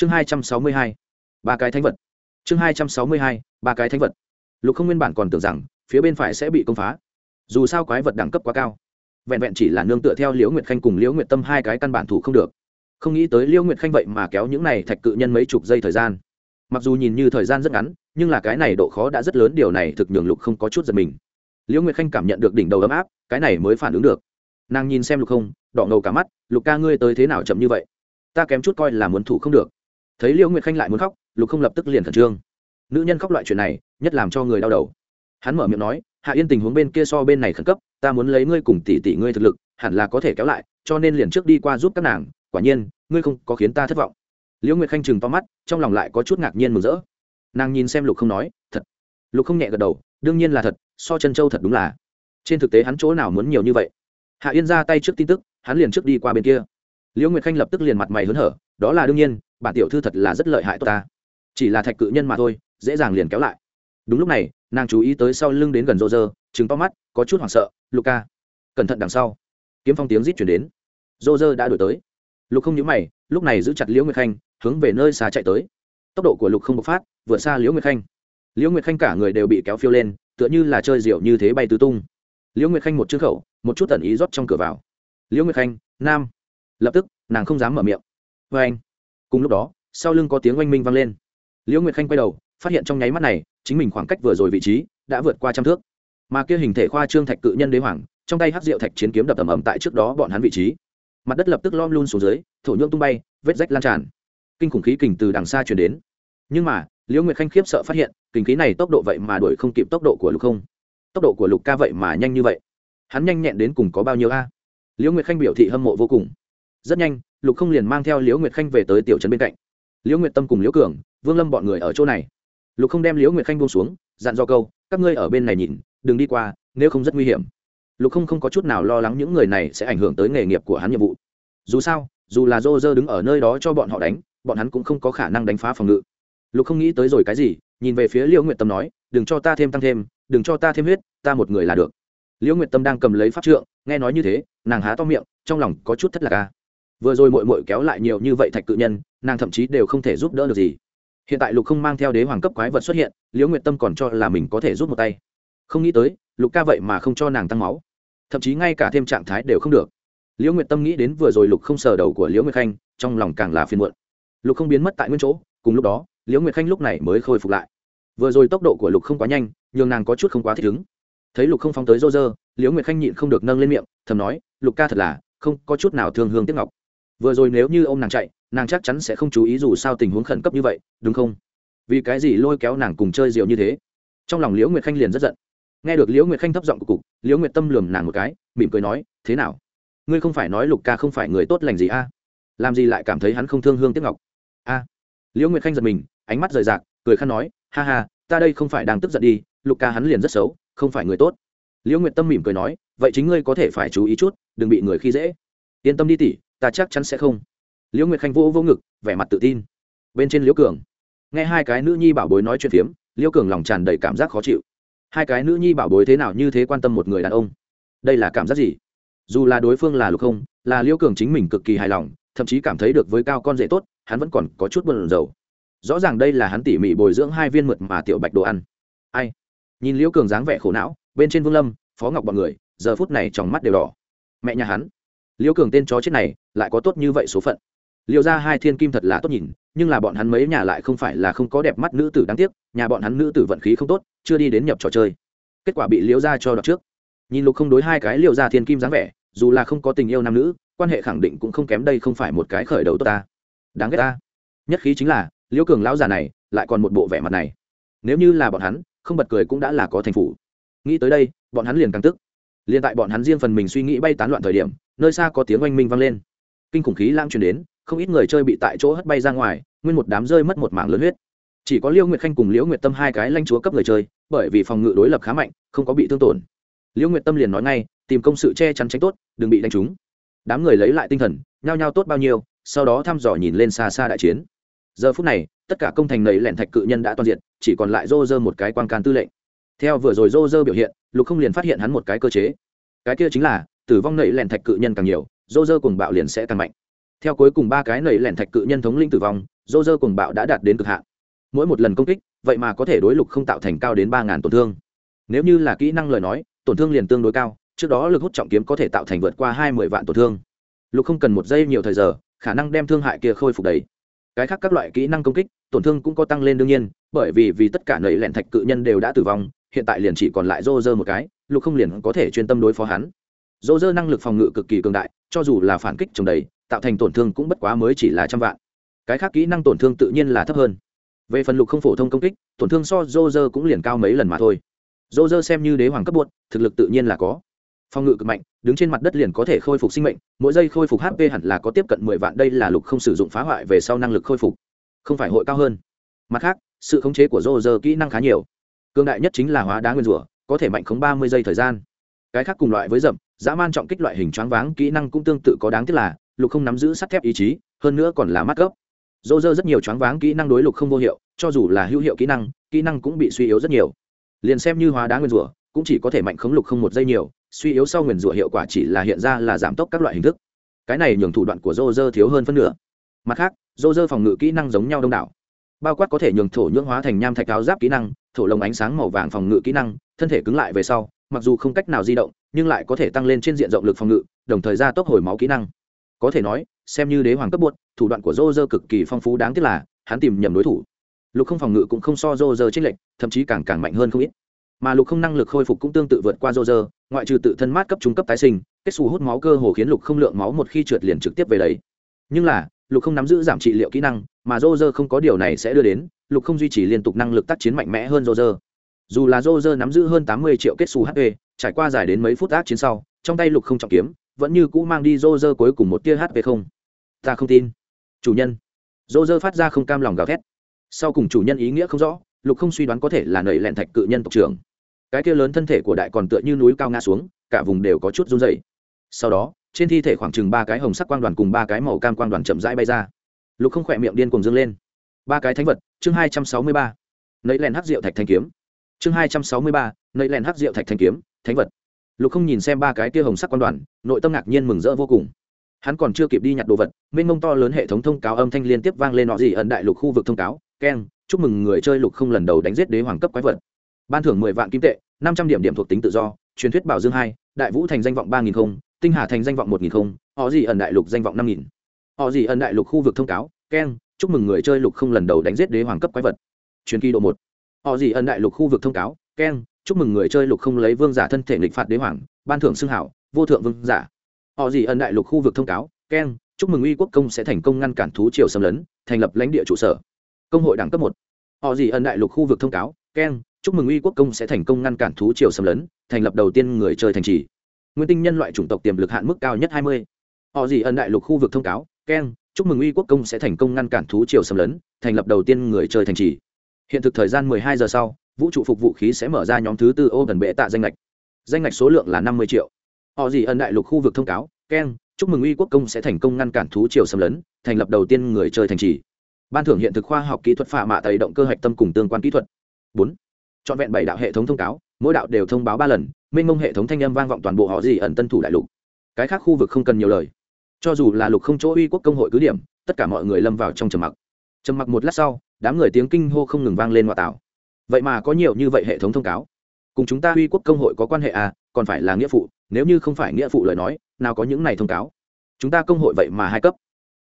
chương hai trăm sáu mươi hai, ba cái thánh vật. Chương hai trăm sáu mươi hai, ba cái thánh vật. Lục không nguyên bản còn tưởng rằng phía bên phải sẽ bị công phá. Dù sao quái vật đẳng cấp quá cao, vẹn vẹn chỉ là nương tựa theo liễu nguyệt khanh cùng liễu nguyệt tâm hai cái căn bản thủ không được. Không nghĩ tới liễu nguyệt khanh vậy mà kéo những này thạch cự nhân mấy chục giây thời gian. Mặc dù nhìn như thời gian rất ngắn, nhưng là cái này độ khó đã rất lớn, điều này thực nhường lục không có chút giật mình. Liễu nguyệt khanh cảm nhận được đỉnh đầu ấm áp, cái này mới phản ứng được. Nàng nhìn xem lục không, đỏ ngầu cả mắt, lục ca ngươi tới thế nào chậm như vậy? Ta kém chút coi là muốn thủ không được thấy liễu nguyệt khanh lại muốn khóc lục không lập tức liền khẩn trương nữ nhân khóc loại chuyện này nhất làm cho người đau đầu hắn mở miệng nói hạ yên tình huống bên kia so bên này khẩn cấp ta muốn lấy ngươi cùng tỷ tỷ ngươi thực lực hẳn là có thể kéo lại cho nên liền trước đi qua giúp các nàng quả nhiên ngươi không có khiến ta thất vọng liễu nguyệt khanh chừng to mắt trong lòng lại có chút ngạc nhiên mừng rỡ nàng nhìn xem lục không nói thật lục không nhẹ gật đầu đương nhiên là thật so chân châu thật đúng là trên thực tế hắn chỗ nào muốn nhiều như vậy hạ yên ra tay trước tin tức hắn liền trước đi qua bên kia liễu nguyệt khanh lập tức liền mặt mày hớn hở đó là đương nhiên, bản tiểu thư thật là rất lợi hại tốt ta. Chỉ là thạch cự nhân mà thôi, dễ dàng liền kéo lại. Đúng lúc này, nàng chú ý tới sau lưng đến gần rô rơ chứng to mắt, có chút hoảng sợ luca cẩn thận đằng sau. Kiếm phong tiếng rít chuyển đến. Rô rơ đã đổi tới. Lục không nhớ mày, lúc này giữ chặt liễu nguyệt khanh, hướng về nơi xa chạy tới. Tốc độ của lục không bộc phát, vượt xa liễu nguyệt khanh. Liễu nguyệt khanh cả người đều bị kéo phiêu lên, tựa như là chơi rượu như thế bay tứ tung. Liễu nguyệt khanh một chữ khẩu, một chút tần ý rót trong cửa vào. Liễu nguyệt khanh, nam. Lập tức, nàng không dám mở miệng vê anh. Cùng lúc đó, sau lưng có tiếng oanh minh vang lên. Liễu nguyệt khanh quay đầu, phát hiện trong nháy mắt này, chính mình khoảng cách vừa rồi vị trí đã vượt qua trăm thước. Mà kia hình thể khoa trương thạch cự nhân đế hoàng, trong tay hát rượu thạch chiến kiếm đập ầm ầm tại trước đó bọn hắn vị trí. Mặt đất lập tức lom luôn xuống dưới, thổ nhưỡng tung bay, vết rách lan tràn. Kinh khủng khí kình từ đằng xa chuyển đến. Nhưng mà, liễu nguyệt khanh khiếp sợ phát hiện kinh khí này tốc độ vậy mà đuổi không kịp tốc độ của lục không. Tốc độ của lục ca vậy mà nhanh như vậy. Hắn nhanh nhẹn đến cùng có bao nhiêu a? Liễu nguyệt khanh biểu thị hâm mộ vô cùng rất nhanh, lục không liền mang theo liễu nguyệt khanh về tới tiểu trấn bên cạnh. Liễu nguyệt tâm cùng liễu cường, vương lâm bọn người ở chỗ này. Lục không đem liễu nguyệt khanh buông xuống, dặn do câu, các ngươi ở bên này nhìn, đừng đi qua, nếu không rất nguy hiểm. Lục không không có chút nào lo lắng những người này sẽ ảnh hưởng tới nghề nghiệp của hắn nhiệm vụ. Dù sao, dù là dô dơ đứng ở nơi đó cho bọn họ đánh, bọn hắn cũng không có khả năng đánh phá phòng ngự. Lục không nghĩ tới rồi cái gì, nhìn về phía liễu nguyệt tâm nói, đừng cho ta thêm tăng thêm, đừng cho ta thêm huyết, ta một người là được. Liễu nguyệt tâm đang cầm lấy pháp trượng, nghe nói như thế, nàng há to miệng, trong lòng có chút thất lạc ca vừa rồi mội mội kéo lại nhiều như vậy thạch cự nhân, nàng thậm chí đều không thể giúp đỡ được gì. Hiện tại lục không mang theo đế hoàng cấp quái vật xuất hiện, liễu nguyệt tâm còn cho là mình có thể giúp một tay. Không nghĩ tới, lục ca vậy mà không cho nàng tăng máu. Thậm chí ngay cả thêm trạng thái đều không được. Liễu nguyệt tâm nghĩ đến vừa rồi lục không sờ đầu của liễu nguyệt khanh, trong lòng càng là phiền muộn. Lục không biến mất tại nguyên chỗ, cùng lúc đó, liễu nguyệt khanh lúc này mới khôi phục lại. Vừa rồi tốc độ của lục không quá nhanh, nhường nàng có chút không quá thích ứng. Thấy lục không phóng tới rô rơ, liễu nguyệt khanh nhịn không được nâng lên miệng, thầm nói, lục ca thật là, không có chút nào thương hương tiếc ngọc vừa rồi nếu như ô m nàng chạy, nàng chắc chắn sẽ không chú ý dù sao tình huống khẩn cấp như vậy, đúng không? Vì cái gì lôi kéo nàng cùng chơi rượu như thế? Trong lòng liễu nguyệt khanh liền rất giận. Nghe được liễu nguyệt khanh thấp giọng của cục, liễu nguyệt tâm lườm nàng một cái, mỉm cười nói, thế nào? Ngươi không phải nói lục ca không phải người tốt lành gì a? Làm gì lại cảm thấy hắn không thương hương tiếc ngọc? A. Liễu nguyệt khanh giật mình, ánh mắt rời rạc, cười khăn nói, ha ha, ta đây không phải đang tức giận đi, lục ca hắn liền rất xấu, không phải người tốt. Liễu nguyệt tâm mỉm cười nói, vậy chính ngươi có thể phải chú ý chút, đừng bị người khi dễ. Yên tâm đi tỉ ta chắc chắn sẽ không. Liễu nguyệt khanh vỗ vô ngực, vẻ mặt tự tin. Bên trên liễu cường. Nghe hai cái nữ nhi bảo bối nói chuyện phiếm, liễu cường lòng tràn đầy cảm giác khó chịu. Hai cái nữ nhi bảo bối thế nào như thế quan tâm một người đàn ông? Đây là cảm giác gì? Dù là đối phương là lục không, là liễu cường chính mình cực kỳ hài lòng, thậm chí cảm thấy được với cao con dễ tốt, hắn vẫn còn có chút buồn rầu. Rõ ràng đây là hắn tỉ mỉ bồi dưỡng hai viên mượt mà tiểu bạch đồ ăn. Ai? Nhìn liễu cường dáng vẻ khổ não, bên trên vương lâm, phó ngọc b ọ n người, giờ phút này trong mắt đều đỏ. Mẹ nhà hắn liễu cường tên chó chết này lại có tốt như vậy số phận. Liệu ra hai thiên kim thật là tốt nhìn, nhưng là bọn hắn mấy nhà lại không phải là không có đẹp mắt nữ tử đáng tiếc, nhà bọn hắn nữ tử vận khí không tốt, chưa đi đến nhập trò chơi. Kết quả bị liễu ra cho đọc trước. Nhìn lục không đối hai cái liễu ra thiên kim dáng vẻ, dù là không có tình yêu nam nữ, quan hệ khẳng định cũng không kém đây không phải một cái khởi đầu tốt ta. Đáng ghét ta. Nhất khí chính là liễu cường lão già này lại còn một bộ vẻ mặt này. Nếu như là bọn hắn, không bật cười cũng đã là có thành phủ. Nghĩ tới đây, bọn hắn liền càng tức liền tại bọn hắn riêng phần mình suy nghĩ bay tán loạn thời điểm, nơi xa có tiếng oanh minh vang lên. Kinh khủng khí lãng truyền đến, không ít người chơi bị tại chỗ hất bay ra ngoài, nguyên một đám rơi mất một mảng lớn huyết. Chỉ có liêu nguyệt khanh cùng liễu nguyệt tâm hai cái lanh chúa cấp người chơi, bởi vì phòng ngự đối lập khá mạnh, không có bị thương tổn. Liễu nguyệt tâm liền nói ngay, tìm công sự che chắn tránh tốt, đừng bị đánh trúng. Đám người lấy lại tinh thần, nhao nhao tốt bao nhiêu, sau đó thăm dò nhìn lên xa xa đại chiến. Giờ phút này, tất cả công thành nầy lẹn thạch cự nhân đã toàn diện, chỉ còn lại rô rơ một cái quan can tư lệnh theo vừa rồi rô rơ biểu hiện, lục không liền phát hiện hắn một cái cơ chế. Cái kia chính là, tử vong nẩy lèn thạch cự nhân càng nhiều, rô rơ cùng bạo liền sẽ càng mạnh. Theo cuối cùng ba cái nẩy lẻn thạch cự nhân thống linh tử vong, rô rơ cùng bạo đã đạt đến cực hạn. Mỗi một lần công kích, vậy mà có thể đối lục không tạo thành cao đến ba ngàn tổn thương. Nếu như là kỹ năng lời nói, tổn thương liền tương đối cao, trước đó lực hút trọng kiếm có thể tạo thành vượt qua hai mươi vạn tổn thương. Lục không cần một giây nhiều thời giờ, khả năng đem thương hại kia khôi phục đấy cái khác các loại kỹ năng công kích, tổn thương cũng có tăng lên đương nhiên, bởi vì vì tất cả nầy lẹn thạch cự nhân đều đã tử vong hiện tại liền chỉ còn lại rô rơ một cái, lục không liền có thể chuyên tâm đối phó hắn. Rô rơ năng lực phòng ngự cực kỳ cường đại, cho dù là phản kích trồng đầy, tạo thành tổn thương cũng bất quá mới chỉ là trăm vạn. Cái khác kỹ năng tổn thương tự nhiên là thấp hơn. Về phần lục không phổ thông công kích, tổn thương so rô rơ cũng liền cao mấy lần mà thôi. Rô rơ xem như đế hoàng cấp buốt thực lực tự nhiên là có. Phòng ngự cực mạnh, đứng trên mặt đất liền có thể khôi phục sinh mệnh, mỗi giây khôi phục hp hẳn là có tiếp cận mười vạn, đây là lục không sử dụng phá hoại về sau năng lực khôi phục, không phải hội cao hơn. Mặt khác, sự khống chế của rô rơ kỹ năng khá nhiều cương đại nhất chính là hóa đá nguyên rủa, có thể mạnh khống ba mươi giây thời gian. Cái khác cùng loại với rậm, dã man trọng kích loại hình choáng váng kỹ năng cũng tương tự có đáng tiếc là, lục không nắm giữ sắt thép ý chí, hơn nữa còn là mắt gốc. Dô dơ rất nhiều choáng váng kỹ năng đối lục không vô hiệu, cho dù là hữu hiệu kỹ năng kỹ năng cũng bị suy yếu rất nhiều. Liền xem như hóa đá nguyên rủa, cũng chỉ có thể mạnh khống lục không một giây nhiều, suy yếu sau nguyên rủa hiệu quả chỉ là hiện ra là giảm tốc các loại hình thức. Cái này nhường thủ đoạn của dô dơ thiếu hơn phân nửa. Mặt khác, dô dơ phòng ngự kỹ năng giống nhau đông đảo. Bao quát có thể nhường thổ nhưỡng hóa thành nham thạch áo giáp kỹ năng thổ lồng ánh sáng màu vàng phòng ngự kỹ năng, thân thể cứng lại về sau, mặc dù không cách nào di động, nhưng lại có thể tăng lên trên diện rộng lực phòng ngự, đồng thời gia tốc hồi máu kỹ năng. Có thể nói, xem như đế hoàng cấp bột thủ đoạn của rô rơ cực kỳ phong phú đáng tiếc là, hắn tìm nhầm đối thủ. Lục không phòng ngự cũng không so rô rơ trích lệnh thậm chí càng càng mạnh hơn không ít. Mà lục không năng lực khôi phục cũng tương tự vượt qua rô rơ ngoại trừ tự thân mát cấp trung cấp tái sinh, kết xù hút máu cơ hồ khiến lục không lượng máu một khi trượt liền trực tiếp về đấy. Nhưng là lục không nắm giữ giảm trị liệu kỹ năng, mà dô dơ không có điều này sẽ đưa đến, lục không duy trì liên tục năng lực tác chiến mạnh mẽ hơn dô dơ dù là dô dơ nắm giữ hơn tám mươi triệu kết xù hp trải qua dài đến mấy phút tác chiến sau, trong tay lục không trọng kiếm, vẫn như cũ mang đi dô dơ cuối cùng một tia hp không. Ta không tin. Chủ nhân. Dô dơ phát ra không cam lòng gào thét. Sau cùng chủ nhân ý nghĩa không rõ, lục không suy đoán có thể là nầy lẹn thạch cự nhân tộc trưởng. Cái kia lớn thân thể của đại còn tựa như núi cao ngã xuống, cả vùng đều có chút run dày sau đó trên thi thể khoảng chừng ba cái hồng sắc quang đoàn cùng ba cái màu cam quang đoàn chậm rãi bay ra. Lục không khỏe miệng điên cùng dâng lên. Ba cái thánh vật, chương hai trăm sáu mươi ba. Nấy len hắc rượu thạch thanh kiếm. Chương hai trăm sáu mươi ba, nấy len hắc rượu thạch thanh kiếm, thánh vật. Lục không nhìn xem ba cái kia hồng sắc quang đoàn, nội tâm ngạc nhiên mừng rỡ vô cùng. Hắn còn chưa kịp đi nhặt đồ vật, mênh mông to lớn hệ thống thông cáo âm thanh liên tiếp vang lên nọ gì ẩn đại lục khu vực thông cáo, keng, chúc mừng người chơi lục không lần đầu đánh giết đế hoàng cấp quái vật. Ban thưởng mười vạn kim tệ, năm trăm điểm điểm thuộc tính tự do, truyền thuyết bảo dương hai, đại vũ thành danh vọng ba nghìn không tinh hà thành danh vọng một nghìn không, họ gì ẩn đại lục danh vọng năm nghìn. Họ gì ẩn đại lục khu vực thông cáo, keng, chúc mừng người chơi lục không lần đầu đánh giết đế hoàng cấp quái vật. Truyền kỳ độ một. Họ gì ẩn đại lục khu vực thông cáo, keng, chúc mừng người chơi lục không lấy vương giả thân thể nghịch phạt đế hoàng, ban thưởng xưng hảo, vô thượng vương giả. Họ gì ẩn đại lục khu vực thông cáo, keng, chúc mừng uy quốc công sẽ thành công ngăn cản thú triều xâm lấn, thành lập lãnh địa trụ sở. Công hội đẳng cấp một. Họ gì ẩn đại lục khu vực thông cáo, keng, chúc mừng uy quốc công sẽ thành công ngăn cản thú triều xâm lấn, thành lập đầu tiên người chơi thành trì nguyên tinh nhân loại chủng tộc tiềm lực hạn mức cao nhất hai mươi. Họ gì ẩn đại lục khu vực thông cáo keng chúc mừng uy quốc công sẽ thành công ngăn cản thú triều xâm lấn, thành lập đầu tiên người chơi thành trì. Hiện thực thời gian 12 giờ sau, vũ trụ phục vũ khí sẽ mở ra nhóm thứ tư ô gần bệ tạ danh lệch danh lệch số lượng là năm mươi triệu. Họ gì ẩn đại lục khu vực thông cáo keng chúc mừng uy quốc công sẽ thành công ngăn cản thú triều xâm lấn, thành lập đầu tiên người chơi thành trì. Ban thưởng hiện thực khoa học kỹ thuật phạ mạ tẩy động cơ hạch tâm cùng tương quan kỹ thuật. Bốn, trọn vẹn bảy đạo hệ thống thông cáo, mỗi đạo đều thông báo ba lần mênh mông hệ thống thanh âm vang vọng toàn bộ họ gì ẩn tân thủ đại lục. Cái khác khu vực không cần nhiều lời. Cho dù là lục không chỗ uy quốc công hội cứ điểm, tất cả mọi người lâm vào trong trầm mặc. Trầm mặc một lát sau, đám người tiếng kinh hô không ngừng vang lên ngoại tảo. Vậy mà có nhiều như vậy hệ thống thông cáo. Cùng chúng ta uy quốc công hội có quan hệ à còn phải là nghĩa phụ, nếu như không phải nghĩa phụ lời nói, nào có những này thông cáo. Chúng ta công hội vậy mà hai cấp.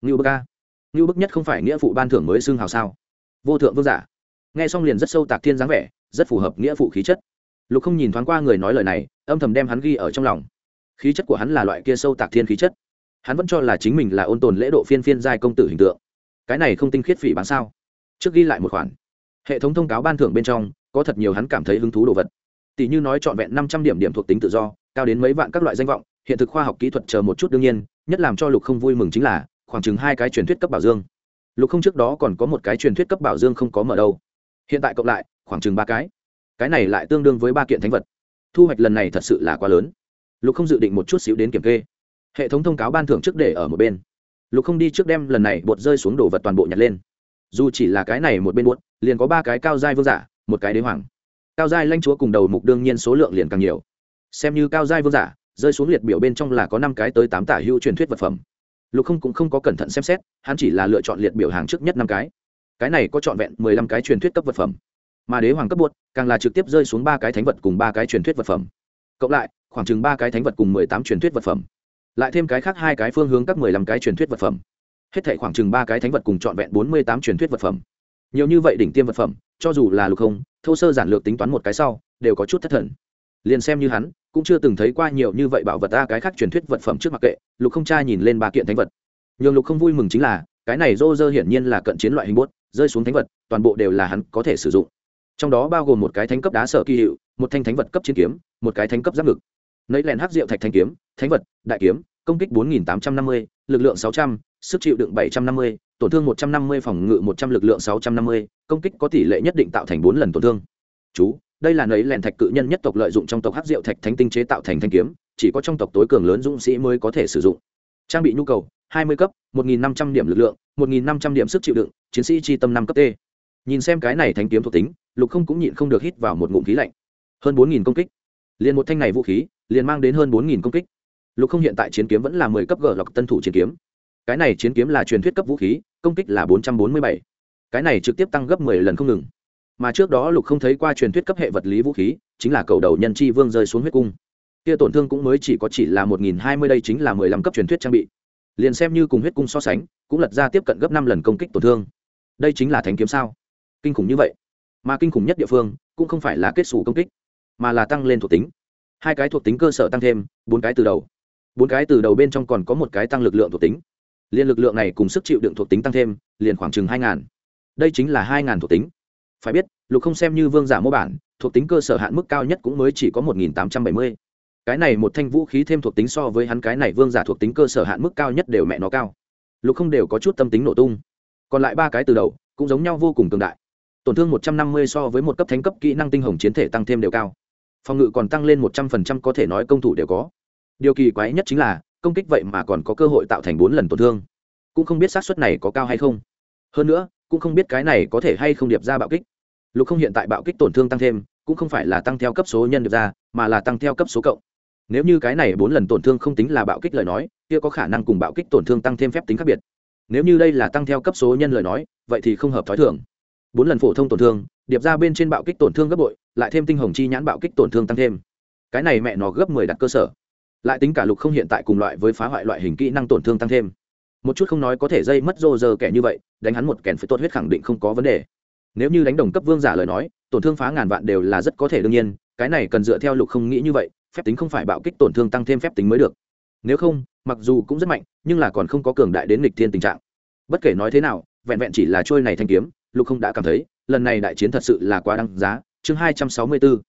Ngưu bức a. Ngưu bức nhất không phải nghĩa phụ ban thưởng mới xương hào sao? Vô thượng vương giả. Nghe xong liền rất sâu tạc thiên dáng vẻ, rất phù hợp nghĩa phụ khí chất lục không nhìn thoáng qua người nói lời này, âm thầm đem hắn ghi ở trong lòng. Khí chất của hắn là loại kia sâu tạc thiên khí chất. Hắn vẫn cho là chính mình là ôn tồn lễ độ phiên phiên giai công tử hình tượng. Cái này không tinh khiết phỉ bán sao? Trước ghi lại một khoản. Hệ thống thông cáo ban thưởng bên trong, có thật nhiều hắn cảm thấy hứng thú đồ vật. Tỷ như nói trọn vẹn năm trăm điểm điểm thuộc tính tự do, cao đến mấy vạn các loại danh vọng, hiện thực khoa học kỹ thuật chờ một chút đương nhiên, nhất làm cho lục không vui mừng chính là, khoảng chừng hai cái truyền thuyết cấp bảo dương. Lục không trước đó còn có một cái truyền thuyết cấp bảo dương không có mở đâu. Hiện tại cộng lại, khoảng chừng ba cái cái này lại tương đương với ba kiện thánh vật. Thu hoạch lần này thật sự là quá lớn. Lục không dự định một chút xíu đến kiểm kê. Hệ thống thông cáo ban thưởng trước để ở một bên. Lục không đi trước đem lần này bột rơi xuống đồ vật toàn bộ nhặt lên. Dù chỉ là cái này một bên bột, liền có ba cái cao giai vương giả, một cái đế hoàng. Cao giai lanh chúa cùng đầu mục đương nhiên số lượng liền càng nhiều. Xem như cao giai vương giả, rơi xuống liệt biểu bên trong là có năm cái tới tám tả hữu truyền thuyết vật phẩm. Lục không cũng không có cẩn thận xem xét, hắn chỉ là lựa chọn liệt biểu hàng trước nhất năm cái. Cái này có trọn vẹn mười lăm cái truyền thuyết cấp vật phẩm mà đế hoàng cấp bột càng là trực tiếp rơi xuống ba cái thánh vật cùng ba cái truyền thuyết vật phẩm. Cộng lại, khoảng chừng ba cái thánh vật cùng mười tám truyền thuyết vật phẩm. Lại thêm cái khác hai cái phương hướng các mười lăm cái truyền thuyết vật phẩm. Hết thể khoảng chừng ba cái thánh vật cùng trọn vẹn bốn mươi tám truyền thuyết vật phẩm. Nhiều như vậy đỉnh tiêm vật phẩm, cho dù là lục không, thô sơ giản lược tính toán một cái sau, đều có chút thất thần. Liền xem như hắn, cũng chưa từng thấy qua nhiều như vậy bảo vật ta cái khác truyền thuyết vật phẩm trước mặc kệ, lục không cha nhìn lên ba kiện thánh vật. Nhường lục không vui mừng chính là, cái này rô rơ hiển nhiên là cận chiến loại hình bốt rơi xuống thánh vật, toàn bộ đều là hắn có thể sử dụng trong đó bao gồm một cái thánh cấp đá sở kỳ hiệu một thanh thánh vật cấp chiến kiếm một cái thánh cấp giáp ngực nấy lèn hắc diệu thạch thanh kiếm thánh vật đại kiếm công kích 4.850, lực lượng 600, sức chịu đựng 750, tổn thương 150 phòng ngự 100 lực lượng 650, công kích có tỷ lệ nhất định tạo thành 4 lần tổn thương. Chú, đây là nấy lèn thạch cự nhân nhất tộc lợi dụng trong tộc hắc diệu thạch thánh tinh chế tạo thành thanh kiếm, chỉ có trong tộc tối cường lớn dũng sĩ mới có thể sử dụng. Trang bị nhu cầu: 20 cấp, 1.500 điểm lực lượng, 1.500 điểm sức chịu đựng, chiến sĩ chi tâm 5 cấp T. Nhìn xem cái này thanh kiếm thuộc tính, Lục Không cũng nhịn không được hít vào một ngụm khí lạnh. Hơn 4.000 công kích, liền một thanh này vũ khí, liền mang đến hơn 4.000 công kích. Lục không hiện tại chiến kiếm vẫn là mười cấp g lọc tân thủ chiến kiếm. Cái này chiến kiếm là truyền thuyết cấp vũ khí công kích là bốn trăm bốn mươi bảy. Cái này trực tiếp tăng gấp mười lần không ngừng. Mà trước đó lục không thấy qua truyền thuyết cấp hệ vật lý vũ khí chính là cầu đầu nhân chi vương rơi xuống huyết cung. Kia tổn thương cũng mới chỉ có chỉ là một nghìn hai mươi đây chính là mười lăm cấp truyền thuyết trang bị. Liền xem như cùng huyết cung so sánh cũng lật ra tiếp cận gấp năm lần công kích tổn thương. Đây chính là thánh kiếm sao? Kinh khủng như vậy. Mà kinh khủng nhất địa phương cũng không phải là kết xù công kích, mà là tăng lên thuộc tính. Hai cái thuộc tính cơ sở tăng thêm, bốn cái từ đầu. Bốn cái từ đầu bên trong còn có một cái tăng lực lượng thuộc tính. Liền lực lượng này cùng sức chịu đựng thuộc tính tăng thêm, liền khoảng chừng hai ngàn. Đây chính là hai ngàn thuộc tính. Phải biết, lục không xem như vương giả mô bản, thuộc tính cơ sở hạn mức cao nhất cũng mới chỉ có một nghìn tám trăm bảy mươi. Cái này một thanh vũ khí thêm thuộc tính so với hắn cái này vương giả thuộc tính cơ sở hạn mức cao nhất đều mẹ nó cao. Lục không đều có chút tâm tính nổ tung. Còn lại ba cái từ đầu cũng giống nhau vô cùng cường đại tổn thương một trăm năm mươi so với một cấp thánh cấp kỹ năng tinh hồng chiến thể tăng thêm đều cao. Phòng ngự còn tăng lên một trăm phần trăm có thể nói công thủ đều có. Điều kỳ quái nhất chính là, công kích vậy mà còn có cơ hội tạo thành bốn lần tổn thương. Cũng không biết xác suất này có cao hay không. Hơn nữa, cũng không biết cái này có thể hay không điệp ra bạo kích. Lục không hiện tại bạo kích tổn thương tăng thêm, cũng không phải là tăng theo cấp số nhân được ra, mà là tăng theo cấp số cộng. Nếu như cái này bốn lần tổn thương không tính là bạo kích lời nói, kia có khả năng cùng bạo kích tổn thương tăng thêm phép tính khác biệt. Nếu như đây là tăng theo cấp số nhân lời nói, vậy thì không hợp t h ó i thưởng bốn lần phổ thông tổn thương, điệp ra bên trên bạo kích tổn thương gấp bội, lại thêm tinh hồng chi nhãn bạo kích tổn thương tăng thêm. Cái này mẹ nó gấp mười đặt cơ sở. Lại tính cả lục không hiện tại cùng loại với phá hoại loại hình kỹ năng tổn thương tăng thêm. Một chút không nói có thể dây mất rô rơ kẻ như vậy, đánh hắn một kèn phải tốt huyết khẳng định không có vấn đề. Nếu như đánh đồng cấp vương giả lời nói, tổn thương phá ngàn vạn đều là rất có thể đương nhiên, cái này cần dựa theo lục không nghĩ như vậy, phép tính không phải bạo kích tổn thương tăng thêm phép tính mới được. Nếu không, mặc dù cũng rất mạnh, nhưng là còn không có cường đại đến lịch thiên tình trạng. Bất kể nói thế nào, vẹn vẹn chỉ là trôi này thanh kiếm lục không đã cảm thấy, lần này đại chiến thật sự là quá đăng giá. Chương hai trăm sáu mươi 264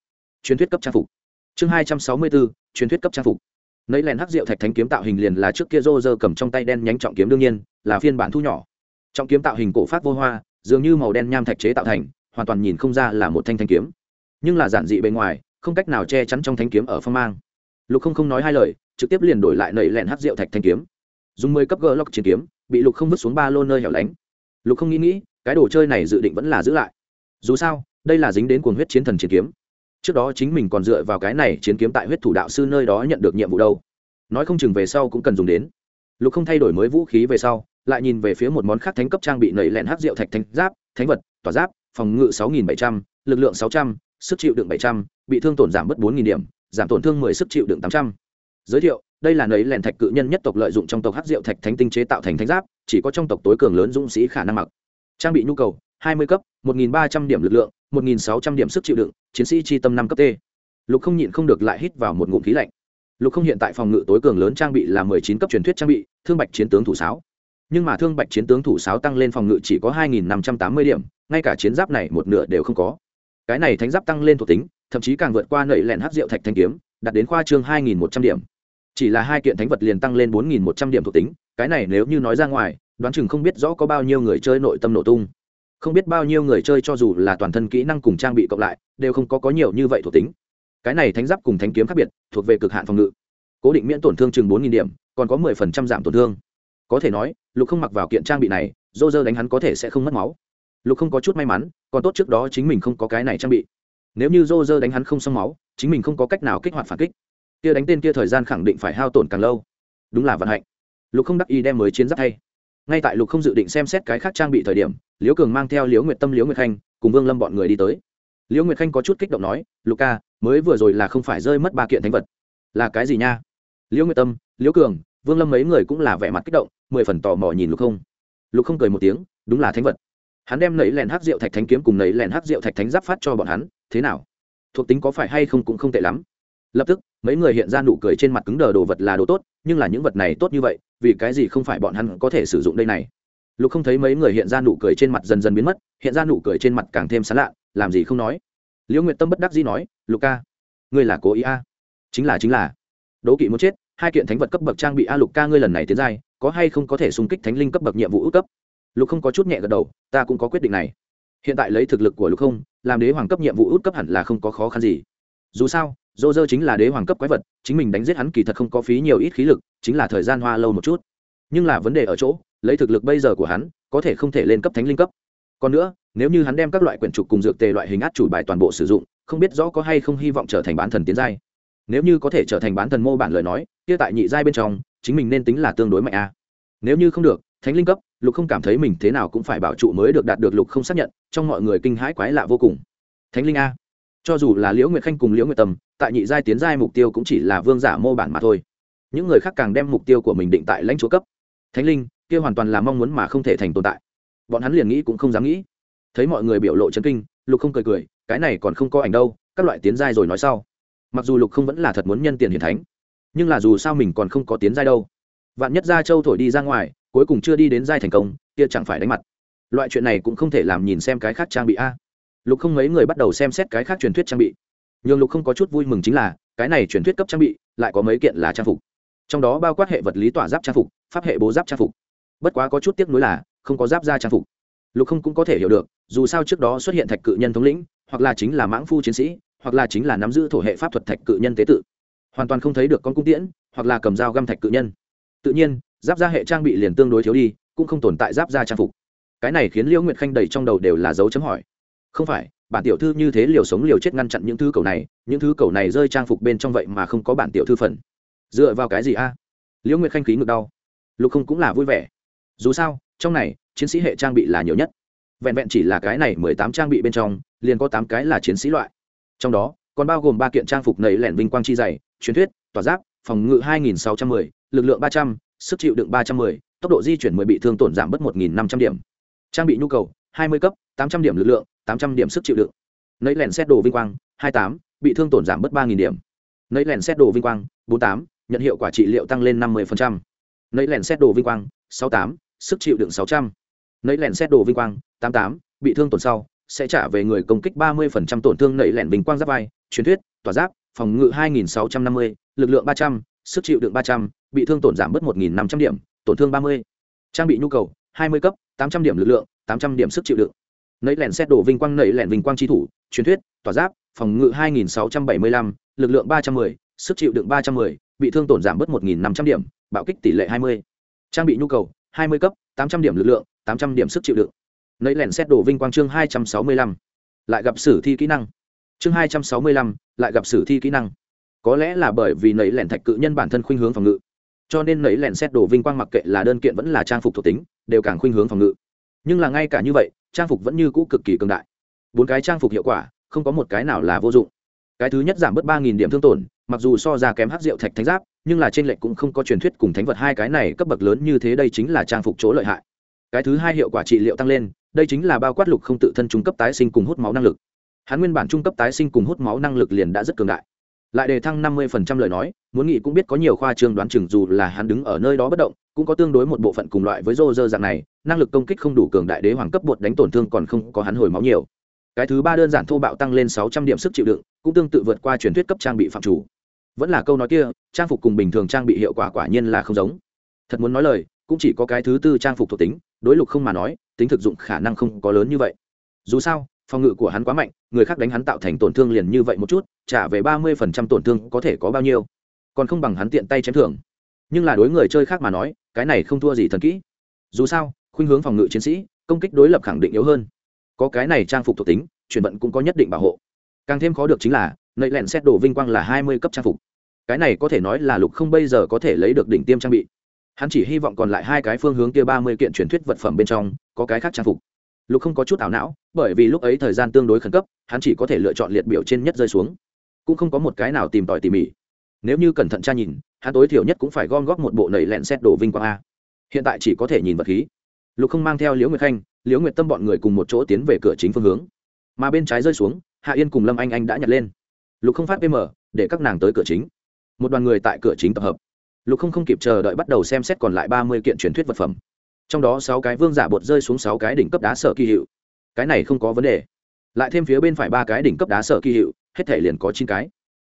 truyền thuyết cấp trang phục. Chương hai trăm sáu mươi 264 truyền thuyết cấp trang phục. Nấy len hắc rượu thạch thánh kiếm tạo hình liền là trước kia rô rơ cầm trong tay đen nhánh trọng kiếm đương nhiên, là phiên bản thu nhỏ. Trọng kiếm tạo hình cổ phát vô hoa, dường như màu đen nham thạch chế tạo thành, hoàn toàn nhìn không ra là một thanh thanh kiếm. Nhưng là giản dị bề ngoài, không cách nào che chắn trong thanh kiếm ở phong mang. Lục không không nói hai lời, trực tiếp liền đổi lại nầy lẹn hắc rượu thạch thanh kiếm. Dùng mười cấp gỡ lóc chiến kiếm, bị lục không vứt xuống ba lô nơi hẻo lánh. Lục không nghĩ nghĩ cái đồ chơi này dự định vẫn là giữ lại. Dù sao, đây là dính đến cuồng huyết chiến thần chiến kiếm. Trước đó chính mình còn dựa vào cái này chiến kiếm tại huyết thủ đạo sư nơi đó nhận được nhiệm vụ đâu. Nói không chừng về sau cũng cần dùng đến. Lục không thay đổi mới vũ khí về sau, lại nhìn về phía một món khác thánh cấp trang bị nảy lẹn hắc rượu thạch thánh giáp, thánh vật, tỏa giáp, phòng ngự sáu nghìn bảy trăm l ự c lượng sáu trăm, sức chịu đựng bảy trăm, bị thương tổn giảm mất bốn nghìn điểm, giảm tổn thương mười, sức chịu đựng tám trăm. Giới thiệu, đây là nầy lẹn thạch cự nhân nhất tộc lợi dụng trong tộc hắc rượu thạch thánh tinh chế tạo thành thánh giáp, chỉ có trong tộc tối cường lớn dũng sĩ khả năng mặc trang bị nhu cầu, hai mươi cấp, một nghìn ba trăm điểm lực lượng, một nghìn sáu trăm điểm sức chịu đựng, chiến sĩ chi tâm năm cấp t. Lục không nhịn không được lại hít vào một ngụm khí lạnh. Lục không hiện tại phòng ngự tối cường lớn trang bị là mười chín cấp truyền thuyết trang bị, thương bạch chiến tướng thủ sáo. Nhưng mà thương bạch chiến tướng thủ sáo tăng lên phòng ngự chỉ có hai nghìn năm trăm tám mươi điểm, ngay cả chiến giáp này một nửa đều không có. Cái này thánh giáp tăng lên thuộc tính, thậm chí càng vượt qua nậy lẹn hát rượu thạch thanh kiếm, đạt đến khoa trương hai nghìn một trăm điểm. Chỉ là hai kiện thánh vật liền tăng lên bốn nghìn một trăm điểm thuộc tính, cái này nếu như nói ra ngoài đoán chừng không biết rõ có bao nhiêu người chơi nội tâm nổ tung. Không biết bao nhiêu người chơi cho dù là toàn thân kỹ năng cùng trang bị cộng lại, đều không có có nhiều như vậy thuộc tính. Cái này thánh giáp cùng thánh kiếm khác biệt, thuộc về cực hạn phòng ngự. Cố định miễn tổn thương chừng bốn điểm, còn có mười phần trăm giảm tổn thương. Có thể nói, lục không mặc vào kiện trang bị này dô dơ đánh hắn có thể sẽ không mất máu. Lục không có chút may mắn, còn tốt trước đó chính mình không có cái này trang bị. Nếu như dô dơ đánh hắn không xong máu, chính mình không có cách nào kích hoạt phản kích. Kia đánh tên kia thời gian khẳng định phải hao tổn càng lâu. Đúng là vận hạnh. Lục không đắc y đem mới chiến giáp thay ngay tại lục không dự định xem xét cái khác trang bị thời điểm, liễu cường mang theo liễu nguyệt tâm, liễu nguyệt khanh cùng vương lâm bọn người đi tới. Liễu nguyệt khanh có chút kích động nói, lục ca, mới vừa rồi là không phải rơi mất ba kiện thánh vật. Là cái gì nha? Liễu nguyệt tâm, liễu cường, vương lâm mấy người cũng là vẻ mặt kích động, mười phần tò mò nhìn lục không. Lục không cười một tiếng, đúng là thánh vật. Hắn đem nấy lèn hắc rượu thạch thánh kiếm cùng nấy lèn hắc rượu thạch thánh giáp phát cho bọn hắn, thế nào? Thuộc tính có phải hay không cũng không tệ lắm. Lập tức, mấy người hiện ra nụ cười trên mặt cứng đờ đồ vật là đồ tốt, nhưng là những vật này tốt như vậy vì cái gì không phải bọn hắn có thể sử dụng đây này? Lục không thấy mấy người hiện ra nụ cười trên mặt dần dần biến mất, hiện ra nụ cười trên mặt càng thêm sán lạ, làm gì không nói. Liễu nguyệt tâm bất đắc dĩ nói, lục ca, ngươi là cố ý a? Chính là chính là. Đố kỵ muốn chết, hai kiện thánh vật cấp bậc trang bị a, lục ca, ngươi lần này tiến giai, có hay không có thể xung kích thánh linh cấp bậc nhiệm vụ ước cấp? Lục không có chút nhẹ gật đầu, ta cũng có quyết định này. Hiện tại lấy thực lực của lục không, làm đế hoàng cấp nhiệm vụ út cấp hẳn là không có khó khăn gì. Dù sao dô dơ chính là đế hoàng cấp quái vật, chính mình đánh giết hắn kỳ thật không có phí nhiều ít khí lực, chính là thời gian hoa lâu một chút. Nhưng là vấn đề ở chỗ, lấy thực lực bây giờ của hắn, có thể không thể lên cấp thánh linh cấp. Còn nữa, nếu như hắn đem các loại quyển trục cùng dược tề loại hình át chủ bài toàn bộ sử dụng, không biết rõ có hay không hy vọng trở thành bán thần tiến giai. Nếu như có thể trở thành bán thần mô bản lời nói, kia tại nhị giai bên trong, chính mình nên tính là tương đối mạnh a. Nếu như không được, thánh linh cấp, lục không cảm thấy mình thế nào cũng phải bảo trụ mới được đạt được lục không xác nhận, trong mọi người kinh hãi quái lạ vô cùng. Thánh linh a cho dù là liễu nguyệt khanh cùng liễu nguyệt tâm, tại nhị giai tiến giai mục tiêu cũng chỉ là vương giả mô bản mà thôi. Những người khác càng đem mục tiêu của mình định tại lãnh chúa cấp. Thánh linh, kia hoàn toàn là mong muốn mà không thể thành tồn tại. Bọn hắn liền nghĩ cũng không dám nghĩ. Thấy mọi người biểu lộ chấn kinh, lục không cười cười, cái này còn không có ảnh đâu, các loại tiến giai rồi nói sau. Mặc dù lục không vẫn là thật muốn nhân tiền hiền thánh, nhưng là dù sao mình còn không có tiến giai đâu. Vạn nhất gia châu thổi đi ra ngoài, cuối cùng chưa đi đến giai thành công, kia chẳng phải đánh mặt. Loại chuyện này cũng không thể làm nhìn xem cái khác trang bị a lục không mấy người bắt đầu xem xét cái khác truyền thuyết trang bị. Nhường lục không có chút vui mừng chính là, cái này truyền thuyết cấp trang bị, lại có mấy kiện là trang phục. Trong đó bao quát hệ vật lý tỏa giáp trang phục, pháp hệ bố giáp trang phục. Bất quá có chút tiếc nuối là, không có giáp ra trang phục. Lục không cũng có thể hiểu được, dù sao trước đó xuất hiện thạch cự nhân thống lĩnh, hoặc là chính là mãng phu chiến sĩ, hoặc là chính là nắm giữ thổ hệ pháp thuật thạch cự nhân tế tự. Hoàn toàn không thấy được con cung tiễn, hoặc là cầm dao găm thạch cự nhân. Tự nhiên, giáp ra hệ trang bị liền tương đối thiếu đi, cũng không tồn tại giáp ra trang phục. Cái này khiến liễu nguyệt khanh đầy trong đầu đều là dấu chấm hỏi không phải, bản tiểu thư như thế liều sống liều chết ngăn chặn những thứ cầu này, những thứ cầu này rơi trang phục bên trong vậy mà không có bản tiểu thư phần. Dựa vào cái gì a? Liễu nguyệt khanh khí ngược đau. Lục không cũng là vui vẻ. Dù sao, trong này, chiến sĩ hệ trang bị là nhiều nhất. Vẹn vẹn chỉ là cái này mười tám trang bị bên trong, liền có tám cái là chiến sĩ loại. Trong đó, còn bao gồm ba kiện trang phục nầy lẻn vinh quang chi dày, truyền thuyết, tỏa giáp, phòng ngự hai nghìn sáu trăm mười, lực lượng ba trăm, sức chịu đựng ba trăm mười, tốc độ di chuyển mười bị thương tổn giảm bất một nghìn năm trăm điểm. Trang bị nhu cầu, hai mươi cấp, tám trăm điểm lực lượng tám trăm điểm sức chịu đựng. Nấy lẻn xét đồ vinh quang, hai tám, bị thương tổn giảm bớt ba nghìn điểm. Nấy lẻn xét đồ vinh quang, bốn tám, nhận hiệu quả trị liệu tăng lên năm mươi nấy lẻn xét đồ vinh quang, sáu tám, sức chịu đựng sáu trăm. Nấy lẻn xét đồ vinh quang, tám tám, bị thương tổn sau, sẽ trả về người công kích ba mươi phần trăm tổn thương nảy lẻn vinh quang giáp vai, truyền thuyết, tỏa giáp, phòng ngự hai nghìn sáu trăm năm mươi, lực lượng ba trăm, sức chịu đựng ba trăm, bị thương tổn giảm bớt một nghìn năm trăm điểm, tổn thương ba mươi. Trang bị nhu cầu, hai mươi cấp, tám trăm điểm lực lượng, tám trăm điểm sức chịu đựng nấy lẹn xét đổ vinh quang nảy lẹn vinh quang chi thủ, truyền thuyết, tỏa giáp, phòng ngự hai nghìn sáu trăm bảy mươi lăm, lực lượng ba trăm mười, sức chịu đựng ba trăm mười, bị thương tổn giảm bớt một nghìn năm trăm điểm, bạo kích tỷ lệ hai mươi. Trang bị nhu cầu, hai mươi cấp, tám trăm điểm lực lượng, tám trăm điểm sức chịu đựng. Nấy lẹn xét đổ vinh quang chương hai trăm sáu mươi lăm. Lại gặp sử thi kỹ năng. Chương hai trăm sáu mươi lăm, lại gặp sử thi kỹ năng. Có lẽ là bởi vì nấy lẹn thạch cự nhân bản thân khuynh hướng phòng ngự. Cho nên nấy lẹn xét đổ vinh quang mặc kệ là đơn kiện vẫn là trang phục thuộc tính, đều càng khuynh hướng phòng ngự. Nhưng là ngay cả như vậy trang phục vẫn như cũ cực kỳ cường đại. Bốn cái trang phục hiệu quả, không có một cái nào là vô dụng. Cái thứ nhất giảm bớt ba nghìn điểm thương tổn, mặc dù so ra kém hát rượu thạch thánh giáp, nhưng là trên lệnh cũng không có truyền thuyết cùng thánh vật hai cái này cấp bậc lớn như thế đây chính là trang phục chỗ lợi hại. Cái thứ hai hiệu quả trị liệu tăng lên, đây chính là bao quát lục không tự thân trung cấp tái sinh cùng hút máu năng lực. Hắn nguyên bản trung cấp tái sinh cùng hút máu năng lực liền đã rất cường đại. Lại đề thăng năm mươi phần trăm lời nói, muốn nghĩ cũng biết có nhiều khoa trương đoán chừng dù là hắn đứng ở nơi đó bất động cũng có tương đối một bộ phận cùng loại với rô rơ dạng này, năng lực công kích không đủ cường đại đế hoàng cấp bột đánh tổn thương còn không có hắn hồi máu nhiều. Cái thứ ba đơn giản thô bạo tăng lên sáu trăm điểm sức chịu đựng, cũng tương tự vượt qua truyền thuyết cấp trang bị phạm chủ. Vẫn là câu nói kia, trang phục cùng bình thường trang bị hiệu quả quả nhiên là không giống. Thật muốn nói lời, cũng chỉ có cái thứ tư trang phục thuộc tính, đối lục không mà nói, tính thực dụng khả năng không có lớn như vậy. Dù sao, phòng ngự của hắn quá mạnh, người khác đánh hắn tạo thành tổn thương liền như vậy một chút, trả về ba mươi phần trăm tổn thương có thể có bao nhiêu? Còn không bằng hắn tiện tay chém thưởng. Nhưng là đối người chơi khác mà nói cái này không thua gì thần kỹ. Dù sao, khuynh hướng phòng ngự chiến sĩ, công kích đối lập khẳng định yếu hơn. Có cái này trang phục thuộc tính, chuyển vận cũng có nhất định bảo hộ. Càng thêm khó được chính là, nậy lẹn xét đổ vinh quang là hai mươi cấp trang phục. Cái này có thể nói là lục không bây giờ có thể lấy được đỉnh tiêm trang bị. Hắn chỉ hy vọng còn lại hai cái phương hướng kia ba mươi kiện truyền thuyết vật phẩm bên trong, có cái khác trang phục. Lục không có chút ảo não, bởi vì lúc ấy thời gian tương đối khẩn cấp, hắn chỉ có thể lựa chọn liệt biểu trên nhất rơi xuống. Cũng không có một cái nào tìm tòi tỉ mỉ nếu như cẩn thận tra nhìn, hắn tối thiểu nhất cũng phải gom góp một bộ nầy lẹn xét đổ vinh quang a. Hiện tại chỉ có thể nhìn vật khí. Lục không mang theo liễu nguyệt khanh, liễu nguyệt tâm bọn người cùng một chỗ tiến về cửa chính phương hướng. Mà bên trái rơi xuống, hạ yên cùng lâm anh anh đã nhặt lên. Lục không phát pm, để các nàng tới cửa chính. Một đoàn người tại cửa chính tập hợp. Lục không không kịp chờ đợi bắt đầu xem xét còn lại ba mươi kiện truyền thuyết vật phẩm. Trong đó sáu cái vương giả bột rơi xuống sáu cái đỉnh cấp đá sở kỳ hiệu. Cái này không có vấn đề. Lại thêm phía bên phải ba cái đỉnh cấp đá sở kỳ hiệu, hết thể liền có chín cái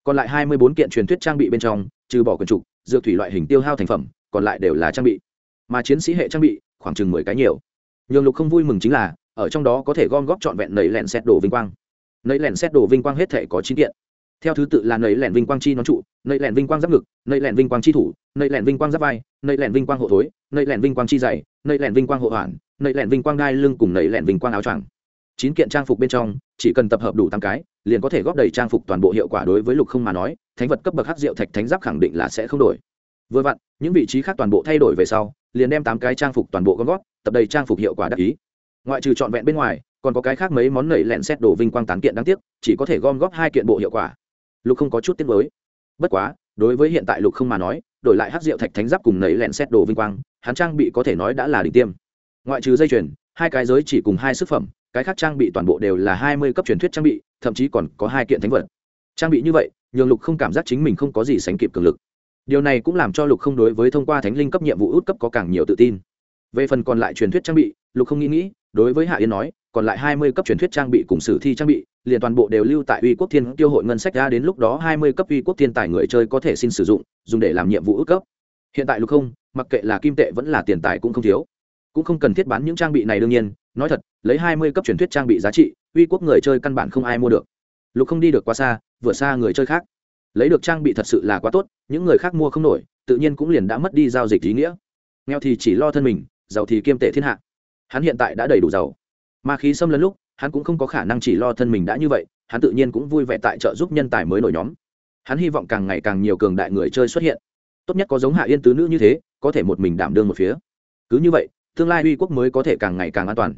còn lại hai mươi bốn kiện truyền thuyết trang bị bên trong trừ bỏ quần trục dược thủy loại hình tiêu hao thành phẩm còn lại đều là trang bị mà chiến sĩ hệ trang bị khoảng chừng mười cái nhiều nhường lục không vui mừng chính là ở trong đó có thể gom góp trọn vẹn nầy lẹn xét đồ vinh quang nầy lẹn xét đồ vinh quang hết thể có chín kiện theo thứ tự là nầy lẹn vinh quang chi nón trụ nầy lẹn vinh quang giáp ngực nầy lẹn vinh quang chi thủ nầy lẹn vinh quang giáp vai nầy lẹn vinh quang hộ thối nầy lẹn vinh quang chi dày nầy lẹn vinh quang hộ hoàn nầy lẹn vinh quang đai lưng cùng nầy lẹn vinh quang áo choàng chín kiện trang phục bên trong, chỉ cần tập hợp đủ tám cái, liền có thể góp đầy trang phục toàn bộ hiệu quả đối với lục không mà nói, thánh vật cấp bậc hắc rượu thạch thánh giáp khẳng định là sẽ không đổi. Vừa vặn, những vị trí khác toàn bộ thay đổi về sau, liền đem tám cái trang phục toàn bộ gom góp, tập đầy trang phục hiệu quả đắc ý. Ngoại trừ trọn vẹn bên ngoài, còn có cái khác mấy món nảy lẹn xét đổ vinh quang tán kiện đáng tiếc, chỉ có thể gom góp hai kiện bộ hiệu quả. Lục không có chút tiếc mới bất quá, đối với hiện tại lục không mà nói, đổi lại hát rượu thạch thánh giáp cùng nảy lẹn xét đồ vinh quang, hắn trang bị có thể nói đã là đỉnh tiêm. Ngoại trừ dây chuyền, hai cái giới chỉ cùng hai sức phẩm cái khác trang bị toàn bộ đều là hai mươi cấp truyền thuyết trang bị, thậm chí còn có hai kiện thánh vật. Trang bị như vậy, nhường lục không cảm giác chính mình không có gì sánh kịp cường lực. Điều này cũng làm cho lục không đối với thông qua thánh linh cấp nhiệm vụ út cấp có càng nhiều tự tin. Về phần còn lại truyền thuyết trang bị, lục không nghĩ nghĩ, đối với hạ yên nói, còn lại hai mươi cấp truyền thuyết trang bị cùng sử thi trang bị, liền toàn bộ đều lưu tại uy quốc thiên tiêu hội ngân sách ra đến lúc đó hai mươi cấp uy quốc thiên tài người chơi có thể xin sử dụng, dùng để làm nhiệm vụ ước cấp. Hiện tại lục không, mặc kệ là kim tệ vẫn là tiền tài cũng không thiếu cũng không cần thiết bán những trang bị này đương nhiên, nói thật, lấy hai mươi cấp truyền thuyết trang bị giá trị, uy quốc người chơi căn bản không ai mua được. Lục không đi được quá xa vượt xa người chơi khác. Lấy được trang bị thật sự là quá tốt, những người khác mua không nổi, tự nhiên cũng liền đã mất đi giao dịch ý nghĩa. Nghèo thì chỉ lo thân mình, giàu thì kiêm tệ thiên hạ. Hắn hiện tại đã đầy đủ giàu. Mà khí xâm lấn lúc, hắn cũng không có khả năng chỉ lo thân mình đã như vậy, hắn tự nhiên cũng vui vẻ tại trợ giúp nhân tài mới nổi nhóm. Hắn hy vọng càng ngày càng nhiều cường đại người chơi xuất hiện. Tốt nhất có giống hạ yên tứ nữ như thế, có thể một mình đảm đương một phía. Cứ như vậy tương lai uy quốc mới có thể càng ngày càng an toàn.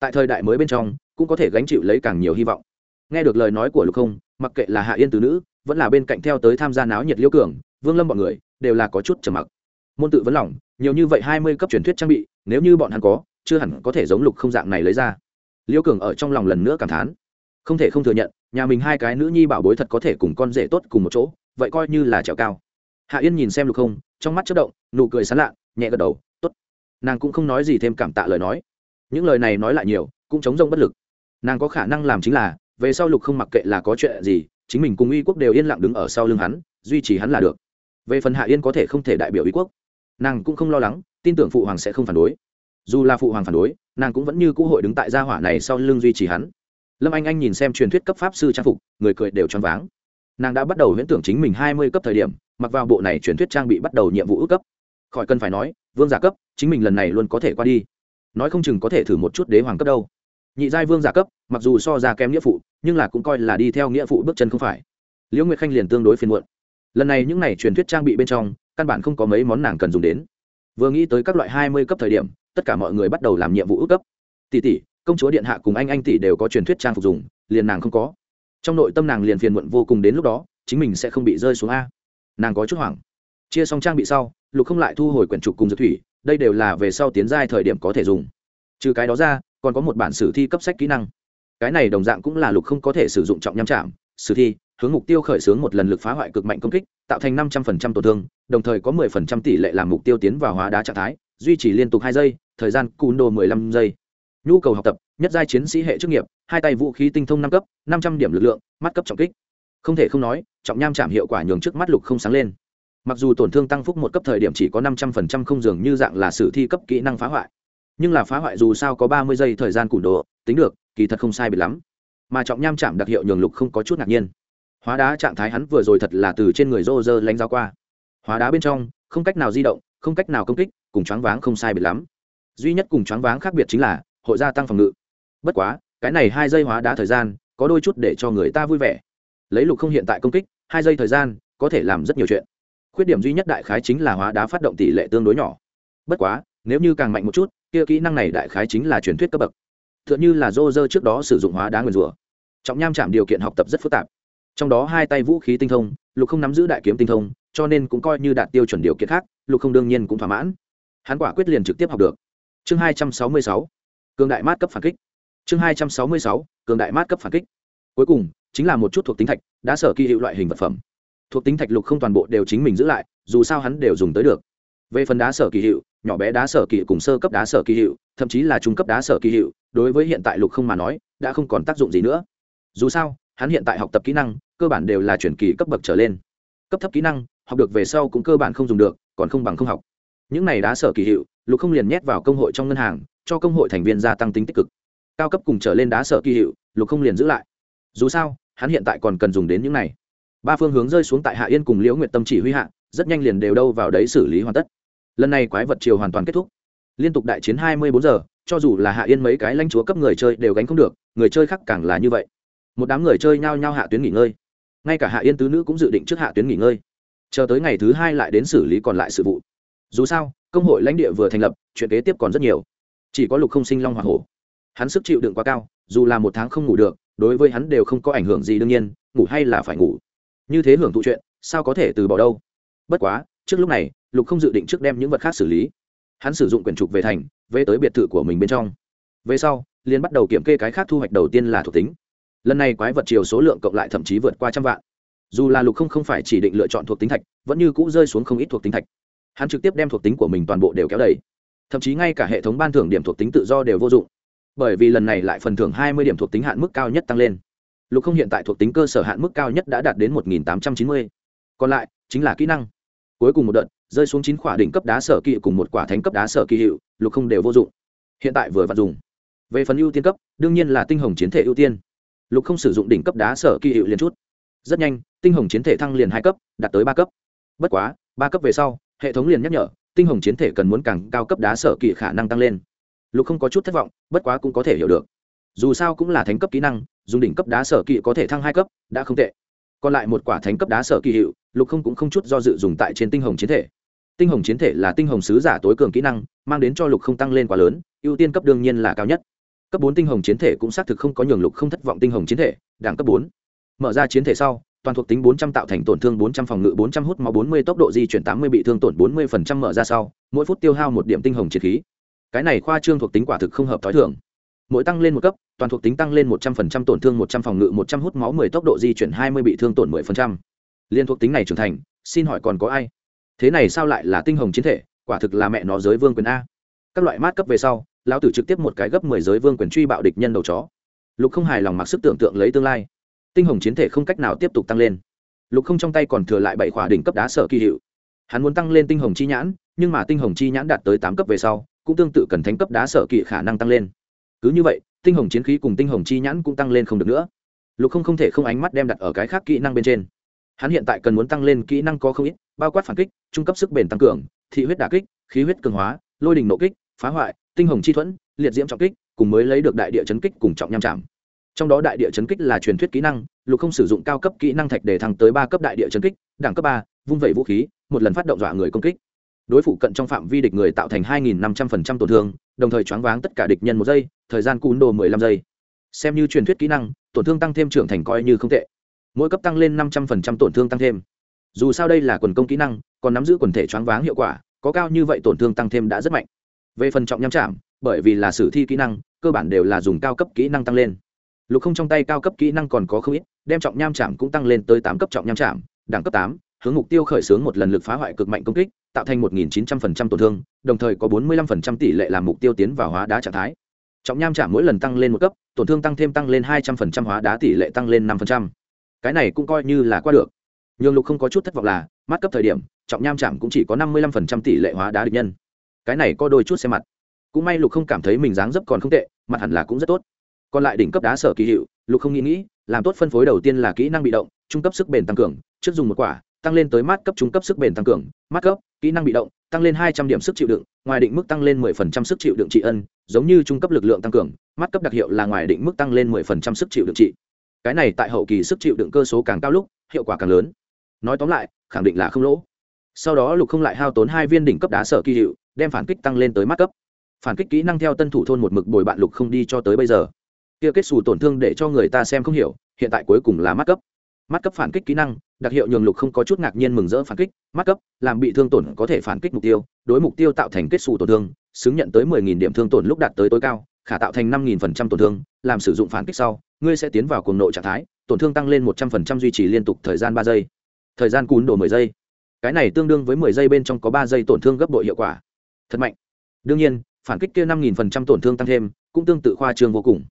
Tại thời đại mới bên trong, cũng có thể gánh chịu lấy càng nhiều hy vọng. Nghe được lời nói của lục không, mặc kệ là hạ yên tứ nữ, vẫn là bên cạnh theo tới tham gia náo nhiệt liêu cường, vương lâm b ọ n người, đều là có chút trầm mặc. Môn tự vấn lòng, nhiều như vậy hai mươi cấp truyền thuyết trang bị, nếu như bọn hắn có, chưa hẳn có thể giống lục không dạng này lấy ra. Liêu cường ở trong lòng lần nữa cảm thán. Không thể không thừa nhận, nhà mình hai cái nữ nhi bảo bối thật có thể cùng con rể tốt cùng một chỗ, vậy coi như là trèo cao. Hạ yên nhìn xem lục không, trong mắt chất động, nụ cười sán lạ, nhẹ gật đầu nàng cũng không nói gì thêm cảm tạ lời nói. Những lời này nói lại nhiều, cũng chống rông bất lực. Nàng có khả năng làm chính là, về sau lục không mặc kệ là có chuyện gì, chính mình cùng uy quốc đều yên lặng đứng ở sau lưng hắn, duy trì hắn là được. Về phần hạ yên có thể không thể đại biểu uy quốc, nàng cũng không lo lắng, tin tưởng phụ hoàng sẽ không phản đối. Dù là phụ hoàng phản đối, nàng cũng vẫn như cũ hội đứng tại gia hỏa này sau lưng duy trì hắn. Lâm anh anh nhìn xem truyền thuyết cấp pháp sư trang phục, người cười đều choáng váng. Nàng đã bắt đầu huyễn tưởng chính mình hai mươi cấp thời điểm, mặc vào bộ này truyền thuyết trang bị bắt đầu nhiệm vụ ước cấp. Khỏi cần phải nói vương giả cấp, chính mình lần này luôn có thể qua đi. Nói không chừng có thể thử một chút đế hoàng cấp đâu. Nhị giai vương giả cấp, mặc dù so ra kém nghĩa phụ, nhưng là cũng coi là đi theo nghĩa phụ bước chân không phải. Liễu nguyệt khanh liền tương đối phiền muộn. Lần này những n à y truyền thuyết trang bị bên trong, căn bản không có mấy món nàng cần dùng đến. Vừa nghĩ tới các loại hai mươi cấp thời điểm, tất cả mọi người bắt đầu làm nhiệm vụ ước cấp. Tỷ tỷ, công chúa điện hạ cùng anh anh tỷ đều có truyền thuyết trang phục dùng, liền nàng không có. Trong nội tâm nàng liền phiền muộn vô cùng đến lúc đó, chính mình sẽ không bị rơi xuống a. Nàng có chút hoảng chia xong trang bị sau, lục không lại thu hồi quyển trục cùng dược thủy, đây đều là về sau tiến giai thời điểm có thể dùng. Trừ cái đó ra, còn có một bản sử thi cấp sách kỹ năng. Cái này đồng dạng cũng là lục không có thể sử dụng trọng nham chạm, sử thi, hướng mục tiêu khởi xướng một lần lực phá hoại cực mạnh công kích, tạo thành năm trăm phần trăm tổn thương, đồng thời có mười phần trăm tỷ lệ làm mục tiêu tiến vào hóa đá trạng thái, duy trì liên tục hai giây, thời gian cùn đồ mười lăm giây. Nhu cầu học tập, nhất giai chiến sĩ hệ chức nghiệp, hai tay vũ khí tinh thông năm cấp, năm trăm điểm lực lượng, mắt cấp trọng kích. Không thể không nói, trọng nham chạm hiệu quả nhường trước mắt lục không sáng lên mặc dù tổn thương tăng phúc một cấp thời điểm chỉ có năm trăm phần trăm không dường như dạng là sử thi cấp kỹ năng phá hoại, nhưng là phá hoại dù sao có ba mươi giây thời gian cùn độ, tính được, kỳ thật không sai biệt lắm. Mà trọng nham chạm đặc hiệu nhường lục không có chút ngạc nhiên. Hóa đá trạng thái hắn vừa rồi thật là từ trên người rô rơ lanh ra qua. Hóa đá bên trong, không cách nào di động, không cách nào công kích, cùng choáng váng không sai biệt lắm. Duy nhất cùng choáng váng khác biệt chính là, hội gia tăng phòng ngự. Bất quá, cái này hai giây hóa đá thời gian, có đôi chút để cho người ta vui vẻ. Lấy lục không hiện tại công kích, hai giây thời gian, có thể làm rất nhiều chuyện khuyết điểm duy nhất đại khái chính là hóa đá phát động tỷ lệ tương đối nhỏ. Bất quá, nếu như càng mạnh một chút, kia kỹ năng này đại khái chính là truyền thuyết cấp bậc. T h ư ợ n h ư là dô dơ trước đó sử dụng hóa đá nguyền rủa. Trọng nham chạm điều kiện học tập rất phức tạp. Trong đó hai tay vũ khí tinh thông, lục không nắm giữ đại kiếm tinh thông, cho nên cũng coi như đạt tiêu chuẩn điều kiện khác, lục không đương nhiên cũng thỏa mãn. Hắn quả quyết liền trực tiếp học được. Chương hai trăm sáu mươi sáu, cường đại mát cấp phản kích. Chương hai trăm sáu mươi sáu, cường đại mát cấp phản kích. Cuối cùng, chính là một chút thuộc tính thạch đã sở kỳ hiệu loại hình vật phẩm thuộc tính thạch lục không toàn bộ đều chính mình giữ lại, dù sao hắn đều dùng tới được. Về phần đá sở kỳ hiệu, nhỏ bé đá sở kỳ cùng sơ cấp đá sở kỳ hiệu, thậm chí là trung cấp đá sở kỳ hiệu, đối với hiện tại lục không mà nói, đã không còn tác dụng gì nữa. Dù sao, hắn hiện tại học tập kỹ năng, cơ bản đều là chuyển kỳ cấp bậc trở lên. Cấp thấp kỹ năng, học được về sau cũng cơ bản không dùng được, còn không bằng không học. Những này đá sở kỳ hiệu, lục không liền nhét vào công hội trong ngân hàng, cho công hội thành viên gia tăng tính tích cực. Cao cấp cùng trở lên đá sở kỳ hiệu, lục không liền giữ lại. Dù sao, hắn hiện tại còn cần dùng đến những này ba phương hướng rơi xuống tại hạ yên cùng liễu nguyệt tâm chỉ huy hạ, rất nhanh liền đều đâu vào đấy xử lý hoàn tất. Lần này quái vật triều hoàn toàn kết thúc. Liên tục đại chiến hai mươi bốn giờ, cho dù là hạ yên mấy cái lãnh chúa cấp người chơi đều gánh không được, người chơi khác càng là như vậy. Một đám người chơi nhao nhao hạ tuyến nghỉ ngơi. Ngay cả hạ yên tứ nữ cũng dự định trước hạ tuyến nghỉ ngơi. Chờ tới ngày thứ hai lại đến xử lý còn lại sự vụ. Dù sao, công hội lãnh địa vừa thành lập, chuyện kế tiếp còn rất nhiều. Chỉ có lục không sinh long hoàng hổ. Hắn sức chịu đựng quá cao, dù là một tháng không ngủ được, đối với hắn đều không có ảnh hưởng gì đương nhiên, ngủ hay là phải ngủ như thế hưởng thụ chuyện, sao có thể từ bỏ đâu? Bất quá, trước lúc này, lục không dự định trước đem những vật khác xử lý. Hắn sử dụng quyển trục về thành, về tới biệt thự của mình bên trong. Về sau liên bắt đầu kiểm kê cái khác thu hoạch đầu tiên là thuộc tính. Lần này quái vật chiều số lượng cộng lại thậm chí vượt qua trăm vạn. Dù là lục không không phải chỉ định lựa chọn thuộc tính thạch, vẫn như cũ rơi xuống không ít thuộc tính thạch. Hắn trực tiếp đem thuộc tính của mình toàn bộ đều kéo đầy. Thậm chí ngay cả hệ thống ban thưởng điểm thuộc tính tự do đều vô dụng. Bởi vì lần này lại phần thưởng hai mươi điểm thuộc tính hạn mức cao nhất tăng lên lục không hiện tại thuộc tính cơ sở hạn mức cao nhất đã đạt đến một nghìn tám trăm chín mươi. Còn lại, chính là kỹ năng. Cuối cùng một đợt, rơi xuống chín quả đỉnh cấp đá sở kỵ cùng một quả thánh cấp đá sở kỳ hiệu lục không đều vô dụng. Hiện tại vừa vặn dùng. Về phần ưu tiên cấp, đương nhiên là tinh hồng chiến thể ưu tiên. Lục không sử dụng đỉnh cấp đá sở kỳ hiệu liền chút. Rất nhanh, tinh hồng chiến thể thăng liền hai cấp, đạt tới ba cấp. Bất quá, ba cấp về sau, hệ thống liền nhắc nhở, tinh hồng chiến thể cần muốn càng cao cấp đá sở kỳ khả năng tăng lên. Lục không có chút thất vọng, bất quá cũng có thể hiểu được. Dù sao cũng là thánh cấp kỹ năng dùng đỉnh cấp đá sở kỵ có thể thăng hai cấp đã không tệ. Còn lại một quả thánh cấp đá sở kỳ hiệu lục không cũng không chút do dự dùng tại trên tinh hồng chiến thể. Tinh hồng chiến thể là tinh hồng sứ giả tối cường kỹ năng mang đến cho lục không tăng lên quá lớn ưu tiên cấp đương nhiên là cao nhất. Cấp bốn tinh hồng chiến thể cũng xác thực không có nhường lục không thất vọng tinh hồng chiến thể đảng cấp bốn. Mở ra chiến thể sau toàn thuộc tính 400 tạo thành tổn thương 400 phòng ngự 400 hút máu 40 tốc độ di chuyển 80 bị thương tổn 40% mở ra sau, mỗi phút tiêu hao một điểm tinh hồng chiến khí. Cái này khoa trương thuộc tính quả thực không hợp thói thường mỗi tăng lên một cấp, toàn thuộc tính tăng lên một trăm phần trăm, tổn thương một trăm phòng ngự, một trăm hút máu, mười tốc độ di chuyển hai mươi bị thương, tổn mười phần trăm. Liên thuộc tính này trưởng thành, xin hỏi còn có ai? Thế này sao lại là tinh hồng chiến thể? Quả thực là mẹ nó giới vương quyền a. Các loại mát cấp về sau, lão tử trực tiếp một cái gấp mười giới vương quyền truy bạo địch nhân đầu chó. Lục không hài lòng mặc sức tưởng tượng lấy tương lai. Tinh hồng chiến thể không cách nào tiếp tục tăng lên. Lục không trong tay còn thừa lại bảy khỏa đỉnh cấp đá sở kỳ hiệu. Hắn muốn tăng lên tinh hồng chi nhãn, nhưng mà tinh hồng chi nhãn đạt tới tám cấp về sau, cũng tương tự cần thánh cấp đá sở kỳ khả năng tăng lên cứ như vậy, tinh hồng chiến khí cùng tinh hồng chi nhãn cũng tăng lên không được nữa. Lục không không thể không ánh mắt đem đặt ở cái khác kỹ năng bên trên. Hắn hiện tại cần muốn tăng lên kỹ năng có không ít, bao quát phản kích, trung cấp sức bền tăng cường, thị huyết đà kích, khí huyết cường hóa, lôi đình nộ kích, phá hoại, tinh hồng chi thuẫn, liệt diễm trọng kích, cùng mới lấy được đại địa chấn kích cùng trọng nham chạm. Trong đó đại địa chấn kích là truyền thuyết kỹ năng, lục không sử dụng cao cấp kỹ năng thạch để thăng tới ba cấp đại địa chấn kích, đẳng cấp ba, vung vẩy vũ khí, một lần phát động dọa người công kích. Đối phụ cận trong phạm vi địch người tạo thành 2.500% tổn thương, đồng thời choáng váng tất cả địch nhân một giây thời gian cún đồ 15 giây. Xem như truyền thuyết kỹ năng, tổn thương tăng thêm trưởng thành coi như không tệ. Mỗi cấp tăng lên 500% tổn thương tăng thêm. Dù sao đây là quần công kỹ năng, còn nắm giữ quần thể choáng váng hiệu quả, có cao như vậy tổn thương tăng thêm đã rất mạnh. Về phần trọng nhắm chạm, bởi vì là sử thi kỹ năng, cơ bản đều là dùng cao cấp kỹ năng tăng lên. Lục không trong tay cao cấp kỹ năng còn có không ít, đem trọng nham chạm cũng tăng lên tới tám cấp trọng nham chạm, đẳng cấp tám, hướng mục tiêu khởi xướng một lần lực phá hoại cực mạnh công kích, tạo thành 1.900% tổn thương, đồng thời có 45% tỷ lệ làm mục tiêu tiến vào hóa đá trạng thái trọng nham chạm mỗi lần tăng lên một cấp, tổn thương tăng thêm tăng lên 200% hóa đá tỷ lệ tăng lên năm phần trăm. cái này cũng coi như là qua được. Nhưng lục không có chút thất vọng là, mắt cấp thời điểm, trọng nham chạm cũng chỉ có 55% tỷ lệ hóa đá địch nhân. Cái này có đôi chút xe mặt. Cũng may lục không cảm thấy mình dáng dấp còn không tệ, mặt hẳn là cũng rất tốt. Còn lại đỉnh cấp đá sở kỳ hiệu, lục không nghĩ nghĩ, làm tốt phân phối đầu tiên là kỹ năng bị động, trung cấp sức bền tăng cường, trước dùng một quả tăng lên tới mát cấp trung cấp sức bền tăng cường, mát cấp, kỹ năng bị động, tăng lên hai trăm điểm sức chịu đựng, ngoài định mức tăng lên mười phần trăm sức chịu đựng trị ân, giống như trung cấp lực lượng tăng cường, mát cấp đặc hiệu là ngoài định mức tăng lên mười phần trăm sức chịu đựng trị. Cái này tại hậu kỳ sức chịu đựng cơ số càng cao lúc, hiệu quả càng lớn. Nói tóm lại, khẳng định là không lỗ. Sau đó lục không lại hao tốn hai viên đỉnh cấp đá sở kỳ hiệu, đem phản kích tăng lên tới mắt cấp. Phản kích kỹ năng theo tân thủ thôn một mực bồi bạn lục không đi cho tới bây giờ. Kia kết xù tổn thương để cho người ta xem không hiểu, hiện tại cuối cùng là mắt cấp mắt cấp phản kích kỹ năng, đặc hiệu nhường lục không có chút ngạc nhiên mừng rỡ phản kích, mắt cấp, làm bị thương tổn có thể phản kích mục tiêu, đối mục tiêu tạo thành kết xù tổn thương, xứng nhận tới mười nghìn điểm thương tổn lúc đạt tới tối cao, khả tạo thành năm nghìn phần trăm tổn thương, làm sử dụng phản kích sau, ngươi sẽ tiến vào cuồng nội trạng thái, tổn thương tăng lên một trăm phần trăm duy trì liên tục thời gian ba giây. Thời gian cún đồ mười giây. Cái này tương đương với mười giây bên trong có ba giây tổn thương gấp bội hiệu quả. Thật mạnh. Đương nhiên, phản kích kia năm nghìn phần trăm tổn thương tăng thêm, cũng tương tự khoa trương vô cùng.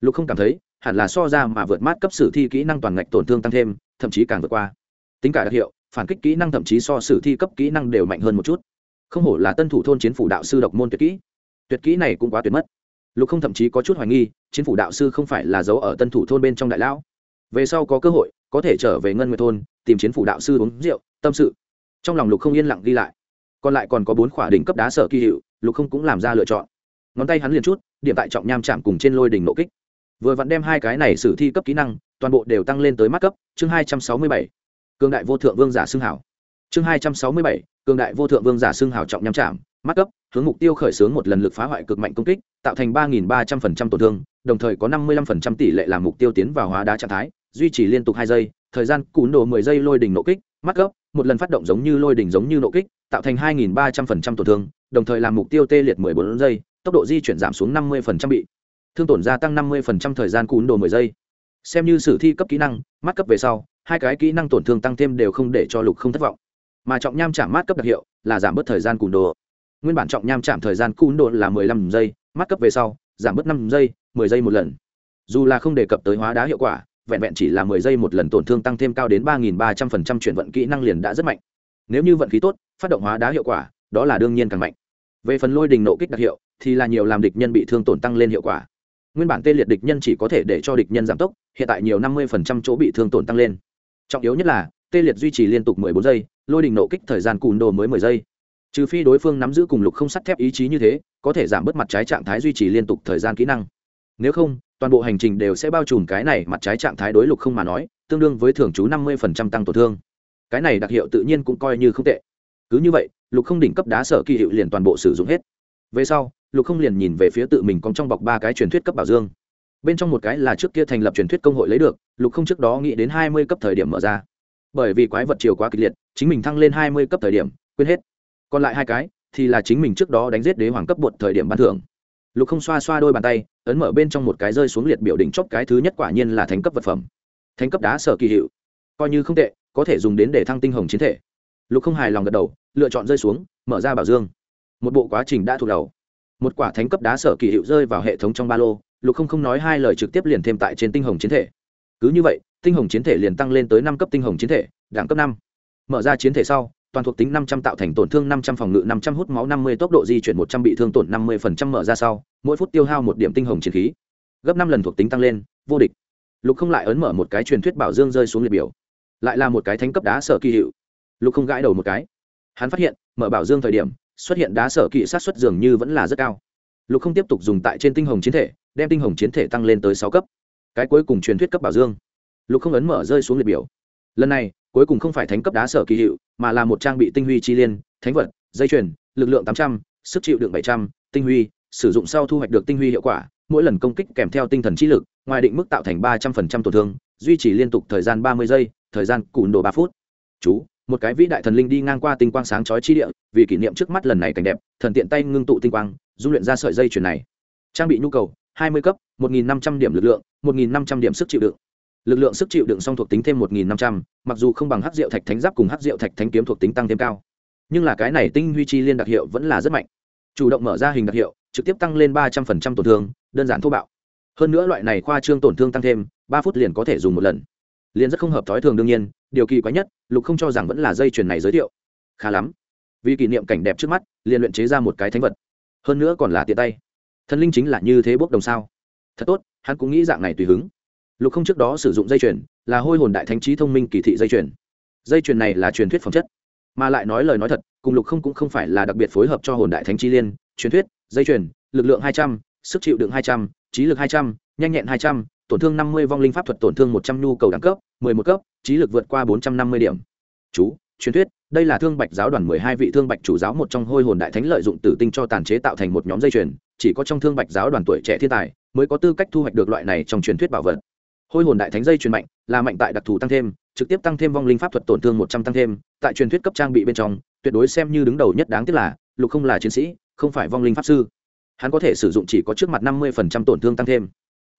Lục không cảm thấy hẳn là so ra mà vượt mát cấp sử thi kỹ năng toàn ngạch tổn thương tăng thêm, thậm chí càng vượt qua. Tính cả đặc hiệu, phản kích kỹ năng thậm chí so sử thi cấp kỹ năng đều mạnh hơn một chút. Không hổ là tân thủ thôn chiến phủ đạo sư độc môn tuyệt kỹ. Tuyệt kỹ này cũng quá tuyệt mất. Lục không thậm chí có chút hoài nghi, chiến phủ đạo sư không phải là giấu ở tân thủ thôn bên trong đại lão. Về sau có cơ hội, có thể trở về ngân nguyệt thôn, tìm chiến phủ đạo sư uống rượu, tâm sự. Trong lòng lục không yên lặng ghi lại. Còn lại còn có bốn khỏa đỉnh cấp đá sở kỳ hiệu, lục không cũng làm ra lựa chọn. Ngón tay hắn liền chút, điểm tại trọng nham chạm cùng trên lôi đỉnh nộ kích vừa vặn đem hai cái này sử thi cấp kỹ năng, toàn bộ đều tăng lên tới mắt cấp, chương hai trăm sáu mươi bảy cương đại vô thượng vương giả xưng hảo. Chương hai trăm sáu mươi bảy cương đại vô thượng vương giả xưng hảo trọng nhắm chạm mắt cấp, hướng mục tiêu khởi xướng một lần lực phá hoại cực mạnh công kích, tạo thành ba nghìn ba trăm phần trăm tổn thương, đồng thời có năm mươi lăm phần trăm tỷ lệ làm mục tiêu tiến vào hóa đá trạng thái, duy trì liên tục hai giây, thời gian cún đồ mười giây lôi đỉnh nộ kích mắt cấp, một lần phát động giống như lôi đỉnh giống như nộ kích, tạo thành hai nghìn ba trăm phần trăm tổn thương, đồng thời làm mục tiêu tê liệt mười bốn giây, tốc độ di chuyển giảm xuống năm mươi phần trăm bị thương tổn gia tăng năm mươi phần trăm thời gian cún đồ mười giây. Xem như sử thi cấp kỹ năng, mắt cấp về sau, hai cái kỹ năng tổn thương tăng thêm đều không để cho lục không thất vọng. Mà trọng nham chạm mát cấp đặc hiệu là giảm bớt thời gian cún đồ. Nguyên bản trọng nham chạm thời gian cún đồ là mười lăm giây, mắt cấp về sau, giảm bớt năm giây, mười giây một lần. Dù là không đề cập tới hóa đá hiệu quả, vẹn vẹn chỉ là mười giây một lần tổn thương tăng thêm cao đến ba nghìn ba trăm phần trăm chuyển vận kỹ năng liền đã rất mạnh. Nếu như vận khí tốt, phát động hóa đá hiệu quả, đó là đương nhiên càng mạnh. Về phần lôi đình nộ kích đặc hiệu, thì là nhiều làm địch nhân bị thương tổn tăng lên hiệu quả nguyên bản tê liệt địch nhân chỉ có thể để cho địch nhân giảm tốc, hiện tại nhiều năm mươi phần trăm chỗ bị thương tổn tăng lên. Trọng yếu nhất là, tê liệt duy trì liên tục mười bốn giây, lôi đình nộ kích thời gian cùn đồ mới mười giây. Trừ phi đối phương nắm giữ cùng lục không sắt thép ý chí như thế, có thể giảm bớt mặt trái trạng thái duy trì liên tục thời gian kỹ năng. Nếu không, toàn bộ hành trình đều sẽ bao trùm cái này mặt trái trạng thái đối lục không mà nói, tương đương với thưởng chú năm mươi phần trăm tăng tổn thương. Cái này đặc hiệu tự nhiên cũng coi như không tệ. Cứ như vậy, lục không đỉnh cấp đá sở kỳ hiệu liền toàn bộ sử dụng hết. Về sau lục không liền nhìn về phía tự mình còn trong bọc ba cái truyền thuyết cấp bảo dương. Bên trong một cái là trước kia thành lập truyền thuyết công hội lấy được, lục không trước đó nghĩ đến hai mươi cấp thời điểm mở ra. Bởi vì quái vật chiều quá kịch liệt, chính mình thăng lên hai mươi cấp thời điểm, quên hết. Còn lại hai cái, thì là chính mình trước đó đánh giết đế hoàng cấp bột thời điểm ban thưởng. Lục không xoa xoa đôi bàn tay, ấn mở bên trong một cái rơi xuống liệt biểu đỉnh chóp cái thứ nhất quả nhiên là thánh cấp vật phẩm. Thánh cấp đá sở kỳ hiệu. Coi như không tệ, có thể dùng đến để thăng tinh hồng chiến thể. Lục không hài lòng gật đầu, lựa chọn rơi xuống, mở ra bảo dương. Một bộ quá trình đã thuộc đầu một quả thánh cấp đá sở kỳ hiệu rơi vào hệ thống trong ba lô, lục không không nói hai lời trực tiếp liền thêm tại trên tinh hồng chiến thể. Cứ như vậy, tinh hồng chiến thể liền tăng lên tới năm cấp tinh hồng chiến thể, đẳng cấp năm. Mở ra chiến thể sau, toàn thuộc tính năm trăm tạo thành tổn thương năm trăm phòng ngự năm trăm hút máu năm mươi, tốc độ di chuyển một trăm bị thương tổn năm mươi phần trăm mở ra sau, mỗi phút tiêu hao một điểm tinh hồng chiến khí. Gấp năm lần thuộc tính tăng lên, vô địch. Lục không lại ấn mở một cái truyền thuyết bảo dương rơi xuống liệt biểu. Lại là một cái thánh cấp đá sở kỳ hiệu. Lục không gãi đầu một cái. Hắn phát hiện, mở bảo dương thời điểm xuất hiện đá sở kỵ sát xuất dường như vẫn là rất cao. Lục không tiếp tục dùng tại trên tinh hồng chiến thể, đem tinh hồng chiến thể tăng lên tới sáu cấp. Cái cuối cùng truyền thuyết cấp bảo dương. Lục không ấn mở rơi xuống liệt biểu. Lần này, cuối cùng không phải thánh cấp đá sở kỳ hiệu, mà là một trang bị tinh huy chi liên, thánh vật, dây chuyền, lực lượng tám trăm, sức chịu đựng bảy trăm, tinh huy, sử dụng sau thu hoạch được tinh huy hiệu quả, mỗi lần công kích kèm theo tinh thần trí lực, ngoài định mức tạo thành ba trăm phần trăm tổn thương, duy trì liên tục thời gian ba mươi giây, thời gian cùn đồ ba phút. Chú một cái vĩ đại thần linh đi ngang qua tinh quang sáng chói chi địa, vì kỷ niệm trước mắt lần này cảnh đẹp, thần tiện tay ngưng tụ tinh quang, dung luyện ra sợi dây chuyền này. Trang bị nhu cầu, hai mươi cấp, một nghìn năm trăm điểm lực lượng, một nghìn năm trăm điểm sức chịu đựng. Lực lượng sức chịu đựng song thuộc tính thêm một nghìn năm trăm, mặc dù không bằng hắc diệu thạch thánh giáp cùng hắc diệu thạch thánh kiếm thuộc tính tăng thêm cao. Nhưng là cái này tinh huy chi liên đặc hiệu vẫn là rất mạnh. Chủ động mở ra hình đặc hiệu, trực tiếp tăng lên ba trăm phần trăm tổn thương, đơn giản thô bạo. Hơn nữa loại này khoa trương tổn thương tăng thêm, ba phút liền có thể dùng một lần. Liền rất không hợp thói thường đương nhiên điều kỳ quái nhất, lục không cho rằng vẫn là dây chuyền này giới thiệu. Khá lắm. Vì kỷ niệm cảnh đẹp trước mắt, liền luyện chế ra một cái thánh vật. Hơn nữa còn là tiện tay. Thần linh chính là như thế bốc đồng sao? Thật tốt, hắn cũng nghĩ dạng này tùy hứng. Lục không trước đó sử dụng dây chuyền, là hôi hồn đại thánh trí thông minh kỳ thị dây chuyền. Dây chuyền này là truyền thuyết phẩm chất. Mà lại nói lời nói thật, cùng lục không cũng không phải là đặc biệt phối hợp cho hồn đại thánh chi liên. Truyền thuyết, dây chuyền, lực lượng hai trăm, sức chịu đựng hai trăm, trí lực hai trăm, nhanh nhẹn hai trăm tổn thương năm mươi vong linh pháp thuật tổn thương một trăm nhu cầu đẳng cấp, mười một cấp, trí lực vượt qua bốn trăm năm mươi điểm. Chú, truyền thuyết, đây là thương bạch giáo đoàn mười hai vị thương bạch chủ giáo một trong hôi hồn đại thánh lợi dụng tử tinh cho tàn chế tạo thành một nhóm dây chuyền, chỉ có trong thương bạch giáo đoàn tuổi trẻ thiên tài mới có tư cách thu hoạch được loại này trong truyền thuyết bảo vật. Hôi hồn đại thánh dây truyền mạnh, là mạnh tại đặc thù tăng thêm, trực tiếp tăng thêm vong linh pháp thuật tổn thương một trăm tăng thêm, tại truyền thuyết cấp trang bị bên trong, tuyệt đối xem như đứng đầu nhất đáng tiếc là, lục không là chiến sĩ, không phải vong linh pháp sư. Hắn có thể sử dụng chỉ có trước mặt năm mươi tổn thương tăng thêm.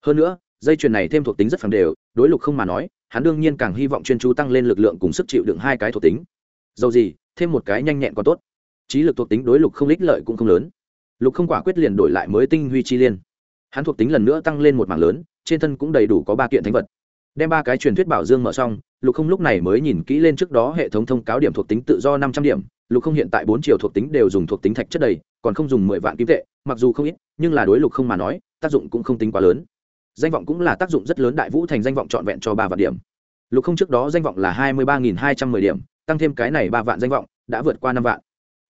Hơn nữa dây chuyền này thêm thuộc tính rất phẳng đều, đối lục không mà nói, hắn đương nhiên càng hy vọng chuyên chú tăng lên lực lượng cùng sức chịu đựng hai cái thuộc tính. Dầu gì, thêm một cái nhanh nhẹn còn tốt. Trí lực thuộc tính đối lục không ích lợi cũng không lớn. Lục không quả quyết liền đổi lại mới tinh huy chi liên. Hắn thuộc tính lần nữa tăng lên một mảng lớn, trên thân cũng đầy đủ có ba kiện thánh vật. Đem ba cái truyền thuyết bảo dương mở xong, lục không lúc này mới nhìn kỹ lên trước đó hệ thống thông cáo điểm thuộc tính tự do năm trăm điểm. Lục không hiện tại bốn triệu thuộc tính đều dùng thuộc tính thạch chất đầy, còn không dùng mười vạn kim tệ, mặc dù không ít, nhưng là đối lục không mà nói, tác dụng cũng không tính quá lớn danh vọng cũng là tác dụng rất lớn đại vũ thành danh vọng trọn vẹn cho ba vạn điểm. Lục không trước đó danh vọng là hai mươi ba nghìn hai trăm mười điểm, tăng thêm cái này ba vạn danh vọng, đã vượt qua năm vạn.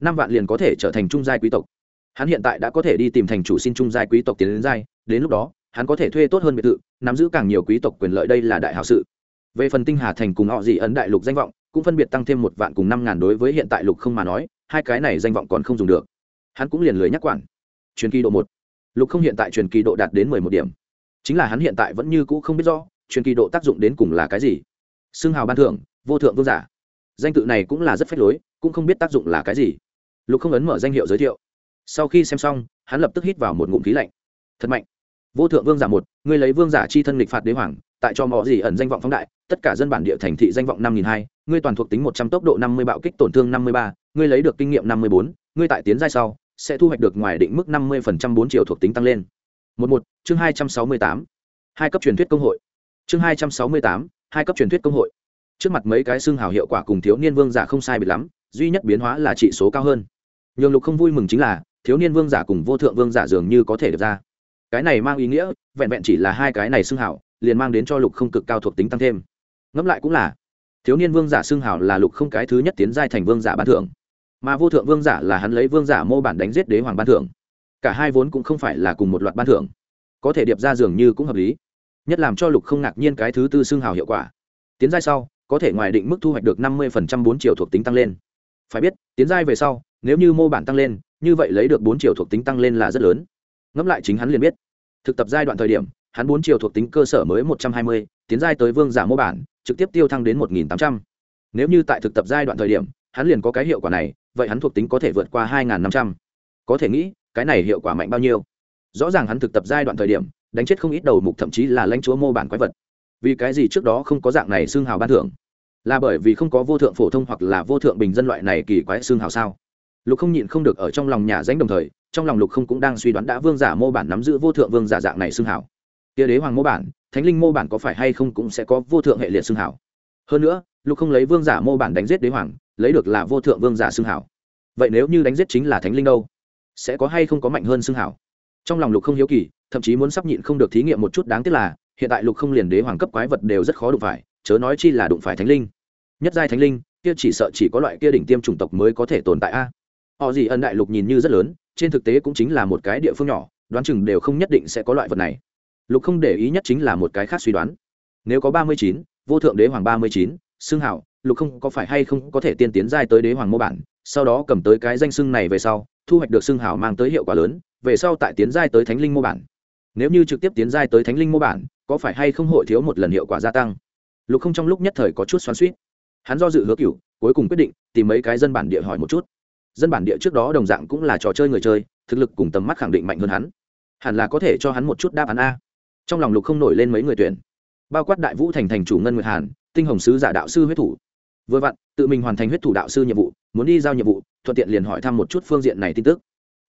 Năm vạn liền có thể trở thành trung giai quý tộc. Hắn hiện tại đã có thể đi tìm thành chủ xin trung giai quý tộc tiến đến giai, đến lúc đó, hắn có thể thuê tốt hơn biệt thự, nắm giữ càng nhiều quý tộc quyền lợi đây là đại hào sự. Về phần tinh hà thành cùng họ dị ấn đại lục danh vọng, cũng phân biệt tăng thêm một vạn cùng năm ngàn đối với hiện tại lục không mà nói, hai cái này danh vọng còn không dùng được. Hắn cũng liền lười nhắc quản. Truyền kỳ độ một. Lục không hiện tại truyền kỳ độ đạt đến mười một điểm chính là hắn hiện tại vẫn như cũ không biết rõ, truyền kỳ độ tác dụng đến cùng là cái gì. Xưng hào ban thưởng, vô thượng vương giả. Danh tự này cũng là rất phách lối, cũng không biết tác dụng là cái gì. Lục không ấn mở danh hiệu giới thiệu. Sau khi xem xong, hắn lập tức hít vào một ngụm khí lạnh. Thật mạnh. Vô thượng vương giả một, ngươi lấy vương giả chi thân lịch phạt đế hoàng, tại cho mỏ gì ẩn danh vọng phóng đại, tất cả dân bản địa thành thị danh vọng năm nghìn hai, ngươi toàn thuộc tính một trăm tốc độ năm mươi bạo kích tổn thương năm mươi ba, ngươi lấy được kinh nghiệm năm mươi bốn, ngươi tại tiến giai sau, sẽ thu hoạch được ngoài định mức năm mươi phần trăm bốn triệu thuộc tính tăng lên một một, chương hai trăm sáu mươi tám. Hai cấp truyền thuyết công hội. Chương hai trăm sáu mươi tám, hai cấp truyền thuyết công hội. Trước mặt mấy cái xương hào hiệu quả cùng thiếu niên vương giả không sai biệt lắm, duy nhất biến hóa là trị số cao hơn. Nhường lục không vui mừng chính là, thiếu niên vương giả cùng vô thượng vương giả dường như có thể được ra. Cái này mang ý nghĩa, vẹn vẹn chỉ là hai cái này xương hảo liền mang đến cho lục không cực cao thuộc tính tăng thêm. Ngẫm lại cũng là, thiếu niên vương giả xương hảo là lục không cái thứ nhất tiến giai thành vương giả ban thưởng. Mà vô thượng vương giả là hắn lấy vương giả mô bản đánh giết đế hoàng ban thưởng cả hai vốn cũng không phải là cùng một loạt ban thưởng. Có thể điệp ra dường như cũng hợp lý. Nhất làm cho lục không ngạc nhiên cái thứ tư xương hào hiệu quả. Tiến giai sau, có thể ngoài định mức thu hoạch được năm mươi bốn triệu thuộc tính tăng lên. Phải biết, tiến giai về sau, nếu như mô bản tăng lên, như vậy lấy được bốn triệu thuộc tính tăng lên là rất lớn. Ngẫm lại chính hắn liền biết. Thực tập giai đoạn thời điểm, hắn bốn triệu thuộc tính cơ sở mới một trăm hai mươi, tiến giai tới vương giả mô bản, trực tiếp tiêu thăng đến một nghìn tám trăm. Nếu như tại thực tập giai đoạn thời điểm, hắn liền có cái hiệu quả này, vậy hắn thuộc tính có thể vượt qua hai năm trăm. Có thể nghĩ cái này hiệu quả mạnh bao nhiêu rõ ràng hắn thực tập giai đoạn thời điểm, đánh chết không ít đầu mục thậm chí là lãnh chúa mô bản quái vật vì cái gì trước đó không có dạng này xương hào ban thưởng là bởi vì không có vô thượng phổ thông hoặc là vô thượng bình dân loại này kỳ quái xương hào sao lục không nhịn không được ở trong lòng nhà danh đồng thời, trong lòng lục không cũng đang suy đoán đã vương giả mô bản nắm giữ vô thượng vương giả dạng này xương hào. tia đế hoàng mô bản, thánh linh mô bản có phải hay không cũng sẽ có vô thượng hệ liệt xương hào? hơn nữa, lục không lấy vương giả mô bản đánh giết đế hoàng, lấy được là vô thượng vương giả xương hào. vậy nếu như đánh giết chính là thánh linh đâu sẽ có hay không có mạnh hơn xương hảo. Trong lòng lục không hiếu kỳ, thậm chí muốn sắp nhịn không được thí nghiệm một chút đáng tiếc là, hiện tại lục không liền đế hoàng cấp quái vật đều rất khó đụng phải, chớ nói chi là đụng phải thánh linh. Nhất giai thánh linh, kia chỉ sợ chỉ có loại kia đỉnh tiêm chủng tộc mới có thể tồn tại a. Họ gì ân đại lục nhìn như rất lớn, trên thực tế cũng chính là một cái địa phương nhỏ, đoán chừng đều không nhất định sẽ có loại vật này. Lục không để ý nhất chính là một cái khác suy đoán. Nếu có ba mươi chín, vô thượng đế hoàng ba mươi chín, xưng hảo, lục không có phải hay không có thể tiên tiến giai tới đế hoàng mô bản, sau đó cầm tới cái danh xưng này về sau thu hoạch được xưng hào mang tới hiệu quả lớn, về sau tại tiến giai tới thánh linh mô bản. Nếu như trực tiếp tiến giai tới thánh linh mô bản, có phải hay không hội thiếu một lần hiệu quả gia tăng? Lục không trong lúc nhất thời có chút xoắn suýt hắn do dự hứa cựu cuối cùng quyết định tìm mấy cái dân bản địa hỏi một chút. Dân bản địa trước đó đồng dạng cũng là trò chơi người chơi, thực lực cùng tầm mắt khẳng định mạnh hơn hắn. Hẳn là có thể cho hắn một chút đáp án a. Trong lòng lục không nổi lên mấy người tuyển. Bao quát đại vũ thành thành chủ ngân nguyệt hàn, tinh hồng sứ giả đạo sư huyết thủ vừa vặn, tự mình hoàn thành huyết thủ đạo sư nhiệm vụ, muốn đi giao nhiệm vụ, thuận tiện liền hỏi thăm một chút phương diện này tin tức.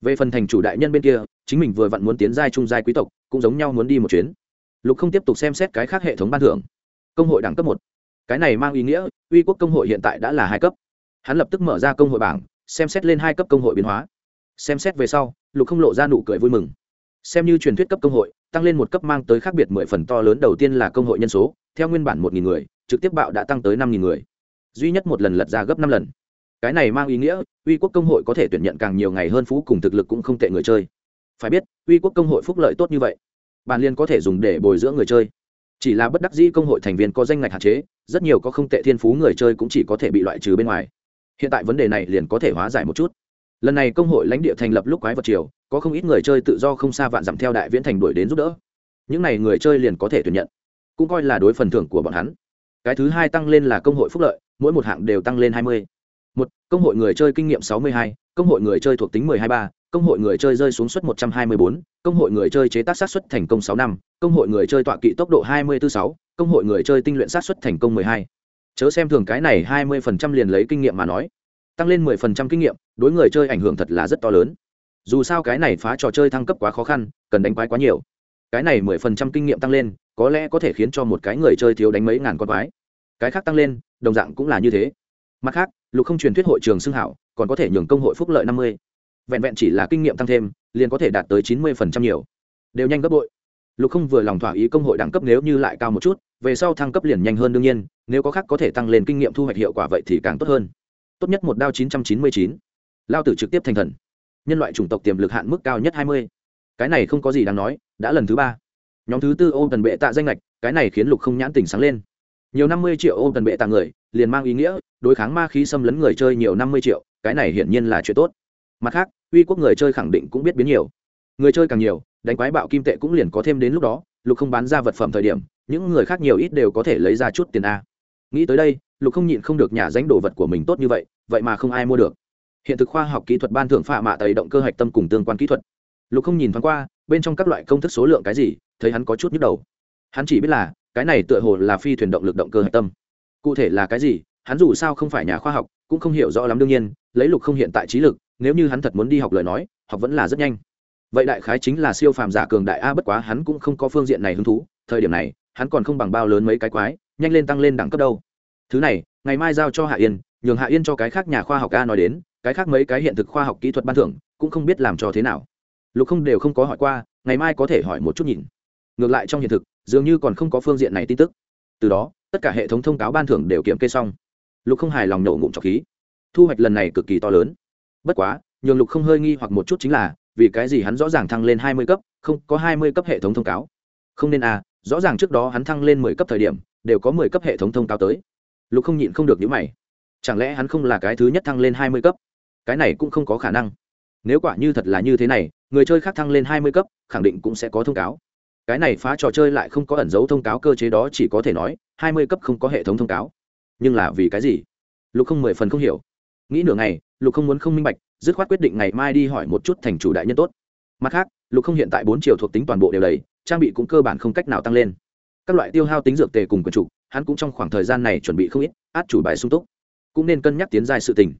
Về phần thành chủ đại nhân bên kia, chính mình vừa vặn muốn tiến giai trung giai quý tộc, cũng giống nhau muốn đi một chuyến. Lục không tiếp tục xem xét cái khác hệ thống ban thưởng. Công hội đẳng cấp một. Cái này mang ý nghĩa, uy quốc công hội hiện tại đã là hai cấp. Hắn lập tức mở ra công hội bảng, xem xét lên hai cấp công hội biến hóa. Xem xét về sau, lục không lộ ra nụ cười vui mừng. Xem như truyền thuyết cấp công hội, tăng lên một cấp mang tới khác biệt mười phần to lớn, đầu tiên là công hội nhân số, theo nguyên bản một nghìn người, trực tiếp bạo đã tăng tới năm nghìn người duy nhất một lần lật ra gấp năm lần. Cái này mang ý nghĩa, uy quốc công hội có thể tuyển nhận càng nhiều ngày hơn phú cùng thực lực cũng không tệ người chơi. Phải biết, uy quốc công hội phúc lợi tốt như vậy bàn liên có thể dùng để bồi dưỡng người chơi. Chỉ là bất đắc dĩ công hội thành viên có danh ngạch hạn chế, rất nhiều có không tệ thiên phú người chơi cũng chỉ có thể bị loại trừ bên ngoài. Hiện tại vấn đề này liền có thể hóa giải một chút. Lần này công hội lãnh địa thành lập lúc quái vật triều, có không ít người chơi tự do không xa vạn dặm theo đại viễn thành đuổi đến giúp đỡ. Những n à y người chơi liền có thể tuyển nhận, cũng coi là đối phần thưởng của bọn hắn. Cái thứ hai tăng lên là công hội phúc lợi mỗi một hạng đều tăng lên hai mươi. Một, công hội người chơi kinh nghiệm sáu mươi hai, công hội người chơi thuộc tính mười hai ba, công hội người chơi rơi xuống suất một trăm hai mươi bốn, công hội người chơi chế tác sát xuất thành công sáu năm, công hội người chơi tọa kỵ tốc độ hai mươi bốn sáu, công hội người chơi tinh luyện sát xuất thành công mười hai. Chớ xem thường cái này hai mươi phần trăm liền lấy kinh nghiệm mà nói. Tăng lên mười phần trăm kinh nghiệm, đối người chơi ảnh hưởng thật là rất to lớn. Dù sao cái này phá trò chơi thăng cấp quá khó khăn, cần đánh quái quá nhiều. Cái này mười phần trăm kinh nghiệm tăng lên, có lẽ có thể khiến cho một cái người chơi thiếu đánh mấy ngàn con quái cái khác tăng lên, đồng dạng cũng là như thế. Mặt khác, lục không truyền thuyết hội trường xưng hảo, còn có thể nhường công hội phúc lợi năm mươi. Vẹn vẹn chỉ là kinh nghiệm tăng thêm, liền có thể đạt tới chín mươi phần trăm nhiều. Đều nhanh gấp bội. Lục không vừa lòng thỏa ý công hội đẳng cấp nếu như lại cao một chút, về sau thăng cấp liền nhanh hơn đương nhiên, nếu có khác có thể tăng lên kinh nghiệm thu hoạch hiệu quả vậy thì càng tốt hơn. Tốt nhất một đao chín trăm chín mươi chín. Lao tử trực tiếp thành thần. Nhân loại chủng tộc tiềm lực hạn mức cao nhất hai mươi. Cái này không có gì đáng nói, đã lần thứ ba. Nhóm thứ tư ô tần bệ tạ danh lệch, cái này khiến lục không nhãn tỉnh sáng lên nhiều năm mươi triệu ôm tần bệ tạ người, liền mang ý nghĩa, đối kháng ma khí xâm lấn người chơi nhiều năm mươi triệu, cái này hiển nhiên là chuyện tốt. Mặt khác, uy quốc người chơi khẳng định cũng biết biến nhiều. Người chơi càng nhiều, đánh quái bạo kim tệ cũng liền có thêm đến lúc đó, lục không bán ra vật phẩm thời điểm, những người khác nhiều ít đều có thể lấy ra chút tiền a. Nghĩ tới đây, lục không nhịn không được nhà danh đồ vật của mình tốt như vậy vậy mà không ai mua được. Hiện thực khoa học kỹ thuật ban thưởng phạ mạ tẩy động cơ hạch tâm cùng tương quan kỹ thuật. Lục không nhìn thoáng qua, bên trong các loại công thức số lượng cái gì, thấy hắn có chút nhức đầu hắn chỉ biết là, cái này tựa hồ là phi thuyền động lực động cơ hạch tâm. Cụ thể là cái gì, hắn dù sao không phải nhà khoa học, cũng không hiểu rõ lắm đương nhiên, lấy lục không hiện tại trí lực, nếu như hắn thật muốn đi học lời nói, học vẫn là rất nhanh. Vậy đại khái chính là siêu phàm giả cường đại a, bất quá hắn cũng không có phương diện này hứng thú, thời điểm này, hắn còn không bằng bao lớn mấy cái quái, nhanh lên tăng lên đẳng cấp đâu. Thứ này, ngày mai giao cho hạ yên, nhường hạ yên cho cái khác nhà khoa học a nói đến, cái khác mấy cái hiện thực khoa học kỹ thuật ban thưởng, cũng không biết làm cho thế nào. Lục không đều không có hỏi qua, ngày mai có thể hỏi một chút nhìn. Ngược lại trong hiện thực dường như còn không có phương diện này tin tức. Từ đó, tất cả hệ thống thông cáo ban thưởng đều kiểm kê xong. Lục không hài lòng nổ ngụm trọc khí. Thu hoạch lần này cực kỳ to lớn. Bất quá, nhường lục không hơi nghi hoặc một chút chính là, vì cái gì hắn rõ ràng thăng lên hai mươi cấp, không có hai mươi cấp hệ thống thông cáo? Không nên à rõ ràng trước đó hắn thăng lên mười cấp thời điểm, đều có mười cấp hệ thống thông cáo tới. Lục không nhịn không được những mày. Chẳng lẽ hắn không là cái thứ nhất thăng lên hai mươi cấp? Cái này cũng không có khả năng. Nếu quả như thật là như thế này, người chơi khác thăng lên hai mươi cấp, khẳng định cũng sẽ có thông cáo cái này phá trò chơi lại không có ẩn dấu thông cáo cơ chế đó, chỉ có thể nói, hai mươi cấp không có hệ thống thông cáo. Nhưng là vì cái gì? Lục không mười phần không hiểu. Nghĩ nửa ngày, lục không muốn không minh bạch, dứt khoát quyết định ngày mai đi hỏi một chút thành chủ đại nhân tốt. Mặt khác, lục không hiện tại bốn triệu thuộc tính toàn bộ đều đầy, trang bị cũng cơ bản không cách nào tăng lên. Các loại tiêu hao tính dược tề cùng quần chủ hắn cũng trong khoảng thời gian này chuẩn bị không ít, át chủ bài sung túc. Cũng nên cân nhắc tiến dài sự tình.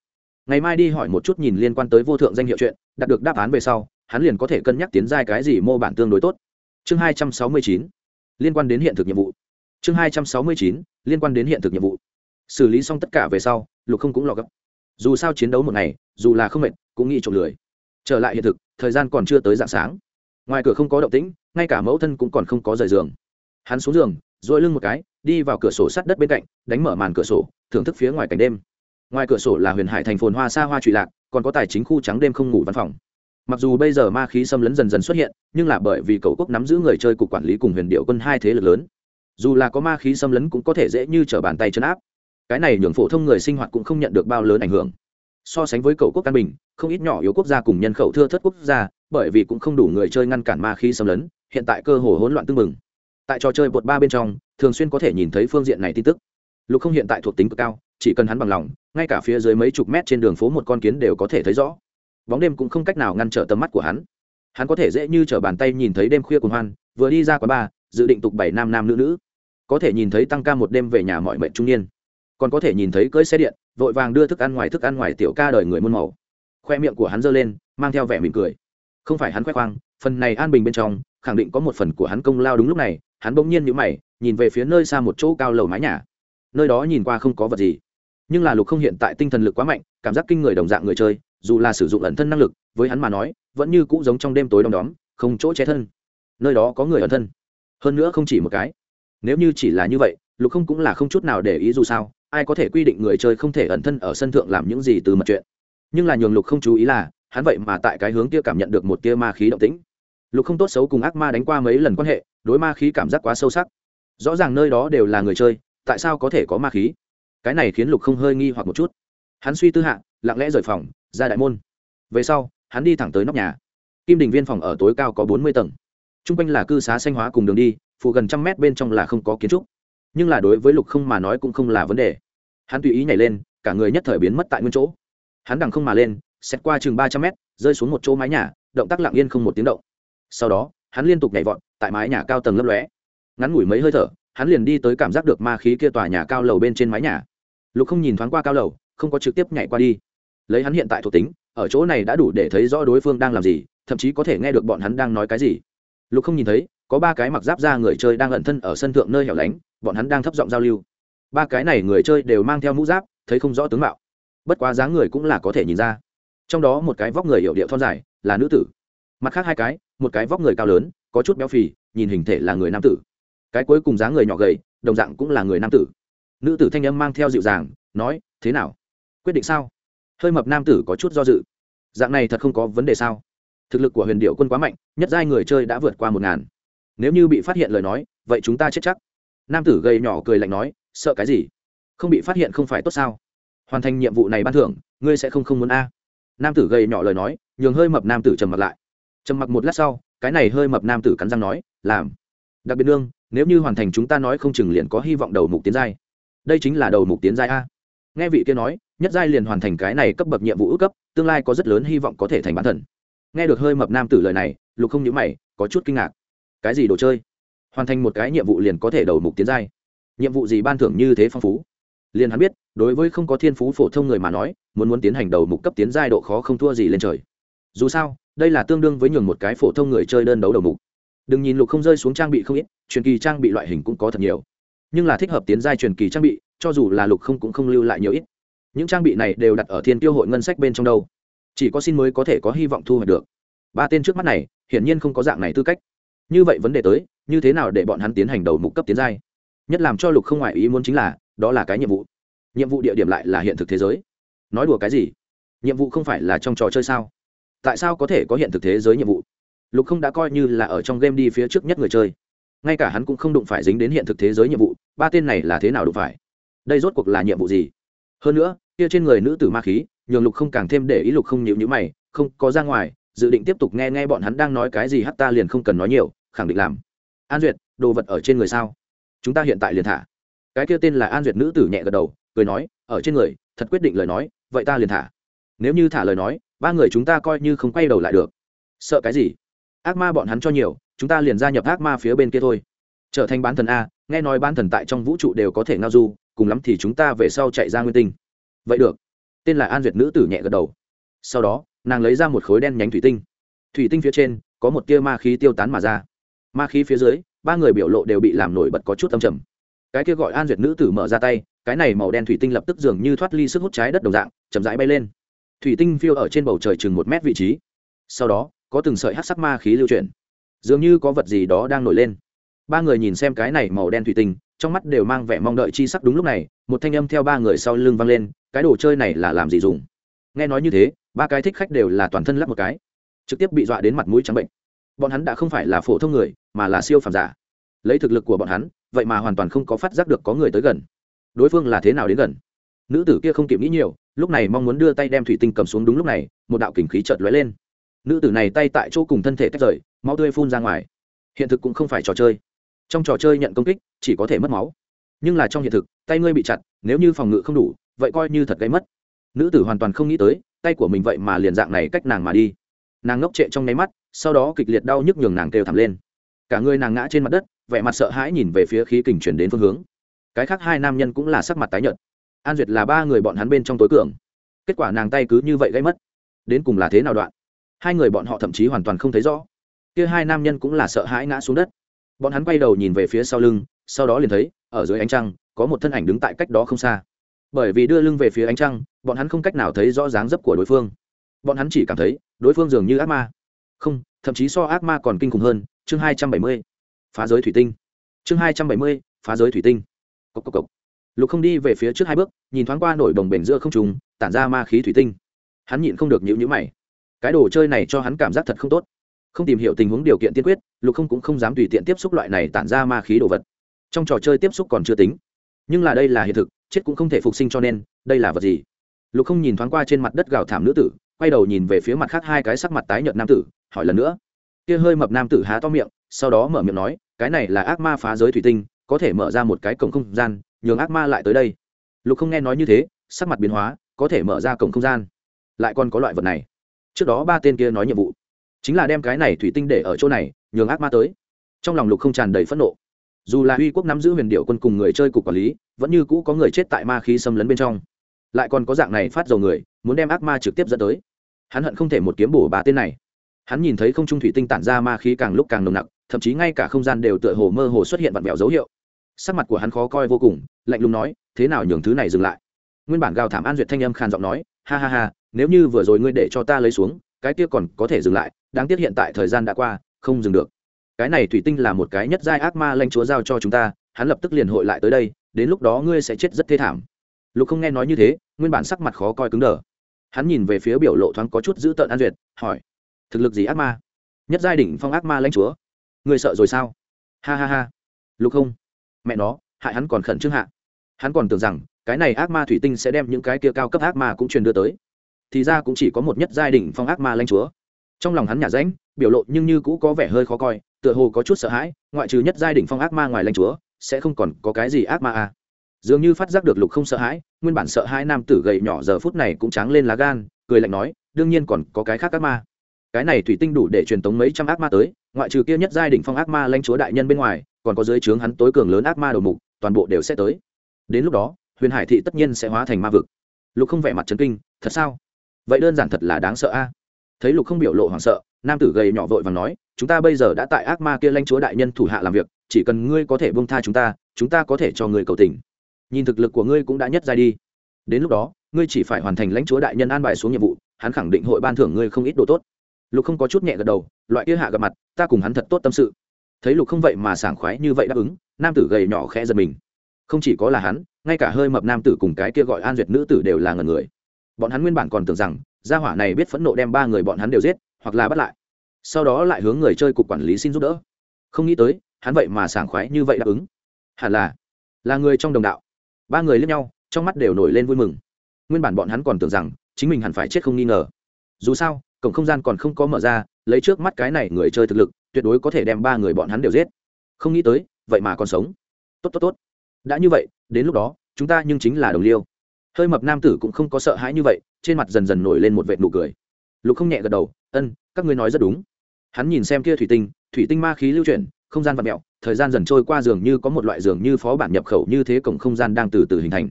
Ngày mai đi hỏi một chút nhìn liên quan tới vô thượng danh hiệu chuyện, đạt được đáp án về sau, hắn liền có thể cân nhắc tiến giai cái gì mô bản tương đối tốt chương hai trăm sáu mươi chín, liên quan đến hiện thực nhiệm vụ. Chương hai trăm sáu mươi chín, liên quan đến hiện thực nhiệm vụ. Xử lý xong tất cả về sau, lục không cũng lò gấp. Dù sao chiến đấu một ngày, dù là không mệt, cũng nghĩ trộm lười. Trở lại hiện thực, thời gian còn chưa tới d ạ n g sáng. Ngoài cửa không có động tĩnh, ngay cả mẫu thân cũng còn không có rời giường. Hắn xuống giường dội lưng một cái, đi vào cửa sổ sát đất bên cạnh, đánh mở màn cửa sổ, thưởng thức phía ngoài cảnh đêm. Ngoài cửa sổ là huyền hải thành phồn hoa xa hoa trụy lạc, còn có tài chính khu trắng đêm không ngủ văn phòng mặc dù bây giờ ma khí xâm lấn dần dần xuất hiện, nhưng là bởi vì cầu quốc nắm giữ người chơi cục quản lý cùng huyền điệu quân hai thế lực lớn. Dù là có ma khí xâm lấn cũng có thể dễ như t r ở bàn tay chân áp. Cái này nhường phổ thông người sinh hoạt cũng không nhận được bao lớn ảnh hưởng. So sánh với cầu quốc căn bình, không ít nhỏ yếu quốc gia cùng nhân khẩu thưa thất quốc gia, bởi vì cũng không đủ người chơi ngăn cản ma khí xâm lấn, hiện tại cơ hồ hỗn loạn tưng mừng tại trò chơi bột ba bên trong, thường xuyên có thể nhìn thấy phương diện này tin tức. Lục không hiện tại thuộc tính cực cao, chỉ cần hắn bằng lòng, ngay cả phía dưới mấy chục mét trên đường phố một con kiến đều có thể thấy rõ bóng đêm cũng không cách nào ngăn trở tầm mắt của hắn. Hắn có thể dễ như t r ở bàn tay nhìn thấy đêm khuya cùng hoan, vừa đi ra quán bar, dự định tục bảy nam nam nữ nữ. Có thể nhìn thấy tăng ca một đêm về nhà mọi mệnh trung niên. Còn có thể nhìn thấy cưỡi xe điện, vội vàng đưa thức ăn ngoài thức ăn ngoài tiểu ca đời người muôn màu. Khoe miệng của hắn giơ lên, mang theo vẻ mỉm cười. Không phải hắn khoe khoang, phần này an bình bên trong, khẳng định có một phần của hắn công lao đúng lúc này. Hắn bỗng nhiên nhữ mày, nhìn về phía nơi xa một chỗ cao lầu mái nhà. Nơi đó nhìn qua không có vật gì nhưng là lục không hiện tại tinh thần lực quá mạnh, cảm giác kinh người đồng dạng người chơi, dù là sử dụng ẩn thân năng lực, với hắn mà nói, vẫn như cũ giống trong đêm tối đom đóm, không chỗ che thân. Nơi đó có người ẩn thân. Hơn nữa không chỉ một cái. Nếu như chỉ là như vậy, lục không cũng là không chút nào để ý dù sao, ai có thể quy định người chơi không thể ẩn thân ở sân thượng làm những gì từ mật chuyện. Nhưng là nhường lục không chú ý là, hắn vậy mà tại cái hướng kia cảm nhận được một tia ma khí động tĩnh. Lục không tốt xấu cùng ác ma đánh qua mấy lần quan hệ, đối ma khí cảm giác quá sâu sắc. Rõ ràng nơi đó đều là người chơi, tại sao có thể có ma khí? Cái này khiến lục không hơi nghi hoặc một chút. Hắn suy tư hạ, lặng lẽ rời phòng, ra đại môn. Về sau, hắn đi thẳng tới nóc nhà. Kim đình viên phòng ở tối cao có bốn mươi tầng. T r u n g quanh là cư xá xanh hóa cùng đường đi, phụ gần trăm mét bên trong là không có kiến trúc. Nhưng là đối với lục không mà nói cũng không là vấn đề. Hắn tùy ý nhảy lên, cả người nhất thời biến mất tại nguyên chỗ. Hắn đằng không mà lên xét qua chừng ba trăm mét, rơi xuống một chỗ mái nhà, động tác lặng yên không một tiếng động. Sau đó, hắn liên tục nhảy vọt, tại mái nhà cao tầng lấp lóe. Ngắn ngủi mấy hơi thở hắn liền đi tới cảm giác được ma khí kia tòa nhà cao lầu bên trên mái nhà. Lục không nhìn thoáng qua cao lầu, không có trực tiếp nhảy qua đi. Lấy hắn hiện tại thuộc tính, ở chỗ này đã đủ để thấy rõ đối phương đang làm gì, thậm chí có thể nghe được bọn hắn đang nói cái gì. Lục không nhìn thấy, có ba cái mặc giáp ra người chơi đang ẩn thân ở sân thượng nơi hẻo lánh, bọn hắn đang thấp giọng giao lưu. Ba cái này người chơi đều mang theo mũ giáp, thấy không rõ tướng mạo. Bất quá dáng người cũng là có thể nhìn ra. Trong đó một cái vóc người hiệu điệu thon dài, là nữ tử. Mặt khác hai cái, một cái vóc người cao lớn, có chút béo phì, nhìn hình thể là người nam tử cái cuối cùng dáng người nhỏ gầy, đồng dạng cũng là người nam tử. Nữ tử thanh âm mang theo dịu dàng, nói, thế nào? Quyết định sao? Hơi mập nam tử có chút do dự. Dạng này thật không có vấn đề sao? Thực lực của huyền điệu quân quá mạnh, nhất giai người chơi đã vượt qua một ngàn. Nếu như bị phát hiện lời nói, vậy chúng ta chết chắc. Nam tử gầy nhỏ cười lạnh nói, sợ cái gì? Không bị phát hiện không phải tốt sao? Hoàn thành nhiệm vụ này ban thưởng, ngươi sẽ không không muốn a. Nam tử gầy nhỏ lời nói, nhường hơi mập nam tử trầm mặt lại. Trầm mặc một lát sau, cái này hơi mập nam tử cắn răng nói, làm. Đặc biệt nương nếu như hoàn thành chúng ta nói không chừng liền có hy vọng đầu mục tiến giai. Đây chính là đầu mục tiến giai a. Nghe vị kia nói, nhất giai liền hoàn thành cái này cấp bậc nhiệm vụ ước cấp, tương lai có rất lớn hy vọng có thể thành bản thần nghe được hơi mập nam tử lời này, lục không nhớ mày, có chút kinh ngạc. Cái gì đồ chơi? Hoàn thành một cái nhiệm vụ liền có thể đầu mục tiến giai. Nhiệm vụ gì ban thưởng như thế phong phú? Liền hắn biết, đối với không có thiên phú phổ thông người mà nói, muốn muốn tiến hành đầu mục cấp tiến giai độ khó không thua gì lên trời. Dù sao, đây là tương đương với nhường một cái phổ thông người chơi đơn đấu đầu mục đừng nhìn lục không rơi xuống trang bị không ít, truyền kỳ trang bị loại hình cũng có thật nhiều. Nhưng là thích hợp tiến giai truyền kỳ trang bị, cho dù là lục không cũng không lưu lại nhiều ít. Những trang bị này đều đặt ở thiên tiêu hội ngân sách bên trong đâu. Chỉ có xin mới có thể có hy vọng thu hoạch được. Ba tên trước mắt này, hiển nhiên không có dạng này tư cách. Như vậy vấn đề tới, như thế nào để bọn hắn tiến hành đầu mục cấp tiến giai? Nhất làm cho lục không ngoại ý muốn chính là, đó là cái nhiệm vụ. Nhiệm vụ địa điểm lại là hiện thực thế giới. Nói đùa cái gì? Nhiệm vụ không phải là trong trò chơi sao? Tại sao có thể có hiện thực thế giới nhiệm vụ? Lục không đã coi như là ở trong game đi phía trước nhất người chơi. Ngay cả hắn cũng không đụng phải dính đến hiện thực thế giới nhiệm vụ, ba tên này là thế nào đụng phải? Đây rốt cuộc là nhiệm vụ gì? Hơn nữa, kia trên người nữ tử ma khí, nhường lục không càng thêm để ý lục không nhịu nhữ mày, không có ra ngoài, dự định tiếp tục nghe nghe bọn hắn đang nói cái gì hắt ta liền không cần nói nhiều, khẳng định làm. An duyệt, đồ vật ở trên người sao? Chúng ta hiện tại liền thả. Cái kia tên là an duyệt nữ tử nhẹ gật đầu, cười nói, ở trên người, thật quyết định lời nói, vậy ta liền thả. Nếu như thả lời nói, ba người chúng ta coi như không quay đầu lại được. Sợ cái gì? Ác ma bọn hắn cho nhiều, chúng ta liền gia nhập ác ma phía bên kia thôi. Trở thành bán thần a, nghe nói bán thần tại trong vũ trụ đều có thể ngao du, cùng lắm thì chúng ta về sau chạy ra nguyên tinh. Vậy được. Tên là an duyệt nữ tử nhẹ gật đầu. Sau đó, nàng lấy ra một khối đen nhánh thủy tinh. Thủy tinh phía trên, có một tia ma khí tiêu tán mà ra. Ma khí phía dưới, ba người biểu lộ đều bị làm nổi bật có chút âm trầm. Cái kia gọi an duyệt nữ tử mở ra tay, cái này màu đen thủy tinh lập tức dường như thoát ly sức hút trái đất đồng dạng, chậm rãi bay lên. Thủy tinh phiêu ở trên bầu trời chừng một mét vị trí. Sau đó có từng sợi hát sắc ma khí lưu chuyển. Dường như có vật gì đó đang nổi lên. Ba người nhìn xem cái này màu đen thủy tinh, trong mắt đều mang vẻ mong đợi chi sắc đúng lúc này, một thanh âm theo ba người sau lưng vang lên, cái đồ chơi này là làm gì dùng? Nghe nói như thế, ba cái thích khách đều là toàn thân lắp một cái, trực tiếp bị dọa đến mặt mũi trắng bệnh. Bọn hắn đã không phải là phổ thông người, mà là siêu phàm giả. Lấy thực lực của bọn hắn, vậy mà hoàn toàn không có phát giác được có người tới gần. Đối phương là thế nào đến gần? Nữ tử kia không kịp nghĩ nhiều, lúc này mong muốn đưa tay đem thủy tinh cầm xuống đúng lúc này, một đạo kình khí chợt lóe lên nữ tử này tay tại chỗ cùng thân thể tách rời, máu tươi phun ra ngoài. Hiện thực cũng không phải trò chơi. Trong trò chơi nhận công kích, chỉ có thể mất máu. Nhưng là trong hiện thực, tay ngươi bị chặt, nếu như phòng ngự không đủ, vậy coi như thật gây mất. Nữ tử hoàn toàn không nghĩ tới, tay của mình vậy mà liền dạng này cách nàng mà đi. Nàng ngốc trệ trong nháy mắt, sau đó kịch liệt đau nhức nhường nàng kêu thẳm lên. Cả người nàng ngã trên mặt đất, vẻ mặt sợ hãi nhìn về phía khí kình chuyển đến phương hướng. Cái khác hai nam nhân cũng là sắc mặt tái nhợt. An duyệt là ba người bọn hắn bên trong tối cường. Kết quả nàng tay cứ như vậy gây mất. Đến cùng là thế nào đoạn? Hai người bọn họ thậm chí hoàn toàn không thấy rõ. Kia hai nam nhân cũng là sợ hãi ngã xuống đất. Bọn hắn quay đầu nhìn về phía sau lưng, sau đó liền thấy, ở dưới ánh trăng, có một thân ảnh đứng tại cách đó không xa. Bởi vì đưa lưng về phía ánh trăng, bọn hắn không cách nào thấy rõ dáng dấp của đối phương. Bọn hắn chỉ cảm thấy, đối phương dường như ác ma. Không, thậm chí so ác ma còn kinh khủng hơn, chương hai trăm bảy mươi. Phá giới thủy tinh. Chương hai trăm bảy mươi, phá giới thủy tinh. Cốc cốc cốc. lục không đi về phía trước hai bước, nhìn thoáng qua nổi đồng bể giữa không trùng tản ra ma khí thủy tinh. Hắn nhịn không được nhịu nhữ mày cái đồ chơi này cho hắn cảm giác thật không tốt. Không tìm hiểu tình huống điều kiện tiên quyết, lục không cũng không dám tùy tiện tiếp xúc loại này tản ra ma khí đồ vật. Trong trò chơi tiếp xúc còn chưa tính. Nhưng là đây là hiện thực, chết cũng không thể phục sinh cho nên, đây là vật gì? Lục không nhìn thoáng qua trên mặt đất gào thảm nữ tử, quay đầu nhìn về phía mặt khác hai cái sắc mặt tái nhợt nam tử, hỏi lần nữa. Kia hơi mập nam tử há to miệng, sau đó mở miệng nói, cái này là ác ma phá giới thủy tinh, có thể mở ra một cái cổng không gian, nhường ác ma lại tới đây. Lục không nghe nói như thế, sắc mặt biến hóa, có thể mở ra cổng không gian? Lại còn có loại vật này trước đó ba tên kia nói nhiệm vụ. Chính là đem cái này thủy tinh để ở chỗ này, nhường ác ma tới. Trong lòng lục không tràn đầy phẫn nộ. Dù là uy quốc nắm giữ huyền điệu quân cùng người chơi cục quản lý, vẫn như cũ có người chết tại ma khí xâm lấn bên trong. Lại còn có dạng này phát dầu người, muốn đem ác ma trực tiếp dẫn tới. Hắn hận không thể một kiếm bổ bà tên này. Hắn nhìn thấy không trung thủy tinh tản ra ma khí càng lúc càng nồng nặc, thậm chí ngay cả không gian đều tựa hồ mơ hồ xuất hiện vặn vẹo dấu hiệu. Sắc mặt của hắn khó coi vô cùng, lạnh lùng nói, thế nào nhường thứ này dừng lại? Nguyên bản gào thảm an duyệt thanh âm khàn giọng nói, ha ha ha nếu như vừa rồi ngươi để cho ta lấy xuống, cái kia còn có thể dừng lại, đáng tiếc hiện tại thời gian đã qua, không dừng được. Cái này thủy tinh là một cái nhất giai ác ma lanh chúa giao cho chúng ta, hắn lập tức liền hội lại tới đây, đến lúc đó ngươi sẽ chết rất thê thảm. Lục không nghe nói như thế, nguyên bản sắc mặt khó coi cứng đờ. Hắn nhìn về phía biểu lộ thoáng có chút dữ tợn an duyệt, hỏi, thực lực gì ác ma? Nhất giai đỉnh phong ác ma lãnh chúa. Ngươi sợ rồi sao? Ha ha ha. Lục không, mẹ nó, hại hắn còn khẩn trương hạ. Hắn còn tưởng rằng, cái này ác ma thủy tinh sẽ đem những cái kia cao cấp ác ma cũng truyền đưa tới thì ra cũng chỉ có một nhất giai đỉnh phong ác ma lãnh chúa. Trong lòng hắn nhả rãnh, biểu lộ nhưng như cũ có vẻ hơi khó coi, tựa hồ có chút sợ hãi, ngoại trừ nhất giai đỉnh phong ác ma ngoài lãnh chúa, sẽ không còn có cái gì ác ma à. dường như phát giác được lục không sợ hãi, nguyên bản sợ hai nam tử gầy nhỏ giờ phút này cũng tráng lên lá gan, cười lạnh nói, đương nhiên còn có cái khác ác ma. Cái này thủy tinh đủ để truyền tống mấy trăm ác ma tới, ngoại trừ kia nhất giai đỉnh phong ác ma lãnh chúa đại nhân bên ngoài, còn có dưới trướng hắn tối cường lớn ác ma đầu mục, toàn bộ đều sẽ tới. Đến lúc đó, huyền hải thị tất nhiên sẽ hóa thành ma vực. Lục không vẻ mặt trấn kinh, thật sao? Vậy đơn giản thật là đáng sợ a. Thấy lục không biểu lộ hoảng sợ, nam tử gầy nhỏ vội và nói, chúng ta bây giờ đã tại ác ma kia lãnh chúa đại nhân thủ hạ làm việc, chỉ cần ngươi có thể bông tha chúng ta chúng ta có thể cho ngươi cầu tình. Nhìn thực lực của ngươi cũng đã nhất giai đi. Đến lúc đó, ngươi chỉ phải hoàn thành lãnh chúa đại nhân an bài xuống nhiệm vụ, hắn khẳng định hội ban thưởng ngươi không ít đồ tốt. Lục không có chút nhẹ gật đầu, loại kia hạ gặp mặt, ta cùng hắn thật tốt tâm sự. Thấy lục không vậy mà sảng khoái như vậy đáp ứng, nam tử gầy nhỏ khẽ giật mình. Không chỉ có là hắn, ngay cả hơi mập nam tử cùng cái kia gọi an duyệt nữ tử đều là ngần người bọn hắn nguyên bản còn tưởng rằng, gia hỏa này biết phẫn nộ đem ba người bọn hắn đều giết, hoặc là bắt lại. Sau đó lại hướng người chơi cục quản lý xin giúp đỡ. Không nghĩ tới, hắn vậy mà sảng khoái như vậy đáp ứng. Hẳn là là người trong đồng đạo. Ba người lướt nhau, trong mắt đều nổi lên vui mừng. Nguyên bản bọn hắn còn tưởng rằng, chính mình hẳn phải chết không nghi ngờ. Dù sao, cổng không gian còn không có mở ra, lấy trước mắt cái này người chơi thực lực, tuyệt đối có thể đem ba người bọn hắn đều giết. Không nghĩ tới, vậy mà còn sống. Tốt tốt tốt. Đã như vậy, đến lúc đó, chúng ta nhưng chính là đồng liêu hơi mập nam tử cũng không có sợ hãi như vậy, trên mặt dần dần nổi lên một vệt nụ cười. Lục không nhẹ gật đầu, ân, các ngươi nói rất đúng. Hắn nhìn xem kia thủy tinh thủy tinh ma khí lưu chuyển, không gian vật mẹo thời gian dần trôi qua dường như có một loại dường như phó bản nhập khẩu như thế cổng không gian đang từ từ hình thành.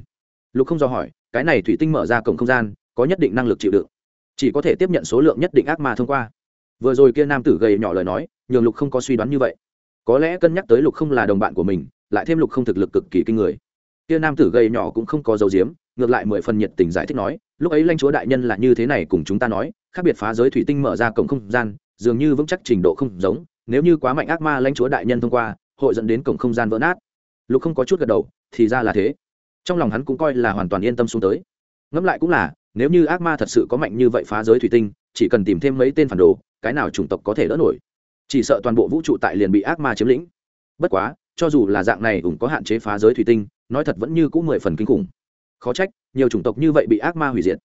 Lục không do hỏi, cái này thủy tinh mở ra cổng không gian, có nhất định năng lực chịu đựng? Chỉ có thể tiếp nhận số lượng nhất định ác ma thông qua. Vừa rồi kia nam tử gầy nhỏ lời nói, nhường lục không có suy đoán như vậy. Có lẽ cân nhắc tới lục không là đồng bạn của mình, lại thêm lục không thực lực cực kỳ kinh người. Kia nam tử gầy nhỏ cũng không có dấu diếm ngược lại mười phần nhiệt tình giải thích nói, lúc ấy lãnh chúa đại nhân là như thế này cùng chúng ta nói, khác biệt phá giới thủy tinh mở ra cổng không gian, dường như vững chắc trình độ không giống, nếu như quá mạnh ác ma lãnh chúa đại nhân thông qua, hội dẫn đến cổng không gian vỡ nát. Lục không có chút gật đầu, thì ra là thế. Trong lòng hắn cũng coi là hoàn toàn yên tâm xuống tới. Ngẫm lại cũng là, nếu như ác ma thật sự có mạnh như vậy phá giới thủy tinh, chỉ cần tìm thêm mấy tên phản đồ, cái nào chủng tộc có thể đỡ nổi? Chỉ sợ toàn bộ vũ trụ tại liền bị ác ma chiếm lĩnh. Bất quá, cho dù là dạng này ủng có hạn chế phá giới thủy tinh, nói thật vẫn như cũng mười phần kinh khủng khó trách, nhiều chủng tộc như vậy bị ác ma hủy diệt.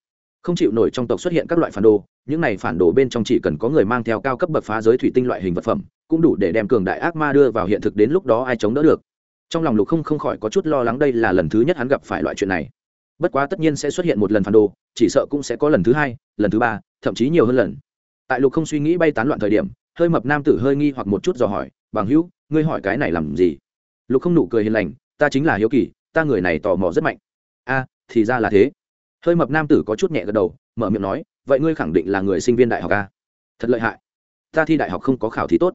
Không chịu nổi trong tộc xuất hiện các loại phản đồ, những này phản đồ bên trong chỉ cần có người mang theo cao cấp bậc phá giới thủy tinh loại hình vật phẩm, cũng đủ để đem cường đại ác ma đưa vào hiện thực đến lúc đó ai chống đỡ được. Trong lòng lục không không khỏi có chút lo lắng đây là lần thứ nhất hắn gặp phải loại chuyện này. Bất quá tất nhiên sẽ xuất hiện một lần phản đồ, chỉ sợ cũng sẽ có lần thứ hai, lần thứ ba, thậm chí nhiều hơn lần. Tại lục không suy nghĩ bay tán loạn thời điểm, hơi mập nam tử hơi nghi hoặc một chút dò hỏi, bằng hữu, ngươi hỏi cái này làm gì? Lục không nụ cười hiền lành, ta chính là hiếu kỳ, ta người này tò mò rất mạnh a, thì ra là thế. Hơi mập nam tử có chút nhẹ gật đầu, mở miệng nói, vậy ngươi khẳng định là người sinh viên đại học a? Thật lợi hại. Ta thi đại học không có khảo thí tốt.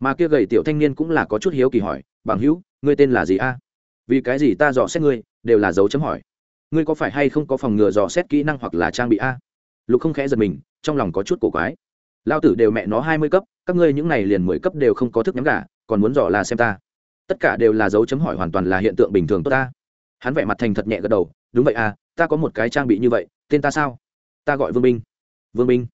Mà kia gầy tiểu thanh niên cũng là có chút hiếu kỳ hỏi, bằng hữu, ngươi tên là gì a? Vì cái gì ta dò xét ngươi, đều là dấu chấm hỏi. Ngươi có phải hay không có phòng ngừa dò xét kỹ năng hoặc là trang bị a? Lục không khẽ giật mình, trong lòng có chút cổ quái. Lao tử đều mẹ nó hai mươi cấp, các ngươi những này liền mười cấp đều không có thức nhắm gà, còn muốn dò là xem ta. Tất cả đều là dấu chấm hỏi hoàn toàn là hiện tượng bình thường tốt ta hắn vẻ mặt thành thật nhẹ gật đầu, đúng vậy à ta có một cái trang bị như vậy, tên ta sao? Ta gọi vương binh. Vương binh?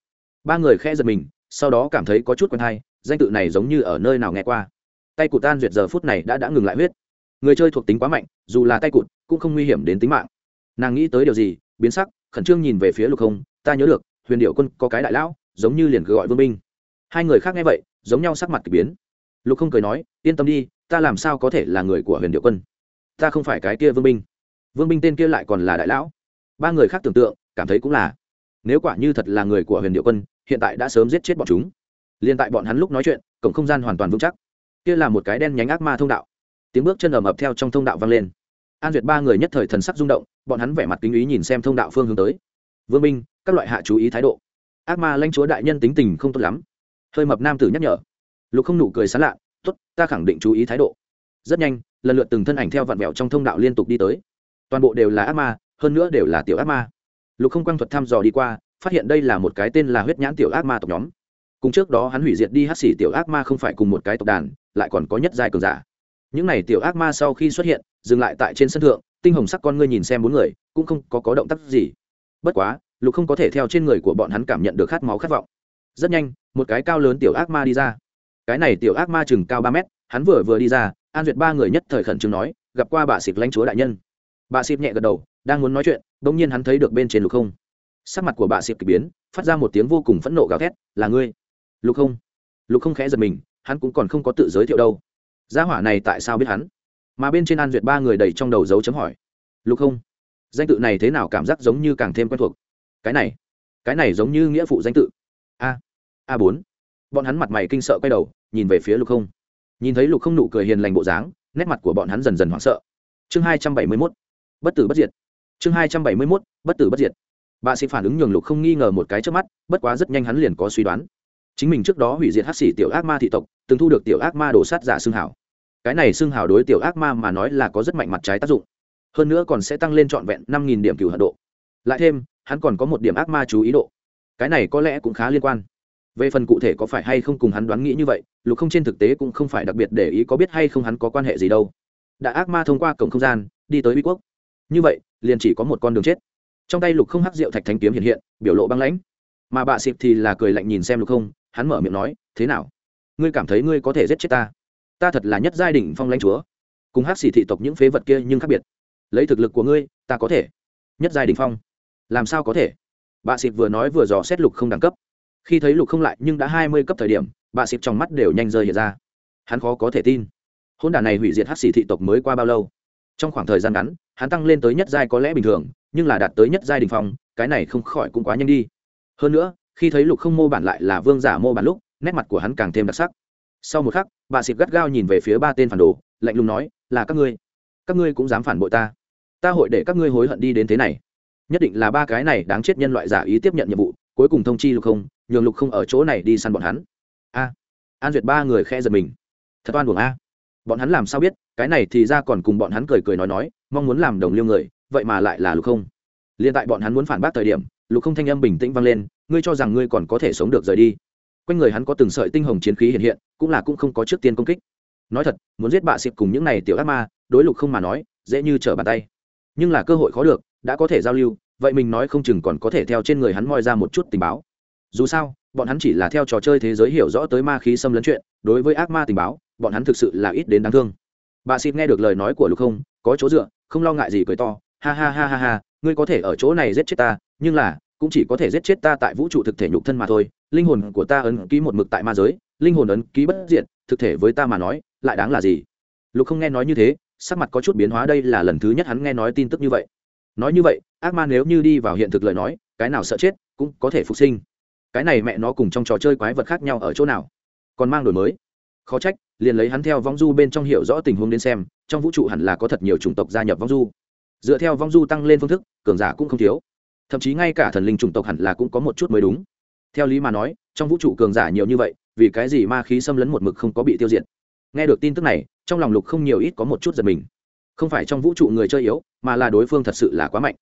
Ba người khẽ giật mình, sau đó cảm thấy có chút quen hay, danh tự này giống như ở nơi nào nghe qua. Tay cụt tan duyệt giờ phút này đã đã ngừng lại huyết. Người chơi thuộc tính quá mạnh, dù là tay cụt, cũng không nguy hiểm đến tính mạng. Nàng nghĩ tới điều gì, biến sắc, khẩn trương nhìn về phía lục không, ta nhớ được, huyền điệu quân có cái đại lão, giống như liền gọi vương binh. Hai người khác nghe vậy, giống nhau sắc mặt k ỳ biến. Lục không cười nói, yên tâm đi, ta làm sao có thể là người của huyền điệu quân? Ta không phải cái kia vương binh. Vương binh tên kia lại còn là đại lão. Ba người khác tưởng tượng, cảm thấy cũng là. Nếu quả như thật là người của huyền điệu quân, hiện tại đã sớm giết chết bọn chúng. Liền tại bọn hắn lúc nói chuyện, cổng không gian hoàn toàn vững chắc. Kia là một cái đen nhánh ác ma thông đạo. Tiếng bước chân ầm ập theo trong thông đạo vang lên. An duyệt ba người nhất thời thần sắc rung động, bọn hắn vẻ mặt kính ý nhìn xem thông đạo phương hướng tới. Vương minh các loại hạ chú ý thái độ. Ác ma lãnh chúa đại nhân tính tình không tốt lắm. Hơi mập nam tử nhắc nhở. Lục không nụ cười sán lạ t ố t ta khẳng định chú ý thái độ. Rất nhanh lần lượt từng thân ảnh theo vạn vẹo trong thông đạo liên tục đi tới. Toàn bộ đều là ác ma hơn nữa đều là tiểu ác ma. Lục không quang thuật thăm dò đi qua phát hiện đây là một cái tên là huyết nhãn tiểu ác ma tộc nhóm. Cùng trước đó hắn hủy diệt đi hát xỉ tiểu ác ma không phải cùng một cái tộc đàn lại còn có nhất giai cường giả. Những n à y tiểu ác ma sau khi xuất hiện dừng lại tại trên sân thượng tinh hồng sắc con ngươi nhìn xem bốn người cũng không có, có động tác gì. Bất quá lục không có thể theo trên người của bọn hắn cảm nhận được khát máu khát vọng. Rất nhanh một cái cao lớn tiểu ác ma đi ra. Cái này tiểu ác ma chừng cao ba mét hắn vừa vừa đi ra, an duyệt ba người nhất thời khẩn trương nói, gặp qua bà xịp lãnh chúa đại nhân. Bà xịp nhẹ gật đầu, đang muốn nói chuyện đ ỗ n g nhiên hắn thấy được bên trên lục không. Sắc mặt của bà xịp k ỳ biến, phát ra một tiếng vô cùng phẫn nộ gào thét, là ngươi? Lục không. Lục không khẽ giật mình, hắn cũng còn không có tự giới thiệu đâu. Gia hỏa này tại sao biết hắn? Mà bên trên an duyệt ba người đầy trong đầu dấu chấm hỏi, lục không, danh tự này thế nào cảm giác giống như càng thêm quen thuộc? Cái này cái này giống như nghĩa phụ danh tự. A a bốn. Bọn hắn mặt mày kinh sợ quay đầu, nhìn về phía lục không nhìn thấy lục không nụ cười hiền lành bộ dáng, nét mặt của bọn hắn dần dần hoảng sợ. Chương hai trăm bảy mươi mốt, bất tử bất diệt. Chương hai trăm bảy mươi mốt, bất tử bất diệt. Bà sĩ phản ứng nhường lục không nghi ngờ một cái trước mắt, bất quá rất nhanh hắn liền có suy đoán. Chính mình trước đó hủy diệt hắc xỉ tiểu ác ma thị tộc, từng thu được tiểu ác ma đồ sát giả xương hảo cái này xương hảo đối tiểu ác ma mà nói là có rất mạnh mặt trái tác dụng. Hơn nữa còn sẽ tăng lên trọn vẹn năm nghìn điểm cửu hận độ. Lại thêm, hắn còn có một điểm ác ma chú ý độ. Cái này có lẽ cũng khá liên quan về phần cụ thể có phải hay không cùng hắn đoán nghĩ như vậy, lục không trên thực tế cũng không phải đặc biệt để ý có biết hay không hắn có quan hệ gì đâu. Đã ác ma thông qua cổng không gian, đi tới bí quốc. Như vậy, liền chỉ có một con đường chết. Trong tay lục không hắc rượu thạch thanh kiếm hiện hiện, biểu lộ băng lãnh. Mà bà xịp thì là cười lạnh nhìn xem lục không, hắn mở miệng nói, thế nào? Ngươi cảm thấy ngươi có thể giết chết ta? Ta thật là nhất giai đỉnh phong lãnh chúa. Cùng hát xỉ thị tộc những phế vật kia nhưng khác biệt. Lấy thực lực của ngươi, ta có thể. Nhất giai đỉnh phong. Làm sao có thể? Bà xịp vừa nói vừa dò xét lục không đẳng cấp khi thấy lục không lại nhưng đã hai mươi cấp thời điểm, bà xịp trong mắt đều nhanh rơi hiện ra. Hắn khó có thể tin. Hôn đà này hủy diệt hát xỉ thị tộc mới qua bao lâu? Trong khoảng thời gian ngắn, hắn tăng lên tới nhất giai có lẽ bình thường, nhưng là đạt tới nhất giai đình phong, cái này không khỏi cũng quá nhanh đi. Hơn nữa, khi thấy lục không mô bản lại là vương giả mô bản lúc, nét mặt của hắn càng thêm đặc sắc. Sau một khắc, bà xịp gắt gao nhìn về phía ba tên phản đồ, lạnh lùng nói, là các ngươi. Các ngươi cũng dám phản bội ta. Ta hội để các ngươi hối hận đi đến thế này. Nhất định là ba cái này đáng chết nhân loại giả ý tiếp nhận nhiệm vụ, cuối cùng thông chi lục không nhường lục không ở chỗ này đi săn bọn hắn. A, an duyệt ba người khe giật mình. Thật oan buồng a. Bọn hắn làm sao biết, cái này thì ra còn cùng bọn hắn cười cười nói nói, mong muốn làm đồng liêu người, vậy mà lại là lục không. Liên tại bọn hắn muốn phản bác thời điểm, lục không thanh âm bình tĩnh vang lên, ngươi cho rằng ngươi còn có thể sống được rời đi. Quanh người hắn có từng sợi tinh hồng chiến khí hiện hiện, cũng là cũng không có trước tiên công kích. Nói thật, muốn giết bạ xịp cùng những này tiểu ác ma, đối lục không mà nói, dễ như trở bàn tay. Nhưng là cơ hội khó được, đã có thể giao lưu, vậy mình nói không chừng còn có thể theo trên người hắn moi ra một chút tình báo dù sao, bọn hắn chỉ là theo trò chơi thế giới hiểu rõ tới ma khí xâm lấn chuyện, đối với ác ma tình báo, bọn hắn thực sự là ít đến đáng thương. Bà xịt nghe được lời nói của lục không, có chỗ dựa, không lo ngại gì cười to, ha ha ha ha ha, ngươi có thể ở chỗ này giết chết ta, nhưng là, cũng chỉ có thể giết chết ta tại vũ trụ thực thể nhục thân mà thôi, linh hồn của ta ấn ký một mực tại ma giới, linh hồn ấn ký bất diện thực thể với ta mà nói, lại đáng là gì? Lục không nghe nói như thế, sắc mặt có chút biến hóa, đây là lần thứ nhất hắn nghe nói tin tức như vậy. Nói như vậy, ác ma nếu như đi vào hiện thực lời nói, cái nào sợ chết, cũng có thể phục sinh cái này mẹ nó cùng trong trò chơi quái vật khác nhau ở chỗ nào? Còn mang đổi mới. Khó trách, liền lấy hắn theo vong du bên trong hiểu rõ tình huống đến xem, trong vũ trụ hẳn là có thật nhiều chủng tộc gia nhập vong du. Dựa theo vong du tăng lên phương thức, cường giả cũng không thiếu. Thậm chí ngay cả thần linh chủng tộc hẳn là cũng có một chút mới đúng. Theo lý mà nói, trong vũ trụ cường giả nhiều như vậy, vì cái gì ma khí xâm lấn một mực không có bị tiêu diệt? Nghe được tin tức này, trong lòng lục không nhiều ít có một chút giật mình. Không phải trong vũ trụ người chơi yếu, mà là đối phương thật sự là quá mạnh.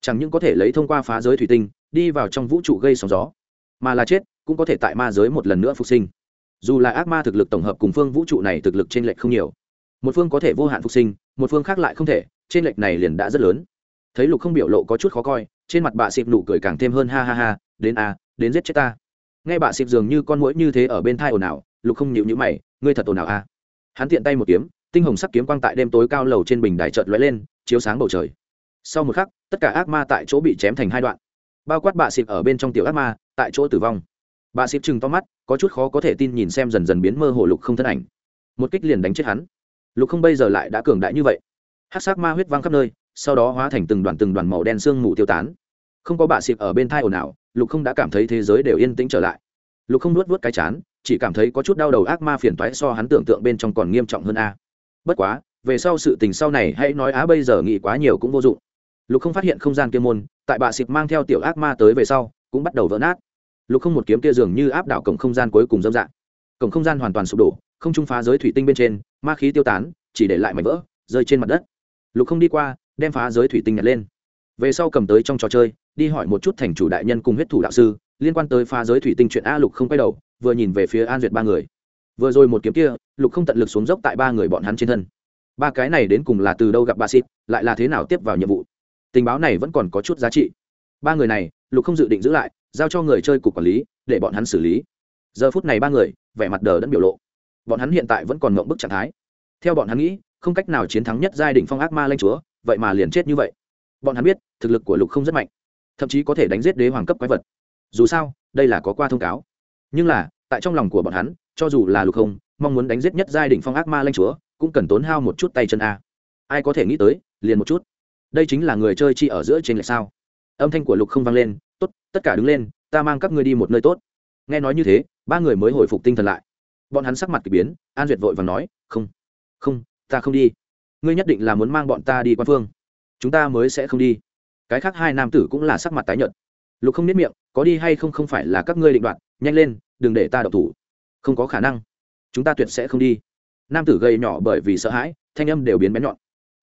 Chẳng những có thể lấy thông qua phá giới thủy tinh, đi vào trong vũ trụ gây sóng gió mà là chết cũng có thể tại ma giới một lần nữa phục sinh. Dù là ác ma thực lực tổng hợp cùng phương vũ trụ này thực lực t r ê n lệch không nhiều một phương có thể vô hạn phục sinh một phương khác lại không thể t r ê n lệch này liền đã rất lớn. Thấy lục không biểu lộ có chút khó coi trên mặt bà xịp nụ cười càng thêm hơn ha ha ha đến a à, đến giết chết ta. Nghe bà xịp dường như con mũi như thế ở bên thai ồn ào lục không nhịu nhữ mày ngươi thật ồn ào a à. hắn tiện tay một kiếm tinh hồng sắc kiếm quang tại đêm tối cao lầu trên bình đài trợt lóe lên chiếu sáng bầu trời. Sau một khắc tất cả ác ma tại chỗ bị chém thành hai đoạn bao quát bạ xịp ở bên trong tiểu ác ma, tại chỗ tử vong. Bà xịp chừng to mắt, có chút khó có thể tin nhìn xem dần dần biến mơ hồ lục không thân ảnh. Một kích liền đánh chết hắn. Lục không bây giờ lại đã cường đại như vậy. Hát sắc ma huyết văng khắp nơi, sau đó hóa thành từng đoàn từng đoàn màu đen sương mù tiêu tán. Không có bạ xịp ở bên thai ồn ào, lục không đã cảm thấy thế giới đều yên tĩnh trở lại. Lục không nuốt vớt cái chán, chỉ cảm thấy có chút đau đầu ác ma phiền toái so hắn tưởng tượng bên trong còn nghiêm trọng hơn a. Bất quá, về sau sự tình sau này hãy nói á, bây giờ nghĩ quá nhiều cũng vô dụng lục không phát hiện không gian kia môn, tại bạ xịp mang theo tiểu ác ma tới về sau, cũng bắt đầu vỡ nát. Lục không một kiếm kia dường như áp đảo cổng không gian cuối cùng dâm dạng. Cổng không gian hoàn toàn sụp đổ, không trung phá giới thủy tinh bên trên, ma khí tiêu tán, chỉ để lại mảnh vỡ, rơi trên mặt đất. Lục không đi qua, đem phá giới thủy tinh nhặt lên. Về sau cầm tới trong trò chơi, đi hỏi một chút thành chủ đại nhân cùng huyết thủ đạo sư, liên quan tới phá giới thủy tinh chuyện a lục không quay đầu, vừa nhìn về phía an duyệt ba người. Vừa rồi một kiếm kia, lục không tận lực xuống dốc tại ba người bọn hắn trên thân. Ba cái này đến cùng là từ đâu gặp bà xịt lại là thế nào tiếp vào nhiệm vụ? Tình báo này vẫn còn có chút giá trị. Ba người này, lục không dự định giữ lại, giao cho người chơi cục quản lý, để bọn hắn xử lý. Giờ phút này ba người, vẻ mặt đờ đẫn biểu lộ. Bọn hắn hiện tại vẫn còn mộng bức trạng thái. Theo bọn hắn nghĩ, không cách nào chiến thắng nhất giai đình phong ác ma lanh chúa, vậy mà liền chết như vậy. Bọn hắn biết, thực lực của lục không rất mạnh, thậm chí có thể đánh giết đế hoàng cấp quái vật. Dù sao, đây là có qua thông cáo. Nhưng là, tại trong lòng của bọn hắn, cho dù là lục không, mong muốn đánh giết nhất giai đình phong ác ma lanh chúa, cũng cần tốn hao một chút tay chân a. Ai có thể nghĩ tới, liền một chút đây chính là người chơi chi ở giữa trên lệch sao? Âm thanh của lục không vang lên, tốt, tất cả đứng lên, ta mang các ngươi đi một nơi tốt. Nghe nói như thế, ba người mới hồi phục tinh thần lại. Bọn hắn sắc mặt k ỳ biến, an duyệt vội và nói, không không, ta không đi. Ngươi nhất định là muốn mang bọn ta đi quan phương. Chúng ta mới sẽ không đi. Cái khác hai nam tử cũng là sắc mặt tái nhợt. Lục không biết miệng, có đi hay không không phải là các ngươi định đoạt, nhanh lên, đừng để ta đậu thủ. Không có khả năng. Chúng ta tuyệt sẽ không đi. Nam tử gầy nhỏ bởi vì sợ hãi, thanh âm đều biến bén nhọn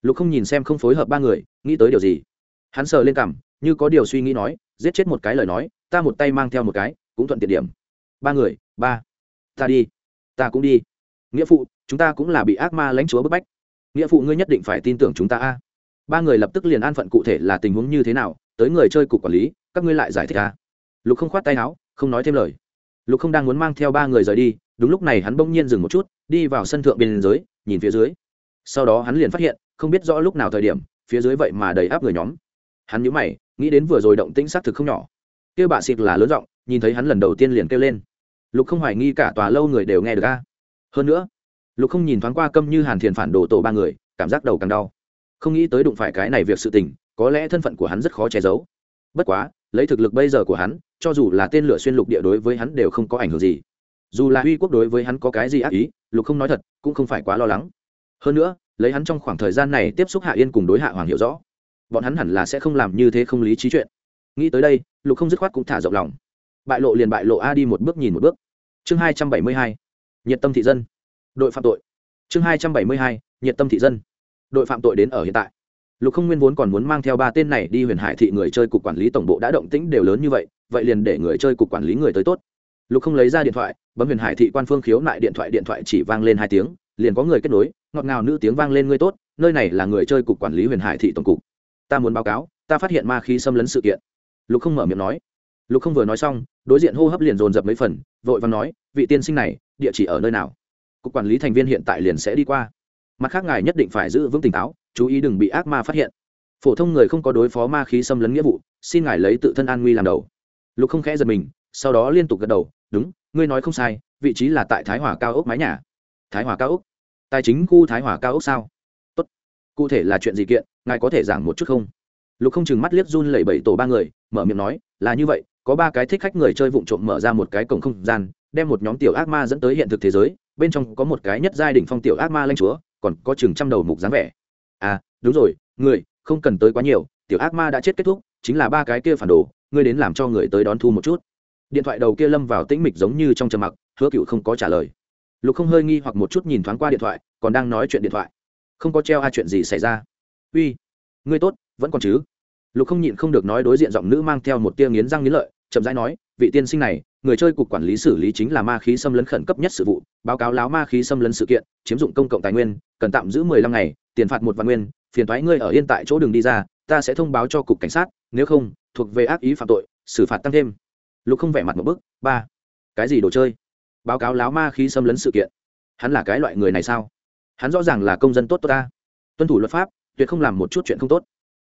lục không nhìn xem không phối hợp ba người, nghĩ tới điều gì? Hắn sờ lên cằm, như có điều suy nghĩ nói, giết chết một cái lời nói, ta một tay mang theo một cái, cũng thuận tiện điểm. Ba người, ba. Ta đi. Ta cũng đi. Nghĩa phụ, chúng ta cũng là bị ác ma lãnh chúa bức bách. Nghĩa phụ ngươi nhất định phải tin tưởng chúng ta a. Ba người lập tức liền an phận cụ thể là tình huống như thế nào, tới người chơi cục quản lý, các ngươi lại giải thích a. Lục không khoát tay áo, không nói thêm lời. Lục không đang muốn mang theo ba người rời đi, đúng lúc này hắn bỗng nhiên dừng một chút, đi vào sân thượng biên giới, nhìn phía dưới. Sau đó hắn liền phát hiện không biết rõ lúc nào thời điểm, phía dưới vậy mà đầy áp người nhóm. Hắn nhớ mày, nghĩ đến vừa rồi động tĩnh xác thực không nhỏ. Kêu bà xịt là lớn giọng, nhìn thấy hắn lần đầu tiên liền kêu lên. Lục không hoài nghi cả tòa lâu người đều nghe được a. Hơn nữa, lục không nhìn thoáng qua câm như hàn thiền phản đồ tổ ba người, cảm giác đầu càng đau. Không nghĩ tới đụng phải cái này việc sự tình, có lẽ thân phận của hắn rất khó che giấu. Bất quá, lấy thực lực bây giờ của hắn, cho dù là tên lửa xuyên lục địa đối với hắn đều không có ảnh hưởng gì. Dù là uy quốc đối với hắn có cái gì ác ý, lục không nói thật, cũng không phải quá lo lắng. Hơn nữa lấy hắn trong khoảng thời gian này tiếp xúc hạ yên cùng đối hạ hoàng hiểu rõ. Bọn hắn hẳn là sẽ không làm như thế không lý trí chuyện. Nghĩ tới đây, lục không dứt khoát cũng thả rộng lòng. Bại lộ liền bại lộ a đi một bước nhìn một bước. Chương hai trăm bảy mươi hai, nhiệt tâm thị dân. Đội phạm tội. Chương hai trăm bảy mươi hai, nhiệt tâm thị dân. Đội phạm tội đến ở hiện tại. Lục không nguyên vốn còn muốn mang theo ba tên này đi huyền hải thị người chơi cục quản lý tổng bộ đã động tĩnh đều lớn như vậy vậy liền để người chơi cục quản lý người tới tốt. Lục không lấy ra điện thoại, bấm huyền hải thị quan phương khiếu nại điện thoại điện thoại chỉ vang lên hai tiếng liền có người kết nối, ngọt ngào nữ tiếng vang lên, ngươi tốt, nơi này là người chơi cục quản lý huyền hải thị tổng cục. Ta muốn báo cáo, ta phát hiện ma khí xâm lấn sự kiện. Lục không mở miệng nói. Lục không vừa nói xong, đối diện hô hấp liền dồn dập mấy phần, vội và nói, vị tiên sinh này, địa chỉ ở nơi nào? Cục quản lý thành viên hiện tại liền sẽ đi qua. Mặt khác ngài nhất định phải giữ vững tỉnh táo, chú ý đừng bị ác ma phát hiện. Phổ thông người không có đối phó ma khí xâm lấn nghĩa vụ, xin ngài lấy tự thân an nguy làm đầu. Lục không khẽ giật mình, sau đó liên tục gật đầu, đúng, ngươi nói không sai, vị trí là tại thái hòa cao ốc mái nhà thái hòa cao ốc. Tài chính khu thái hòa cao ốc sao? Tốt. Cụ thể là chuyện gì kiện, ngài có thể giảng một chút không? Lục không chừng mắt liếc run lẩy bẩy tổ ba người, mở miệng nói, là như vậy, có ba cái thích khách người chơi vụng trộm mở ra một cái cổng không gian, đem một nhóm tiểu ác ma dẫn tới hiện thực thế giới, bên trong có một cái nhất giai đỉnh phong tiểu ác ma lanh chúa, còn có chừng trăm đầu mục dáng vẻ. À đúng rồi, người, không cần tới quá nhiều, tiểu ác ma đã chết kết thúc, chính là ba cái kia phản đồ, ngươi đến làm cho người tới đón thu một chút. Điện thoại đầu kia lâm vào tĩnh mịch giống như trong trầm mặc, hứa cựu không có trả lời lục không hơi nghi hoặc một chút nhìn thoáng qua điện thoại, còn đang nói chuyện điện thoại. Không có treo a chuyện gì xảy ra? Uy, ngươi tốt, vẫn còn chứ? Lục không nhịn không được nói đối diện giọng nữ mang theo một tia nghiến răng nghiến lợi, chậm rãi nói, vị tiên sinh này, người chơi cục quản lý xử lý chính là ma khí xâm lấn khẩn cấp nhất sự vụ, báo cáo láo ma khí xâm lấn sự kiện, chiếm dụng công cộng tài nguyên, cần tạm giữ mười lăm ngày, tiền phạt một vạn nguyên, phiền thoái ngươi ở yên tại chỗ đường đi ra, ta sẽ thông báo cho cục cảnh sát, nếu không, thuộc về ác ý phạm tội, xử phạt tăng thêm. Lục không vẻ mặt một bức ba. Cái gì đồ chơi? Báo cáo láo ma khí xâm lấn sự kiện. Hắn là cái loại người này sao? Hắn rõ ràng là công dân tốt tốt ta. Tuân thủ luật pháp, tuyệt không làm một chút chuyện không tốt.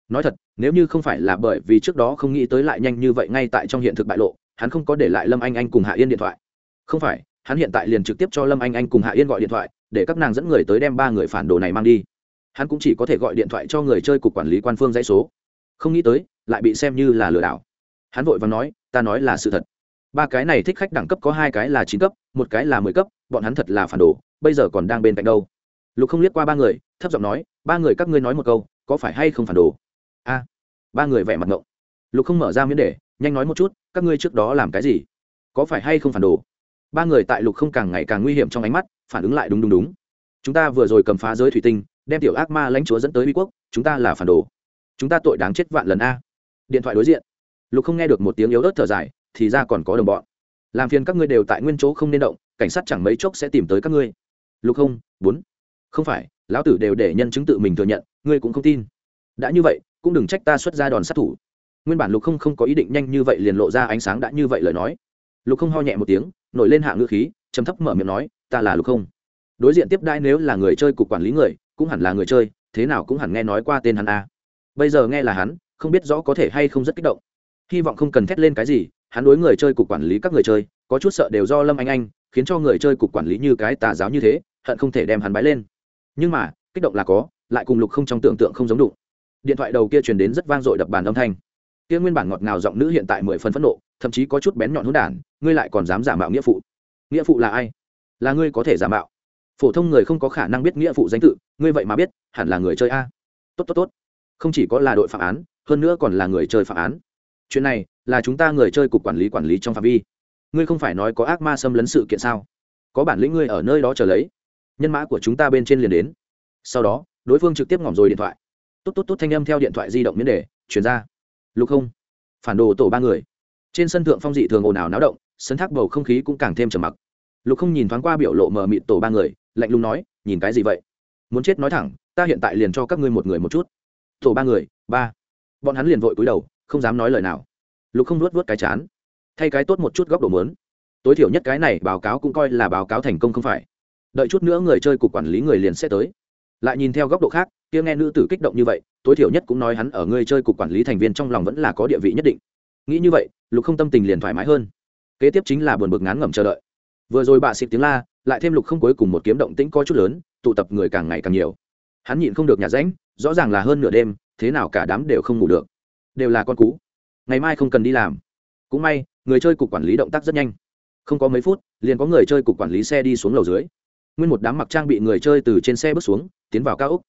Nói thật, nếu như không phải là bởi vì trước đó không nghĩ tới lại nhanh như vậy ngay tại trong hiện thực bại lộ, hắn không có để lại lâm anh anh cùng hạ yên điện thoại. Không phải, hắn hiện tại liền trực tiếp cho lâm anh anh cùng hạ yên gọi điện thoại, để các nàng dẫn người tới đem ba người phản đồ này mang đi. Hắn cũng chỉ có thể gọi điện thoại cho người chơi cục quản lý quan phương dãy số. Không nghĩ tới, lại bị xem như là lừa đảo. Hắn vội và nói, ta nói là sự thật ba cái này thích khách đẳng cấp có hai cái là chín cấp, một cái là mười cấp, bọn hắn thật là phản đồ, bây giờ còn đang bên cạnh đâu? Lục không liếc qua ba người, thấp giọng nói, ba người các ngươi nói một câu, có phải hay không phản đồ? A, ba người vẻ mặt ngộng. Lục không mở ra miễn để, nhanh nói một chút, các ngươi trước đó làm cái gì? Có phải hay không phản đồ? Ba người tại lục không càng ngày càng nguy hiểm trong ánh mắt, phản ứng lại đúng đúng đúng. Chúng ta vừa rồi cầm phá giới thủy tinh, đem tiểu ác ma lãnh chúa dẫn tới mỹ quốc, chúng ta là phản đồ. Chúng ta tội đáng chết vạn lần a. Điện thoại đối diện. Lục không nghe được một tiếng yếu ớt thở dài thì ra còn có đồng bọn. Làm phiền các ngươi đều tại nguyên chỗ không nên động, cảnh sát chẳng mấy chốc sẽ tìm tới các ngươi. Lục không bốn. Không phải, lão tử đều để nhân chứng tự mình thừa nhận, ngươi cũng không tin. Đã như vậy, cũng đừng trách ta xuất ra đòn sát thủ. Nguyên bản lục không không có ý định nhanh như vậy liền lộ ra ánh sáng đã như vậy lời nói. Lục không ho nhẹ một tiếng, nổi lên hạ ngữ khí chấm thấp mở miệng nói, ta là lục không đối diện tiếp đãi nếu là người chơi cục quản lý người, cũng hẳn là người chơi, thế nào cũng hẳn nghe nói qua tên hắn a. Bây giờ nghe là hắn, không biết rõ có thể hay không rất kích động. Hy vọng không cần thét lên cái gì hắn đối người chơi cục quản lý các người chơi, có chút sợ đều do lâm anh anh, khiến cho người chơi cục quản lý như cái tà giáo như thế, hận không thể đem hắn bái lên. Nhưng mà, kích động là có, lại cùng lục không trong tưởng tượng không giống đụng. Điện thoại đầu kia truyền đến rất vang dội đập bàn âm thanh. Kia nguyên bản ngọt ngào giọng nữ hiện tại mười phần phẫn nộ, thậm chí có chút bén nhọn hỗn đản, ngươi lại còn dám giả mạo nghĩa phụ. Nghĩa phụ là ai? Là ngươi có thể giả mạo. Phổ thông người không có khả năng biết nghĩa phụ danh tự, ngươi vậy mà biết, hẳn là người chơi a. Tốt tốt tốt. Không chỉ có là đội phạm án, hơn nữa còn là người chơi phạm án. Chuyện này là chúng ta người chơi cục quản lý quản lý trong phạm vi. Ngươi không phải nói có ác ma xâm lấn sự kiện sao? Có bản lĩnh ngươi ở nơi đó chờ lấy. Nhân mã của chúng ta bên trên liền đến. Sau đó, đối phương trực tiếp ngỏm rồi điện thoại. Tốt tốt tốt, thanh âm theo điện thoại di động miễn đề, chuyển ra. Lục không. Phản đồ tổ ba người. Trên sân thượng phong dị thường ồn ào náo động, sân thác bầu không khí cũng càng thêm trầm mặc. Lục không nhìn thoáng qua biểu lộ mờ mịt tổ ba người, lạnh lùng nói, nhìn cái gì vậy? Muốn chết nói thẳng, ta hiện tại liền cho các ngươi một người một chút. Tổ ba người, ba. Bọn hắn liền vội cúi đầu, không dám nói lời nào lục không nuốt vớt cái chán. Thay cái tốt một chút góc độ mớn tối thiểu nhất cái này báo cáo cũng coi là báo cáo thành công không phải. Đợi chút nữa người chơi cục quản lý người liền sẽ tới. Lại nhìn theo góc độ khác, kia nghe nữ tử kích động như vậy, tối thiểu nhất cũng nói hắn ở người chơi cục quản lý thành viên trong lòng vẫn là có địa vị nhất định. Nghĩ như vậy, lục không tâm tình liền thoải mái hơn. Kế tiếp chính là buồn bực ngán ngẩm chờ đợi. Vừa rồi bà xịt tiếng la, lại thêm lục không cuối cùng một kiếm động tĩnh có chút lớn, tụ tập người càng ngày càng nhiều. Hắn nhịn không được nhà ránh, rõ ràng là hơn nửa đêm, thế nào cả đám đều không ngủ được. Đều là con cú ngày mai không cần đi làm. Cũng may, người chơi cục quản lý động tác rất nhanh. Không có mấy phút, liền có người chơi cục quản lý xe đi xuống lầu dưới. Nguyên một đám mặc trang bị người chơi từ trên xe bước xuống, tiến vào cao úc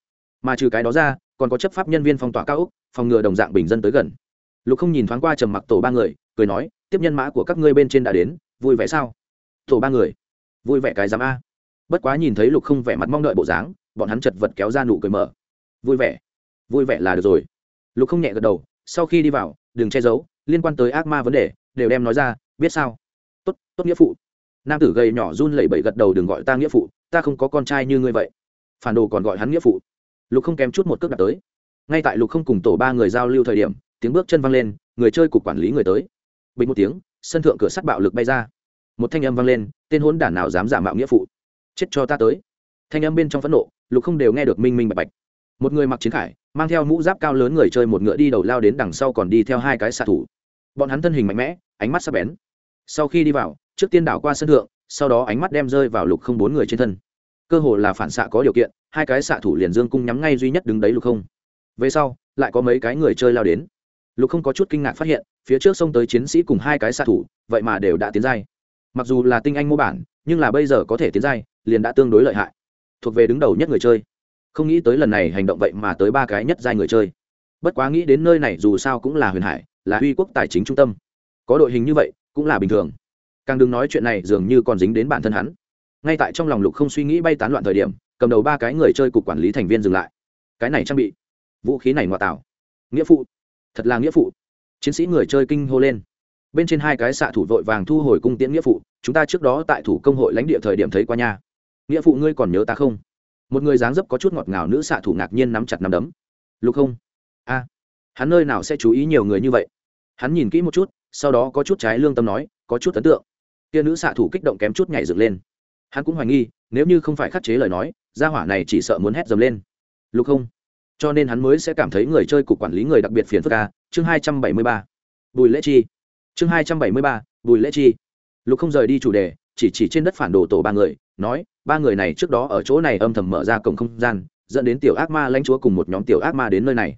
mà trừ cái đó ra, còn có chấp pháp nhân viên phong tỏa cao úc phòng ngừa đồng dạng bình dân tới gần. Lục không nhìn thoáng qua trầm mặc tổ ba người, cười nói, tiếp nhân mã của các ngươi bên trên đã đến, vui vẻ sao? Tổ ba người, vui vẻ cái giám a. Bất quá nhìn thấy lục không vẻ mặt mong đợi bộ dáng, bọn hắn chật vật kéo ra nụ cười mở. Vui vẻ vui vẻ là được rồi. Lục không nhẹ gật đầu, sau khi đi vào đừng che giấu, liên quan tới ác ma vấn đề, đều đem nói ra, biết sao? Tốt tốt nghĩa phụ. Nam tử gầy nhỏ run lẩy bẩy gật đầu, đừng gọi ta nghĩa phụ, ta không có con trai như ngươi vậy. Phản đồ còn gọi hắn nghĩa phụ. Lục không kém chút một cước đặt tới. Ngay tại lục không cùng tổ ba người giao lưu thời điểm, tiếng bước chân văng lên, người chơi cục quản lý người tới. Bình một tiếng, sân thượng cửa sắt bạo lực bay ra. Một thanh âm vang lên, tên hốn đản nào dám giả mạo nghĩa phụ? Chết cho ta tới. Thanh âm bên trong phẫn nộ, lục không đều nghe được minh minh bạch bạch một người mặc chiến khải, mang theo mũ giáp cao lớn người chơi một ngựa đi đầu lao đến đằng sau còn đi theo hai cái xạ thủ. Bọn hắn thân hình mạnh mẽ, ánh mắt sắc bén. Sau khi đi vào, trước tiên đảo qua sân thượng, sau đó ánh mắt đem rơi vào lục không bốn người trên thân. Cơ hồ là phản xạ có điều kiện, hai cái xạ thủ liền dương cung nhắm ngay duy nhất đứng đấy lục không. Về sau, lại có mấy cái người chơi lao đến. Lục không có chút kinh ngạc phát hiện, phía trước xông tới chiến sĩ cùng hai cái xạ thủ, vậy mà đều đã tiến giai. Mặc dù là tinh anh mô bản, nhưng là bây giờ có thể tiến giai, liền đã tương đối lợi hại. Thuộc về đứng đầu nhất người chơi không nghĩ tới lần này hành động vậy mà tới ba cái nhất giai người chơi. Bất quá nghĩ đến nơi này dù sao cũng là huyền hải, là uy quốc tài chính trung tâm. Có đội hình như vậy, cũng là bình thường. Càng đừng nói chuyện này dường như còn dính đến bản thân hắn. Ngay tại trong lòng lục không suy nghĩ bay tán loạn thời điểm, cầm đầu ba cái người chơi cục quản lý thành viên dừng lại. Cái này trang bị, vũ khí này ngoại tạo. Nghĩa phụ, thật là nghĩa phụ. Chiến sĩ người chơi kinh hô lên. Bên trên hai cái xạ thủ vội vàng thu hồi cung tiễn nghĩa phụ, chúng ta trước đó tại thủ công hội lãnh địa thời điểm thấy qua nhà nghĩa phụ ngươi còn nhớ ta không? Một người dáng dấp có chút ngọt ngào nữ xạ thủ ngạc nhiên nắm chặt nắm đấm. Lục không? A. Hắn nơi nào sẽ chú ý nhiều người như vậy? Hắn nhìn kỹ một chút, sau đó có chút trái lương tâm nói, có chút ấn tượng. Kia nữ xạ thủ kích động kém chút nhảy dựng lên. Hắn cũng hoài nghi, nếu như không phải khắc chế lời nói, gia hỏa này chỉ sợ muốn hét dầm lên. Lục không? Cho nên hắn mới sẽ cảm thấy người chơi cục quản lý người đặc biệt phiền phức ca chương hai trăm bảy mươi ba. Bùi lễ chi. Chương hai trăm bảy mươi ba. Bùi lễ chi. Lục không rời đi chủ đề chỉ chỉ trên đất phản đồ tổ ba người, nói, ba người này trước đó ở chỗ này âm thầm mở ra cổng không gian, dẫn đến tiểu ác ma lãnh chúa cùng một nhóm tiểu ác ma đến nơi này.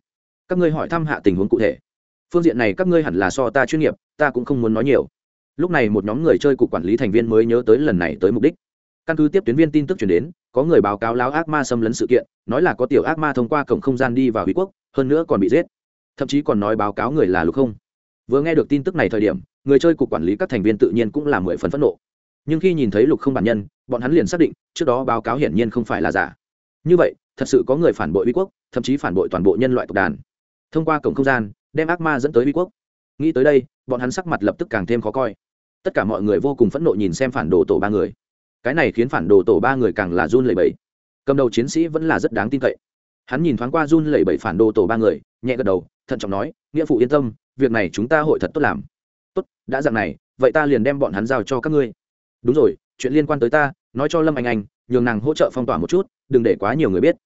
Các ngươi hỏi thăm hạ tình huống cụ thể. Phương diện này các ngươi hẳn là so ta chuyên nghiệp, ta cũng không muốn nói nhiều. Lúc này một nhóm người chơi cục quản lý thành viên mới nhớ tới lần này tới mục đích. Căn cứ tiếp tuyến viên tin tức chuyển đến, có người báo cáo láo ác ma xâm lấn sự kiện, nói là có tiểu ác ma thông qua cổng không gian đi vào hủy quốc, hơn nữa còn bị giết. Thậm chí còn nói báo cáo người là lục không. Vừa nghe được tin tức này thời điểm, người chơi cục quản lý các thành viên tự nhiên cũng là mười phần phẫn nộ nhưng khi nhìn thấy lục không bản nhân, bọn hắn liền xác định, trước đó báo cáo hiển nhiên không phải là giả. Như vậy, thật sự có người phản bội uy quốc, thậm chí phản bội toàn bộ nhân loại tộc đàn. Thông qua cổng không gian, đem ác ma dẫn tới uy quốc. Nghĩ tới đây, bọn hắn sắc mặt lập tức càng thêm khó coi. Tất cả mọi người vô cùng phẫn nộ nhìn xem phản đồ tổ ba người. Cái này khiến phản đồ tổ ba người càng là run lẩy bẩy. Cầm đầu chiến sĩ vẫn là rất đáng tin cậy. Hắn nhìn thoáng qua run lẩy bẩy phản đồ tổ ba người, nhẹ gật đầu, thận trọng nói, nghĩa phụ yên tâm, việc này chúng ta hội thật tốt làm. Tốt, đã dạng này, vậy ta liền đem bọn hắn giao cho các ngươi đúng rồi, chuyện liên quan tới ta, nói cho lâm anh anh, nhường nàng hỗ trợ phong tỏa một chút, đừng để quá nhiều người biết.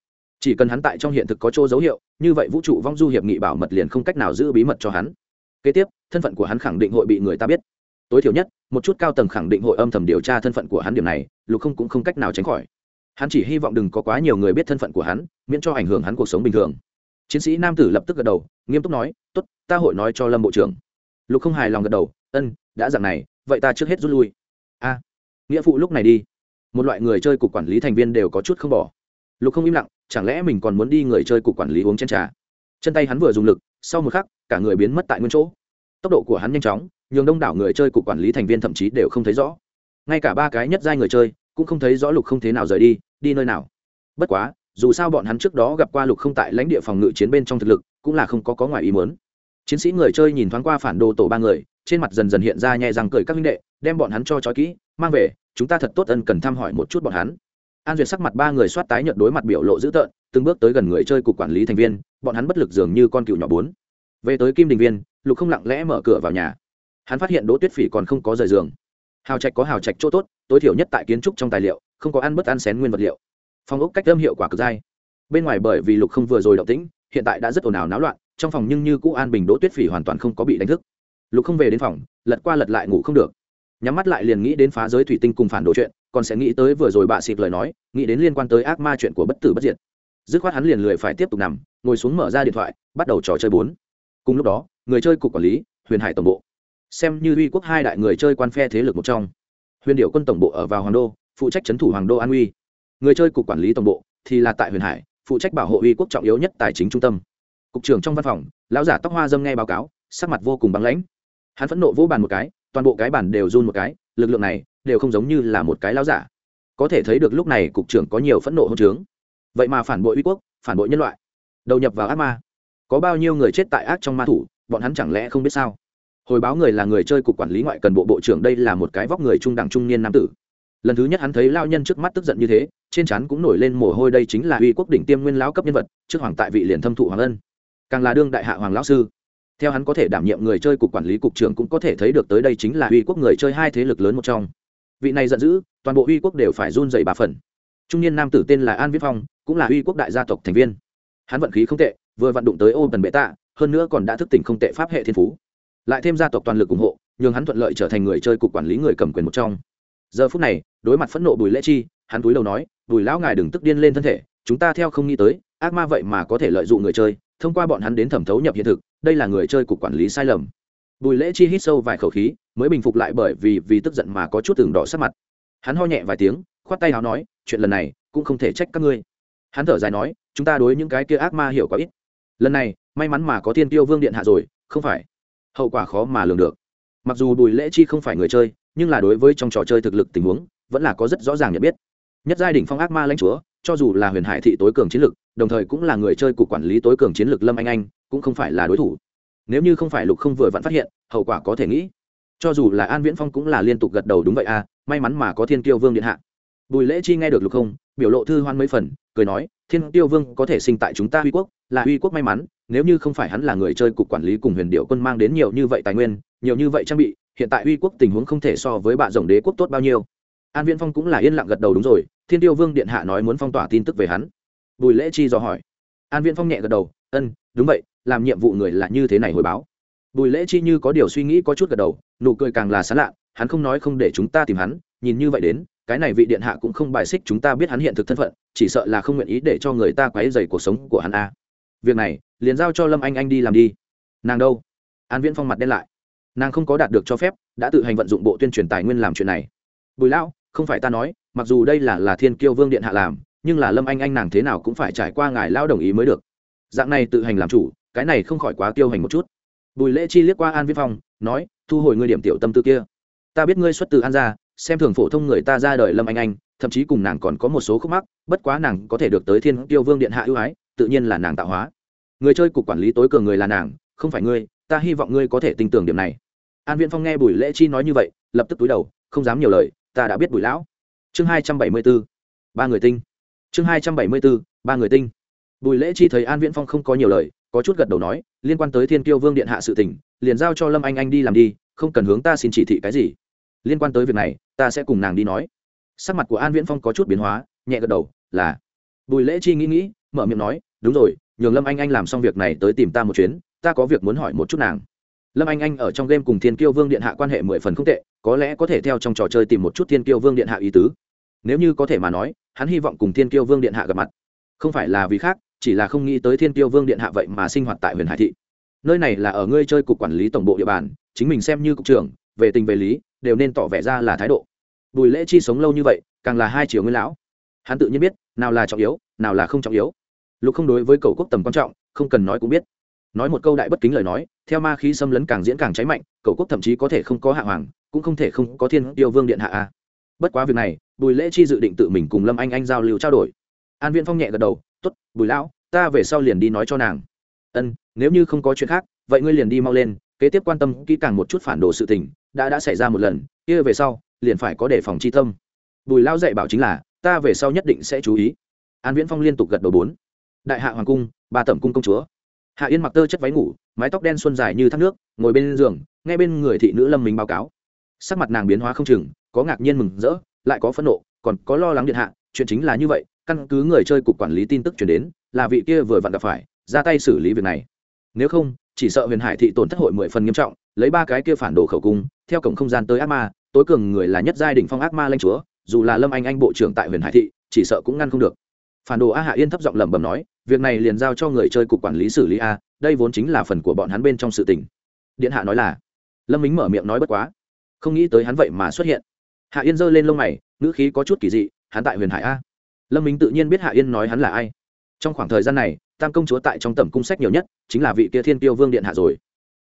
Chỉ cần hắn tại trong hiện thực có chỗ dấu hiệu, như vậy vũ trụ vong du hiệp nghị bảo mật liền không cách nào giữ bí mật cho hắn. Kế tiếp, thân phận của hắn khẳng định hội bị người ta biết. Tối thiểu nhất, một chút cao tầng khẳng định hội âm thầm điều tra thân phận của hắn điểm này, lục không cũng không cách nào tránh khỏi. Hắn chỉ hy vọng đừng có quá nhiều người biết thân phận của hắn, miễn cho ảnh hưởng hắn cuộc sống bình thường. Chiến sĩ nam tử lập tức gật đầu, nghiêm túc nói t ố t ta hội nói cho lâm bộ trưởng. Lục không hài lòng gật đầu, ân, đã dặn này, vậy ta trước hết rút lui. A nghĩa phụ lúc này đi. Một loại người chơi cục quản lý thành viên đều có chút không bỏ. Lục không im lặng, chẳng lẽ mình còn muốn đi người chơi cục quản lý uống chen trà? Chân tay hắn vừa dùng lực, sau một khắc, cả người biến mất tại nguyên chỗ. Tốc độ của hắn nhanh chóng, nhường đông đảo người chơi cục quản lý thành viên thậm chí đều không thấy rõ. Ngay cả ba cái nhất giai người chơi, cũng không thấy rõ lục không thế nào rời đi đi nơi nào. Bất quá, dù sao bọn hắn trước đó gặp qua lục không tại lãnh địa phòng ngự chiến bên trong thực lực, cũng là không có có ngoài ý muốn. Chiến sĩ người chơi nhìn thoáng qua phản đồ tổ ba người, trên mặt dần dần hiện ra nhẹ rằng cười các minh đệ, đem bọn hắn cho trói kỹ, mang về chúng ta thật tốt ân cần thăm hỏi một chút bọn hắn. An duyệt sắc mặt ba người soát tái nhợt đối mặt biểu lộ dữ tợn, từng bước tới gần người chơi cục quản lý thành viên, bọn hắn bất lực dường như con cựu nhỏ bốn. Về tới kim đình viên, lục không lặng lẽ mở cửa vào nhà. Hắn phát hiện đỗ tuyết phỉ còn không có rời giường. Hào trạch có hào trạch chỗ tốt, tối thiểu nhất tại kiến trúc trong tài liệu, không có ăn bất ăn xén nguyên vật liệu. Phòng ốc cách âm hiệu quả cực dai. Bên ngoài bởi vì lục không vừa rồi động tĩnh, hiện tại đã rất ồn ào náo loạn, trong phòng nhưng như cũ an bình đỗ tuyết phỉ hoàn toàn không có bị đánh thức. Lục không về đến phòng, lật qua lật lại ngủ không được nhắm mắt lại liền nghĩ đến phá giới thủy tinh cùng phản đồ chuyện, còn sẽ nghĩ tới vừa rồi bà xịt lời nói, nghĩ đến liên quan tới ác ma chuyện của bất tử bất diệt. Dứt khoát hắn liền lười phải tiếp tục nằm, ngồi xuống mở ra điện thoại, bắt đầu trò chơi bốn. Cùng lúc đó, người chơi cục quản lý, huyền hải tổng bộ. Xem như uy quốc hai đại người chơi quan phe thế lực một trong. Huyền điệu quân tổng bộ ở vào hoàng đô, phụ trách c h ấ n thủ hoàng đô an uy. Người chơi cục quản lý tổng bộ thì là tại huyền hải, phụ trách bảo hộ uy quốc trọng yếu nhất tài chính trung tâm. Cục trưởng trong văn phòng, lão giả tóc hoa dâm nghe báo cáo, sắc mặt vô cùng băng lãnh. Hắn phẫn nộ vỗ bàn một cái toàn bộ cái bản đều run một cái, lực lượng này đều không giống như là một cái lão giả. Có thể thấy được lúc này cục trưởng có nhiều phẫn nộ hôn trướng. Vậy mà phản bội uy quốc, phản bội nhân loại. Đầu nhập vào ác ma. Có bao nhiêu người chết tại ác trong ma thủ, bọn hắn chẳng lẽ không biết sao? Hồi báo người là người chơi cục quản lý ngoại cần bộ bộ trưởng đây là một cái vóc người trung đẳng trung niên nam tử. Lần thứ nhất hắn thấy lao nhân trước mắt tức giận như thế, trên trán cũng nổi lên mồ hôi đây chính là uy quốc đỉnh tiêm nguyên lão cấp nhân vật, trước hoàng tại vị liền thâm thụ hoàng ân. Càng là đương đại hạ hoàng lão sư theo hắn có thể đảm nhiệm người chơi cục quản lý cục trưởng cũng có thể thấy được tới đây chính là uy quốc người chơi hai thế lực lớn một trong. Vị này giận dữ, toàn bộ uy quốc đều phải run dày bà phần. Trung niên nam tử tên là an viết phong, cũng là uy quốc đại gia tộc thành viên. Hắn vận khí không tệ, vừa vận đụng tới ô tần bệ tạ, hơn nữa còn đã thức tỉnh không tệ pháp hệ thiên phú. Lại thêm gia tộc toàn lực ủng hộ, nhường hắn thuận lợi trở thành người chơi cục quản lý người cầm quyền một trong. Giờ phút này, đối mặt phẫn nộ bùi lễ chi, hắn túi đầu nói, bùi lão ngài đừng tức điên lên thân thể, chúng ta theo không nghĩ tới, ác ma vậy mà có thể lợi dụng người chơi thông qua bọn hắn đến thẩm thấu nhập hiện thực, đây là người chơi cục quản lý sai lầm. Bùi lễ chi hít sâu vài khẩu khí, mới bình phục lại bởi vì vì tức giận mà có chút tường đỏ sắc mặt. Hắn ho nhẹ vài tiếng, khoát tay áo nói, chuyện lần này cũng không thể trách các ngươi. Hắn thở dài nói, chúng ta đối những cái kia ác ma hiểu quá ít. Lần này, may mắn mà có thiên tiêu vương điện hạ rồi, không phải. Hậu quả khó mà lường được. Mặc dù bùi lễ chi không phải người chơi, nhưng là đối với trong trò chơi thực lực tình huống, vẫn là có rất rõ ràng nhận biết. Nhất giai đỉnh phong ác ma lãnh chúa cho dù là huyền hải thị tối cường chiến lực, đồng thời cũng là người chơi cục quản lý tối cường chiến lực lâm anh anh, cũng không phải là đối thủ. Nếu như không phải lục không vừa vặn phát hiện, hậu quả có thể nghĩ. Cho dù là an viễn phong cũng là liên tục gật đầu đúng vậy à may mắn mà có thiên kiêu vương điện hạ. Bùi lễ chi nghe được lục không, biểu lộ thư hoan mấy phần, cười nói, thiên tiêu vương có thể sinh tại chúng ta Huy quốc, là Huy quốc may mắn, nếu như không phải hắn là người chơi cục quản lý cùng huyền điệu quân mang đến nhiều như vậy tài nguyên, nhiều như vậy trang bị, hiện tại Huy quốc tình huống không thể so với bạ rồng đế quốc tốt bao nhiêu an viễn phong cũng là yên lặng gật đầu đúng rồi, thiên tiêu vương điện hạ nói muốn phong tỏa tin tức về hắn. Bùi lễ chi do hỏi. An viễn phong nhẹ gật đầu, ân, đúng vậy, làm nhiệm vụ người là như thế này hồi báo. Bùi lễ chi như có điều suy nghĩ có chút gật đầu, nụ cười càng là sán lạ, hắn không nói không để chúng ta tìm hắn, nhìn như vậy đến, cái này vị điện hạ cũng không bài xích chúng ta biết hắn hiện thực thân phận, chỉ sợ là không nguyện ý để cho người ta quấy dày cuộc sống của hắn a. Việc này, liền giao cho lâm anh anh đi làm đi. Nàng đâu? An viễn phong mặt đen lại. Nàng không có đạt được cho phép, đã tự hành vận dụng bộ tuyên truyền tài nguyên làm chuyện này. Bùi lão không phải ta nói, mặc dù đây là là thiên kiêu vương điện hạ làm, nhưng là lâm anh anh nàng thế nào cũng phải trải qua ngài lao đồng ý mới được. Dạng này tự hành làm chủ, cái này không khỏi quá tiêu hành một chút. Bùi lễ chi liếc qua an viễn phong, nói, thu hồi ngươi điểm tiểu tâm tư kia. Ta biết ngươi xuất từ an gia, xem thường phổ thông người ta ra đời lâm anh anh, thậm chí cùng nàng còn có một số khúc mắc, bất quá nàng có thể được tới thiên tiêu vương điện hạ ưu ái, tự nhiên là nàng tạo hóa. Người chơi cục quản lý tối cường người là nàng, không phải ngươi, ta hy vọng ngươi có thể tin tưởng điểm này. An viễn phong nghe bùi lễ chi nói như vậy, lập tức túi đầu, không dám nhiều lời ta đã biết bùi lão. Chương hai trăm bảy mươi b ố ba người tinh. Chương hai trăm bảy mươi b ố ba người tinh. Bùi lễ chi thấy an viễn phong không có nhiều lời, có chút gật đầu nói, liên quan tới thiên kiêu vương điện hạ sự tỉnh liền giao cho lâm anh anh đi làm đi, không cần hướng ta xin chỉ thị cái gì. Liên quan tới việc này, ta sẽ cùng nàng đi nói. Sắc mặt của an viễn phong có chút biến hóa, nhẹ gật đầu, là. Bùi lễ chi nghĩ nghĩ, mở miệng nói, đúng rồi, nhường lâm anh anh làm xong việc này tới tìm ta một chuyến, ta có việc muốn hỏi một chút nàng lâm anh anh ở trong game cùng thiên kiêu vương điện hạ quan hệ mười phần không tệ, có lẽ có thể theo trong trò chơi tìm một chút thiên kiêu vương điện hạ ý tứ. Nếu như có thể mà nói, hắn hy vọng cùng thiên kiêu vương điện hạ gặp mặt. Không phải là vì khác, chỉ là không nghĩ tới thiên kiêu vương điện hạ vậy mà sinh hoạt tại huyền hải thị. Nơi này là ở ngươi chơi cục quản lý tổng bộ địa bàn, chính mình xem như cục trưởng, về tình về lý, đều nên tỏ vẻ ra là thái độ. Bùi lễ chi sống lâu như vậy, càng là hai chiều nguyên lão. Hắn tự nhiên biết, nào là trọng yếu, nào là không trọng yếu. Lục không đối với cầu quốc tầm quan trọng, không cần nói cũng biết nói một câu đại bất kính lời nói, theo ma khí xâm lấn càng diễn càng cháy mạnh cầu quốc thậm chí có thể không có hạ hoàng, cũng không thể không có thiên tiêu vương điện hạ a. Bất quá việc này, bùi lễ chi dự định tự mình cùng lâm anh anh giao lưu trao đổi. An viễn phong nhẹ gật đầu t ố t bùi lão, ta về sau liền đi nói cho nàng. Ân, nếu như không có chuyện khác, vậy ngươi liền đi mau lên, kế tiếp quan tâm kỹ càng một chút phản đồ sự tình, đã đã xảy ra một lần, kia về sau, liền phải có đề phòng chi tâm. Bùi lão dạy bảo chính là, ta về sau nhất định sẽ chú ý. An viễn phong liên tục gật đầu bốn. Đại hạ hoàng cung, ba tẩm cung công chúa hạ yên mặc tơ chất váy ngủ, mái tóc đen xuân dài như thác nước, ngồi bên giường ngay bên người thị nữ lâm minh báo cáo. Sắc mặt nàng biến hóa không chừng, có ngạc nhiên mừng rỡ, lại có phẫn nộ, còn có lo lắng điện hạ, chuyện chính là như vậy, căn cứ người chơi cục quản lý tin tức chuyển đến, là vị kia vừa vặn gặp phải, ra tay xử lý việc này. Nếu không, chỉ sợ huyền hải thị tổn thất hội mười phần nghiêm trọng, lấy ba cái kia phản đồ khẩu cung, theo cổng không gian tới ác ma, tối cường người là nhất giai đỉnh phong ác ma lanh chúa, dù là lâm anh anh bộ trưởng tại huyền hải thị, chỉ sợ cũng ngăn không được. Phản đồ a hạ yên thấp giọng lẩm bẩm nói việc này liền giao cho người chơi cục quản lý xử lý a, đây vốn chính là phần của bọn hắn bên trong sự tình. Điện hạ nói là. Lâm mính mở miệng nói bất quá. Không nghĩ tới hắn vậy mà xuất hiện. Hạ yên giơ lên lông mày, ngữ khí có chút kỳ dị, hắn tại huyền hải a. Lâm mính tự nhiên biết hạ yên nói hắn là ai. Trong khoảng thời gian này, tam công chúa tại trong tầm cung sách nhiều nhất, chính là vị kia thiên tiêu vương điện hạ rồi.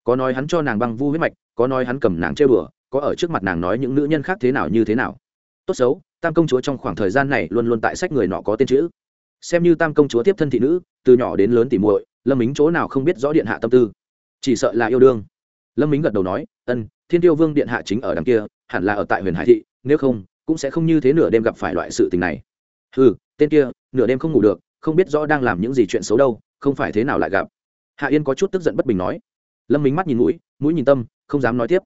Có nói hắn cho nàng băng vu huyết mạch, có nói hắn cầm nàng trêu đùa, có ở trước mặt nàng nói những nữ nhân khác thế nào như thế nào. Tốt xấu, tam công chúa trong khoảng thời gian này luôn luôn tại sách người nọ có tên chữ xem như tam công chúa tiếp thân thị nữ, từ nhỏ đến lớn tỉ muội, lâm mính chỗ nào không biết rõ điện hạ tâm tư. Chỉ sợ là yêu đương. Lâm mính gật đầu nói, ân, thiên tiêu vương điện hạ chính ở đằng kia, hẳn là ở tại huyền hải thị, nếu không, cũng sẽ không như thế nửa đêm gặp phải loại sự tình này. Ừ tên kia, nửa đêm không ngủ được, không biết rõ đang làm những gì chuyện xấu đâu, không phải thế nào lại gặp. Hạ yên có chút tức giận bất bình nói. Lâm mính mắt nhìn mũi mũi nhìn tâm, không dám nói tiếp.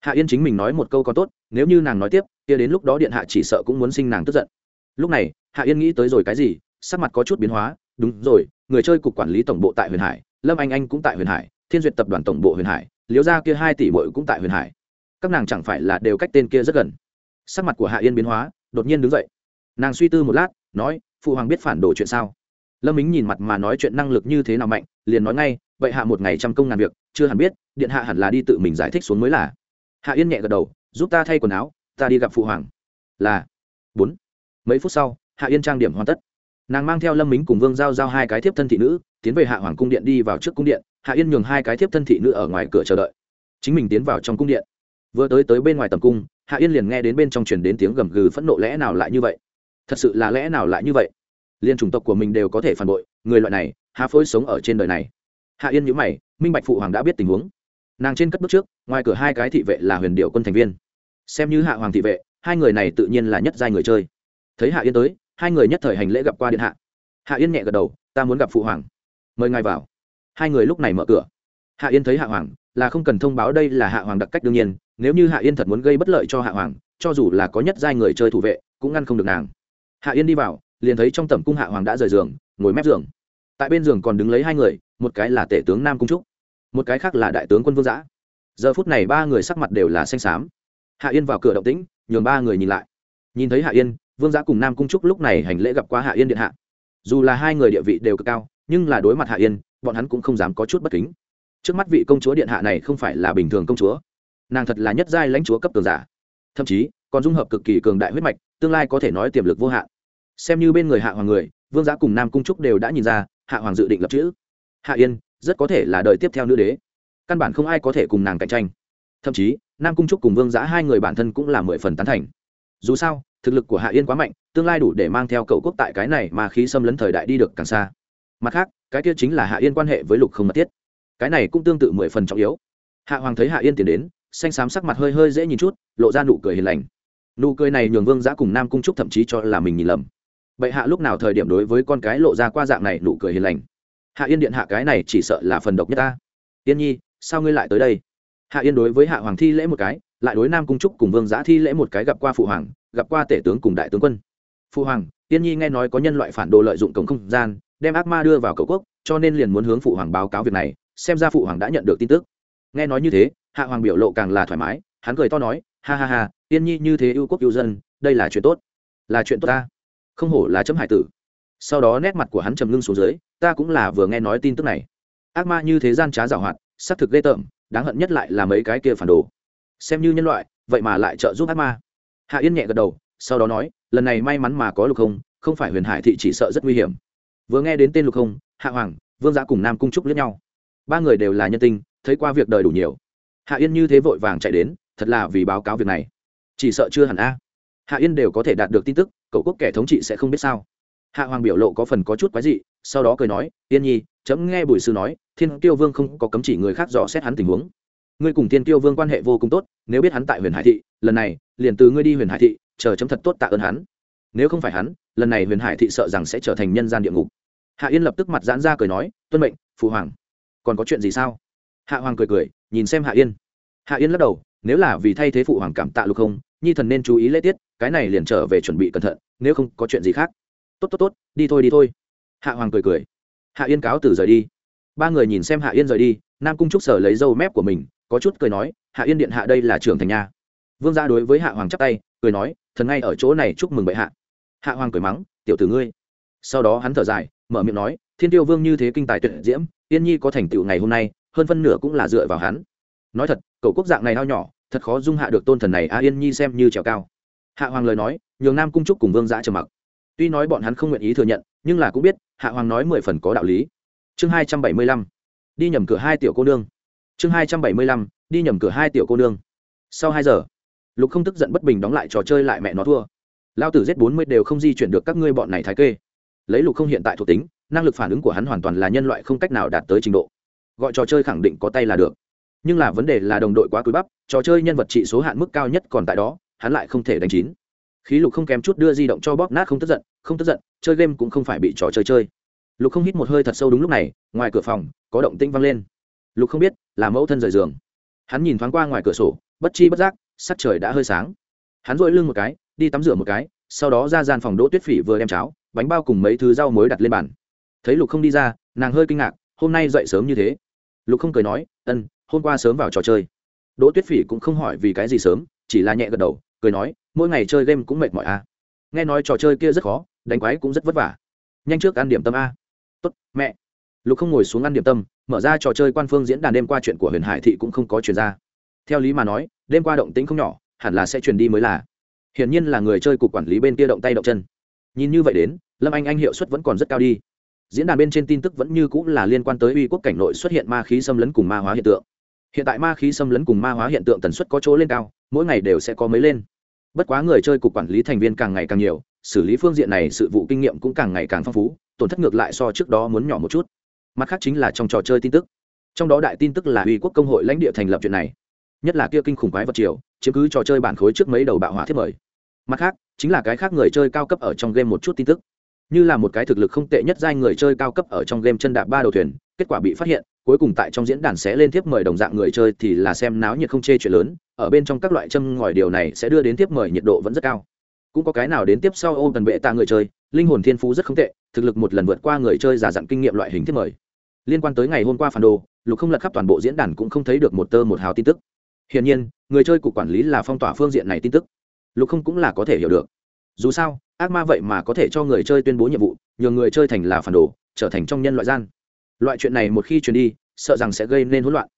Hạ yên chính mình nói một câu có tốt, nếu như nàng nói tiếp, kia đến lúc đó điện hạ chỉ sợ cũng muốn sinh nàng tức giận. Lúc này, hạ yên nghĩ tới rồi cái gì sắc mặt có chút biến hóa, đúng rồi, người chơi cục quản lý tổng bộ tại huyền hải, lâm anh anh cũng tại huyền hải, thiên duyệt tập đoàn tổng bộ huyền hải, liễu gia kia hai tỷ bội cũng tại huyền hải. Các nàng chẳng phải là đều cách tên kia rất gần. Sắc mặt của hạ yên biến hóa, đột nhiên đứng dậy. Nàng suy tư một lát, nói, phụ hoàng biết phản đồ chuyện sao? Lâm Minh nhìn mặt mà nói chuyện năng lực như thế nào mạnh, liền nói ngay, vậy hạ một ngày trăm công ngàn việc, chưa hẳn biết, điện hạ hẳn là đi tự mình giải thích xuống mới là. Hạ yên nhẹ gật đầu, giúp ta thay quần áo, ta đi gặp phụ hoàng. Là, bốn. Mấy phút sau, hạ yên trang điểm hoàn tất nàng mang theo lâm mính cùng vương giao giao hai cái thiếp thân thị nữ tiến về hạ hoàng cung điện đi vào trước cung điện hạ yên nhường hai cái thiếp thân thị nữ ở ngoài cửa chờ đợi chính mình tiến vào trong cung điện vừa tới tới bên ngoài tầm cung hạ yên liền nghe đến bên trong truyền đến tiếng gầm gừ phẫn nộ lẽ nào lại như vậy thật sự là lẽ nào lại như vậy liên chủng tộc của mình đều có thể phản bội người loại này há phối sống ở trên đời này hạ yên nhữ mày minh bạch phụ hoàng đã biết tình huống nàng trên cất bước trước ngoài cửa hai cái thị vệ là huyền điệu quân thành viên xem như hạ hoàng thị vệ hai người này tự nhiên là nhất giai người chơi thấy hạ yên tới hai người nhất thời hành lễ gặp qua điện hạ. Hạ yên nhẹ gật đầu, ta muốn gặp phụ hoàng. Mời ngài vào. Hai người lúc này mở cửa. Hạ yên thấy hạ hoàng, là không cần thông báo đây là hạ hoàng đặc cách đương nhiên, nếu như hạ yên thật muốn gây bất lợi cho hạ hoàng, cho dù là có nhất giai người chơi thủ vệ, cũng ngăn không được nàng. Hạ yên đi vào, liền thấy trong tầm cung hạ hoàng đã rời giường, ngồi mép giường. Tại bên giường còn đứng lấy hai người, một cái là tể tướng nam cung trúc, một cái khác là đại tướng quân vương giã. Giờ phút này ba người sắc mặt đều là xanh xám. Hạ yên vào cửa động tĩnh, nhường ba người nhìn lại. Nhìn thấy hạ yên vương giã cùng nam cung trúc lúc này hành lễ gặp qua hạ yên điện hạ. Dù là hai người địa vị đều cực cao, nhưng là đối mặt hạ yên, bọn hắn cũng không dám có chút bất kính. Trước mắt vị công chúa điện hạ này không phải là bình thường công chúa, nàng thật là nhất giai lãnh chúa cấp cường giả. Thậm chí, còn dung hợp cực kỳ cường đại huyết mạch, tương lai có thể nói tiềm lực vô hạn. Xem như bên người hạ hoàng người, vương giã cùng nam cung trúc đều đã nhìn ra, hạ hoàng dự định lập chữ. Hạ yên, rất có thể là đời tiếp theo nữ đế. Căn bản không ai có thể cùng nàng cạnh tranh. Thậm chí, nam cung trúc cùng vương giã hai người bản thân cũng là mười phần tán thành. Dù sao thực lực của hạ yên quá mạnh, tương lai đủ để mang theo cậu quốc tại cái này mà khí xâm lấn thời đại đi được càng xa. Mặt khác, cái kia chính là hạ yên quan hệ với lục không mật thiết. Cái này cũng tương tự mười phần trọng yếu. Hạ hoàng thấy hạ yên tiến đến, xanh xám sắc mặt hơi hơi dễ nhìn chút, lộ ra nụ cười hiền lành. Nụ cười này nhường vương giã cùng nam cung trúc thậm chí cho là mình nhìn lầm. Bệ hạ lúc nào thời điểm đối với con cái lộ ra qua dạng này nụ cười hiền lành? Hạ yên điện hạ cái này chỉ sợ là phần độc nhất ta. Yên nhi, sao ngươi lại tới đây? Hạ yên đối với hạ hoàng thi lễ một cái, lại đối nam cung trúc cùng vương giã thi lễ một cái gặp qua phụ hoàng gặp qua tể tướng cùng đại tướng quân. Phụ hoàng, tiên nhi nghe nói có nhân loại phản đồ lợi dụng cổng không gian, đem ác ma đưa vào cầu quốc, cho nên liền muốn hướng phụ hoàng báo cáo việc này, xem ra phụ hoàng đã nhận được tin tức. Nghe nói như thế, hạ hoàng biểu lộ càng là thoải mái, hắn cười to nói, ha ha ha, tiên nhi như thế yêu quốc yêu dân, đây là chuyện tốt. Là chuyện tốt ta? Không hổ là chấm hải tử. Sau đó nét mặt của hắn trầm ngưng xuống dưới, ta cũng là vừa nghe nói tin tức này. Ác ma như thế gian trá giảo hoạt, xác thực ghê tởm, đáng hận nhất lại là mấy cái kia phản đồ. Xem như nhân loại, vậy mà lại trợ giúp ác ma hạ yên nhẹ gật đầu, sau đó nói, lần này may mắn mà có lục không không phải huyền hải thị chỉ sợ rất nguy hiểm. Vừa nghe đến tên lục không hạ hoàng, vương giã cùng nam cung trúc lẫn nhau. Ba người đều là nhân tinh thấy qua việc đời đủ nhiều. Hạ yên như thế vội vàng chạy đến, thật là vì báo cáo việc này. Chỉ sợ chưa hẳn a. Hạ yên đều có thể đạt được tin tức, cậu quốc kẻ thống trị sẽ không biết sao. Hạ hoàng biểu lộ có phần có chút quái dị, sau đó cười nói, yên nhi, chấm nghe bùi sư nói, thiên tiêu vương không có cấm chỉ người khác dò xét hắn tình huống. Ngươi cùng thiên tiêu vương quan hệ vô cùng tốt, nếu biết hắn tại huyền hải thị lần này, liền từ ngươi đi huyền hải thị, chờ chấm thật tốt tạ ơn hắn. Nếu không phải hắn, lần này huyền hải thị sợ rằng sẽ trở thành nhân gian địa ngục. Hạ yên lập tức mặt giãn ra cười nói, tuân mệnh, phụ hoàng. Còn có chuyện gì sao? Hạ hoàng cười cười, nhìn xem hạ yên. Hạ yên lắc đầu, nếu là vì thay thế phụ hoàng cảm tạ lục không, nhi thần nên chú ý lễ tiết, cái này liền trở về chuẩn bị cẩn thận, nếu không có chuyện gì khác. Tốt tốt tốt, đi thôi đi thôi. Hạ hoàng cười cười. Hạ yên cáo từ rời đi. Ba người nhìn xem hạ yên rời đi, nam cung trúc sở lấy dâu mép của mình, có chút cười nói, hạ yên điện hạ đây là trưởng thành nhà vương gia đối với hạ hoàng chắp tay, cười nói, thần ngay ở chỗ này chúc mừng bệ hạ. Hạ hoàng cười mắng, tiểu tử ngươi. Sau đó hắn thở dài, mở miệng nói, thiên tiêu vương như thế kinh tài tuyệt diễm, yên nhi có thành tựu ngày hôm nay, hơn phân nửa cũng là dựa vào hắn. Nói thật, cậu quốc dạng này nao nhỏ, thật khó dung hạ được tôn thần này a, yên nhi xem như trèo cao. Hạ hoàng lời nói, nhường nam cung trúc cùng vương giã trầm mặc. Tuy nói bọn hắn không nguyện ý thừa nhận, nhưng là cũng biết, hạ hoàng nói mười phần có đạo lý. Chương hai trăm bảy mươi lăm, đi nhầm cửa hai tiểu cô nương. Chương hai trăm bảy mươi lăm, đi nhầm cửa hai tiểu cô nương. Sau hai giờ lục không tức giận bất bình đóng lại trò chơi lại mẹ nó thua. Lao tử z bốn mươi đều không di chuyển được các ngươi bọn này thái kê. Lấy lục không hiện tại thuộc tính, năng lực phản ứng của hắn hoàn toàn là nhân loại không cách nào đạt tới trình độ. Gọi trò chơi khẳng định có tay là được. Nhưng là vấn đề là đồng đội quá cúi bắp, trò chơi nhân vật trị số hạn mức cao nhất còn tại đó, hắn lại không thể đánh chín. Khí lục không kém chút đưa di động cho bóp nát không tức giận, không tức giận, chơi game cũng không phải bị trò chơi chơi. Lục không hít một hơi thật sâu đúng lúc này, ngoài cửa phòng, có động tĩnh vang lên. Lục không biết là mẫu thân rời giường. Hắn nhìn thoáng qua ngoài cửa sổ, bất chi bất giác sắc trời đã hơi sáng. Hắn dội lưng một cái, đi tắm rửa một cái, sau đó ra gian phòng đỗ tuyết phỉ vừa đem cháo, bánh bao cùng mấy thứ rau muối đặt lên bàn. Thấy lục không đi ra, nàng hơi kinh ngạc, hôm nay dậy sớm như thế. Lục không cười nói, ân, hôm qua sớm vào trò chơi. Đỗ tuyết phỉ cũng không hỏi vì cái gì sớm, chỉ là nhẹ gật đầu, cười nói, mỗi ngày chơi game cũng mệt mỏi à. nghe nói trò chơi kia rất khó, đánh quái cũng rất vất vả. Nhanh trước ăn điểm tâm a. Tốt, mẹ. Lục không ngồi xuống ăn điểm tâm, mở ra trò chơi quan phương diễn đàn đêm qua chuyện của huyền hải thị cũng không có chuyện ra theo lý mà nói, đêm qua động tĩnh không nhỏ, hẳn là sẽ truyền đi mới là. Hiển nhiên là người chơi cục quản lý bên kia động tay động chân. Nhìn như vậy đến, lâm anh anh hiệu suất vẫn còn rất cao đi. Diễn đàn bên trên tin tức vẫn như cũng là liên quan tới uy quốc cảnh nội xuất hiện ma khí xâm lấn cùng ma hóa hiện tượng. Hiện tại ma khí xâm lấn cùng ma hóa hiện tượng tần suất có chỗ lên cao, mỗi ngày đều sẽ có mấy lên. Bất quá người chơi cục quản lý thành viên càng ngày càng nhiều, xử lý phương diện này sự vụ kinh nghiệm cũng càng ngày càng phong phú, tổn thất ngược lại so trước đó muốn nhỏ một chút. Mặt khác chính là trong trò chơi tin tức. Trong đó đại tin tức là uy quốc công hội lãnh địa thành lập chuyện này nhất là kia kinh khủng quái vật triều, chiếm cứ trò chơi bản khối trước mấy đầu bạo hỏa thiết mời. Mặt khác, chính là cái khác người chơi cao cấp ở trong game một chút tin tức. Như là một cái thực lực không tệ nhất giai người chơi cao cấp ở trong game chân đạp ba đầu thuyền, kết quả bị phát hiện, cuối cùng tại trong diễn đàn sẽ lên tiếp mời đồng dạng người chơi thì là xem náo nhiệt không chê chuyện lớn, ở bên trong các loại châm ngòi điều này sẽ đưa đến tiếp mời nhiệt độ vẫn rất cao. Cũng có cái nào đến tiếp sau ôm tần bệ tạ người chơi, linh hồn thiên phú rất không tệ, thực lực một lần vượt qua người chơi giả dặn kinh nghiệm loại hình tiếp mời. Liên quan tới ngày hôm qua phản đồ, lục không lật khắp toàn bộ diễn đàn cũng không thấy được một tơ một hào tin tức hiển nhiên, người chơi cục quản lý là phong tỏa phương diện này tin tức. Lục không cũng là có thể hiểu được. Dù sao, ác ma vậy mà có thể cho người chơi tuyên bố nhiệm vụ, nhờ người chơi thành là phản đồ, trở thành trong nhân loại gian. Loại chuyện này một khi truyền đi, sợ rằng sẽ gây nên hỗn loạn.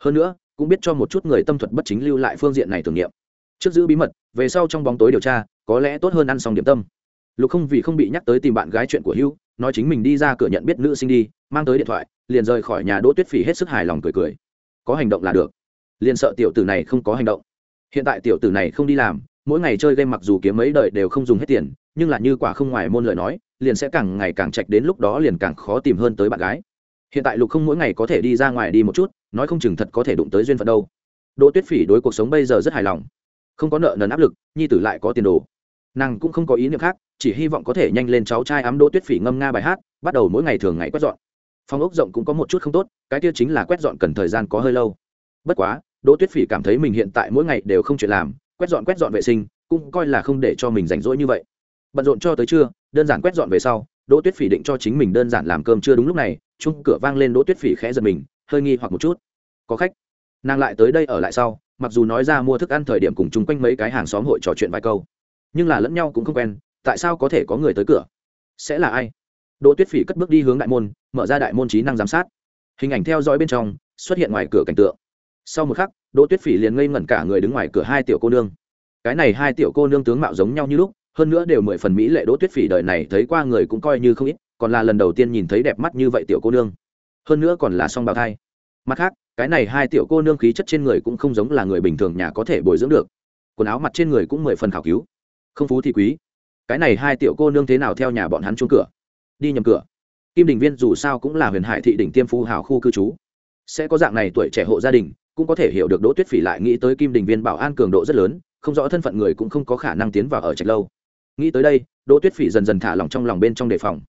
Hơn nữa, cũng biết cho một chút người tâm thuật bất chính lưu lại phương diện này tưởng niệm. Trước giữ bí mật, về sau trong bóng tối điều tra, có lẽ tốt hơn ăn xong điểm tâm. Lục không vì không bị nhắc tới tìm bạn gái chuyện của hưu, nói chính mình đi ra cửa nhận biết nữ sinh đi, mang tới điện thoại, liền rời khỏi nhà đỗ tuyết phỉ hết sức hài lòng cười cười. Có hành động là được liền sợ tiểu tử này không có hành động. Hiện tại tiểu tử này không đi làm, mỗi ngày chơi game mặc dù kiếm mấy đời đều không dùng hết tiền, nhưng là như quả không ngoài môn lời nói, liền sẽ càng ngày càng chạch đến lúc đó liền càng khó tìm hơn tới bạn gái. Hiện tại lục không mỗi ngày có thể đi ra ngoài đi một chút, nói không chừng thật có thể đụng tới duyên phận đâu. Đỗ tuyết phỉ đối cuộc sống bây giờ rất hài lòng. Không có nợ nần áp lực, nhi tử lại có tiền đồ. Nàng cũng không có ý niệm khác, chỉ hy vọng có thể nhanh lên cháu trai ấm đỗ tuyết phỉ ngâm nga bài hát, bắt đầu mỗi ngày thường ngày quét dọn. Phòng ốc rộng cũng có một chút không tốt, cái tiêu chính là quét dọn cần thời gian có hơi lâu. Bất quá đỗ tuyết phỉ cảm thấy mình hiện tại mỗi ngày đều không chuyện làm, quét dọn quét dọn vệ sinh, cũng coi là không để cho mình rảnh rỗi như vậy. Bận rộn cho tới trưa, đơn giản quét dọn về sau, đỗ tuyết phỉ định cho chính mình đơn giản làm cơm trưa. đúng lúc này chung cửa vang lên đỗ tuyết phỉ khẽ giật mình, hơi nghi hoặc một chút. Có khách. Nàng lại tới đây ở lại sau, mặc dù nói ra mua thức ăn thời điểm cùng chung quanh mấy cái hàng xóm hội trò chuyện vài câu, nhưng là lẫn nhau cũng không quen, tại sao có thể có người tới cửa? Sẽ là ai? Đỗ tuyết phỉ cất bước đi hướng đại môn, mở ra đại môn trí năng giám sát. Hình ảnh theo dõi bên trong, xuất hiện ngoài cửa cảnh tượng sau một khắc, đỗ tuyết phỉ liền ngây ngẩn cả người đứng ngoài cửa hai tiểu cô nương. Cái này hai tiểu cô nương tướng mạo giống nhau như lúc, hơn nữa đều mười phần mỹ lệ, đỗ tuyết phỉ đời này thấy qua người cũng coi như không ít, còn là lần đầu tiên nhìn thấy đẹp mắt như vậy tiểu cô nương. Hơn nữa còn là song bào thai. Mặt khác, cái này hai tiểu cô nương khí chất trên người cũng không giống là người bình thường nhà có thể bồi dưỡng được. Quần áo mặt trên người cũng mười phần khảo cứu. Không phú thì quý. Cái này hai tiểu cô nương thế nào theo nhà bọn hắn chuông cửa? Đi nhầm cửa. Kim đình viên dù sao cũng là huyền hải thị đỉnh tiêm phú hào khu cư trú. Sẽ có dạng này tuổi trẻ hộ gia đình cũng có thể hiểu được đỗ tuyết phỉ lại nghĩ tới kim đình viên bảo an cường độ rất lớn, không rõ thân phận người cũng không có khả năng tiến vào ở trạch lâu. Nghĩ tới đây, đỗ tuyết phỉ dần dần thả lỏng trong lòng bên trong đề phòng.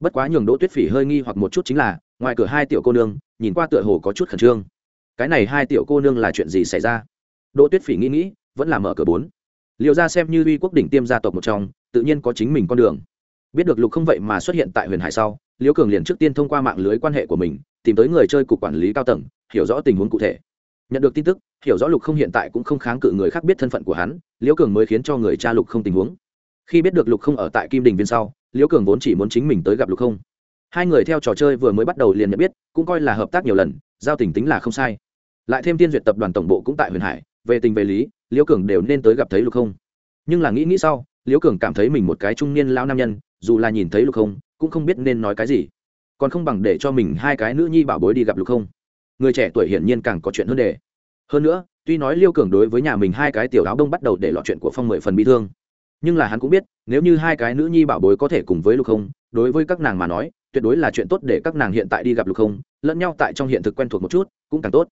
Bất quá nhường đỗ tuyết phỉ hơi nghi hoặc một chút chính là, ngoài cửa hai tiểu cô nương, nhìn qua tựa hồ có chút khẩn trương. Cái này hai tiểu cô nương là chuyện gì xảy ra? Đỗ tuyết phỉ nghĩ nghĩ, vẫn là mở cửa bốn. Liệu ra xem như uy quốc đỉnh tiêm gia tộc một trong, tự nhiên có chính mình con đường. Biết được lục không vậy mà xuất hiện tại huyền hải sau liễu cường liền trước tiên thông qua mạng lưới quan hệ của mình, tìm tới người chơi cục quản lý cao tầng, hiểu rõ tình huống cụ thể nhận được tin tức, hiểu rõ lục không hiện tại cũng không kháng cự người khác biết thân phận của hắn, liễu cường mới khiến cho người cha lục không tình huống. Khi biết được lục không ở tại kim đình viên sau, liễu cường vốn chỉ muốn chính mình tới gặp lục không. Hai người theo trò chơi vừa mới bắt đầu liền nhận biết, cũng coi là hợp tác nhiều lần, giao tình tính là không sai. Lại thêm tiên duyệt tập đoàn tổng bộ cũng tại huyền hải, về tình về lý, liễu cường đều nên tới gặp thấy lục không. Nhưng là nghĩ nghĩ sau, liễu cường cảm thấy mình một cái trung niên lao nam nhân, dù là nhìn thấy lục không, cũng không biết nên nói cái gì. Còn không bằng để cho mình hai cái nữ nhi bảo bối đi gặp lục không người trẻ tuổi hiển nhiên càng có chuyện hơn đề. Hơn nữa, tuy nói liêu cường đối với nhà mình hai cái tiểu áo đông bắt đầu để lọt chuyện của phong mười phần bị thương, nhưng là hắn cũng biết, nếu như hai cái nữ nhi bảo bối có thể cùng với lục không đối với các nàng mà nói, tuyệt đối là chuyện tốt để các nàng hiện tại đi gặp lục không lẫn nhau tại trong hiện thực quen thuộc một chút, cũng càng tốt.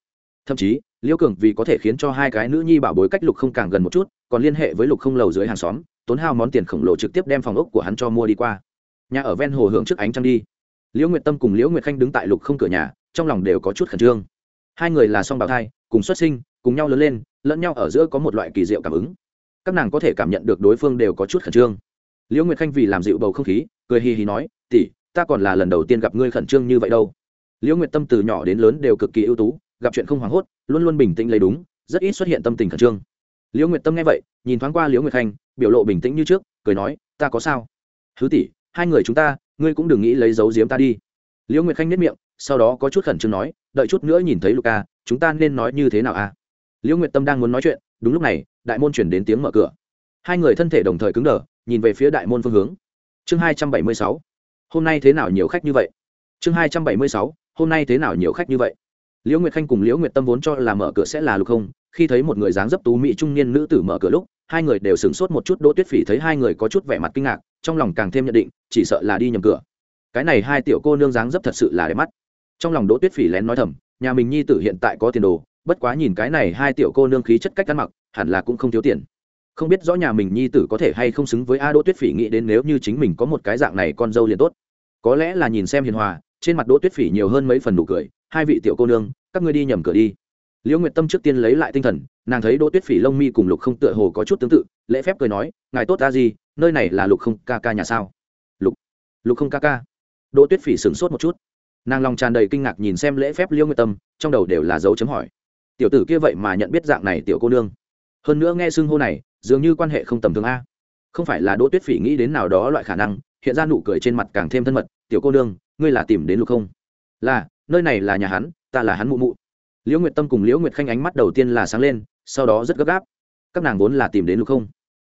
Thậm chí, liêu cường vì có thể khiến cho hai cái nữ nhi bảo bối cách lục không càng gần một chút, còn liên hệ với lục không lầu dưới hàng xóm, tốn hao món tiền khổng lồ trực tiếp đem phòng ốc của hắn cho mua đi qua. Nhà ở ven hồ hưởng trước ánh trăng đi liễu nguyệt tâm cùng liễu nguyệt khanh đứng tại lục không cửa nhà, trong lòng đều có chút khẩn trương. Hai người là song bào thai, cùng xuất sinh, cùng nhau lớn lên, lẫn nhau ở giữa có một loại kỳ diệu cảm ứng. Các nàng có thể cảm nhận được đối phương đều có chút khẩn trương. Liễu nguyệt khanh vì làm dịu bầu không khí, cười hì hì nói tỉ ta còn là lần đầu tiên gặp ngươi khẩn trương như vậy đâu. Liễu nguyệt tâm từ nhỏ đến lớn đều cực kỳ ưu tú, gặp chuyện không hoảng hốt, luôn luôn bình tĩnh lấy đúng, rất ít xuất hiện tâm tình khẩn trương. Liễu nguyệt tâm nghe vậy, nhìn thoáng qua liễu nguyệt khanh, biểu lộ bình tĩnh như trước, cười nói, ta có sao? Thứ tỷ, hai người chúng ta ngươi cũng đừng nghĩ lấy dấu giếm ta đi. Liễu nguyệt khanh nhất miệng, sau đó có chút khẩn trương nói, đợi chút nữa nhìn thấy luca, chúng ta nên nói như thế nào à? Liễu nguyệt tâm đang muốn nói chuyện, đúng lúc này, đại môn chuyển đến tiếng mở cửa. Hai người thân thể đồng thời cứng đờ, nhìn về phía đại môn phương hướng. Chương hai trăm bảy mươi sáu. Hôm nay thế nào nhiều khách như vậy? Chương hai trăm bảy mươi sáu. Hôm nay thế nào nhiều khách như vậy? Liễu nguyệt khanh cùng liễu nguyệt tâm vốn cho là mở cửa sẽ là lục không, khi thấy một người dáng dấp tú mỹ trung niên nữ tử mở cửa lúc hai người đều sửng sốt một chút, đỗ tuyết phỉ thấy hai người có chút vẻ mặt kinh ngạc, trong lòng càng thêm nhận định, chỉ sợ là đi nhầm cửa. Cái này hai tiểu cô nương dáng dấp thật sự là đẹp mắt. Trong lòng đỗ tuyết phỉ lén nói thầm, nhà mình nhi tử hiện tại có tiền đồ, bất quá nhìn cái này hai tiểu cô nương khí chất cách ăn mặc, hẳn là cũng không thiếu tiền. Không biết rõ nhà mình nhi tử có thể hay không xứng với a đỗ tuyết phỉ nghĩ đến nếu như chính mình có một cái dạng này con dâu liền tốt. Có lẽ là nhìn xem hiền hòa, trên mặt đỗ tuyết phỉ nhiều hơn mấy phần nụ cười, hai vị tiểu cô nương, các ngươi đi nhầm cửa đi liễu nguyệt tâm trước tiên lấy lại tinh thần, nàng thấy đỗ tuyết phỉ lông mi cùng lục không tựa hồ có chút tương tự, lễ phép cười nói, ngài tốt ta gì, nơi này là lục không ca ca nhà sao? Lục lục không ca ca. Đỗ tuyết phỉ sửng sốt một chút. Nàng lòng tràn đầy kinh ngạc nhìn xem lễ phép liễu nguyệt tâm, trong đầu đều là dấu chấm hỏi. Tiểu tử kia vậy mà nhận biết dạng này tiểu cô nương. Hơn nữa nghe xưng hô này, dường như quan hệ không tầm thường a. Không phải là đỗ tuyết phỉ nghĩ đến nào đó loại khả năng, hiện ra nụ cười trên mặt càng thêm thân mật, tiểu cô nương, ngươi là tìm đến lục không? Là, nơi này là nhà hắn, ta là hắn mụ mụ liễu nguyệt tâm cùng liễu nguyệt khanh ánh mắt đầu tiên là sáng lên, sau đó rất gấp gáp. Các nàng vốn là tìm đến lục không,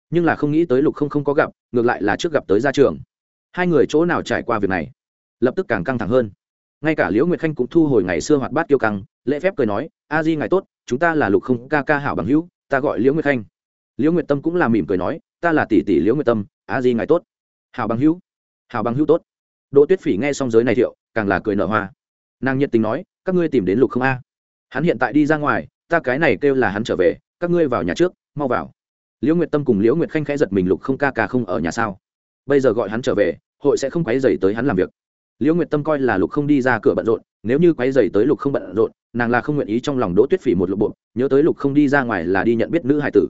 nhưng là không nghĩ tới lục không không có gặp, ngược lại là trước gặp tới ra trường hai người chỗ nào trải qua việc này, lập tức càng căng thẳng hơn. Ngay cả liễu nguyệt khanh cũng thu hồi ngày xưa hoạt bát kiêu căng, lễ phép cười nói, a di ngài tốt, chúng ta là lục không ca ca hảo bằng hữu, ta gọi liễu nguyệt khanh. Liễu nguyệt tâm cũng là mỉm cười nói, ta là tỷ tỷ liễu nguyệt tâm, a di ngài tốt. Hảo bằng hữu, hảo bằng hữu tốt. Đỗ tuyết phỉ nghe xong giới này thiệu, càng là cười nở hoa. Nàng nhiệt tình nói, các ngươi tìm đến lục không a hắn hiện tại đi ra ngoài, ta cái này kêu là hắn trở về, các ngươi vào nhà trước, mau vào. Liễu nguyệt tâm cùng liễu nguyệt khanh khẽ giật mình, lục không ca ca không ở nhà sao? Bây giờ gọi hắn trở về, hội sẽ không quấy dày tới hắn làm việc. Liễu nguyệt tâm coi là lục không đi ra cửa bận rộn, nếu như quấy dày tới lục không bận rộn, nàng là không nguyện ý trong lòng đỗ tuyết phỉ một lục bộ nhớ tới lục không đi ra ngoài là đi nhận biết nữ hải tử.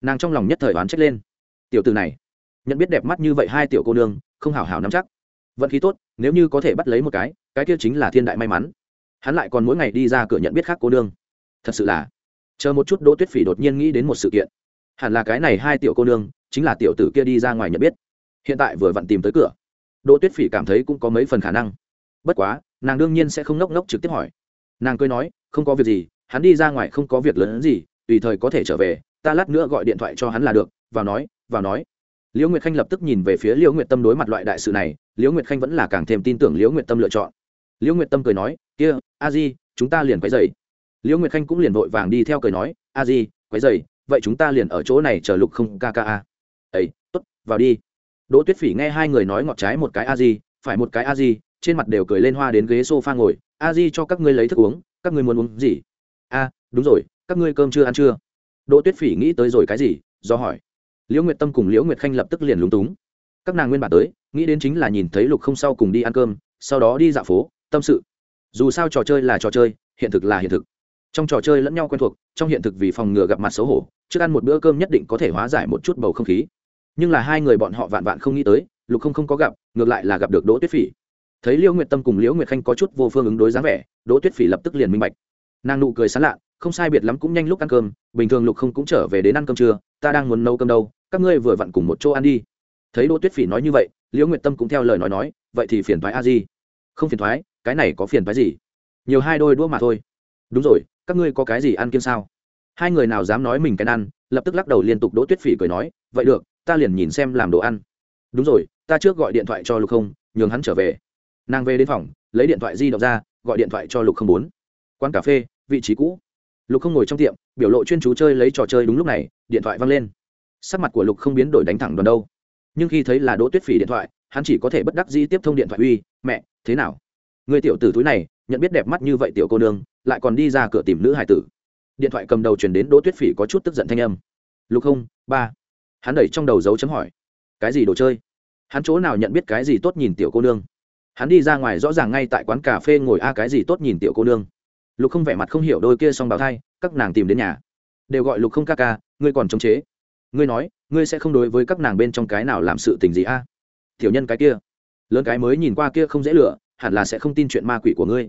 Nàng trong lòng nhất thời oán trách lên. Tiểu từ này, nhận biết đẹp mắt như vậy hai tiểu cô nương, không hảo hảo nắm chắc. Vận khí tốt, nếu như có thể bắt lấy một cái cái kia chính là thiên đại may mắn hắn lại còn mỗi ngày đi ra cửa nhận biết khác cô nương. Thật sự là, chờ một chút đỗ tuyết phỉ đột nhiên nghĩ đến một sự kiện. Hẳn là cái này hai tiểu cô nương, chính là tiểu tử kia đi ra ngoài nhận biết. Hiện tại vừa vặn tìm tới cửa. Đỗ tuyết phỉ cảm thấy cũng có mấy phần khả năng. Bất quá, nàng đương nhiên sẽ không nốc nốc trực tiếp hỏi. Nàng cười nói, không có việc gì, hắn đi ra ngoài không có việc lớn gì, tùy thời có thể trở về, ta lát nữa gọi điện thoại cho hắn là được, vào nói vào nói. Liễu nguyệt khanh lập tức nhìn về phía liễu nguyệt tâm đối mặt loại đại sự này, liễu nguyệt khanh vẫn là càng thêm tin tưởng liễu nguyệt tâm lựa chọn. Liễu nguyệt tâm cười nói kia, a di, chúng ta liền quấy dày liễu nguyệt khanh cũng liền vội vàng đi theo cười nói, a di, quấy dày vậy chúng ta liền ở chỗ này chờ lục không ca ca a. Ấy t ố t vào đi. Đỗ tuyết phỉ nghe hai người nói ngọt trái một cái a di, phải một cái a di, trên mặt đều cười lên hoa đến ghế s o f a ngồi, a di cho các ngươi lấy thức uống, các ngươi muốn uống gì? A, đúng rồi, các ngươi cơm chưa ăn chưa? Đỗ tuyết phỉ nghĩ tới rồi cái gì, do hỏi. Liễu nguyệt tâm cùng liễu nguyệt khanh lập tức liền lúng túng. Các nàng nguyên bản tới, nghĩ đến chính là nhìn thấy lục không sau cùng đi ăn cơm, sau đó đi dạo phố, tâm sự dù sao trò chơi là trò chơi, hiện thực là hiện thực. Trong trò chơi lẫn nhau quen thuộc, trong hiện thực vì phòng ngừa gặp mặt xấu hổ, trước ăn một bữa cơm nhất định có thể hóa giải một chút bầu không khí. Nhưng là hai người bọn họ vạn vạn không nghĩ tới, lục không không có gặp, ngược lại là gặp được đỗ tuyết phỉ. Thấy liễu nguyệt tâm cùng liễu nguyệt khanh có chút vô phương ứng đối dáng vẻ, đỗ tuyết phỉ lập tức liền minh bạch. Nàng nụ cười sán lạ, không sai biệt lắm cũng nhanh lúc ăn cơm, bình thường lục không cũng trở về đến ăn cơm trưa, ta đang muốn nấu cơm đâu, các ngươi vừa vặn cùng một chỗ ăn đi. Thấy đỗ tuyết phỉ nói như vậy, liễu nguyệt tâm cũng theo lời nói nói, vậy thì phiền thoái a di. Không phiền thoái cái này có phiền thoái gì? Nhiều hai đôi đũa mà thôi. Đúng rồi, các ngươi có cái gì ăn kiêng sao? Hai người nào dám nói mình cái ăn, lập tức lắc đầu liên tục đỗ tuyết phỉ cười nói, vậy được, ta liền nhìn xem làm đồ ăn. Đúng rồi, ta trước gọi điện thoại cho lục không, nhường hắn trở về. Nàng về đến phòng, lấy điện thoại di động ra, gọi điện thoại cho lục không bốn. Quán cà phê, vị trí cũ. Lục không ngồi trong tiệm, biểu lộ chuyên chú chơi lấy trò chơi đúng lúc này, điện thoại văng lên. Sắc mặt của lục không biến đổi đánh thẳng đòn đâu. Nhưng khi thấy là đỗ tuyết phỉ điện thoại, hắn chỉ có thể bất đắc dĩ tiếp thông điện thoại uy, mẹ, thế nào? Người tiểu tử túi này, nhận biết đẹp mắt như vậy tiểu cô nương, lại còn đi ra cửa tìm nữ hải tử. Điện thoại cầm đầu chuyển đến đỗ tuyết phỉ có chút tức giận thanh âm. Lục không ba. Hắn đẩy trong đầu dấu chấm hỏi. Cái gì đồ chơi? Hắn chỗ nào nhận biết cái gì tốt nhìn tiểu cô nương? Hắn đi ra ngoài rõ ràng ngay tại quán cà phê ngồi a, cái gì tốt nhìn tiểu cô nương? Lục không vẻ mặt không hiểu đôi kia xong bào thai, các nàng tìm đến nhà. Đều gọi lục không ca ca, ngươi còn chống chế. Ngươi nói, ngươi sẽ không đối với các nàng bên trong cái nào làm sự tình gì a? Tiểu nhân cái kia. Lớn cái mới nhìn qua kia không dễ lựa hẳn là sẽ không tin chuyện ma quỷ của ngươi.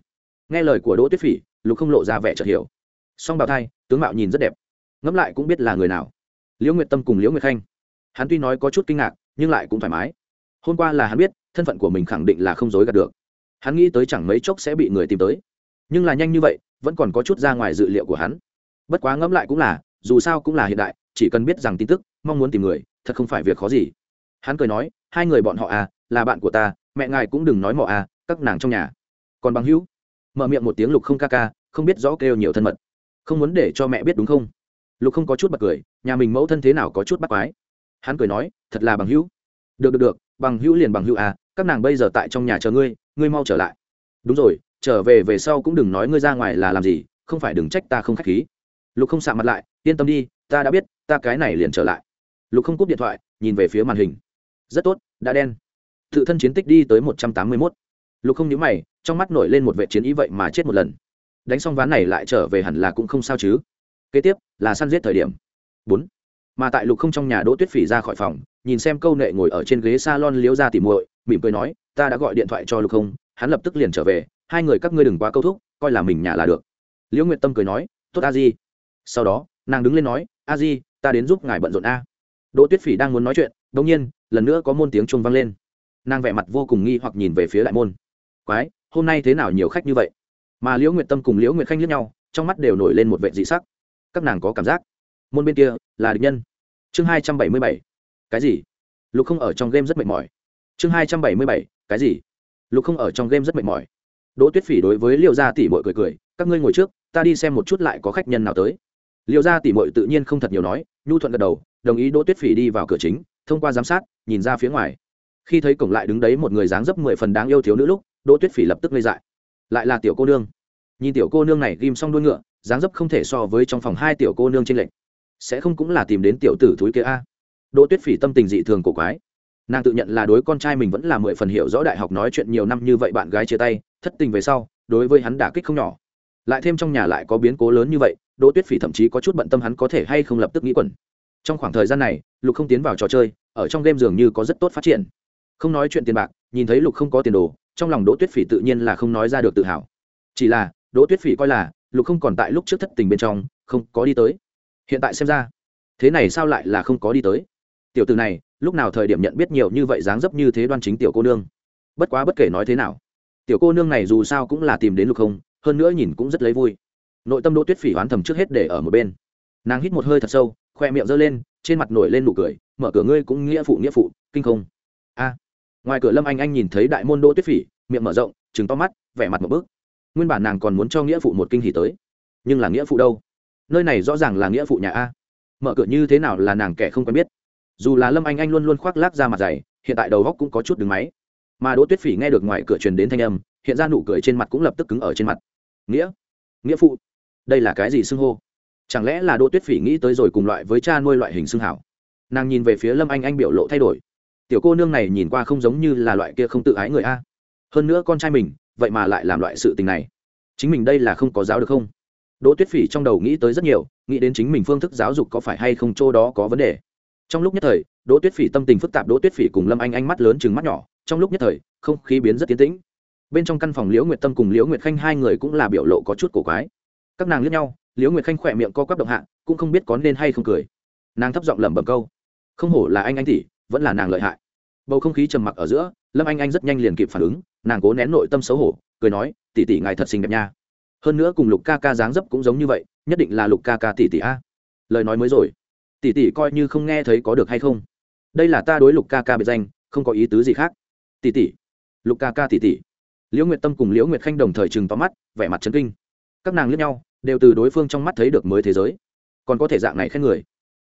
Nghe lời của đỗ tuyết phỉ, lục không lộ ra vẻ chợt hiểu. Song bào thai, tướng mạo nhìn rất đẹp. Ngẫm lại cũng biết là người nào. Liễu nguyệt tâm cùng liễu nguyệt khanh. Hắn tuy nói có chút kinh ngạc, nhưng lại cũng thoải mái. Hôm qua là hắn biết, thân phận của mình khẳng định là không dối gạt được. Hắn nghĩ tới chẳng mấy chốc sẽ bị người tìm tới. Nhưng là nhanh như vậy, vẫn còn có chút ra ngoài dự liệu của hắn. Bất quá ngẫm lại cũng là, dù sao cũng là hiện đại, chỉ cần biết rằng tin tức, mong muốn tìm người, thật không phải việc khó gì. Hắn cười nói, hai người bọn họ à là bạn của ta, mẹ ngài cũng đừng nói mọ à các nàng trong nhà. Còn bằng hữu, mở miệng một tiếng lục không ca ca, không biết rõ kêu nhiều thân mật. Không muốn để cho mẹ biết đúng không? Lục không có chút bật cười, nhà mình mẫu thân thế nào có chút bắt quái. Hắn cười nói, thật là bằng hữu. Được được được, bằng hữu liền bằng hữu à các nàng bây giờ tại trong nhà chờ ngươi ngươi mau trở lại. Đúng rồi, trở về về sau cũng đừng nói ngươi ra ngoài là làm gì, không phải đừng trách ta không k h á c h khí. Lục không sạ mặt lại, yên tâm đi, ta đã biết, ta cái này liền trở lại. Lục không cúp điện thoại, nhìn về phía màn hình. Rất tốt, đã đen. Tự thân chiến tích đi tới một trăm tám mươi mốt lục không nhớ mày, trong mắt nổi lên một vệ chiến ý vậy mà chết một lần. Đánh xong ván này lại trở về hẳn là cũng không sao chứ. Kế tiếp, là săn giết thời điểm. Bốn. Mà tại lục không trong nhà đỗ tuyết phỉ ra khỏi phòng, nhìn xem câu nệ ngồi ở trên ghế s a lon liếu ra tìm muội, mỉm cười nói, ta đã gọi điện thoại cho lục không, hắn lập tức liền trở về, hai người các ngươi đừng quá câu thúc, coi là mình nhà là được. Liễu nguyệt tâm cười nói, tốt a di. Sau đó, nàng đứng lên nói, a di, ta đến giúp ngài bận rộn a. Đỗ tuyết phỉ đang muốn nói chuyện đ ỗ n g nhiên, lần nữa có môn tiếng trung vang lên. Nàng vẻ mặt vô cùng nghi hoặc nhìn về phía đại môn quái, hôm nay thế nào nhiều khách như vậy? Mà liễu nguyệt tâm cùng liễu nguyệt khanh lướt nhau, trong mắt đều nổi lên một vệ dị sắc. Các nàng có cảm giác. Môn bên kia là địch nhân. Chương hai trăm bảy mươi bảy. Cái gì? Lục không ở trong game rất mệt mỏi. Chương hai trăm bảy mươi bảy. Cái gì? Lục không ở trong game rất mệt mỏi. Đỗ tuyết phỉ đối với liệu gia tỷ mội cười cười, các ngươi ngồi trước, ta đi xem một chút lại có khách nhân nào tới. Liệu gia tỷ mội tự nhiên không thật nhiều nói, nhu thuận gật đầu, đồng ý đỗ tuyết phỉ đi vào cửa chính, thông qua giám sát, nhìn ra phía ngoài. Khi thấy cổng lại đứng đấy một người dáng dấp mười phần đáng yêu thiếu nữ lúc đỗ tuyết phỉ lập tức lây dại. Lại là tiểu cô nương. Nhìn tiểu cô nương này ghim xong đuôi ngựa, dáng dấp không thể so với trong phòng hai tiểu cô nương trên lệnh sẽ không cũng là tìm đến tiểu tử thúi kia a? Đỗ tuyết phỉ tâm tình dị thường cổ quái. Nàng tự nhận là đối con trai mình vẫn là mười phần hiểu rõ đại học nói chuyện nhiều năm như vậy bạn gái chia tay, thất tình về sau, đối với hắn đả kích không nhỏ. Lại thêm trong nhà lại có biến cố lớn như vậy, đỗ tuyết phỉ thậm chí có chút bận tâm hắn có thể hay không lập tức nghĩ quẩn. Trong khoảng thời gian này, lục không tiến vào trò chơi, ở trong game dường như có rất tốt phát triển. Không nói chuyện tiền bạc, nhìn thấy lục không có tiền đồ trong lòng đỗ tuyết phỉ tự nhiên là không nói ra được tự hào. Chỉ là, đỗ tuyết phỉ coi là, lục không còn tại lúc trước thất tình bên trong, không có đi tới. Hiện tại xem ra, thế này sao lại là không có đi tới? Tiểu từ này, lúc nào thời điểm nhận biết nhiều như vậy dáng dấp như thế đoan chính tiểu cô nương? Bất quá bất kể nói thế nào, tiểu cô nương này dù sao cũng là tìm đến lục không, hơn nữa nhìn cũng rất lấy vui. Nội tâm đỗ tuyết phỉ hoán thầm trước hết để ở một bên. Nàng hít một hơi thật sâu, khoe miệng giơ lên, trên mặt nổi lên nụ cười, mở cửa ngươi cũng nghĩa phụ nghĩa phụ, kinh không? Ngoài cửa lâm anh anh nhìn thấy đại môn đỗ tuyết phỉ, miệng mở rộng chừng to mắt, vẻ mặt một bước nguyên bản nàng còn muốn cho nghĩa phụ một kinh hỉ tới. Nhưng là nghĩa phụ đâu? Nơi này rõ ràng là nghĩa phụ nhà a. Mở cửa như thế nào là nàng kẻ không quen biết. Dù là lâm anh anh luôn luôn khoác lác ra mặt dày, hiện tại đầu góc cũng có chút đứng máy. Mà đỗ tuyết phỉ nghe được ngoài cửa truyền đến thanh âm, hiện ra nụ cười trên mặt cũng lập tức cứng ở trên mặt. Nghĩa nghĩa phụ, đây là cái gì xưng hô? Chẳng lẽ là đỗ tuyết phỉ nghĩ tới rồi cùng loại với cha nuôi loại hình xưng hảo? Nàng nhìn về phía lâm anh anh biểu lộ thay đổi tiểu cô nương này nhìn qua không giống như là loại kia không tự ái người a. Hơn nữa con trai mình, vậy mà lại làm loại sự tình này. Chính mình đây là không có giáo được không? Đỗ tuyết phỉ trong đầu nghĩ tới rất nhiều, nghĩ đến chính mình phương thức giáo dục có phải hay không chỗ đó có vấn đề. Trong lúc nhất thời, đỗ tuyết phỉ tâm tình phức tạp đỗ tuyết phỉ cùng lâm anh anh mắt lớn chừng mắt nhỏ, trong lúc nhất thời, không khí biến rất tiến tĩnh. Bên trong căn phòng liễu nguyệt tâm cùng liễu nguyệt khanh hai người cũng là biểu lộ có chút cổ quái. Các nàng liếc nhau, liễu nguyệt khanh khỏe miệng co quắp động hạ, cũng không biết có nên hay không cười. Nàng thấp giọng lẩm bẩm câu, không hổ là anh anh tỷ vẫn là nàng lợi hại. Bầu không khí trầm mặc ở giữa, lâm anh anh rất nhanh liền kịp phản ứng, nàng cố nén nội tâm xấu hổ, cười nói, tỷ tỷ ngài thật xinh đẹp nha. Hơn nữa cùng lục ca ca dáng dấp cũng giống như vậy, nhất định là lục ca ca tỷ tỷ a. Lời nói mới rồi. Tỷ tỷ coi như không nghe thấy có được hay không? Đây là ta đối lục ca ca biệt danh, không có ý tứ gì khác. Tỷ tỷ. Lục ca ca tỷ tỷ. Liễu nguyệt tâm cùng liễu nguyệt khanh đồng thời chừng tóm mắt, vẻ mặt chấn kinh. Các nàng liếc nhau, đều từ đối phương trong mắt thấy được mới thế giới. Còn có thể dạng này khen người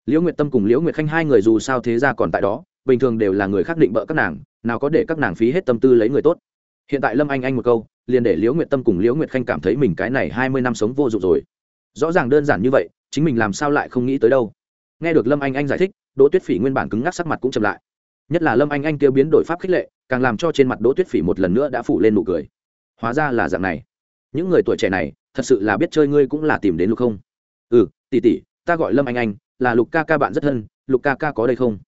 liễu nguyệt tâm cùng liễu nguyệt khanh hai người dù sao thế ra còn tại đó, bình thường đều là người khác định bỡ các nàng, nào có để các nàng phí hết tâm tư lấy người tốt. Hiện tại lâm anh anh một câu, liền để liễu nguyệt tâm cùng liễu nguyệt khanh cảm thấy mình cái này hai mươi năm sống vô dụng rồi. Rõ ràng đơn giản như vậy, chính mình làm sao lại không nghĩ tới đâu. Nghe được lâm anh anh giải thích, đỗ tuyết phỉ nguyên bản cứng ngắc sắc mặt cũng chậm lại. Nhất là lâm anh anh kêu biến đổi pháp khích lệ, càng làm cho trên mặt đỗ tuyết phỉ một lần nữa đã phủ lên nụ cười. Hóa ra là dạng này. Những người tuổi trẻ này, thật sự là biết chơi ngươi cũng là tìm đến lục không? Ừ tỉ tỉ ta gọi lâm anh anh là lục ca ca bạn rất thân, lục ca ca có đây không?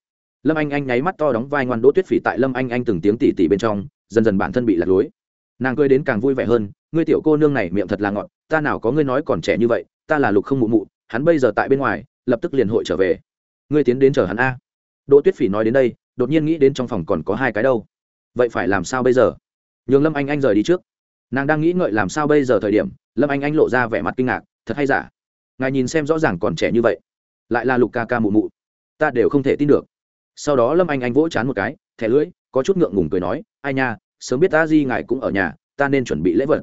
Lâm anh anh nháy mắt to đóng vai ngoan đỗ tuyết phỉ tại lâm anh anh từng tiếng tỉ tỉ bên trong, dần dần bản thân bị lạc lối. Nàng cười đến càng vui vẻ hơn, ngươi tiểu cô nương này miệng thật là ngọt, ta nào có ngươi nói còn trẻ như vậy, ta là lục không mụ mụ, hắn bây giờ tại bên ngoài, lập tức liền hội trở về. Ngươi tiến đến chờ hắn a. Đỗ tuyết phỉ nói đến đây, đột nhiên nghĩ đến trong phòng còn có hai cái đâu. Vậy phải làm sao bây giờ? Nhường lâm anh anh rời đi trước. Nàng đang nghĩ ngợi làm sao bây giờ thời điểm, lâm anh anh lộ ra vẻ mặt kinh ngạc, thật hay giả? Ngài nhìn xem rõ ràng còn trẻ như vậy lại là lục ca ca mụ mụ. Ta đều không thể tin được. Sau đó lâm anh anh vỗ chán một cái, thẻ lưỡi, có chút ngượng ngùng cười nói, ai nha, sớm biết ta di ngài cũng ở nhà, ta nên chuẩn bị lễ vật.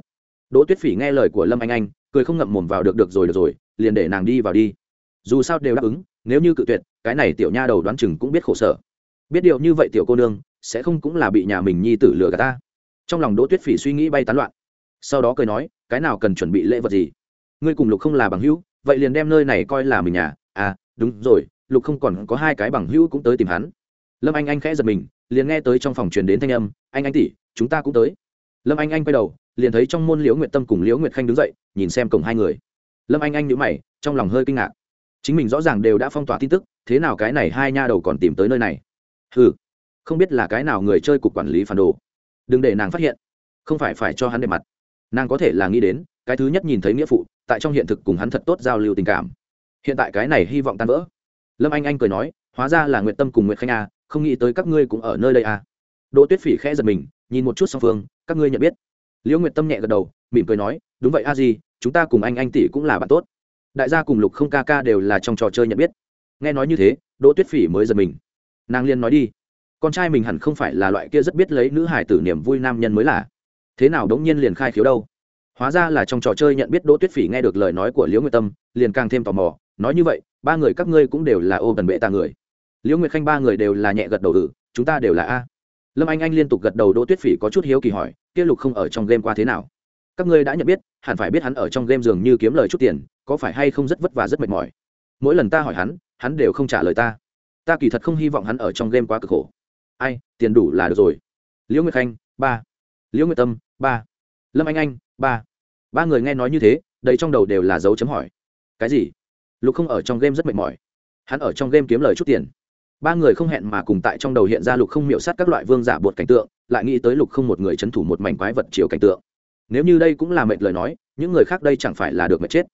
Đỗ tuyết phỉ nghe lời của lâm anh anh, cười không ngậm mồm vào được được rồi được rồi, liền để nàng đi vào đi. Dù sao đều đáp ứng, nếu như cự tuyệt, cái này tiểu nha đầu đoán chừng cũng biết khổ sở. Biết điều như vậy tiểu cô nương, sẽ không cũng là bị nhà mình nhi tử lừa gạt ta. Trong lòng đỗ tuyết phỉ suy nghĩ bay tán loạn. Sau đó cười nói, cái nào cần chuẩn bị lễ vật gì? Ngươi cùng lục không là bằng hữu, vậy liền đem nơi này coi là mình nhà à đúng rồi, lục không còn có hai cái bằng hữu cũng tới tìm hắn. Lâm anh anh khẽ giật mình, liền nghe tới trong phòng truyền đến thanh âm, anh anh tỷ, chúng ta cũng tới. Lâm anh anh quay đầu, liền thấy trong môn liễu nguyệt tâm cùng liễu nguyệt khanh đứng dậy, nhìn xem cổng hai người. Lâm anh anh nhữ mày, trong lòng hơi kinh ngạc. Chính mình rõ ràng đều đã phong tỏa tin tức, thế nào cái này hai nha đầu còn tìm tới nơi này? Ừ không biết là cái nào người chơi cục quản lý phản đồ. Đừng để nàng phát hiện, không phải phải cho hắn đẹp mặt. Nàng có thể là nghĩ đến, cái thứ nhất nhìn thấy nghĩa phụ, tại trong hiện thực cùng hắn thật tốt giao lưu tình cảm hiện tại cái này hy vọng tan vỡ. Lâm anh anh cười nói, hóa ra là nguyện tâm cùng nguyện khanh a không nghĩ tới các ngươi cũng ở nơi đây a đỗ tuyết phỉ khẽ giật mình, nhìn một chút song phương, các ngươi nhận biết. Liễu nguyệt tâm nhẹ gật đầu, mỉm cười nói, đúng vậy a gì chúng ta cùng anh anh tỷ cũng là bạn tốt. Đại gia cùng lục không ca ca đều là trong trò chơi nhận biết. Nghe nói như thế, đỗ tuyết phỉ mới giật mình. Nàng liên nói đi, con trai mình hẳn không phải là loại kia rất biết lấy nữ hải tử niềm vui nam nhân mới là. Thế nào đống nhiên liền khai khiếu đâu? Hóa ra là trong trò chơi nhận biết đỗ tuyết phỉ nghe được lời nói của liễu nguyệt tâm, liền càng thêm tò mò nói như vậy, ba người các ngươi cũng đều là ô tần bệ tạ người. Liễu nguyệt khanh ba người đều là nhẹ gật đầu tử chúng ta đều là a. Lâm anh anh liên tục gật đầu, đỗ tuyết phỉ có chút hiếu kỳ hỏi, kia lục không ở trong game qua thế nào? Các ngươi đã nhận biết, hẳn phải biết hắn ở trong game dường như kiếm lời chút tiền, có phải hay không rất vất vả rất mệt mỏi? Mỗi lần ta hỏi hắn hắn đều không trả lời ta. Ta kỳ thật không hy vọng hắn ở trong game quá cực khổ. Ai, tiền đủ là được rồi. Liễu nguyệt khanh, ba. Liễu nguyệt tâm, ba. Lâm anh anh, ba. Ba người nghe nói như thế, đầy trong đầu đều là dấu chấm hỏi. Cái gì? Lục không ở trong game rất mệt mỏi. Hắn ở trong game kiếm lời chút tiền. Ba người không hẹn mà cùng tại trong đầu hiện ra lục không miệu sát các loại vương giả bột cảnh tượng, lại nghĩ tới lục không một người c h ấ n thủ một mảnh quái vật chiều cảnh tượng. Nếu như đây cũng là mệt lời nói, những người khác đây chẳng phải là được mệt chết.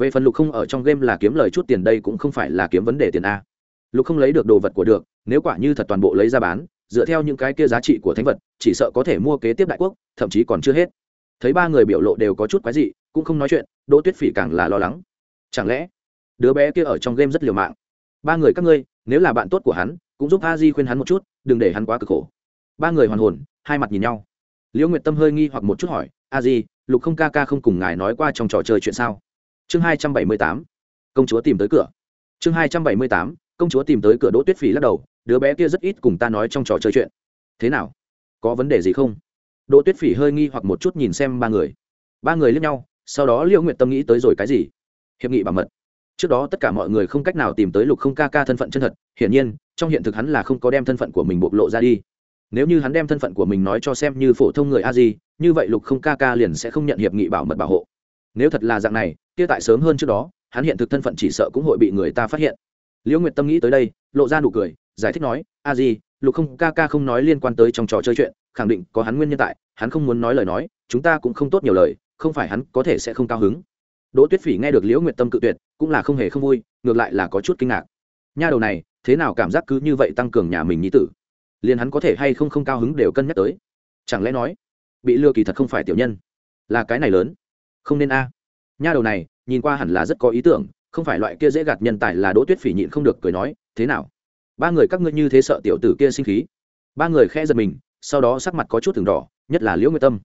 Về phần lục không ở trong game là kiếm lời chút tiền đây cũng không phải là kiếm vấn đề tiền a. Lục không lấy được đồ vật của được, nếu quả như thật toàn bộ lấy ra bán, dựa theo những cái kia giá trị của thánh vật, chỉ sợ có thể mua kế tiếp đại quốc, thậm chí còn chưa hết. Thấy ba người biểu lộ đều có chút quái dị, cũng không nói chuyện, đỗ tuyết phỉ càng là lo lắng. Chẳng lẽ đứa bé kia ở trong game rất liều mạng. Ba người các ngươi, nếu là bạn tốt của hắn, cũng giúp a di khuyên hắn một chút, đừng để hắn quá cực khổ. Ba người hoàn hồn, hai mặt nhìn nhau. Liễu nguyệt tâm hơi nghi hoặc một chút hỏi, a di, lục không ca ca không cùng ngài nói qua trong trò chơi chuyện sao? Chương hai trăm bảy mươi tám, công chúa tìm tới cửa. Chương hai trăm bảy mươi tám, công chúa tìm tới cửa đỗ tuyết phỉ lắc đầu, đứa bé kia rất ít cùng ta nói trong trò chơi chuyện. Thế nào? Có vấn đề gì không? Đỗ tuyết phỉ hơi nghi hoặc một chút nhìn xem ba người. Ba người lướt nhau, sau đó liễu nguyệt tâm nghĩ tới rồi cái gì? Hiệp nghị bảo mật trước đó tất cả mọi người không cách nào tìm tới lục không ca ca thân phận chân thật, hiển nhiên, trong hiện thực hắn là không có đem thân phận của mình bộc lộ ra đi. Nếu như hắn đem thân phận của mình nói cho xem như phổ thông người a di, như vậy lục không ca ca liền sẽ không nhận hiệp nghị bảo mật bảo hộ. Nếu thật là dạng này, kia tại sớm hơn trước đó, hắn hiện thực thân phận chỉ sợ cũng hội bị người ta phát hiện. Liễu nguyệt tâm nghĩ tới đây, lộ ra nụ cười, giải thích nói, a di, lục không ca ca không nói liên quan tới trong trò chơi chuyện, khẳng định có hắn nguyên nhân tại, hắn không muốn nói lời nói, chúng ta cũng không tốt nhiều lời, không phải hắn có thể sẽ không cao hứng đỗ tuyết phỉ nghe được liễu nguyệt tâm cự tuyệt, cũng là không hề không vui, ngược lại là có chút kinh ngạc. Nha đầu này, thế nào cảm giác cứ như vậy tăng cường nhà mình nhi tử? Liền hắn có thể hay không không cao hứng đều cân nhắc tới. Chẳng lẽ nói, bị lừa kỳ thật không phải tiểu nhân? Là cái này lớn. Không nên a. Nha đầu này, nhìn qua hẳn là rất có ý tưởng, không phải loại kia dễ gạt nhân tài là đỗ tuyết phỉ nhịn không được cười nói, thế nào? Ba người các ngươi như thế sợ tiểu tử kia sinh khí? Ba người khẽ giật mình, sau đó sắc mặt có chút từng đỏ, nhất là liễu nguyệt tâm.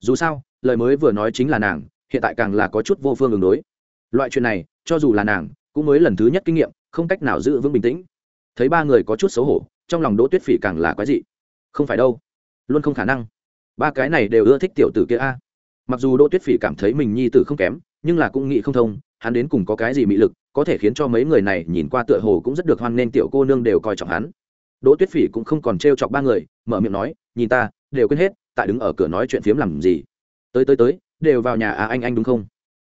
Dù sao, lời mới vừa nói chính là nàng hiện tại càng là có chút vô phương ứng đối. Loại chuyện này, cho dù là nàng, cũng mới lần thứ nhất kinh nghiệm, không cách nào giữ vững bình tĩnh. Thấy ba người có chút xấu hổ, trong lòng đỗ tuyết phỉ càng là quái dị. Không phải đâu, luôn không khả năng. Ba cái này đều ưa thích tiểu tử kia a. Mặc dù đỗ tuyết phỉ cảm thấy mình nhi tử không kém, nhưng là cũng nghĩ không thông, hắn đến cùng có cái gì mị lực, có thể khiến cho mấy người này nhìn qua tựa hồ cũng rất được hoan nên tiểu cô nương đều coi trọng hắn. Đỗ tuyết phỉ cũng không còn t chọc ba người, mở miệng nói, nhìn ta, đều quên hết, tại đứng ở cửa nói chuyện phiếm làm gì? Tới tới tới đều vào nhà à anh anh đúng không?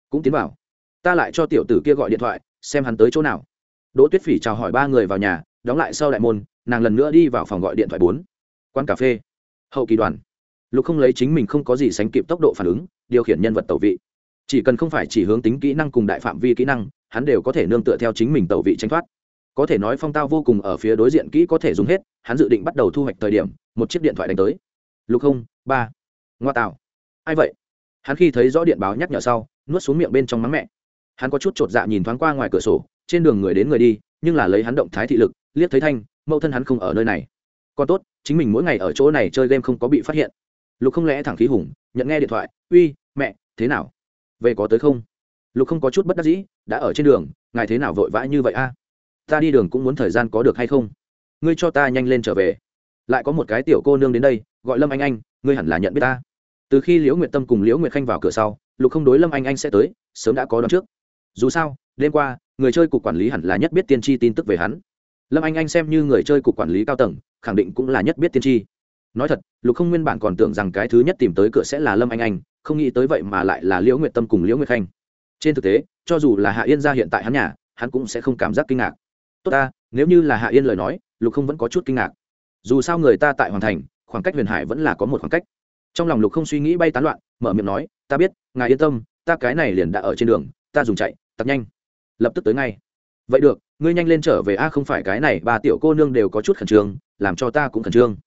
Cũng tiến vào. Ta lại cho tiểu tử kia gọi điện thoại, xem hắn tới chỗ nào. Đỗ tuyết phỉ chào hỏi ba người vào nhà, đóng lại sau đại môn, nàng lần nữa đi vào phòng gọi điện thoại bốn. Quán cà phê. Hậu kỳ đoàn. Lục không lấy chính mình không có gì sánh kịp tốc độ phản ứng, điều khiển nhân vật tẩu vị. Chỉ cần không phải chỉ hướng tính kỹ năng cùng đại phạm vi kỹ năng, hắn đều có thể nương tựa theo chính mình tẩu vị tranh thoát. Có thể nói phong tao vô cùng ở phía đối diện kỹ có thể dùng hết, hắn dự định bắt đầu thu hoạch thời điểm, một chiếc điện thoại đánh tới. Lục không, ba. Ngoa tạo. Ai vậy? Hắn khi thấy rõ điện báo nhắc nhở sau, nuốt xuống miệng bên trong mắng mẹ. Hắn có chút t r ộ t dạ nhìn thoáng qua ngoài cửa sổ, trên đường người đến người đi, nhưng là lấy hắn động thái thị lực, liếc thấy thanh, mẫu thân hắn không ở nơi này. Còn tốt, chính mình mỗi ngày ở chỗ này chơi game không có bị phát hiện. Lục không lẽ thẳng khí hùng, nhận nghe điện thoại, uy, mẹ, thế nào? Về có tới không? Lục không có chút bất đắc dĩ, đã ở trên đường, ngài thế nào vội vã như vậy a? Ta đi đường cũng muốn thời gian có được hay không? Ngươi cho ta nhanh lên trở về. Lại có một cái tiểu cô nương đến đây, gọi lâm anh anh, ngươi hẳn là nhận biết ta từ khi liễu nguyệt tâm cùng liễu nguyệt khanh vào cửa sau, lục không đối lâm anh anh sẽ tới, sớm đã có đón trước. Dù sao, đêm qua, người chơi cục quản lý hẳn là nhất biết tiên tri tin tức về hắn. Lâm anh anh xem như người chơi cục quản lý cao tầng, khẳng định cũng là nhất biết tiên tri. Nói thật, lục không nguyên bản còn tưởng rằng cái thứ nhất tìm tới cửa sẽ là lâm anh anh, không nghĩ tới vậy mà lại là liễu nguyệt tâm cùng liễu nguyệt khanh. Trên thực tế, cho dù là hạ yên ra hiện tại hắn nhà, hắn cũng sẽ không cảm giác kinh ngạc. Tốt ta, nếu như là hạ yên lời nói, lục không vẫn có chút kinh ngạc. Dù sao người ta tại hoàn thành, khoảng cách huyền hải vẫn là có một khoảng cách trong lòng lục không suy nghĩ bay tán loạn, mở miệng nói, ta biết, ngài yên tâm, ta cái này liền đã ở trên đường, ta dùng chạy, tập nhanh. Lập tức tới ngay. Vậy được, ngươi nhanh lên trở về, a, không phải cái này, ba tiểu cô nương đều có chút khẩn trương, làm cho ta cũng khẩn trương.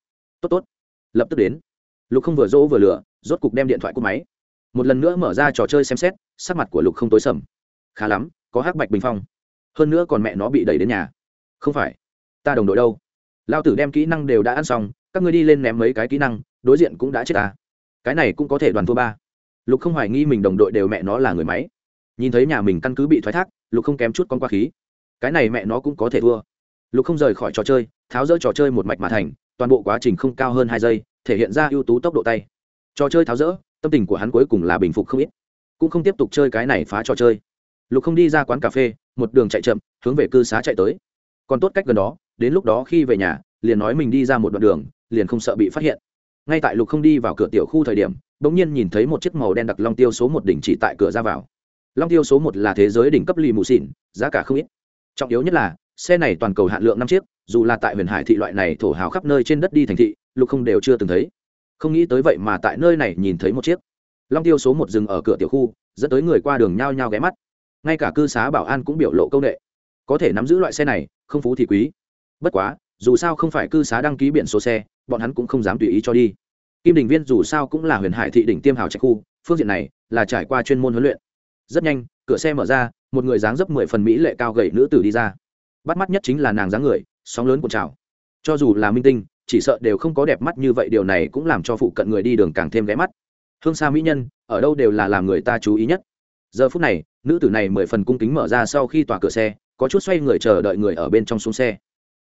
Tốt tốt. Lập tức đến. Lục không vừa dỗ vừa lửa, rốt cục đem điện thoại của máy. Một lần nữa mở ra trò chơi xem xét, sắc mặt của lục không tối sầm. Khá lắm, có hắc bạch bình phong. Hơn nữa còn mẹ nó bị đẩy đến nhà. Không phải, ta đồng đội đâu. Lao tử đem kỹ năng đều đã ăn xong các ngươi đi lên ném mấy cái kỹ năng, đối diện cũng đã chết ta. Cái này cũng có thể đoàn thua ba. Lục không hoài nghi mình đồng đội đều mẹ nó là người máy. Nhìn thấy nhà mình căn cứ bị thoái thác, lục không kém chút con qua khí. Cái này mẹ nó cũng có thể thua. Lục không rời khỏi trò chơi, tháo rỡ trò chơi một mạch mà thành, toàn bộ quá trình không cao hơn hai giây, thể hiện ra ưu tú tốc độ tay. Trò chơi tháo rỡ, tâm tình của hắn cuối cùng là bình phục không ít. Cũng không tiếp tục chơi cái này phá trò chơi. Lục không đi ra quán cà phê, một đường chạy chậm, hướng về cư xá chạy tới. Còn tốt cách gần đó, đến lúc đó khi về nhà, liền nói mình đi ra một đoạn đường liền không sợ bị phát hiện. Ngay tại lục không đi vào cửa tiểu khu thời điểm, bỗng nhiên nhìn thấy một chiếc màu đen đặc long tiêu số một đỉnh chỉ tại cửa ra vào. Long tiêu số một là thế giới đỉnh cấp lì mù xỉn, giá cả không ít. Trọng yếu nhất là, xe này toàn cầu hạn lượng năm chiếc, dù là tại huyền hải thị loại này thổ hào khắp nơi trên đất đi thành thị, lục không đều chưa từng thấy. Không nghĩ tới vậy mà tại nơi này nhìn thấy một chiếc. Long tiêu số một dừng ở cửa tiểu khu, dẫn tới người qua đường nhao nhao ghé mắt. Ngay cả cư xá bảo an cũng biểu lộ công nghệ. Có thể nắm giữ loại xe này, không phú thì quý. Bất quá dù sao không phải cư xá đăng ký biển số xe, bọn hắn cũng không dám tùy ý cho đi. Kim đình viên dù sao cũng là huyền hải thị đỉnh tiêm hào trạch khu, phương diện này là trải qua chuyên môn huấn luyện. Rất nhanh, cửa xe mở ra, một người dáng dấp mười phần mỹ lệ cao gậy nữ tử đi ra. Bắt mắt nhất chính là nàng dáng người, sóng lớn của trào. Cho dù là minh tinh, chỉ sợ đều không có đẹp mắt như vậy, điều này cũng làm cho phụ cận người đi đường càng thêm ghé mắt. Hương xa mỹ nhân, ở đâu đều là làm người ta chú ý nhất. Giờ phút này, nữ tử này mười phần cung kính mở ra sau khi tỏa cửa xe, có chút xoay người chờ đợi người ở bên trong xuống xe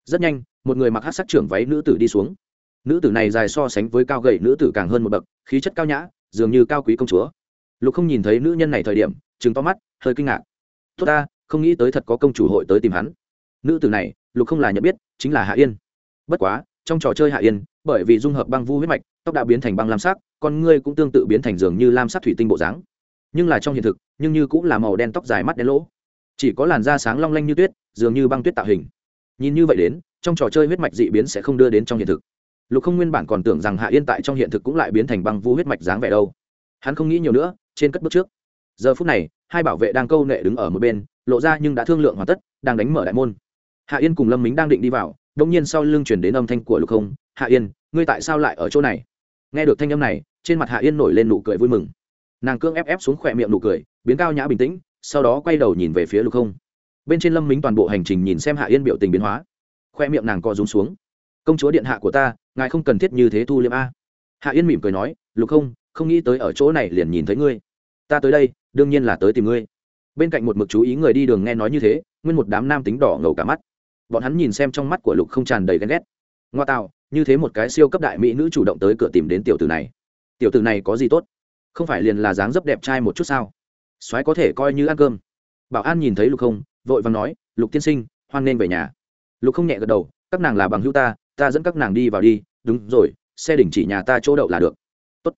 rất nhanh, một người mặc hát sắc trưởng váy nữ tử đi xuống. Nữ tử này dài so sánh với cao gậy nữ tử càng hơn một bậc, khí chất cao nhã, dường như cao quý công chúa. Lục không nhìn thấy nữ nhân này thời điểm chừng to mắt, hơi kinh ngạc. Tốt ta, không nghĩ tới thật có công chủ hội tới tìm hắn. Nữ tử này, lục không là nhận biết, chính là hạ yên. Bất quá, trong trò chơi hạ yên, bởi vì dung hợp băng vu huyết mạch, tóc đã biến thành băng lam sắc, con ngươi cũng tương tự biến thành dường như lam sắc thủy tinh bộ dáng. Nhưng là trong hiện thực, nhưng như cũng là màu đen tóc dài mắt đen lỗ. Chỉ có làn da sáng long lanh như tuyết, dường như băng tuyết tạo hình nhìn như vậy đến, trong trò chơi huyết mạch dị biến sẽ không đưa đến trong hiện thực. Lục không nguyên bản còn tưởng rằng hạ yên tại trong hiện thực cũng lại biến thành băng vu huyết mạch dáng vẻ đâu. Hắn không nghĩ nhiều nữa, trên cất bước trước. Giờ phút này, hai bảo vệ đang câu nệ đứng ở một bên, lộ ra nhưng đã thương lượng hoàn tất, đang đánh mở đại môn. Hạ yên cùng lâm mính đang định đi vào đông nhiên sau lưng chuyển đến âm thanh của lục không, hạ yên, ngươi tại sao lại ở chỗ này? Nghe được thanh âm này, trên mặt hạ yên nổi lên nụ cười vui mừng. Nàng cương ép ép xuống khỏe miệng nụ cười, biến cao nhã bình tĩnh, sau đó quay đầu nhìn về phía lục không bên trên lâm mính toàn bộ hành trình nhìn xem hạ yên biểu tình biến hóa khoe miệng nàng co rúm xuống công chúa điện hạ của ta ngài không cần thiết như thế thu liêm a hạ yên mỉm cười nói lục không không nghĩ tới ở chỗ này liền nhìn thấy ngươi ta tới đây đương nhiên là tới tìm ngươi bên cạnh một mực chú ý người đi đường nghe nói như thế nguyên một đám nam tính đỏ ngầu cả mắt bọn hắn nhìn xem trong mắt của lục không tràn đầy ghen ghét ngoa tạo như thế một cái siêu cấp đại mỹ nữ chủ động tới cửa tìm đến tiểu tử này tiểu tử này có gì tốt không phải liền là dáng dấp đẹp trai một chút sao soái có thể coi như ăn cơm bảo an nhìn thấy lục không vội vàng nói, lục tiên sinh, hoan nên về nhà. Lục không nhẹ gật đầu, các nàng là bằng hữu ta ta dẫn các nàng đi vào đi, đúng rồi, xe đỉnh chỉ nhà ta chỗ đậu là được. Tốt.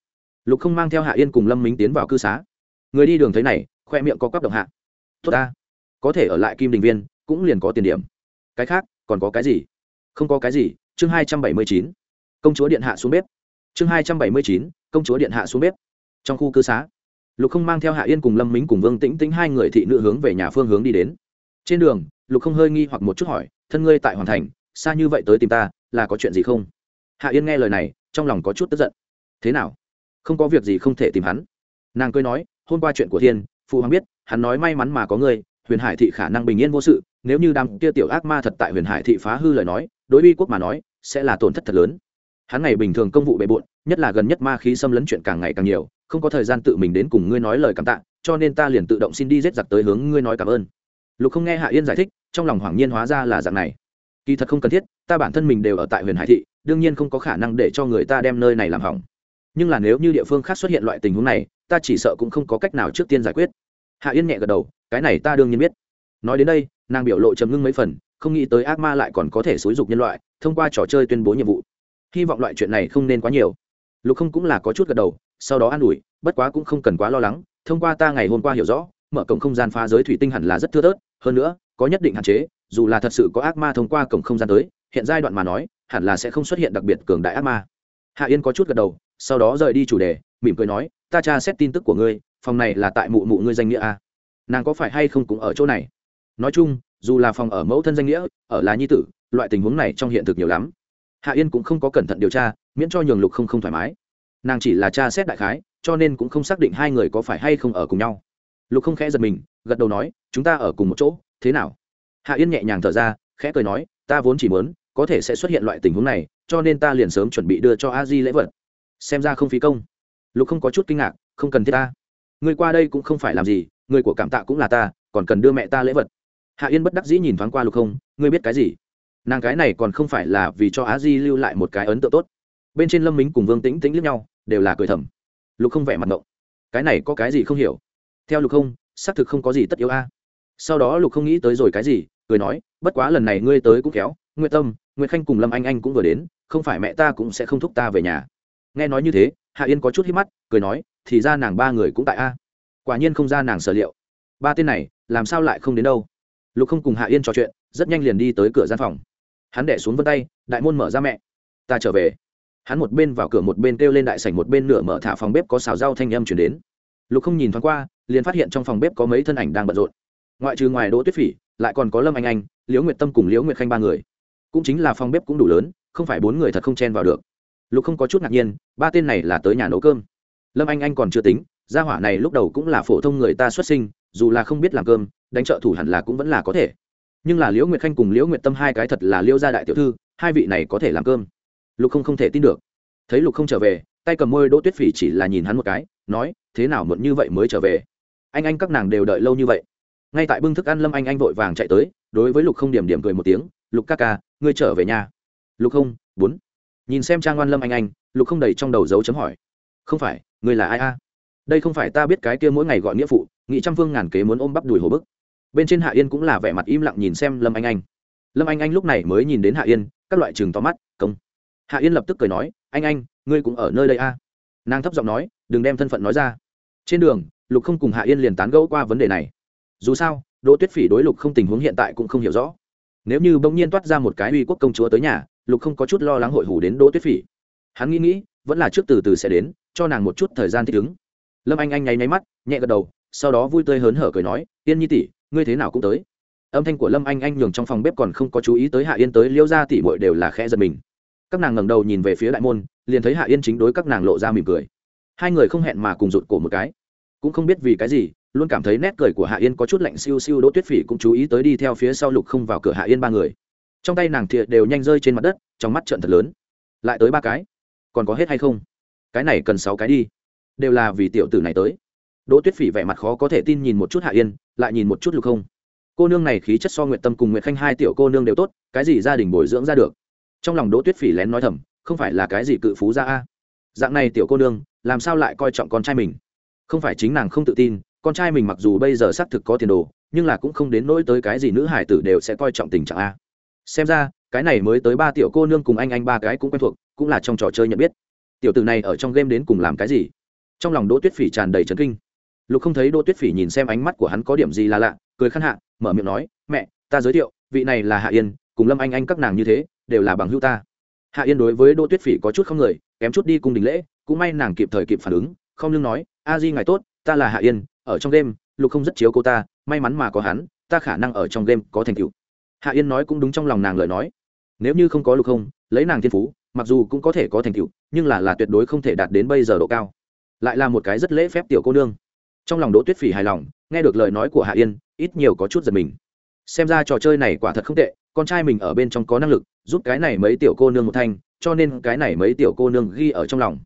lục không mang theo hạ yên cùng lâm minh tiến vào cư xá. Người đi đường thấy này, khoe miệng có quắp động hạ. Tốt ta, có thể ở lại kim đình viên, cũng liền có tiền điểm. Cái khác, còn có cái gì? Không có cái gì, chương hai trăm bảy mươi chín, công chúa điện hạ xuống bếp. Chương hai trăm bảy mươi chín, công chúa điện hạ xuống bếp. Trong khu cư xá, lục không mang theo hạ yên cùng lâm mính cùng vương tĩnh tĩnh hai người thị nữ hướng về nhà phương hướng đi đến trên đường, lục không hơi nghi hoặc một chút hỏi, thân ngươi tại hoàn thành, xa như vậy tới tìm ta, là có chuyện gì không? Hạ yên nghe lời này, trong lòng có chút tức giận. Thế nào? Không có việc gì không thể tìm hắn. Nàng cười nói, hôm qua chuyện của thiên, phụ hoàng biết, hắn nói may mắn mà có ngươi, huyền hải thị khả năng bình yên vô sự, nếu như đám kia tiểu ác ma thật tại huyền hải thị phá hư lời nói, đối uy quốc mà nói, sẽ là tổn thất thật lớn. Hắn ngày bình thường công vụ bề bộn, nhất là gần nhất ma khí xâm lấn chuyện càng ngày càng nhiều, không có thời gian tự mình đến cùng ngươi nói lời cảm tạ, cho nên ta liền tự động xin đi rết giặc tới hướng ngươi nói cảm ơn lục không nghe hạ yên giải thích, trong lòng hoảng nhiên hóa ra là dạng này. Kỳ thật không cần thiết, ta bản thân mình đều ở tại huyền hải thị, đương nhiên không có khả năng để cho người ta đem nơi này làm hỏng. Nhưng là nếu như địa phương khác xuất hiện loại tình huống này, ta chỉ sợ cũng không có cách nào trước tiên giải quyết. Hạ yên nhẹ gật đầu, cái này ta đương nhiên biết. Nói đến đây, nàng biểu lộ chấm ngưng mấy phần, không nghĩ tới ác ma lại còn có thể xúi dục nhân loại, thông qua trò chơi tuyên bố nhiệm vụ. Hy vọng loại chuyện này không nên quá nhiều. Lục không cũng là có chút gật đầu, sau đó an ủi, bất quá cũng không cần quá lo lắng, thông qua ta ngày hôm qua hiểu rõ, mở cổng không gian phá giới thủy tinh hẳn là rất thưa thớt hơn nữa, có nhất định hạn chế, dù là thật sự có ác ma thông qua cổng không gian tới, hiện giai đoạn mà nói, hẳn là sẽ không xuất hiện đặc biệt cường đại ác ma. Hạ yên có chút gật đầu, sau đó rời đi chủ đề, mỉm cười nói, ta tra xét tin tức của ngươi, phòng này là tại mụ mụ ngươi danh nghĩa a. Nàng có phải hay không cũng ở chỗ này? Nói chung, dù là phòng ở mẫu thân danh nghĩa, ở là nhi tử, loại tình huống này trong hiện thực nhiều lắm. Hạ yên cũng không có cẩn thận điều tra, miễn cho nhường lục không không thoải mái. Nàng chỉ là cha xét đại khái, cho nên cũng không xác định hai người có phải hay không ở cùng nhau lục không khẽ giật mình, gật đầu nói, chúng ta ở cùng một chỗ, thế nào? Hạ yên nhẹ nhàng thở ra, khẽ cười nói, ta vốn chỉ muốn, có thể sẽ xuất hiện loại tình huống này, cho nên ta liền sớm chuẩn bị đưa cho a di lễ vật. Xem ra không phí công. Lục không có chút kinh ngạc, không cần thiết ta. Người qua đây cũng không phải làm gì, người của cảm tạ cũng là ta, còn cần đưa mẹ ta lễ vật. Hạ yên bất đắc dĩ nhìn thoáng qua lục không, ngươi biết cái gì? Nàng cái này còn không phải là vì cho á di lưu lại một cái ấn tượng tốt. Bên trên lâm Minh cùng vương tĩnh tĩnh lướt nhau, đều là cười thầm. Lục không vẻ mặt ngộng. Cái này có cái gì không hiểu? Theo lục không, xác thực không có gì tất yếu a. Sau đó lục không nghĩ tới rồi cái gì, cười nói, bất quá lần này ngươi tới cũng kéo nguyệt tâm, nguyệt khanh cùng lâm anh anh cũng vừa đến, không phải mẹ ta cũng sẽ không thúc ta về nhà. Nghe nói như thế, hạ yên có chút hít mắt, cười nói, thì ra nàng ba người cũng tại a. Quả nhiên không ra nàng sở liệu. Ba tên này, làm sao lại không đến đâu? Lục không cùng hạ yên trò chuyện, rất nhanh liền đi tới cửa gian phòng. Hắn đẻ xuống vân tay, đại môn mở ra mẹ. Ta trở về. Hắn một bên vào cửa một bên kêu lên đại sảnh, một bên nửa mở thả phòng bếp có xào rau thanh âm chuyển đến lục không nhìn thoáng qua, liền phát hiện trong phòng bếp có mấy thân ảnh đang bận rộn. Ngoại trừ ngoài đỗ tuyết phỉ, lại còn có lâm anh anh, liễu nguyệt tâm cùng liễu nguyệt khanh ba người. Cũng chính là phòng bếp cũng đủ lớn, không phải bốn người thật không chen vào được. Lục không có chút ngạc nhiên, ba tên này là tới nhà nấu cơm. Lâm anh anh còn chưa tính, gia hỏa này lúc đầu cũng là phổ thông người ta xuất sinh, dù là không biết làm cơm, đánh trợ thủ hẳn là cũng vẫn là có thể. Nhưng là liễu nguyệt khanh cùng liễu nguyệt tâm hai cái thật là liễu gia đại tiểu thư, hai vị này có thể làm cơm. Lục không không thể tin được. Thấy lục không trở về, tay cầm môi đỗ tuyết phỉ chỉ là nhìn hắn một cái nói, thế nào muộn như vậy mới trở về? Anh anh, các nàng đều đợi lâu như vậy. Ngay tại bưng thức ăn lâm anh anh vội vàng chạy tới, đối với lục không điểm điểm cười một tiếng, lục ca ca, ngươi trở về nhà. Lục không, bốn. Nhìn xem trang oan lâm anh anh, lục không đầy trong đầu dấu chấm hỏi, không phải, ngươi là ai a? Đây không phải ta biết cái kia mỗi ngày gọi nghĩa phụ nghị trăm phương ngàn kế muốn ôm bắp đùi hồ bức. Bên trên hạ yên cũng là vẻ mặt im lặng nhìn xem lâm anh anh. Lâm anh anh lúc này mới nhìn đến hạ yên, các loại trường to mắt, công. Hạ yên lập tức cười nói, anh anh, ngươi cũng ở nơi đây a? À? nàng thấp giọng nói đừng đem thân phận nói ra. Trên đường, lục không cùng hạ yên liền tán gẫu qua vấn đề này. Dù sao, đỗ tuyết phỉ đối lục không tình huống hiện tại cũng không hiểu rõ. Nếu như bỗng nhiên toát ra một cái uy quốc công chúa tới nhà, lục không có chút lo lắng hội hủ đến đỗ tuyết phỉ. Hắn nghĩ nghĩ, vẫn là trước từ từ sẽ đến, cho nàng một chút thời gian thích ứng. Lâm anh anh nháy nháy mắt, nhẹ gật đầu, sau đó vui tươi hớn hở cười nói yên nhi tỷ, ngươi thế nào cũng tới. Âm thanh của lâm anh anh nhường trong phòng bếp còn không có chú ý tới hạ yên tới, liêu ra tỷ bội đều là khẽ giật mình. Các nàng ngẩng đầu nhìn về phía đại môn, liền thấy hạ yên chính đối các nàng lộ ra mỉm cười hai người không hẹn mà cùng rụt cổ một cái. Cũng không biết vì cái gì, luôn cảm thấy nét cười của hạ yên có chút lạnh siêu siêu, đỗ tuyết phỉ cũng chú ý tới đi theo phía sau lục không vào cửa hạ yên ba người. Trong tay nàng thiệt đều nhanh rơi trên mặt đất, trong mắt trận thật lớn. Lại tới ba cái. Còn có hết hay không? Cái này cần sáu cái đi. Đều là vì tiểu tử này tới. Đỗ tuyết phỉ vẻ mặt khó có thể tin nhìn một chút hạ yên, lại nhìn một chút lục không. Cô nương này khí chất so nguyện tâm cùng nguyện khanh hai tiểu cô nương đều tốt, cái gì gia đình bồi dưỡng ra được? Trong lòng đỗ tuyết phỉ lén nói thầm, không phải là cái gì cự phú ra a? Dạng này tiểu cô nương làm sao lại coi trọng con trai mình? Không phải chính nàng không tự tin, con trai mình mặc dù bây giờ xác thực có tiền đồ, nhưng là cũng không đến nỗi tới cái gì nữ hải tử đều sẽ coi trọng tình trạng a. Xem ra, cái này mới tới ba tiểu cô nương cùng anh anh ba cái cũng quen thuộc, cũng là trong trò chơi nhận biết. Tiểu tử này ở trong game đến cùng làm cái gì? Trong lòng đỗ tuyết phỉ tràn đầy trấn kinh. Lục không thấy đỗ tuyết phỉ nhìn xem ánh mắt của hắn có điểm gì là lạ, cười khăn hạ, mở miệng nói, mẹ, ta giới thiệu, vị này là hạ yên, cùng lâm anh anh các nàng như thế, đều là bằng hữu ta. Hạ yên đối với đỗ tuyết phỉ có chút không người, kém chút đi cùng đình lễ cũng may nàng kịp thời kịp phản ứng, không lưng nói, a di ngài tốt, ta là hạ yên, ở trong đêm lục không rất chiếu cô ta, may mắn mà có hắn, ta khả năng ở trong đêm có thành tựu. Hạ yên nói cũng đúng trong lòng nàng lời nói. Nếu như không có lục không, lấy nàng thiên phú, mặc dù cũng có thể có thành tựu, nhưng là là tuyệt đối không thể đạt đến bây giờ độ cao. Lại là một cái rất lễ phép tiểu cô nương. Trong lòng đỗ tuyết phỉ hài lòng, nghe được lời nói của hạ yên, ít nhiều có chút giật mình. Xem ra trò chơi này quả thật không tệ, con trai mình ở bên trong có năng lực, giúp cái này mấy tiểu cô nương một thanh, cho nên cái này mấy tiểu cô nương ghi ở trong lòng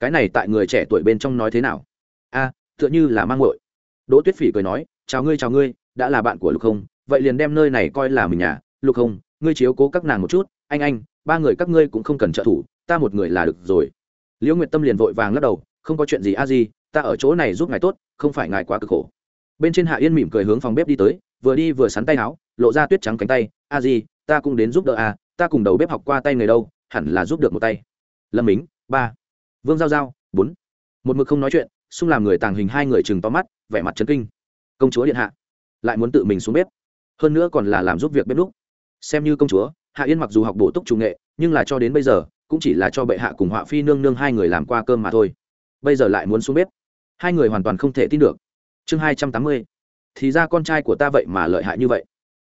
cái này tại người trẻ tuổi bên trong nói thế nào? A, tựa như là mang ngội đỗ tuyết phỉ cười nói, chào ngươi chào ngươi, đã là bạn của lục không vậy liền đem nơi này coi là mình nhà. Lục không ngươi chiếu cố các nàng một chút. Anh anh, ba người các ngươi cũng không cần trợ thủ, ta một người là được rồi. Liễu nguyệt tâm liền vội vàng lắc đầu, không có chuyện gì a di, ta ở chỗ này giúp ngài tốt, không phải ngài quá cực khổ. Bên trên hạ yên mỉm cười hướng phòng bếp đi tới, vừa đi vừa sắn tay áo, lộ ra tuyết trắng cánh tay, a di, ta cũng đến giúp đỡ a, ta cùng đầu bếp học qua tay người đâu, hẳn là giúp được một tay. Lâm mính, ba vương giao giao, bốn. Một mực không nói chuyện, xung làm người tàng hình hai người chừng to mắt, vẻ mặt chấn kinh. Công chúa điện hạ, lại muốn tự mình xuống bếp. Hơn nữa còn là làm giúp việc bếp lúc xem như công chúa, hạ yên mặc dù học bổ túc trung nghệ, nhưng là cho đến bây giờ, cũng chỉ là cho bệ hạ cùng họa phi nương nương hai người làm qua cơm mà thôi. Bây giờ lại muốn xuống bếp. Hai người hoàn toàn không thể tin được. Chương hai trăm tám mươi. Thì ra con trai của ta vậy mà lợi hại như vậy.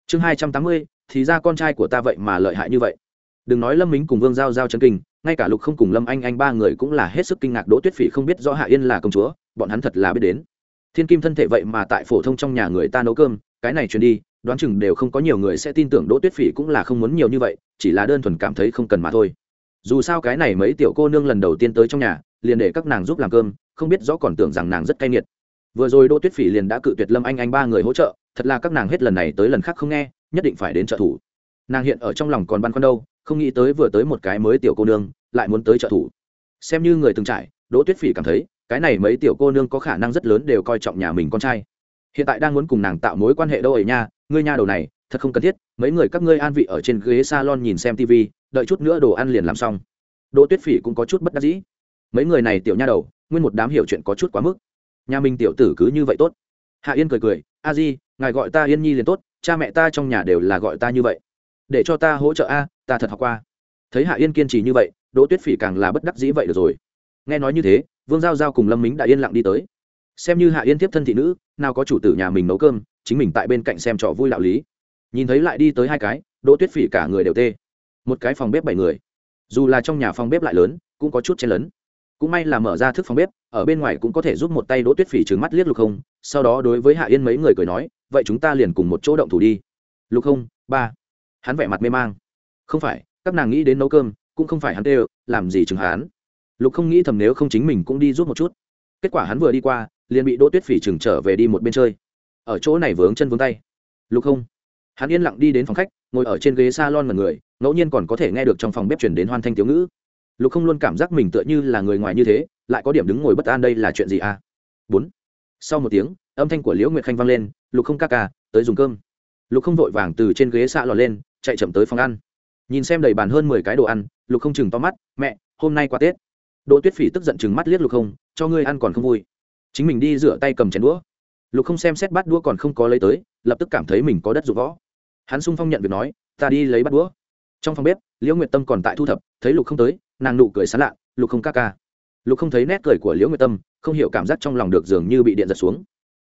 Chương hai trăm tám mươi. Thì ra con trai của ta vậy mà lợi hại như vậy đừng nói lâm mính cùng vương giao giao chân kinh, ngay cả lục không cùng lâm anh anh ba người cũng là hết sức kinh ngạc đỗ tuyết phỉ không biết rõ hạ yên là công chúa, bọn hắn thật là biết đến. Thiên kim thân thể vậy mà tại phổ thông trong nhà người ta nấu cơm, cái này truyền đi, đoán chừng đều không có nhiều người sẽ tin tưởng đỗ tuyết phỉ cũng là không muốn nhiều như vậy, chỉ là đơn thuần cảm thấy không cần mà thôi. Dù sao cái này mấy tiểu cô nương lần đầu tiên tới trong nhà, liền để các nàng giúp làm cơm, không biết rõ còn tưởng rằng nàng rất cay nghiệt. Vừa rồi đỗ tuyết phỉ liền đã cự tuyệt lâm anh anh ba người hỗ trợ, thật là các nàng hết lần này tới lần khác không nghe, nhất định phải đến trợ thủ. Nàng hiện ở trong lòng còn băn khoăn đâu không nghĩ tới vừa tới một cái mới tiểu cô nương, lại muốn tới trợ thủ. Xem như người từng trải, đỗ tuyết phỉ cảm thấy, cái này mấy tiểu cô nương có khả năng rất lớn đều coi trọng nhà mình con trai. Hiện tại đang muốn cùng nàng tạo mối quan hệ đâu ấy nha, ngươi nha đầu này, thật không cần thiết, mấy người các ngươi an vị ở trên ghế salon nhìn xem tv đợi chút nữa đồ ăn liền làm xong. Đỗ tuyết phỉ cũng có chút bất đắc dĩ. Mấy người này tiểu nha đầu, nguyên một đám hiểu chuyện có chút quá mức. Nhà mình tiểu tử cứ như vậy tốt. Hạ yên cười cười, a di, ngài gọi ta yên nhi liền tốt, cha mẹ ta trong nhà đều là gọi ta như vậy để cho ta hỗ trợ a, ta thật học qua. Thấy hạ yên kiên trì như vậy, đỗ tuyết phỉ càng là bất đắc dĩ vậy được rồi. Nghe nói như thế, vương giao giao cùng lâm mính đã yên lặng đi tới. Xem như hạ yên tiếp thân thị nữ, nào có chủ tử nhà mình nấu cơm, chính mình tại bên cạnh xem trò vui đạo lý. Nhìn thấy lại đi tới hai cái, đỗ tuyết phỉ cả người đều tê. Một cái phòng bếp bảy người. Dù là trong nhà phòng bếp lại lớn, cũng có chút chen lấn. Cũng may là mở ra thức phòng bếp, ở bên ngoài cũng có thể giúp một tay đỗ tuyết phỉ trừng mắt liếc lục không. Sau đó đối với hạ yên mấy người cười nói, vậy chúng ta liền cùng một chỗ động thủ đi. Lục không, ba hắn vẻ mặt mê mang. Không phải, các nàng nghĩ đến nấu cơm, cũng không phải hắn tê làm gì chừng hắn. Lục không nghĩ thầm nếu không chính mình cũng đi giúp một chút. Kết quả hắn vừa đi qua, liền bị đỗ tuyết phỉ chừng trở về đi một bên chơi. Ở chỗ này vướng chân vướng tay. Lục không. Hắn yên lặng đi đến phòng khách, ngồi ở trên ghế s a lon mật người, ngẫu nhiên còn có thể nghe được trong phòng bếp chuyển đến hoan thanh thiếu ngữ. Lục không luôn cảm giác mình tựa như là người ngoài như thế, lại có điểm đứng ngồi bất an đây là chuyện gì à? Bốn. Sau một tiếng, âm thanh của liễu nguyệt khanh vang lên, lục không ca ca, tới dùng cơm. Lục không vội vàng từ trên ghế xạ lò lên chạy chậm tới phòng ăn. Nhìn xem đầy bàn hơn mười cái đồ ăn, lục không chừng to mắt, mẹ, hôm nay qua tết. Đỗ tuyết phỉ tức giận chừng mắt liếc lục không, cho ngươi ăn còn không vui. Chính mình đi rửa tay cầm chén đũa. Lục không xem xét bát đũa còn không có lấy tới, lập tức cảm thấy mình có đất dụng võ. Hắn sung phong nhận việc nói, ta đi lấy bát đũa. Trong phòng bếp, liễu nguyệt tâm còn tại thu thập, thấy lục không tới, nàng nụ cười sán lạ, lục không ca ca. Lục không thấy nét cười của liễu nguyệt tâm, không hiểu cảm giác trong lòng được dường như bị điện giật xuống.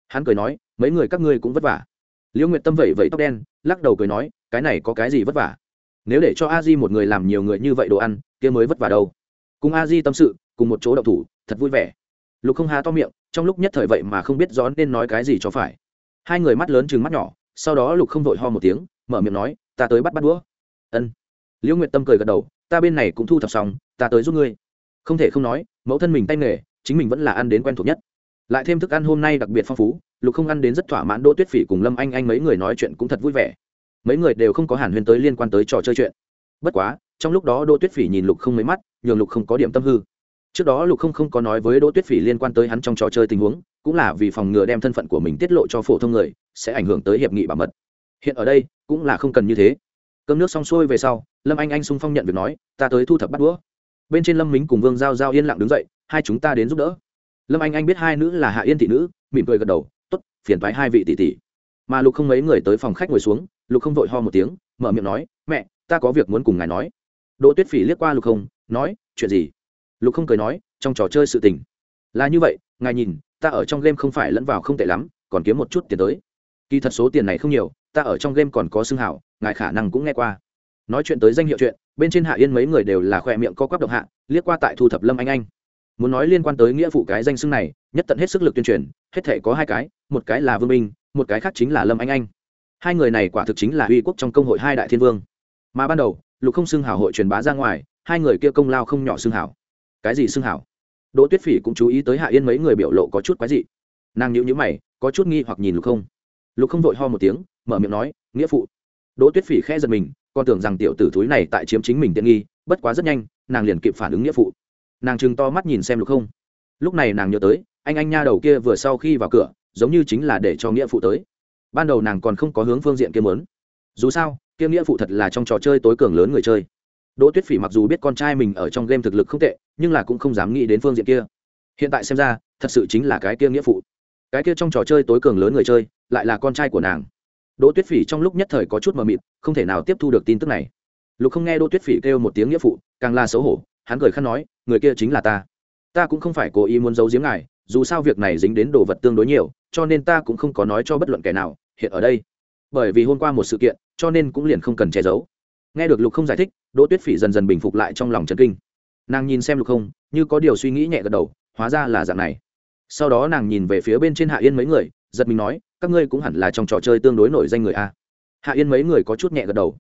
Hắn cười nói, mấy người các ngươi cũng vất vả liễu nguyệt tâm vẩy vẩy tóc đen, lắc đầu cười nói, cái này có cái gì vất vả? Nếu để cho a di một người làm nhiều người như vậy đồ ăn, kia mới vất vả đâu. Cùng a di tâm sự, cùng một chỗ đậu thủ, thật vui vẻ. Lục không há to miệng, trong lúc nhất thời vậy mà không biết rõ nên nói cái gì cho phải. Hai người mắt lớn chừng mắt nhỏ, sau đó lục không vội ho một tiếng, mở miệng nói, ta tới bắt bắt đũa. Ân. Liễu nguyệt tâm cười gật đầu, ta bên này cũng thu thập xong, ta tới giúp ngươi. Không thể không nói, mẫu thân mình tay nghề, chính mình vẫn là ăn đến quen thuộc nhất. Lại thêm thức ăn hôm nay đặc biệt phong phú lục không ăn đến rất thỏa mãn đỗ tuyết phỉ cùng lâm anh anh mấy người nói chuyện cũng thật vui vẻ. Mấy người đều không có hàn huyên tới liên quan tới trò chơi chuyện. Bất quá, trong lúc đó đỗ tuyết phỉ nhìn lục không mấy mắt, nhường lục không có điểm tâm hư. Trước đó lục không không có nói với đỗ tuyết phỉ liên quan tới hắn trong trò chơi tình huống, cũng là vì phòng ngừa đem thân phận của mình tiết lộ cho phổ thông người, sẽ ảnh hưởng tới hiệp nghị bảo mật. Hiện ở đây, cũng là không cần như thế. Cơm nước xong xuôi về sau, lâm anh anh sung phong nhận việc nói, ta tới thu thập bắt đũa. Bên trên lâm mính cùng vương giao giao yên lặng đứng dậy, hai chúng ta đến giúp đỡ. Lâm anh anh biết hai nữ là hạ yên thị nữ, mỉm cười gật đầu phiền thoái hai vị tỷ tỷ. Mà lục không mấy người tới phòng khách ngồi xuống, lục không vội ho một tiếng, mở miệng nói, mẹ, ta có việc muốn cùng ngài nói. Đỗ tuyết phỉ liếc qua lục không, nói, chuyện gì? Lục không cười nói, trong trò chơi sự tình. Là như vậy, ngài nhìn, ta ở trong game không phải lẫn vào không tệ lắm, còn kiếm một chút tiền tới. Kỳ thật số tiền này không nhiều, ta ở trong game còn có xương hảo, ngài khả năng cũng nghe qua. Nói chuyện tới danh hiệu chuyện, bên trên hạ yên mấy người đều là khoe miệng co quắp động hạ, liếc qua tại thu thập lâm anh anh muốn nói liên quan tới nghĩa vụ cái danh xưng này, nhất tận hết sức lực tuyên truyền, hết thể có hai cái, một cái là vương minh, một cái khác chính là lâm anh anh. Hai người này quả thực chính là uy quốc trong công hội hai đại thiên vương. Mà ban đầu, lục không xưng hảo hội truyền bá ra ngoài, hai người kia công lao không nhỏ xưng hảo. Cái gì xưng hảo? Đỗ tuyết phỉ cũng chú ý tới hạ yên mấy người biểu lộ có chút quái dị. Nàng nhữ nhữ mày, có chút nghi hoặc nhìn lục không. Lục không vội ho một tiếng, mở miệng nói, nghĩa phụ. Đỗ tuyết phỉ khẽ giật mình, còn tưởng rằng tiểu tử thúi này tại chiếm chính mình tiện nghi, bất quá rất nhanh, nàng liền kịp phản ứng nghĩa phụ nàng chừng to mắt nhìn xem lục không. Lúc này nàng nhớ tới, anh anh nha đầu kia vừa sau khi vào cửa, giống như chính là để cho nghĩa phụ tới. Ban đầu nàng còn không có hướng phương diện kia mớn dù sao, kia nghĩa phụ thật là trong trò chơi tối cường lớn người chơi. Đỗ tuyết phỉ mặc dù biết con trai mình ở trong game thực lực không tệ, nhưng là cũng không dám nghĩ đến phương diện kia. Hiện tại xem ra, thật sự chính là cái kia nghĩa phụ. Cái kia trong trò chơi tối cường lớn người chơi, lại là con trai của nàng. Đỗ tuyết phỉ trong lúc nhất thời có chút mờ mịt, không thể nào tiếp thu được tin tức này. Lục không nghe đỗ tuyết phỉ kêu một tiếng nghĩa phụ, càng là xấu hổ, hắn cười khăn nói người kia chính là ta. Ta cũng không phải cố ý muốn giấu giếm ngài, dù sao việc này dính đến đồ vật tương đối nhiều, cho nên ta cũng không có nói cho bất luận kẻ nào, hiện ở đây. Bởi vì hôm qua một sự kiện, cho nên cũng liền không cần che giấu. Nghe được lục không giải thích, đỗ tuyết phỉ dần dần bình phục lại trong lòng trần kinh. Nàng nhìn xem lục không, như có điều suy nghĩ nhẹ gật đầu, hóa ra là dạng này. Sau đó nàng nhìn về phía bên trên hạ yên mấy người, giật mình nói, các ngươi cũng hẳn là trong trò chơi tương đối nổi danh người a. Hạ yên mấy người có chút nhẹ gật đầu.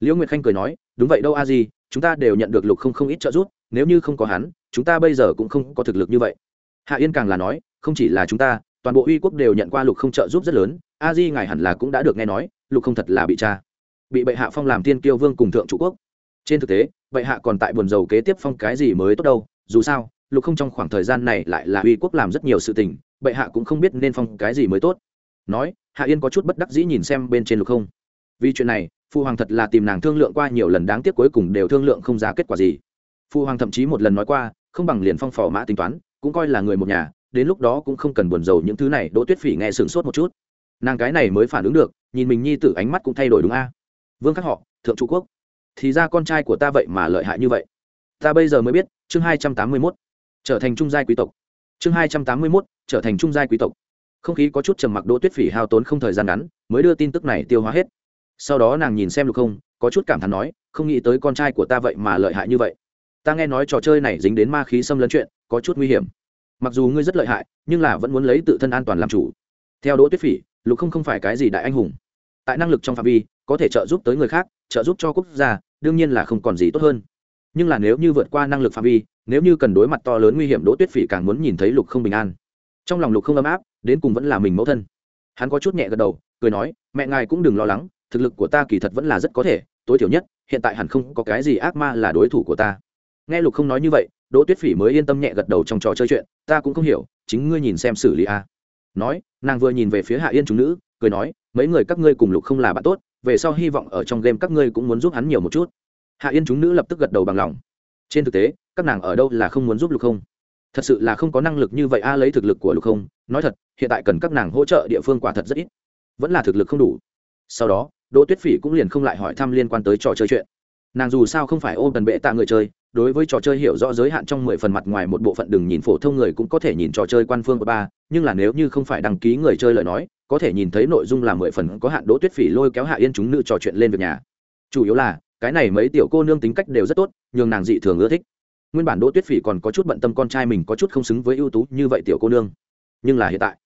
Liễu nguyệt khanh cười nói, đúng vậy đâu a gì chúng ta đều nhận được lục không không ít trợ giúp nếu như không có hắn, chúng ta bây giờ cũng không có thực lực như vậy. Hạ yên càng là nói, không chỉ là chúng ta, toàn bộ uy quốc đều nhận qua lục không trợ giúp rất lớn, a di ngài hẳn là cũng đã được nghe nói, lục không thật là bị cha bị bệ hạ phong làm tiên kiêu vương cùng thượng chủ quốc. Trên thực tế, bệ hạ còn tại buồn dầu kế tiếp phong cái gì mới tốt đâu, dù sao, lục không trong khoảng thời gian này lại là uy quốc làm rất nhiều sự tình, bệ hạ cũng không biết nên phong cái gì mới tốt. Nói, hạ yên có chút bất đắc dĩ nhìn xem bên trên lục không. Vì chuyện này phụ hoàng thật là tìm nàng thương lượng qua nhiều lần, đáng tiếc cuối cùng đều thương lượng không ra kết quả gì phụ hoàng thậm chí một lần nói qua, không bằng liền phong phò mã tính toán, cũng coi là người một nhà, đến lúc đó cũng không cần buồn rầu những thứ này, đỗ tuyết phỉ nghe sửng sốt một chút. Nàng cái này mới phản ứng được, nhìn mình nhi tử ánh mắt cũng thay đổi đúng a. Vương khắc họ, thượng trụ quốc. Thì ra con trai của ta vậy mà lợi hại như vậy. Ta bây giờ mới biết, chương hai trăm tám mươi mốt, trở thành trung giai quý tộc. Chương hai trăm tám mươi mốt, trở thành trung giai quý tộc. Không khí có chút trầm mặc đỗ tuyết phỉ hao tốn không thời gian ngắn, mới đưa tin tức này tiêu hóa hết. Sau đó nàng nhìn xem lục không, có chút cảm thán nói, không nghĩ tới con trai của ta vậy mà lợi hại như vậy ta nghe nói trò chơi này dính đến ma khí xâm lấn chuyện, có chút nguy hiểm. Mặc dù ngươi rất lợi hại, nhưng là vẫn muốn lấy tự thân an toàn làm chủ. Theo đỗ tuyết phỉ, lục không không phải cái gì đại anh hùng. Tại năng lực trong phạm vi, có thể trợ giúp tới người khác, trợ giúp cho quốc gia, đương nhiên là không còn gì tốt hơn. Nhưng là nếu như vượt qua năng lực phạm vi, nếu như cần đối mặt to lớn nguy hiểm, đỗ tuyết phỉ càng muốn nhìn thấy lục không bình an. Trong lòng lục không ấm áp, đến cùng vẫn là mình mẫu thân. Hắn có chút nhẹ gật đầu, cười nói, mẹ ngài cũng đừng lo lắng, thực lực của ta kỳ thật vẫn là rất có thể, tối thiểu nhất, hiện tại hẳn không có cái gì ác ma là đối thủ của ta nghe lục không nói như vậy, đỗ tuyết phỉ mới yên tâm nhẹ gật đầu trong trò chơi chuyện, ta cũng không hiểu, chính ngươi nhìn xem xử lý a nói, nàng vừa nhìn về phía hạ yên chúng nữ, cười nói, mấy người các ngươi cùng lục không là bạn tốt, về sau hy vọng ở trong game các ngươi cũng muốn giúp hắn nhiều một chút. Hạ yên chúng nữ lập tức gật đầu bằng lòng. Trên thực tế, các nàng ở đâu là không muốn giúp lục không? Thật sự là không có năng lực như vậy a, lấy thực lực của lục không, nói thật, hiện tại cần các nàng hỗ trợ địa phương quả thật rất ít. Vẫn là thực lực không đủ. Sau đó, đỗ tuyết phỉ cũng liền không lại hỏi thăm liên quan tới trò chơi chuyện. Nàng dù sao không phải ôm tần bệ tạ người chơi đối với trò chơi hiểu rõ giới hạn trong mười phần mặt ngoài một bộ phận đừng nhìn phổ thông người cũng có thể nhìn trò chơi quan phương của ba, nhưng là nếu như không phải đăng ký người chơi lời nói, có thể nhìn thấy nội dung là mười phần có hạn đỗ tuyết phỉ lôi kéo hạ yên chúng nữ trò chuyện lên việc nhà. Chủ yếu là, cái này mấy tiểu cô nương tính cách đều rất tốt, nhường nàng dị thường ưa thích. Nguyên bản đỗ tuyết phỉ còn có chút bận tâm con trai mình có chút không xứng với ưu tú như vậy tiểu cô nương. Nhưng là hiện tại,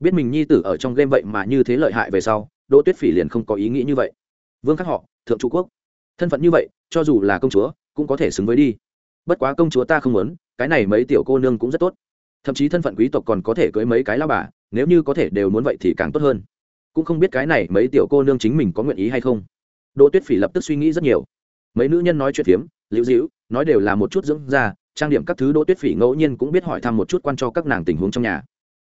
biết mình nhi tử ở trong game vậy mà như thế lợi hại về sau, đỗ tuyết phỉ liền không có ý nghĩ như vậy. Vương khắc họ, thượng chủ quốc. Thân phận như vậy, cho dù là công chúa cũng có thể xứng với đi. Bất quá công chúa ta không muốn, cái này mấy tiểu cô nương cũng rất tốt. Thậm chí thân phận quý tộc còn có thể cưới mấy cái lao bà, nếu như có thể đều muốn vậy thì càng tốt hơn. Cũng không biết cái này mấy tiểu cô nương chính mình có nguyện ý hay không. Đỗ tuyết phỉ lập tức suy nghĩ rất nhiều. Mấy nữ nhân nói chuyện phiếm, liễu dĩu nói đều là một chút dưỡng ra trang điểm các thứ đỗ tuyết phỉ ngẫu nhiên cũng biết hỏi thăm một chút quan cho các nàng tình huống trong nhà.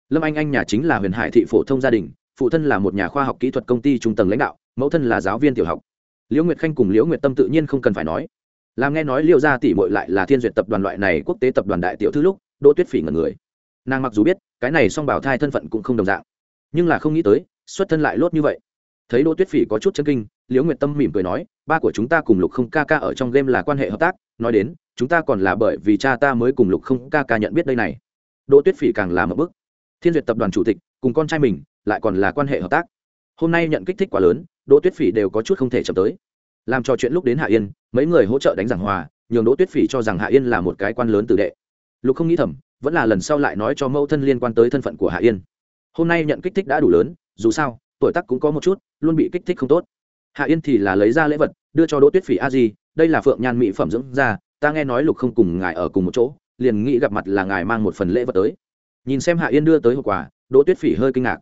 Lâm anh anh nhà chính là huyền hải thị phổ thông gia đình, phụ thân là một nhà khoa học kỹ thuật công ty trung tầng lãnh đạo, mẫu thân là giáo viên tiểu học. Liễu nguyệt khanh cùng liễu nguyệt tâm tự nhiên không cần phải nói làm nghe nói liễu gia tỷ mội lại là thiên duyệt tập đoàn loại này quốc tế tập đoàn đại tiểu thư lúc, đỗ tuyết phỉ ngẩn người. Nàng mặc dù biết, cái này song bảo thai thân phận cũng không đồng dạng, nhưng là không nghĩ tới, xuất thân lại lốt như vậy. Thấy đỗ tuyết phỉ có chút chân kinh, liễu nguyệt tâm mỉm cười nói, ba của chúng ta cùng lục không ca ca ở trong game là quan hệ hợp tác, nói đến, chúng ta còn là bởi vì cha ta mới cùng lục không ca ca nhận biết đây này. Đỗ tuyết phỉ càng làm một bức thiên duyệt tập đoàn chủ tịch, cùng con trai mình, lại còn là quan hệ hợp tác. Hôm nay nhận kích thích quá lớn, đỗ tuyết phỉ đều có chút không thể chậm tới làm trò chuyện lúc đến hạ yên, mấy người hỗ trợ đánh giảng hòa, nhường đỗ tuyết phỉ cho rằng hạ yên là một cái quan lớn tử đệ. Lục không nghĩ thầm, vẫn là lần sau lại nói cho mẫu thân liên quan tới thân phận của hạ yên. Hôm nay nhận kích thích đã đủ lớn, dù sao, tuổi tác cũng có một chút, luôn bị kích thích không tốt. Hạ yên thì là lấy ra lễ vật, đưa cho đỗ tuyết phỉ a di, đây là phượng nhan mỹ phẩm dưỡng ra ta nghe nói lục không cùng ngài ở cùng một chỗ, liền nghĩ gặp mặt là ngài mang một phần lễ vật tới. Nhìn xem hạ yên đưa tới hậu quả, đỗ tuyết phỉ hơi kinh ngạc.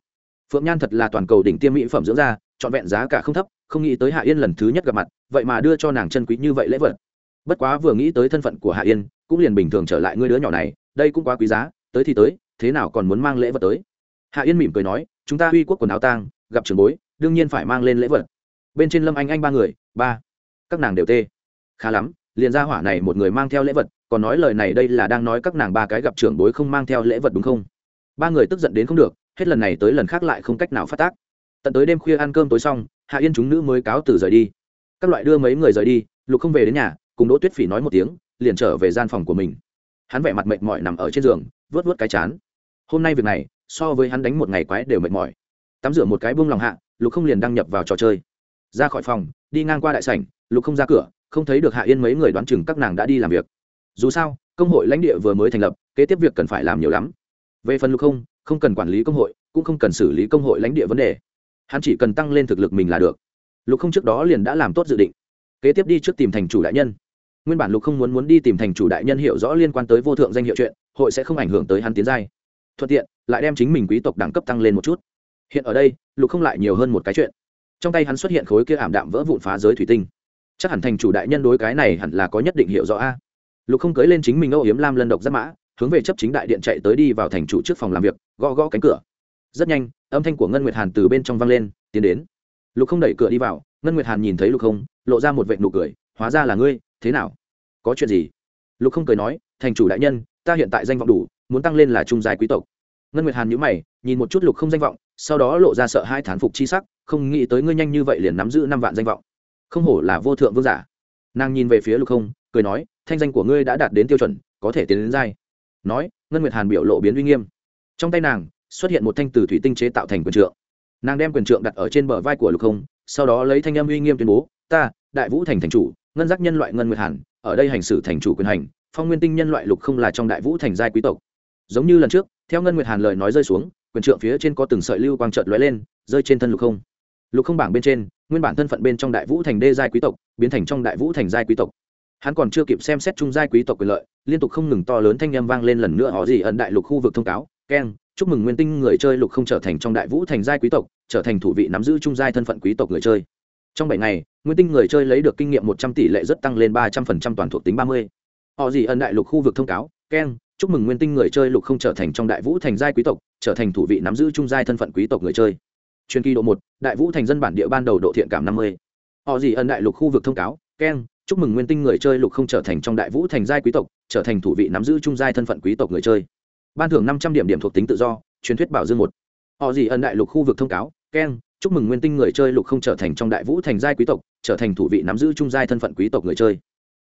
Phượng nhan thật là toàn cầu đỉnh tiêm mỹ phẩm dưỡng da, trọn vẹn giá cả không thấp không nghĩ tới hạ yên lần thứ nhất gặp mặt, vậy mà đưa cho nàng chân quý như vậy lễ vật. Bất quá vừa nghĩ tới thân phận của hạ yên, cũng liền bình thường trở lại ngươi đứa nhỏ này, đây cũng quá quý giá, tới thì tới, thế nào còn muốn mang lễ vật tới? Hạ yên mỉm cười nói, chúng ta uy quốc quần áo tang, gặp trường bối, đương nhiên phải mang lên lễ vật. Bên trên lâm anh anh ba người, ba, các nàng đều tê. Khá lắm, liền ra hỏa này một người mang theo lễ vật, còn nói lời này đây là đang nói các nàng ba cái gặp trưởng bối không mang theo lễ vật đúng không? Ba người tức giận đến không được, hết lần này tới lần khác lại không cách nào phát tác. Tận tới đêm khuya ăn cơm tối xong hạ yên chúng nữ mới cáo từ rời đi. Các loại đưa mấy người rời đi, lục không về đến nhà, cùng đỗ tuyết phỉ nói một tiếng, liền trở về gian phòng của mình. Hắn vẻ mặt mệt mỏi nằm ở trên giường vớt vớt cái chán. Hôm nay việc này, so với hắn đánh một ngày quái đều mệt mỏi. Tắm rửa một cái buông lòng hạ, lục không liền đăng nhập vào trò chơi. Ra khỏi phòng, đi ngang qua đại sảnh, lục không ra cửa, không thấy được hạ yên mấy người đoán chừng các nàng đã đi làm việc. Dù sao, công hội lãnh địa vừa mới thành lập, kế tiếp việc cần phải làm nhiều lắm. Về phần lục không không cần quản lý công hội, cũng không cần xử lý công hội lãnh địa vấn đề hắn chỉ cần tăng lên thực lực mình là được. Lục không trước đó liền đã làm tốt dự định. Kế tiếp đi trước tìm thành chủ đại nhân. Nguyên bản lục không muốn muốn đi tìm thành chủ đại nhân hiểu rõ liên quan tới vô thượng danh hiệu chuyện, hội sẽ không ảnh hưởng tới hắn tiến giai. Thuận tiện, lại đem chính mình quý tộc đẳng cấp tăng lên một chút. Hiện ở đây, lục không lại nhiều hơn một cái chuyện. Trong tay hắn xuất hiện khối kia ảm đạm vỡ vụn phá giới thủy tinh. Chắc hẳn thành chủ đại nhân đối cái này hẳn là có nhất định hiệu rõ a. Lục không cưới lên chính mình âu hiếm lam lân độc giáp mã, hướng về chấp chính đại điện chạy tới đi vào thành chủ trước phòng làm việc, gõ gõ cánh cửa rất nhanh, âm thanh của ngân nguyệt hàn từ bên trong vang lên, tiến đến. Lục không đẩy cửa đi vào, ngân nguyệt hàn nhìn thấy lục không, lộ ra một vệ nụ cười, hóa ra là ngươi, thế nào? Có chuyện gì? Lục không cười nói, thành chủ đại nhân, ta hiện tại danh vọng đủ, muốn tăng lên là trung giai quý tộc. Ngân nguyệt hàn nhữ mày, nhìn một chút lục không danh vọng, sau đó lộ ra sợ hai thán phục chi sắc, không nghĩ tới ngươi nhanh như vậy liền nắm giữ năm vạn danh vọng. Không hổ là vô thượng vương giả. Nàng nhìn về phía lục không, cười nói, thanh danh của ngươi đã đạt đến tiêu chuẩn, có thể tiến đến giai. Nói, ngân nguyệt hàn biểu lộ biến uy nghiêm. Trong tay nàng xuất hiện một thanh từ thủy tinh chế tạo thành quyền trượng. Nàng đem quyền trượng đặt ở trên bờ vai của lục không, sau đó lấy thanh âm uy nghiêm tuyên bố, ta, đại vũ thành thành chủ, ngân giác nhân loại ngân nguyệt hàn, ở đây hành xử thành chủ quyền hành, phong nguyên tinh nhân loại lục không là trong đại vũ thành giai quý tộc. Giống như lần trước, theo ngân nguyệt hàn lời nói rơi xuống, quyền trượng phía trên có từng sợi lưu quang trợt lóe lên, rơi trên thân lục không. Lục không bảng bên trên, nguyên bản thân phận bên trong đại vũ thành đê giai quý tộc, biến thành trong đại vũ thành giai quý tộc. Hắn còn chưa kịp xem xét trung giai quý tộc quyền lợi, liên tục không ngừng to lớn thanh â m vang lên lần nữa, họ gì ẩn đại lục khu vực thông cáo, keng chúc mừng nguyên tinh người chơi lục không trở thành trong đại vũ thành giai quý tộc, trở thành thủ vị nắm giữ trung giai thân phận quý tộc người chơi. Trong bảy ngày, nguyên tinh người chơi lấy được kinh nghiệm một trăm tỷ lệ rất tăng lên ba trăm phần trăm toàn thuộc tính ba mươi. Họ gì ẩn đại lục khu vực thông cáo keng chúc mừng nguyên tinh người chơi lục không trở thành trong đại vũ thành giai quý tộc, trở thành thủ vị nắm giữ trung giai thân phận quý tộc người chơi. Chuyên kỳ độ một, đại vũ thành dân bản địa ban đầu độ thiện cảm năm mươi. Họ gì ẩn đại lục khu vực thông cáo keng chúc mừng nguyên tinh người chơi lục không trở thành trong đại vũ thành giai quý tộc, trở thành thủ vị nắm giữ trung giai thân phận quý tộc người chơi ban thưởng năm trăm điểm điểm thuộc tính tự do, truyền thuyết bảo dương một. Họ gì ẩn đại lục khu vực thông cáo keng chúc mừng nguyên tinh người chơi lục không trở thành trong đại vũ thành giai quý tộc, trở thành thủ vị nắm giữ trung giai thân phận quý tộc người chơi.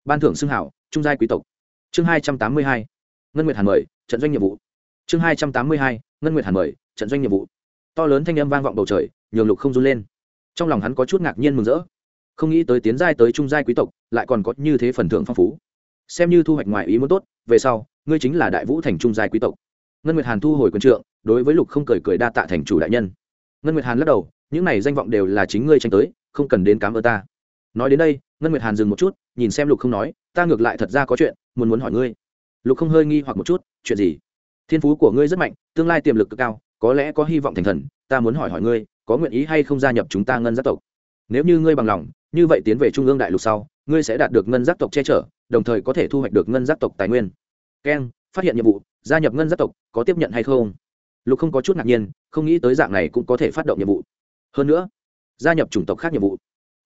Ban thưởng xưng hảo, trung giai quý tộc. Chương hai trăm tám mươi hai, ngân nguyệt hàn mời, trận doanh nhiệm vụ. Chương hai trăm tám mươi hai, ngân nguyệt hàn mời, trận doanh nhiệm vụ. To lớn thanh âm vang vọng bầu trời, nhường lục không run lên. Trong lòng hắn có chút ngạc nhiên mừng rỡ. Không nghĩ tới tiến giai tới trung giai quý tộc, lại còn có như thế phần thưởng phong phú xem như thu hoạch ngoài ý muốn tốt, về sau, ngươi chính là đại vũ thành trung giai quý tộc. Ngân nguyệt hàn thu hồi quân trượng, đối với lục không cười cười đa tạ thành chủ đại nhân. Ngân nguyệt hàn lắc đầu, những này danh vọng đều là chính ngươi tranh tới, không cần đến cám ơn ta. Nói đến đây, ngân nguyệt hàn dừng một chút, nhìn xem lục không nói, ta ngược lại thật ra có chuyện, muốn muốn hỏi ngươi. Lục không hơi nghi hoặc một chút, chuyện gì? Thiên phú của ngươi rất mạnh, tương lai tiềm lực cực cao, có lẽ có hy vọng thành thần, ta muốn hỏi hỏi ngươi, có nguyện ý hay không gia nhập chúng ta ngân giác tộc? Nếu như ngươi bằng lòng, như vậy tiến về trung ương đại lục sau, ngươi sẽ đạt được ngân giác tộc che chở đồng thời có thể thu hoạch được ngân giác tộc tài nguyên. Keng phát hiện nhiệm vụ, gia nhập ngân giác tộc, có tiếp nhận hay không? Lục không có chút ngạc nhiên, không nghĩ tới dạng này cũng có thể phát động nhiệm vụ. Hơn nữa, gia nhập chủng tộc khác nhiệm vụ.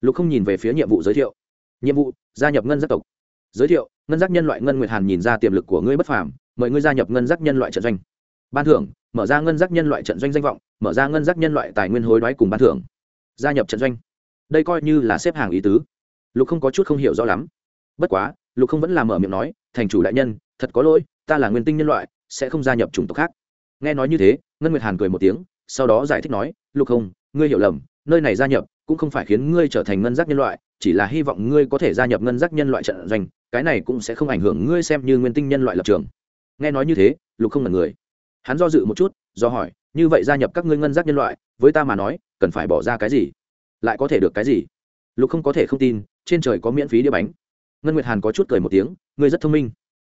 Lục không nhìn về phía nhiệm vụ giới thiệu. Nhiệm vụ, gia nhập ngân giác tộc. Giới thiệu, ngân giác nhân loại ngân nguyệt hàn nhìn ra tiềm lực của ngươi bất phàm, mời ngươi gia nhập ngân giác nhân loại trận doanh. Ban thưởng, mở ra ngân giác nhân loại trận doanh danh vọng, mở ra ngân giác nhân loại tài nguyên hối đoái cùng ban thưởng. Gia nhập trận doanh. Đây coi như là xếp hàng ý tứ. Lục không có chút không hiểu rõ lắm. Bất quá lục không vẫn làm mở miệng nói, thành chủ đại nhân, thật có lỗi, ta là nguyên tinh nhân loại, sẽ không gia nhập chủng tộc khác. Nghe nói như thế, ngân nguyệt hàn cười một tiếng, sau đó giải thích nói, lục không, ngươi hiểu lầm, nơi này gia nhập cũng không phải khiến ngươi trở thành ngân giác nhân loại, chỉ là hy vọng ngươi có thể gia nhập ngân giác nhân loại trận doanh, cái này cũng sẽ không ảnh hưởng ngươi xem như nguyên tinh nhân loại lập trường. Nghe nói như thế, lục không là người. Hắn do dự một chút, do hỏi, như vậy gia nhập các ngươi ngân giác nhân loại, với ta mà nói, cần phải bỏ ra cái gì? Lại có thể được cái gì? Lục không có thể không tin, trên trời có miễn phí đĩa bánh ngân nguyệt hàn có chút cười một tiếng, ngươi rất thông minh.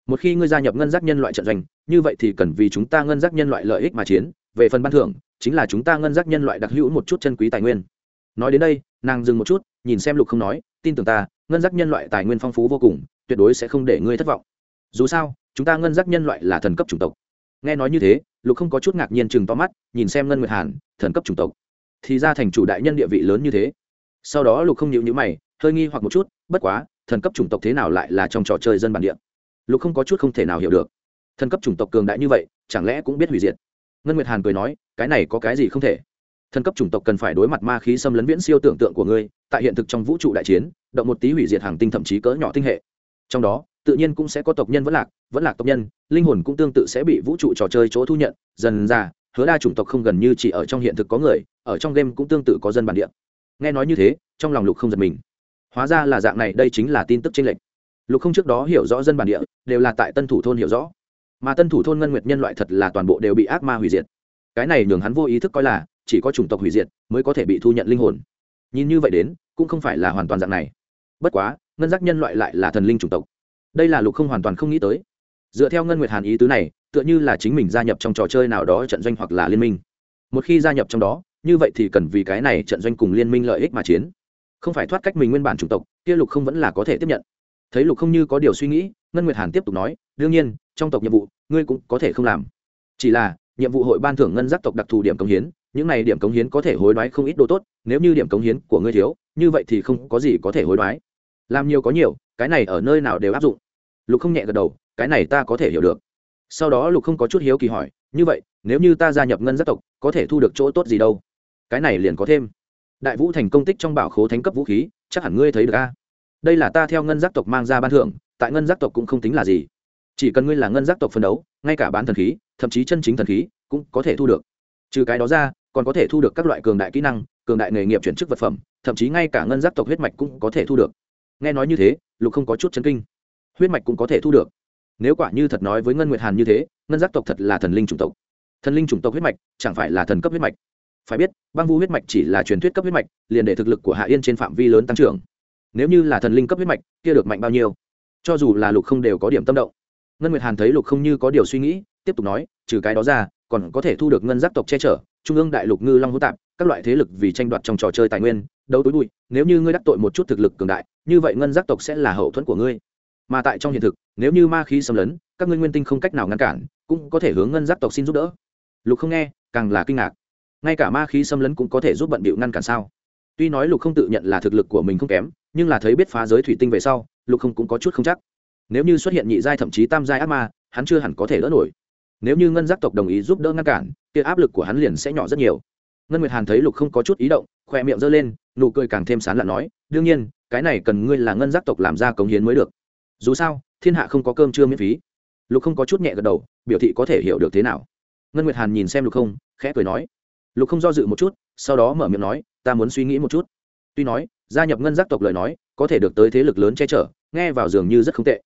Một khi ngươi gia nhập ngân giác nhân loại trận doanh, như vậy thì cần vì chúng ta ngân giác nhân loại lợi ích mà chiến. Về phần ban thưởng, chính là chúng ta ngân giác nhân loại đặc hữu một chút chân quý tài nguyên. Nói đến đây, nàng dừng một chút, nhìn xem lục không nói, tin tưởng ta, ngân giác nhân loại tài nguyên phong phú vô cùng, tuyệt đối sẽ không để ngươi thất vọng. Dù sao, chúng ta ngân giác nhân loại là thần cấp chủng tộc. Nghe nói như thế, lục không có chút ngạc nhiên chừng to mắt, nhìn xem ngân nguyệt hàn, thần cấp chủng tộc? Thì ra thành chủ đại nhân địa vị lớn như thế. Sau đó lục không nhịu nhữ mày, hơi nghi hoặc một chút, bất quá thần cấp chủng tộc thế nào lại là trong trò chơi dân bản địa? Lục không có chút không thể nào hiểu được. Thần cấp chủng tộc cường đại như vậy, chẳng lẽ cũng biết hủy diệt? Ngân nguyệt hàn cười nói, cái này có cái gì không thể? Thần cấp chủng tộc cần phải đối mặt ma khí xâm lấn viễn siêu tưởng tượng của ngươi, tại hiện thực trong vũ trụ đại chiến, động một tí hủy diệt hàng tinh thậm chí cỡ nhỏ tinh hệ. Trong đó, tự nhiên cũng sẽ có tộc nhân vẫn lạc vẫn lạc tộc nhân, linh hồn cũng tương tự sẽ bị vũ trụ trò chơi chỗ thu nhận, dần ra, hứa đa chủng tộc không gần như chỉ ở trong hiện thực có người, ở trong game cũng tương tự có dân bản địa. Nghe nói như thế, trong lòng lục không giật mình hóa ra là dạng này, đây chính là tin tức chênh lệch. Lục không trước đó hiểu rõ dân bản địa, đều là tại tân thủ thôn hiểu rõ. Mà tân thủ thôn ngân nguyệt nhân loại thật là toàn bộ đều bị ác ma hủy diệt. Cái này nhường hắn vô ý thức coi là, chỉ có chủng tộc hủy diệt mới có thể bị thu nhận linh hồn. Nhìn như vậy đến, cũng không phải là hoàn toàn dạng này. Bất quá, ngân giác nhân loại lại là thần linh chủng tộc. Đây là lục không hoàn toàn không nghĩ tới. Dựa theo ngân nguyệt hàn ý tứ này, tựa như là chính mình gia nhập trong trò chơi nào đó trận doanh hoặc là liên minh. Một khi gia nhập trong đó, như vậy thì cần vì cái này trận doanh cùng liên minh lợi ích mà chiến không phải thoát cách mình nguyên bản chủng tộc, kia lục không vẫn là có thể tiếp nhận. Thấy lục không như có điều suy nghĩ, ngân nguyệt hàn tiếp tục nói, đương nhiên, trong tộc nhiệm vụ, ngươi cũng có thể không làm. Chỉ là, nhiệm vụ hội ban thưởng ngân giác tộc đặc thù điểm cống hiến, những này điểm cống hiến có thể hối đoái không ít đồ tốt, nếu như điểm cống hiến của ngươi thiếu, như vậy thì không có gì có thể hối đoái. Làm nhiều có nhiều, cái này ở nơi nào đều áp dụng. Lục không nhẹ gật đầu, cái này ta có thể hiểu được. Sau đó lục không có chút hiếu kỳ hỏi, như vậy, nếu như ta gia nhập ngân giác tộc, có thể thu được chỗ tốt gì đâu? Cái này liền có thêm đại vũ thành công tích trong bảo khố thánh cấp vũ khí, chắc hẳn ngươi thấy được a. Đây là ta theo ngân giác tộc mang ra ban thưởng, tại ngân giác tộc cũng không tính là gì. Chỉ cần ngươi là ngân giác tộc phân đấu, ngay cả bán thần khí, thậm chí chân chính thần khí, cũng có thể thu được. Trừ cái đó ra, còn có thể thu được các loại cường đại kỹ năng, cường đại nghề nghiệp chuyển chức vật phẩm, thậm chí ngay cả ngân giác tộc huyết mạch cũng có thể thu được. Nghe nói như thế, lục không có chút chấn kinh. Huyết mạch cũng có thể thu được. Nếu quả như thật nói với ngân nguyệt hàn như thế, ngân giác tộc thật là thần linh chủng tộc. Thần linh chủng tộc huyết mạch, chẳng phải là thần cấp huyết mạch phải biết, băng vu huyết mạch chỉ là truyền thuyết cấp huyết mạch, liền để thực lực của hạ yên trên phạm vi lớn tăng trưởng. Nếu như là thần linh cấp huyết mạch, kia được mạnh bao nhiêu? Cho dù là lục không đều có điểm tâm động. Ngân nguyệt hàn thấy lục không như có điều suy nghĩ, tiếp tục nói, trừ cái đó ra, còn có thể thu được ngân giác tộc che chở, trung ương đại lục ngư long hữu tạp, các loại thế lực vì tranh đoạt trong trò chơi tài nguyên, đấu túi bụi, nếu như ngươi đắc tội một chút thực lực cường đại, như vậy ngân giác tộc sẽ là hậu thuẫn của ngươi. Mà tại trong hiện thực, nếu như ma khí xâm lấn, các ngươi nguyên tinh không cách nào ngăn cản, cũng có thể hướng ngân giác tộc xin giúp đỡ. Lục không nghe, càng là kinh ngạc ngay cả ma khí xâm lấn cũng có thể giúp bận bịu ngăn cản sao? Tuy nói lục không tự nhận là thực lực của mình không kém, nhưng là thấy biết phá giới thủy tinh về sau, lục không cũng có chút không chắc. Nếu như xuất hiện nhị giai thậm chí tam giai ác ma, hắn chưa hẳn có thể đỡ nổi. Nếu như ngân giác tộc đồng ý giúp đỡ ngăn cản, kia áp lực của hắn liền sẽ nhỏ rất nhiều. Ngân nguyệt hàn thấy lục không có chút ý động khoe miệng giơ lên, nụ cười càng thêm sán lặn nói, đương nhiên, cái này cần ngươi là ngân giác tộc làm ra cống hiến mới được. Dù sao, thiên hạ không có cơm chưa miễn phí. Lục không có chút nhẹ gật đầu, biểu thị có thể hiểu được thế nào. Ngân nguyệt hàn nhìn xem lục không, khẽ cười nói lục không do dự một chút, sau đó mở miệng nói, ta muốn suy nghĩ một chút. Tuy nói, gia nhập ngân giác tộc lời nói, có thể được tới thế lực lớn che chở, nghe vào dường như rất không tệ.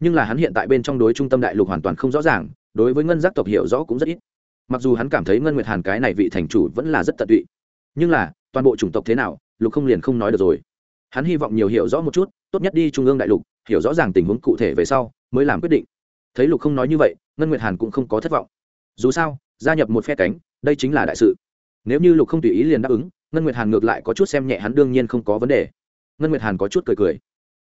Nhưng là hắn hiện tại bên trong đối trung tâm đại lục hoàn toàn không rõ ràng, đối với ngân giác tộc hiểu rõ cũng rất ít. Mặc dù hắn cảm thấy ngân nguyệt hàn cái này vị thành chủ vẫn là rất tận tụy. Nhưng là, toàn bộ chủng tộc thế nào, lục không liền không nói được rồi. Hắn hy vọng nhiều hiểu rõ một chút, tốt nhất đi trung ương đại lục, hiểu rõ ràng tình huống cụ thể về sau, mới làm quyết định. Thấy lục không nói như vậy, ngân nguyệt hàn cũng không có thất vọng. Dù sao, gia nhập một phe cánh, đây chính là đại sự nếu như lục không tùy ý liền đáp ứng, ngân nguyệt hàn ngược lại có chút xem nhẹ hắn đương nhiên không có vấn đề. Ngân nguyệt hàn có chút cười cười.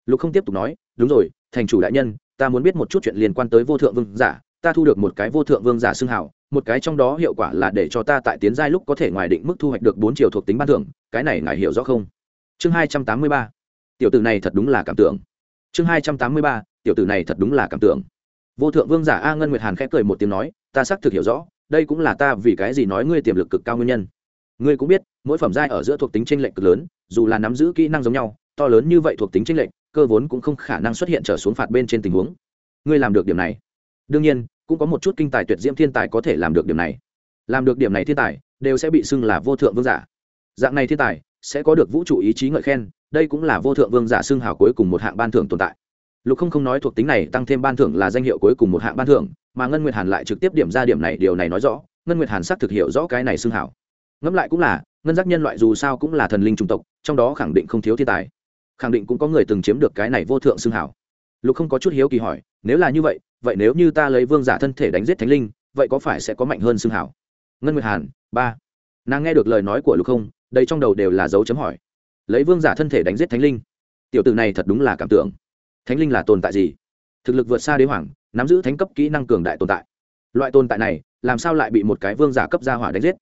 Lục không tiếp tục nói, đúng rồi, thành chủ đại nhân, ta muốn biết một chút chuyện liên quan tới vô thượng vương giả, ta thu được một cái vô thượng vương giả xưng hảo một cái trong đó hiệu quả là để cho ta tại tiến giai lúc có thể ngoài định mức thu hoạch được bốn triệu thuộc tính ban thưởng, cái này ngài hiểu rõ không? Chương hai trăm tám mươi ba. Tiểu tử này thật đúng là cảm tưởng. Chương hai trăm tám mươi ba, tiểu tử này thật đúng là cảm tưởng. Vô thượng vương giả a ngân nguyệt hàn khẽ cười một tiếng nói, ta xác thực hiểu rõ đây cũng là ta vì cái gì nói ngươi tiềm lực cực cao nguyên nhân. Ngươi cũng biết, mỗi phẩm giai ở giữa thuộc tính tranh lệch cực lớn, dù là nắm giữ kỹ năng giống nhau, to lớn như vậy thuộc tính tranh lệch, cơ vốn cũng không khả năng xuất hiện trở xuống phạt bên trên tình huống. Ngươi làm được điểm này. Đương nhiên, cũng có một chút kinh tài tuyệt diễm thiên tài có thể làm được điểm này. Làm được điểm này thiên tài, đều sẽ bị xưng là vô thượng vương giả. Dạng này thiên tài, sẽ có được vũ trụ ý chí ngợi khen, đây cũng là vô thượng vương giả xưng hào cuối cùng một hạng ban thưởng tồn tại. Lục không không nói thuộc tính này tăng thêm ban thưởng là danh hiệu cuối cùng một hạng ban thưởng mà ngân nguyệt hàn lại trực tiếp điểm ra điểm này, điều này nói rõ, ngân nguyệt hàn xác thực hiểu rõ cái này xưng Hảo. ngẫm lại cũng là, ngân giác nhân loại dù sao cũng là thần linh chủng tộc, trong đó khẳng định không thiếu thiên tài. Khẳng định cũng có người từng chiếm được cái này vô thượng xưng Hảo. lục không có chút hiếu kỳ hỏi, nếu là như vậy vậy nếu như ta lấy vương giả thân thể đánh giết thánh linh, vậy có phải sẽ có mạnh hơn xưng hảo? Ngân nguyệt hàn, ba. Nàng nghe được lời nói của lục không đây trong đầu đều là dấu chấm hỏi. Lấy vương giả thân thể đánh giết thánh linh? Tiểu tử này thật đúng là cảm tưởng. Thánh linh là tồn tại gì? Thực lực vượt xa đế hoàng nắm giữ thánh cấp kỹ năng cường đại tồn tại. Loại tồn tại này, làm sao lại bị một cái vương giả cấp gia hỏa đánh giết?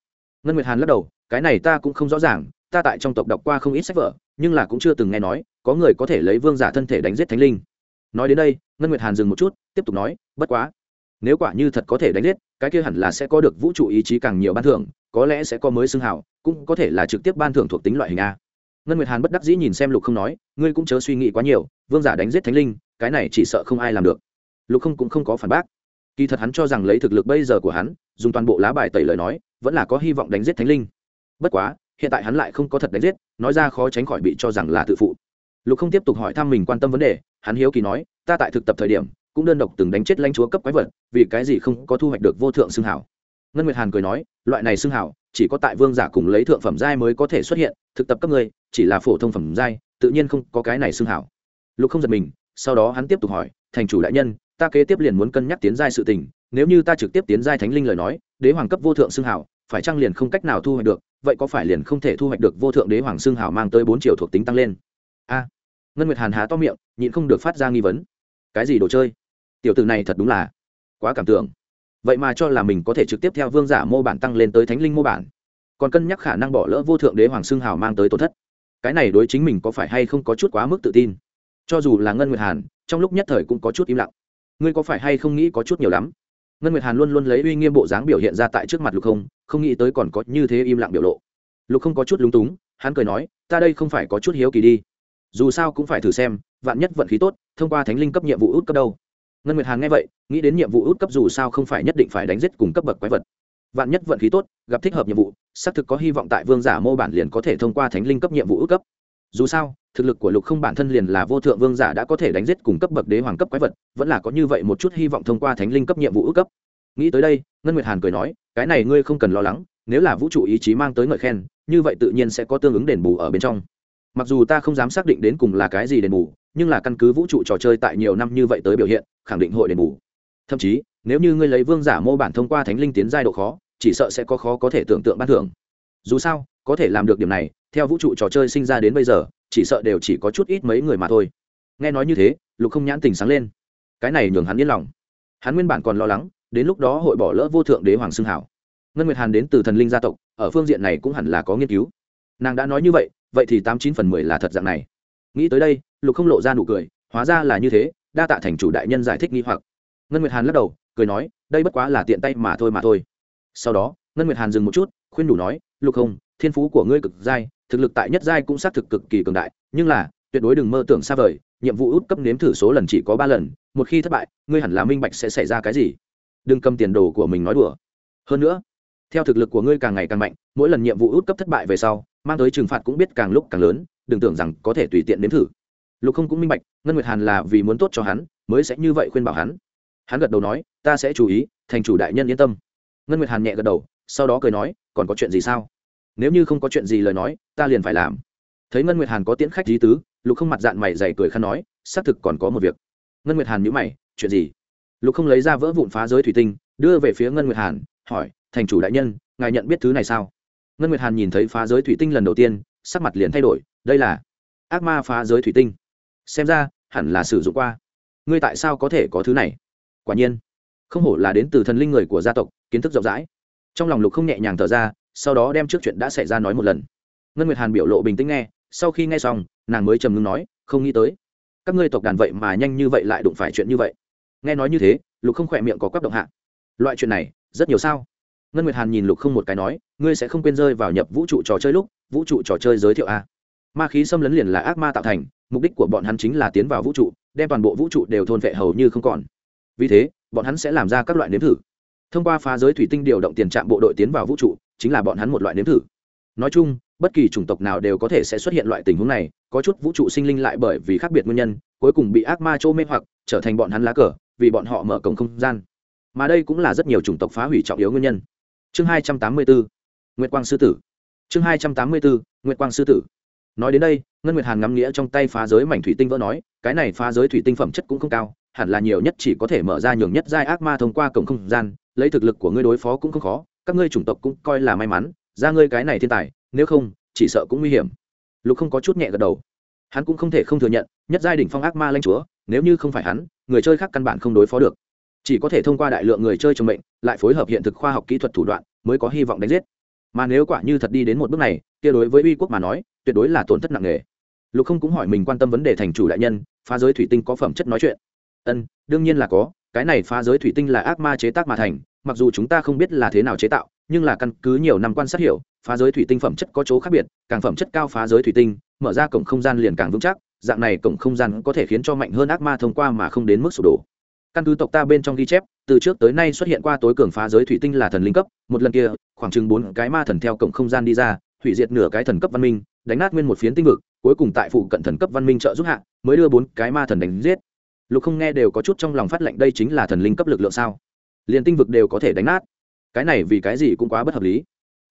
Ngân nguyệt hàn lắc đầu, cái này ta cũng không rõ ràng, ta tại trong tộc đọc qua không ít sách vở, nhưng là cũng chưa từng nghe nói, có người có thể lấy vương giả thân thể đánh giết thánh linh. Nói đến đây, ngân nguyệt hàn dừng một chút, tiếp tục nói, bất quá, nếu quả như thật có thể đánh giết, cái kia hẳn là sẽ có được vũ trụ ý chí càng nhiều ban thưởng, có lẽ sẽ có mới xưng hào, cũng có thể là trực tiếp ban thưởng thuộc tính loại hình a. Ngân nguyệt hàn bất đắc dĩ nhìn xem lục không nói, ngươi cũng chớ suy nghĩ quá nhiều, vương giả đánh giết thánh linh, cái này chỉ sợ không ai làm được lục không cũng không có phản bác. Kỳ thật hắn cho rằng lấy thực lực bây giờ của hắn, dùng toàn bộ lá bài tẩy lời nói, vẫn là có hy vọng đánh giết thánh linh. Bất quá, hiện tại hắn lại không có thật đánh giết, nói ra khó tránh khỏi bị cho rằng là tự phụ. Lục không tiếp tục hỏi thăm mình quan tâm vấn đề, hắn hiếu kỳ nói, ta tại thực tập thời điểm, cũng đơn độc từng đánh chết lãnh chúa cấp quái vật, vì cái gì không có thu hoạch được vô thượng xương hảo? Ngân nguyệt hàn cười nói, loại này xương hảo, chỉ có tại vương giả cùng lấy thượng phẩm giai mới có thể xuất hiện, thực tập cấp người, chỉ là phổ thông phẩm giai, tự nhiên không có cái này xương hảo. Lục không giật mình, sau đó hắn tiếp tục hỏi, thành chủ đại nhân ta kế tiếp liền muốn cân nhắc tiến giai sự tình, nếu như ta trực tiếp tiến giai thánh linh lời nói, đế hoàng cấp vô thượng xưng hảo phải chăng liền không cách nào thu hoạch được, vậy có phải liền không thể thu hoạch được vô thượng đế hoàng xưng hảo mang tới bốn triệu thuộc tính tăng lên? A. Ngân nguyệt hàn há to miệng, nhịn không được phát ra nghi vấn. Cái gì đồ chơi? Tiểu tử này thật đúng là quá cảm tưởng. Vậy mà cho là mình có thể trực tiếp theo vương giả mô bản tăng lên tới thánh linh mô bản, còn cân nhắc khả năng bỏ lỡ vô thượng đế hoàng xưng hào mang tới tổn thất. Cái này đối chính mình có phải hay không có chút quá mức tự tin? Cho dù là ngân nguyệt hàn, trong lúc nhất thời cũng có chút im lặng ngươi có phải hay không nghĩ có chút nhiều lắm? Ngân nguyệt hàn luôn luôn lấy uy nghiêm bộ dáng biểu hiện ra tại trước mặt lục không không nghĩ tới còn có như thế im lặng biểu lộ. Lục không có chút lúng túng, hắn cười nói, ta đây không phải có chút hiếu kỳ đi. Dù sao cũng phải thử xem, vạn nhất vận khí tốt, thông qua thánh linh cấp nhiệm vụ út cấp đâu. Ngân nguyệt hàn nghe vậy, nghĩ đến nhiệm vụ út cấp dù sao không phải nhất định phải đánh giết cùng cấp bậc quái vật. Vạn nhất vận khí tốt, gặp thích hợp nhiệm vụ, xác thực có hy vọng tại vương giả mô bản liền có thể thông qua thánh linh cấp nhiệm vụ út cấp. Dù sao thực lực của lục không bản thân liền là vô thượng vương giả đã có thể đánh giết cùng cấp bậc đế hoàng cấp quái vật, vẫn là có như vậy một chút hy vọng thông qua thánh linh cấp nhiệm vụ ước cấp. Nghĩ tới đây, ngân nguyệt hàn cười nói, cái này ngươi không cần lo lắng, nếu là vũ trụ ý chí mang tới ngợi khen, như vậy tự nhiên sẽ có tương ứng đền bù ở bên trong. Mặc dù ta không dám xác định đến cùng là cái gì đền bù, nhưng là căn cứ vũ trụ trò chơi tại nhiều năm như vậy tới biểu hiện, khẳng định hội đền bù. Thậm chí, nếu như ngươi lấy vương giả mô bản thông qua thánh linh tiến giai độ khó, chỉ sợ sẽ có khó có thể tưởng tượng ban thưởng. Dù sao, có thể làm được điểm này, theo vũ trụ trò chơi sinh ra đến bây giờ chỉ sợ đều chỉ có chút ít mấy người mà thôi. Nghe nói như thế, lục không nhãn tình sáng lên. Cái này nhường hắn yên lòng. Hắn nguyên bản còn lo lắng, đến lúc đó hội bỏ lỡ vô thượng đế hoàng xưng hảo. Ngân nguyệt hàn đến từ thần linh gia tộc, ở phương diện này cũng hẳn là có nghiên cứu. Nàng đã nói như vậy vậy thì tám chín phần mười là thật dạng này. Nghĩ tới đây, lục không lộ ra nụ cười, hóa ra là như thế, đa tạ thành chủ đại nhân giải thích nghi hoặc. Ngân nguyệt hàn lắc đầu, cười nói, đây bất quá là tiện tay mà thôi mà thôi. Sau đó, ngân nguyệt hàn dừng một chút, khuyên đủ nói, lục không, thiên phú của ngươi cực dai thực lực tại nhất giai cũng xác thực cực kỳ cường đại, nhưng là, tuyệt đối đừng mơ tưởng xa vời, nhiệm vụ út cấp nếm thử số lần chỉ có ba lần, một khi thất bại, ngươi hẳn là minh bạch sẽ xảy ra cái gì. Đừng cầm tiền đồ của mình nói đùa. Hơn nữa, theo thực lực của ngươi càng ngày càng mạnh, mỗi lần nhiệm vụ út cấp thất bại về sau, mang tới trừng phạt cũng biết càng lúc càng lớn, đừng tưởng rằng có thể tùy tiện nếm thử. Lục không cũng minh bạch, ngân nguyệt hàn là vì muốn tốt cho hắn, mới sẽ như vậy khuyên bảo hắn. Hắn gật đầu nói, ta sẽ chú ý, thành chủ đại nhân yên tâm. Ngân nguyệt hàn nhẹ gật đầu, sau đó cười nói, còn có chuyện gì sao? Nếu như không có chuyện gì lời nói, ta liền phải làm. Thấy ngân nguyệt hàn có tiễn khách lý tứ, lục không mặt dạng mày dày cười khăn nói, xác thực còn có một việc. Ngân nguyệt hàn nhữ mày, chuyện gì? Lục không lấy ra vỡ vụn phá giới thủy tinh, đưa về phía ngân nguyệt hàn, hỏi, thành chủ đại nhân, ngài nhận biết thứ này sao? Ngân nguyệt hàn nhìn thấy phá giới thủy tinh lần đầu tiên, sắc mặt liền thay đổi, đây là ác ma phá giới thủy tinh. Xem ra, hẳn là sử dụng qua. Ngươi tại sao có thể có thứ này? Quả nhiên, không hổ là đến từ thần linh người của gia tộc, kiến thức rộng rãi. Trong lòng lục không nhẹ nhàng thở ra sau đó đem trước chuyện đã xảy ra nói một lần. Ngân nguyệt hàn biểu lộ bình tĩnh nghe, sau khi nghe xong, nàng mới trầm ngưng nói, không nghĩ tới, các ngươi tộc đàn vậy mà nhanh như vậy lại đụng phải chuyện như vậy. Nghe nói như thế, lục không khỏe miệng có quắc động hạ. Loại chuyện này, rất nhiều sao? Ngân nguyệt hàn nhìn lục không một cái nói, ngươi sẽ không quên rơi vào nhập vũ trụ trò chơi lúc, vũ trụ trò chơi giới thiệu a ma khí xâm lấn liền là ác ma tạo thành, mục đích của bọn hắn chính là tiến vào vũ trụ, đem toàn bộ vũ trụ đều thôn vệ hầu như không còn. Vì thế, bọn hắn sẽ làm ra các loại nếm thử thông qua phá giới thủy tinh điều động tiền trạm bộ đội tiến vào vũ trụ, chính là bọn hắn một loại nếm thử. Nói chung, bất kỳ chủng tộc nào đều có thể sẽ xuất hiện loại tình huống này, có chút vũ trụ sinh linh lại bởi vì khác biệt nguyên nhân, cuối cùng bị ác ma chỗ mê hoặc, trở thành bọn hắn lá cờ, vì bọn họ mở cổng không gian. Mà đây cũng là rất nhiều chủng tộc phá hủy trọng yếu nguyên nhân. Chương hai trăm tám mươi bốn nguyệt quang sư tử. Chương hai trăm tám mươi bốn nguyệt quang sư tử. Nói đến đây, ngân nguyệt hàn ngắm nghĩa trong tay phá giới mảnh thủy tinh vỡ nói, cái này phá giới thủy tinh phẩm chất cũng không cao, hẳn là nhiều nhất chỉ có thể mở ra nhường nhất giai ác ma thông qua cổng không gian lấy thực lực của ngươi đối phó cũng không khó, các ngươi chủng tộc cũng coi là may mắn, ra ngươi cái này thiên tài, nếu không, chỉ sợ cũng nguy hiểm. Lục không có chút nhẹ gật đầu. Hắn cũng không thể không thừa nhận, nhất giai đỉnh phong ác ma lanh chúa, nếu như không phải hắn, người chơi khác căn bản không đối phó được. Chỉ có thể thông qua đại lượng người chơi trong mệnh, lại phối hợp hiện thực khoa học kỹ thuật thủ đoạn, mới có hy vọng đánh giết. Mà nếu quả như thật đi đến một bước này, kia đối với uy quốc mà nói, tuyệt đối là tổn thất nặng nề. Lục không cũng hỏi mình quan tâm vấn đề thành chủ đại nhân, phá giới thủy tinh có phẩm chất nói chuyện. Ân, đương nhiên là có cái này phá giới thủy tinh là ác ma chế tác mà thành, mặc dù chúng ta không biết là thế nào chế tạo, nhưng là căn cứ nhiều năm quan sát hiểu, phá giới thủy tinh phẩm chất có chỗ khác biệt, càng phẩm chất cao phá giới thủy tinh, mở ra cổng không gian liền càng vững chắc, dạng này cổng không gian có thể khiến cho mạnh hơn ác ma thông qua mà không đến mức sụp đổ. Căn cứ tộc ta bên trong ghi chép, từ trước tới nay xuất hiện qua tối cường phá giới thủy tinh là thần linh cấp, một lần kia, khoảng chừng bốn cái ma thần theo cổng không gian đi ra, hủy diệt nửa cái thần cấp văn minh, đánh nát nguyên một phiến tinh vực, cuối cùng tại phụ cận thần cấp văn minh trợ giúp hạ, mới đưa bốn cái ma thần đánh giết lục không nghe đều có chút trong lòng phát lệnh đây chính là thần linh cấp lực lượng sao? Liền tinh vực đều có thể đánh nát. Cái này vì cái gì cũng quá bất hợp lý.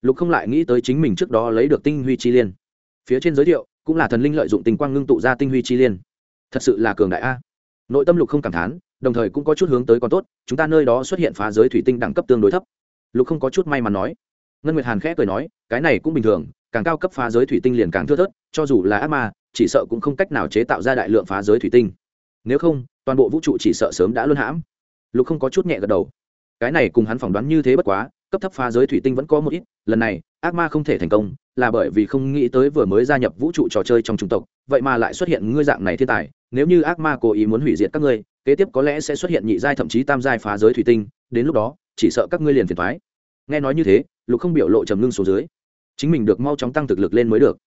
Lục không lại nghĩ tới chính mình trước đó lấy được tinh huy chi liên. Phía trên giới thiệu, cũng là thần linh lợi dụng tình quang ngưng tụ ra tinh huy chi liên. Thật sự là cường đại a. Nội tâm lục không cảm thán, đồng thời cũng có chút hướng tới còn tốt, chúng ta nơi đó xuất hiện phá giới thủy tinh đẳng cấp tương đối thấp. Lục không có chút may mắn nói. Ngân nguyệt hàn khẽ cười nói, cái này cũng bình thường, càng cao cấp phá giới thủy tinh liền càng thưa thớt, cho dù là ác ma, chỉ sợ cũng không cách nào chế tạo ra đại lượng phá giới thủy tinh nếu không, toàn bộ vũ trụ chỉ sợ sớm đã luân hãm. Lục không có chút nhẹ gật đầu. Cái này cùng hắn phỏng đoán như thế bất quá, cấp thấp phá giới thủy tinh vẫn có một ít, lần này, ác ma không thể thành công, là bởi vì không nghĩ tới vừa mới gia nhập vũ trụ trò chơi trong chủng tộc, vậy mà lại xuất hiện ngươi dạng này thiên tài, nếu như ác ma cố ý muốn hủy diệt các ngươi, kế tiếp có lẽ sẽ xuất hiện nhị giai thậm chí tam giai phá giới thủy tinh, đến lúc đó, chỉ sợ các ngươi liền phiền thoái nghe nói như thế, lục không biểu lộ trầm ngưng xuống dưới. Chính mình được mau chóng tăng thực lực lên mới được.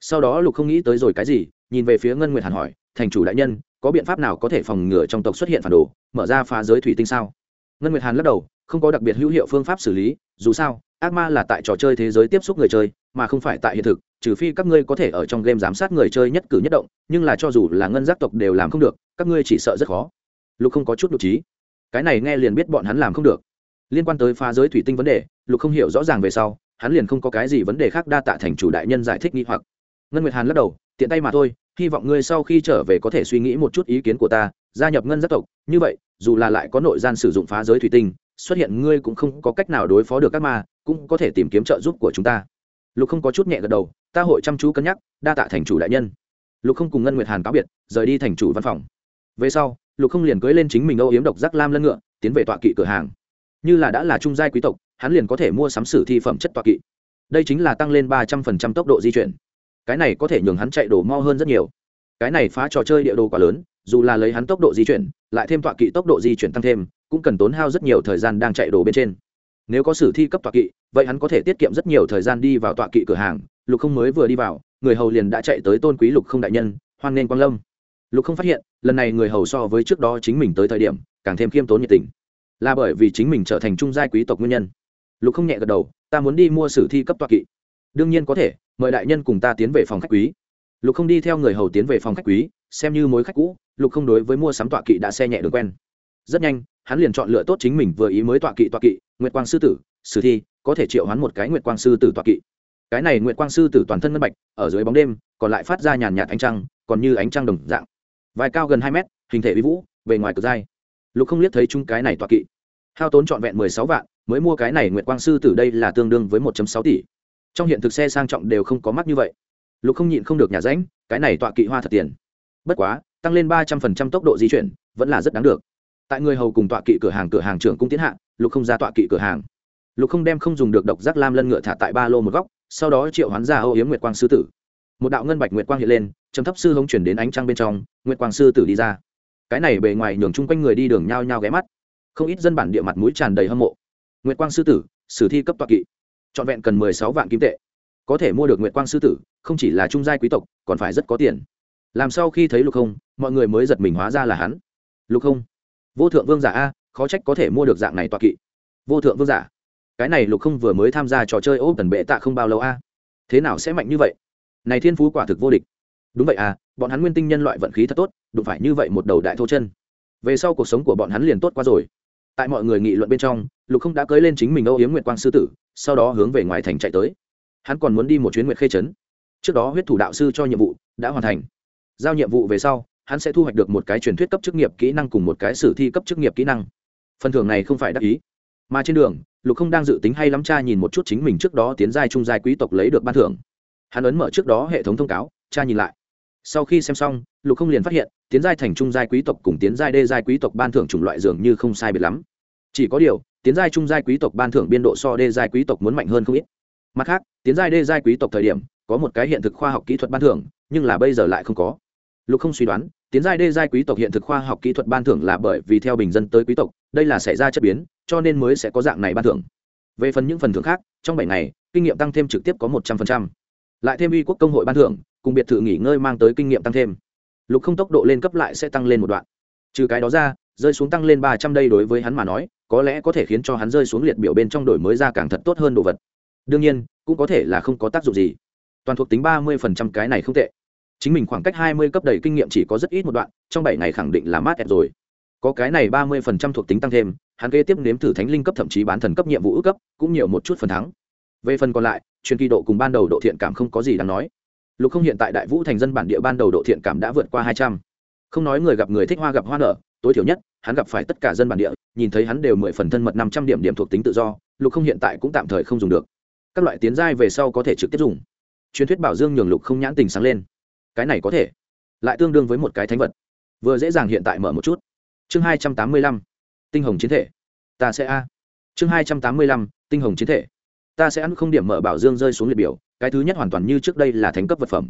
Sau đó lục không nghĩ tới rồi cái gì, nhìn về phía ngân nguyệt hàn hỏi thành chủ đại nhân, có biện pháp nào có thể phòng ngừa trong tộc xuất hiện phản đồ, mở ra phá giới thủy tinh sao? Ngân nguyệt hàn lắc đầu, không có đặc biệt hữu hiệu phương pháp xử lý, dù sao, ác ma là tại trò chơi thế giới tiếp xúc người chơi, mà không phải tại hiện thực, trừ phi các ngươi có thể ở trong game giám sát người chơi nhất cử nhất động, nhưng là cho dù là ngân giác tộc đều làm không được, các ngươi chỉ sợ rất khó. Lục không có chút nhục trí. Cái này nghe liền biết bọn hắn làm không được. Liên quan tới phá giới thủy tinh vấn đề, lục không hiểu rõ ràng về sau, hắn liền không có cái gì vấn đề khác đa tạ thành chủ đại nhân giải thích nghi hoặc. Ngân nguyệt hàn lắc đầu, tiện tay mà thôi hy vọng ngươi sau khi trở về có thể suy nghĩ một chút ý kiến của ta, gia nhập ngân giác tộc. Như vậy, dù là lại có nội gian sử dụng phá giới thủy tinh, xuất hiện ngươi cũng không có cách nào đối phó được các ma, cũng có thể tìm kiếm trợ giúp của chúng ta. Lục không có chút nhẹ gật đầu, ta hội chăm chú cân nhắc, đa tạ thành chủ đại nhân. Lục không cùng ngân nguyệt hàn cáo biệt, rời đi thành chủ văn phòng. Về sau, lục không liền cưới lên chính mình âu yếm độc giác lam lân ngựa, tiến về tọa kỵ cửa hàng. Như là đã là trung giai quý tộc, hắn liền có thể mua sắm sử thi phẩm chất tọa kỵ. Đây chính là tăng lên ba trăm phần trăm tốc độ di chuyển cái này có thể nhường hắn chạy đổ mau hơn rất nhiều. Cái này phá trò chơi địa đồ quá lớn, dù là lấy hắn tốc độ di chuyển, lại thêm tọa kỵ tốc độ di chuyển tăng thêm, cũng cần tốn hao rất nhiều thời gian đang chạy đồ bên trên. Nếu có sử thi cấp tọa kỵ, vậy hắn có thể tiết kiệm rất nhiều thời gian đi vào tọa kỵ cửa hàng. Lục không mới vừa đi vào, người hầu liền đã chạy tới tôn quý lục không đại nhân, hoan nghênh quang lâm. Lục không phát hiện, lần này người hầu so với trước đó chính mình tới thời điểm, càng thêm khiêm tốn nhiệt tình. Là bởi vì chính mình trở thành trung giai quý tộc nguyên nhân. Lục không nhẹ gật đầu, ta muốn đi mua sử thi cấp tọa kỵ đương nhiên có thể, mời đại nhân cùng ta tiến về phòng khách quý. Lục không đi theo người hầu tiến về phòng khách quý, xem như mối khách cũ, lục không đối với mua sắm tọa kỵ đã xe nhẹ đường quen. Rất nhanh, hắn liền chọn lựa tốt chính mình vừa ý mới tọa kỵ tọa kỵ, nguyệt quang sư tử, sử thi, có thể triệu hoán một cái nguyệt quang sư tử tọa kỵ. Cái này nguyệt quang sư tử toàn thân ngân bạch, ở dưới bóng đêm, còn lại phát ra nhàn nhạt ánh trăng, còn như ánh trăng đồng dạng. Vai cao gần hai mét, hình thể vi vũ, bề ngoài cực dai. Lục không liếc thấy chung cái này tọa kỵ. Hao tốn trọn vẹn mười sáu vạn, mới mua cái này nguyệt quang sư tử đây là tương đương với một sáu tỷ trong hiện thực xe sang trọng đều không có mắt như vậy. Lục không nhịn không được nhà ránh cái này tọa kỵ hoa thật tiền. Bất quá, tăng lên ba trăm phần trăm tốc độ di chuyển, vẫn là rất đáng được. Tại người hầu cùng tọa kỵ cửa hàng cửa hàng trưởng cung tiến hạ, lục không ra tọa kỵ cửa hàng. Lục không đem không dùng được độc giác lam lân ngựa thả tại ba lô một góc, sau đó triệu hoán ra âu yếm nguyệt quang sư tử. Một đạo ngân bạch nguyệt quang hiện lên chấm thấp sư hống chuyển đến ánh trăng bên trong, nguyệt quang sư tử đi ra. Cái này bề ngoài nhường chung quanh người đi đường nhao nhao ghé mắt. Không ít dân bản địa mặt mũi tràn đầy hâm mộ. Nguyệt quang sư tử, sử thi cấp tọa kỵ trọn vẹn cần mười sáu vạn kim tệ. Có thể mua được nguyệt quang sư tử, không chỉ là trung giai quý tộc, còn phải rất có tiền. Làm sau khi thấy lục không, mọi người mới giật mình hóa ra là hắn? Lục không. Vô thượng vương giả a, khó trách có thể mua được dạng này tọa kỵ. Vô thượng vương giả, cái này lục không vừa mới tham gia trò chơi ô tần bệ tạ không bao lâu a. Thế nào sẽ mạnh như vậy? Này thiên phú quả thực vô địch. Đúng vậy à bọn hắn nguyên tinh nhân loại vận khí thật tốt, đụng phải như vậy một đầu đại thô chân. Về sau cuộc sống của bọn hắn liền tốt quá rồi tại mọi người nghị luận bên trong, lục không đã cưới lên chính mình âu yếm nguyệt quang sư tử, sau đó hướng về ngoài thành chạy tới. Hắn còn muốn đi một chuyến nguyệt khê trấn. Trước đó huyết thủ đạo sư cho nhiệm vụ đã hoàn thành. Giao nhiệm vụ về sau, hắn sẽ thu hoạch được một cái truyền thuyết cấp chức nghiệp kỹ năng cùng một cái sử thi cấp chức nghiệp kỹ năng. Phần thưởng này không phải đắc ý. Mà trên đường, lục không đang dự tính hay lắm cha nhìn một chút chính mình trước đó tiến giai trung giai quý tộc lấy được ban thưởng. Hắn ấn mở trước đó hệ thống thông cáo cha nhìn lại sau khi xem xong lục không liền phát hiện tiến giai thành trung giai quý tộc cùng tiến giai đê giai quý tộc ban thưởng chủng loại dường như không sai biệt lắm. Chỉ có điều tiến giai trung giai quý tộc ban thưởng biên độ so đê giai quý tộc muốn mạnh hơn không ít. Mặt khác tiến giai đê giai quý tộc thời điểm có một cái hiện thực khoa học kỹ thuật ban thưởng nhưng là bây giờ lại không có. Lục không suy đoán tiến giai đê giai quý tộc hiện thực khoa học kỹ thuật ban thưởng là bởi vì theo bình dân tới quý tộc đây là xảy ra chất biến cho nên mới sẽ có dạng này ban thưởng. Về phần những phần thưởng khác trong bảy ngày kinh nghiệm tăng thêm trực tiếp có một trăm phần trăm, lại thêm uy quốc công hội ban thưởng cùng biệt thự nghỉ ngơi mang tới kinh nghiệm tăng thêm. Lục không tốc độ lên cấp lại sẽ tăng lên một đoạn. Trừ cái đó ra, rơi xuống tăng lên ba trăm đây đối với hắn mà nói, có lẽ có thể khiến cho hắn rơi xuống liệt biểu bên trong đổi mới ra càng thật tốt hơn đồ vật. Đương nhiên, cũng có thể là không có tác dụng gì. Toàn thuộc tính ba mươi phần trăm cái này không tệ. Chính mình khoảng cách hai mươi cấp đầy kinh nghiệm chỉ có rất ít một đoạn, trong bảy ngày khẳng định là mát đẹp rồi. Có cái này ba mươi phần trăm thuộc tính tăng thêm, hắn kế tiếp nếm thử thánh linh cấp thậm chí bán thần cấp nhiệm vụ ước cấp, cũng nhiều một chút phần thắng. Về phần còn lại, truyền kỳ độ cùng ban đầu độ thiện cảm không có gì đáng nói lục không hiện tại đại vũ thành dân bản địa ban đầu độ thiện cảm đã vượt qua hai trăm. Không nói người gặp người thích hoa gặp hoa nở, tối thiểu nhất, hắn gặp phải tất cả dân bản địa, nhìn thấy hắn đều mười phần thân mật năm trăm điểm điểm thuộc tính tự do, lục không hiện tại cũng tạm thời không dùng được. Các loại tiến giai về sau có thể trực tiếp dùng. Truyền thuyết bảo dương nhường lục không nhãn tình sáng lên. Cái này có thể. Lại tương đương với một cái thánh vật. Vừa dễ dàng hiện tại mở một chút. Chương hai trăm tám mươi lăm. Tinh hồng chiến thể. Ta sẽ a. Chương hai trăm tám mươi lăm, tinh hồng chiến thể. Ta sẽ ăn không điểm mở bảo dương rơi xuống liệt biểu cái thứ nhất hoàn toàn như trước đây là thánh cấp vật phẩm.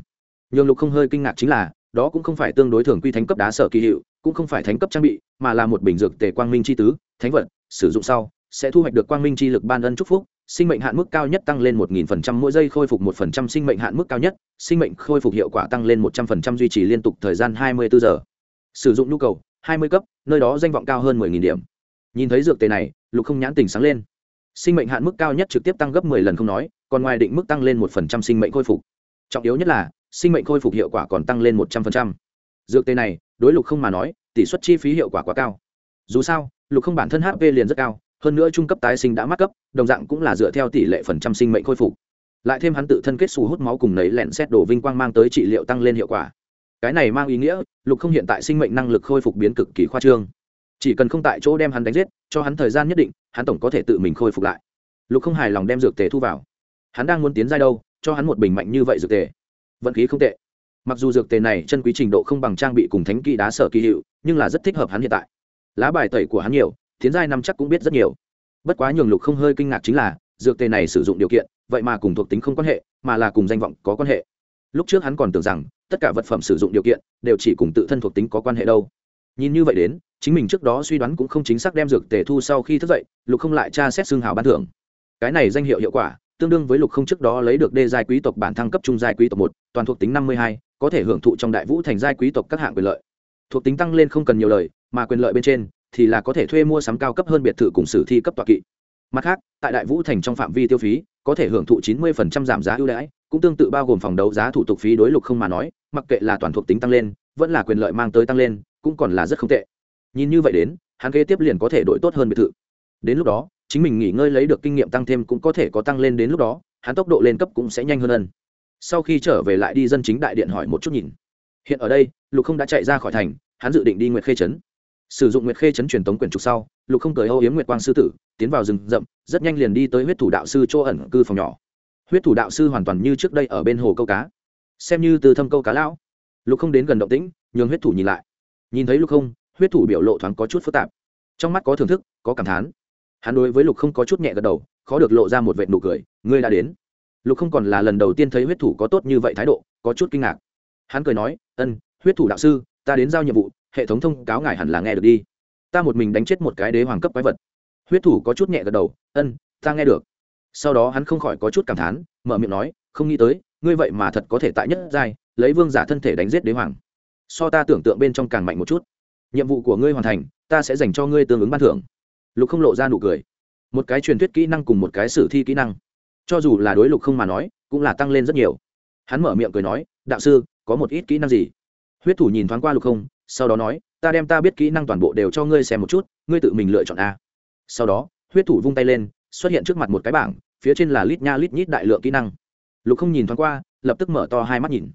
Nhường lục không hơi kinh ngạc chính là, đó cũng không phải tương đối thường quy thánh cấp đá sở kỳ hiệu, cũng không phải thánh cấp trang bị, mà là một bình dược tề quang minh c h i tứ, thánh vật, sử dụng sau, sẽ thu hoạch được quang minh chi lực ban ân chúc phúc, sinh mệnh hạn mức cao nhất tăng lên một nghìn phần trăm mỗi giây, khôi phục một phần trăm sinh mệnh hạn mức cao nhất, sinh mệnh khôi phục hiệu quả tăng lên một trăm phần trăm duy trì liên tục thời gian hai mươi bốn giờ. Sử dụng nhu cầu, hai mươi cấp, nơi đó danh vọng cao hơn mười nghìn điểm. Nhìn thấy dược tề này, lục không nhãn tình sáng lên. Sinh mệnh hạn mức cao nhất trực tiếp tăng gấp mười lần không nói còn ngoài định mức tăng lên một phần trăm sinh mệnh khôi phục. Trọng yếu nhất là, sinh mệnh khôi phục hiệu quả còn tăng lên một trăm phần trăm. Dược tê này, đối lục không mà nói, tỷ suất chi phí hiệu quả quá cao. Dù sao, lục không bản thân hp liền rất cao, hơn nữa trung cấp tái sinh đã mắc cấp, đồng dạng cũng là dựa theo tỷ lệ phần trăm sinh mệnh khôi phục. Lại thêm hắn tự thân kết xù hút máu cùng nấy lẹn xét đổ vinh quang mang tới trị liệu tăng lên hiệu quả. Cái này mang ý nghĩa, lục không hiện tại sinh mệnh năng lực khôi phục biến cực kỳ khoa trương. Chỉ cần không tại chỗ đem hắn đánh giết, cho hắn thời gian nhất định, hắn tổng có thể tự mình khôi phục lại. Lục không hài lòng đem dược tề thu vào hắn đang muốn tiến giai đâu, cho hắn một bình mạnh như vậy dược tề. Vận khí không tệ. Mặc dù dược tề này chân quý trình độ không bằng trang bị cùng thánh kỳ đá sở kỳ hiệu, nhưng là rất thích hợp hắn hiện tại. Lá bài tẩy của hắn nhiều, tiến giai năm chắc cũng biết rất nhiều. Bất quá nhường lục không hơi kinh ngạc chính là, dược tề này sử dụng điều kiện, vậy mà cùng thuộc tính không quan hệ, mà là cùng danh vọng có quan hệ. Lúc trước hắn còn tưởng rằng, tất cả vật phẩm sử dụng điều kiện, đều chỉ cùng tự thân thuộc tính có quan hệ đâu. Nhìn như vậy đến, chính mình trước đó suy đoán cũng không chính xác đem dược tề thu sau khi thức dậy, lục không lại tra xét xương hào ban thưởng. Cái này danh hiệu hiệu quả tương đương với lục không trước đó lấy được đê giai quý tộc bản thăng cấp trung giai quý tộc một, toàn thuộc tính năm mươi hai, có thể hưởng thụ trong đại vũ thành giai quý tộc các hạng quyền lợi. Thuộc tính tăng lên không cần nhiều lời, mà quyền lợi bên trên thì là có thể thuê mua sắm cao cấp hơn biệt thự cùng sử thi cấp tọa kỵ. Mặt khác, tại đại vũ thành trong phạm vi tiêu phí, có thể hưởng thụ chín mươi giảm giá ưu đãi, cũng tương tự bao gồm phòng đấu giá thủ tục phí đối lục không mà nói, mặc kệ là toàn thuộc tính tăng lên, vẫn là quyền lợi mang tới tăng lên, cũng còn là rất không tệ. Nhìn như vậy đến, hắn kế tiếp liền có thể đổi tốt hơn biệt thự. Đến lúc đó chính mình nghỉ ngơi lấy được kinh nghiệm tăng thêm cũng có thể có tăng lên đến lúc đó, hắn tốc độ lên cấp cũng sẽ nhanh hơn ân. Sau khi trở về lại đi dân chính đại điện hỏi một chút nhìn. Hiện ở đây, lục không đã chạy ra khỏi thành, hắn dự định đi nguyệt khê trấn. Sử dụng nguyệt khê chấn truyền tống quyển trục sau, lục không cười âu yếm nguyệt quang sư tử, tiến vào rừng rậm, rất nhanh liền đi tới huyết thủ đạo sư chỗ ẩn cư phòng nhỏ. Huyết thủ đạo sư hoàn toàn như trước đây ở bên hồ câu cá. Xem như từ thâm câu cá lão. Lục không đến gần động tĩnh, nhường huyết thủ nhìn lại. Nhìn thấy lục không, huyết thủ biểu lộ thoáng có chút phức tạp. Trong mắt có thưởng thức, có cảm thán hắn đối với lục không có chút nhẹ gật đầu, khó được lộ ra một vệ nụ cười, ngươi đã đến. Lục không còn là lần đầu tiên thấy huyết thủ có tốt như vậy thái độ, có chút kinh ngạc. Hắn cười nói, ân, huyết thủ đạo sư, ta đến giao nhiệm vụ, hệ thống thông cáo ngài hẳn là nghe được đi. Ta một mình đánh chết một cái đế hoàng cấp quái vật. Huyết thủ có chút nhẹ gật đầu, ân, ta nghe được. Sau đó hắn không khỏi có chút cảm thán, mở miệng nói, không nghĩ tới, ngươi vậy mà thật có thể tại nhất giai, lấy vương giả thân thể đánh giết đế hoàng. So ta tưởng tượng bên trong càng mạnh một chút. Nhiệm vụ của ngươi hoàn thành, ta sẽ dành cho ngươi tương ứng ban thưởng lục không lộ ra nụ cười. Một cái truyền thuyết kỹ năng cùng một cái sử thi kỹ năng. Cho dù là đối lục không mà nói, cũng là tăng lên rất nhiều. Hắn mở miệng cười nói, đạo sư, có một ít kỹ năng gì? Huyết thủ nhìn thoáng qua lục không, sau đó nói, ta đem ta biết kỹ năng toàn bộ đều cho ngươi xem một chút, ngươi tự mình lựa chọn a. Sau đó, huyết thủ vung tay lên, xuất hiện trước mặt một cái bảng, phía trên là lít nha lít nhít đại lượng kỹ năng. Lục không nhìn thoáng qua, lập tức mở to hai mắt nhìn.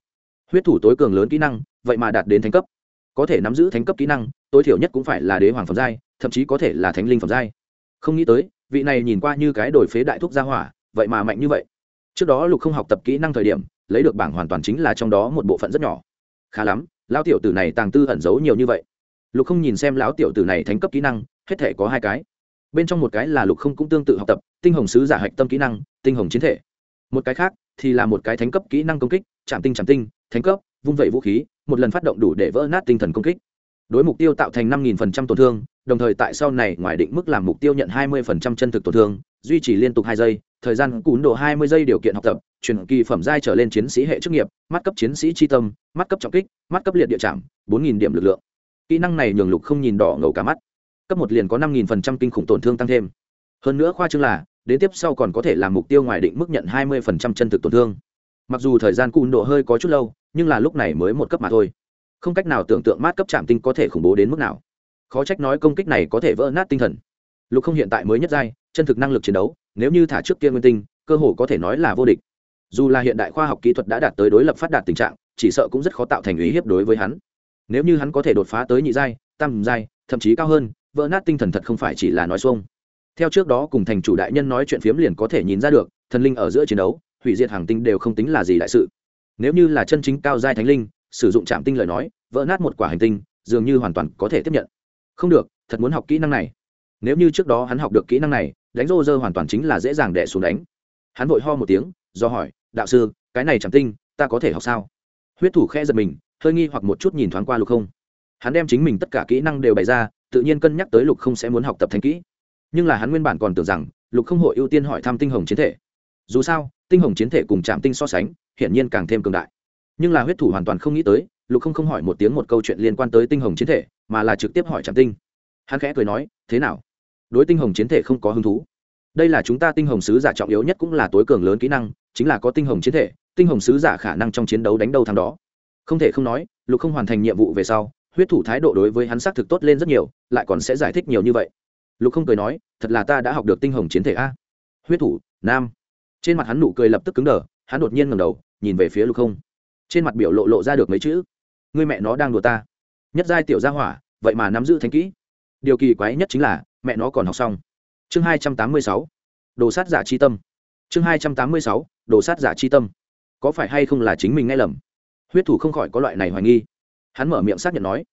Huyết thủ tối cường lớn kỹ năng, vậy mà đạt đến thánh cấp. Có thể nắm giữ thánh cấp kỹ năng, tối thiểu nhất cũng phải là đế hoàng phẩm giai thậm chí có thể là thánh linh phẩm giai. Không nghĩ tới, vị này nhìn qua như cái đổi phế đại thúc gia hỏa, vậy mà mạnh như vậy. Trước đó lục không học tập kỹ năng thời điểm, lấy được bảng hoàn toàn chính là trong đó một bộ phận rất nhỏ. Khá lắm, lão tiểu tử này tàng tư ẩn giấu nhiều như vậy. Lục không nhìn xem lão tiểu tử này thành cấp kỹ năng, hết thể có hai cái. Bên trong một cái là lục không cũng tương tự học tập, tinh hồng sứ giả hạch tâm kỹ năng, tinh hồng chiến thể. Một cái khác thì là một cái thánh cấp kỹ năng công kích, chạm tinh chạm tinh, thánh cấp, vung vẩy vũ khí, một lần phát động đủ để vỡ nát tinh thần công kích. Đối mục tiêu tạo thành năm nghìn phần trăm tổn thương đồng thời tại sau này ngoài định mức làm mục tiêu nhận hai mươi phần trăm chân thực tổn thương, duy trì liên tục hai giây, thời gian cún độ hai mươi giây điều kiện học tập chuyển kỳ phẩm giai trở lên chiến sĩ hệ chức nghiệp, mắt cấp chiến sĩ chi tâm, mắt cấp trọng kích, mắt cấp liệt địa trạm bốn nghìn điểm lực lượng. Kỹ năng này nhường lục không nhìn đỏ ngầu cả mắt. Cấp một liền có năm nghìn phần trăm kinh khủng tổn thương tăng thêm. Hơn nữa khoa trương là, đến tiếp sau còn có thể làm mục tiêu ngoài định mức nhận hai mươi phần trăm chân thực tổn thương. Mặc dù thời gian cún độ hơi có chút lâu, nhưng là lúc này mới một cấp mà thôi. Không cách nào tưởng tượng mát cấp trạm tinh có thể khủng bố đến mức nào khó trách nói công kích này có thể vỡ nát tinh thần. Lục không hiện tại mới nhất giai, chân thực năng lực chiến đấu, nếu như thả trước kia nguyên tinh, cơ hồ có thể nói là vô địch. Dù là hiện đại khoa học kỹ thuật đã đạt tới đối lập phát đạt tình trạng, chỉ sợ cũng rất khó tạo thành ý hiếp đối với hắn. Nếu như hắn có thể đột phá tới nhị giai, tam giai, thậm chí cao hơn, vỡ nát tinh thần thật không phải chỉ là nói xuông. Theo trước đó cùng thành chủ đại nhân nói chuyện phiếm liền có thể nhìn ra được, thần linh ở giữa chiến đấu, hủy diệt hàng tinh đều không tính là gì đại sự. Nếu như là chân chính cao giai thánh linh, sử dụng trạm tinh lời nói, vỡ nát một quả hành tinh, dường như hoàn toàn có thể tiếp nhận không được, thật muốn học kỹ năng này. Nếu như trước đó hắn học được kỹ năng này, đánh rô rơ hoàn toàn chính là dễ dàng đẻ xuống đánh. Hắn vội ho một tiếng, do hỏi, đạo sư, cái này chẳng tinh, ta có thể học sao? Huyết thủ khe giật mình, hơi nghi hoặc một chút nhìn thoáng qua lục không. Hắn đem chính mình tất cả kỹ năng đều bày ra, tự nhiên cân nhắc tới lục không sẽ muốn học tập thanh kỹ. Nhưng là hắn nguyên bản còn tưởng rằng, lục không hội ưu tiên hỏi thăm tinh hồng chiến thể. Dù sao, tinh hồng chiến thể cùng trạm tinh so sánh, hiển nhiên càng thêm cường đại. Nhưng là huyết thủ hoàn toàn không nghĩ tới lục không không hỏi một tiếng một câu chuyện liên quan tới tinh hồng chiến thể, mà là trực tiếp hỏi trạm tinh. Hắn khẽ cười nói, thế nào? Đối tinh hồng chiến thể không có hứng thú. Đây là chúng ta tinh hồng sứ giả trọng yếu nhất cũng là tối cường lớn kỹ năng, chính là có tinh hồng chiến thể, tinh hồng sứ giả khả năng trong chiến đấu đánh đầu thằng đó. Không thể không nói, lục không hoàn thành nhiệm vụ về sau, huyết thủ thái độ đối với hắn xác thực tốt lên rất nhiều, lại còn sẽ giải thích nhiều như vậy. Lục không cười nói, thật là ta đã học được tinh hồng chiến thể a. Huyết thủ, nam. Trên mặt hắn nụ cười lập tức cứng đờ, hắn đột nhiên ngầm đầu, nhìn về phía lục không. Trên mặt biểu lộ lộ ra được mấy chữ. Ngươi mẹ nó đang đùa ta. Nhất giai tiểu gia hỏa, vậy mà nắm giữ thánh kỹ. Điều kỳ quái nhất chính là, mẹ nó còn học xong. Chương hai trăm tám mươi sáu, đồ sát giả chi tâm. Chương hai trăm tám mươi sáu, đồ sát giả chi tâm. Có phải hay không là chính mình nghe lầm? Huyết thủ không khỏi có loại này hoài nghi. Hắn mở miệng xác nhận nói,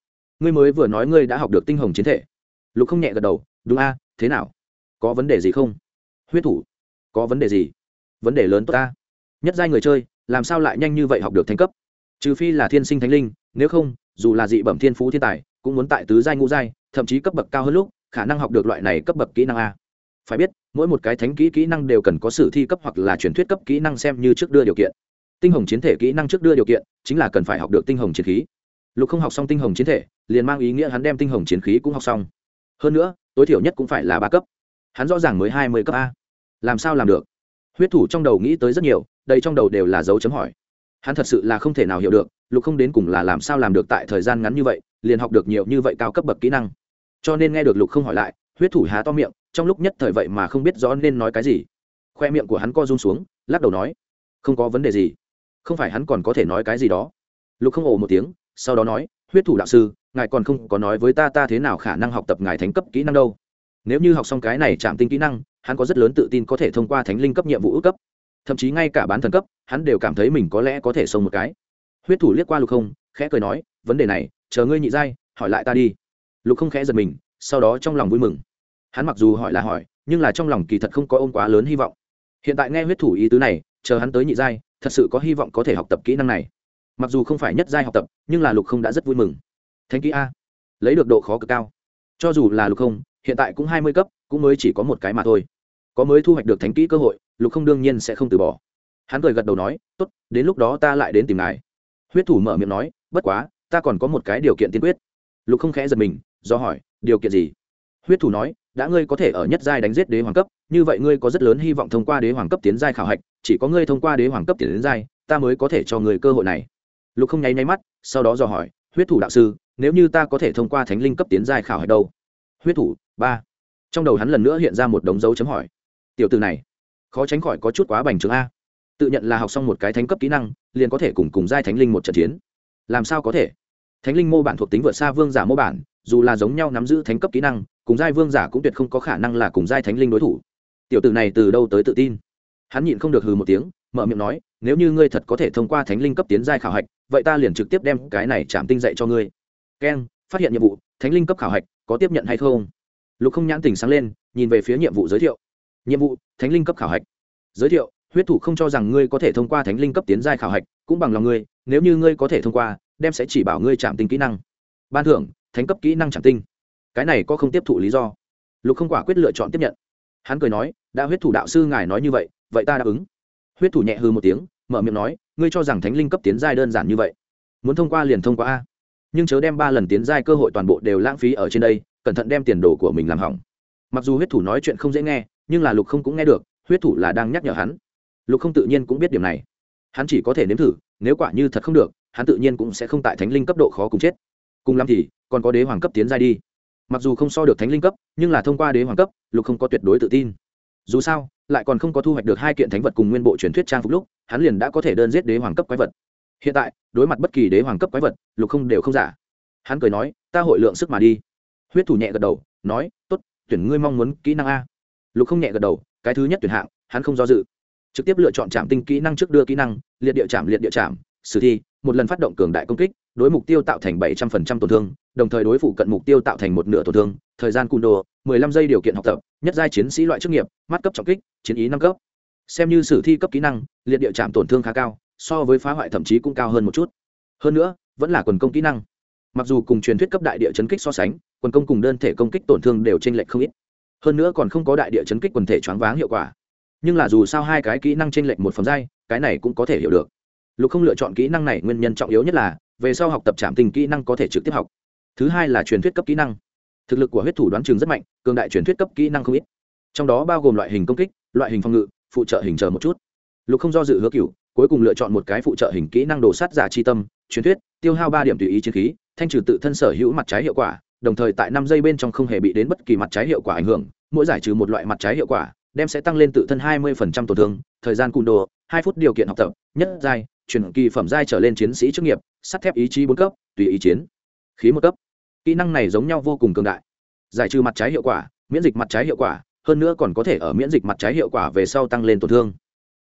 ngươi mới vừa nói ngươi đã học được tinh hồng chiến thể. Lục không nhẹ gật đầu, đúng a, thế nào? Có vấn đề gì không? Huyết thủ, có vấn đề gì? Vấn đề lớn tốt ta. Nhất giai người chơi, làm sao lại nhanh như vậy học được thành cấp? Trừ phi là thiên sinh thánh linh, nếu không, dù là dị bẩm thiên phú thiên tài, cũng muốn tại tứ giai ngũ giai, thậm chí cấp bậc cao hơn lúc, khả năng học được loại này cấp bậc kỹ năng a. Phải biết, mỗi một cái thánh kỹ kỹ năng đều cần có sử thi cấp hoặc là truyền thuyết cấp kỹ năng xem như trước đưa điều kiện. Tinh hồng chiến thể kỹ năng trước đưa điều kiện, chính là cần phải học được tinh hồng chiến khí. Lục không học xong tinh hồng chiến thể, liền mang ý nghĩa hắn đem tinh hồng chiến khí cũng học xong. Hơn nữa, tối thiểu nhất cũng phải là ba cấp. Hắn rõ ràng mới hai mươi cấp a. Làm sao làm được? Huyết thủ trong đầu nghĩ tới rất nhiều, đây trong đầu đều là dấu chấm hỏi hắn thật sự là không thể nào hiểu được, lục không đến cùng là làm sao làm được tại thời gian ngắn như vậy, liền học được nhiều như vậy cao cấp bậc kỹ năng. Cho nên nghe được lục không hỏi lại, huyết thủ há to miệng, trong lúc nhất thời vậy mà không biết rõ nên nói cái gì. Khoe miệng của hắn co run xuống, lắc đầu nói, không có vấn đề gì. Không phải hắn còn có thể nói cái gì đó. Lục không ồ một tiếng, sau đó nói, huyết thủ đạo sư, ngài còn không có nói với ta ta thế nào khả năng học tập ngài thánh cấp kỹ năng đâu. Nếu như học xong cái này chạm tinh kỹ năng, hắn có rất lớn tự tin có thể thông qua thánh linh cấp nhiệm vụ ước cấp thậm chí ngay cả bán thần cấp, hắn đều cảm thấy mình có lẽ có thể xông một cái. Huyết thủ liếc qua lục không, khẽ cười nói, vấn đề này, chờ ngươi nhị giai, hỏi lại ta đi. Lục không khẽ giật mình, sau đó trong lòng vui mừng. Hắn mặc dù hỏi là hỏi, nhưng là trong lòng kỳ thật không có ôm quá lớn hy vọng. Hiện tại nghe huyết thủ ý tứ này, chờ hắn tới nhị giai, thật sự có hy vọng có thể học tập kỹ năng này. Mặc dù không phải nhất giai học tập, nhưng là lục không đã rất vui mừng. Thánh kỹ a. Lấy được độ khó cực cao. Cho dù là lục không, hiện tại cũng hai mươi cấp, cũng mới chỉ có một cái mà thôi có mới thu hoạch được thánh kỹ cơ hội, lục không đương nhiên sẽ không từ bỏ. Hắn cười gật đầu nói, tốt, đến lúc đó ta lại đến tìm ngài. Huyết thủ mở miệng nói, bất quá, ta còn có một cái điều kiện tiên quyết. Lục không khẽ giật mình, do hỏi, điều kiện gì? Huyết thủ nói, đã ngươi có thể ở nhất giai đánh giết đế hoàng cấp, như vậy ngươi có rất lớn hy vọng thông qua đế hoàng cấp tiến giai khảo hạch, chỉ có ngươi thông qua đế hoàng cấp tiến giai, ta mới có thể cho ngươi cơ hội này. Lục không nháy nháy mắt, sau đó dò hỏi, huyết thủ đạo sư, nếu như ta có thể thông qua thánh linh cấp tiến giai khảo hạch đâu? Huyết thủ, ba. Trong đầu hắn lần nữa hiện ra một đống dấu chấm hỏi tiểu từ này, khó tránh khỏi có chút quá bành trướng a. Tự nhận là học xong một cái thánh cấp kỹ năng, liền có thể cùng cùng giai thánh linh một trận chiến. Làm sao có thể? Thánh linh mô bản thuộc tính vượt xa vương giả mô bản, dù là giống nhau nắm giữ thánh cấp kỹ năng, cùng giai vương giả cũng tuyệt không có khả năng là cùng giai thánh linh đối thủ. Tiểu tử này từ đâu tới tự tin? Hắn nhịn không được hừ một tiếng, mở miệng nói, nếu như ngươi thật có thể thông qua thánh linh cấp tiến giai khảo hạch, vậy ta liền trực tiếp đem cái này chạm tinh dạy cho ngươi. Keng phát hiện nhiệm vụ, thánh linh cấp khảo hạch có tiếp nhận hay không? Lục không nhãn tình sáng lên, nhìn về phía nhiệm vụ giới thiệu nhiệm vụ, thánh linh cấp khảo hạch. Giới thiệu, huyết thủ không cho rằng ngươi có thể thông qua thánh linh cấp tiến giai khảo hạch, cũng bằng lòng ngươi, nếu như ngươi có thể thông qua, đem sẽ chỉ bảo ngươi chạm tinh kỹ năng. Ban thưởng, thánh cấp kỹ năng chạm tinh. Cái này có không tiếp thụ lý do. Lục không quả quyết lựa chọn tiếp nhận. Hắn cười nói, đã huyết thủ đạo sư ngài nói như vậy vậy ta đáp ứng. Huyết thủ nhẹ hư một tiếng, mở miệng nói, ngươi cho rằng thánh linh cấp tiến giai đơn giản như vậy? Muốn thông qua liền thông qua a. Nhưng chớ đem ba lần tiến giai cơ hội toàn bộ đều lãng phí ở trên đây, cẩn thận đem tiền đồ của mình làm hỏng. Mặc dù huyết thủ nói chuyện không dễ nghe nhưng là lục không cũng nghe được, huyết thủ là đang nhắc nhở hắn. Lục không tự nhiên cũng biết điểm này. Hắn chỉ có thể nếm thử, nếu quả như thật không được, hắn tự nhiên cũng sẽ không tại thánh linh cấp độ khó cùng chết. Cùng lắm thì, còn có đế hoàng cấp tiến giai đi. Mặc dù không so được thánh linh cấp, nhưng là thông qua đế hoàng cấp, lục không có tuyệt đối tự tin. Dù sao, lại còn không có thu hoạch được hai kiện thánh vật cùng nguyên bộ truyền thuyết trang phục lúc, hắn liền đã có thể đơn giết đế hoàng cấp quái vật. Hiện tại, đối mặt bất kỳ đế hoàng cấp quái vật, lục không đều không giả. Hắn cười nói, ta hội lượng sức mà đi. Huyết thủ nhẹ gật đầu, nói t ố t tuyển ngươi mong muốn kỹ năng a lục không nhẹ gật đầu, cái thứ nhất tuyển hạng, hắn không do dự. Trực tiếp lựa chọn trạm tinh kỹ năng trước đưa kỹ năng, liệt địa chạm liệt địa chạm sử thi, một lần phát động cường đại công kích, đối mục tiêu tạo thành bảy trăm phần trăm tổn thương, đồng thời đối phụ cận mục tiêu tạo thành một nửa tổn thương. Thời gian cung đồ, mười lăm giây điều kiện học tập, nhất giai chiến sĩ loại chức nghiệp, mắt cấp trọng kích, chiến ý năm cấp. Xem như sử thi cấp kỹ năng, liệt địa chạm tổn thương khá cao, so với phá hoại thậm chí cũng cao hơn một chút. Hơn nữa, vẫn là quần công kỹ năng. Mặc dù cùng truyền thuyết cấp đại địa chấn kích so sánh, quần công cùng đơn thể công kích tổn thương đều t r ê n lệch không ít hơn nữa còn không có đại địa chấn kích quần thể choáng váng hiệu quả. Nhưng là dù sao hai cái kỹ năng t r ê n lệch một phần giai, cái này cũng có thể hiểu được. Lục không lựa chọn kỹ năng này nguyên nhân trọng yếu nhất là, về sau học tập trạm tình kỹ năng có thể trực tiếp học. Thứ hai là truyền thuyết cấp kỹ năng. Thực lực của huyết thủ đoán trường rất mạnh, cường đại truyền thuyết cấp kỹ năng không ít. Trong đó bao gồm loại hình công kích, loại hình phòng ngự, phụ trợ hình chờ một chút. Lục không do dự hứa cựu cuối cùng lựa chọn một cái phụ trợ hình kỹ năng đồ sát giả chi tâm, truyền thuyết, tiêu hao ba điểm tùy ý chiến khí, thanh trừ tự thân sở hữu mặt trái hiệu quả đồng thời tại năm giây bên trong không hề bị đến bất kỳ mặt trái hiệu quả ảnh hưởng, mỗi giải trừ một loại mặt trái hiệu quả, đem sẽ tăng lên tự thân hai mươi tổn thương, thời gian cùn đồ, hai phút điều kiện học tập, nhất giai, chuyển kỳ phẩm giai trở lên chiến sĩ chức nghiệp, sắt thép ý chí bốn cấp, tùy ý chiến, khí một cấp. Kỹ năng này giống nhau vô cùng cường đại. Giải trừ mặt trái hiệu quả, miễn dịch mặt trái hiệu quả, hơn nữa còn có thể ở miễn dịch mặt trái hiệu quả về sau tăng lên tổn thương.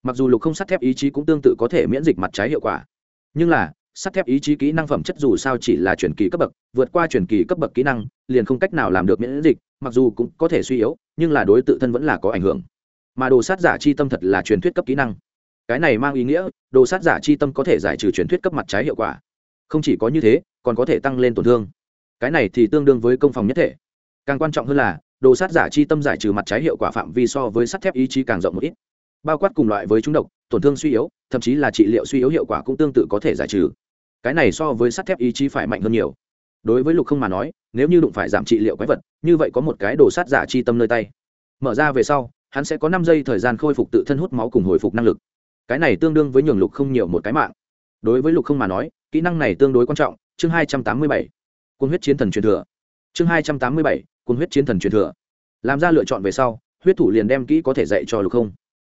Mặc dù lục không sắt thép ý chí cũng tương tự có thể miễn dịch mặt trái hiệu quả. Nhưng là sắt thép ý chí kỹ năng phẩm chất dù sao chỉ là chuyển kỳ cấp bậc, vượt qua chuyển kỳ cấp bậc kỹ năng, liền không cách nào làm được miễn dịch, mặc dù cũng có thể suy yếu, nhưng là đối tự thân vẫn là có ảnh hưởng. Mà đồ sát giả chi tâm thật là truyền thuyết cấp kỹ năng. Cái này mang ý nghĩa, đồ sát giả chi tâm có thể giải trừ truyền thuyết cấp mặt trái hiệu quả. Không chỉ có như thế, còn có thể tăng lên tổn thương. Cái này thì tương đương với công phòng nhất thể. Càng quan trọng hơn là, đồ sát giả chi tâm giải trừ mặt trái hiệu quả phạm vi so với sắt thép ý chí càng rộng một ít. Bao quát cùng loại với chúng độc, tổn thương suy yếu, thậm chí là trị liệu suy yếu hiệu quả cũng tương tự có thể giải trừ cái này so với sắt thép ý chí phải mạnh hơn nhiều. Đối với lục không mà nói, nếu như đụng phải giảm trị liệu quái vật, như vậy có một cái đồ sát giả chi tâm nơi tay. Mở ra về sau, hắn sẽ có năm giây thời gian khôi phục tự thân hút máu cùng hồi phục năng lực. Cái này tương đương với nhường lục không nhiều một cái mạng. Đối với lục không mà nói, kỹ năng này tương đối quan trọng. Chương hai trăm tám mươi bảy quân huyết chiến thần truyền thừa. Chương hai trăm tám mươi bảy quân huyết chiến thần truyền thừa. Làm ra lựa chọn về sau, huyết thủ liền đem kỹ có thể dạy cho lục không.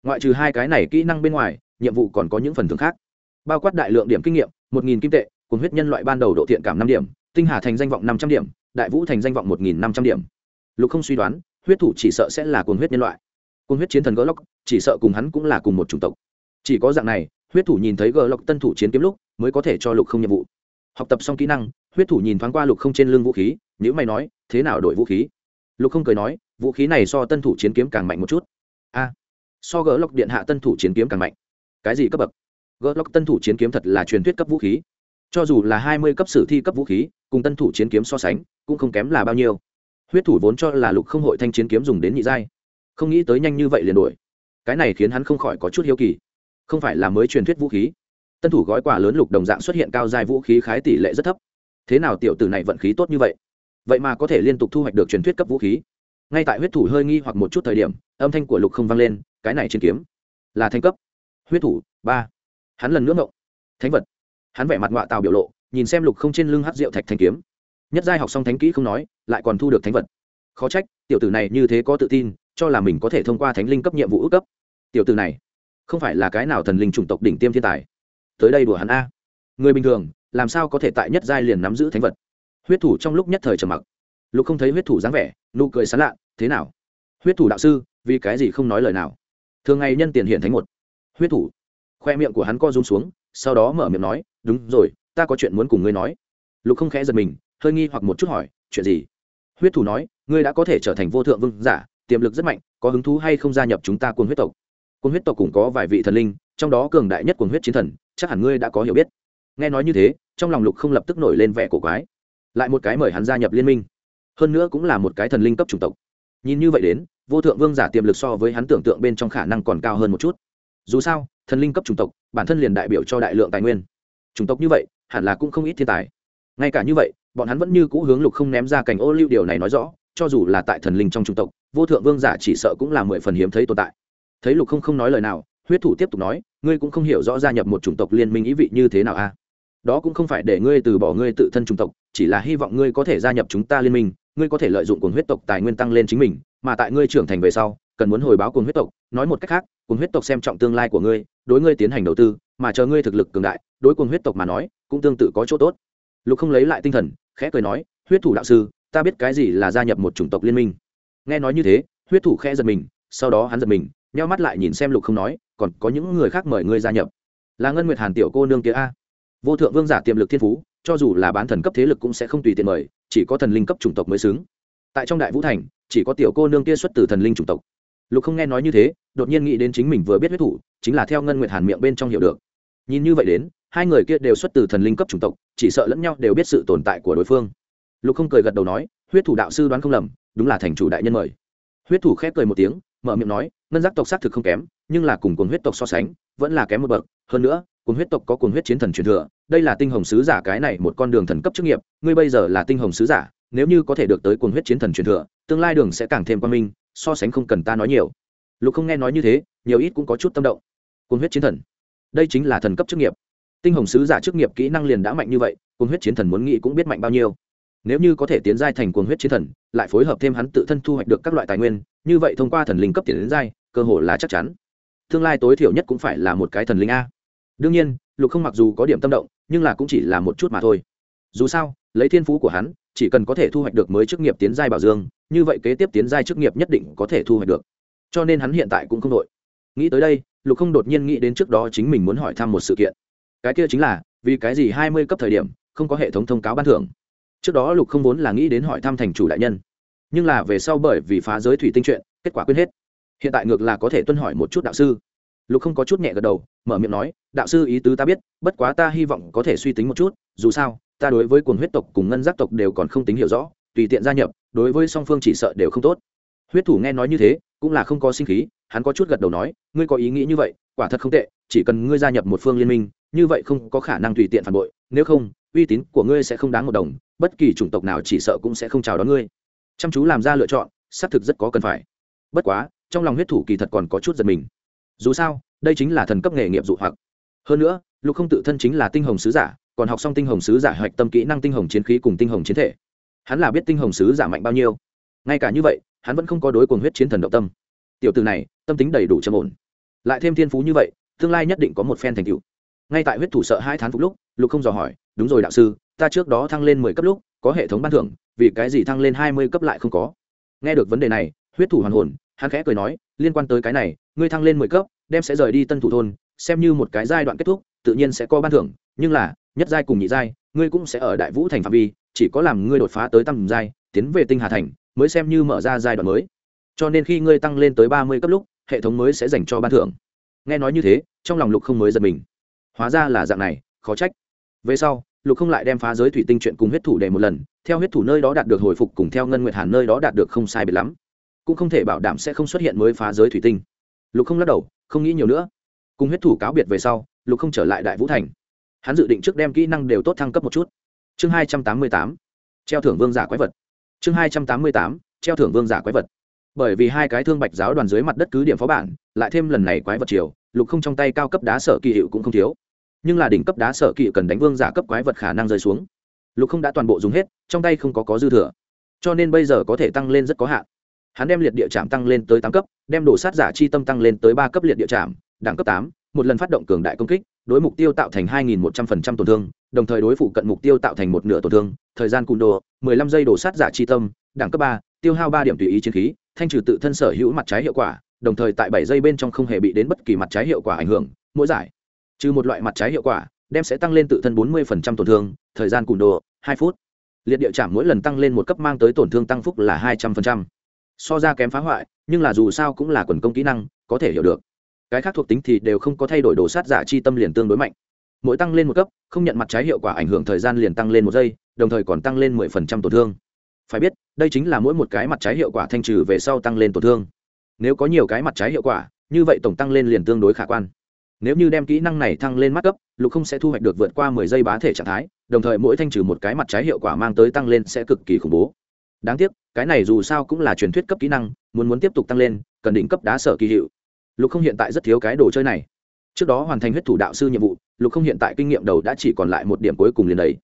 Ngoại trừ hai cái này kỹ năng bên ngoài, nhiệm vụ còn có những phần thưởng khác bao quát đại lượng điểm kinh nghiệm, một nghìn kim tệ, cùng huyết nhân loại ban đầu độ thiện cảm năm điểm, tinh hà thành danh vọng năm trăm điểm, đại vũ thành danh vọng một nghìn năm trăm điểm. Lục không suy đoán, huyết thủ chỉ sợ sẽ là cuồng huyết nhân loại. Cuồng huyết chiến thần gỡ lóc chỉ sợ cùng hắn cũng là cùng một chủng tộc. Chỉ có dạng này, huyết thủ nhìn thấy gỡ lóc tân thủ chiến kiếm lúc, mới có thể cho lục không nhiệm vụ. Học tập xong kỹ năng, huyết thủ nhìn thoáng qua lục không trên lưng vũ khí nếu mày nói, thế nào đổi vũ khí? Lục không cười nói, vũ khí này so tân thủ chiến kiếm càng mạnh một chút. A, so gỡ lóc điện hạ tân thủ chiến kiếm càng mạnh. Cái gì cấp bậc? Gỡ tân thủ chiến kiếm thật là truyền thuyết cấp vũ khí. Cho dù là hai mươi cấp sử thi cấp vũ khí, cùng tân thủ chiến kiếm so sánh, cũng không kém là bao nhiêu. Huyết thủ vốn cho là lục không hội thanh chiến kiếm dùng đến nhị giai. Không nghĩ tới nhanh như vậy liền đổi cái này khiến hắn không khỏi có chút hiếu kỳ. Không phải là mới truyền thuyết vũ khí. Tân thủ gói quà lớn lục đồng dạng xuất hiện cao giai vũ khí khái tỷ lệ rất thấp. Thế nào tiểu tử này vận khí tốt như vậy? Vậy mà có thể liên tục thu hoạch được truyền thuyết cấp vũ khí. Ngay tại huyết thủ hơi nghi hoặc một chút thời điểm, âm thanh của lục không vang lên, cái này chiến kiếm là thanh cấp. Huyết thủ, ba hắn lần nữa ngộng thánh vật. Hắn vẻ mặt ngoạ tào biểu lộ, nhìn xem lục không trên lưng hát rượu thạch thanh kiếm. Nhất giai học xong thánh kỹ không nói, lại còn thu được thánh vật. Khó trách, tiểu tử này như thế có tự tin, cho là mình có thể thông qua thánh linh cấp nhiệm vụ ước cấp. Tiểu tử này, không phải là cái nào thần linh chủng tộc đỉnh tiêm thiên tài. Tới đây đùa hắn a. Người bình thường, làm sao có thể tại nhất giai liền nắm giữ thánh vật? Huyết thủ trong lúc nhất thời trầm mặc. Lục không thấy huyết thủ dáng vẻ, nụ cười sán lạ, thế nào? Huyết thủ đạo sư, vì cái gì không nói lời nào? Thường ngày nhân tiền hiện thánh một. Huyết thủ khoe miệng của hắn co rúm xuống, sau đó mở miệng nói, đúng rồi, ta có chuyện muốn cùng ngươi nói. Lục không khẽ giật mình, hơi nghi hoặc một chút hỏi, chuyện gì? Huyết thủ nói, ngươi đã có thể trở thành vô thượng vương giả, tiềm lực rất mạnh, có hứng thú hay không gia nhập chúng ta quân huyết tộc? Quân huyết tộc cũng có vài vị thần linh, trong đó cường đại nhất quân huyết chiến thần, chắc hẳn ngươi đã có hiểu biết. Nghe nói như thế, trong lòng lục không lập tức nổi lên vẻ cổ quái. Lại một cái mời hắn gia nhập liên minh. Hơn nữa cũng là một cái thần linh cấp chủng tộc. Nhìn như vậy đến, vô thượng vương giả tiềm lực so với hắn tưởng tượng bên trong khả năng còn cao hơn một chút dù sao, thần linh cấp chủng tộc, bản thân liền đại biểu cho đại lượng tài nguyên. Chủng tộc như vậy, hẳn là cũng không ít thiên tài. Ngay cả như vậy, bọn hắn vẫn như cũ hướng lục không ném ra cảnh ô lưu điều này nói rõ, cho dù là tại thần linh trong chủng tộc, vô thượng vương giả chỉ sợ cũng là mười phần hiếm thấy tồn tại. Thấy lục không không nói lời nào, huyết thủ tiếp tục nói, ngươi cũng không hiểu rõ gia nhập một chủng tộc liên minh ý vị như thế nào a đó cũng không phải để ngươi từ bỏ ngươi tự thân chủng tộc, chỉ là hy vọng ngươi có thể gia nhập chúng ta liên minh, ngươi có thể lợi dụng cuồng huyết tộc tài nguyên tăng lên chính mình, mà tại ngươi trưởng thành về sau cần muốn hồi báo cuồng huyết tộc, nói một cách khác cuồng huyết tộc xem trọng tương lai của ngươi, đối ngươi tiến hành đầu tư, mà chờ ngươi thực lực cường đại, đối cuồng huyết tộc mà nói, cũng tương tự có chỗ tốt. Lục không lấy lại tinh thần, khẽ cười nói, huyết thủ đạo sư, ta biết cái gì là gia nhập một chủng tộc liên minh. Nghe nói như thế, huyết thủ khẽ giật mình, sau đó hắn giật mình nhau mắt lại nhìn xem lục không nói, còn có những người khác mời ngươi gia nhập. Là ngân nguyệt hàn tiểu cô nương kia a? Vô thượng vương giả tiềm lực thiên phú, cho dù là bán thần cấp thế lực cũng sẽ không tùy tiện mời, chỉ có thần linh cấp chủng tộc mới xứng. Tại trong đại vũ thành, chỉ có tiểu cô nương kia xuất từ thần linh chủng tộc lục không nghe nói như thế, đột nhiên nghĩ đến chính mình vừa biết huyết thủ, chính là theo ngân nguyệt hàn miệng bên trong hiểu được. Nhìn như vậy đến, hai người kia đều xuất từ thần linh cấp chủng tộc, chỉ sợ lẫn nhau đều biết sự tồn tại của đối phương. Lục không cười gật đầu nói, huyết thủ đạo sư đoán không lầm, đúng là thành chủ đại nhân mời. Huyết thủ khép cười một tiếng, mở miệng nói, ngân giác tộc xác thực không kém, nhưng là cùng cuồng huyết tộc so sánh, vẫn là kém một bậc. Hơn nữa, cuồng huyết tộc có cuồng huyết chiến thần truyền thừa, đây là tinh hồng sứ giả cái này một con đường thần cấp chức nghiệp, ngươi bây giờ là tinh hồng sứ giả, nếu như có thể được tới cuồng huyết chiến thần truyền thừa, tương lai đường sẽ càng thêm quan minh so sánh không cần ta nói nhiều. Lục không nghe nói như thế, nhiều ít cũng có chút tâm động. Cuồng huyết chiến thần. Đây chính là thần cấp chức nghiệp. Tinh hồng sứ giả chức nghiệp kỹ năng liền đã mạnh như vậy, cuồng huyết chiến thần muốn nghĩ cũng biết mạnh bao nhiêu. Nếu như có thể tiến giai thành cuồng huyết chiến thần, lại phối hợp thêm hắn tự thân thu hoạch được các loại tài nguyên, như vậy thông qua thần linh cấp tiền đến giai, cơ hội là chắc chắn. Tương lai tối thiểu nhất cũng phải là một cái thần linh a. Đương nhiên, lục không mặc dù có điểm tâm động, nhưng là cũng chỉ là một chút mà thôi. Dù sao, lấy thiên phú của hắn chỉ cần có thể thu hoạch được mới chức nghiệp tiến giai bảo dương, như vậy kế tiếp tiến giai chức nghiệp nhất định có thể thu hoạch được. Cho nên hắn hiện tại cũng không đội. Nghĩ tới đây, lục không đột nhiên nghĩ đến trước đó chính mình muốn hỏi thăm một sự kiện. Cái kia chính là, vì cái gì hai mươi cấp thời điểm, không có hệ thống thông cáo ban thưởng? Trước đó lục không vốn là nghĩ đến hỏi thăm thành chủ đại nhân. Nhưng là về sau bởi vì phá giới thủy tinh chuyện, kết quả quên hết. Hiện tại ngược là có thể tuân hỏi một chút đạo sư. Lục không có chút nhẹ gật đầu, mở miệng nói, đạo sư ý tứ ta biết, bất quá ta hy vọng có thể suy tính một chút, dù sao ta đối với quần huyết tộc cùng ngân giác tộc đều còn không tính hiểu rõ, tùy tiện gia nhập, đối với song phương chỉ sợ đều không tốt. Huyết thủ nghe nói như thế, cũng là không có sinh khí, hắn có chút gật đầu nói, ngươi có ý nghĩ như vậy, quả thật không tệ, chỉ cần ngươi gia nhập một phương liên minh, như vậy không có khả năng tùy tiện phản bội, nếu không, uy tín của ngươi sẽ không đáng một đồng, bất kỳ chủng tộc nào chỉ sợ cũng sẽ không chào đón ngươi. Chăm chú làm ra lựa chọn, xác thực rất có cần phải. Bất quá, trong lòng huyết thủ kỳ thật còn có chút giật mình. Dù sao, đây chính là thần cấp nghề nghiệp dụ hoặc. Hơn nữa, lục không tự thân chính là tinh hồng sứ giả còn học xong tinh hồng sứ giả hoạch tâm kỹ năng tinh hồng chiến khí cùng tinh hồng chiến thể. Hắn là biết tinh hồng sứ giả mạnh bao nhiêu. Ngay cả như vậy, hắn vẫn không có đối cuồng huyết chiến thần động tâm. Tiểu từ này, tâm tính đầy đủ trầm ổn. Lại thêm thiên phú như vậy, tương lai nhất định có một phen thành tựu. Ngay tại huyết thủ sợ hai tháng phục lúc, lục không dò hỏi, đúng rồi đạo sư, ta trước đó thăng lên mười cấp lúc, có hệ thống ban thưởng, vì cái gì thăng lên hai mươi cấp lại không có? Nghe được vấn đề này, huyết thủ hoàn hồn, hắn khẽ cười nói, liên quan tới cái này, ngươi thăng lên mười cấp, đem sẽ rời đi tân thủ thôn, xem như một cái giai đoạn kết thúc, tự nhiên sẽ có ban thưởng, nhưng là nhất giai cùng nhị giai, ngươi cũng sẽ ở đại vũ thành phạm vi, chỉ có làm ngươi đột phá tới tầm giai, tiến về tinh hà thành, mới xem như mở ra giai đoạn mới. Cho nên khi ngươi tăng lên tới ba mươi cấp lúc, hệ thống mới sẽ dành cho ban thưởng. Nghe nói như thế, trong lòng lục không mới giật mình. Hóa ra là dạng này, khó trách. Về sau, lục không lại đem phá giới thủy tinh chuyện cùng huyết thủ để một lần, theo huyết thủ nơi đó đạt được hồi phục cùng theo ngân nguyệt hàn nơi đó đạt được không sai biệt lắm. Cũng không thể bảo đảm sẽ không xuất hiện mới phá giới thủy tinh. Lục không lắc đầu, không nghĩ nhiều nữa. Cùng huyết thủ cáo biệt về sau, lục không trở lại đại vũ thành hắn dự định trước đem kỹ năng đều tốt thăng cấp một chút. Chương hai trăm tám mươi tám, treo thưởng vương giả quái vật. Chương hai trăm tám mươi tám, treo thưởng vương giả quái vật. Bởi vì hai cái thương bạch giáo đoàn dưới mặt đất cứ điểm phó bản, lại thêm lần này quái vật chiều lục không trong tay cao cấp đá sở kỳ hiệu cũng không thiếu. Nhưng là đỉnh cấp đá sở kỳ cần đánh vương giả cấp quái vật khả năng rơi xuống. Lục không đã toàn bộ dùng hết, trong tay không có có dư thừa. Cho nên bây giờ có thể tăng lên rất có hạn. Hắn đem liệt địa chạm tăng lên tới tám cấp, đem đổ sát giả chi tâm tăng lên tới ba cấp liệt địa chạm đẳng cấp tám, một lần phát động cường đại công kích, đối mục tiêu tạo thành hai nghìn một trăm phần trăm tổn thương, đồng thời đối phụ cận mục tiêu tạo thành một nửa tổn thương, thời gian cùn đồ mười lăm giây đổ sát giả chi tâm, đẳng cấp ba, tiêu hao ba điểm tùy ý chiến khí, thanh trừ tự thân sở hữu mặt trái hiệu quả, đồng thời tại bảy giây bên trong không hề bị đến bất kỳ mặt trái hiệu quả ảnh hưởng, mỗi giải, trừ một loại mặt trái hiệu quả, đem sẽ tăng lên tự thân bốn mươi tổn thương, thời gian cùn đồ hai phút. Liệt địa chạm mỗi lần tăng lên một cấp mang tới tổn thương tăng phúc là hai trăm linh so ra kém phá hoại, nhưng là dù sao cũng là quần công kỹ năng, có thể hiểu được cái khác thuộc tính thì đều không có thay đổi đồ sát giả chi tâm liền tương đối mạnh. Mỗi tăng lên một cấp, không nhận mặt trái hiệu quả ảnh hưởng thời gian liền tăng lên một giây, đồng thời còn tăng lên mười phần trăm tổn thương. Phải biết, đây chính là mỗi một cái mặt trái hiệu quả thanh trừ về sau tăng lên tổn thương. Nếu có nhiều cái mặt trái hiệu quả, như vậy tổng tăng lên liền tương đối khả quan. Nếu như đem kỹ năng này thăng lên mắt cấp, lục không sẽ thu hoạch được vượt qua mười giây bá thể trạng thái, đồng thời mỗi thanh trừ một cái mặt trái hiệu quả mang tới tăng lên sẽ cực kỳ khủng bố. Đáng tiếc, cái này dù sao cũng là truyền thuyết cấp kỹ năng, muốn muốn tiếp tục tăng lên, cần đỉnh cấp đá sở kỳ hiệu lục không hiện tại rất thiếu cái đồ chơi này. Trước đó hoàn thành huyết thủ đạo sư nhiệm vụ, lục không hiện tại kinh nghiệm đầu đã chỉ còn lại một điểm cuối cùng liền đấy.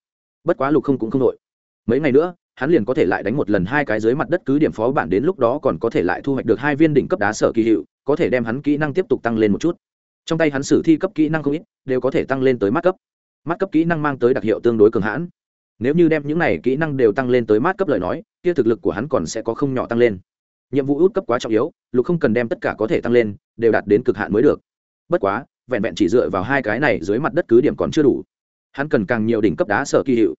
Bất quá lục không cũng không đội mấy ngày nữa, hắn liền có thể lại đánh một lần hai cái dưới mặt đất cứ điểm phó bản đến lúc đó còn có thể lại thu hoạch được hai viên đỉnh cấp đá sở kỳ hiệu, có thể đem hắn kỹ năng tiếp tục tăng lên một chút. Trong tay hắn sử thi cấp kỹ năng không ít, đều có thể tăng lên tới mát cấp. Mát cấp kỹ năng mang tới đặc hiệu tương đối cường hãn. Nếu như đem những này kỹ năng đều tăng lên tới mát cấp lời nói, kia thực lực của hắn còn sẽ có không nhỏ tăng lên. Nhiệm vụ út cấp quá trọng yếu, lục không cần đem tất cả có thể tăng lên đều đạt đến cực hạn mới được. Bất quá, vẹn vẹn chỉ dựa vào hai cái này dưới mặt đất cứ điểm còn chưa đủ. Hắn cần càng nhiều đỉnh cấp đá sở kỳ hiệu.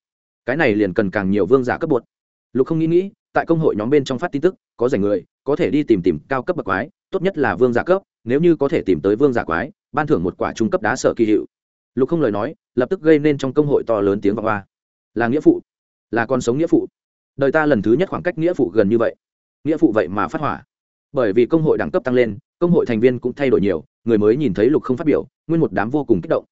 Cái này liền cần càng nhiều vương giả cấp bột. Lục không nghĩ nghĩ, tại công hội nhóm bên trong phát tin tức, có dành người, có thể đi tìm tìm cao cấp bậc quái, tốt nhất là vương giả cấp, nếu như có thể tìm tới vương giả quái, ban thưởng một quả trung cấp đá sở kỳ hiệu. Lục không lời nói, lập tức gây nên trong công hội to lớn tiếng vọng hoa. Là nghĩa phụ. Là con sống nghĩa phụ. Đời ta lần thứ nhất khoảng cách nghĩa phụ gần như vậy. Nghĩa phụ vậy mà phát hỏa. Bởi vì công hội đẳng cấp tăng lên công hội thành viên cũng thay đổi nhiều, người mới nhìn thấy lục không phát biểu, nguyên một đám vô cùng kích động.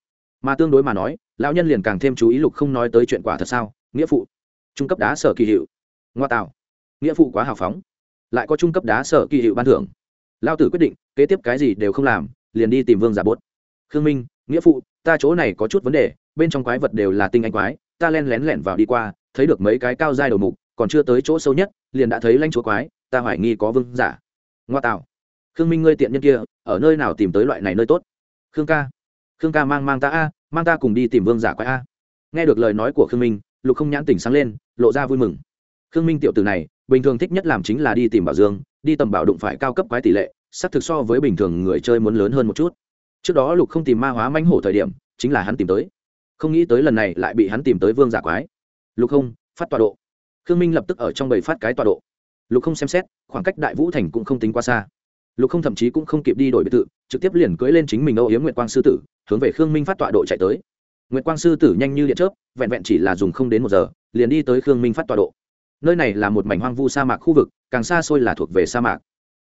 Mà tương đối mà nói, lão nhân liền càng thêm chú ý lục không nói tới chuyện quả thật sao? Nghĩa phụ. Trung cấp đá sở kỳ hiệu. Ngoa tạo. Nghĩa phụ quá hào phóng. Lại có trung cấp đá sở kỳ hiệu ban thưởng. Lao tử quyết định, kế tiếp cái gì đều không làm, liền đi tìm vương giả bốt. Khương minh, nghĩa phụ, ta chỗ này có chút vấn đề, bên trong quái vật đều là tinh anh quái, ta len lén lẻn vào đi qua, thấy được mấy cái cao dai đầu mục, còn chưa tới chỗ sâu nhất, liền đã thấy lanh chúa quái, ta hoài nghi có vương giả. Ngoa tạo khương minh ngươi tiện nhân kia, ở nơi nào tìm tới loại này nơi tốt? Khương ca. Khương ca mang mang ta a, mang ta cùng đi tìm vương giả quái a. Nghe được lời nói của khương minh, lục không nhãn tỉnh sáng lên, lộ ra vui mừng. Khương minh tiểu tử này, bình thường thích nhất làm chính là đi tìm bảo dương, đi tầm bảo đụng phải cao cấp quái tỷ lệ sắc thực so với bình thường người chơi muốn lớn hơn một chút. Trước đó lục không tìm ma hóa mãnh hổ thời điểm, chính là hắn tìm tới. Không nghĩ tới lần này lại bị hắn tìm tới vương giả quái. Lục không, phát tọa độ. Khương minh lập tức ở trong bầy phát cái tọa độ. Lục không xem xét, khoảng cách đại vũ thành cũng không tính quá xa lục không thậm chí cũng không kịp đi đổi biệt thự, trực tiếp liền cưỡi lên chính mình âu yếm nguyệt quang sư tử, hướng về khương minh phát tọa độ chạy tới. Nguyệt quang sư tử nhanh như điện chớp, vẹn vẹn chỉ là dùng không đến một giờ, liền đi tới khương minh phát tọa độ. Nơi này là một mảnh hoang vu sa mạc khu vực, càng xa xôi là thuộc về sa mạc.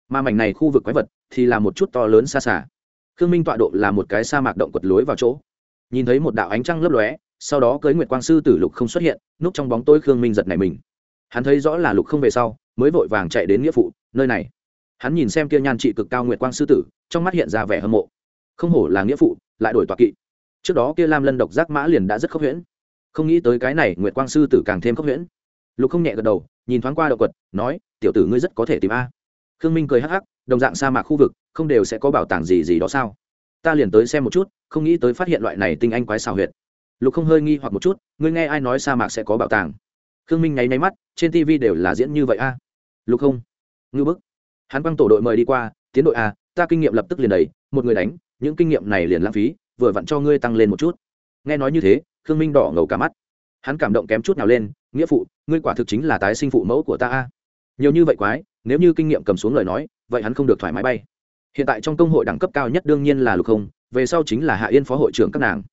Mà mảnh này khu vực quái vật thì là một chút to lớn xa xả. Khương minh tọa độ là một cái sa mạc động quật lối vào chỗ. Nhìn thấy một đạo ánh trăng lấp lóe, sau đó cưới nguyệt quang sư tử lục không xuất hiện, núp trong bóng tôi khương minh giật này mình. Hắn thấy rõ là lục không về sau, mới vội vàng chạy đến nghĩa phụ, nơi này hắn nhìn xem kia nhan trị cực cao nguyệt quang sư tử, trong mắt hiện ra vẻ hâm mộ. Không hổ là nghĩa phụ, lại đổi tọa kỵ. Trước đó kia lam lân độc giác mã liền đã rất khốc huyễn. Không nghĩ tới cái này nguyệt quang sư tử càng thêm khốc huyễn. Lục không nhẹ gật đầu, nhìn thoáng qua động quật, nói, tiểu tử ngươi rất có thể tìm a. Khương minh cười hắc hắc, đồng dạng sa mạc khu vực, không đều sẽ có bảo tàng gì gì đó sao? Ta liền tới xem một chút, không nghĩ tới phát hiện loại này tinh anh quái xào huyệt. Lục không hơi nghi hoặc một chút, ngươi nghe ai nói sa mạc sẽ có bảo tàng? Khương minh nháy nháy mắt, trên tv đều là diễn như vậy a. Lục không, ngư bức hắn quăng tổ đội mời đi qua, tiến đội a ta kinh nghiệm lập tức liền đầy, một người đánh, những kinh nghiệm này liền lãng phí, vừa vặn cho ngươi tăng lên một chút. Nghe nói như thế, khương minh đỏ ngầu cả mắt. Hắn cảm động kém chút nào lên, nghĩa phụ, ngươi quả thực chính là tái sinh phụ mẫu của ta a. Nhiều như vậy quái, nếu như kinh nghiệm cầm xuống lời nói, vậy hắn không được thoải mái bay. Hiện tại trong công hội đẳng cấp cao nhất đương nhiên là lục không, về sau chính là hạ yên phó hội trưởng các nàng.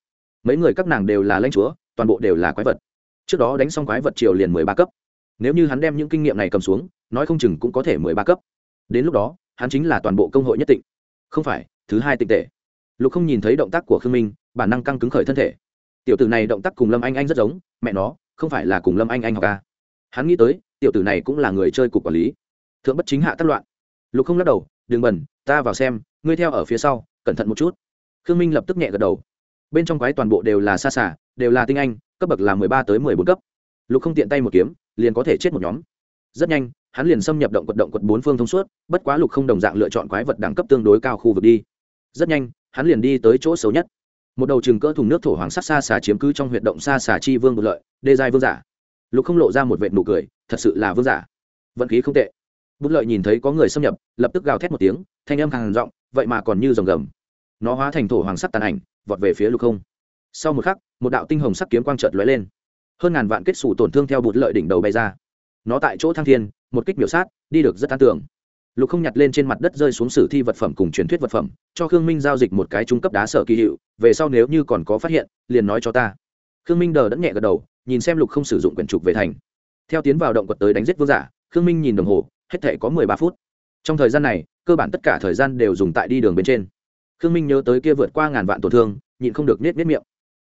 Mấy người các nàng đều là lãnh chúa, toàn bộ đều là quái vật. Trước đó đánh xong quái vật triều liền mười ba cấp. Nếu như hắn đem những kinh nghiệm này cầm xuống, nói không chừng cũng có thể mười ba cấp đến lúc đó, hắn chính là toàn bộ công hội nhất tịnh. Không phải, thứ hai tịnh tệ. Lục không nhìn thấy động tác của khương minh, bản năng căng cứng khởi thân thể. Tiểu tử này động tác cùng lâm anh anh rất giống, mẹ nó, không phải là cùng lâm anh anh học ca hắn nghĩ tới, tiểu tử này cũng là người chơi cục quản lý. Thượng bất chính hạ tác loạn. Lục không lắc đầu, đừng bẩn, ta vào xem, ngươi theo ở phía sau, cẩn thận một chút. Khương minh lập tức nhẹ gật đầu. Bên trong quái toàn bộ đều là xa xả đều là tinh anh, cấp bậc là mười ba tới mười bốn cấp. Lục không tiện tay một kiếm, liền có thể chết một nhóm rất nhanh, hắn liền xâm nhập động quật động quật bốn phương thông suốt, bất quá lục không đồng dạng lựa chọn quái vật đẳng cấp tương đối cao khu vực đi. Rất nhanh, hắn liền đi tới chỗ xấu nhất. Một đầu chừng cỡ thùng nước thổ hoàng sắc xa xà chiếm cứ trong huyệt động xa xà chi vương một lợi, đê giai vương giả. Lục không lộ ra một vệt nụ cười, thật sự là vương giả. Vận khí không tệ. Bút lợi nhìn thấy có người xâm nhập, lập tức gào thét một tiếng, thanh âm hàng giọng, vậy mà còn như dòng gầm. Nó hóa thành thổ hoàng sắc tàn ảnh, vọt về phía lục không. Sau một khắc, một đạo tinh hồng sắc kiếm quang trợt lóe lên. Hơn ngàn vạn kết xù tổn thương theo bụt lợi đỉnh đầu bay ra nó tại chỗ thăng thiên, một kích biểu sát, đi được rất an tưởng lục không nhặt lên trên mặt đất rơi xuống sử thi vật phẩm cùng truyền thuyết vật phẩm, cho khương minh giao dịch một cái trung cấp đá sở kỳ hiệu, về sau nếu như còn có phát hiện, liền nói cho ta. Khương minh đờ đẫn nhẹ gật đầu, nhìn xem lục không sử dụng quyển trục về thành. Theo tiến vào động quật tới đánh giết vương giả, khương minh nhìn đồng hồ, hết thể có mười ba phút. Trong thời gian này, cơ bản tất cả thời gian đều dùng tại đi đường bên trên. Khương minh nhớ tới kia vượt qua ngàn vạn tổn thương, nhịn không được nết nết miệng.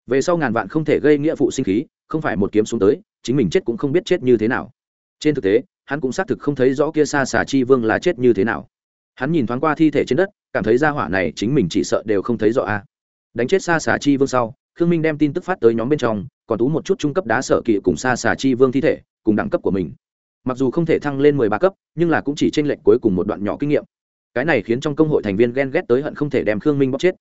Về sau ngàn vạn không thể gây nghĩa vụ sinh khí, không phải một kiếm xuống tới, chính mình chết cũng không biết chết như thế nào trên thực tế, hắn cũng xác thực không thấy rõ kia xa xà chi vương là chết như thế nào. Hắn nhìn thoáng qua thi thể trên đất, cảm thấy ra hỏa này chính mình chỉ sợ đều không thấy rõ a. Đánh chết xa xà chi vương sau, khương minh đem tin tức phát tới nhóm bên trong, còn tú một chút trung cấp đá sở kỵ cùng xa xà chi vương thi thể, cùng đẳng cấp của mình. Mặc dù không thể thăng lên mười ba cấp, nhưng là cũng chỉ tranh lệch cuối cùng một đoạn nhỏ kinh nghiệm. Cái này khiến trong công hội thành viên ghen ghét tới hận không thể đem khương minh bóc chết.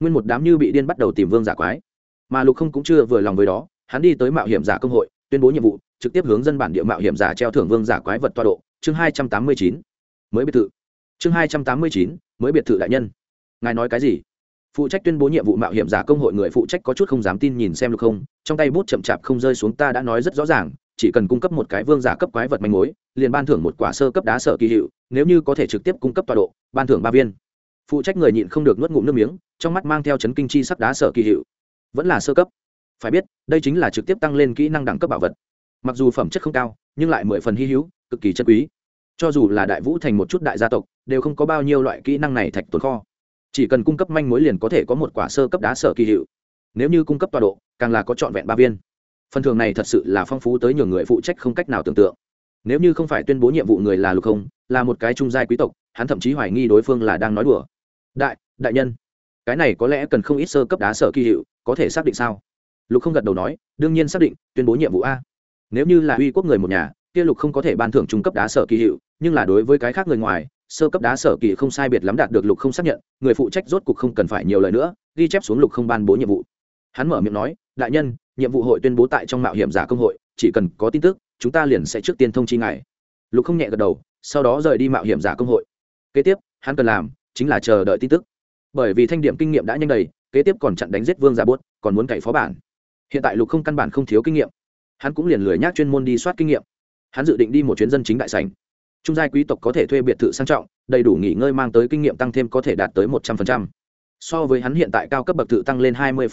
Nguyên một đám như bị điên bắt đầu tìm vương giả quái. Mà lục không cũng chưa vừa lòng với đó, hắn đi tới mạo hiểm giả công hội, tuyên bố nhiệm vụ trực tiếp hướng dân bản địa mạo hiểm giả treo thưởng vương giả quái vật toa độ, chương hai trăm tám mươi chín, mới biệt thự. Chương hai trăm tám mươi chín, mới biệt thự đại nhân. Ngài nói cái gì? Phụ trách tuyên bố nhiệm vụ mạo hiểm giả công hội người phụ trách có chút không dám tin nhìn xem được không? Trong tay bút chậm chạp không rơi xuống ta đã nói rất rõ ràng, chỉ cần cung cấp một cái vương giả cấp quái vật manh mối, liền ban thưởng một quả sơ cấp đá sợ kỳ hiệu, nếu như có thể trực tiếp cung cấp tọa độ, ban thưởng ba viên. Phụ trách người nhịn không được nuốt ngụm nước miếng, trong mắt mang theo chấn kinh chi sắc đá sợ kỳ hiệu. Vẫn là sơ cấp. Phải biết, đây chính là trực tiếp tăng lên kỹ năng đẳng cấp bảo vật mặc dù phẩm chất không cao, nhưng lại mười phần hy hữu, cực kỳ chân quý. Cho dù là đại vũ thành một chút đại gia tộc, đều không có bao nhiêu loại kỹ năng này thạch tồn kho. Chỉ cần cung cấp manh mối liền có thể có một quả sơ cấp đá sở kỳ hiệu. Nếu như cung cấp tọa độ, càng là có trọn vẹn ba viên. Phần thường này thật sự là phong phú tới nhiều người phụ trách không cách nào tưởng tượng. Nếu như không phải tuyên bố nhiệm vụ người là lục không là một cái trung giai quý tộc, hắn thậm chí hoài nghi đối phương là đang nói đùa. Đại đại nhân, cái này có lẽ cần không ít sơ cấp đá sở kỳ hiệu, có thể xác định sao? Lục không gật đầu nói, đương nhiên xác định, tuyên bố nhiệm vụ a nếu như là uy quốc người một nhà, kia lục không có thể ban thưởng trung cấp đá sở kỳ hiệu, nhưng là đối với cái khác người ngoài, sơ cấp đá sở kỳ không sai biệt lắm đạt được lục không xác nhận, người phụ trách rốt cục không cần phải nhiều lời nữa, ghi chép xuống lục không ban bố nhiệm vụ. Hắn mở miệng nói, đại nhân, nhiệm vụ hội tuyên bố tại trong mạo hiểm giả công hội, chỉ cần có tin tức, chúng ta liền sẽ trước tiên thông chi ngài. Lục không nhẹ gật đầu, sau đó rời đi mạo hiểm giả công hội. Kế tiếp, hắn cần làm chính là chờ đợi tin tức. Bởi vì thanh điểm kinh nghiệm đã nhanh đầy, kế tiếp còn chặn đánh giết vương giả buốt, còn muốn cậy phó bản. Hiện tại lục không căn bản không thiếu kinh nghiệm hắn cũng liền lười nhác chuyên môn đi soát kinh nghiệm. Hắn dự định đi một chuyến dân chính đại sành trung giai quý tộc có thể thuê biệt thự sang trọng, đầy đủ nghỉ ngơi mang tới kinh nghiệm tăng thêm có thể đạt tới một trăm linh so với hắn hiện tại cao cấp bậc thự tăng lên hai mươi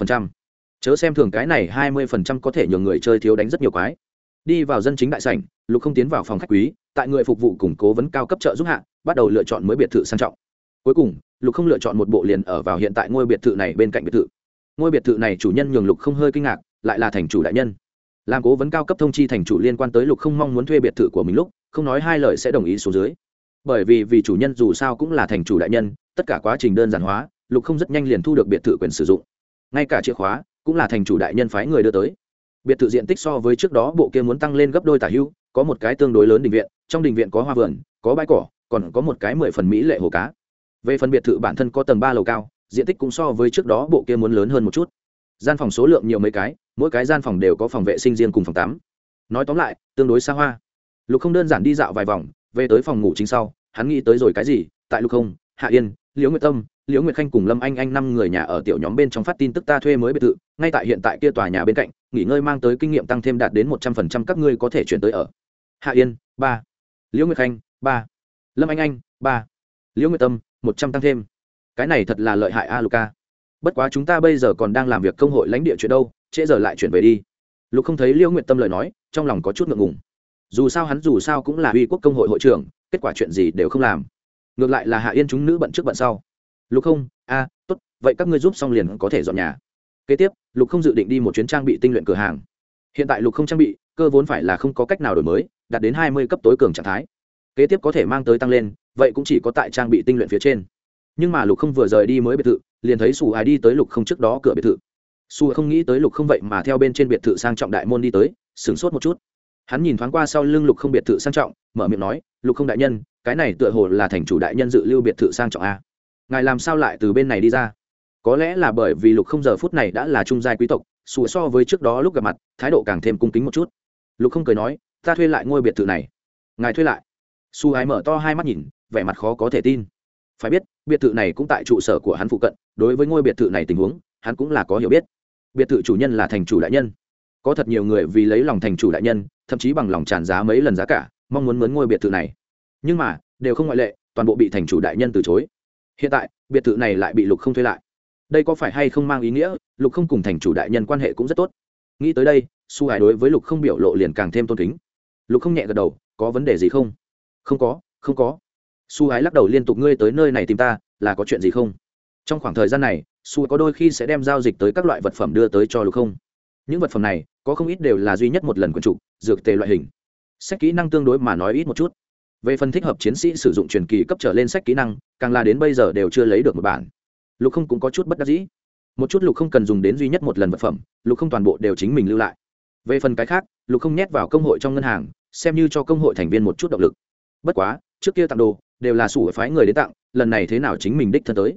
chớ xem thường cái này hai mươi có thể nhường người chơi thiếu đánh rất nhiều quái. Đi vào dân chính đại sảnh, lục không tiến vào phòng khách quý, tại người phục vụ củng cố vấn cao cấp trợ giúp hạ, bắt đầu lựa chọn mới biệt thự sang trọng. Cuối cùng, lục không lựa chọn một bộ liền ở vào hiện tại ngôi biệt thự này bên cạnh biệt thự. Ngôi biệt thự này chủ nhân nhường lục không hơi kinh ngạc, lại là thành chủ đại nhân làm cố vấn cao cấp thông chi thành chủ liên quan tới lục không mong muốn thuê biệt thự của mình lúc, không nói hai lời sẽ đồng ý xuống dưới. Bởi vì vì chủ nhân dù sao cũng là thành chủ đại nhân, tất cả quá trình đơn giản hóa, lục không rất nhanh liền thu được biệt thự quyền sử dụng. Ngay cả chìa khóa, cũng là thành chủ đại nhân phái người đưa tới. Biệt thự diện tích so với trước đó bộ kia muốn tăng lên gấp đôi tả hưu, có một cái tương đối lớn đình viện, trong đình viện có hoa vườn, có bãi cỏ, còn có một cái mười phần mỹ lệ hồ cá. Về phần biệt thự bản thân có tầng ba lầu cao, diện tích cũng so với trước đó bộ kia muốn lớn hơn một chút gian phòng số lượng nhiều mấy cái, mỗi cái gian phòng đều có phòng vệ sinh riêng cùng phòng tắm. Nói tóm lại, tương đối xa hoa. Lục không đơn giản đi dạo vài vòng, về tới phòng ngủ chính sau, hắn nghĩ tới rồi cái gì, tại lục không, hạ yên, liễu nguyệt tâm, liễu nguyệt khanh cùng lâm anh anh năm người nhà ở tiểu nhóm bên trong phát tin tức ta thuê mới biệt thự, ngay tại hiện tại kia tòa nhà bên cạnh, nghỉ ngơi mang tới kinh nghiệm tăng thêm đạt đến một trăm phần trăm các ngươi có thể chuyển tới ở. Hạ yên, ba. Liễu nguyệt khanh, ba. Lâm anh anh, ba. Liễu nguyệt tâm, một trăm tăng thêm. Cái này thật là lợi hại a luka bất quá chúng ta bây giờ còn đang làm việc công hội lãnh địa chuyện đâu, trễ giờ lại chuyển về đi. Lục không thấy liễu nguyệt tâm lời nói, trong lòng có chút ngượng ngùng. Dù sao hắn dù sao cũng là uy quốc công hội hội trưởng, kết quả chuyện gì đều không làm. Ngược lại là hạ yên chúng nữ bận trước bận sau. Lục không, a, tốt, vậy các ngươi giúp xong liền có thể dọn nhà. Kế tiếp, lục không dự định đi một chuyến trang bị tinh luyện cửa hàng. Hiện tại lục không trang bị, cơ vốn phải là không có cách nào đổi mới, đạt đến hai mươi cấp tối cường trạng thái. Kế tiếp có thể mang tới tăng lên, vậy cũng chỉ có tại trang bị tinh luyện phía trên nhưng mà lục không vừa rời đi mới biệt thự, liền thấy xù ai đi tới lục không trước đó cửa biệt thự. Xù không nghĩ tới lục không vậy mà theo bên trên biệt thự sang trọng đại môn đi tới, sửng sốt một chút. Hắn nhìn thoáng qua sau lưng lục không biệt thự sang trọng, mở miệng nói, lục không đại nhân, cái này tựa hồ là thành chủ đại nhân dự lưu biệt thự sang trọng a. Ngài làm sao lại từ bên này đi ra? Có lẽ là bởi vì lục không giờ phút này đã là trung giai quý tộc sủa so với trước đó lúc gặp mặt, thái độ càng thêm cung kính một chút. Lục không cười nói, ta thuê lại ngôi biệt thự này. Ngài thuê lại? Su ái mở to hai mắt nhìn, vẻ mặt khó có thể tin phải biết, biệt thự này cũng tại trụ sở của hắn phụ cận, đối với ngôi biệt thự này tình huống, hắn cũng là có hiểu biết. Biệt thự chủ nhân là thành chủ đại nhân. Có thật nhiều người vì lấy lòng thành chủ đại nhân, thậm chí bằng lòng tràn giá mấy lần giá cả, mong muốn mướn ngôi biệt thự này. Nhưng mà, đều không ngoại lệ, toàn bộ bị thành chủ đại nhân từ chối. Hiện tại, biệt thự này lại bị lục không thuê lại. Đây có phải hay không mang ý nghĩa, lục không cùng thành chủ đại nhân quan hệ cũng rất tốt. Nghĩ tới đây, su hải đối với lục không biểu lộ liền càng thêm tôn kính. Lục không nhẹ gật đầu, có vấn đề gì không? Không có không có su ái lắc đầu liên tục, ngươi tới nơi này tìm ta, là có chuyện gì không? Trong khoảng thời gian này, su có đôi khi sẽ đem giao dịch tới các loại vật phẩm đưa tới cho lục không. Những vật phẩm này, có không ít đều là duy nhất một lần quần trục dược tề loại hình. Sách kỹ năng tương đối mà nói ít một chút. Về phần thích hợp chiến sĩ sử dụng truyền kỳ cấp trở lên sách kỹ năng, càng là đến bây giờ đều chưa lấy được một bản. Lục không cũng có chút bất đắc dĩ. Một chút lục không cần dùng đến duy nhất một lần vật phẩm, lục không toàn bộ đều chính mình lưu lại. Về phần cái khác, lục không nhét vào công hội trong ngân hàng, xem như cho công hội thành viên một chút động lực. Bất quá, trước kia tặng đồ đều là sủ phái người đến tặng, lần này thế nào chính mình đích thân tới.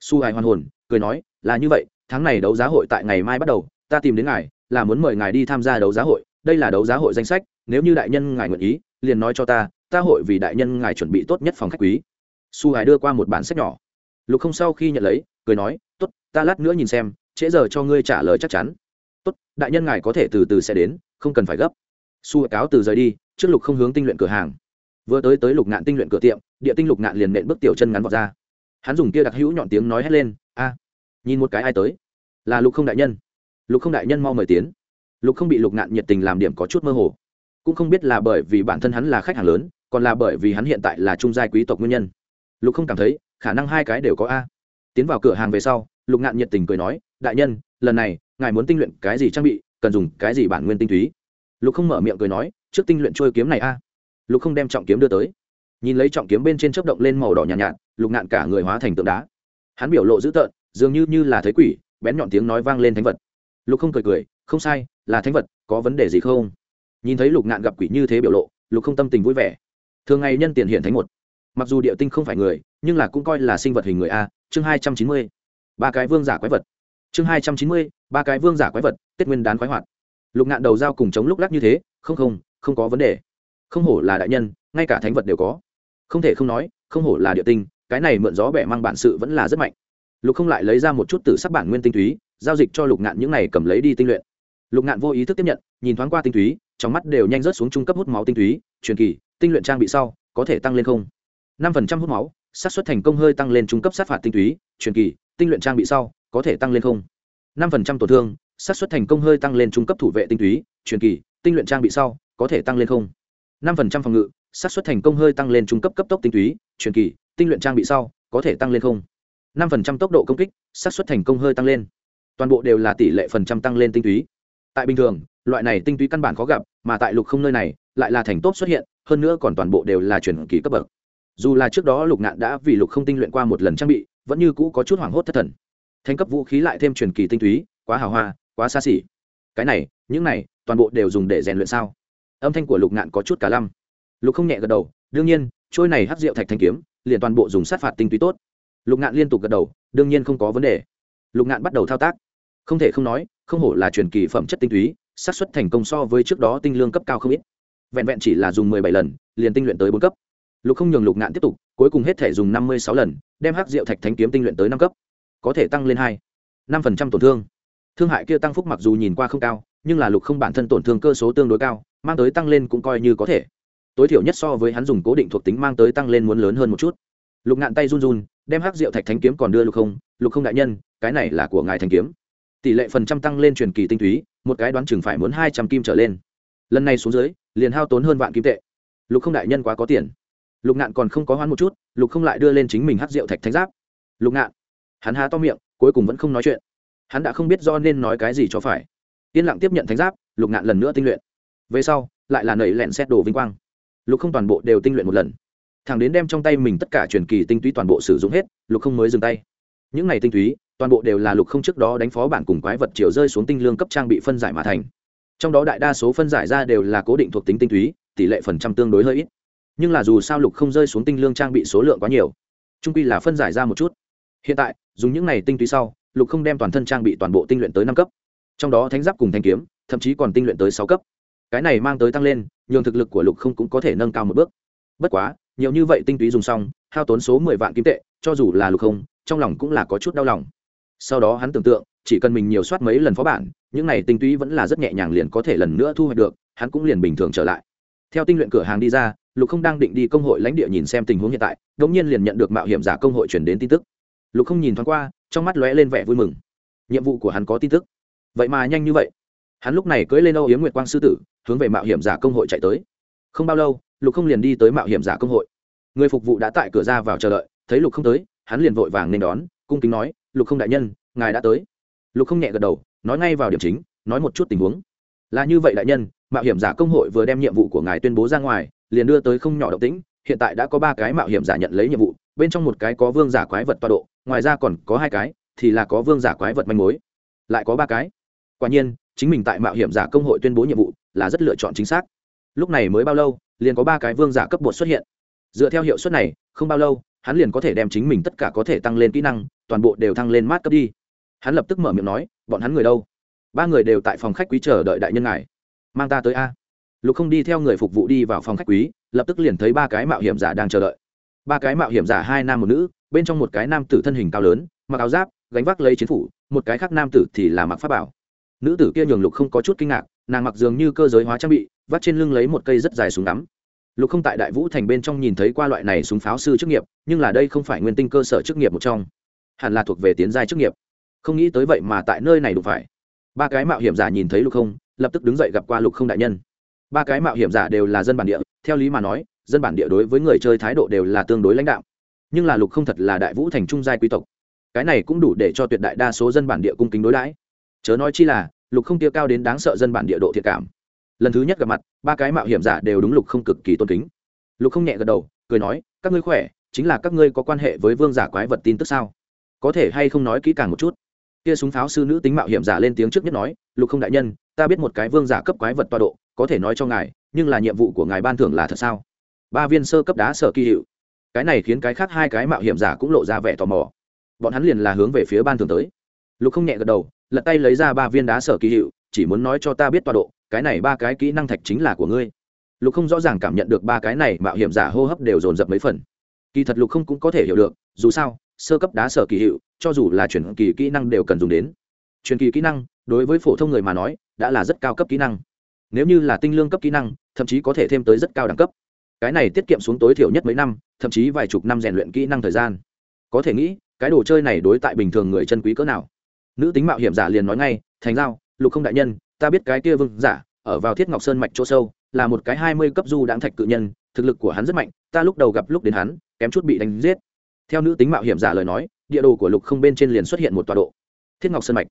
Su hài hoàn hồn, cười nói, là như vậy, tháng này đấu giá hội tại ngày mai bắt đầu, ta tìm đến ngài, là muốn mời ngài đi tham gia đấu giá hội, đây là đấu giá hội danh sách, nếu như đại nhân ngài nguyện ý, liền nói cho ta ta hội vì đại nhân ngài chuẩn bị tốt nhất phòng khách quý. Su hải đưa qua một bản sách nhỏ. Lục không sau khi nhận lấy, cười nói t ố t ta lát nữa nhìn xem, trễ giờ cho ngươi trả lời chắc chắn. Tốt, đại nhân ngài có thể từ từ sẽ đến, không cần phải gấp. Su cáo từ rời đi, trước lục không hướng tinh luyện cửa hàng. Vừa tới tới lục ngạn tinh luyện cửa tiệm địa tinh lục ngạn liền nện bước tiểu chân ngắn vọt ra. Hắn dùng kia đặc hữu nhọn tiếng nói hét lên, a, nhìn một cái ai tới. Là lục không đại nhân. Lục không đại nhân mau mời tiến. Lục không bị lục ngạn nhiệt tình làm điểm có chút mơ hồ. Cũng không biết là bởi vì bản thân hắn là khách hàng lớn, còn là bởi vì hắn hiện tại là trung giai quý tộc nguyên nhân. Lục không cảm thấy, khả năng hai cái đều có a. Tiến vào cửa hàng về sau, lục ngạn nhiệt tình cười nói, đại nhân, lần này, ngài muốn tinh luyện cái gì trang bị, cần dùng cái gì bản nguyên tinh túy? Lục không mở miệng cười nói, trước tinh luyện trôi kiếm này a. Lục không đem trọng kiếm đưa tới nhìn lấy trọng kiếm bên trên chớp động lên màu đỏ nhàn nhạt, nhạt lục ngạn cả người hóa thành tượng đá. Hắn biểu lộ dữ tợn dường như như là thấy quỷ bén nhọn tiếng nói vang lên thánh vật. Lục không cười cười không sai là thánh vật có vấn đề gì không? Nhìn thấy lục ngạn gặp quỷ như thế biểu lộ lục không tâm tình vui vẻ. Thường ngày nhân tiền hiện thánh một. Mặc dù địa tinh không phải người nhưng là cũng coi là sinh vật hình người a chương hai trăm chín mươi. Ba cái vương giả quái vật. Chương hai trăm chín mươi ba cái vương giả quái vật tết nguyên đán quái hoạt. Lục ngạn đầu dao cùng chống lúc lắc như thế không không không có vấn đề. Không hổ là đại nhân ngay cả thánh vật đều có không thể không nói, không hổ là địa tinh, cái này mượn gió bẻ mang bản sự vẫn là rất mạnh. Lục không lại lấy ra một chút từ sắc bản nguyên tinh túy, giao dịch cho lục ngạn những này cầm lấy đi tinh luyện. Lục ngạn vô ý thức tiếp nhận, nhìn thoáng qua tinh túy, trong mắt đều nhanh rớt xuống trung cấp hút máu tinh túy, truyền kỳ, tinh luyện trang bị sau, có thể tăng lên không? năm phần trăm hút máu sát xuất thành công hơi tăng lên trung cấp sát phạt tinh túy, truyền kỳ, tinh luyện trang bị sau, có thể tăng lên không? năm phần trăm tổn thương sát xuất thành công hơi tăng lên trung cấp thủ vệ tinh túy, truyền kỳ, tinh luyện trang bị sau, có thể tăng lên không? năm phần trăm phòng ngự xác suất thành công hơi tăng lên trung cấp cấp tốc tinh túy, truyền kỳ, tinh luyện trang bị sau, có thể tăng lên không? năm phần trăm tốc độ công kích, xác suất thành công hơi tăng lên. Toàn bộ đều là tỷ lệ phần trăm tăng lên tinh túy. Tại bình thường, loại này tinh túy căn bản khó gặp, mà tại lục không nơi này, lại là thành tốt xuất hiện, hơn nữa còn toàn bộ đều là truyền kỳ cấp bậc. Dù là trước đó lục ngạn đã vì lục không tinh luyện qua một lần trang bị, vẫn như cũ có chút hoảng hốt thất thần. Thành cấp vũ khí lại thêm truyền kỳ tinh túy, quá hào hoa, quá xa xỉ. Cái này, những này, toàn bộ đều dùng để rèn luyện sao? Âm thanh của lục ngạn có chút cả lăm lục không nhẹ gật đầu, đương nhiên, trôi này hắc rượu thạch thanh kiếm, liền toàn bộ dùng sát phạt tinh túy tốt. Lục ngạn liên tục gật đầu, đương nhiên không có vấn đề. Lục ngạn bắt đầu thao tác. Không thể không nói, không hổ là truyền kỳ phẩm chất tinh túy, xác suất thành công so với trước đó tinh lương cấp cao không ít. Vẹn vẹn chỉ là dùng mười bảy lần, liền tinh luyện tới bốn cấp. Lục không nhường lục ngạn tiếp tục, cuối cùng hết thể dùng năm mươi sáu lần, đem hắc rượu thạch thanh kiếm tinh luyện tới năm cấp. Có thể tăng lên hai, năm phần trăm tổn thương. Thương hại kia tăng phúc mặc dù nhìn qua không cao, nhưng là lục không bản thân tổn thương cơ số tương đối cao, mang tới tăng lên cũng coi như có thể tối thiểu nhất so với hắn dùng cố định thuộc tính mang tới tăng lên muốn lớn hơn một chút. Lục ngạn tay run run, đem hắc rượu thạch thánh kiếm còn đưa lục không. Lục không đại nhân, cái này là của ngài thanh kiếm. Tỷ lệ phần trăm tăng lên truyền kỳ tinh túy, một cái đoán chừng phải muốn hai trăm kim trở lên. Lần này xuống dưới, liền hao tốn hơn vạn kim tệ. Lục không đại nhân quá có tiền. Lục ngạn còn không có hoán một chút, lục không lại đưa lên chính mình hắc rượu thạch thánh giáp. Lục ngạn, hắn há to miệng, cuối cùng vẫn không nói chuyện. Hắn đã không biết do nên nói cái gì cho phải. Yên lặng tiếp nhận thánh giáp, lục ngạn lần nữa tinh luyện. Về sau, lại là nảy lẹn xét đồ vinh quang lục không toàn bộ đều tinh luyện một lần. Thằng đến đem trong tay mình tất cả truyền kỳ tinh túy toàn bộ sử dụng hết, lục không mới dừng tay. Những này tinh túy, toàn bộ đều là lục không trước đó đánh phó bản cùng quái vật chiều rơi xuống tinh lương cấp trang bị phân giải mà thành. Trong đó đại đa số phân giải ra đều là cố định thuộc tính tinh túy, tỷ lệ phần trăm tương đối hơi ít. Nhưng là dù sao lục không rơi xuống tinh lương trang bị số lượng quá nhiều, trung quy là phân giải ra một chút. Hiện tại, dùng những này tinh túy sau, lục không đem toàn thân trang bị toàn bộ tinh luyện tới năm cấp. Trong đó thánh giáp cùng thanh kiếm, thậm chí còn tinh luyện tới sáu cấp cái này mang tới tăng lên, nhường thực lực của lục không cũng có thể nâng cao một bước. Bất quá, nhiều như vậy tinh túy dùng xong, hao tốn số mười vạn kim tệ, cho dù là lục không, trong lòng cũng là có chút đau lòng. Sau đó hắn tưởng tượng, chỉ cần mình nhiều soát mấy lần phó bản, những này tinh túy vẫn là rất nhẹ nhàng liền có thể lần nữa thu hoạch được, hắn cũng liền bình thường trở lại. Theo tinh luyện cửa hàng đi ra, lục không đang định đi công hội lãnh địa nhìn xem tình huống hiện tại đ ỗ n g nhiên liền nhận được mạo hiểm giả công hội chuyển đến tin tức. Lục không nhìn thoáng qua, trong mắt lóe lên vẻ vui mừng. Nhiệm vụ của hắn có tin tức. Vậy mà nhanh như vậy. Hắn lúc này cưỡi lên âu yếm nguyệt quang sư tử hướng về mạo hiểm giả công hội chạy tới. Không bao lâu, lục không liền đi tới mạo hiểm giả công hội. Người phục vụ đã tại cửa ra vào chờ đợi, thấy lục không tới, hắn liền vội vàng nên đón, cung kính nói, lục không đại nhân, ngài đã tới. Lục không nhẹ gật đầu, nói ngay vào điểm chính, nói một chút tình huống. Là như vậy đại nhân, mạo hiểm giả công hội vừa đem nhiệm vụ của ngài tuyên bố ra ngoài, liền đưa tới không nhỏ động tĩnh, hiện tại đã có ba cái mạo hiểm giả nhận lấy nhiệm vụ, bên trong một cái có vương giả quái vật toa độ, ngoài ra còn có hai cái, thì là có vương giả quái vật manh mối. Lại có ba cái. Quả nhiên chính mình tại mạo hiểm giả công hội tuyên bố nhiệm vụ là rất lựa chọn chính xác. Lúc này mới bao lâu, liền có ba cái vương giả cấp bột xuất hiện. Dựa theo hiệu suất này, không bao lâu, hắn liền có thể đem chính mình tất cả có thể tăng lên kỹ năng, toàn bộ đều thăng lên mát cấp đi. Hắn lập tức mở miệng nói, bọn hắn người đâu? Ba người đều tại phòng khách quý chờ đợi đại nhân ngài. Mang ta tới a. Lục không đi theo người phục vụ đi vào phòng khách quý, lập tức liền thấy ba cái mạo hiểm giả đang chờ đợi. Ba cái mạo hiểm giả hai nam một nữ, bên trong một cái nam tử thân hình cao lớn, mặc áo giáp, gánh vác lấy chiến phủ, một cái khác nam tử thì là mặc pháp bảo nữ tử kia nhường lục không có chút kinh ngạc, nàng mặc dường như cơ giới hóa trang bị, vắt trên lưng lấy một cây rất dài súng ngắm. Lục không tại đại vũ thành bên trong nhìn thấy qua loại này súng pháo sư chức nghiệp, nhưng là đây không phải nguyên tinh cơ sở chức nghiệp một trong. Hẳn là thuộc về tiến giai chức nghiệp. Không nghĩ tới vậy mà tại nơi này đụng phải. Ba cái mạo hiểm giả nhìn thấy lục không, lập tức đứng dậy gặp qua lục không đại nhân. Ba cái mạo hiểm giả đều là dân bản địa, theo lý mà nói, dân bản địa đối với người chơi thái độ đều là tương đối lãnh đạo. Nhưng là lục không thật là đại vũ thành trung giai quý tộc. Cái này cũng đủ để cho tuyệt đại đa số dân bản địa cung kính đối đãi chớ nói chi là, lục không tiêu cao đến đáng sợ dân bản địa độ thiệt cảm. Lần thứ nhất gặp mặt, ba cái mạo hiểm giả đều đúng lục không cực kỳ tôn kính. Lục không nhẹ gật đầu, cười nói, các ngươi khỏe, chính là các ngươi có quan hệ với vương giả quái vật tin tức sao? Có thể hay không nói kỹ càng một chút? Kia súng pháo sư nữ tính mạo hiểm giả lên tiếng trước nhất nói, lục không đại nhân, ta biết một cái vương giả cấp quái vật toa độ, có thể nói cho ngài, nhưng là nhiệm vụ của ngài ban thưởng là thật sao? Ba viên sơ cấp đá sở kỳ hiệu. Cái này khiến cái khác hai cái mạo hiểm giả cũng lộ ra vẻ tò mò. Bọn hắn liền là hướng về phía ban thưởng tới. Lục không nhẹ gật đầu lật tay lấy ra ba viên đá sở kỳ hiệu, chỉ muốn nói cho ta biết tọa độ, cái này ba cái kỹ năng thạch chính là của ngươi. Lục không rõ ràng cảm nhận được ba cái này, mạo hiểm giả hô hấp đều dồn dập mấy phần. Kỳ thật lục không cũng có thể hiểu được, dù sao, sơ cấp đá sở kỳ hiệu, cho dù là chuyển kỳ kỹ năng đều cần dùng đến. Truyền kỳ kỹ năng, đối với phổ thông người mà nói, đã là rất cao cấp kỹ năng. Nếu như là tinh lương cấp kỹ năng, thậm chí có thể thêm tới rất cao đẳng cấp. Cái này tiết kiệm xuống tối thiểu nhất mấy năm, thậm chí vài chục năm rèn luyện kỹ năng thời gian. Có thể nghĩ, cái đồ chơi này đối tại bình thường người chân quý cỡ nào? Nữ tính mạo hiểm giả liền nói ngay, thành giao, lục không đại nhân, ta biết cái kia vương giả ở vào thiết ngọc sơn mạch chỗ sâu, là một cái hai mươi cấp du đáng thạch cự nhân, thực lực của hắn rất mạnh, ta lúc đầu gặp lúc đến hắn, kém chút bị đánh giết. Theo nữ tính mạo hiểm giả lời nói, địa đồ của lục không bên trên liền xuất hiện một tọa độ. Thiết ngọc sơn mạch.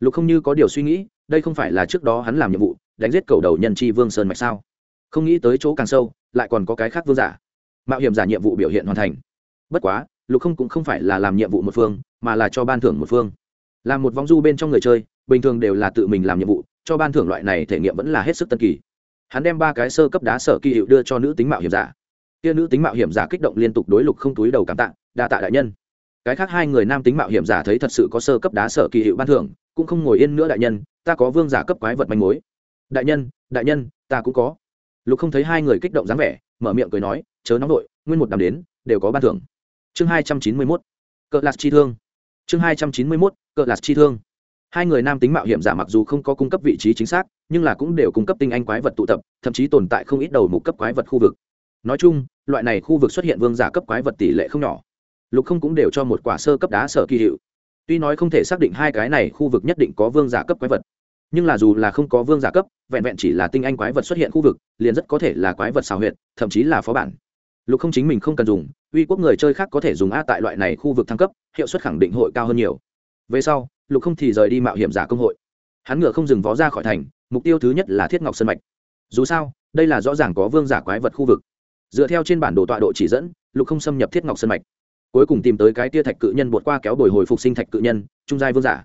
Lục không như có điều suy nghĩ, đây không phải là trước đó hắn làm nhiệm vụ, đánh giết cầu đầu nhân chi vương sơn mạch sao? Không nghĩ tới chỗ càng sâu, lại còn có cái khác vương giả. Mạo hiểm giả nhiệm vụ biểu hiện hoàn thành. Bất quá, lục không cũng không phải là làm nhiệm vụ một phương, mà là cho ban thưởng một phương làm một vong du bên trong người chơi, bình thường đều là tự mình làm nhiệm vụ, cho ban thưởng loại này thể nghiệm vẫn là hết sức tân kỳ. Hắn đem ba cái sơ cấp đá sở kỳ hiệu đưa cho nữ tính mạo hiểm giả. Kia nữ tính mạo hiểm giả kích động liên tục đối lục không túi đầu cảm tạ, đa tạ đại nhân. Cái khác hai người nam tính mạo hiểm giả thấy thật sự có sơ cấp đá sở kỳ hiệu ban thưởng, cũng không ngồi yên nữa đại nhân, ta có vương giả cấp quái vật manh mối. Đại nhân đại nhân, ta cũng có. Lục không thấy hai người kích động dáng vẻ, mở miệng cười nói, chớ nóng đội nguyên một đàm đến, đều có ban thưởng. Chương hai trăm chín mươi mốt cỡ lạt chi thương. Chương hai trăm chín mươi mốt cỡ lạt chi thương. Hai người nam tính mạo hiểm giả mặc dù không có cung cấp vị trí chính xác, nhưng là cũng đều cung cấp tinh anh quái vật tụ tập, thậm chí tồn tại không ít đầu mục cấp quái vật khu vực. Nói chung, loại này khu vực xuất hiện vương giả cấp quái vật tỷ lệ không nhỏ. Lục không cũng đều cho một quả sơ cấp đá sở kỳ hiệu. Tuy nói không thể xác định hai cái này khu vực nhất định có vương giả cấp quái vật, nhưng là dù là không có vương giả cấp, vẹn vẹn chỉ là tinh anh quái vật xuất hiện khu vực, liền rất có thể là quái vật xào huyệt, thậm chí là phó bản. Lục không chính mình không cần dùng, uy quốc người chơi khác có thể dùng a tại loại này khu vực thăng cấp, hiệu suất khẳng định hội cao hơn nhiều về sau, lục không thì rời đi mạo hiểm giả công hội. Hắn ngựa không dừng vó ra khỏi thành, mục tiêu thứ nhất là thiết ngọc sân mạch. Dù sao, đây là rõ ràng có vương giả quái vật khu vực. Dựa theo trên bản đồ tọa độ chỉ dẫn, lục không xâm nhập thiết ngọc sân mạch. Cuối cùng tìm tới cái tia thạch cự nhân bột qua kéo bồi hồi phục sinh thạch cự nhân, trung giai vương giả.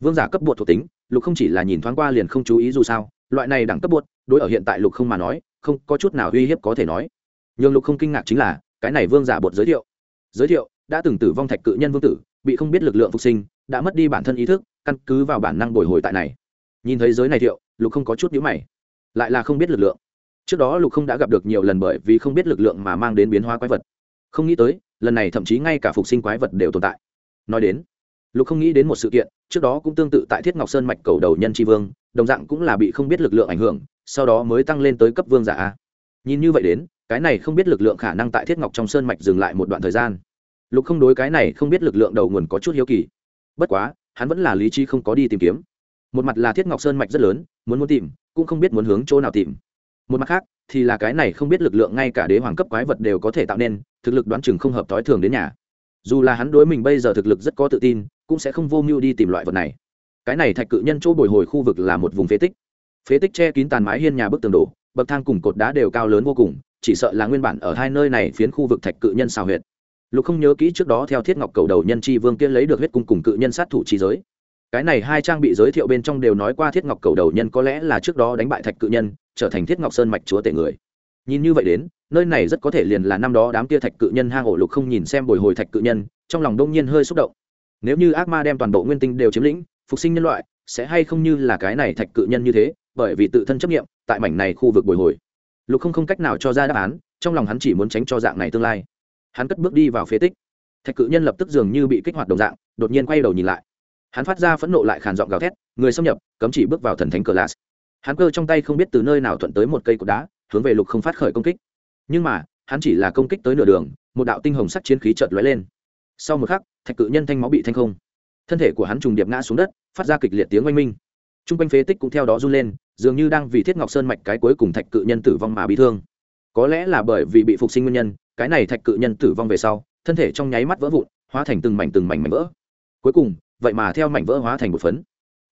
Vương giả cấp bột thuộc tính, lục không chỉ là nhìn thoáng qua liền không chú ý dù sao, loại này đẳng cấp bột, đối ở hiện tại lục không mà nói, không có chút nào uy hiếp có thể nói. Nhưng lục không kinh ngạc chính là, cái này vương giả bột giới thiệu. Giới thiệu, đã từng tử vong thạch cự nhân vương tử, bị không biết lực lượng phục sinh đã mất đi bản thân ý thức, căn cứ vào bản năng bồi hồi tại này. Nhìn thấy giới này thiệu, lục không có chút nhữ mày. Lại là không biết lực lượng. Trước đó lục không đã gặp được nhiều lần bởi vì không biết lực lượng mà mang đến biến hóa quái vật. Không nghĩ tới, lần này thậm chí ngay cả phục sinh quái vật đều tồn tại. Nói đến, lục không nghĩ đến một sự kiện, trước đó cũng tương tự tại thiết ngọc sơn mạch cầu đầu nhân tri vương, đồng dạng cũng là bị không biết lực lượng ảnh hưởng, sau đó mới tăng lên tới cấp vương giả a. Nhìn như vậy đến cái cái này không biết lực lượng khả năng tại thiết ngọc trong sơn mạch dừng lại một đoạn thời gian. Lục không đối cái này không biết lực lượng đầu nguồn có chút hiếu kỳ bất quá, hắn vẫn là lý trí không có đi tìm kiếm. Một mặt là thiết ngọc sơn mạch rất lớn, muốn muốn tìm, cũng không biết muốn hướng chỗ nào tìm. Một mặt khác, thì là cái này không biết lực lượng ngay cả đế hoàng cấp quái vật đều có thể tạo nên, thực lực đoán chừng không hợp thói thường đến nhà. Dù là hắn đối mình bây giờ thực lực rất có tự tin, cũng sẽ không vô mưu đi tìm loại vật này. Cái này thạch cự nhân chỗ bồi hồi khu vực là một vùng phế tích. Phế tích che kín tàn mái hiên nhà bức tường đổ, bậc thang cùng cột đá đều cao lớn vô cùng, chỉ sợ là nguyên bản ở hai nơi này phiến khu vực thạch cự nhân xào huyệt lục không nhớ kỹ trước đó theo thiết ngọc cầu đầu nhân chi vương kia lấy được huyết cung cùng cự nhân sát thủ chi giới. Cái này hai trang bị giới thiệu bên trong đều nói qua thiết ngọc cầu đầu nhân có lẽ là trước đó đánh bại thạch cự nhân, trở thành thiết ngọc sơn mạch chúa tể người. Nhìn như vậy đến, nơi này rất có thể liền là năm đó đám kia thạch cự nhân hang ổ lục không nhìn xem bồi hồi thạch cự nhân, trong lòng đông nhiên hơi xúc động. Nếu như ác ma đem toàn bộ nguyên tinh đều chiếm lĩnh, phục sinh nhân loại, sẽ hay không như là cái này thạch cự nhân như thế, bởi vì tự thân chấp nghiệm tại mảnh này khu vực bồi hồi. Lục không không cách nào cho ra đáp án, trong lòng hắn chỉ muốn tránh cho dạng này tương lai hắn cất bước đi vào phế tích. Thạch cự nhân lập tức dường như bị kích hoạt đồng dạng, đột nhiên quay đầu nhìn lại. Hắn phát ra phẫn nộ lại khàn giọng gào thét, người xâm nhập, cấm chỉ bước vào thần thánh cờ lạt hắn cơ trong tay không biết từ nơi nào thuận tới một cây cột đá, hướng về lục không phát khởi công kích. Nhưng mà, hắn chỉ là công kích tới nửa đường, một đạo tinh hồng sắc chiến khí chợt lóe lên. Sau một khắc, thạch cự nhân thanh máu bị thanh không. Thân thể của hắn trùng điệp ngã xuống đất, phát ra kịch liệt tiếng oanh minh. T r u n g quanh phế tích cũng theo đó run lên, dường như đang vì thiết ngọc sơn mạch cái cuối cùng thạch cự nhân tử vong mà bị thương. Có lẽ là bởi vì bị phục sinh nguyên nhân cái này thạch cự nhân tử vong về sau, thân thể trong nháy mắt vỡ vụn, hóa thành từng mảnh từng mảnh mảnh vỡ. Cuối cùng, vậy mà theo mảnh vỡ hóa thành một phấn.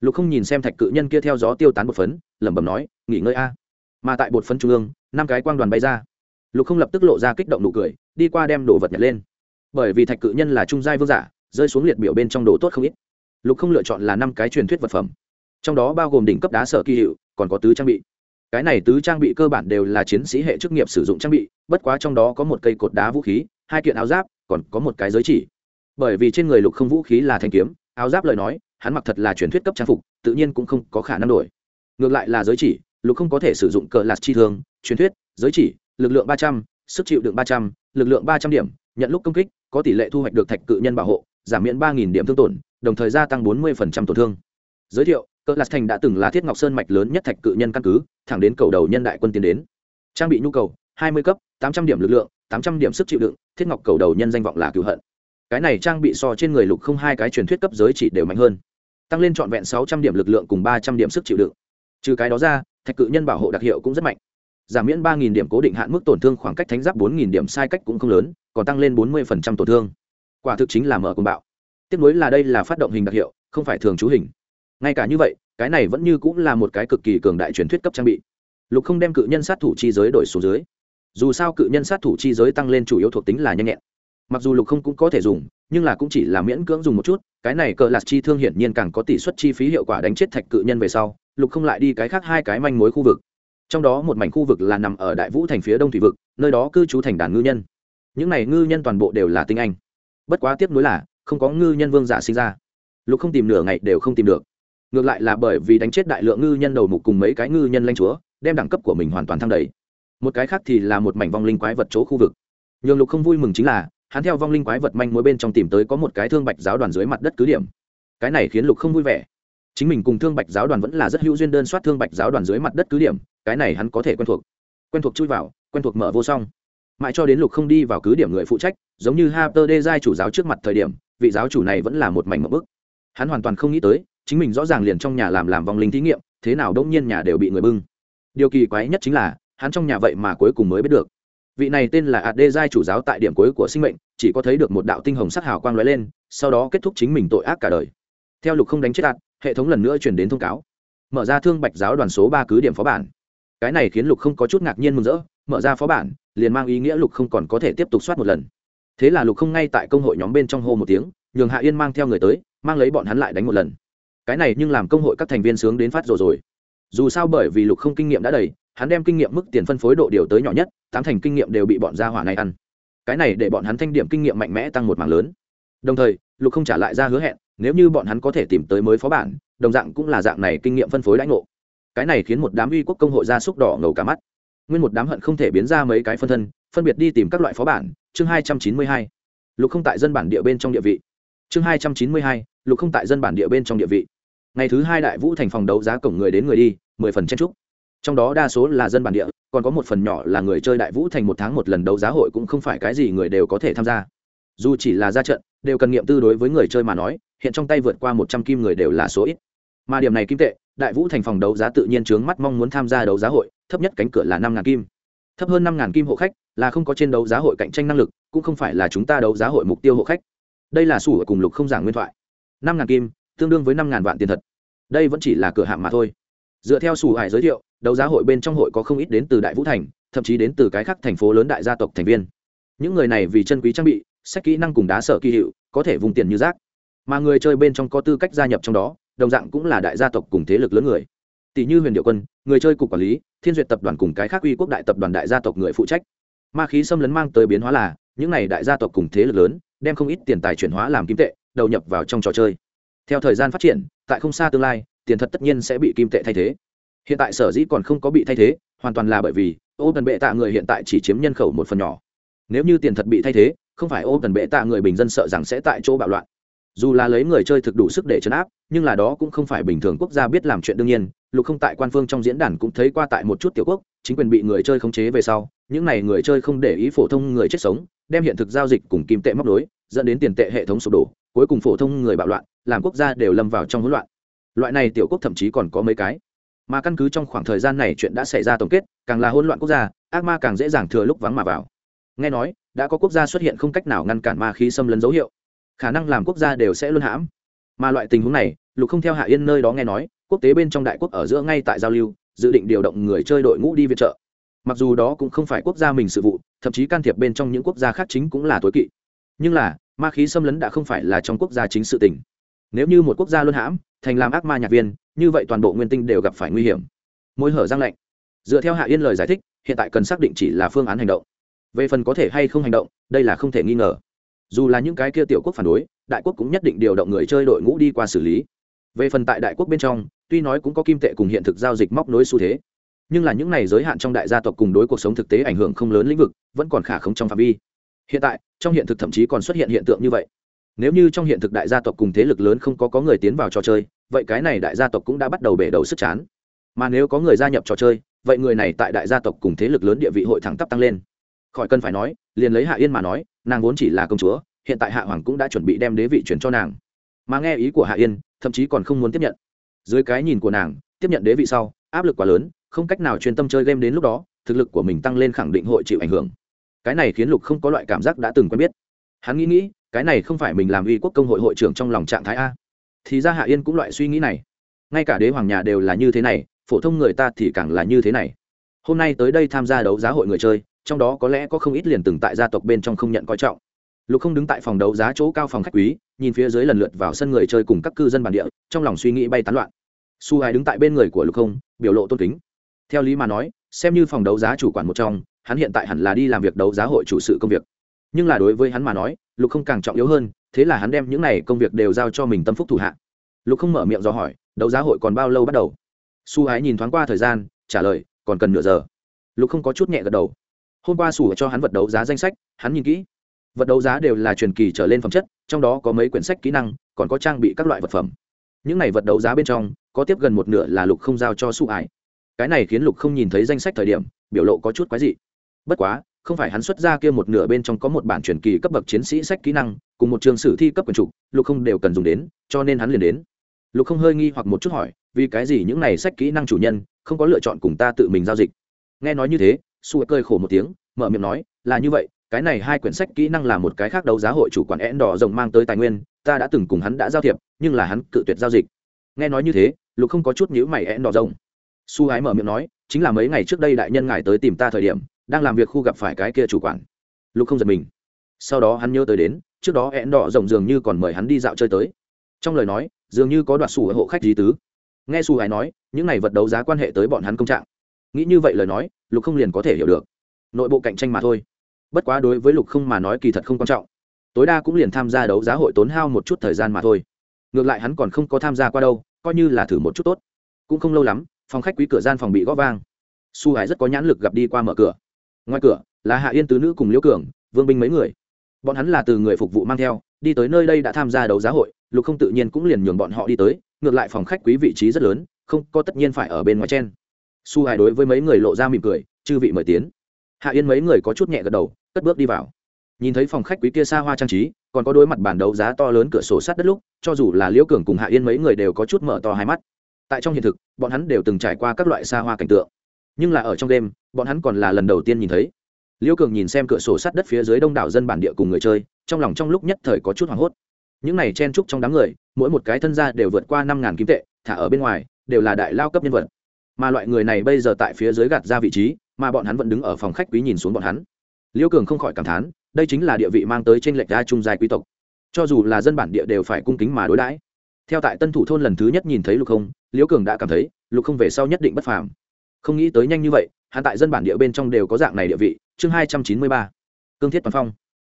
Lục không nhìn xem thạch cự nhân kia theo gió tiêu tán một phấn, lẩm bẩm nói, nghỉ ngơi a. Mà tại bột phấn trung ương, năm cái quang đoàn bay ra. Lục không lập tức lộ ra kích động nụ cười, đi qua đem đồ vật nhặt lên. Bởi vì thạch cự nhân là trung giai vương giả, rơi xuống liệt biểu bên trong đồ tốt không ít. Lục không lựa chọn là năm cái truyền thuyết vật phẩm. Trong đó bao gồm đỉnh cấp đá sở kỳ hiệu, còn có tứ trang bị cái này tứ trang bị cơ bản đều là chiến sĩ hệ chức nghiệp sử dụng trang bị, bất quá trong đó có một cây cột đá vũ khí, hai kiện áo giáp, còn có một cái giới chỉ. Bởi vì trên người lục không vũ khí là thanh kiếm, áo giáp lời nói, hắn mặc thật là truyền thuyết cấp trang phục, tự nhiên cũng không có khả năng đổi. Ngược lại là giới chỉ, lục không có thể sử dụng cờ lạt chi thương, truyền thuyết, giới chỉ, lực lượng ba trăm, sức chịu đựng ba trăm, lực lượng ba trăm điểm, nhận lúc công kích, có tỷ lệ thu hoạch được thạch cự nhân bảo hộ, giảm miễn ba điểm thương tổn, đồng thời gia tăng bốn mươi tổn thương. Giới thiệu cỡ lạt thành đã từng là thiết ngọc sơn mạch lớn nhất thạch cự nhân căn cứ thẳng đến cầu đầu nhân đại quân tiến đến. Trang bị nhu cầu, hai mươi cấp, tám trăm điểm lực lượng, tám trăm điểm sức chịu đựng, thiết ngọc cầu đầu nhân danh vọng là cựu hận. Cái này trang bị so trên người lục không hai cái truyền thuyết cấp giới chỉ đều mạnh hơn. Tăng lên trọn vẹn sáu trăm điểm lực lượng cùng ba trăm điểm sức chịu đựng. Trừ cái đó ra, thạch cự nhân bảo hộ đặc hiệu cũng rất mạnh. Giảm miễn ba điểm cố định hạn mức tổn thương khoảng cách thánh giáp bốn điểm sai cách cũng không lớn, còn tăng lên bốn mươi tổn thương. Quả thực chính là mở cùng bạo. Tiếp nối là đây là phát động hình đặc hiệu, không phải thường trú hình ngay cả như vậy, cái này vẫn như cũng là một cái cực kỳ cường đại truyền thuyết cấp trang bị. Lục không đem cự nhân sát thủ chi giới đổi xuống dưới. Dù sao cự nhân sát thủ chi giới tăng lên chủ yếu thuộc tính là nhanh nhẹn. Mặc dù lục không cũng có thể dùng, nhưng là cũng chỉ là miễn cưỡng dùng một chút, cái này cờ lạt chi thương hiển nhiên càng có tỷ suất chi phí hiệu quả đánh chết thạch cự nhân về sau, lục không lại đi cái khác hai cái manh mối khu vực. Trong đó một mảnh khu vực là nằm ở đại vũ thành phía đông thủy vực, nơi đó cư trú thành đàn ngư nhân. Những n à y ngư nhân toàn bộ đều là tinh anh. Bất quá tiếp nối là, không có ngư nhân vương giả sinh ra. Lục không tìm nửa ngày đều không tìm được ngược lại là bởi vì đánh chết đại lượng ngư nhân đầu mục cùng mấy cái ngư nhân lanh chúa, đem đẳng cấp của mình hoàn toàn thăng đầy một cái khác thì là một mảnh vong linh quái vật chỗ khu vực. Nhường lục không vui mừng chính là, hắn theo vong linh quái vật manh mối bên trong tìm tới có một cái thương bạch giáo đoàn dưới mặt đất cứ điểm. Cái này khiến lục không vui vẻ. Chính mình cùng thương bạch giáo đoàn vẫn là rất hữu duyên đơn soát thương bạch giáo đoàn dưới mặt đất cứ điểm, cái này hắn có thể quen thuộc. Quen thuộc chui vào, quen thuộc mở vô song. Mãi cho đến lục không đi vào cứ điểm người phụ trách, giống như Harper đê giai chủ giáo trước mặt thời điểm, vị giáo chủ này vẫn là một mảnh một bức. Hắn hoàn toàn không nghĩ tới chính mình rõ ràng liền trong nhà làm làm vong linh thí nghiệm, thế nào đông nhiên nhà đều bị người bưng. Điều kỳ quái nhất chính là, hắn trong nhà vậy mà cuối cùng mới biết được. Vị này tên là ạt đê giai chủ giáo tại điểm cuối của sinh mệnh, chỉ có thấy được một đạo tinh hồng sắc hào quang lóe lên, sau đó kết thúc chính mình tội ác cả đời. Theo lục không đánh chết ạt, hệ thống lần nữa chuyển đến thông cáo. Mở ra thương bạch giáo đoàn số ba cứ điểm phó bản. Cái này khiến lục không có chút ngạc nhiên mừng rỡ, mở ra phó bản, liền mang ý nghĩa lục không còn có thể tiếp tục soát một lần. Thế là lục không ngay tại công hội nhóm bên trong hô một tiếng, nhường hạ yên mang theo người tới, mang lấy bọn hắn lại đánh một lần cái này nhưng làm công hội các thành viên sướng đến phát rồi rồi. Dù sao bởi vì lục không kinh nghiệm đã đầy, hắn đem kinh nghiệm mức tiền phân phối độ điều tới nhỏ nhất, tám thành kinh nghiệm đều bị bọn gia hỏa này ăn. Cái này để bọn hắn thanh điểm kinh nghiệm mạnh mẽ tăng một mảng lớn. Đồng thời, lục không trả lại ra hứa hẹn, nếu như bọn hắn có thể tìm tới mới phó bản, đồng dạng cũng là dạng này kinh nghiệm phân phối lãnh ngộ. Cái này khiến một đám uy quốc công hội ra xúc đỏ ngầu cả mắt. Nguyên một đám hận không thể biến ra mấy cái phân thân, phân biệt đi tìm các loại phó bản. Chương hai trăm chín mươi hai. Lục không tại dân bản địa bên trong địa vị. Chương hai trăm chín mươi hai lục không tại dân bản địa bên trong địa vị. Ngày thứ hai đại vũ thành phòng đấu giá cổng người đến người đi, mười phần chen trúc trong đó đa số là dân bản địa, còn có một phần nhỏ là người chơi đại vũ thành một tháng một lần đấu giá hội cũng không phải cái gì người đều có thể tham gia. Dù chỉ là ra trận, đều cần nghiệm tư đối với người chơi mà nói, hiện trong tay vượt qua một trăm kim người đều là số ít. Mà điểm này kim tệ, đại vũ thành phòng đấu giá tự nhiên trướng mắt mong muốn tham gia đấu giá hội, thấp nhất cánh cửa là năm ngàn kim. Thấp hơn năm ngàn kim hộ khách, là không có trên đấu giá hội cạnh tranh năng lực, cũng không phải là chúng ta đấu giá hội mục tiêu hộ khách. Đây là sủ ở cùng lục không giảng nguyên thoại năm ngàn kim, tương đương với năm ngàn vạn tiền thật. Đây vẫn chỉ là cửa hạng mà thôi. Dựa theo sủ hải giới thiệu, đấu giá hội bên trong hội có không ít đến từ đại vũ thành, thậm chí đến từ cái khác thành phố lớn đại gia tộc thành viên. Những người này vì chân quý trang bị, sách kỹ năng cùng đá sở kỳ hiệu, có thể vùng tiền như rác. Mà người chơi bên trong có tư cách gia nhập trong đó, đồng dạng cũng là đại gia tộc cùng thế lực lớn người. Tỷ như huyền điệu quân, người chơi cục quản lý, thiên duyệt tập đoàn cùng cái khác uy quốc đại tập đoàn đại gia tộc người phụ trách. Ma khí xâm lấn mang tới biến hóa là, những này đại gia tộc cùng thế lực lớn, đem không ít tiền tài chuyển hóa làm kim tệ đầu nhập vào trong trò chơi. Theo thời gian phát triển, tại không xa tương lai, tiền thật tất nhiên sẽ bị kim tệ thay thế. Hiện tại sở dĩ còn không có bị thay thế, hoàn toàn là bởi vì ô tần bệ tạ người hiện tại chỉ chiếm nhân khẩu một phần nhỏ. Nếu như tiền thật bị thay thế, không phải ô tần bệ tạ người bình dân sợ rằng sẽ tại chỗ bạo loạn. Dù là lấy người chơi thực đủ sức để chấn áp, nhưng là đó cũng không phải bình thường quốc gia biết làm chuyện đương nhiên. Lục không tại quan phương trong diễn đàn cũng thấy qua tại một chút tiểu quốc, chính quyền bị người chơi khống chế về sau, những n à y người chơi không để ý phổ thông người chết sống, đem hiện thực giao dịch cùng kim tệ móc đối dẫn đến tiền tệ hệ thống sụp đổ cuối cùng phổ thông người bạo loạn, làm quốc gia đều lâm vào trong hỗn loạn. Loại này tiểu quốc thậm chí còn có mấy cái. Mà căn cứ trong khoảng thời gian này chuyện đã xảy ra tổng kết, càng là hỗn loạn quốc gia, ác ma càng dễ dàng thừa lúc vắng mà vào. Nghe nói, đã có quốc gia xuất hiện không cách nào ngăn cản ma khí xâm lấn dấu hiệu. Khả năng làm quốc gia đều sẽ luôn hãm. Mà loại tình huống này, lục không theo hạ yên nơi đó nghe nói, quốc tế bên trong đại quốc ở giữa ngay tại giao lưu, dự định điều động người chơi đội ngũ đi viện trợ. Mặc dù đó cũng không phải quốc gia mình sự vụ, thậm chí can thiệp bên trong những quốc gia khác chính cũng là tối kỵ. Nhưng là ma khí xâm lấn đã không phải là trong quốc gia chính sự tỉnh. nếu như một quốc gia luân hãm, thành làm ác ma nhạc viên, như vậy toàn bộ nguyên tinh đều gặp phải nguy hiểm. Môi hở răng lạnh. Dựa theo hạ yên lời giải thích, hiện tại cần xác định chỉ là phương án hành động. Về phần có thể hay không hành động, đây là không thể nghi ngờ. Dù là những cái kia tiểu quốc phản đối, đại quốc cũng nhất định điều động người chơi đội ngũ đi qua xử lý. Về phần tại đại quốc bên trong, tuy nói cũng có kim tệ cùng hiện thực giao dịch móc nối xu thế, nhưng là những này giới hạn trong đại gia tộc cùng đối cuộc sống thực tế ảnh hưởng không lớn lĩnh vực, vẫn còn khả không trong phạm vi. Hiện tại trong hiện thực thậm chí còn xuất hiện hiện tượng như vậy. Nếu như trong hiện thực đại gia tộc cùng thế lực lớn không có có người tiến vào trò chơi, vậy cái này đại gia tộc cũng đã bắt đầu bể đầu sức chán. Mà nếu có người gia nhập trò chơi, vậy người này tại đại gia tộc cùng thế lực lớn địa vị hội thẳng tắp tăng lên. Khỏi cần phải nói, liền lấy hạ yên mà nói, nàng vốn chỉ là công chúa, hiện tại hạ hoàng cũng đã chuẩn bị đem đế vị chuyển cho nàng. Mà nghe ý của hạ yên, thậm chí còn không muốn tiếp nhận. Dưới cái nhìn của nàng, tiếp nhận đế vị sau, áp lực quá lớn, không cách nào chuyên tâm chơi game đến lúc đó, thực lực của mình tăng lên khẳng định hội chịu ảnh hưởng cái này khiến lục không có loại cảm giác đã từng quen biết. Hắn nghĩ nghĩ, cái này không phải mình làm uy quốc công hội hội trưởng trong lòng trạng thái a. Thì ra hạ yên cũng loại suy nghĩ này. Ngay cả đế hoàng nhà đều là như thế này, phổ thông người ta thì càng là như thế này. Hôm nay tới đây tham gia đấu giá hội người chơi, trong đó có lẽ có không ít liền từng tại gia tộc bên trong không nhận coi trọng. Lục không đứng tại phòng đấu giá chỗ cao phòng khách quý, nhìn phía dưới lần lượt vào sân người chơi cùng các cư dân bản địa, trong lòng suy nghĩ bay tán loạn. Su hai đứng tại bên người của lục không, biểu lộ tôn kính. Theo lý mà nói, xem như phòng đấu giá chủ quản một trong hắn hiện tại hẳn là đi làm việc đấu giá hội chủ sự công việc. Nhưng là đối với hắn mà nói, lục không càng trọng yếu hơn, thế là hắn đem những này công việc đều giao cho mình tâm phúc thủ hạ. Lục không mở miệng do hỏi, đấu giá hội còn bao lâu bắt đầu? Su ái nhìn thoáng qua thời gian, trả lời, còn cần nửa giờ. Lục không có chút nhẹ gật đầu. Hôm qua sủ cho hắn vật đấu giá danh sách, hắn nhìn kỹ. Vật đấu giá đều là truyền kỳ trở lên phẩm chất, trong đó có mấy quyển sách kỹ năng, còn có trang bị các loại vật phẩm. Những này vật đấu giá bên trong, có tiếp gần một nửa là lục không giao cho su ái. Cái này khiến lục không nhìn thấy danh sách thời điểm, biểu lộ có chút quái dị bất quá, không phải hắn xuất ra kia một nửa bên trong có một bản truyền kỳ cấp bậc chiến sĩ sách kỹ năng, cùng một trường sử thi cấp quần trục lục không đều cần dùng đến, cho nên hắn liền đến. Lục không hơi nghi hoặc một chút hỏi, vì cái gì những này sách kỹ năng chủ nhân không có lựa chọn cùng ta tự mình giao dịch? Nghe nói như thế, su cơi khổ một tiếng, mở miệng nói, là như vậy, cái này hai quyển sách kỹ năng là một cái khác đấu giá hội chủ quản én đỏ rồng mang tới tài nguyên, ta đã từng cùng hắn đã giao thiệp, nhưng là hắn cự tuyệt giao dịch. Nghe nói như thế, lục không có chút nhữ mày én đỏ rồng. Su ái mở miệng nói, chính là mấy ngày trước đây đại nhân ngài tới tìm ta thời điểm đang làm việc khu gặp phải cái kia chủ quản. Lục không giật mình. Sau đó hắn nhớ tới đến, trước đó én đỏ rồng dường như còn mời hắn đi dạo chơi tới. Trong lời nói, dường như có đoạt xù ở hộ khách di tứ. Nghe su hải nói, những này vật đấu giá quan hệ tới bọn hắn công trạng. Nghĩ như vậy lời nói, lục không liền có thể hiểu được. Nội bộ cạnh tranh mà thôi. Bất quá đối với lục không mà nói kỳ thật không quan trọng. Tối đa cũng liền tham gia đấu giá hội tốn hao một chút thời gian mà thôi. Ngược lại hắn còn không có tham gia qua đâu, coi như là thử một chút tốt. Cũng không lâu lắm, phòng khách quý cửa gian phòng bị gõ vang. Su hải rất có nhãn lực gặp đi qua mở cửa ngoài cửa, là hạ yên tứ nữ cùng liễu cường, vương binh mấy người. Bọn hắn là từ người phục vụ mang theo, đi tới nơi đây đã tham gia đấu giá hội, lục không tự nhiên cũng liền nhường bọn họ đi tới, ngược lại phòng khách quý vị trí rất lớn, không có tất nhiên phải ở bên ngoài trên su hài đối với mấy người lộ ra mỉm cười, chư vị mời tiến. Hạ yên mấy người có chút nhẹ gật đầu, cất bước đi vào. Nhìn thấy phòng khách quý kia xa hoa trang trí, còn có đối mặt bản đấu giá to lớn cửa sổ sát đất lúc, cho dù là liễu cường cùng hạ yên mấy người đều có chút mở to hai mắt. Tại trong hiện thực, bọn hắn đều từng trải qua các loại xa hoa cảnh tượng nhưng là ở trong đêm, bọn hắn còn là lần đầu tiên nhìn thấy. Liễu cường nhìn xem cửa sổ sát đất phía dưới đông đảo dân bản địa cùng người chơi, trong lòng trong lúc nhất thời có chút hoảng hốt. Những này chen trúc trong đám người, mỗi một cái thân gia đều vượt qua năm ngàn kim tệ, thả ở bên ngoài, đều là đại lao cấp nhân vật. Mà loại người này bây giờ tại phía dưới gạt ra vị trí, mà bọn hắn vẫn đứng ở phòng khách quý nhìn xuống bọn hắn. Liễu cường không khỏi cảm thán, đây chính là địa vị mang tới trên lệch đa trung dài quý tộc. Cho dù là dân bản địa đều phải cung kính mà đối đãi. Theo tại tân thủ thôn lần thứ nhất nhìn thấy lục không liễu cường đã cảm thấy, lục không về sau nhất định bất phàm không nghĩ tới nhanh như vậy, hắn tại dân bản địa bên trong đều có dạng này địa vị. Chương hai trăm chín mươi ba, cương thiết toàn phong.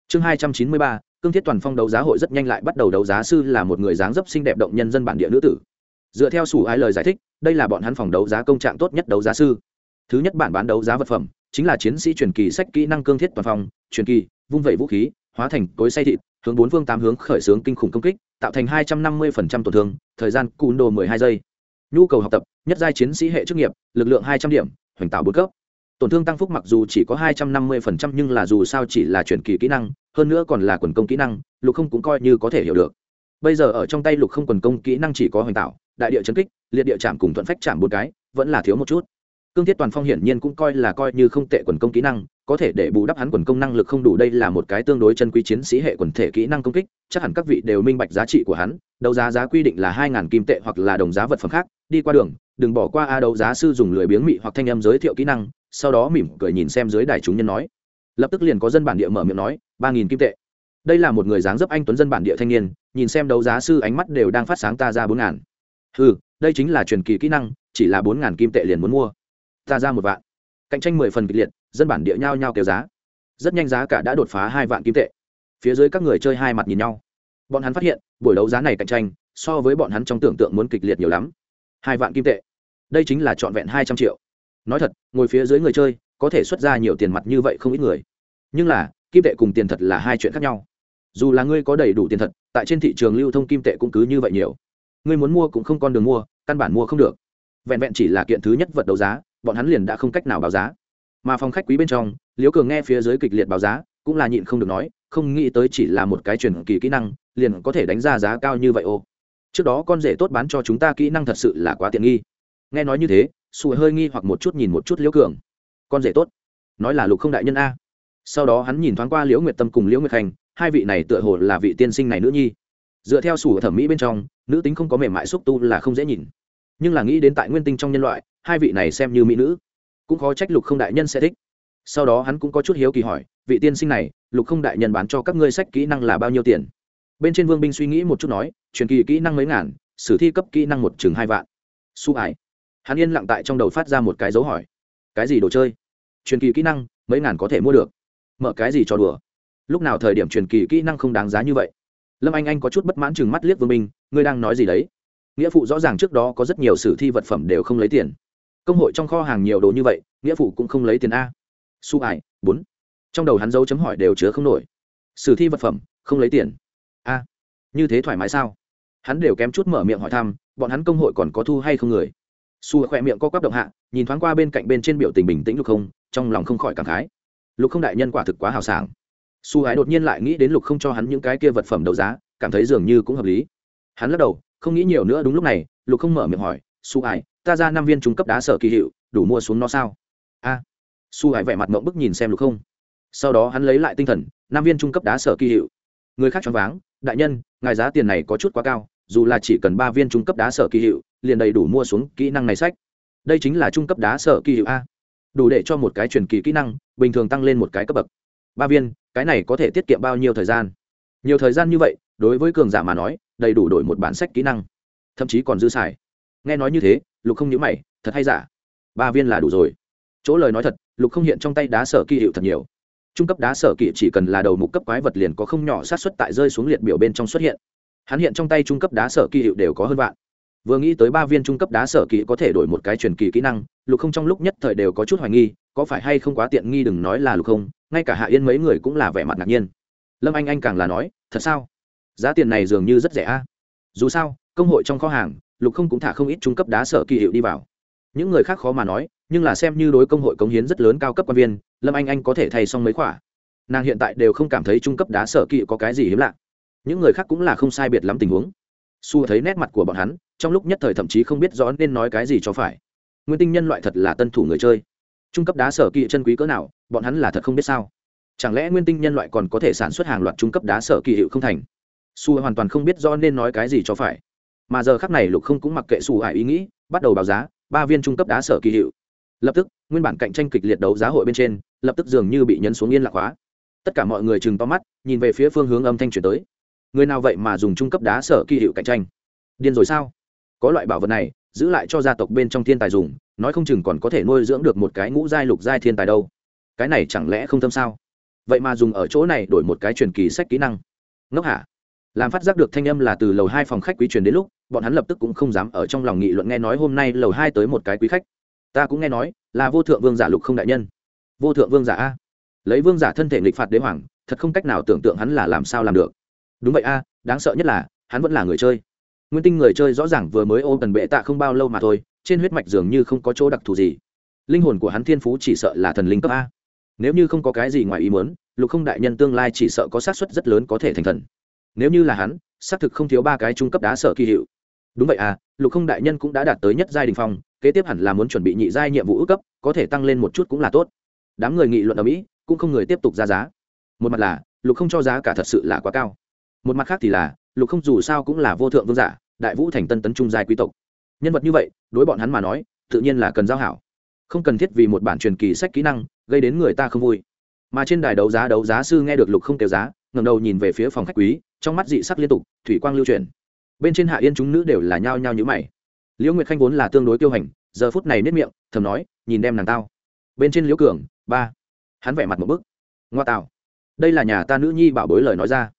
Chương hai trăm chín mươi ba, cương thiết toàn phong đấu giá hội rất nhanh lại bắt đầu đấu giá sư là một người dáng dấp xinh đẹp động nhân dân bản địa nữ tử. Dựa theo sủ ái lời giải thích, đây là bọn hắn phòng đấu giá công trạng tốt nhất đấu giá sư. Thứ nhất bản bán đấu giá vật phẩm, chính là chiến sĩ truyền kỳ sách kỹ năng cương thiết toàn phong, truyền kỳ, vung vẩy vũ khí, hóa thành cối say thịt, hướng bốn phương tám hướng khởi xướng kinh khủng công kích, tạo thành hai trăm năm mươi tổn thương, thời gian cùn đồ mười hai giây nhu cầu học tập, nhất giai chiến sĩ hệ chức nghiệp, lực lượng hai trăm điểm, hoành tạo bốn cấp. Tổn thương tăng phúc mặc dù chỉ có hai trăm năm mươi nhưng là dù sao chỉ là chuyển kỳ kỹ năng, hơn nữa còn là quần công kỹ năng, lục không cũng coi như có thể hiểu được. Bây giờ ở trong tay lục không quần công kỹ năng chỉ có hoành tạo, đại địa chấn kích, liệt địa chạm cùng thuận phách chạm một cái, vẫn là thiếu một chút. Cương thiết toàn phong hiển nhiên cũng coi là coi như không tệ quần công kỹ năng có thể để bù đắp hắn quần công năng lực không đủ, đây là một cái tương đối chân quý chiến sĩ hệ quần thể kỹ năng công kích, chắc hẳn các vị đều minh bạch giá trị của hắn, đấu giá giá quy định là hai ngàn kim tệ hoặc là đồng giá vật phẩm khác, đi qua đường, đừng bỏ qua a, đấu giá sư dùng lười biếng mị hoặc thanh âm giới thiệu kỹ năng, sau đó mỉm cười nhìn xem dưới đài chúng nhân nói. Lập tức liền có dân bản địa mở miệng nói, ba nghìn kim tệ. Đây là một người dáng dấp anh tuấn dân bản địa thanh niên, nhìn xem đấu giá sư ánh mắt đều đang phát sáng ta ra bốn ngàn. Ừ đây chính là truyền kỳ kỹ năng, chỉ là bốn ngàn kim tệ liền muốn mua. Ta ra một vạn. Cạnh tranh mười phần kịch liệt dân bản địa nhao nhao kéo giá. Rất nhanh giá cả đã đột phá hai vạn kim tệ. Phía dưới các người chơi hai mặt nhìn nhau. Bọn hắn phát hiện, buổi đấu giá này cạnh tranh, so với bọn hắn trong tưởng tượng muốn kịch liệt nhiều lắm. Hai vạn kim tệ. Đây chính là trọn vẹn hai trăm triệu. Nói thật, ngồi phía dưới người chơi, có thể xuất ra nhiều tiền mặt như vậy không ít người. Nhưng là, kim tệ cùng tiền thật là hai chuyện khác nhau. Dù là ngươi có đầy đủ tiền thật, tại trên thị trường lưu thông kim tệ cũng cứ như vậy nhiều. Ngươi muốn mua cũng không con đường mua, căn bản mua không được. Vẹn vẹn chỉ là kiện thứ nhất vật đấu giá, bọn hắn liền đã không cách nào báo giá mà phòng khách quý bên trong, liễu cường nghe phía dưới kịch liệt báo giá, cũng là nhịn không được nói, không nghĩ tới chỉ là một cái truyền kỳ kỹ năng, liền có thể đánh ra giá cao như vậy ô. Trước đó con rể tốt bán cho chúng ta kỹ năng thật sự là quá tiện nghi. Nghe nói như thế, sùi hơi nghi hoặc một chút nhìn một chút liễu cường. Con rể tốt. Nói là lục không đại nhân a. Sau đó hắn nhìn thoáng qua liễu nguyệt tâm cùng liễu nguyệt khanh hai vị này tựa hồ là vị tiên sinh này nữ nhi. Dựa theo sủ thẩm mỹ bên trong, nữ tính không có mềm mại xúc tu là không dễ nhìn. Nhưng là nghĩ đến tại nguyên tinh trong nhân loại, hai vị này xem như mỹ nữ cũng khó trách lục không đại nhân sẽ thích. Sau đó hắn cũng có chút hiếu kỳ hỏi, vị tiên sinh này, lục không đại nhân bán cho các ngươi sách kỹ năng là bao nhiêu tiền? Bên trên vương binh suy nghĩ một chút nói, truyền kỳ kỹ năng mấy ngàn, sử thi cấp kỹ năng một chừng hai vạn. Su ải hắn yên lặng tại trong đầu phát ra một cái dấu hỏi. Cái gì đồ chơi? Truyền kỳ kỹ năng, mấy ngàn có thể mua được. Mở cái gì cho đùa? Lúc nào thời điểm truyền kỳ kỹ năng không đáng giá như vậy? Lâm anh anh có chút bất mãn chừng mắt liếc vương binh, ngươi đang nói gì đấy? Nghĩa phụ rõ ràng trước đó có rất nhiều sử thi vật phẩm đều không lấy tiền công hội trong kho hàng nhiều đồ như vậy, nghĩa phụ cũng không lấy tiền a. Su ải bốn. Trong đầu hắn dấu chấm hỏi đều chứa không nổi. Sử thi vật phẩm, không lấy tiền. A, như thế thoải mái sao? Hắn đều kém chút mở miệng hỏi thăm, bọn hắn công hội còn có thu hay không người? Su khỏe miệng co quắp động hạ, nhìn thoáng qua bên cạnh bên trên biểu tình bình tĩnh lục không, trong lòng không khỏi cảm khái. Lục không đại nhân quả thực quá hào sảng. Su ái đột nhiên lại nghĩ đến lục không cho hắn những cái kia vật phẩm đấu giá, cảm thấy dường như cũng hợp lý. Hắn lắc đầu, không nghĩ nhiều nữa đúng lúc này, lục không mở miệng hỏi su Hải, ta ra năm viên trung cấp đá sở kỳ hiệu đủ mua xuống nó sao? A. Su Hải vẻ mặt mộng bức nhìn xem lục không. Sau đó hắn lấy lại tinh thần năm viên trung cấp đá sở kỳ hiệu. Người khác choáng váng đại nhân ngài giá tiền này có chút quá cao dù là chỉ cần ba viên trung cấp đá sở kỳ hiệu liền đầy đủ mua xuống kỹ năng này sách. Đây chính là trung cấp đá sở kỳ hiệu a. Đủ để cho một cái truyền kỳ kỹ năng bình thường tăng lên một cái cấp bậc. Ba viên cái này có thể tiết kiệm bao nhiêu thời gian? Nhiều thời gian như vậy đối với cường giả mà nói đầy đủ đổi một bản sách kỹ năng. Thậm chí còn dư xài nghe nói như thế, lục không nhớ mày, thật hay giả? Ba viên là đủ rồi. Chỗ lời nói thật, lục không hiện trong tay đá sở kỳ hiệu thật nhiều. Trung cấp đá sở kỳ chỉ cần là đầu mục cấp quái vật liền có không nhỏ sát xuất tại rơi xuống liệt biểu bên trong xuất hiện. Hắn hiện trong tay trung cấp đá sở kỳ hiệu đều có hơn vạn. Vừa nghĩ tới ba viên trung cấp đá sở kỳ có thể đổi một cái truyền kỳ kỹ năng, lục không trong lúc nhất thời đều có chút hoài nghi, có phải hay không quá tiện nghi đừng nói là lục không, ngay cả hạ yên mấy người cũng là vẻ mặt ngạc nhiên. Lâm anh anh càng là nói, thật sao? Giá tiền này dường như rất rẻ a. Dù sao, công hội trong kho hàng lục không cũng thả không ít trung cấp đá sở kỳ hiệu đi vào. Những người khác khó mà nói, nhưng là xem như đối công hội cống hiến rất lớn cao cấp quan viên, lâm anh anh có thể thay xong mấy khỏa nàng hiện tại đều không cảm thấy trung cấp đá sở kỵ có cái gì hiếm lạ. Những người khác cũng là không sai biệt lắm tình huống. Xu thấy nét mặt của bọn hắn, trong lúc nhất thời thậm chí không biết rõ nên nói cái gì cho phải. Nguyên tinh nhân loại thật là tân thủ người chơi. Trung cấp đá sở kỵ chân quý cỡ nào, bọn hắn là thật không biết sao. Chẳng lẽ nguyên tinh nhân loại còn có thể sản xuất hàng loạt trung cấp đá sở kỳ hiệu không thành? Xu hoàn toàn không biết rõ nên nói cái gì cho phải mà giờ khắc này lục không cũng mặc kệ xù hải ý nghĩ, bắt đầu báo giá, ba viên trung cấp đá sở kỳ hiệu. Lập tức, nguyên bản cạnh tranh kịch liệt đấu giá hội bên trên, lập tức dường như bị nhấn xuống yên lạc hóa. Tất cả mọi người chừng to mắt, nhìn về phía phương hướng âm thanh chuyển tới. Người nào vậy mà dùng trung cấp đá sở kỳ hiệu cạnh tranh? Điên rồi sao? Có loại bảo vật này, giữ lại cho gia tộc bên trong thiên tài dùng, nói không chừng còn có thể nuôi dưỡng được một cái ngũ giai lục giai thiên tài đâu. Cái này chẳng lẽ không thâm sao? Vậy mà dùng ở chỗ này đổi một cái truyền kỳ sách kỹ năng. Ngốc hả? Làm phát giác được thanh âm là từ lầu hai phòng khách quý truyền đến lúc, bọn hắn lập tức cũng không dám ở trong lòng nghị luận nghe nói hôm nay lầu hai tới một cái quý khách. Ta cũng nghe nói, là vô thượng vương giả lục không đại nhân. Vô thượng vương giả a. Lấy vương giả thân thể nghịch phạt đế hoàng, thật không cách nào tưởng tượng hắn là làm sao làm được. Đúng vậy a, đáng sợ nhất là, hắn vẫn là người chơi. Nguyên tinh người chơi rõ ràng vừa mới ôm tần bệ tạ không bao lâu mà thôi, trên huyết mạch dường như không có chỗ đặc thù gì. Linh hồn của hắn thiên phú chỉ sợ là thần linh cấp a. Nếu như không có cái gì ngoài ý muốn, lục không đại nhân tương lai chỉ sợ có xác suất rất lớn có thể thành thần nếu như là hắn, xác thực không thiếu ba cái trung cấp đá sở kỳ hiệu. Đúng vậy à lục không đại nhân cũng đã đạt tới nhất giai đình phong, kế tiếp hẳn là muốn chuẩn bị nhị giai nhiệm vụ ước cấp, có thể tăng lên một chút cũng là tốt. Đám người nghị luận ở mỹ, cũng không người tiếp tục ra giá. Một mặt là, lục không cho giá cả thật sự là quá cao. Một mặt khác thì là, lục không dù sao cũng là vô thượng vương giả, đại vũ thành tân tấn trung giai quý tộc. Nhân vật như vậy, đối bọn hắn mà nói, tự nhiên là cần giao hảo. Không cần thiết vì một bản truyền kỳ sách kỹ năng, gây đến người ta không vui. Mà trên đài đấu giá đấu giá sư nghe được lục không kêu giá, ngẩng đầu nhìn về phía phòng khách quý trong mắt dị sắc liên tục, thủy quang lưu truyền bên trên hạ yên chúng nữ đều là nhao nhao nhữ mày. Liễu nguyệt khanh vốn là tương đối tiêu hành, giờ phút này nếp miệng, thầm nói, nhìn đem nàng tao. Bên trên liễu cường, ba. Hắn vẻ mặt một bức. Ngoa tạo đây là nhà ta nữ nhi bảo bối lời nói ra.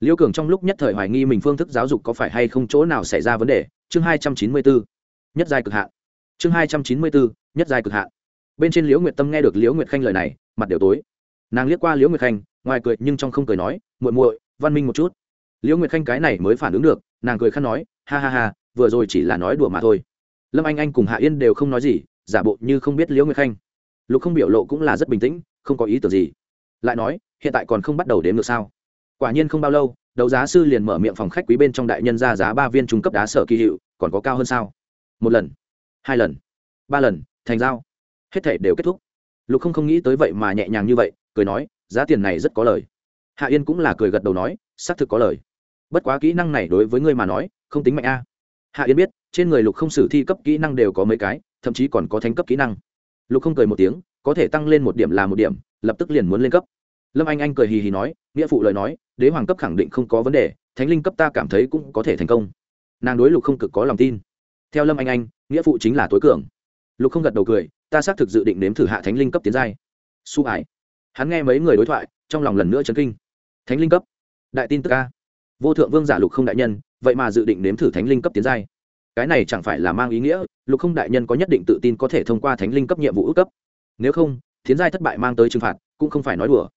Liễu cường trong lúc nhất thời hoài nghi mình phương thức giáo dục có phải hay không chỗ nào xảy ra vấn đề. Chương hai trăm chín mươi bốn nhất giai cực hạn. Chương hai trăm chín mươi bốn nhất giai cực hạn. Bên trên liễu nguyệt tâm nghe được liễu nguyệt khanh lời này, mặt đều tối. Nàng liếc qua liễu nguyệt khanh, ngoài cười nhưng trong không cười nói, muội muội, văn minh một chút liễu nguyệt khanh cái này mới phản ứng được, nàng cười khăn nói, ha ha ha, vừa rồi chỉ là nói đùa mà thôi. Lâm anh anh cùng hạ yên đều không nói gì, giả bộ như không biết liễu nguyệt khanh. Lục không biểu lộ cũng là rất bình tĩnh, không có ý tưởng gì. Lại nói, hiện tại còn không bắt đầu đếm ngược sao? Quả nhiên không bao lâu, đấu giá sư liền mở miệng phòng khách quý bên trong đại nhân ra giá ba viên trung cấp đá sở kỳ hiệu, còn có cao hơn sao? Một lần, hai lần, ba lần, thành giao. Hết thể đều kết thúc. Lục không không nghĩ tới vậy mà nhẹ nhàng như vậy, cười nói, giá tiền này rất có lời. Hạ yên cũng là cười gật đầu nói, xác thực có lời bất quá kỹ năng này đối với ngươi mà nói, không tính mạnh a. Hạ yến biết, trên người lục không sử thi cấp kỹ năng đều có mấy cái, thậm chí còn có thánh cấp kỹ năng. Lục không cười một tiếng, có thể tăng lên một điểm là một điểm, lập tức liền muốn lên cấp. Lâm anh anh cười hì hì nói, nghĩa phụ lời nói, đế hoàng cấp khẳng định không có vấn đề, thánh linh cấp ta cảm thấy cũng có thể thành công. Nàng đối lục không cực có lòng tin. Theo lâm anh anh, nghĩa phụ chính là tối cường. Lục không gật đầu cười, ta xác thực dự định nếm thử hạ thánh linh cấp tiến giai. Su ải hắn nghe mấy người đối thoại, trong lòng lần nữa chấn kinh. Thánh linh cấp. Đại tin tức a vô thượng vương giả lục không đại nhân, vậy mà dự định nếm thử thánh linh cấp tiến giai. Cái này chẳng phải là mang ý nghĩa, lục không đại nhân có nhất định tự tin có thể thông qua thánh linh cấp nhiệm vụ ước cấp. Nếu không, tiến giai thất bại mang tới trừng phạt, cũng không phải nói đùa.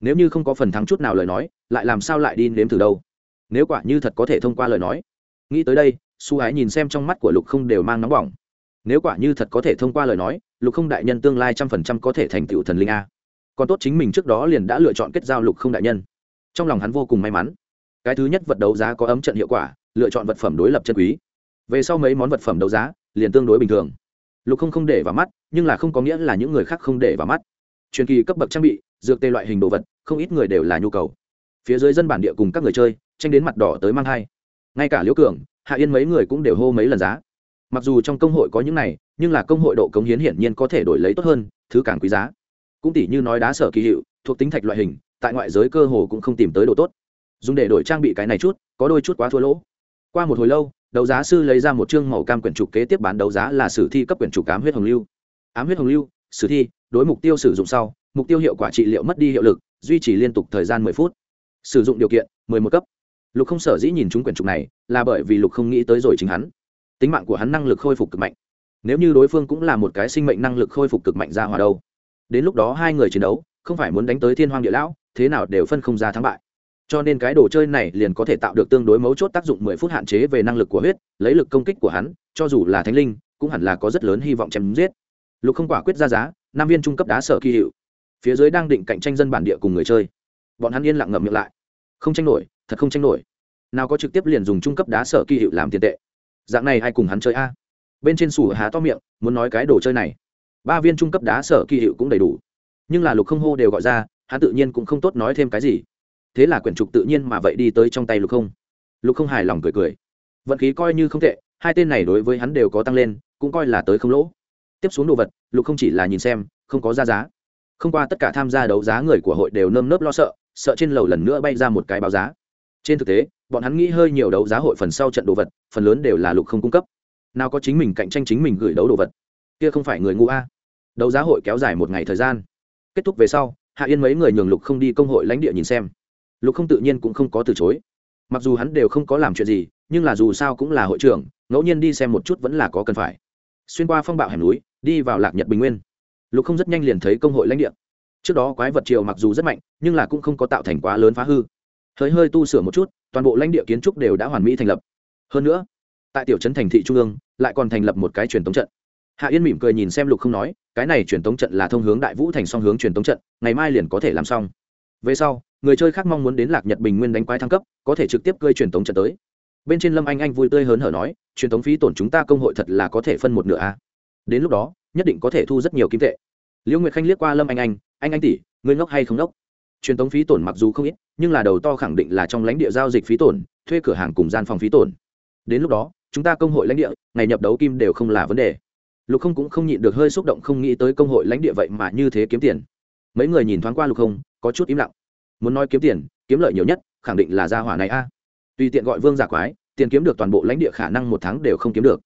Nếu như không có phần thắng chút nào lời nói, lại làm sao lại đi nếm thử đâu? Nếu quả như thật có thể thông qua lời nói. Nghĩ tới đây, su ái nhìn xem trong mắt của lục không đều mang nóng bỏng. Nếu quả như thật có thể thông qua lời nói, lục không đại nhân tương lai trăm phần trăm có thể thành tựu thần linh a. Còn tốt chính mình trước đó liền đã lựa chọn kết giao lục không đại nhân. Trong lòng hắn vô cùng may mắn cái thứ nhất vật đấu giá có ấm trận hiệu quả, lựa chọn vật phẩm đối lập chân quý. Về sau mấy món vật phẩm đấu giá, liền tương đối bình thường. Lục không không để vào mắt, nhưng là không có nghĩa là những người khác không để vào mắt. Truyền kỳ cấp bậc trang bị, dược tê loại hình đồ vật, không ít người đều là nhu cầu. Phía dưới dân bản địa cùng các người chơi, tranh đến mặt đỏ tới mang thai. Ngay cả liễu cường, hạ yên mấy người cũng đều hô mấy lần giá. Mặc dù trong công hội có những này, nhưng là công hội độ cống hiến hiển nhiên có thể đổi lấy tốt hơn, thứ càng quý giá. Cũng tỷ như nói đá sở kỳ hiệu, thuộc tính thạch loại hình, tại ngoại giới cơ hồ cũng không tìm tới độ tốt dùng để đổi trang bị cái này chút, có đôi chút quá thua lỗ. Qua một hồi lâu, đấu giá sư lấy ra một chương màu cam quyển trục kế tiếp bán đấu giá là sử thi cấp quyển trục ám huyết hồng lưu. Ám huyết hồng lưu, sử thi, đối mục tiêu sử dụng sau, mục tiêu hiệu quả trị liệu mất đi hiệu lực, duy trì liên tục thời gian mười phút. Sử dụng điều kiện, mười một cấp. Lục không sở dĩ nhìn chúng quyển trục này, là bởi vì lục không nghĩ tới rồi chính hắn. Tính mạng của hắn năng lực khôi phục cực mạnh. Nếu như đối phương cũng là một cái sinh mệnh năng lực khôi phục cực mạnh ra hòa đâu. Đến lúc đó hai người chiến đấu, không phải muốn đánh tới thiên hoàng địa lão, thế nào đều phân không ra thắng bại cho nên cái đồ chơi này liền có thể tạo được tương đối mấu chốt tác dụng mười phút hạn chế về năng lực của huyết, lấy lực công kích của hắn, cho dù là thánh linh, cũng hẳn là có rất lớn hy vọng chém giết. Lục không quả quyết ra giá năm viên trung cấp đá sở kỳ hiệu. Phía dưới đang định cạnh tranh dân bản địa cùng người chơi. Bọn hắn yên lặng ngậm miệng lại. Không tranh nổi, thật không tranh nổi. Nào có trực tiếp liền dùng trung cấp đá sở kỳ hiệu làm tiền tệ. Dạng này ai cùng hắn chơi a? Bên trên sủ há to miệng, muốn nói cái đồ chơi này. Ba viên trung cấp đá sở kỳ hiệu cũng đầy đủ. Nhưng là lục không hô đều gọi ra, hắn tự nhiên cũng không tốt nói thêm cái gì thế là quyển trục tự nhiên mà vậy đi tới trong tay lục không. Lục không hài lòng cười cười. Vận khí coi như không tệ, hai tên này đối với hắn đều có tăng lên, cũng coi là tới không lỗ. Tiếp xuống đồ vật, lục không chỉ là nhìn xem, không có ra giá. Không qua tất cả tham gia đấu giá người của hội đều nơm nớp lo sợ sợ trên lầu lần nữa bay ra một cái báo giá. Trên thực tế, bọn hắn nghĩ hơi nhiều đấu giá hội phần sau trận đồ vật, phần lớn đều là lục không cung cấp. Nào có chính mình cạnh tranh chính mình gửi đấu đồ vật. Kia không phải người ngu a. Đấu giá hội kéo dài một ngày thời gian. Kết thúc về sau, hạ yên mấy người nhường lục không đi công hội lãnh địa nhìn xem lục không tự nhiên cũng không có từ chối. Mặc dù hắn đều không có làm chuyện gì, nhưng là dù sao cũng là hội trưởng, ngẫu nhiên đi xem một chút vẫn là có cần phải. Xuyên qua phong bạo hẻm núi, đi vào lạc nhật bình nguyên. Lục không rất nhanh liền thấy công hội lãnh địa. Trước đó quái vật triều mặc dù rất mạnh, nhưng là cũng không có tạo thành quá lớn phá hư. Hơi hơi tu sửa một chút, toàn bộ lãnh địa kiến trúc đều đã hoàn mỹ thành lập. Hơn nữa, tại tiểu trấn thành thị trung ương, lại còn thành lập một cái truyền thống trận. Hạ yên mỉm cười nhìn xem lục không nói, cái này truyền thống trận là thông hướng đại vũ thành song hướng truyền thống trận, ngày mai liền có thể làm xong. Về sau người chơi khác mong muốn đến lạc nhật bình nguyên đánh quái thăng cấp, có thể trực tiếp cơi truyền thống trận tới. Bên trên lâm anh anh vui tươi hớn hở nói, truyền thống phí tổn chúng ta công hội thật là có thể phân một nửa a. Đến lúc đó, nhất định có thể thu rất nhiều kim tệ. Liễu nguyệt khanh liếc qua lâm anh anh anh anh tỷ, ngươi ngốc hay không ngốc? Truyền thống phí tổn mặc dù không ít, nhưng là đầu to khẳng định là trong lãnh địa giao dịch phí tổn, thuê cửa hàng cùng gian phòng phí tổn. Đến lúc đó, chúng ta công hội lãnh địa, ngày nhập đấu kim đều không là vấn đề. Lục không cũng không nhịn được hơi xúc động không nghĩ tới công hội lãnh địa vậy mà như thế kiếm tiền. Mấy người nhìn thoáng qua lục không, có chút im lặng muốn nói kiếm tiền, kiếm lợi nhiều nhất, khẳng định là gia hỏa này a. À. Tùy tiện gọi vương giả quái, tiền kiếm được toàn bộ lãnh địa khả năng một tháng đều không kiếm được.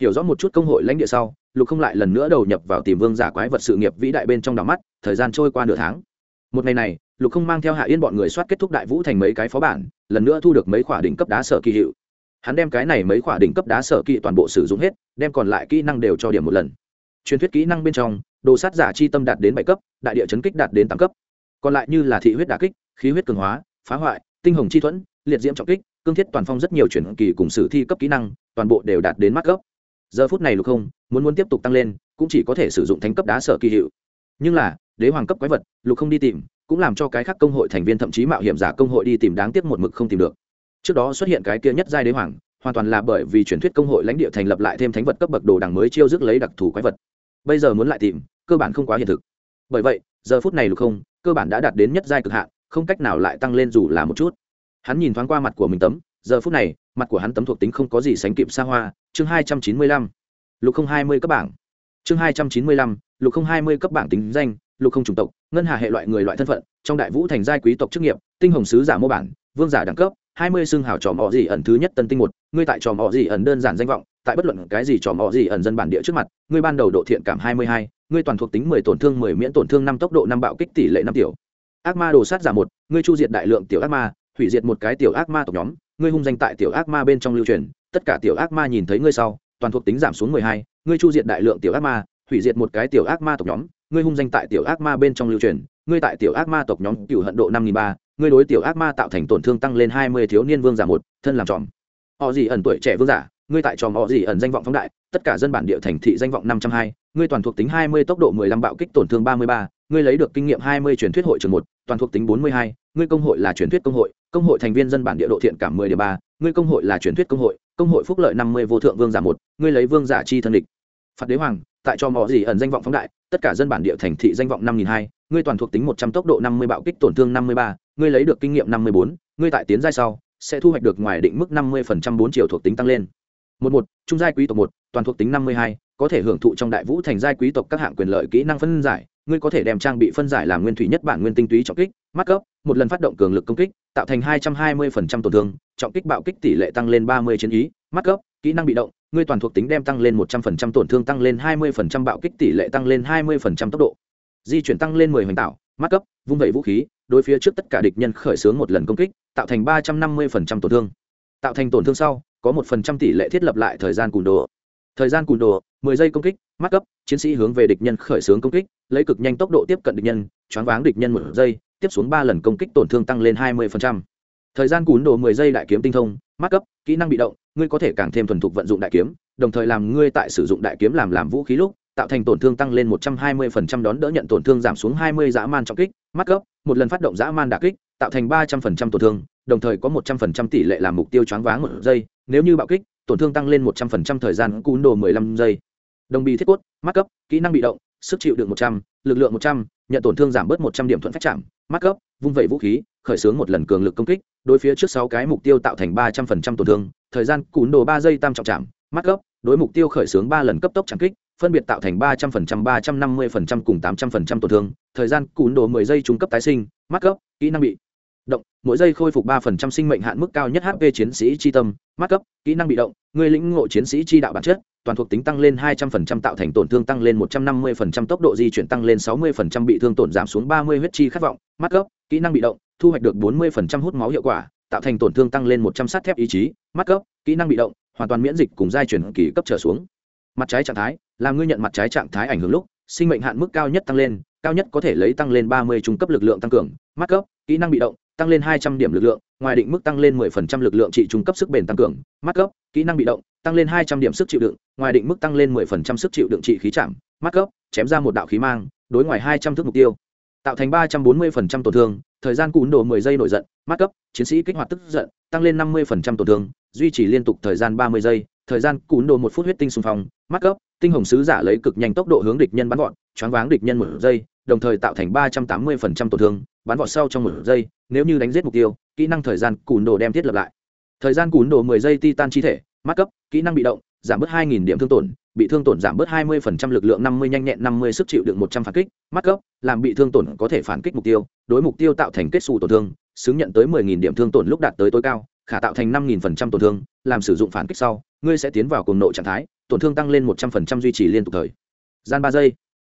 Hiểu rõ một chút công hội lãnh địa sau, lục không lại lần nữa đầu nhập vào tìm vương giả quái vật sự nghiệp vĩ đại bên trong đỏ mắt, thời gian trôi qua nửa tháng. Một ngày này, lục không mang theo hạ yên bọn người soát kết thúc đại vũ thành mấy cái phó bản, lần nữa thu được mấy khoả đỉnh cấp đá sở kỳ hiệu. Hắn đem cái này mấy khoả đỉnh cấp đá sở kỳ toàn bộ sử dụng hết, đem còn lại kỹ năng đều cho điểm một lần. Truyền thuyết kỹ năng bên trong, đồ sát giả chi tâm đạt đến bảy cấp, đại địa chấn kích đạt đến tám cấp còn lại như là thị huyết đả kích, khí huyết cường hóa, phá hoại, tinh hồng chi thuẫn, liệt diễm trọng kích, cương thiết toàn phong rất nhiều chuyển kỳ cùng sử thi cấp kỹ năng, toàn bộ đều đạt đến mắt cấp giờ phút này lục không, muốn muốn tiếp tục tăng lên, cũng chỉ có thể sử dụng thánh cấp đá sở kỳ hiệu. Nhưng là, đế hoàng cấp quái vật, lục không đi tìm, cũng làm cho cái khác công hội thành viên thậm chí mạo hiểm giả công hội đi tìm đáng tiếc một mực không tìm được. Trước đó xuất hiện cái kia nhất giai đế hoàng, hoàn toàn là bởi vì truyền thuyết công hội lãnh địa thành lập lại thêm thánh vật cấp bậc đồ đằng mới chiêu dứt lấy đặc thù quái vật. Bây giờ muốn lại tìm, cơ bản không quá hiện thực. Bởi vậy, giờ phút này lục không cơ bản đã đạt đến nhất giai cực hạn, không cách nào lại tăng lên dù là một chút. Hắn nhìn thoáng qua mặt của mình tấm, giờ phút này, mặt của hắn tấm thuộc tính không có gì sánh kịp xa hoa, chương hai trăm chín mươi lăm. Lục không hai mươi cấp bảng. Chương hai trăm chín mươi lăm, lục không hai mươi cấp bảng tính danh, lục không chủng tộc, ngân hà hệ loại người loại thân phận, trong đại vũ thành giai quý tộc chức nghiệp, tinh hồng sứ giả mô bản, vương giả đẳng cấp, hai mươi xương hào tròm họ gì ẩn thứ nhất tân tinh một, ngươi tại tròm họ gì ẩn đơn giản danh vọng, tại bất luận cái gì tròm họ gì ẩn dân bản địa trước mặt, ngươi ban đầu độ thiện cảm hai mươi hai ngươi toàn thuộc tính mười tổn thương mười miễn tổn thương năm tốc độ năm bạo kích tỷ lệ năm tiểu. Ác ma đồ sát giả một, ngươi chu diệt đại lượng tiểu ác ma, hủy diệt một cái tiểu ác ma tộc nhóm, ngươi hung danh tại tiểu ác ma bên trong lưu truyền, tất cả tiểu ác ma nhìn thấy ngươi sau, toàn thuộc tính giảm xuống mười hai, ngươi chu diệt đại lượng tiểu ác ma, hủy diệt một cái tiểu ác ma tộc nhóm, ngươi hung danh tại tiểu ác ma bên trong lưu truyền, ngươi tại tiểu ác ma tộc nhóm cựu hận độ năm nghìn ba, ngươi đối tiểu ác ma tạo thành tổn thương tăng lên hai mươi thiếu niên vương giả một, thân làm tròm. Họ gì ẩn tuổi trẻ vương giả, ngươi tại tròm họ gì ẩn danh vọng phóng đại, tất cả dân bản địa thành thị danh vọng năm trăm hai ngươi toàn thuộc tính hai mươi tốc độ mười lăm bạo kích tổn thương ba mươi ba, ngươi lấy được kinh nghiệm hai mươi truyền thuyết hội trường một, toàn thuộc tính bốn mươi hai, ngươi công hội là truyền thuyết công hội công hội thành viên dân bản địa độ thiện cảm mười điểm ba, ngươi công hội là truyền thuyết công hội công hội phúc lợi năm mươi vô thượng vương giả một, ngươi lấy vương giả chi thân địch. Phạt đế hoàng, tại cho mọi gì ẩn danh vọng phóng đại, tất cả dân bản địa thành thị danh vọng năm nghìn hai, ngươi toàn thuộc tính một trăm tốc độ năm mươi bạo kích tổn thương năm mươi ba, ngươi lấy được kinh nghiệm năm mươi bốn, ngươi tại tiến giai sau, sẽ thu hoạch được ngoài định mức năm mươi phần trăm bốn triệu thuộc tính tăng lên. Một một, trung giai quý tộc một, toàn thuộc tính năm mươi hai có thể hưởng thụ trong đại vũ thành giai quý tộc các hạng quyền lợi kỹ năng phân giải, ngươi có thể đem trang bị phân giải làm nguyên thủy nhất bản nguyên tinh túy trọng kích, mắt cấp, một lần phát động cường lực công kích, tạo thành hai trăm hai mươi phần trăm tổn thương, trọng kích bạo kích tỷ lệ tăng lên ba mươi chiến ý, mắt cấp, kỹ năng bị động, ngươi toàn thuộc tính đem tăng lên một trăm phần trăm tổn thương tăng lên hai mươi phần trăm bạo kích tỷ lệ tăng lên hai mươi phần trăm tốc độ. Di chuyển tăng lên mười hoành tạo, mắt cấp, vung vẩy vũ khí, đối phía trước tất cả địch nhân khởi xướng một lần công kích, tạo thành ba trăm năm mươi phần trăm tổn thương. Tạo thành tổn thương sau, có một phần trăm tỷ lệ thiết lập lại thời gian cùn đồ thời gian cùn đồ, mười giây công kích mắc cấp, chiến sĩ hướng về địch nhân khởi xướng công kích, lấy cực nhanh tốc độ tiếp cận địch nhân, choáng váng địch nhân một giây, tiếp xuống ba lần công kích tổn thương tăng lên hai mươi thời gian cùn đồ mười giây đại kiếm tinh thông mắc cấp, kỹ năng bị động, ngươi có thể càng thêm thuần thục vận dụng đại kiếm, đồng thời làm ngươi tại sử dụng đại kiếm làm làm vũ khí lúc, tạo thành tổn thương tăng lên 120% đón đỡ nhận tổn thương giảm xuống 20 dã man trọng kích mắc cấp, một lần phát động dã man đả kích, tạo thành 300% tổn thương, đồng thời có 100% tỷ lệ làm mục tiêu choáng váng một giây, nếu như bạo kích tổn thương tăng lên 100% thời gian cún đồ 15 giây. Đồng bì thiết cốt mắc cấp kỹ năng bị động sức chịu đựng 100, lực lượng 100, nhận tổn thương giảm bớt 100 điểm thuận phách chạm mắc cấp vung vẩy vũ khí khởi xướng một lần cường lực công kích đối phía trước sáu cái mục tiêu tạo thành 300% tổn thương thời gian cún đồ 3 giây tam trọng chạm mắc cấp đối mục tiêu khởi xướng ba lần cấp tốc chạm kích phân biệt tạo thành ba trăm phần trăm ba trăm năm mươi phần trăm cùng tám trăm phần trăm tổn thương thời gian cún đồ mười giây trung cấp tái sinh mắc cấp kỹ năng bị mỗi giây khôi phục ba phần trăm sinh mệnh hạn mức cao nhất hp chiến sĩ chi tâm mắc cấp, kỹ năng bị động, người lĩnh ngộ chiến sĩ chi đạo bản chất, toàn thuộc tính tăng lên hai trăm phần trăm, tạo thành tổn thương tăng lên một trăm năm mươi phần trăm, tốc độ di chuyển tăng lên sáu mươi phần trăm, bị thương tổn giảm xuống ba mươi huyết chi khát vọng mắc cấp, kỹ năng bị động, thu hoạch được bốn mươi phần trăm hút máu hiệu quả, tạo thành tổn thương tăng lên một trăm sát thép ý chí mắc cấp, kỹ năng bị động, hoàn toàn miễn dịch cùng giai chuyển kỳ cấp trở xuống. Mặt trái trạng thái làm ngươi nhận mặt trái trạng thái ảnh hưởng lúc, sinh mệnh hạn mức cao nhất tăng lên, cao nhất có thể lấy tăng lên ba mươi trung cấp lực lượng tăng cường, mắt cấp, kỹ năng bị động tăng lên hai trăm điểm lực lượng ngoài định mức tăng lên mười phần trăm lực lượng trị trung cấp sức bền tăng cường mắt cấp kỹ năng bị động tăng lên hai trăm điểm sức chịu đựng ngoài định mức tăng lên mười phần trăm sức chịu đựng trị khí chạm mắt cấp chém ra một đạo khí mang đối ngoài hai trăm thước mục tiêu. Tạo thành ba trăm bốn mươi phần trăm tổn thương thời gian cún đồ mười giây nổi giận mắt cấp chiến sĩ kích hoạt tức giận tăng lên năm mươi phần trăm tổn thương duy trì liên tục thời gian ba mươi giây thời gian cún đồ một phút huyết tinh xung phong mắt cấp tinh hồng sứ giả lấy cực nhanh tốc độ hướng địch nhân bắn gọn, choáng váng địch nhân một giây đồng thời tạo thành ba trăm tám mươi phần trăm tổn thương bắn vọt sau trong một giây, nếu như đánh giết mục tiêu, kỹ năng thời gian cùn đồ đem thiết lập lại. Thời gian cùn đồ mười giây titan chi thể mắt cấp, kỹ năng bị động, giảm bớt hai nghìn điểm thương tổn, bị thương tổn giảm bớt hai mươi phần trăm lực lượng năm mươi, nhanh nhẹn năm mươi, sức chịu đựng một trăm phản kích mắt cấp, làm bị thương tổn có thể phản kích mục tiêu, đối mục tiêu tạo thành kết xù tổn thương, xứng nhận tới mười nghìn điểm thương tổn lúc đạt tới tối cao, khả tạo thành năm nghìn phần trăm tổn thương, làm sử dụng phản kích sau, ngươi sẽ tiến vào cùng nội trạng thái, tổn thương tăng lên một trăm phần trăm duy trì liên tục thời gian ba giây.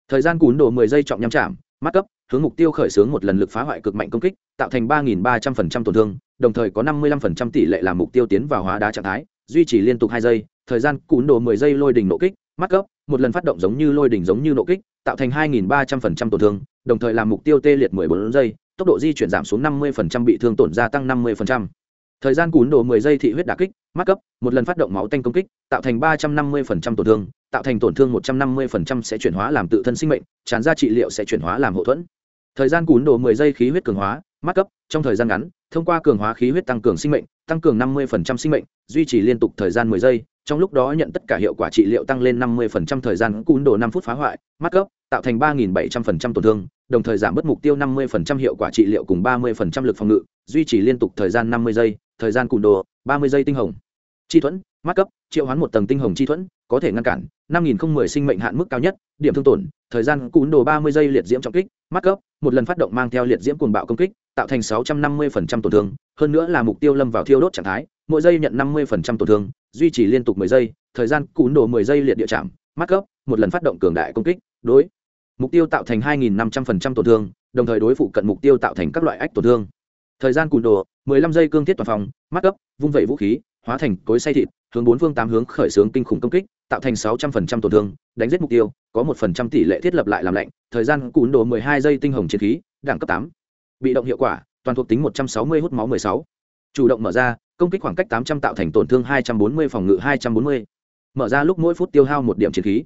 Thời gian cún đồ mười giây trọng nhắm chạm mắt cấp hướng mục tiêu khởi xướng một lần lực phá hoại cực mạnh công kích, tạo thành ba nghìn ba trăm phần trăm tổn thương, đồng thời có năm mươi lăm phần trăm tỷ lệ làm mục tiêu tiến vào hóa đá trạng thái, duy trì liên tục hai giây, thời gian cún đồ mười giây lôi đỉnh nộ kích, mắt cấp một lần phát động giống như lôi đỉnh giống như nộ kích, tạo thành hai nghìn ba trăm phần trăm tổn thương, đồng thời làm mục tiêu tê liệt mười bốn giây, tốc độ di chuyển giảm xuống năm mươi phần trăm bị thương tổn gia tăng năm mươi phần trăm. Thời gian cún đồ 10 giây thị huyết đả kích mắc cấp một lần phát động máu tanh công kích, tạo thành 350% tổn thương, tạo thành tổn thương 150% sẽ chuyển hóa làm tự thân sinh mệnh, tràn ra trị liệu sẽ chuyển hóa làm hậu thuẫn thời gian cún đồ 10 giây khí huyết cường hóa mắc cấp, trong thời gian ngắn, thông qua cường hóa khí huyết tăng cường sinh mệnh, tăng cường 50% sinh mệnh, duy trì liên tục thời gian 10 giây, trong lúc đó nhận tất cả hiệu quả trị liệu tăng lên 50% thời gian cún đồ 5 phút phá hoại mắc cấp, tạo thành 3.700% tổn thương, đồng thời giảm bớt mục tiêu 50% hiệu quả trị liệu cùng 30% lực phòng ngự, duy trì liên tục thời gian 50 giây, thời gian cùn đồ, ba mươi giây tinh hồng. Chi thuẫn mắc cấp, triệu hoán một tầng tinh hồng chi thuẫn, có thể ngăn cản năm nghìn không mười sinh mệnh hạn mức cao nhất, điểm thương tổn, thời gian cùn đồ ba mươi giây liệt diễm trọng kích mắt cấp, một lần phát động mang theo liệt diễm cuồng bạo công kích, tạo thành sáu trăm năm mươi phần trăm tổn thương, hơn nữa là mục tiêu lâm vào thiêu đốt trạng thái, mỗi giây nhận năm mươi phần trăm tổn thương, duy trì liên tục mười giây, thời gian cún đồ mười giây liệt địa chạm, mắt cấp, một lần phát động cường đại công kích, đối. Mục tiêu tạo thành hai nghìn năm trăm phần trăm tổn thương, đồng thời đối phụ cận mục tiêu tạo thành các loại ách tổn thương. Thời gian cùn đồ 15 giây cương thiết toàn phòng, mắt cấp, vung vẩy vũ khí, hóa thành cối xay thịt, hướng bốn phương tám hướng khởi xướng kinh khủng công kích tạo thành 600% tổn thương đánh giết mục tiêu có một phần trăm tỷ lệ thiết lập lại làm lạnh thời gian cún đồ 12 giây tinh hồng chiến khí đẳng cấp 8. bị động hiệu quả toàn thuộc tính 160 hút máu 16. chủ động mở ra công kích khoảng cách 800 tạo thành tổn thương 240 phòng ngự 240. mở ra lúc mỗi phút tiêu hao một điểm chiến khí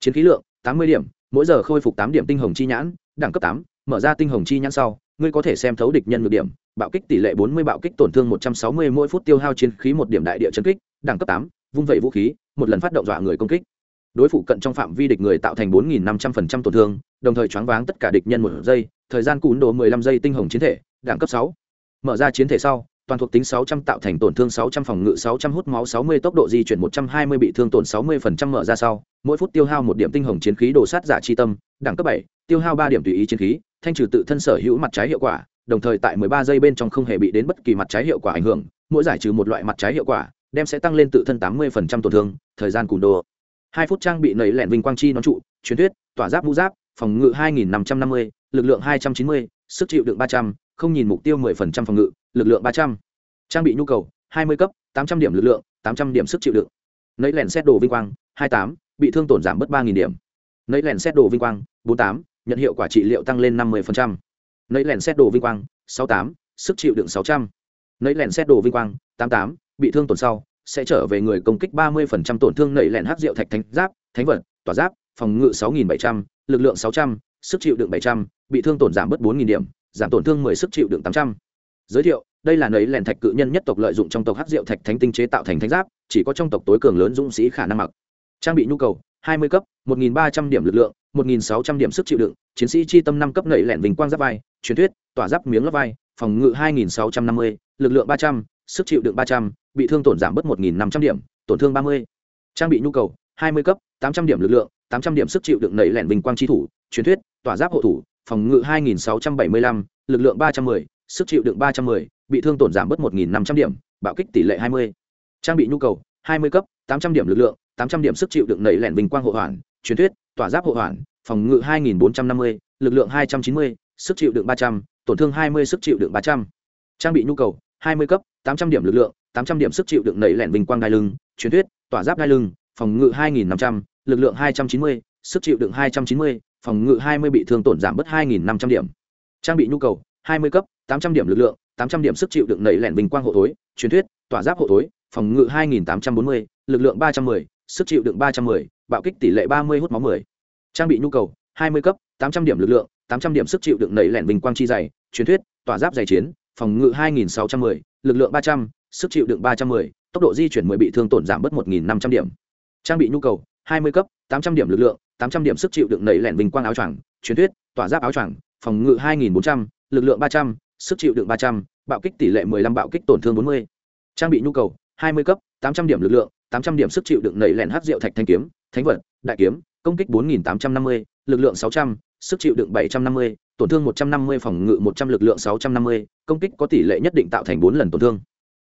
chiến khí lượng 80 điểm mỗi giờ khôi phục 8 điểm tinh hồng chi nhãn đẳng cấp 8. mở ra tinh hồng chi nhãn sau ngươi có thể xem thấu địch nhân ngược điểm bạo kích tỷ lệ 40 bạo kích tổn thương 160 mỗi phút tiêu hao chiến khí một điểm đại địa chấn kích đẳng cấp 8, vung vẩy vũ khí một lần phát động dọa người công kích đối phụ cận trong phạm vi địch người tạo thành 4.500% tổn thương đồng thời choáng váng tất cả địch nhân một giây thời gian cún đồ 15 giây tinh hồng chiến thể đẳng cấp 6. mở ra chiến thể sau toàn thuộc tính 600 tạo thành tổn thương 600 phòng ngự 600 hút máu 60 tốc độ di chuyển 120 bị thương tổn 60% mở ra sau mỗi phút tiêu hao một điểm tinh hồng chiến khí đồ sát giả chi tâm đẳng cấp 7, tiêu hao 3 điểm tùy ý chiến khí thanh trừ tự thân sở hữu mặt trái hiệu quả đồng thời tại 13 giây bên trong không hề bị đến bất kỳ mặt trái hiệu quả ảnh hưởng mỗi giải trừ một loại mặt trái hiệu quả đem sẽ tăng lên tự thân 80% tổn thương thời gian cùn đồ hai phút trang bị nảy lẹn vinh quang chi nón trụ truyền thuyết tỏa giáp mũ giáp phòng ngự 2550, lực lượng 290, sức chịu đựng 300, không nhìn mục tiêu 10% phòng ngự lực lượng 300. trang bị nhu cầu 20 cấp 800 điểm lực lượng 800 điểm sức chịu đựng nảy lẹn xét đồ vinh quang 28, bị thương tổn giảm bớt 3000 điểm nảy lẹn xét đồ vinh quang 48, nhận hiệu quả trị liệu tăng lên 50%. Nấy lèn xét đồ vinh quang, 68, sức chịu đựng 600. Nấy lèn xét đồ vinh quang, 88, bị thương tổn sau, sẽ trở về người công kích 30% tổn thương nảy lẹn hắc diệu thạch thánh giáp, thánh vật, tỏa giáp, phòng ngự 6.700, lực lượng 600, sức chịu đựng 700, bị thương tổn giảm bớt 4.000 điểm giảm tổn thương 10 sức chịu đựng 800. giới thiệu đây là nấy lẹn thạch cự nhân nhất tộc lợi dụng trong tộc hắc diệu thạch thánh tinh chế tạo thành thánh giáp chỉ có trong tộc tối cường lớn dũng sĩ khả năng mặc trang bị nhu cầu 20 cấp 1.300 điểm lực lượng 1.600 điểm sức chịu đựng chiến sĩ chi tâm năm cấp nảy lẹn vinh quang giáp vai truyền thuyết tỏa giáp miếng lớp vai phòng ngự 2.650, lực lượng 300, sức chịu đựng 300, bị thương tổn giảm bớt 1.500 điểm tổn thương 30. trang bị nhu cầu 20 cấp 800 điểm lực lượng 800 điểm sức chịu đựng nảy lẹn bình quang chi thủ truyền thuyết tỏa giáp hộ thủ phòng ngự 2.675, lực lượng 310, sức chịu đựng 310, bị thương tổn giảm bớt 1.500 điểm bạo kích tỷ lệ 20. trang bị nhu cầu 20 cấp 800 điểm lực lượng 800 điểm sức chịu đựng nảy lẹn bình quang hộ hoàn truyền thuyết tỏa giáp hộ hoàn phòng ngự 2.450, lực lượng 290, sức chịu đựng 300, tổn thương 20 sức chịu đựng 300. trang bị nhu cầu 20 cấp 800 điểm lực lượng 800 điểm sức chịu đựng nảy lẹn vinh quang đai lưng truyền thuyết tỏa giáp đai lưng phòng ngự 2.500, lực lượng 290, sức chịu đựng 290, phòng ngự 20 bị thương tổn giảm bớt 2.500 điểm trang bị nhu cầu 20 cấp 800 điểm lực lượng 800 điểm sức chịu đựng nảy lẹn vinh quang hộ thối truyền thuyết tỏa giáp hộ thối phòng ngự 2.840, lực lượng 310, sức chịu đựng 310, bạo kích tỷ lệ 30 hút máu 10. trang bị nhu cầu 20 cấp 800 điểm lực lượng 800 điểm sức chịu đựng nảy lẹn vinh quang chi dày truyền thuyết tỏa giáp dày chiến phòng ngự 2.610, lực lượng 300, sức chịu đựng 310, tốc độ di chuyển 10 bị thương tổn giảm bớt 1.500 điểm trang bị nhu cầu 20 cấp 800 điểm lực lượng 800 điểm sức chịu đựng nảy lẻn bình quang áo choàng truyền thuyết tỏa giáp áo choàng phòng ngự 2.400, lực lượng 300, sức chịu đựng 300, bạo kích tỷ lệ 15 bạo kích tổn thương 40. trang bị nhu cầu 20 cấp 800 điểm lực lượng 800 điểm sức chịu đựng nảy lẻn hắc diệu thạch thanh kiếm thánh vật đại kiếm công kích 4.850, lực lượng 600, sức chịu đựng 750, tổn thương 150 phòng ngự 100 lực lượng 650, công kích có tỷ lệ nhất định tạo thành 4 lần tổn thương.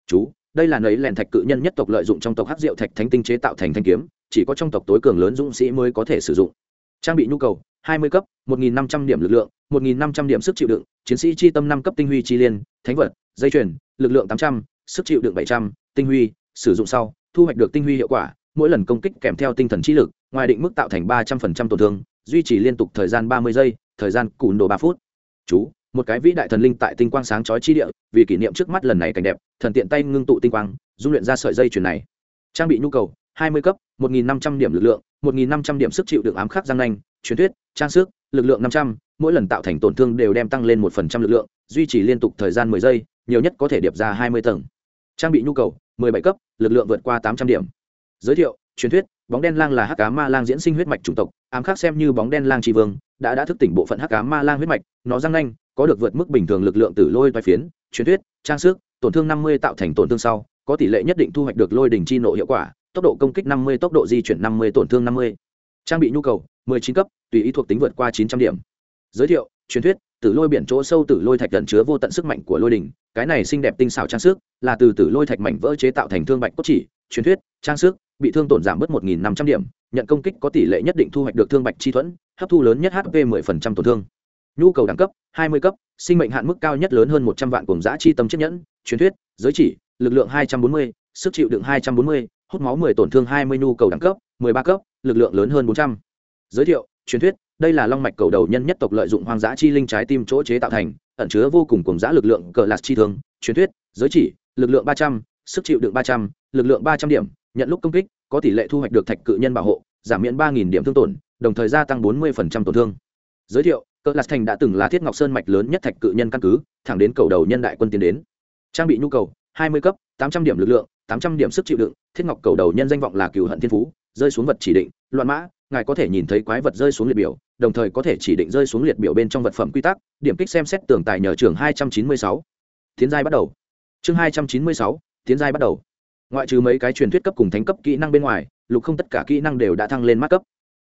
Chú, đây là nấy lẻn thạch cự nhân nhất tộc lợi dụng trong tộc hắc diệu thạch thánh tinh chế tạo thành thanh kiếm, chỉ có trong tộc tối cường lớn dũng sĩ mới có thể sử dụng. Trang bị nhu cầu: 20 cấp, 1500 điểm lực lượng, 1500 điểm sức chịu đựng, chiến sĩ chi tâm 5 cấp tinh huy chi liên, thánh vật, dây chuyền, lực lượng 800, sức chịu đựng 700, tinh huy, sử dụng sau, thu hoạch được tinh huy hiệu quả, mỗi lần công kích kèm theo tinh thần chi lực, ngoài định mức tạo thành 300% tổn thương, duy trì liên tục thời gian 30 giây, thời gian cùn đồ ba phút. Chú, một cái vĩ đại thần linh tại tinh quang sáng chói chi địa, vì kỷ niệm trước mắt lần này cảnh đẹp, thần tiện tay ngưng tụ tinh quang, dung luyện ra sợi dây chuyền này. Trang bị nhu cầu: 20 cấp, 1500 điểm lực lượng, 1500 điểm sức chịu đựng ám khắc răng nanh, truyền thuyết, trang sức, lực lượng 500, mỗi lần tạo thành tổn thương đều đem tăng lên một phần trăm lực lượng, duy trì liên tục thời gian 10 giây, nhiều nhất có thể điệp ra 20 tầng. Trang bị nhu cầu: 17 cấp, lực lượng vượt qua 800 điểm. Giới thiệu: Truyền thuyết, bóng đen lang là hắc cá ma lang diễn sinh huyết mạch chủng tộc, ám khắc xem như bóng đen lang tri vương, đã đã thức tỉnh bộ phận hắc cá ma lang huyết mạch, nó răng nanh, có được vượt mức bình thường lực lượng tử lôi toai phiến, truyền thuyết, trang sức, tổn thương 50 tạo thành tổn thương sau, có tỷ lệ nhất định thu hoạch được lôi đỉnh chi nộ hiệu quả, tốc độ công kích 50, tốc độ di chuyển 50, tổn thương 50. Trang bị nhu cầu: 19 cấp, tùy ý thuộc tính vượt qua 900 điểm. Giới thiệu: Truyền thuyết, tử lôi biển chỗ sâu tử lôi thạch gần chứa vô tận sức mạnh của lôi đỉnh, cái này xinh đẹp tinh xảo trang sức, là từ tử lôi thạch mảnh vỡ chế tạo thành thương bạch cốt chỉ, truyền thuyết, trang sức, bị thương tổn giảm bớt 1500 điểm, nhận công kích có tỷ lệ nhất định thu hoạch được thương bạch chi thuẫn, hấp thu lớn nhất HP 10% tổn thương. Nhu cầu đẳng cấp: 20 cấp, sinh mệnh hạn mức cao nhất lớn hơn 100 vạn cuồng giá chi tâm chiếc nhẫn, truyền thuyết, giới chỉ, lực lượng 240, sức chịu đựng 240, hút máu 10 tổn thương 20 nhu cầu đẳng cấp, 13 cấp, lực lượng lớn hơn 400. Giới thiệu, truyền thuyết, đây là long mạch cầu đầu nhân nhất tộc lợi dụng hoang dã chi linh trái tim chỗ chế tạo thành, ẩn chứa vô cùng cuồng dã lực lượng cờ lạt chi thương, truyền thuyết, giới chỉ, lực lượng 300, sức chịu đựng 300, lực lượng 300 điểm, nhận lúc công kích, có tỷ lệ thu hoạch được thạch cự nhân bảo hộ, giảm miễn 3000 điểm thương tổn, đồng thời gia tăng 40% tổn thương. Giới thiệu, cờ lạt thành đã từng là thiết ngọc sơn mạch lớn nhất thạch cự nhân căn cứ, thẳng đến cầu đầu nhân đại quân tiến đến. Trang bị nhu cầu, 20 cấp, 800 điểm lực lượng, 800 điểm sức chịu đựng, thiết ngọc cầu đầu nhân danh vọng là cửu hận thiên phú, rơi xuống vật chỉ định, loạn mã, ngài có thể nhìn thấy quái vật rơi xuống liệt biểu, đồng thời có thể chỉ định rơi xuống liệt biểu bên trong vật phẩm quy tắc, điểm kích xem xét tường tài nhờ trưởng 296. Tiến giai bắt đầu. Chương 296, tiến giai bắt đầu. Ngoại trừ mấy cái truyền thuyết cấp cùng thánh cấp kỹ năng bên ngoài, lục không tất cả kỹ năng đều đã thăng lên mắt cấp.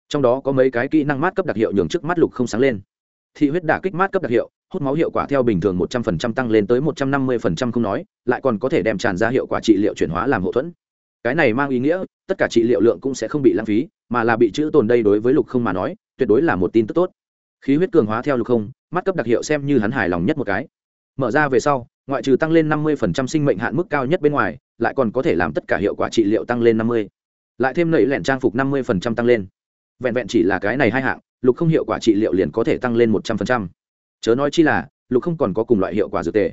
Trong đó có mấy cái kỹ năng mát cấp đặc hiệu nhường trước mắt lục không sáng lên. Thị huyết đả kích mát cấp đặc hiệu, hút máu hiệu quả theo bình thường 100% tăng lên tới 150% không nói, lại còn có thể đem tràn ra hiệu quả trị liệu chuyển hóa làm hậu thuẫn. Cái này mang ý nghĩa, tất cả trị liệu lượng cũng sẽ không bị lãng phí, mà là bị chữ tồn đây đối với Lục Không mà nói, tuyệt đối là một tin tức tốt. Khí huyết cường hóa theo Lục Không, mắt cấp đặc hiệu xem như hắn hài lòng nhất một cái. Mở ra về sau, ngoại trừ tăng lên 50% sinh mệnh hạn mức cao nhất bên ngoài, lại còn có thể làm tất cả hiệu quả trị liệu tăng lên 50. Lại thêm nẩy lẻn trang phục 50% tăng lên. Vẹn vẹn chỉ là cái này hai hạng, Lục Không hiệu quả trị liệu liền có thể tăng lên 100% chớ nói chi là lục không còn có cùng loại hiệu quả dược tề.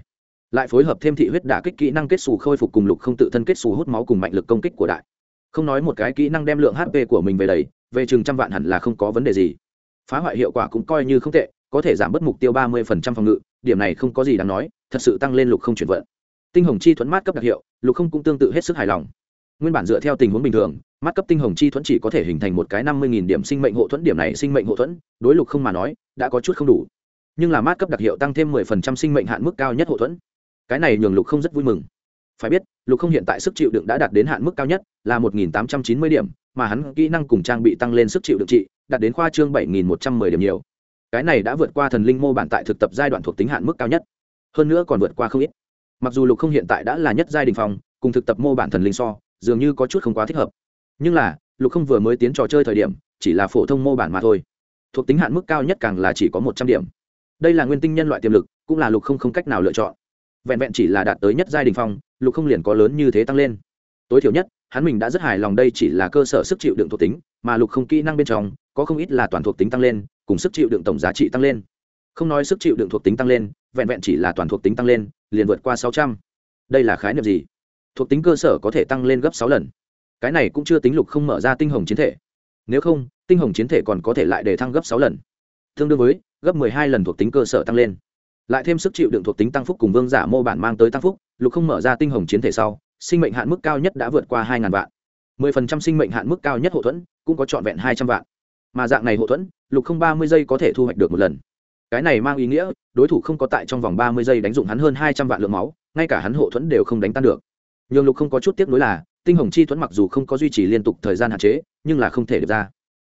Lại phối hợp thêm thị huyết đả kích kỹ năng kết xù khôi phục cùng lục không tự thân kết xù hút máu cùng mạnh lực công kích của đại. Không nói một cái kỹ năng đem lượng hp của mình về đầy về chừng trăm vạn hẳn là không có vấn đề gì. Phá hoại hiệu quả cũng coi như không tệ có thể giảm bớt mục tiêu ba mươi phần trăm phòng ngự điểm này không có gì đáng nói thật sự tăng lên lục không chuyển vận. Tinh hồng chi thuẫn mát cấp đặc hiệu lục không cũng tương tự hết sức hài lòng. Nguyên bản dựa theo tình huống bình thường mắt cấp tinh hồng chi thuẫn chỉ có thể hình thành một cái năm mươi điểm sinh mệnh hộ thuẫn, điểm này sinh mệnh hộ thuẫn, đối lục không mà nói, đã có chút không đủ. Nhưng là mát cấp đặc hiệu tăng thêm mười phần trăm sinh mệnh hạn mức cao nhất hộ thuẫn. Cái này nhường lục không rất vui mừng. Phải biết, lục không hiện tại sức chịu đựng đã đạt đến hạn mức cao nhất, là một nghìn tám trăm chín mươi điểm, mà hắn kỹ năng cùng trang bị tăng lên sức chịu đựng trị, đạt đến khoa trương bảy nghìn một trăm mười điểm nhiều. Cái này đã vượt qua thần linh mô bản tại thực tập giai đoạn thuộc tính hạn mức cao nhất. Hơn nữa còn vượt qua không ít. Mặc dù lục không hiện tại đã là nhất giai đình phòng cùng thực tập mô bản thần linh so, dường như có chút không quá thích hợp nhưng là, lục không vừa mới tiến trò chơi thời điểm, chỉ là phổ thông mô bản mà thôi. Thuộc tính hạn mức cao nhất càng là chỉ có một trăm điểm. Đây là nguyên tinh nhân loại tiềm lực, cũng là lục không không cách nào lựa chọn. Vẹn vẹn chỉ là đạt tới nhất giai đình phong, lục không liền có lớn như thế tăng lên. Tối thiểu nhất, hắn mình đã rất hài lòng đây chỉ là cơ sở sức chịu đựng thuộc tính, mà lục không kỹ năng bên trong, có không ít là toàn thuộc tính tăng lên, cùng sức chịu đựng tổng giá trị tăng lên. Không nói sức chịu đựng thuộc tính tăng lên, vẹn vẹn chỉ là toàn thuộc tính tăng lên, liền vượt qua sáu trăm. Đây là khái niệm gì? Thuộc tính cơ sở có thể tăng lên gấp sáu lần cái này cũng chưa tính lục không mở ra tinh hồng chiến thể. Nếu không, tinh hồng chiến thể còn có thể lại để thăng gấp sáu lần. Tương đương với, gấp mười hai lần thuộc tính cơ sở tăng lên. Lại thêm sức chịu đựng thuộc tính tăng phúc cùng vương giả mô bản mang tới tăng phúc, lục không mở ra tinh hồng chiến thể sau, sinh mệnh hạn mức cao nhất đã vượt qua hai ngàn vạn. mười phần trăm sinh mệnh hạn mức cao nhất hậu thuẫn, cũng có trọn vẹn hai trăm vạn. Mà dạng này hậu thuẫn, lục không ba mươi giây có thể thu hoạch được một lần. Cái này mang ý nghĩa, đối thủ không có tại trong vòng ba mươi giây đánh dụng hắn hơn hai trăm vạn lượng máu, ngay cả hắn hậu thuẫn đều không đánh tan được. Nhường lục không có chút tiếc nuối là tinh hồng chi thuẫn mặc dù không có duy trì liên tục thời gian hạn chế, nhưng là không thể được ra.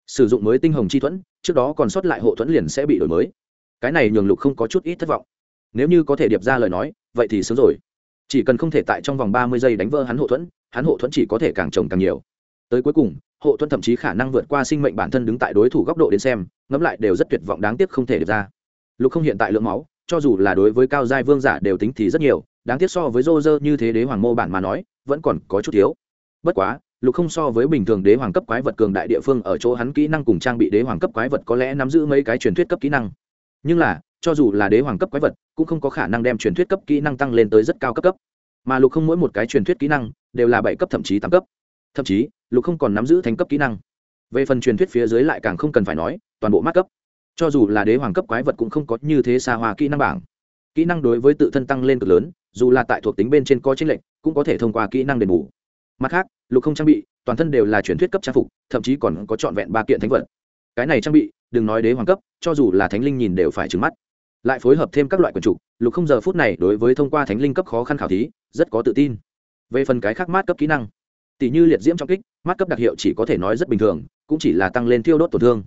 Sử dụng mới tinh hồng chi thuẫn, trước đó còn sót lại hộ thuẫn liền sẽ bị đổi mới. Cái này nhường lục không có chút ít thất vọng. Nếu như có thể điệp ra lời nói, vậy thì sớm rồi. Chỉ cần không thể tại trong vòng ba mươi giây đánh vỡ hắn hộ thuẫn, hắn hộ thuẫn chỉ có thể càng trồng càng nhiều. Tới cuối cùng, hộ thuẫn thậm chí khả năng vượt qua sinh mệnh bản thân đứng tại đối thủ góc độ đến xem, ngẫm lại đều rất tuyệt vọng đáng tiếc không thể điệp ra. Lục không hiện tại lượng máu, cho dù là đối với cao giai vương giả đều tính thì rất nhiều đáng tiếc so với rô rơ như thế đế hoàng mô bản mà nói, vẫn còn có chút thiếu. Bất quá, lục không so với bình thường đế hoàng cấp quái vật cường đại địa phương ở chỗ hắn kỹ năng cùng trang bị đế hoàng cấp quái vật có lẽ nắm giữ mấy cái truyền thuyết cấp kỹ năng. Nhưng là, cho dù là đế hoàng cấp quái vật, cũng không có khả năng đem truyền thuyết cấp kỹ năng tăng lên tới rất cao cấp cấp. Mà lục không mỗi một cái truyền thuyết kỹ năng, đều là bảy cấp thậm chí tám cấp. Thậm chí, lục không còn nắm giữ thành cấp kỹ năng. Về phần truyền thuyết phía dưới lại càng không cần phải nói, toàn bộ mát cấp. Cho dù là đế hoàng cấp quái vật cũng không có như thế xa hoa kỹ năng bảng. Kỹ năng đối với tự thân tăng lên cực lớn dù là tại thuộc tính bên trên có chênh lệch, cũng có thể thông qua kỹ năng đền bù. Mặt khác, lục không trang bị, toàn thân đều là truyền thuyết cấp trang phục, thậm chí còn có trọn vẹn ba kiện thánh vật. Cái này trang bị, đừng nói đế hoàng cấp, cho dù là thánh linh nhìn đều phải trứng mắt. Lại phối hợp thêm các loại quần trục lục không giờ phút này đối với thông qua thánh linh cấp khó khăn khảo thí, rất có tự tin. Về phần cái khác mát cấp kỹ năng, tỷ như liệt diễm trong kích, mát cấp đặc hiệu chỉ có thể nói rất bình thường, cũng chỉ là tăng lên thiêu đốt tổn thương.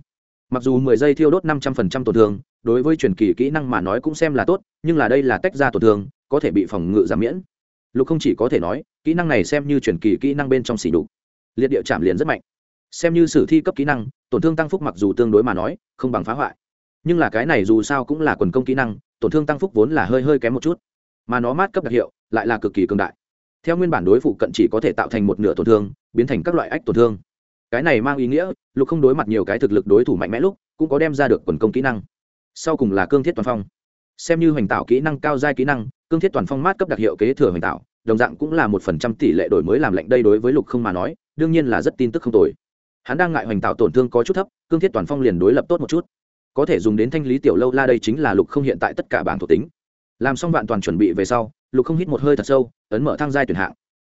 Mặc dù mười giây thiêu đốt năm trăm phần trăm tổn thương, đối với truyền kỳ kỹ năng mà nói cũng xem là tốt, nhưng là đây là tách ra tổn thương có thể bị phòng ngự giảm miễn. Lục không chỉ có thể nói, kỹ năng này xem như truyền kỳ kỹ năng bên trong xỉ đục liệt địa chạm liền rất mạnh. Xem như sử thi cấp kỹ năng, tổn thương tăng phúc mặc dù tương đối mà nói, không bằng phá hoại. Nhưng là cái này dù sao cũng là quần công kỹ năng, tổn thương tăng phúc vốn là hơi hơi kém một chút. Mà nó mát cấp đặc hiệu, lại là cực kỳ cường đại. Theo nguyên bản đối phụ cận chỉ có thể tạo thành một nửa tổn thương, biến thành các loại ách tổn thương. Cái này mang ý nghĩa, lục không đối mặt nhiều cái thực lực đối thủ mạnh mẽ lúc, cũng có đem ra được quần công kỹ năng. Sau cùng là cương thiết toàn phong. Xem như hoành tạo kỹ năng, cao giai kỹ năng cương thiết toàn phong mát cấp đặc hiệu kế thừa hoành tạo, đồng dạng cũng là một phần trăm tỷ lệ đổi mới làm lệnh đây đối với lục không mà nói, đương nhiên là rất tin tức không tồi. Hắn đang ngại hoành tạo tổn thương có chút thấp, cương thiết toàn phong liền đối lập tốt một chút. Có thể dùng đến thanh lý tiểu lâu la đây chính là lục không hiện tại tất cả bảng thuộc tính. Làm xong vạn toàn chuẩn bị về sau, lục không hít một hơi thật sâu, ấn mở thang giai tuyển hạng.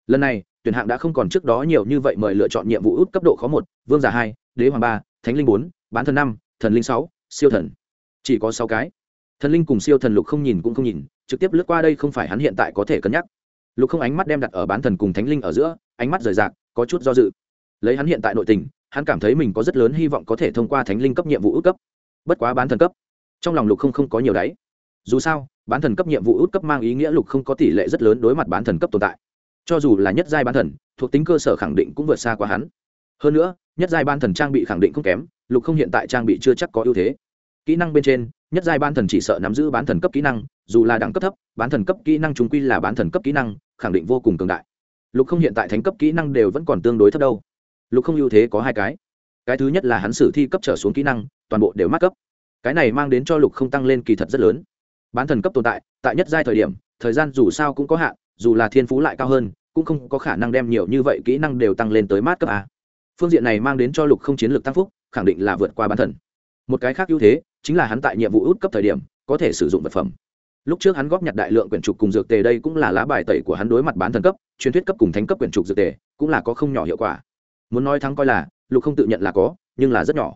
Lần này, tuyển hạng đã không còn trước đó nhiều như vậy mời lựa chọn nhiệm vụ út cấp độ khó một, vương giả hai, đế hoàng ba, thánh linh bốn, bán thần năm, thần linh sáu, siêu thần. Chỉ có sáu cái. Thần linh cùng siêu thần lục không nhìn cũng không nhìn trực tiếp lướt qua đây không phải hắn hiện tại có thể cân nhắc. Lục không ánh mắt đem đặt ở bán thần cùng thánh linh ở giữa, ánh mắt rời rạc, có chút do dự. Lấy hắn hiện tại nội tình, hắn cảm thấy mình có rất lớn hy vọng có thể thông qua thánh linh cấp nhiệm vụ ước cấp. Bất quá bán thần cấp, trong lòng lục không không có nhiều đáy. Dù sao, bán thần cấp nhiệm vụ ước cấp mang ý nghĩa lục không có tỷ lệ rất lớn đối mặt bán thần cấp tồn tại. Cho dù là nhất giai bán thần, thuộc tính cơ sở khẳng định cũng vượt xa qua hắn. Hơn nữa, nhất giai bán thần trang bị khẳng định không kém, lục không hiện tại trang bị chưa chắc có ưu thế. Kỹ năng bên trên nhất giai bán thần chỉ sợ nắm giữ bán thần cấp kỹ năng, dù là đẳng cấp thấp, bán thần cấp kỹ năng chúng quy là bán thần cấp kỹ năng, khẳng định vô cùng cường đại. Lục không hiện tại thánh cấp kỹ năng đều vẫn còn tương đối thấp đâu. Lục không ưu thế có hai cái. Cái thứ nhất là hắn sử thi cấp trở xuống kỹ năng, toàn bộ đều mắc cấp. Cái này mang đến cho lục không tăng lên kỳ thật rất lớn. Bán thần cấp tồn tại tại nhất giai thời điểm, thời gian dù sao cũng có hạn, dù là thiên phú lại cao hơn, cũng không có khả năng đem nhiều như vậy kỹ năng đều tăng lên tới mát cấp a. Phương diện này mang đến cho lục không chiến lược tăng phúc, khẳng định là vượt qua bán thần. Một cái khác ưu thế chính là hắn tại nhiệm vụ út cấp thời điểm, có thể sử dụng vật phẩm. Lúc trước hắn góp nhặt đại lượng quyển trục cùng dược tề đây cũng là lá bài tẩy của hắn đối mặt bán thần cấp, truyền thuyết cấp cùng thánh cấp quyển trục dược tề, cũng là có không nhỏ hiệu quả. Muốn nói thắng coi là, lục không tự nhận là có, nhưng là rất nhỏ.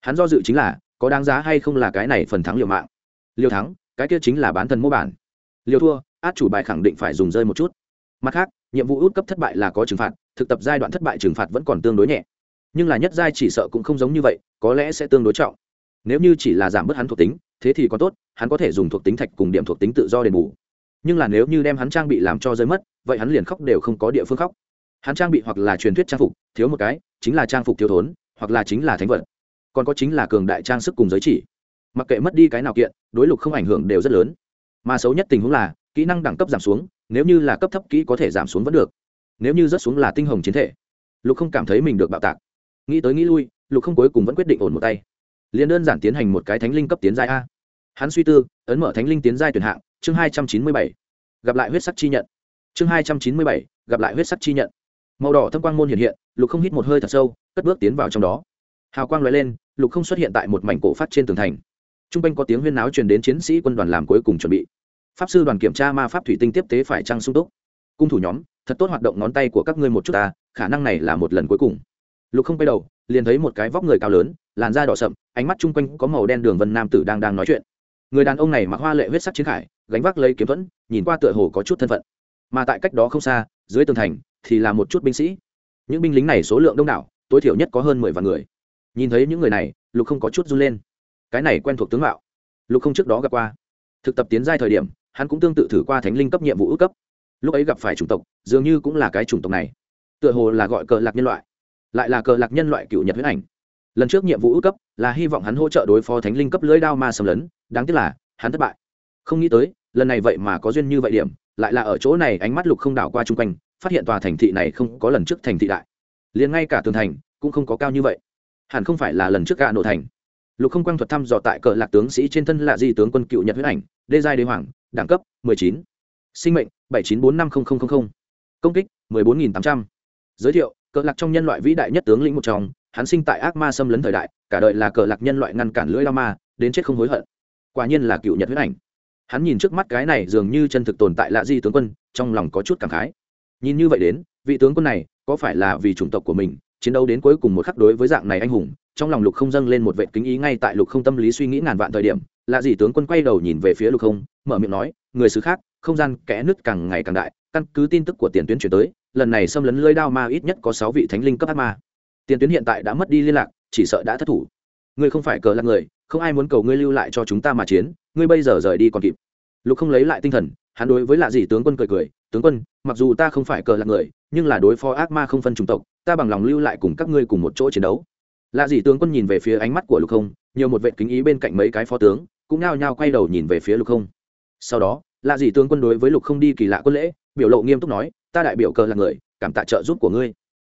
Hắn do dự chính là, có đáng giá hay không là cái này phần thắng liều mạng. Liều thắng, cái kia chính là bán thần mô bản. Liều thua, át chủ bài khẳng định phải dùng rơi một chút. Mặt khác, nhiệm vụ út cấp thất bại là có trừng phạt, thực tập giai đoạn thất bại trừng phạt vẫn còn tương đối nhẹ. Nhưng là nhất giai chỉ sợ cũng không giống như vậy, có lẽ sẽ tương đối trọng nếu như chỉ là giảm bớt hắn thuộc tính, thế thì có tốt, hắn có thể dùng thuộc tính thạch cùng điểm thuộc tính tự do đền bù. Nhưng là nếu như đem hắn trang bị làm cho rơi mất, vậy hắn liền khóc đều không có địa phương khóc. Hắn trang bị hoặc là truyền thuyết trang phục, thiếu một cái, chính là trang phục thiếu thốn, hoặc là chính là thánh vật. Còn có chính là cường đại trang sức cùng giới chỉ. Mặc kệ mất đi cái nào kiện, đối lục không ảnh hưởng đều rất lớn. Mà xấu nhất tình huống là, kỹ năng đẳng cấp giảm xuống, nếu như là cấp thấp kỹ có thể giảm xuống vẫn được. Nếu như rớt xuống là tinh hồng chiến thể. Lục không cảm thấy mình được bạo tạc. Nghĩ tới nghĩ lui, lục không cuối cùng vẫn quyết định ổn một tay liền đơn giản tiến hành một cái thánh linh cấp tiến giai a. Hắn suy tư, ấn mở thánh linh tiến giai tuyển hạng, chương hai trăm chín mươi bảy. Gặp lại huyết sắc chi nhận. Chương hai trăm chín mươi bảy, gặp lại huyết sắc chi nhận. Màu đỏ thâm quang môn hiện hiện, lục không hít một hơi thật sâu, cất bước tiến vào trong đó. Hào quang l lên, lục không xuất hiện tại một mảnh cổ phát trên tường thành. T r u n g quanh có tiếng huyên náo truyền đến chiến sĩ quân đoàn làm cuối cùng chuẩn bị. Pháp sư đoàn kiểm tra ma pháp thủy tinh tiếp tế phải trăng sung túc. Cung thủ nhóm, thật tốt hoạt động ngón tay của các ngươi một chút ta, khả năng này là một lần cuối cùng lục không quay đầu, liền thấy một cái vóc người cao lớn, làn da đỏ sậm, ánh mắt chung quanh có màu đen đường vân nam tử đang đang nói chuyện. Người đàn ông này mặc hoa lệ huyết sắc chiến khải, gánh vác lấy kiếm thuẫn, nhìn qua tựa hồ có chút thân phận. Mà tại cách đó không xa, dưới tường thành thì là một chút binh sĩ. Những binh lính này số lượng đông đảo, tối thiểu nhất có hơn mười vạn người. Nhìn thấy những người này, lục không có chút run lên. Cái này quen thuộc tướng mạo. Lục không trước đó gặp qua. Thực tập tiến giai thời điểm, hắn cũng tương tự thử qua thánh linh cấp nhiệm vụ ước cấp. Lúc ấy gặp phải chủng tộc, dường như cũng là cái chủng tộc này. Tựa hồ là gọi cờ lạc nhân loại lại là cờ lạc nhân loại cựu nhật huyết ảnh lần trước nhiệm vụ ước cấp là hy vọng hắn hỗ trợ đối phó thánh linh cấp lưỡi đao ma xâm lấn, đáng tiếc là, hắn thất bại không nghĩ tới, lần này vậy mà có duyên như vậy điểm, lại là ở chỗ này ánh mắt lục không đảo qua chung quanh, phát hiện tòa thành thị này không có lần trước thành thị đại liền ngay cả tường thành cũng không có cao như vậy hẳn không phải là lần trước gạ nổ thành lục không quang thuật thăm dò tại cờ lạc tướng sĩ trên thân là di tướng quân cựu nhật huyết ảnh, đê giai đế hoàng, đẳng cấp 19. sinh mệnh 7945000. công kích 14800. giới thiệu cờ lạc trong nhân loại vĩ đại nhất tướng lĩnh một trong, hắn sinh tại ác ma xâm lấn thời đại, cả đời là cờ lạc nhân loại ngăn cản lưỡi lao ma, đến chết không hối hận. Quả nhiên là cựu nhật huyết ảnh. Hắn nhìn trước mắt cái này dường như chân thực tồn tại lạ di tướng quân, trong lòng có chút cảm khái. Nhìn như vậy đến, vị tướng quân này có phải là vì chủng tộc của mình, chiến đấu đến cuối cùng một khắc đối với dạng này anh hùng, trong lòng lục không dâng lên một vệ kính ý ngay tại lục không tâm lý suy nghĩ ngàn vạn thời điểm, lạ gì tướng quân quay đầu nhìn về phía lục không, mở miệng nói người xứ khác, không gian kẽ nứt càng ngày càng đại, căn cứ tin tức của tiền tuyến chuyển tới, lần này xâm lấn lưới đao ma ít nhất có sáu vị thánh linh cấp ác ma. Tiền tuyến hiện tại đã mất đi liên lạc, chỉ sợ đã thất thủ. Ngươi không phải cờ là người, không ai muốn cầu ngươi lưu lại cho chúng ta mà chiến, ngươi bây giờ rời đi còn kịp. Lục không lấy lại tinh thần, hắn đối với lạ gì tướng quân cười cười, tướng quân, mặc dù ta không phải cờ là người, nhưng là đối phó ác ma không phân chủng tộc, ta bằng lòng lưu lại cùng các ngươi cùng một chỗ chiến đấu. Lạ gì tướng quân nhìn về phía ánh mắt của lục không, nhiều một vệ kính ý bên cạnh mấy cái phó tướng, cũng nao nhao quay đầu nhìn về phía lục không sau đó, lạ gì tướng quân đối với lục không đi kỳ lạ quân lễ, biểu lộ nghiêm túc nói, ta đại biểu cờ là người, cảm tạ trợ giúp của ngươi.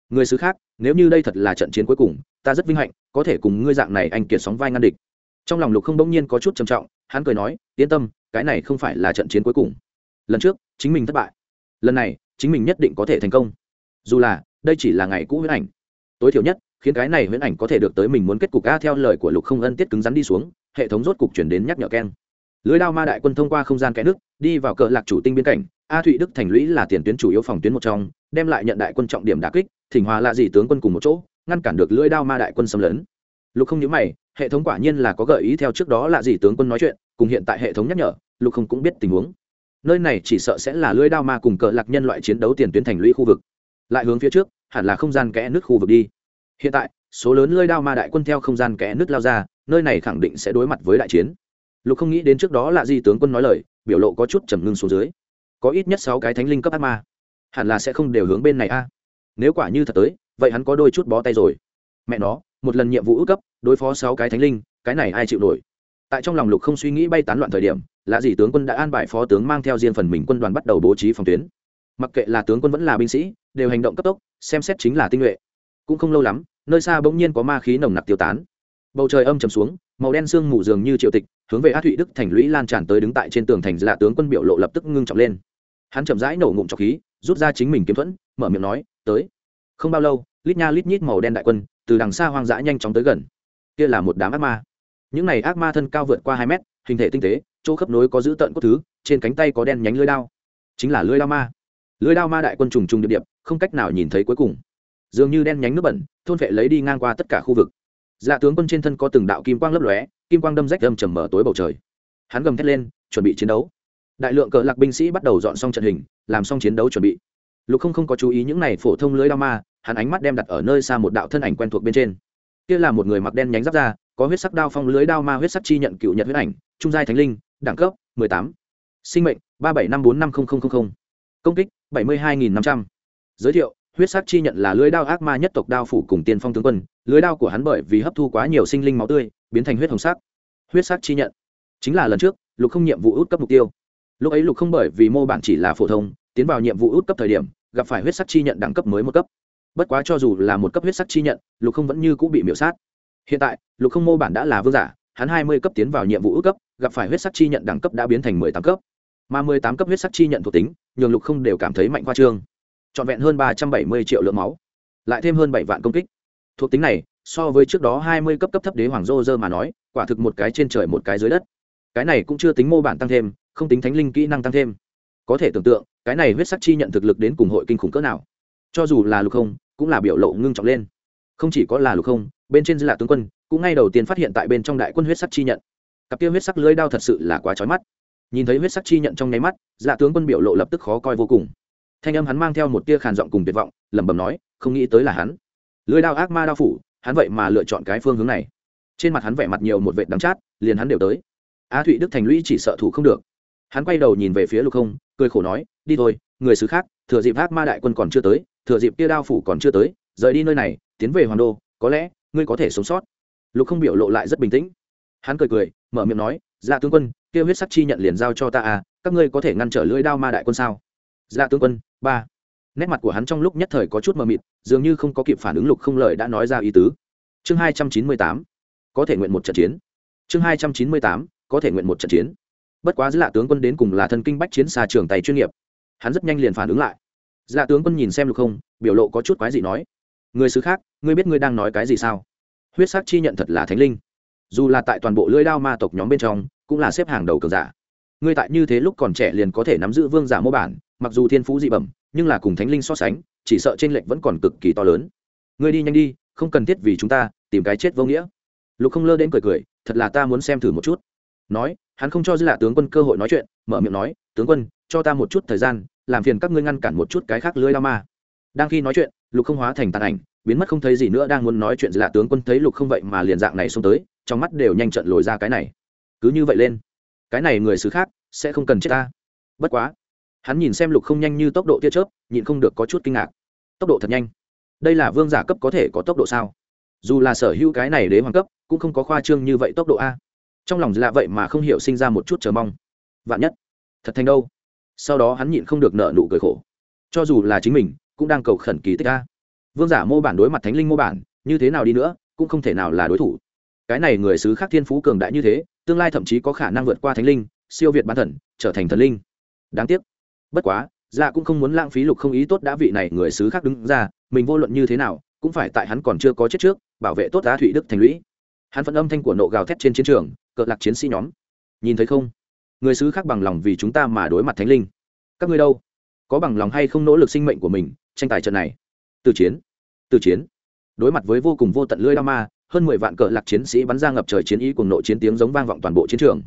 Người xứ khác, nếu như đây thật là trận chiến cuối cùng, ta rất vinh hạnh, có thể cùng ngươi dạng này anh kiệt sóng vai ngăn địch. Trong lòng lục không bỗng nhiên có chút trầm trọng, hắn cười nói, yên tâm, cái này không phải là trận chiến cuối cùng. Lần trước, chính mình thất bại. Lần này, chính mình nhất định có thể thành công. Dù là, đây chỉ là ngày cũ huyễn ảnh. Tối thiểu nhất, khiến cái này huyễn ảnh có thể được tới mình muốn kết cục a theo lời của lục không ân tiết cứng rắn đi xuống, hệ thống rốt cục chuyển đến nhắc nhở keng lưới đao ma đại quân thông qua không gian kẽ nước, đi vào cờ lạc chủ tinh biên cảnh. A thụy đức thành lũy là tiền tuyến chủ yếu phòng tuyến một trong, đem lại nhận đại quân trọng điểm đà kích, thỉnh hòa là gì tướng quân cùng một chỗ, ngăn cản được lưỡi đao ma đại quân xâm lấn. Lục không nhớ mày, hệ thống quả nhiên là có gợi ý theo trước đó là gì tướng quân nói chuyện, cùng hiện tại hệ thống nhắc nhở, lục không cũng biết tình huống. Nơi này chỉ sợ sẽ là lưỡi đao ma cùng cờ lạc nhân loại chiến đấu tiền tuyến thành lũy khu vực. Lại hướng phía trước, hẳn là không gian kẽ nước khu vực đi. Hiện tại, số lớn lưỡi đao ma đại quân theo không gian kẽ nước lao ra, nơi này khẳng định sẽ đối mặt với đại chiến lục không nghĩ đến trước đó là gì tướng quân nói lời, biểu lộ có chút trầm ngưng xuống dưới. Có ít nhất sáu cái thánh linh cấp ác ma. Hẳn là sẽ không đều hướng bên này a. Nếu quả như thật tới, vậy hắn có đôi chút bó tay rồi. Mẹ nó, một lần nhiệm vụ ước cấp, đối phó sáu cái thánh linh, cái này ai chịu nổi? Tại trong lòng lục không suy nghĩ bay tán loạn thời điểm là gì tướng quân đã an bài phó tướng mang theo riêng phần mình quân đoàn bắt đầu bố trí phòng tuyến. Mặc kệ là tướng quân vẫn là binh sĩ, đều hành động cấp tốc, xem xét chính là tinh nhuệ. Cũng không lâu lắm, nơi xa bỗng nhiên có ma khí nồng nặc tiêu tán bầu trời âm trầm xuống, màu đen sương mù dường như triệu tịch, hướng về Á thụy đức thành lũy lan tràn tới đứng tại trên tường thành lạ tướng quân biểu lộ lập tức ngưng trọng lên. Hắn chậm rãi nổ ngụm trọc khí, rút ra chính mình kiếm thuẫn, mở miệng nói, tới. Không bao lâu, lít nha lít nhít màu đen đại quân, từ đằng xa hoang dã nhanh chóng tới gần. Kia là một đám ác ma. Những này ác ma thân cao vượt qua hai mét, hình thể tinh tế, chỗ khớp nối có giữ tận cốt thứ, trên cánh tay có đen nhánh lưỡi đao. Chính là lưỡi đao ma. Lưỡi đao ma đại quân trùng trùng điệp điệp, không cách nào nhìn thấy cuối cùng. Dường như đen nhánh nước bẩn, thôn vệ lấy đi ngang qua tất cả khu vực dạ tướng quân trên thân có từng đạo kim quang lấp lóe kim quang đâm rách đâm trầm mở tối bầu trời. Hắn gầm thét lên chuẩn bị chiến đấu. Đại lượng cờ lạc binh sĩ bắt đầu dọn xong trận hình làm xong chiến đấu chuẩn bị. Lục không không có chú ý những này phổ thông lưới đao ma hắn ánh mắt đem đặt ở nơi xa một đạo thân ảnh quen thuộc bên trên. Kia là một người mặc đen nhánh giáp ra, có huyết sắc đao phong lưới đao ma huyết sắc chi nhận cựu nhật huyết ảnh trung giai thánh linh đẳng cấp mười tám. Sinh mệnh ba bảy năm bốn năm công kích bảy mươi hai nghìn năm trăm. Giới thiệu huyết sắc chi nhận là lưới đao ác ma nhất tộc đao phủ cùng tiên phong tướng quân lưới đao của hắn bởi vì hấp thu quá nhiều sinh linh máu tươi, biến thành huyết hồng sắc. Huyết sắc chi nhận. Chính là lần trước, lục không nhiệm vụ út cấp mục tiêu. Lúc ấy lục không bởi vì mô bản chỉ là phổ thông, tiến vào nhiệm vụ út cấp thời điểm, gặp phải huyết sắc chi nhận đẳng cấp mới một cấp. Bất quá cho dù là một cấp huyết sắc chi nhận, lục không vẫn như cũng bị miễu sát. Hiện tại, lục không mô bản đã là vương giả, hắn hai mươi cấp tiến vào nhiệm vụ út cấp, gặp phải huyết sắc chi nhận đẳng cấp đã biến thành mười tám cấp. Mà mười tám cấp huyết sắc chi nhận thuộc tính, nhường lục không đều cảm thấy mạnh khoa trương. Trọn vẹn hơn ba trăm bảy mươi triệu lượng máu, lại thêm hơn bảy vạn công kích thuộc tính này, so với trước đó hai mươi cấp cấp thấp đế hoàng dô dơ mà nói, quả thực một cái trên trời một cái dưới đất. Cái này cũng chưa tính mô bản tăng thêm, không tính thánh linh kỹ năng tăng thêm. Có thể tưởng tượng, cái này huyết sắc chi nhận thực lực đến cùng hội kinh khủng cỡ nào. Cho dù là lục không, cũng là biểu lộ ngưng trọng lên. Không chỉ có là lục không, bên trên dư lạc tướng quân, cũng ngay đầu tiên phát hiện tại bên trong đại quân huyết sắc chi nhận. Cặp kia huyết sắc lưới đao thật sự là quá trói mắt. Nhìn thấy huyết sắc chi nhận trong nháy mắt dạ tướng quân biểu lộ lập tức khó coi vô cùng. Thanh âm hắn mang theo một tia khàn giọng cùng tuyệt vọng, lẩm bẩm nói, không nghĩ tới là hắn lưới đao ác ma đao phủ, hắn vậy mà lựa chọn cái phương hướng này. Trên mặt hắn vẻ mặt nhiều một vệ đắng chát, liền hắn đều tới. A thụy đức thành lũy chỉ sợ thủ không được. Hắn quay đầu nhìn về phía lục không, cười khổ nói, đi thôi, người xứ khác, thừa dịp ác ma đại quân còn chưa tới, thừa dịp kia đao phủ còn chưa tới, rời đi nơi này, tiến về hoàng đô, có lẽ, ngươi có thể sống sót. Lục không biểu lộ lại rất bình tĩnh. Hắn cười cười, mở miệng nói dạ tướng quân, kia huyết sắc chi nhận liền giao cho ta à các ngươi có thể ngăn trở lưỡi đao ma đại quân sao? Dạ tướng quân, ba nét mặt của hắn trong lúc nhất thời có chút mờ mịt, dường như không có kịp phản ứng lục không lời đã nói ra ý tứ. Chương hai trăm chín mươi tám, có thể nguyện một trận chiến. Chương hai trăm chín mươi tám, có thể nguyện một trận chiến. Bất quá giữa lạ tướng quân đến cùng là thân kinh bách chiến xa trường tay chuyên nghiệp. Hắn rất nhanh liền phản ứng lại. Lạ tướng quân nhìn xem lục không, biểu lộ có chút quái gì nói, người xứ khác, ngươi biết ngươi đang nói cái gì sao? Huyết sắc chi nhận thật là thánh linh. Dù là tại toàn bộ lưỡi đao ma tộc nhóm bên trong, cũng là xếp hàng đầu cường giả. Ngươi tại như thế lúc còn trẻ liền có thể nắm giữ vương giả mô bản, mặc dù thiên phú dị bẩm nhưng là cùng thánh linh so sánh, chỉ sợ trên lệnh vẫn còn cực kỳ to lớn. Ngươi đi nhanh đi, không cần thiết vì chúng ta tìm cái chết vô nghĩa. Lục không lơ đến cười cười, thật là ta muốn xem thử một chút. Nói, hắn không cho dư lạ tướng quân cơ hội nói chuyện, mở miệng nói, tướng quân, cho ta một chút thời gian, làm phiền các ngươi ngăn cản một chút cái khác lưới lao ma. Đang khi nói chuyện, lục không hóa thành tàn ảnh, biến mất không thấy gì nữa, đang muốn nói chuyện dư lạ tướng quân thấy lục không vậy mà liền dạng này xông tới, trong mắt đều nhanh trận lồi ra cái này. Cứ như vậy lên. Cái này người xứ khác sẽ không cần chết ta. Bất quá hắn nhìn xem lục không nhanh như tốc độ tia chớp, nhịn không được có chút kinh ngạc. Tốc độ thật nhanh. Đây là vương giả cấp có thể có tốc độ sao? Dù là sở hữu cái này đế hoàng cấp, cũng không có khoa trương như vậy tốc độ a. Trong lòng lạ vậy mà không hiểu sinh ra một chút chờ mong. Vạn nhất, thật thành đâu? Sau đó hắn nhịn không được nợ nụ cười khổ. Cho dù là chính mình, cũng đang cầu khẩn kỳ tích a. Vương giả mô bản đối mặt thánh linh mô bản, như thế nào đi nữa, cũng không thể nào là đối thủ. Cái này người xứ khác thiên phú cường đại như thế, tương lai thậm chí có khả năng vượt qua thánh linh, siêu việt bán thần, trở thành thần linh. Đáng tiếc bất quá dạ cũng không muốn lãng phí lục không ý tốt đã vị này người xứ khác đứng ra, mình vô luận như thế nào, cũng phải tại hắn còn chưa có chết trước, bảo vệ tốt giá thụy đức thành lũy. Hắn phân âm thanh của nộ gào thét trên chiến trường, cợt lạc chiến sĩ nhóm. Nhìn thấy không? Người xứ khác bằng lòng vì chúng ta mà đối mặt thánh linh. Các ngươi đâu? Có bằng lòng hay không nỗ lực sinh mệnh của mình, tranh tài trận này? Từ chiến. Từ chiến. Đối mặt với vô cùng vô tận lưỡi đao ma, hơn mười vạn cờ lạc chiến sĩ bắn ra ngập trời chiến ý cùng nội chiến tiếng giống vang vọng toàn bộ chiến trường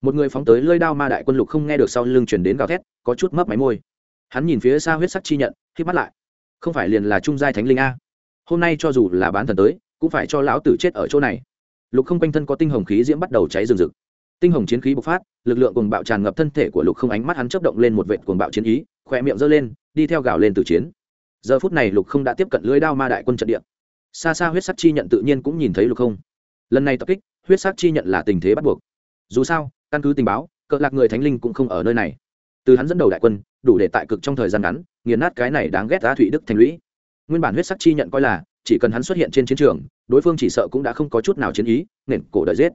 một người phóng tới lưỡi đao ma đại quân lục không nghe được sau lưng chuyển đến gào thét, có chút mấp máy môi. Hắn nhìn phía xa huyết sắc chi nhận khi mắt lại. Không phải liền là trung giai thánh linh a? Hôm nay cho dù là bán thần tới, cũng phải cho lão tử chết ở chỗ này. Lục không quanh thân có tinh hồng khí diễm bắt đầu cháy rừng rực. Tinh hồng chiến khí bộc phát, lực lượng cùng bạo tràn ngập thân thể của lục không ánh mắt hắn chấp động lên một vệt cuồng bạo chiến ý khỏe miệng giơ lên, đi theo gào lên từ chiến. Giờ phút này lục không đã tiếp cận lưới đao ma đại quân trận địa. Xa xa huyết sắc chi nhận tự nhiên cũng nhìn thấy lục không. Lần này tập kích, huyết sắc chi nhận là tình thế bắt buộc. Dù sao căn cứ tình báo, cỡ lạc người thánh linh cũng không ở nơi này. Từ hắn dẫn đầu đại quân, đủ để tại cực trong thời gian ngắn, nghiền nát cái này đáng ghét ra thụy đức thành lũy. Nguyên bản huyết sắc chi nhận coi là, chỉ cần hắn xuất hiện trên chiến trường, đối phương chỉ sợ cũng đã không có chút nào chiến ý, nền cổ đợi giết.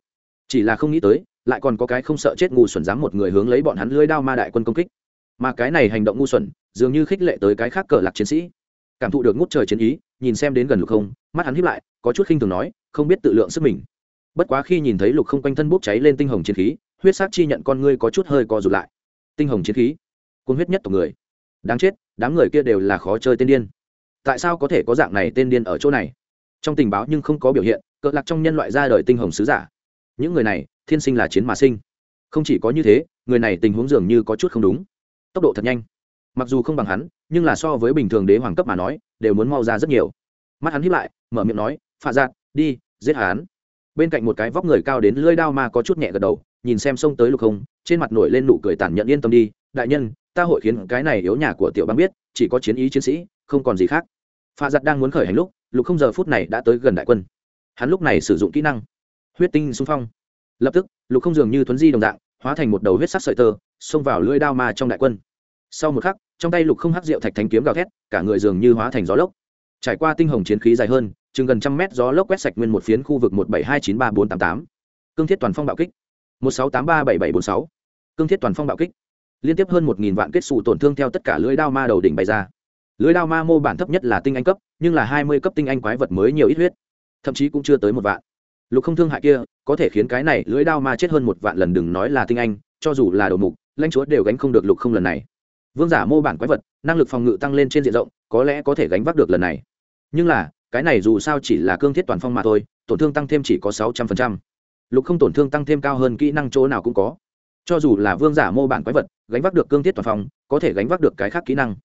Chỉ là không nghĩ tới, lại còn có cái không sợ chết ngu xuẩn dám một người hướng lấy bọn hắn lưới đao ma đại quân công kích. Mà cái này hành động ngu xuẩn, dường như khích lệ tới cái khác cờ lạc chiến sĩ. Cảm thụ được ngút trời chiến ý, nhìn xem đến gần lục không, mắt hắn hiếp lại, có chút khinh thường nói, không biết tự lượng sức mình. Bất quá khi nhìn thấy lục không quanh thân bốc cháy lên tinh hồng chiến khí huyết sát chi nhận con ngươi có chút hơi co rụt lại. Tinh hồng chiến khí cuốn huyết nhất tộc người. Đáng chết, đám người kia đều là khó chơi tên điên. Tại sao có thể có dạng này tên điên ở chỗ này? Trong tình báo nhưng không có biểu hiện cỡ lạc trong nhân loại ra đời tinh hồng sứ giả. Những người này, thiên sinh là chiến mà sinh. Không chỉ có như thế, người này tình huống dường như có chút không đúng. Tốc độ thật nhanh. Mặc dù không bằng hắn, nhưng là so với bình thường đế hoàng cấp mà nói, đều muốn mau ra rất nhiều. Mắt hắn hiếp lại, mở miệng nói, phạ giạt đi, giết hắn. Bên cạnh một cái vóc người cao đến lưỡi đao ma có chút nhẹ gật đầu nhìn xem xông tới lục không, trên mặt nổi lên nụ cười tàn nhẫn yên tâm đi. Đại nhân, ta hội khiến cái này yếu nhà của tiểu bang biết, chỉ có chiến ý chiến sĩ, không còn gì khác. Pha giặt đang muốn khởi hành lúc, lục không giờ phút này đã tới gần đại quân. Hắn lúc này sử dụng kỹ năng, huyết tinh xung phong. Lập tức, lục không dường như thuấn di đồng dạng, hóa thành một đầu huyết sắc sợi tơ, xông vào lưỡi đao ma trong đại quân. Sau một khắc, trong tay lục không hắc rượu thạch thánh kiếm gào thét, cả người dường như hóa thành gió lốc. Trải qua tinh hồng chiến khí dài hơn, chừng gần trăm mét gió lốc quét sạch nguyên một phiến khu vực một bảy hai chín ba bốn tám tám. Cương thiết toàn phong bạo kích một sáu tám ba bảy bảy bốn sáu. Cương thiết toàn phong bạo kích. Liên tiếp hơn một nghìn vạn kết xù tổn thương theo tất cả lưỡi đao ma đầu đỉnh bày ra. Lưới đao ma mô bản thấp nhất là tinh anh cấp, nhưng là hai mươi cấp tinh anh quái vật mới nhiều ít huyết. Thậm chí cũng chưa tới một vạn. Lục không thương hại kia, có thể khiến cái này lưới đao ma chết hơn một vạn lần đừng nói là tinh anh, cho dù là đầu mục, lãnh chúa đều gánh không được lục không lần này. Vương giả mô bản quái vật, năng lực phòng ngự tăng lên trên diện rộng, có lẽ có thể gánh vác được lần này. Nhưng là, cái này dù sao chỉ là cương thiết toàn phong mà thôi, tổn thương tăng thêm chỉ có sáu trăm phần trăm lục không tổn thương tăng thêm cao hơn kỹ năng chỗ nào cũng có. Cho dù là vương giả mô bản quái vật, gánh vác được cương thiết toàn phong, có thể gánh vác được cái khác kỹ năng.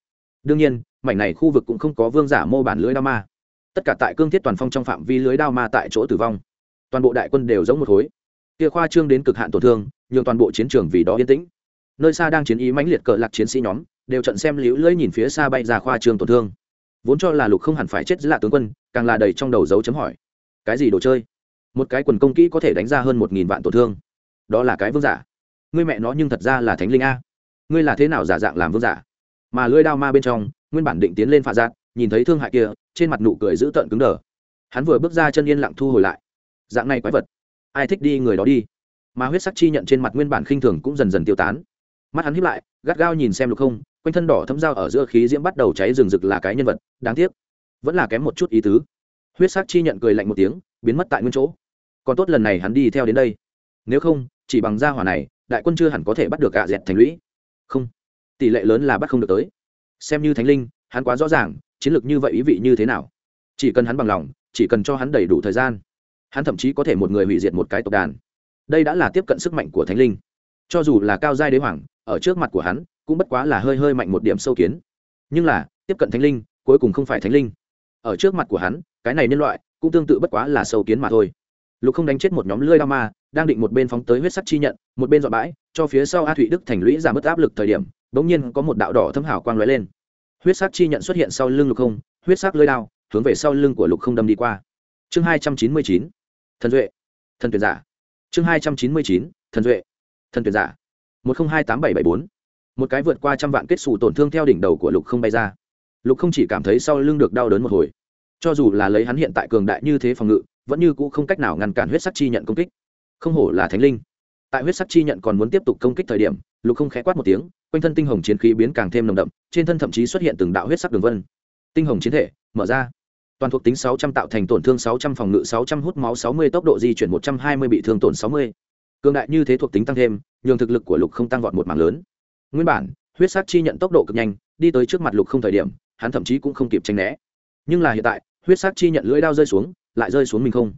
Đương nhiên, mảnh này khu vực cũng không có vương giả mô bản lưới đao ma. Tất cả tại cương thiết toàn phong trong phạm vi lưới đao ma tại chỗ tử vong. Toàn bộ đại quân đều giống một khối. Kia khoa trương đến cực hạn tổn thương, nhường toàn bộ chiến trường vì đó yên tĩnh. Nơi xa đang chiến ý mãnh liệt cờ lạc chiến sĩ nhóm, đều trận xem liễu lưỡi nhìn phía xa bay ra khoa trương tổn thương. Vốn cho là lục không hẳn phải chết dưới lạ tướng quân, càng là đầy trong đầu dấu chấm hỏi. Cái gì đồ chơi? Một cái quần công kỹ có thể đánh ra hơn một nghìn vạn tổn thương. Đó là cái vương giả. Ngươi mẹ nó nhưng thật ra là thánh linh a. Ngươi là thế nào giả dạng làm vương giả? Mà lưỡi đao ma bên trong, nguyên bản định tiến lên phạ giác nhìn thấy thương hại kia, trên mặt nụ cười giữ tợn cứng đờ. Hắn vừa bước ra chân yên lặng thu hồi lại. Dạng này quái vật. Ai thích đi người đó đi. Mà huyết sắc chi nhận trên mặt nguyên bản khinh thường cũng dần dần tiêu tán. Mắt hắn hiếp lại, gắt gao nhìn xem lục không, quanh thân đỏ thấm dao ở giữa khí diễm bắt đầu cháy rừng rực là cái nhân vật, đáng tiếc. Vẫn là kém một chút ý tứ. Huyết sắc chi nhận cười lạnh một tiếng, biến mất tại nguyên chỗ còn tốt lần này hắn đi theo đến đây. Nếu không, chỉ bằng gia hỏa này, đại quân chưa hẳn có thể bắt được gạ dẹt thành lũy. Không, tỷ lệ lớn là bắt không được tới. Xem như thánh linh, hắn quá rõ ràng, chiến lược như vậy ý vị như thế nào. Chỉ cần hắn bằng lòng, chỉ cần cho hắn đầy đủ thời gian, hắn thậm chí có thể một người hủy diệt một cái tộc đàn. Đây đã là tiếp cận sức mạnh của thánh linh. Cho dù là cao giai đế hoàng, ở trước mặt của hắn, cũng bất quá là hơi hơi mạnh một điểm sâu kiến. Nhưng là, tiếp cận thánh linh, cuối cùng không phải thánh linh. Ở trước mặt của hắn, cái này nhân loại, cũng tương tự bất quá là sâu kiến mà thôi lục không đánh chết một nhóm lưỡi đao ma, đang định một bên phóng tới huyết sắc chi nhận, một bên dọn bãi, cho phía sau a thụy đức thành lũy giảm bớt áp lực thời điểm đ ỗ n g nhiên có một đạo đỏ thâm hảo quang lóe lên. Huyết sắc chi nhận xuất hiện sau lưng lục không, huyết sắc lưỡi đao hướng về sau lưng của lục không đâm đi qua. Chương hai trăm chín mươi chín, thần duệ, thần tuyển giả. Chương hai trăm chín mươi chín, thần duệ, thần tuyển giả. Một không hai tám bảy bảy bốn. Một cái vượt qua trăm vạn kết xù tổn thương theo đỉnh đầu của lục không bay ra. Lục không chỉ cảm thấy sau lưng được đau đớn một hồi. Cho dù là lấy hắn hiện tại cường đại như thế phòng ngự vẫn như cũ không cách nào ngăn cản huyết sắc chi nhận công kích. Không hổ là thánh linh. Tại huyết sắc chi nhận còn muốn tiếp tục công kích thời điểm lục không khẽ quát một tiếng quanh thân tinh hồng chiến khí biến càng thêm nồng đậm trên thân thậm chí xuất hiện từng đạo huyết sắc đường vân. Tinh hồng chiến thể mở ra. Toàn thuộc tính 600 tạo thành tổn thương 600 phòng ngự 600 hút máu 60 tốc độ di chuyển 120 bị thương tổn 60. Cường đại như thế thuộc tính tăng thêm, nhường thực lực của Lục không tăng vọt một mảng lớn. Nguyên bản huyết sắc chi nhận tốc độ cực nhanh đi tới trước mặt lục không thời điểm hắn thậm chí cũng không kịp tranh né. Nhưng là hiện tại huyết sắc chi nhận lưỡi đao rơi xuống lại rơi xuống mình không?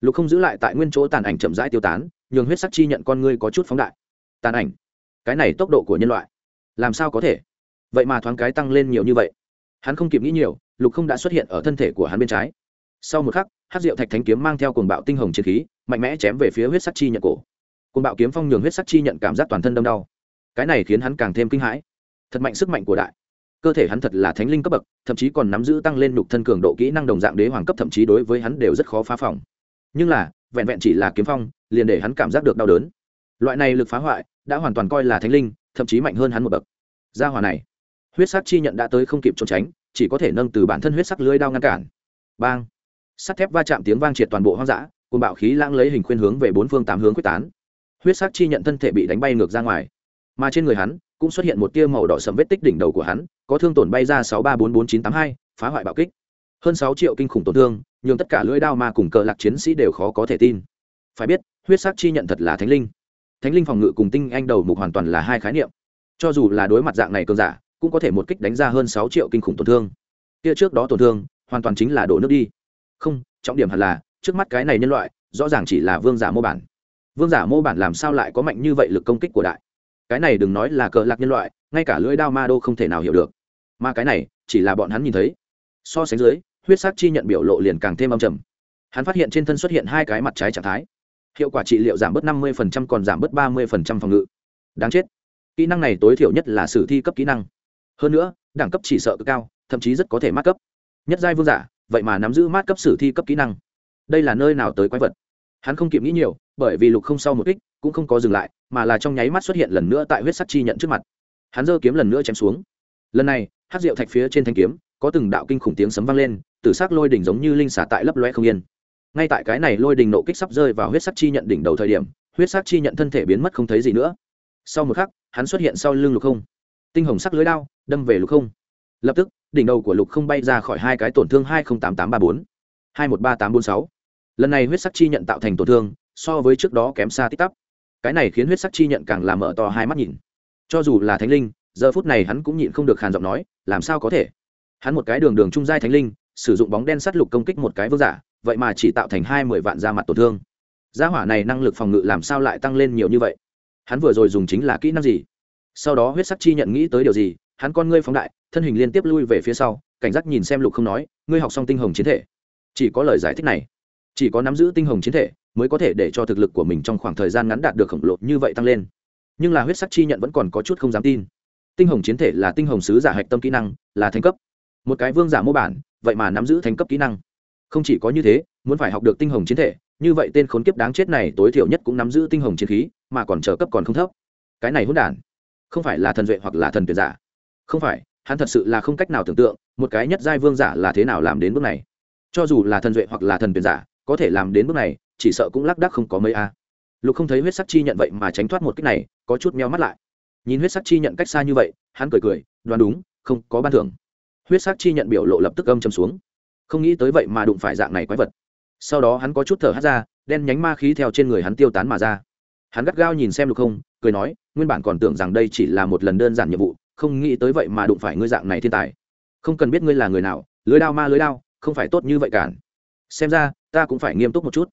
Lục không giữ lại tại nguyên chỗ tàn ảnh chậm rãi tiêu tán, nhường huyết sắc chi nhận con ngươi có chút phóng đại. Tàn ảnh? Cái này tốc độ của nhân loại, làm sao có thể? Vậy mà thoáng cái tăng lên nhiều như vậy. Hắn không kịp nghĩ nhiều, lục không đã xuất hiện ở thân thể của hắn bên trái. Sau một khắc hát rượu thạch thánh kiếm mang theo cuồng bạo tinh hồng chiến khí, mạnh mẽ chém về phía huyết sắc chi nhận cổ. Cuồng bạo kiếm phong nhường huyết sắc chi nhận cảm giác toàn thân đâm đau. Cái này khiến hắn càng thêm kinh hãi. Thật mạnh sức mạnh của đại cơ thể hắn thật là thánh linh cấp bậc, thậm chí còn nắm giữ tăng lên nhục thân cường độ kỹ năng đồng dạng đế hoàng cấp, thậm chí đối với hắn đều rất khó phá phòng. Nhưng là, vẹn vẹn chỉ là kiếm phong, liền để hắn cảm giác được đau đớn. Loại này lực phá hoại đã hoàn toàn coi là thánh linh, thậm chí mạnh hơn hắn một bậc. Gia hòa này, huyết sắc chi nhận đã tới không kịp trốn tránh, chỉ có thể nâng từ bản thân huyết sắc lưới đao ngăn cản. Bang! Sắt thép va chạm tiếng vang triệt toàn bộ hoang dã côn bạo khí lãng lấy hình khuyên hướng về bốn phương tám hướng quyết tán. Huyết sắc chi nhận thân thể bị đánh bay ngược ra ngoài. Mà trên người hắn, cũng xuất hiện một tia màu đỏ sầm vết tích đỉnh đầu của hắn có thương tổn bay ra sáu ba bốn bốn chín tám hai, phá hoại bạo kích. Hơn sáu triệu kinh khủng tổn thương nhưng tất cả lưỡi đao ma cùng cờ lạc chiến sĩ đều khó có thể tin. Phải biết, huyết sắc chi nhận thật là thánh linh. Thánh linh phòng ngự cùng tinh anh đầu mục hoàn toàn là hai khái niệm. Cho dù là đối mặt dạng này cường giả, cũng có thể một kích đánh ra hơn sáu triệu kinh khủng tổn thương. Kia trước đó tổn thương, hoàn toàn chính là đổ nước đi. Không, trọng điểm hẳn là, trước mắt cái này nhân loại, rõ ràng chỉ là vương giả mô bản. Vương giả mô bản làm sao lại có mạnh như vậy lực công kích của đại? Cái này đừng nói là cờ lạc nhân loại, ngay cả lưỡi đao ma đô không thể nào hiểu được mà cái này chỉ là bọn hắn nhìn thấy. So sánh dưới, huyết sắc chi nhận biểu lộ liền càng thêm âm trầm. Hắn phát hiện trên thân xuất hiện hai cái mặt trái trạng thái. Hiệu quả trị liệu giảm bớt năm mươi còn giảm bớt ba mươi phòng ngự. Đáng chết. Kỹ năng này tối thiểu nhất là sử thi cấp kỹ năng. Hơn nữa, đẳng cấp chỉ sợ cực cao, thậm chí rất có thể mát cấp. Nhất giai vương giả, vậy mà nắm giữ mát cấp sử thi cấp kỹ năng. Đây là nơi nào tới quái vật? Hắn không kịp nghĩ nhiều, bởi vì lục không sau một kích cũng không có dừng lại, mà là trong nháy mắt xuất hiện lần nữa tại huyết sắc chi nhận trước mặt. Hắn giơ kiếm lần nữa chém xuống. Lần này hát rượu thạch phía trên thanh kiếm, có từng đạo kinh khủng tiếng sấm vang lên, tử s ắ c lôi đỉnh giống như linh xả tại lấp loe không yên. Ngay tại cái này lôi đỉnh nộ kích sắp rơi vào huyết sắc chi nhận đỉnh đầu thời điểm, huyết sắc chi nhận thân thể biến mất không thấy gì nữa. Sau một khắc, hắn xuất hiện sau lưng lục không. Tinh hồng sắc lưới đao, đâm về lục không. Lập tức, đỉnh đầu của lục không bay ra khỏi hai cái tổn thương hai không tám tám ba bốn, hai một ba tám bốn sáu. Lần này huyết sắc chi nhận tạo thành tổn thương, so với trước đó kém xa tích tắp. Cái này khiến huyết sắc chi nhận càng làm mở to hai mắt nhìn. Cho dù là thánh linh giờ phút này hắn cũng nhịn không được khàn giọng nói, làm sao có thể? Hắn một cái đường đường trung giai thánh linh, sử dụng bóng đen sắt lục công kích một cái vương giả, vậy mà chỉ tạo thành hai mươi vạn da mặt tổn thương. Gia hỏa này năng lực phòng ngự làm sao lại tăng lên nhiều như vậy? Hắn vừa rồi dùng chính là kỹ năng gì? Sau đó huyết sắc chi nhận nghĩ tới điều gì, hắn con ngươi phóng đại, thân hình liên tiếp lui về phía sau, cảnh giác nhìn xem lục không nói, ngươi học xong tinh hồng chiến thể. Chỉ có lời giải thích này. Chỉ có nắm giữ tinh hồng chiến thể mới có thể để cho thực lực của mình trong khoảng thời gian ngắn đạt được khổng lồ như vậy tăng lên. Nhưng là huyết sắc chi nhận vẫn còn có chút không dám tin tinh hồng chiến thể là tinh hồng sứ giả hạch tâm kỹ năng, là thành cấp. Một cái vương giả mô bản, vậy mà nắm giữ thành cấp kỹ năng. Không chỉ có như thế, muốn phải học được tinh hồng chiến thể, như vậy tên khốn kiếp đáng chết này tối thiểu nhất cũng nắm giữ tinh hồng chiến khí, mà còn trợ cấp còn không thấp. Cái này hỗn đản, không phải là thần duệ hoặc là thần tuyệt giả. Không phải, hắn thật sự là không cách nào tưởng tượng, một cái nhất giai vương giả là thế nào làm đến bước này. Cho dù là thần duệ hoặc là thần tuyệt giả, có thể làm đến bước này, chỉ sợ cũng lác đác không có mấy a. Lục không thấy huyết sắc chi nhận vậy mà tránh thoát một cách này, có chút meo mắt lại nhìn huyết sắc chi nhận cách xa như vậy, hắn cười cười, đoán đúng, không có ban thưởng. Huyết sắc chi nhận biểu lộ lập tức âm châm xuống. Không nghĩ tới vậy mà đụng phải dạng này quái vật. Sau đó hắn có chút thở hát ra, đen nhánh ma khí theo trên người hắn tiêu tán mà ra. Hắn gắt gao nhìn xem lục không, cười nói, nguyên bản còn tưởng rằng đây chỉ là một lần đơn giản nhiệm vụ, không nghĩ tới vậy mà đụng phải ngươi dạng này thiên tài. Không cần biết ngươi là người nào, lưới đao ma lưới đao, không phải tốt như vậy cản xem ra, ta cũng phải nghiêm túc một chút.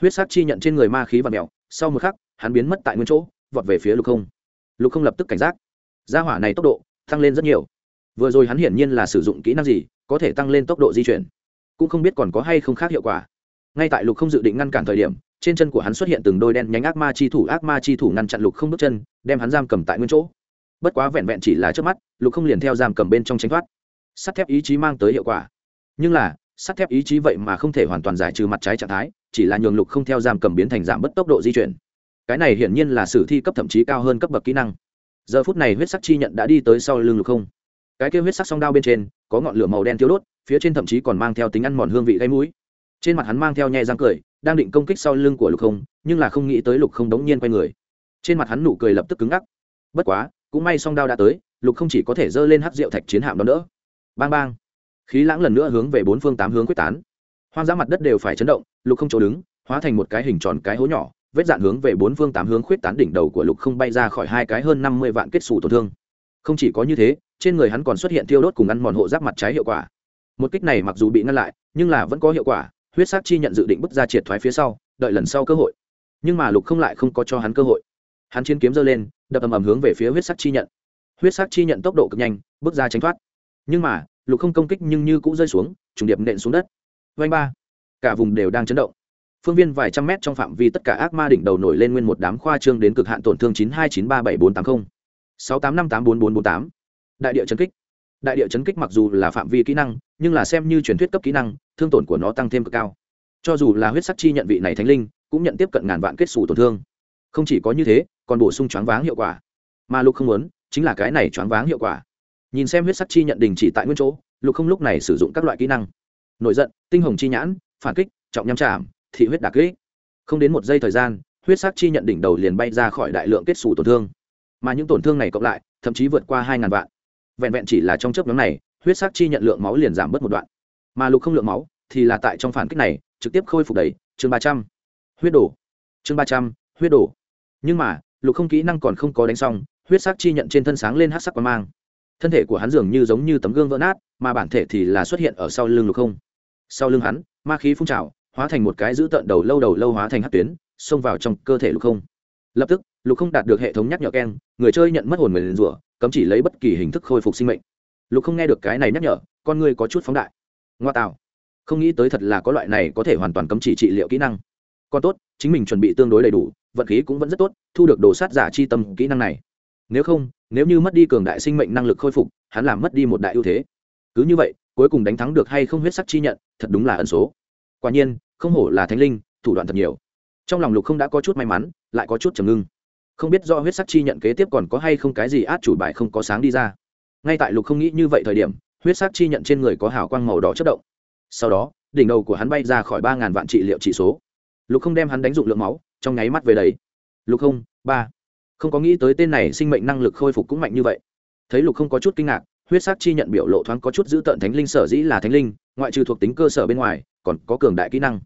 Huyết sắc chi nhận trên người ma khí và mèo, sau một khắc, hắn biến mất tại nguyên chỗ, vọt về phía lục không lục không lập tức cảnh giác. Gia hỏa này tốc độ tăng lên rất nhiều. Vừa rồi hắn hiển nhiên là sử dụng kỹ năng gì, có thể tăng lên tốc độ di chuyển. Cũng không biết còn có hay không khác hiệu quả. Ngay tại lục không dự định ngăn cản thời điểm, trên chân của hắn xuất hiện từng đôi đen nhánh ác ma chi thủ, ác ma chi thủ ngăn chặn lục không bước chân, đem hắn giam cầm tại nguyên chỗ. Bất quá vẹn vẹn chỉ là trước mắt, lục không liền theo giam cầm bên trong tránh thoát. Sắt thép ý chí mang tới hiệu quả. Nhưng là, sắt thép ý chí vậy mà không thể hoàn toàn giải trừ mặt trái trạng thái, chỉ là nhường lục không theo giam cầm biến thành giảm bất tốc độ di chuyển cái này hiển nhiên là sử thi cấp thậm chí cao hơn cấp bậc kỹ năng. Giờ phút này huyết sắc chi nhận đã đi tới sau lưng lục không. Cái kia huyết sắc song đao bên trên, có ngọn lửa màu đen tiêu đốt, phía trên thậm chí còn mang theo tính ăn mòn hương vị gây mũi. Trên mặt hắn mang theo nhẹ răng cười, đang định công kích sau lưng của lục không, nhưng là không nghĩ tới lục không đống nhiên quay người. Trên mặt hắn nụ cười lập tức cứng ngắc. Bất quá, cũng may song đao đã tới, lục không chỉ có thể giơ lên hắc rượu thạch chiến hạm đó nữa bang bang. Khí lãng lần nữa hướng về bốn phương tám hướng quyết tán. Hoang dã mặt đất đều phải chấn động, lục không chỗ đứng, hóa thành một cái hình tròn cái hố nhỏ vết dạn hướng về bốn phương tám hướng khuyết tán đỉnh đầu của lục không bay ra khỏi hai cái hơn năm mươi vạn kết xù tổn thương. Không chỉ có như thế, trên người hắn còn xuất hiện tiêu đốt cùng ăn mòn hộ giáp mặt trái hiệu quả. Một kích này mặc dù bị ngăn lại, nhưng là vẫn có hiệu quả, huyết sắc chi nhận dự định bước ra triệt thoái phía sau, đợi lần sau cơ hội. Nhưng mà lục không lại không có cho hắn cơ hội. Hắn chiến kiếm giơ lên, đập ầm ầm hướng về phía huyết sắc chi nhận. Huyết sắc chi nhận tốc độ cực nhanh, bước ra tránh thoát. Nhưng mà, lục không công kích nhưng như cũng rơi xuống, trùng điệp nện xuống đất. Vanh ba. Cả vùng đều đang chấn động phương viên vài trăm mét trong phạm vi tất cả ác ma đỉnh đầu nổi lên nguyên một đám khoa trương đến cực hạn tổn thương chín hai chín ba bảy bốn tám mươi sáu tám năm tám bốn bốn bốn tám. Đại địa chấn kích. Đại địa chấn kích mặc dù là phạm vi kỹ năng, nhưng là xem như truyền thuyết cấp kỹ năng, thương tổn của nó tăng thêm cực cao. Cho dù là huyết sắc chi nhận vị này thánh linh, cũng nhận tiếp cận ngàn vạn kết xù tổn thương. Không chỉ có như thế, còn bổ sung choáng váng hiệu quả. Mà lục không muốn, chính là cái này choáng váng hiệu quả. Nhìn xem huyết sắc chi nhận đình chỉ tại nguyên chỗ, lục không lúc này sử dụng các loại kỹ năng. Nổi giận, tinh hồng chi nhãn, phản kích, trọng nhắm chạm thị huyết đặc kích. Không đến một giây thời gian, huyết sắc chi nhận đỉnh đầu liền bay ra khỏi đại lượng kết sủ tổn thương. Mà những tổn thương này cộng lại, thậm chí vượt qua hai ngàn vạn. Vẹn vẹn chỉ là trong chớp nhoáng này, huyết sắc chi nhận lượng máu liền giảm bớt một đoạn. Mà lục không lượng máu thì là tại trong phản kích này, trực tiếp khôi phục đầy, chương ba trăm. Huyết đổ. Chương ba trăm, huyết đổ. Nhưng mà, lục không kỹ năng còn không có đánh xong, huyết sắc chi nhận trên thân sáng lên hắc sắc quang mang. Thân thể của hắn dường như giống như tấm gương vỡ nát, mà bản thể thì là xuất hiện ở sau lưng lục không. Sau lưng hắn, ma khí phun trào hóa thành một cái giữ tận đầu lâu đầu lâu hóa thành hát tuyến, xông vào trong cơ thể lục không. Lập tức, lục không đạt được hệ thống nhắc nhở keng, người chơi nhận mất hồn mình rủa, cấm chỉ lấy bất kỳ hình thức khôi phục sinh mệnh. Lục không nghe được cái này nhắc nhở, con người có chút phóng đại. Ngoa tạo. Không nghĩ tới thật là có loại này có thể hoàn toàn cấm chỉ trị liệu kỹ năng. Còn tốt, chính mình chuẩn bị tương đối đầy đủ, vận khí cũng vẫn rất tốt, thu được đồ sát giả chi tâm kỹ năng này. Nếu không, nếu như mất đi cường đại sinh mệnh năng lực khôi phục, hắn làm mất đi một đại ưu thế. Cứ như vậy, cuối cùng đánh thắng được hay không huyết sắc chi nhận, thật đúng là ẩn số quả nhiên, không hổ là thánh linh, thủ đoạn thật nhiều. Trong lòng lục không đã có chút may mắn, lại có chút trầm ngưng. Không biết do huyết sắc chi nhận kế tiếp còn có hay không cái gì át chủ bài không có sáng đi ra. Ngay tại lục không nghĩ như vậy thời điểm, huyết sắc chi nhận trên người có hào quang màu đỏ chất động. Sau đó, đỉnh đầu của hắn bay ra khỏi ba ngàn vạn trị liệu trị số. Lục không đem hắn đánh dụng lượng máu, trong nháy mắt về đấy lục không, ba. Không có nghĩ tới tên này sinh mệnh năng lực khôi phục cũng mạnh như vậy. Thấy lục không có chút kinh ngạc huyết sắc chi nhận biểu lộ thoáng có chút giữ tợn thánh linh sở dĩ là thánh linh, ngoại trừ thuộc tính cơ sở bên ngoài, còn có cường đại kỹ năng.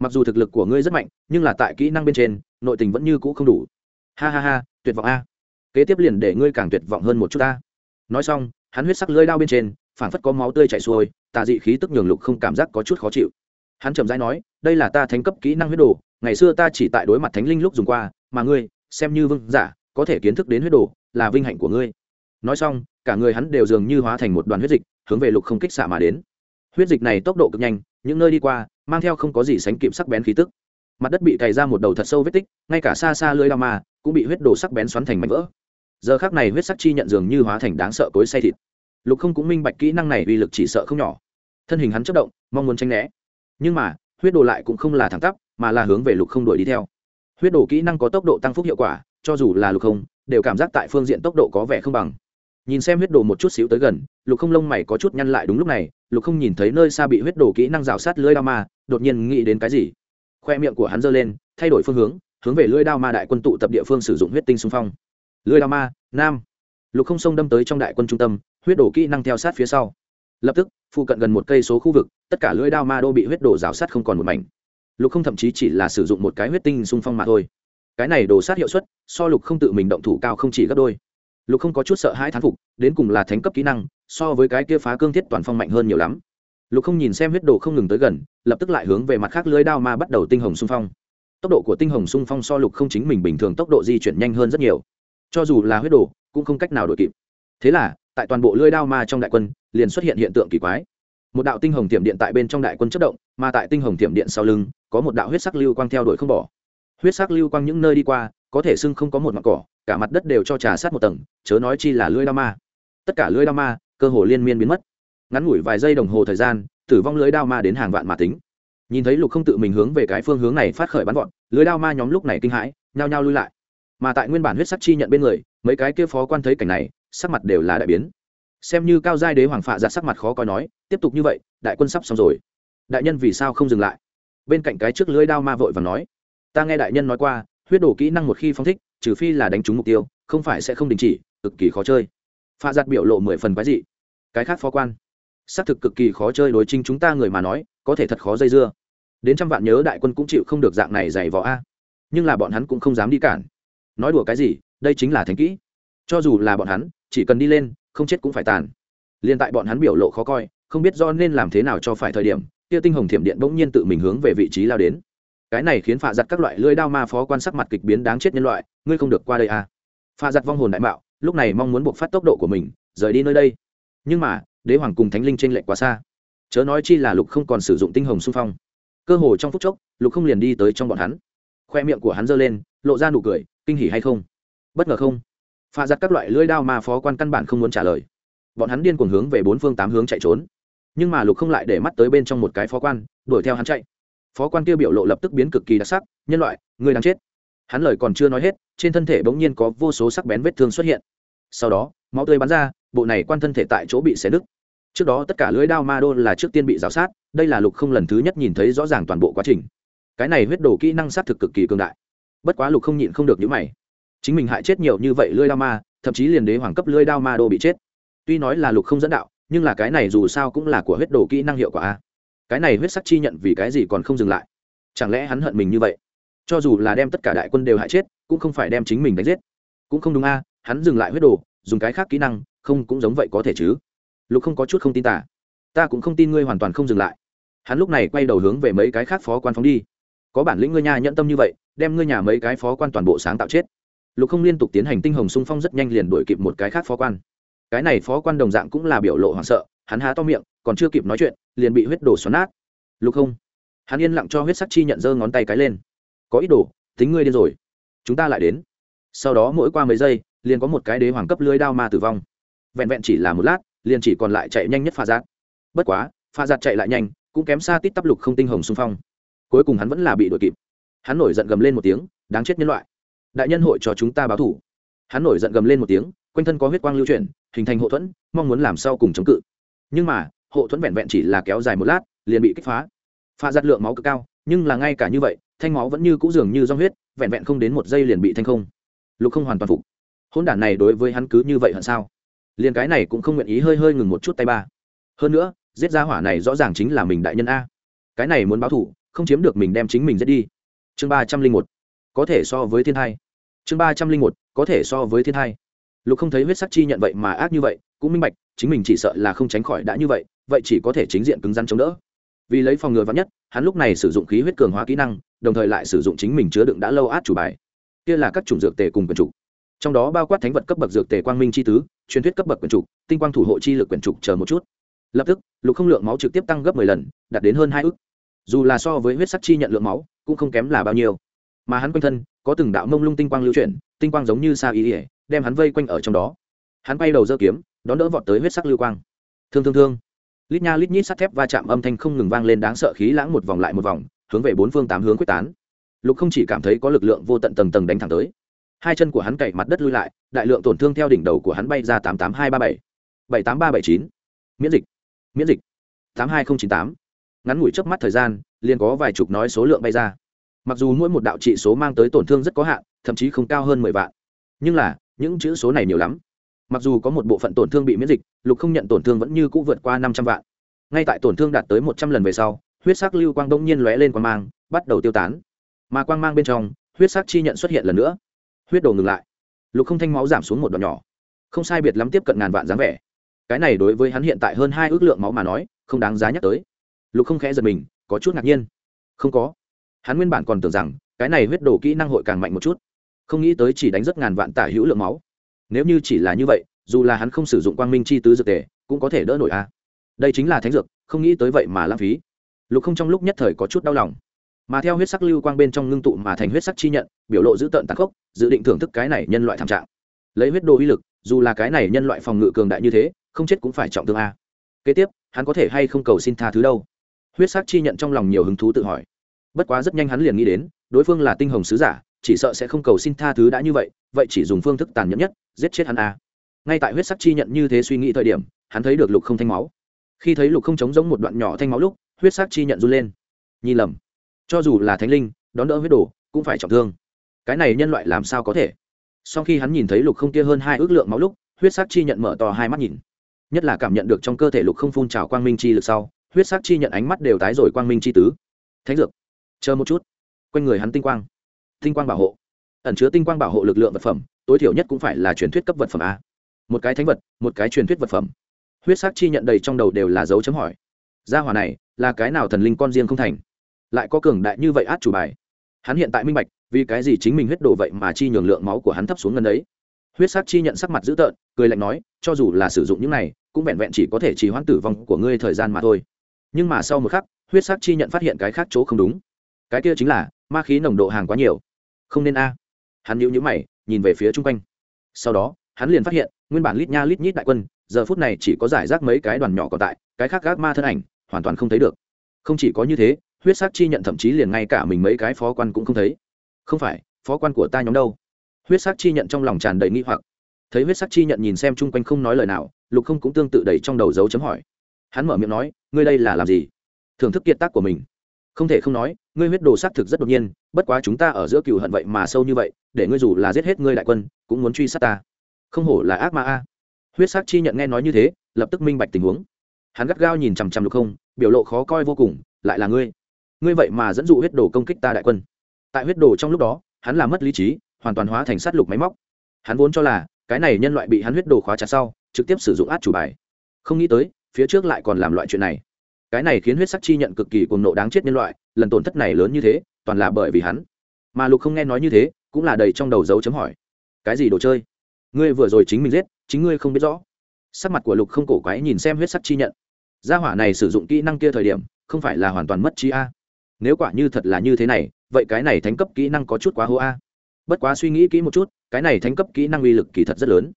Mặc dù thực lực của ngươi rất mạnh, nhưng là tại kỹ năng bên trên, nội tình vẫn như cũ không đủ. Ha ha ha, tuyệt vọng a. Kế tiếp liền để ngươi càng tuyệt vọng hơn một chút ta. Nói xong, hắn huyết sắc lưỡi đao bên trên, phảng phất có máu tươi chảy xuôi, tà dị khí tức nhường lục không cảm giác có chút khó chịu. Hắn trầm rãi nói, đây là ta thánh cấp kỹ năng huyết đồ, ngày xưa ta chỉ tại đối mặt thánh linh lúc dùng qua, mà ngươi, xem như vương giả, có thể kiến thức đến huyết đồ, là vinh hạnh của ngươi nói xong, cả người hắn đều dường như hóa thành một đoàn huyết dịch, hướng về lục không kích xạ mà đến. Huyết dịch này tốc độ cực nhanh, những nơi đi qua, mang theo không có gì sánh kịp sắc bén khí tức. Mặt đất bị cày ra một đầu thật sâu vết tích, ngay cả xa xa lưới đao ma cũng bị huyết đồ sắc bén xoắn thành mảnh vỡ. Giờ khác này huyết sắc chi nhận dường như hóa thành đáng sợ cối say thịt. Lục không cũng minh bạch kỹ năng này uy lực chỉ sợ không nhỏ. Thân hình hắn chất động, mong muốn tranh né. Nhưng mà, huyết đồ lại cũng không là thẳng tắp, mà là hướng về lục không đuổi đi theo. Huyết đồ kỹ năng có tốc độ tăng phúc hiệu quả, cho dù là lục không, đều cảm giác tại phương diện tốc độ có vẻ không bằng nhìn xem huyết đồ một chút xíu tới gần, lục không lông mày có chút nhăn lại đúng lúc này, lục không nhìn thấy nơi xa bị huyết đồ kỹ năng rào sát lưỡi đao ma, đột nhiên nghĩ đến cái gì? Khoe miệng của hắn giơ lên, thay đổi phương hướng hướng về lưỡi đao ma đại quân tụ tập địa phương sử dụng huyết tinh xung phong. Lưỡi đao ma, nam. Lục không xông đâm tới trong đại quân trung tâm, huyết đổ kỹ năng theo sát phía sau. Lập tức, phụ cận gần một cây số khu vực, tất cả lưỡi đao ma đô bị huyết đổ rào sát không còn một mảnh. Lục không thậm chí chỉ là sử dụng một cái huyết tinh xung phong mà thôi. Cái này đổ sát hiệu suất, so lục không tự mình động thủ cao không chỉ gấp đôi lục không có chút sợ hãi thán phục, đến cùng là thánh cấp kỹ năng, so với cái kia phá cương thiết toàn phong mạnh hơn nhiều lắm. Lục không nhìn xem huyết đồ không ngừng tới gần, lập tức lại hướng về mặt khác lưới đao ma bắt đầu tinh hồng xung phong. Tốc độ của tinh hồng xung phong so lục không chính mình bình thường tốc độ di chuyển nhanh hơn rất nhiều. Cho dù là huyết đồ, cũng không cách nào đổi kịp. Thế là, tại toàn bộ lưới đao ma trong đại quân, liền xuất hiện hiện tượng kỳ quái. Một đạo tinh hồng tiệm điện tại bên trong đại quân chất động, mà tại tinh hồng tiệm điện sau lưng, có một đạo huyết sắc lưu quang theo đuổi không bỏ. Huyết sắc lưu quang những nơi đi qua, có thể xưng không có một mặt cỏ cả mặt đất đều cho trà sát một tầng, chớ nói chi là lưỡi đao ma. Tất cả lưỡi đao ma, cơ hồ liên miên biến mất. Ngắn ngủi vài giây đồng hồ thời gian, tử vong lưỡi đao ma đến hàng vạn mà tính. Nhìn thấy lục không tự mình hướng về cái phương hướng này phát khởi bắn gọn lưỡi đao ma nhóm lúc này kinh hãi, nhao nhao lui lại. Mà tại nguyên bản huyết sắc chi nhận bên người, mấy cái kia phó quan thấy cảnh này, sắc mặt đều là đại biến. Xem như cao giai đế hoàng phạ ra sắc mặt khó coi nói, tiếp tục như vậy, đại quân sắp xong rồi. Đại nhân vì sao không dừng lại? Bên cạnh cái trước lưỡi đao ma vội và nói, ta nghe đại nhân nói qua, huyết đổ kỹ năng một khi phong thích trừ phi là đánh trúng mục tiêu, không phải sẽ không đình chỉ, cực kỳ khó chơi. Pha giặt biểu lộ mười phần quái dị. Cái khác phó quan. Xác thực cực kỳ khó chơi đối chính chúng ta người mà nói, có thể thật khó dây dưa. Đến trăm vạn nhớ đại quân cũng chịu không được dạng này dày vỏ a. Nhưng là bọn hắn cũng không dám đi cản. Nói đùa cái gì, đây chính là thành kỹ. Cho dù là bọn hắn, chỉ cần đi lên, không chết cũng phải tàn. Liên tại bọn hắn biểu lộ khó coi, không biết do nên làm thế nào cho phải thời điểm, kia tinh hồng thiểm điện bỗng nhiên tự mình hướng về vị trí lao đến cái này khiến phạ giặt các loại lưỡi đao ma phó quan sắc mặt kịch biến đáng chết nhân loại, ngươi không được qua đây à? Phạ giặt vong hồn đại mạo, lúc này mong muốn buộc phát tốc độ của mình, rời đi nơi đây. Nhưng mà, đế hoàng cùng thánh linh t r ê n lệch quá xa. Chớ nói chi là lục không còn sử dụng tinh hồng xung phong. Cơ hồ trong phút chốc, lục không liền đi tới trong bọn hắn. Khoe miệng của hắn giơ lên, lộ ra nụ cười, kinh hỉ hay không? Bất ngờ không? Pha giặt các loại lưỡi đao mà phó quan căn bản không muốn trả lời. Bọn hắn điên cuồng hướng về bốn phương tám hướng chạy trốn. Nhưng mà lục không lại để mắt tới bên trong một cái phó quan, đuổi theo hắn chạy phó quan kia biểu lộ lập tức biến cực kỳ đặc sắc, nhân loại người đang chết. Hắn lời còn chưa nói hết, trên thân thể bỗng nhiên có vô số sắc bén vết thương xuất hiện. Sau đó, máu tươi bắn ra, bộ này quan thân thể tại chỗ bị xé nứt. Trước đó tất cả lưới đao ma đô là trước tiên bị rào sát, đây là lục không lần thứ nhất nhìn thấy rõ ràng toàn bộ quá trình. Cái này huyết đổ kỹ năng sát thực cực kỳ cường đại. Bất quá lục không nhịn không được những mày. Chính mình hại chết nhiều như vậy lưới đao ma, thậm chí liền đế hoàng cấp lưới đao ma đô bị chết. Tuy nói là lục không dẫn đạo, nhưng là cái này dù sao cũng là của huyết đồ kỹ năng hiệu quả a cái này huyết sắc chi nhận vì cái gì còn không dừng lại? Chẳng lẽ hắn hận mình như vậy? Cho dù là đem tất cả đại quân đều hại chết, cũng không phải đem chính mình đánh giết. Cũng không đúng a, hắn dừng lại huyết đồ, dùng cái khác kỹ năng, không cũng giống vậy có thể chứ? Lục không có chút không tin tả. Ta cũng không tin ngươi hoàn toàn không dừng lại. Hắn lúc này quay đầu hướng về mấy cái khác phó quan phóng đi. Có bản lĩnh ngươi nhà nhẫn tâm như vậy, đem ngươi nhà mấy cái phó quan toàn bộ sáng tạo chết. Lục không liên tục tiến hành tinh hồng xung phong rất nhanh liền đuổi kịp một cái khác phó quan. Cái này phó quan đồng dạng cũng là biểu lộ hoảng sợ hắn há to miệng, còn chưa kịp nói chuyện, liền bị huyết đổ xoắn nát. Lục không hắn yên lặng cho huyết sắc chi nhận giơ ngón tay cái lên. Có ít đồ, tính ngươi điên rồi. Chúng ta lại đến. Sau đó mỗi qua mấy giây, liền có một cái đế hoàng cấp lưới đao ma tử vong. Vẹn vẹn chỉ là một lát, liền chỉ còn lại chạy nhanh nhất pha giạt. Bất quá, pha giạt chạy lại nhanh, cũng kém xa tít tắp lục không tinh hồng xung phong. Cuối cùng hắn vẫn là bị đuổi kịp. Hắn nổi giận gầm lên một tiếng, đáng chết nhân loại. Đại nhân hội cho chúng ta báo thủ. Hắn nổi giận gầm lên một tiếng, quanh thân có huyết quang lưu chuyển, hình thành hộ thuẫn, mong muốn làm sau cùng chống cự nhưng mà, hộ thuẫn vẹn vẹn chỉ là kéo dài một lát, liền bị kích phá. Pha giặt lượng máu cực cao, nhưng là ngay cả như vậy, thanh máu vẫn như cũ dường như do huyết, vẹn vẹn không đến một giây liền bị thanh không. Lục không hoàn toàn phục. Hôn đản này đối với hắn cứ như vậy hận sao? Liền cái này cũng không nguyện ý hơi hơi ngừng một chút tay ba. Hơn nữa, giết ra hỏa này rõ ràng chính là mình đại nhân a. Cái này muốn báo thủ không chiếm được mình đem chính mình giết đi. Chương ba trăm linh một. Có thể so với thiên hai. Chương ba trăm linh một. Có thể so với thiên hai lục không thấy huyết sắc chi nhận vậy mà ác như vậy, cũng minh bạch, chính mình chỉ sợ là không tránh khỏi đã như vậy vậy chỉ có thể chính diện cứng rắn chống đỡ. Vì lấy phòng ngừa vắn nhất, hắn lúc này sử dụng khí huyết cường hóa kỹ năng, đồng thời lại sử dụng chính mình chứa đựng đã lâu át chủ bài. Kia là các chủng dược tề cùng quyền trục. Trong đó bao quát thánh vật cấp bậc dược tề quang minh chi tứ, truyền thuyết cấp bậc quyền trục, tinh quang thủ hộ chi lực quyền trục chờ một chút. Lập tức, lục không lượng máu trực tiếp tăng gấp mười lần, đạt đến hơn hai ước dù là so với huyết sắc chi nhận lượng máu, cũng không kém là bao nhiêu. Mà hắn quanh thân có từng đạo mông lung tinh quang lưu chuyển, tinh quang giống như sa ý ỉa đem hắn vây quanh ở trong đó. Hắn bay đầu dơ kiếm, đón đỡ vọt tới huyết sắc lưu quang. Thương thương thương. Lít nha lít nhít sắt thép va chạm âm thanh không ngừng vang lên đáng sợ khí lãng một vòng lại một vòng, hướng về bốn phương tám hướng quyết tán. Lục không chỉ cảm thấy có lực lượng vô tận tầng tầng đánh thẳng tới. Hai chân của hắn cậy mặt đất lui lại, đại lượng tổn thương theo đỉnh đầu của hắn bay ra tám tám hai ba bảy. Bảy tám ba bảy chín. Miễn dịch. Miễn dịch. Tám hai n chín tám. Ngắn ngủi chớp mắt thời gian, liền có vài chục nói số lượng bay ra mặc dù mỗi một đạo trị số mang tới tổn thương rất có hạn, thậm chí không cao hơn mười vạn. Nhưng là, những chữ số này nhiều lắm. Mặc dù có một bộ phận tổn thương bị miễn dịch, lục không nhận tổn thương vẫn như cũ vượt qua năm trăm vạn. Ngay tại tổn thương đạt tới một trăm lần về sau, huyết sắc lưu quang đông nhiên lóe lên quang mang, bắt đầu tiêu tán. Mà quang mang bên trong, huyết sắc chi nhận xuất hiện lần nữa. Huyết đồ ngừng lại. Lục không thanh máu giảm xuống một đoạn nhỏ. Không sai biệt lắm tiếp cận ngàn vạn dáng vẻ. Cái này đối với hắn hiện tại hơn hai ước lượng máu mà nói, không đáng giá nhắc tới. Lục không khẽ giật mình, có chút ngạc nhiên. Không có hắn nguyên bản còn tưởng rằng cái này huyết đồ kỹ năng hội càng mạnh một chút, không nghĩ tới chỉ đánh rất ngàn vạn tả hữu lượng máu. Nếu như chỉ là như vậy, dù là hắn không sử dụng quang minh chi tứ dược tề, cũng có thể đỡ nổi a. Đây chính là thánh dược, không nghĩ tới vậy mà lãng phí. Lục không trong lúc nhất thời có chút đau lòng. Mà theo huyết sắc lưu quang bên trong ngưng tụ mà thành huyết sắc chi nhận, biểu lộ giữ tợn tàn khốc, dự định thưởng thức cái này nhân loại thảm trạng. Lấy huyết đồ uy lực, dù là cái này nhân loại phòng ngự cường đại như thế, không chết cũng phải trọng thương a. Kế tiếp, hắn có thể hay không cầu xin tha thứ đâu? Huyết sắc chi nhận trong lòng nhiều hứng thú tự hỏi bất quá rất nhanh hắn liền nghĩ đến, đối phương là tinh hồng sứ giả, chỉ sợ sẽ không cầu xin tha thứ đã như vậy vậy chỉ dùng phương thức tàn nhẫn nhất, giết chết hắn a. Ngay tại huyết sắc chi nhận như thế suy nghĩ thời điểm, hắn thấy được lục không thanh máu. Khi thấy lục không chống giống một đoạn nhỏ thanh máu lúc, huyết sắc chi nhận run lên. Nhìn lầm. Cho dù là thánh linh, đón đỡ huyết đồ, cũng phải trọng thương. Cái này nhân loại làm sao có thể? Sau khi hắn nhìn thấy lục không kia hơn hai ước lượng máu lúc, huyết sắc chi nhận mở to hai mắt nhìn. Nhất là cảm nhận được trong cơ thể lục không phun trào quang minh chi lực sau, huyết sắc chi nhận ánh mắt đều tái rồi quang minh chi tứ. Thánh dược chờ một chút. Quanh người hắn tinh quang. Tinh quang bảo hộ. Ẩn chứa tinh quang bảo hộ lực lượng vật phẩm, tối thiểu nhất cũng phải là truyền thuyết cấp vật phẩm a. Một cái thánh vật, một cái truyền thuyết vật phẩm. Huyết sắc chi nhận đầy trong đầu đều là dấu chấm hỏi. Gia hỏa này, là cái nào thần linh con riêng không thành? Lại có cường đại như vậy át chủ bài. Hắn hiện tại minh bạch, vì cái gì chính mình huyết đổ vậy mà chi nhường lượng máu của hắn thấp xuống gần đấy. huyết sắc chi nhận sắc mặt dữ tợn, cười lạnh nói, cho dù là sử dụng những này, cũng vẹn vẹn chỉ có thể trì hoãn tử vong của ngươi thời gian mà thôi. Nhưng mà sau một khắc, huyết sắc chi nhận phát hiện cái khác chỗ không đúng cái kia chính là, ma khí nồng độ hàng quá nhiều. Không nên a. Hắn nhíu nhíu mày, nhìn về phía chung quanh. Sau đó, hắn liền phát hiện, nguyên bản lít nha lít nhít đại quân, giờ phút này chỉ có giải rác mấy cái đoàn nhỏ còn tại, cái khác gác ma thân ảnh, hoàn toàn không thấy được. Không chỉ có như thế, huyết sắc chi nhận thậm chí liền ngay cả mình mấy cái phó quan cũng không thấy. Không phải, phó quan của ta nhóm đâu? Huyết sắc chi nhận trong lòng tràn đầy nghi hoặc. Thấy huyết sắc chi nhận nhìn xem chung quanh không nói lời nào, lục không cũng tương tự đầy trong đầu dấu chấm hỏi. Hắn mở miệng nói, ngươi đây là làm gì? Thưởng thức kiệt tác của mình không thể không nói, ngươi huyết đồ xác thực rất đột nhiên, bất quá chúng ta ở giữa cựu hận vậy mà sâu như vậy, để ngươi dù là giết hết ngươi đại quân, cũng muốn truy sát ta. Không hổ là ác ma a. Huyết sắc chi nhận nghe nói như thế, lập tức minh bạch tình huống. Hắn gắt gao nhìn chằm chằm lục không, biểu lộ khó coi vô cùng, lại là ngươi. Ngươi vậy mà dẫn dụ huyết đồ công kích ta đại quân. Tại huyết đồ trong lúc đó, hắn làm mất lý trí, hoàn toàn hóa thành sát lục máy móc. Hắn vốn cho là, cái này nhân loại bị hắn huyết đồ khóa chặt sau, trực tiếp sử dụng át chủ bài. Không nghĩ tới, phía trước lại còn làm loại chuyện này cái này khiến huyết sắc chi nhận cực kỳ cuồng nộ đáng chết nhân loại, lần tổn thất này lớn như thế, toàn là bởi vì hắn. Mà lục không nghe nói như thế, cũng là đầy trong đầu dấu chấm hỏi. Cái gì đồ chơi? Ngươi vừa rồi chính mình giết, chính ngươi không biết rõ. Sắc mặt của lục không cổ quái nhìn xem huyết sắc chi nhận. Gia hỏa này sử dụng kỹ năng kia thời điểm, không phải là hoàn toàn mất trí a. Nếu quả như thật là như thế này, vậy cái này thánh cấp kỹ năng có chút quá hô a. Bất quá suy nghĩ kỹ một chút, cái này thánh cấp kỹ năng uy lực kỳ thật rất lớn.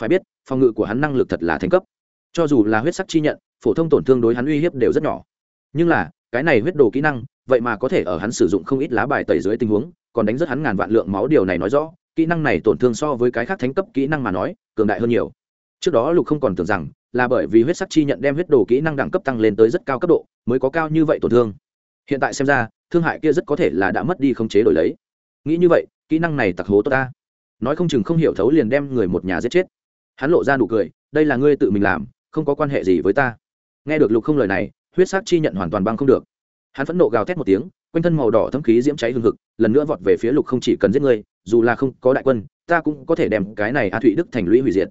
Phải biết, phòng ngự của hắn năng lực thật là thánh cấp. Cho dù là huyết sắc chi nhận phổ thông tổn thương đối hắn uy hiếp đều rất nhỏ. Nhưng là, cái này huyết đồ kỹ năng, vậy mà có thể ở hắn sử dụng không ít lá bài tẩy dưới tình huống, còn đánh rất hắn ngàn vạn lượng máu điều này nói rõ, kỹ năng này tổn thương so với cái khác thánh cấp kỹ năng mà nói, cường đại hơn nhiều. Trước đó lục không còn tưởng rằng, là bởi vì huyết sắc chi nhận đem huyết đồ kỹ năng đẳng cấp tăng lên tới rất cao cấp độ, mới có cao như vậy tổn thương. Hiện tại xem ra, thương hại kia rất có thể là đã mất đi không chế đổi lấy. Nghĩ như vậy, kỹ năng này tặc hố tốt ta. Nói không chừng không hiểu thấu liền đem người một nhà giết chết. Hắn lộ ra nụ cười, đây là ngươi tự mình làm, không có quan hệ gì với ta nghe được lục không lời này, huyết sắc chi nhận hoàn toàn băng không được. Hắn phẫn nộ gào thét một tiếng, quanh thân màu đỏ thâm khí diễm cháy hừng hực, lần nữa vọt về phía lục không chỉ cần giết ngươi dù là không có đại quân, ta cũng có thể đem cái này a thụy đức thành lũy hủy diệt.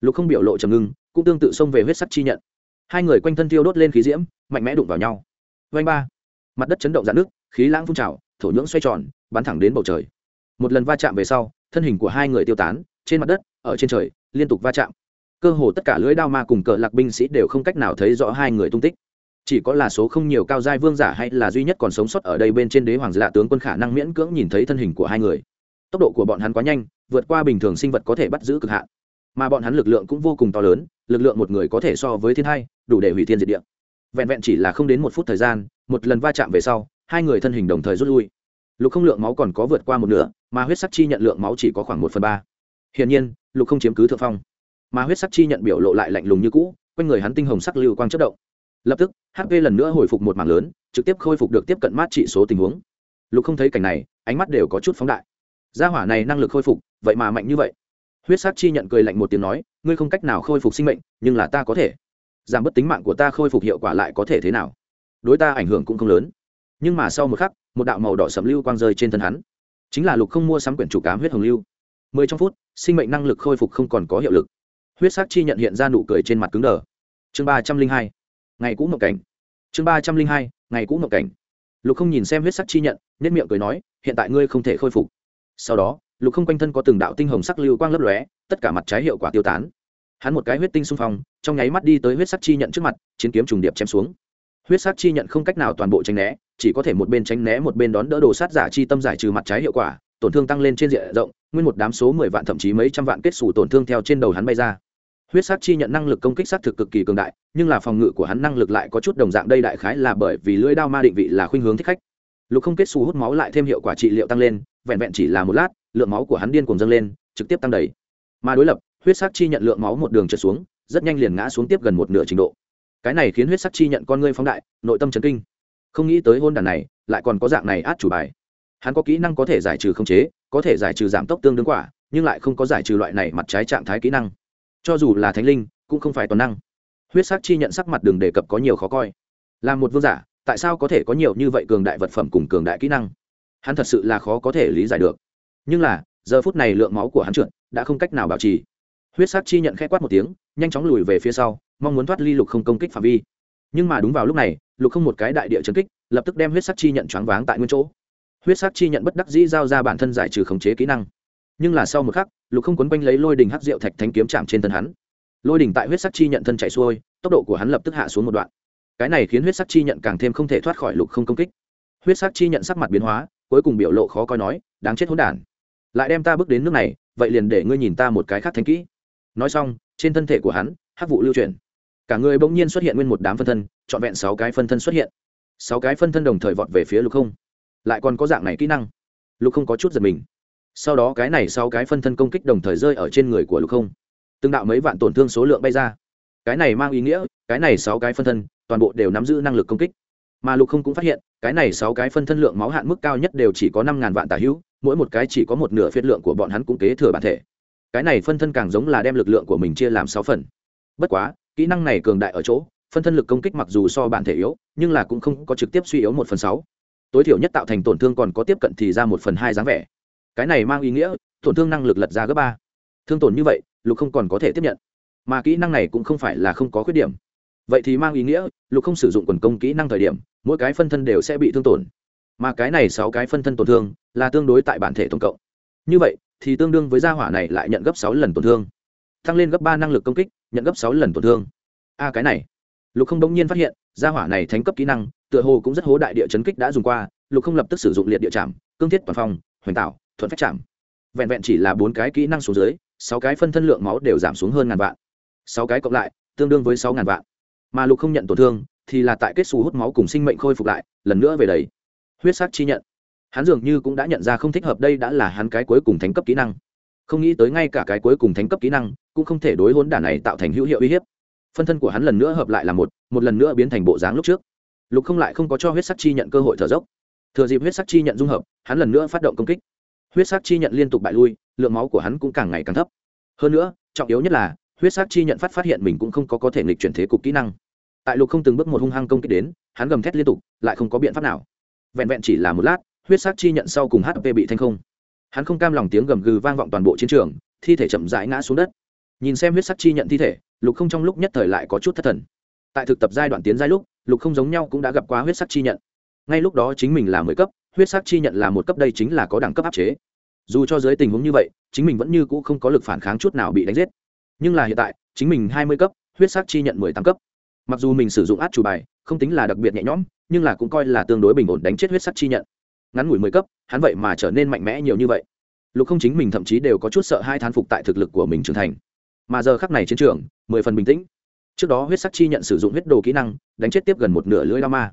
Lục không biểu lộ trầm ngưng, cũng tương tự xông về huyết sắc chi nhận. Hai người quanh thân tiêu đốt lên khí diễm, mạnh mẽ đụng vào nhau. Vanh ba. Mặt đất chấn động dạn nước khí lãng phun trào, thổ nhưỡng xoay tròn, bắn thẳng đến bầu trời. Một lần va chạm về sau, thân hình của hai người tiêu tán, trên mặt đất, ở trên trời, liên tục va chạm cơ hồ tất cả lưỡi đao ma cùng cờ lạc binh sĩ đều không cách nào thấy rõ hai người tung tích. Chỉ có là số không nhiều cao giai vương giả hay là duy nhất còn sống sót ở đây bên trên đế hoàng dạ tướng quân khả năng miễn cưỡng nhìn thấy thân hình của hai người. Tốc độ của bọn hắn quá nhanh, vượt qua bình thường sinh vật có thể bắt giữ cực hạn. Mà bọn hắn lực lượng cũng vô cùng to lớn, lực lượng một người có thể so với thiên hai, đủ để hủy thiên diệt địa. Vẹn vẹn chỉ là không đến một phút thời gian, một lần va chạm về sau, hai người thân hình đồng thời rút lui. Lục không lượng máu còn có vượt qua một nửa, mà huyết sắc chi nhận lượng máu chỉ có khoảng một phần ba. Hiển nhiên, lục không chiếm cứ thượng phong mà huyết sắc chi nhận biểu lộ lại lạnh lùng như cũ, quanh người hắn tinh hồng sắc lưu quang chất động. Lập tức hp lần nữa hồi phục một mảng lớn, trực tiếp khôi phục được tiếp cận mát trị số tình huống. Lục không thấy cảnh này, ánh mắt đều có chút phóng đại. Gia hỏa này năng lực khôi phục, vậy mà mạnh như vậy. Huyết sát chi nhận cười lạnh một tiếng nói, ngươi không cách nào khôi phục sinh mệnh, nhưng là ta có thể. Giảm bớt tính mạng của ta khôi phục hiệu quả lại có thể thế nào? Đối ta ảnh hưởng cũng không lớn. Nhưng mà sau một khắc, một đạo màu đỏ sầm lưu quang rơi trên thân hắn. Chính là lục không mua sắm quyển chủ cám huyết hồng lưu. Mười trong phút, sinh mệnh năng lực khôi phục không còn có hiệu lực huyết sắc chi nhận hiện ra nụ cười trên mặt cứng đờ. Chương ba trăm linh hai, ngày cũ mộng cảnh. Chương ba trăm linh hai, ngày cũ mộng cảnh. Lục không nhìn xem huyết sắc chi nhận nhất miệng cười nói, hiện tại ngươi không thể khôi phục. Sau đó, lục không quanh thân có từng đạo tinh hồng sắc lưu quang lấp lóe, tất cả mặt trái hiệu quả tiêu tán. Hắn một cái huyết tinh xung phong, trong nháy mắt đi tới huyết sắc chi nhận trước mặt, chiến kiếm trùng điệp chém xuống. Huyết sắc chi nhận không cách nào toàn bộ tránh né, chỉ có thể một bên tránh né một bên đón đỡ đồ sát giả chi tâm giải trừ mặt trái hiệu quả, tổn thương tăng lên trên diện rộng, nguyên một đám số mười vạn thậm chí mấy trăm vạn kết xù tổn thương theo trên đầu hắn bay ra huyết Sát chi nhận năng lực công kích sát thực cực kỳ cường đại, nhưng là phòng ngự của hắn năng lực lại có chút đồng dạng đây đại khái là bởi vì lưỡi đao ma định vị là khuynh hướng thích khách. Lục không kết xù hút máu lại thêm hiệu quả trị liệu tăng lên, vẹn vẹn chỉ là một lát, lượng máu của hắn điên cuồng dâng lên, trực tiếp tăng đầy. Mà đối lập, huyết Sát chi nhận lượng máu một đường trượt xuống, rất nhanh liền ngã xuống tiếp gần một nửa trình độ. Cái này khiến huyết Sát chi nhận con ngươi phóng đại, nội tâm chấn kinh. Không nghĩ tới hôn đàn này, lại còn có dạng này át chủ bài. Hắn có kỹ năng có thể giải trừ không chế, có thể giải trừ giảm tốc tương đương quả, nhưng lại không có giải trừ loại này mặt trái trạng thái kỹ năng cho dù là thánh linh, cũng không phải toàn năng. Huyết sắc chi nhận sắc mặt đường đề cập có nhiều khó coi. Là một vương giả, tại sao có thể có nhiều như vậy cường đại vật phẩm cùng cường đại kỹ năng? Hắn thật sự là khó có thể lý giải được. Nhưng là, giờ phút này lượng máu của hắn trượt, đã không cách nào bảo trì. Huyết sắc chi nhận k h ẽ quát một tiếng, nhanh chóng lùi về phía sau, mong muốn thoát ly lục không công kích phạm vi. Nhưng mà đúng vào lúc này, lục không một cái đại địa chấn kích, lập tức đem huyết sắc chi nhận choáng váng tại nguyên chỗ. Huyết sắc chi nhận bất đắc dĩ giao ra bản thân giải trừ khống chế kỹ năng nhưng là sau một khắc, lục không quấn quanh lấy lôi đình hắc rượu thạch thanh kiếm chạm trên thân hắn. Lôi đình tại huyết sắc chi nhận thân chạy xuôi, tốc độ của hắn lập tức hạ xuống một đoạn. Cái này khiến huyết sắc chi nhận càng thêm không thể thoát khỏi lục không công kích. Huyết sắc chi nhận sắc mặt biến hóa, cuối cùng biểu lộ khó coi nói, đáng chết hỗn đản. Lại đem ta bước đến nước này, vậy liền để ngươi nhìn ta một cái khác thanh kỹ. Nói xong, trên thân thể của hắn, hắc vụ lưu chuyển. Cả người bỗng nhiên xuất hiện nguyên một đám phân thân, trọn vẹn sáu cái phân thân xuất hiện. Sáu cái phân thân đồng thời vọt về phía lục không. Lại còn có dạng này kỹ năng. Lục không có chút giật mình sau đó cái này sau cái phân thân công kích đồng thời rơi ở trên người của lục không. Từng đạo mấy vạn tổn thương số lượng bay ra. Cái này mang ý nghĩa, cái này sáu cái phân thân, toàn bộ đều nắm giữ năng lực công kích. Mà lục không cũng phát hiện, cái này sáu cái phân thân lượng máu hạn mức cao nhất đều chỉ có năm ngàn vạn tả hữu, mỗi một cái chỉ có một nửa phiết lượng của bọn hắn cũng kế thừa bản thể. Cái này phân thân càng giống là đem lực lượng của mình chia làm sáu phần. Bất quá, kỹ năng này cường đại ở chỗ, phân thân lực công kích mặc dù so bản thể yếu, nhưng là cũng không có trực tiếp suy yếu một phần sáu. Tối thiểu nhất tạo thành tổn thương còn có tiếp cận thì ra một phần hai dáng vẻ cái này mang ý nghĩa, tổn thương năng lực lật ra gấp ba. Thương tổn như vậy, lục không còn có thể tiếp nhận. Mà kỹ năng này cũng không phải là không có khuyết điểm. Vậy thì mang ý nghĩa, lục không sử dụng quần công kỹ năng thời điểm, mỗi cái phân thân đều sẽ bị thương tổn. Mà cái này sáu cái phân thân tổn thương, là tương đối tại bản thể tổng cộng. Như vậy, thì tương đương với gia hỏa này lại nhận gấp sáu lần tổn thương. Tăng lên gấp ba năng lực công kích, nhận gấp sáu lần tổn thương. A, cái này. Lục không đống nhiên phát hiện, gia hỏa này thánh cấp kỹ năng, tựa hồ cũng rất hố đại địa chấn kích đã dùng qua. Lục không lập tức sử dụng liệt địa chạm, cương thiết toàn phong, hoành tạo thuận phách chạm. Vẹn vẹn chỉ là bốn cái kỹ năng xuống dưới, sáu cái phân thân lượng máu đều giảm xuống hơn ngàn vạn. Sáu cái cộng lại, tương đương với sáu ngàn vạn. Mà lục không nhận tổn thương, thì là tại kết xù hút máu cùng sinh mệnh khôi phục lại, lần nữa về đấy huyết sắc chi nhận. Hắn dường như cũng đã nhận ra không thích hợp đây đã là hắn cái cuối cùng thánh cấp kỹ năng. Không nghĩ tới ngay cả cái cuối cùng thánh cấp kỹ năng, cũng không thể đối hỗn đản này tạo thành hữu hiệu uy hiếp. Phân thân của hắn lần nữa hợp lại là một một lần nữa biến thành bộ dáng lúc trước. Lục không lại không có cho huyết sắc chi nhận cơ hội thở dốc. Thừa dịp huyết sắc chi nhận dung hợp, hắn lần nữa phát động công kích huyết sắc chi nhận liên tục bại lui, lượng máu của hắn cũng càng ngày càng thấp. Hơn nữa, trọng yếu nhất là, huyết sắc chi nhận phát phát hiện mình cũng không có có thể nghịch chuyển thế cục kỹ năng. Tại lục không từng bước một hung hăng công kích đến, hắn gầm thét liên tục, lại không có biện pháp nào. Vẹn vẹn chỉ là một lát, huyết sắc chi nhận sau cùng hp bị thanh không. Hắn không cam lòng tiếng gầm gừ vang vọng toàn bộ chiến trường, thi thể chậm rãi ngã xuống đất. Nhìn xem huyết sắc chi nhận thi thể, lục không trong lúc nhất thời lại có chút thất thần. Tại thực tập giai đoạn tiến giai lúc, lục không giống nhau cũng đã gặp qua huyết sắc chi nhận. Ngay lúc đó chính mình là mười cấp huyết sắc chi nhận là một cấp đây chính là có đẳng cấp áp chế. Dù cho dưới tình huống như vậy, chính mình vẫn như cũ không có lực phản kháng chút nào bị đánh giết. Nhưng là hiện tại, chính mình hai mươi cấp, huyết sắc chi nhận mười tám cấp. Mặc dù mình sử dụng át chủ bài, không tính là đặc biệt nhẹ nhõm, nhưng là cũng coi là tương đối bình ổn đánh chết huyết sắc chi nhận. Ngắn ngủi mười cấp, hắn vậy mà trở nên mạnh mẽ nhiều như vậy. Lục không chính mình thậm chí đều có chút sợ hai thán phục tại thực lực của mình trưởng thành. Mà giờ khắc này chiến trường, mười phần bình tĩnh. Trước đó huyết sắc chi nhận sử dụng huyết đồ kỹ năng, đánh chết tiếp gần một nửa lưỡi lama. ma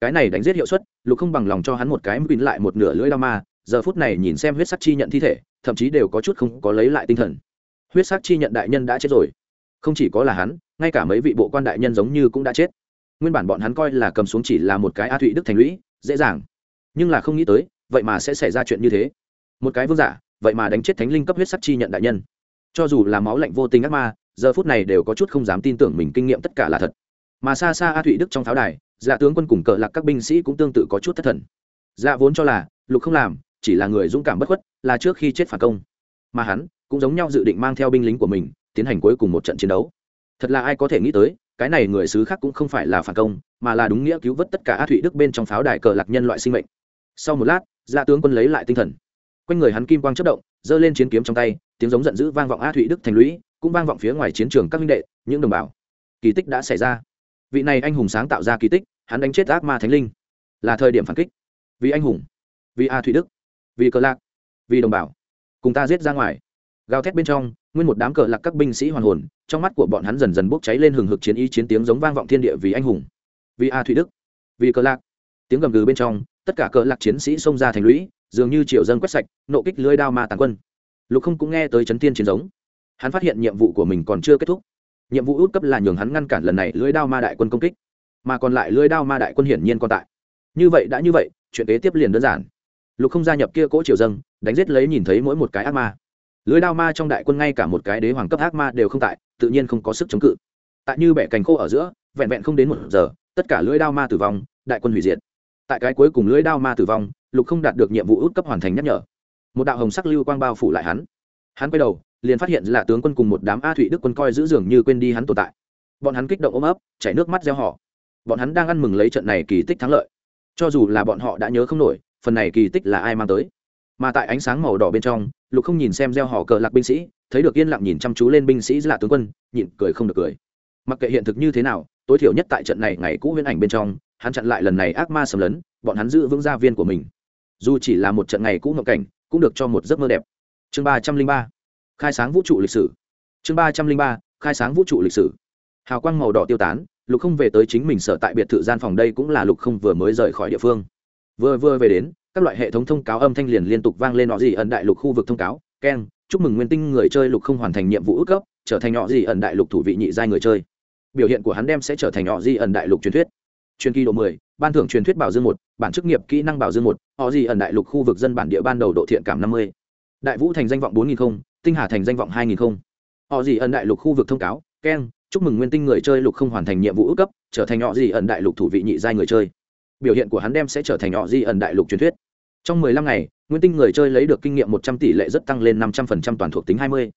cái này đánh giết hiệu suất, lục không bằng lòng cho hắn một cái pin lại một nửa lưỡi lao ma, giờ phút này nhìn xem huyết sắc chi nhận thi thể, thậm chí đều có chút không có lấy lại tinh thần. Huyết sắc chi nhận đại nhân đã chết rồi. Không chỉ có là hắn, ngay cả mấy vị bộ quan đại nhân giống như cũng đã chết. Nguyên bản bọn hắn coi là cầm xuống chỉ là một cái a thụy đức thành lũy, dễ dàng. Nhưng là không nghĩ tới, vậy mà sẽ xảy ra chuyện như thế. Một cái vương giả, vậy mà đánh chết thánh linh cấp huyết sắc chi nhận đại nhân. Cho dù là máu lạnh vô tình ác ma, giờ phút này đều có chút không dám tin tưởng mình kinh nghiệm tất cả là thật. Mà xa xa a thụy đức trong pháo đài dạ tướng quân cùng cờ lạc các binh sĩ cũng tương tự có chút thất thần. Dạ vốn cho là, lục không làm, chỉ là người dũng cảm bất khuất, là trước khi chết phản công. Mà hắn, cũng giống nhau dự định mang theo binh lính của mình, tiến hành cuối cùng một trận chiến đấu. Thật là ai có thể nghĩ tới, cái này người xứ khác cũng không phải là phản công, mà là đúng nghĩa cứu vớt tất cả a thụy đức bên trong pháo đài cờ lạc nhân loại sinh mệnh. Sau một lát dạ tướng quân lấy lại tinh thần. Quanh người hắn kim quang chất động, giơ lên chiến kiếm trong tay, tiếng giống giận dữ vang vọng a thụy đức thành lũy, cũng vang vọng phía ngoài chiến trường các minh đệ, những đồng bào. Kỳ tích đã xảy ra vị này anh hùng sáng tạo ra kỳ tích, hắn đánh chết ác ma thánh linh. Là thời điểm phản kích. Vì anh hùng, vì a thụy đức, vì cờ lạc, vì đồng bào, cùng ta giết ra ngoài. Gào thét bên trong, nguyên một đám cờ lạc các binh sĩ hoàn hồn, trong mắt của bọn hắn dần dần bốc cháy lên hừng hực chiến ý chiến tiếng giống vang vọng thiên địa vì anh hùng, vì a thụy đức, vì cờ lạc. Tiếng gầm gừ bên trong, tất cả cờ lạc chiến sĩ xông ra thành lũy, dường như triệu dân quét sạch, nộ kích lưới đao ma tàn quân. Lục không cũng nghe tới chấn tiên chiến giống. Hắn phát hiện nhiệm vụ của mình còn chưa kết thúc nhiệm vụ út cấp là nhường hắn ngăn cản lần này lưới đao ma đại quân công kích, mà còn lại lưới đao ma đại quân hiển nhiên còn tại. Như vậy đã như vậy, chuyện kế tiếp liền đơn giản. Lục không gia nhập kia cỗ triều dâng, đánh giết lấy nhìn thấy mỗi một cái ác ma. Lưới đao ma trong đại quân ngay cả một cái đế hoàng cấp ác ma đều không tại, tự nhiên không có sức chống cự. Tại như bẻ cành khô ở giữa, vẹn vẹn không đến một giờ, tất cả lưới đao ma tử vong, đại quân hủy diệt. Tại cái cuối cùng lưới đao ma tử vong, lục không đạt được nhiệm vụ út cấp hoàn thành nhắc nhở. Một đạo hồng sắc lưu quang bao phủ lại hắn. Hắn quay đầu liền phát hiện là tướng quân cùng một đám a thụy đức quân coi giữ dường như quên đi hắn tồn tại. Bọn hắn kích động ôm ấp, chảy nước mắt gieo họ bọn hắn đang ăn mừng lấy trận này kỳ tích thắng lợi. Cho dù là bọn họ đã nhớ không nổi, phần này kỳ tích là ai mang tới. Mà tại ánh sáng màu đỏ bên trong, lục không nhìn xem gieo họ cờ lạc binh sĩ, thấy được yên lặng nhìn chăm chú lên binh sĩ là tướng quân, nhịn cười không được cười. Mặc kệ hiện thực như thế nào, tối thiểu nhất tại trận này ngày cũ huyễn ảnh bên trong, hắn chặn lại lần này ác ma sầm lấn, bọn hắn giữ vững gia viên của mình. Dù chỉ là một trận ngày cũ ngộng cảnh, cũng được cho một giấc mơ đẹp. Chương ba trăm linh ba khai sáng vũ trụ lịch sử. Chương ba trăm linh ba, khai sáng vũ trụ lịch sử. Hào quang màu đỏ tiêu tán, lục không về tới chính mình sở tại biệt thự gian phòng đây cũng là lục không vừa mới rời khỏi địa phương. Vừa vừa về đến, các loại hệ thống thông cáo âm thanh liền liên tục vang lên nọ gì ẩn đại lục khu vực thông cáo. Keng chúc mừng nguyên tinh người chơi lục không hoàn thành nhiệm vụ ước cấp trở thành nọ gì ẩn đại lục thủ vị nhị giai người chơi. Biểu hiện của hắn đem sẽ trở thành nọ gì ẩn đại lục truyền thuyết. Truyền kỳ độ mười, ban thưởng truyền thuyết bảo dương một, bản chức nghiệp kỹ năng bảo dương một họ gì ẩn đại lục khu vực dân bản địa ban đầu độ thiện cảm năm mươi. Đại vũ thành danh vọng bốn nghìn không tinh hà thành danh vọng hai nghìn không. Họ gì ẩn đại lục khu vực thông cáo keng chúc mừng nguyên tinh người chơi lục không hoàn thành nhiệm vụ ước cấp, trở thành họ gì ẩn đại lục thủ vị nhị giai người chơi. Biểu hiện của hắn đem sẽ trở thành họ gì ẩn đại lục truyền thuyết. Trong 15 ngày, nguyên tinh người chơi lấy được kinh nghiệm 100 tỷ lệ rất tăng lên 500% toàn thuộc tính 20.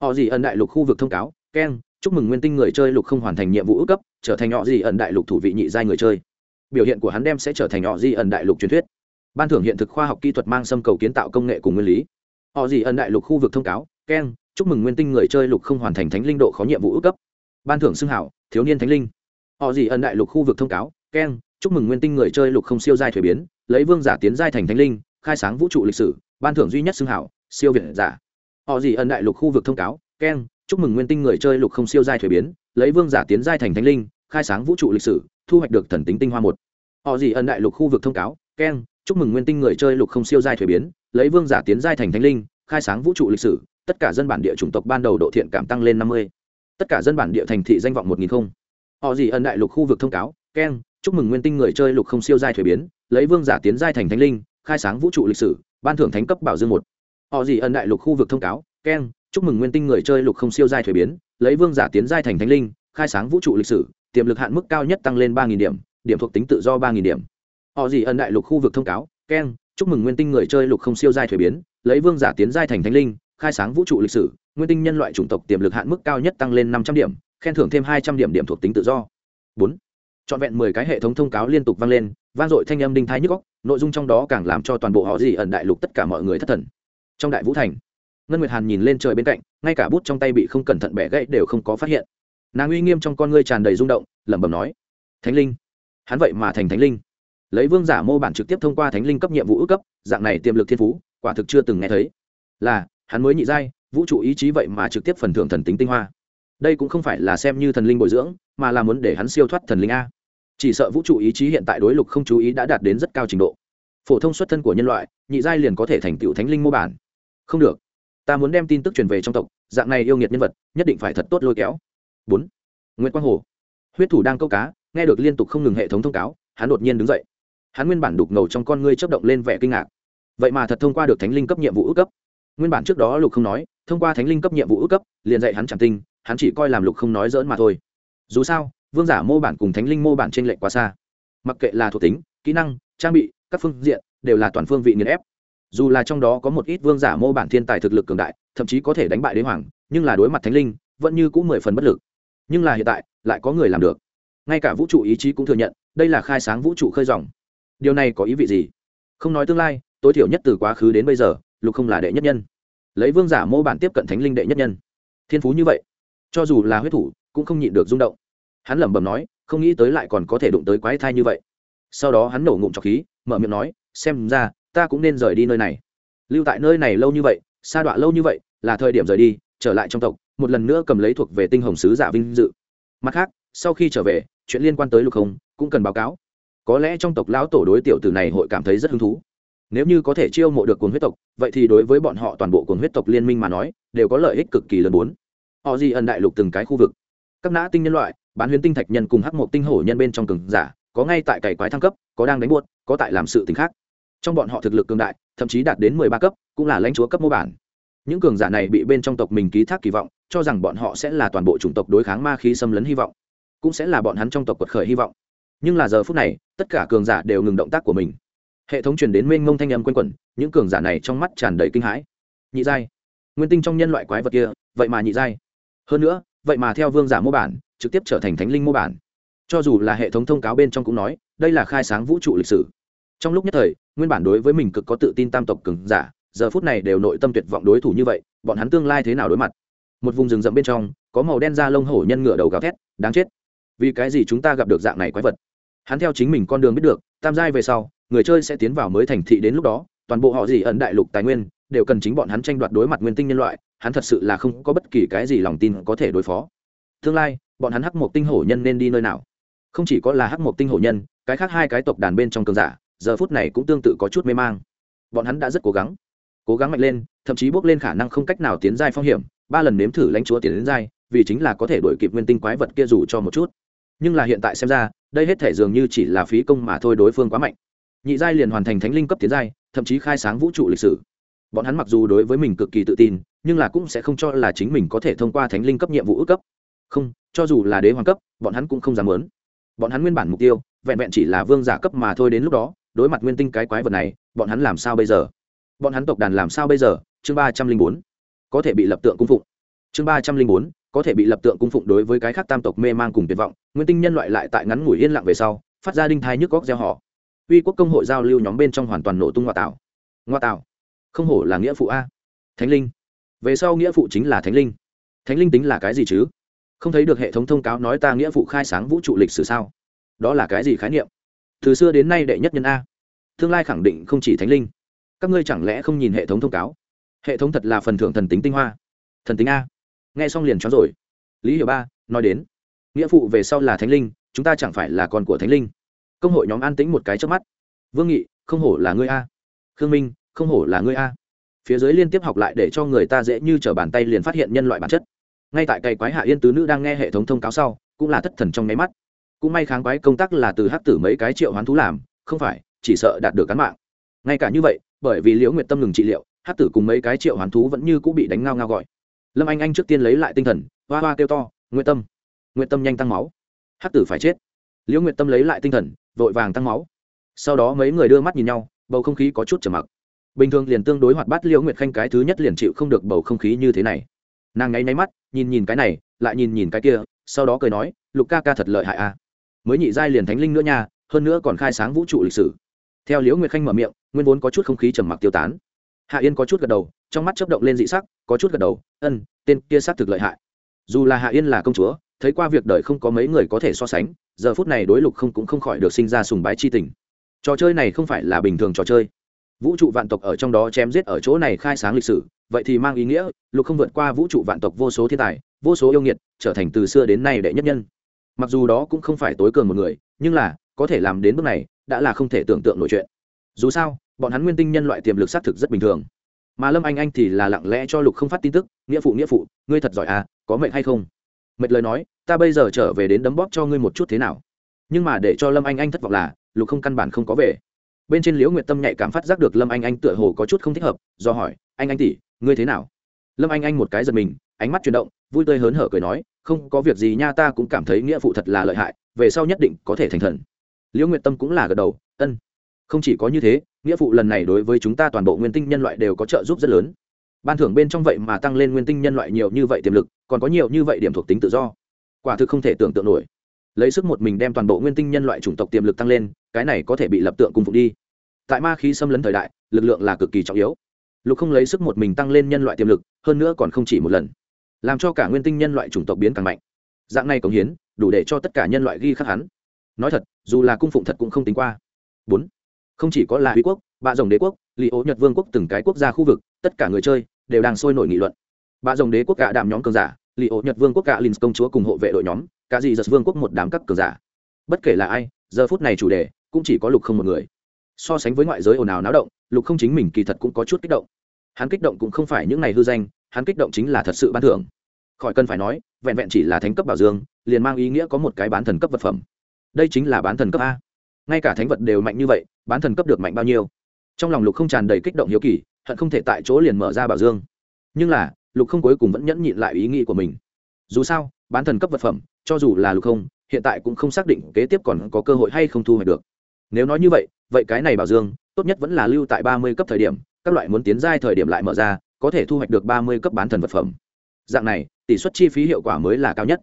họ gì ẩn đại lục khu vực thông cáo keng chúc mừng nguyên tinh người chơi lục không hoàn thành nhiệm vụ ước cấp, trở thành họ gì ẩn đại lục thủ vị nhị giai người chơi. Biểu hiện của hắn đem sẽ trở thành họ di ẩn đại lục truyền thuyết. Ban thưởng hiện thực khoa học kỹ thuật mang xâm cầu kiến tạo công nghệ cùng nguyên lý họ gì ẩn đại lục khu vực thông cáo, keng, chúc mừng nguyên tinh người chơi lục không hoàn thành thánh linh độ khó nhiệm vụ ước cấp. Ban thưởng xưng hảo, thiếu niên thánh linh. Họ gì ẩn đại lục khu vực thông cáo, keng, chúc mừng nguyên tinh người chơi lục không siêu giai thuế biến, lấy vương giả tiến giai thành thánh linh, khai sáng vũ trụ lịch sử, ban thưởng duy nhất xưng hảo, siêu việt giả. Họ gì ẩn đại lục khu vực thông cáo, keng, chúc mừng nguyên tinh người chơi lục không siêu giai thuế biến, lấy vương giả tiến giai thành thánh linh, khai sáng vũ trụ lịch sử, thu hoạch được thần tính tinh hoa một. Họ gì ẩn đại lục khu vực thông cáo, keng, chúc mừng nguyên tinh người chơi lục không siêu giai thuế biến lấy vương giả tiến giai thành thánh linh, khai sáng vũ trụ lịch sử, tất cả dân bản địa chủng tộc ban đầu độ thiện cảm tăng lên năm mươi. Tất cả dân bản địa thành thị danh vọng một nghìn không. Họ gì ẩn đại lục khu vực thông cáo keng chúc mừng nguyên tinh người chơi lục không siêu giai thuế biến, lấy vương giả tiến giai thành thánh linh, khai sáng vũ trụ lịch sử, ban thưởng thánh cấp bảo dương một. Họ gì ẩn đại lục khu vực thông cáo keng chúc mừng nguyên tinh người chơi lục không siêu giai thuế biến, lấy vương giả tiến giai thành thánh linh, khai sáng vũ trụ lịch sử, tiềm lực hạn mức cao nhất tăng lên ba điểm điểm thuộc tính tự do ba điểm. Họ gì ẩn đại lục khu vực thông cáo keng chúc mừng nguyên tinh người chơi lục không siêu giai thuế biến, lấy vương giả tiến giai thành thánh linh, khai sáng vũ trụ lịch sử, nguyên tinh nhân loại chủng tộc tiềm lực hạn mức cao nhất tăng lên năm trăm điểm, khen thưởng thêm hai trăm điểm điểm thuộc tính tự do. Bốn, trọn vẹn mười cái hệ thống thông cáo liên tục vang lên, vang dội thanh âm đinh thái nhức góc nội dung trong đó càng làm cho toàn bộ họ gì ẩn đại lục tất cả mọi người thất thần. Trong đại vũ thành, ngân nguyệt hàn nhìn lên trời bên cạnh, ngay cả bút trong tay bị không cẩn thận bẻ gãy đều không có phát hiện. Nàng uy nghiêm trong con ngươi tràn đầy rung động, lẩm bẩm nói, thánh linh? Hắn vậy mà thành thánh linh? Lấy vương giả mô bản trực tiếp thông qua thánh linh cấp nhiệm vụ ước cấp, dạng này tiềm lực thiên phú, quả thực chưa từng nghe thấy. Là, hắn mới nhị giai, vũ trụ ý chí vậy mà trực tiếp phần thưởng thần tính tinh hoa. Đây cũng không phải là xem như thần linh bồi dưỡng, mà là muốn để hắn siêu thoát thần linh a. Chỉ sợ vũ trụ ý chí hiện tại đối lục không chú ý đã đạt đến rất cao trình độ. Phổ thông xuất thân của nhân loại, nhị giai liền có thể thành tựu thánh linh mô bản. Không được. Ta muốn đem tin tức truyền về trong tộc, dạng này yêu nghiệt nhân vật, nhất định phải thật tốt lôi kéo. Bốn. Nguyễn quang hồ. Huyết thủ đang câu cá, nghe được liên tục không ngừng hệ thống thông cáo, hắn đột nhiên đứng dậy hắn nguyên bản đục ngầu trong con ngươi chấp động lên vẻ kinh ngạc. Vậy mà thật thông qua được thánh linh cấp nhiệm vụ ước cấp. Nguyên bản trước đó lục không nói, thông qua thánh linh cấp nhiệm vụ ước cấp, liền dạy hắn chẳng tinh, hắn chỉ coi làm lục không nói dỡn mà thôi. Dù sao, vương giả mô bản cùng thánh linh mô bản t r ê n lệch quá xa. Mặc kệ là thuộc tính, kỹ năng, trang bị, các phương diện, đều là toàn phương vị nghiền ép. Dù là trong đó có một ít vương giả mô bản thiên tài thực lực cường đại, thậm chí có thể đánh bại đế hoàng, nhưng là đối mặt thánh linh, vẫn như cũng mười phần bất lực. Nhưng là hiện tại, lại có người làm được. Ngay cả vũ trụ ý chí cũng thừa nhận, đây là khai sáng vũ trụ khơi dòng điều này có ý vị gì? Không nói tương lai, tối thiểu nhất từ quá khứ đến bây giờ, lục không là đệ nhất nhân. Lấy vương giả mô bản tiếp cận thánh linh đệ nhất nhân. Thiên phú như vậy, cho dù là huyết thủ, cũng không nhịn được rung động. Hắn lẩm bẩm nói, không nghĩ tới lại còn có thể đụng tới quái thai như vậy. Sau đó hắn nổ ngụm trọc khí, mở miệng nói, xem ra, ta cũng nên rời đi nơi này. Lưu tại nơi này lâu như vậy, sa đọa lâu như vậy, là thời điểm rời đi, trở lại trong tộc, một lần nữa cầm lấy thuộc về tinh hồng sứ giả vinh dự. Mặt khác, sau khi trở về, chuyện liên quan tới lục không, cũng cần báo cáo có lẽ trong tộc lão tổ đối tiểu tử này hội cảm thấy rất hứng thú. Nếu như có thể chiêu mộ được cuồng huyết tộc, vậy thì đối với bọn họ toàn bộ cuồng huyết tộc liên minh mà nói, đều có lợi ích cực kỳ lớn bốn. Họ gì ẩn đại lục từng cái khu vực. Các nã tinh nhân loại, bán huyến tinh thạch nhân cùng hắc mộc tinh hổ nhân bên trong cường giả, có ngay tại cày quái thăng cấp, có đang đánh buốt, có tại làm sự t khác. Trong bọn họ thực lực cường đại, thậm chí đạt đến mười ba cấp, cũng là lãnh chúa cấp mô bản. Những cường giả này bị bên trong tộc mình ký thác kỳ vọng, cho rằng bọn họ sẽ là toàn bộ chủng tộc đối kháng ma khí xâm lấn hy vọng, cũng sẽ là bọn hắn trong tộc quật khởi hy vọng nhưng là giờ phút này, tất cả cường giả đều ngừng động tác của mình. Hệ thống truyền đến mênh mông thanh âm quanh quẩn, những cường giả này trong mắt tràn đầy kinh hãi. Nhị giai. Nguyên tinh trong nhân loại quái vật kia, vậy mà nhị giai. Hơn nữa, vậy mà theo vương giả mô bản, trực tiếp trở thành thánh linh mô bản. Cho dù là hệ thống thông cáo bên trong cũng nói, đây là khai sáng vũ trụ lịch sử. Trong lúc nhất thời, nguyên bản đối với mình cực có tự tin tam tộc cường giả, giờ phút này đều nội tâm tuyệt vọng đối thủ như vậy, bọn hắn tương lai thế nào đối mặt? Một vùng rừng rậm bên trong, có màu đen da lông hổ nhân ngựa đầu gào thét, đáng chết. Vì cái gì chúng ta gặp được dạng này quái vật? Hắn theo chính mình con đường biết được, tam giai về sau, người chơi sẽ tiến vào mới thành thị đến lúc đó, toàn bộ họ gì ẩn đại lục tài nguyên, đều cần chính bọn hắn tranh đoạt đối mặt nguyên tinh nhân loại, hắn thật sự là không có bất kỳ cái gì lòng tin có thể đối phó. Tương lai, bọn hắn hắc một tinh hổ nhân nên đi nơi nào? Không chỉ có là hắc một tinh hổ nhân, cái khác hai cái tộc đàn bên trong cường giả, giờ phút này cũng tương tự có chút mê mang. Bọn hắn đã rất cố gắng cố gắng mạnh lên, thậm chí bước lên khả năng không cách nào tiến giai phong hiểm, ba lần nếm thử lãnh chúa tiến đến giai, vì chính là có thể đổi kịp nguyên tinh quái vật kia dù cho một chút nhưng là hiện tại xem ra, đây hết thể dường như chỉ là phí công mà thôi đối phương quá mạnh. Nhị giai liền hoàn thành thánh linh cấp tiến giai, thậm chí khai sáng vũ trụ lịch sử. Bọn hắn mặc dù đối với mình cực kỳ tự tin, nhưng là cũng sẽ không cho là chính mình có thể thông qua thánh linh cấp nhiệm vụ ước cấp. Không, cho dù là đế hoàng cấp, bọn hắn cũng không dám lớn bọn hắn nguyên bản mục tiêu, vẹn vẹn chỉ là vương giả cấp mà thôi đến lúc đó, đối mặt nguyên tinh cái quái vật này, bọn hắn làm sao bây giờ? Bọn hắn tộc đàn làm sao bây giờ? Chương ba trăm linh bốn. Có thể bị lập tượng cung phụng. Chương ba trăm linh bốn có thể bị lập tượng cung phụng đối với cái khác tam tộc mê man cùng tuyệt vọng, nguyên tinh nhân loại lại tại ngắn ngủi yên lặng về sau, phát ra đinh thai nhức góc gieo họ. Uy quốc công hội giao lưu nhóm bên trong hoàn toàn nổ tung ngoại tạo. Ngoại tạo? Không hổ là nghĩa phụ a. Thánh linh. Về sau nghĩa phụ chính là thánh linh. Thánh linh tính là cái gì chứ? Không thấy được hệ thống thông cáo nói ta nghĩa phụ khai sáng vũ trụ lịch sử sao? Đó là cái gì khái niệm? Từ xưa đến nay đệ nhất nhân a. Tương lai khẳng định không chỉ thánh linh. Các ngươi chẳng lẽ không nhìn hệ thống thông cáo? Hệ thống thật là phần thưởng thần tính tinh hoa. Thần tính a nghe xong liền cho rồi. Lý hiểu ba, nói đến, nghĩa phụ về sau là thánh linh, chúng ta chẳng phải là con của thánh linh. Công hội nhóm an tĩnh một cái trước mắt. Vương nghị, không hổ là ngươi a. Khương minh, không hổ là ngươi a. Phía dưới liên tiếp học lại để cho người ta dễ như t r ở bàn tay liền phát hiện nhân loại bản chất. Ngay tại cây quái hạ yên tứ nữ đang nghe hệ thống thông cáo sau, cũng là thất thần trong nháy mắt. Cũng may kháng quái công tác là từ hắc tử mấy cái triệu hoán thú làm, không phải, chỉ sợ đạt được cán mạng. Ngay cả như vậy, bởi vì liễu nguyệt tâm ngừng trị liệu Hát tử cùng mấy cái triệu hoán thú vẫn như cũng bị đánh ngao ngao gọi lâm anh anh trước tiên lấy lại tinh thần, hoa hoa kêu to nguyện tâm nguyện tâm nhanh tăng máu. Hắc tử phải chết. Liễu nguyện tâm lấy lại tinh thần, vội vàng tăng máu. Sau đó mấy người đưa mắt nhìn nhau, bầu không khí có chút trầm mặc. Bình thường liền tương đối hoạt bát liễu nguyệt khanh cái thứ nhất liền chịu không được bầu không khí như thế này. Nàng ngáy nháy mắt, nhìn nhìn cái này, lại nhìn nhìn cái kia, sau đó cười nói, lục ca ca thật lợi hại a à. mới nhị giai liền thánh linh nữa nha, hơn nữa còn khai sáng vũ trụ lịch sử. Theo liễu nguyệt khanh mở miệng, nguyên vốn có chút không khí trầm mặc tiêu tán. Hạ yên có chút gật đầu trong mắt chớp động lên dị sắc, có chút gật đầu ân tên kia xác thực lợi hại. Dù là hạ yên là công chúa, thấy qua việc đời không có mấy người có thể so sánh, giờ phút này đối lục không cũng không khỏi được sinh ra sùng bái chi tình. Trò chơi này không phải là bình thường trò chơi. Vũ trụ vạn tộc ở trong đó chém giết ở chỗ này khai sáng lịch sử, vậy thì mang ý nghĩa, lục không vượt qua vũ trụ vạn tộc vô số thiên tài, vô số yêu nghiệt, trở thành từ xưa đến nay đệ nhất nhân. Mặc dù đó cũng không phải tối cường một người, nhưng là, có thể làm đến bước này, đã là không thể tưởng tượng nổi chuyện. Dù sao, bọn hắn nguyên tinh nhân loại tiềm lực xác thực rất bình thường mà lâm anh anh thì là lặng lẽ cho lục không phát tin tức, nghĩa phụ nghĩa phụ, ngươi thật giỏi à có mệnh hay không? Mệt lời nói, ta bây giờ trở về đến đấm bóp cho ngươi một chút thế nào. Nhưng mà để cho lâm anh anh thất vọng là, lục không căn bản không có về. Bên trên liễu nguyệt tâm nhạy cảm phát giác được lâm anh anh tựa hồ có chút không thích hợp, do hỏi, anh anh tỷ, ngươi thế nào? Lâm anh anh một cái giật mình, ánh mắt chuyển động, vui tươi hớn hở cười nói, không có việc gì nha, ta cũng cảm thấy nghĩa phụ thật là lợi hại, về sau nhất định có thể thành thần. Liễu nguyệt tâm cũng là gật đầu, ân, không chỉ có như thế nghĩa phụ lần này đối với chúng ta toàn bộ nguyên tinh nhân loại đều có trợ giúp rất lớn. Ban thưởng bên trong vậy mà tăng lên nguyên tinh nhân loại nhiều như vậy tiềm lực, còn có nhiều như vậy điểm thuộc tính tự do. Quả thực không thể tưởng tượng nổi. Lấy sức một mình đem toàn bộ nguyên tinh nhân loại chủng tộc tiềm lực tăng lên, cái này có thể bị lập tượng cùng phục đi. Tại ma khí xâm lấn thời đại, lực lượng là cực kỳ trọng yếu. Lục không lấy sức một mình tăng lên nhân loại tiềm lực, hơn nữa còn không chỉ một lần. Làm cho cả nguyên tinh nhân loại chủng tộc biến càng mạnh. Dạng này cống hiến, đủ để cho tất cả nhân loại ghi khắc hắn. Nói thật, dù là cung phụng thật cũng không tính qua. Bốn không chỉ có là huy quốc, bạ rồng đế quốc, lì ố nhật vương quốc từng cái quốc gia khu vực, tất cả người chơi đều đang sôi nổi nghị luận. Bạ rồng đế quốc cả đạm nhóm cường giả, lì ố nhật vương quốc cả linh công chúa cùng hộ vệ đội nhóm, cả gì giật vương quốc một đám các cường giả. Bất kể là ai, giờ phút này chủ đề cũng chỉ có lục không một người. So sánh với ngoại giới ồn ào náo động, lục không chính mình kỳ thật cũng có chút kích động. Hắn kích động cũng không phải những ngày hư danh, hắn kích động chính là thật sự ban thưởng. Khỏi cần phải nói, vẹn vẹn chỉ là thánh cấp bảo dương, liền mang ý nghĩa có một cái bán thần cấp vật phẩm. Đây chính là bán thần cấp a. Ngay cả thánh vật đều mạnh như vậy bán thần cấp được mạnh bao nhiêu. Trong lòng lục không tràn đầy kích động hiếu kỳ, hận không thể tại chỗ liền mở ra bảo dương. Nhưng là, lục không cuối cùng vẫn nhẫn nhịn lại ý nghĩ của mình. Dù sao, bán thần cấp vật phẩm, cho dù là lục không, hiện tại cũng không xác định kế tiếp còn có cơ hội hay không thu hoạch được. Nếu nói như vậy vậy cái này bảo dương, tốt nhất vẫn là lưu tại ba mươi cấp thời điểm, các loại muốn tiến giai thời điểm lại mở ra, có thể thu hoạch được ba mươi cấp bán thần vật phẩm. Dạng này, tỷ suất chi phí hiệu quả mới là cao nhất.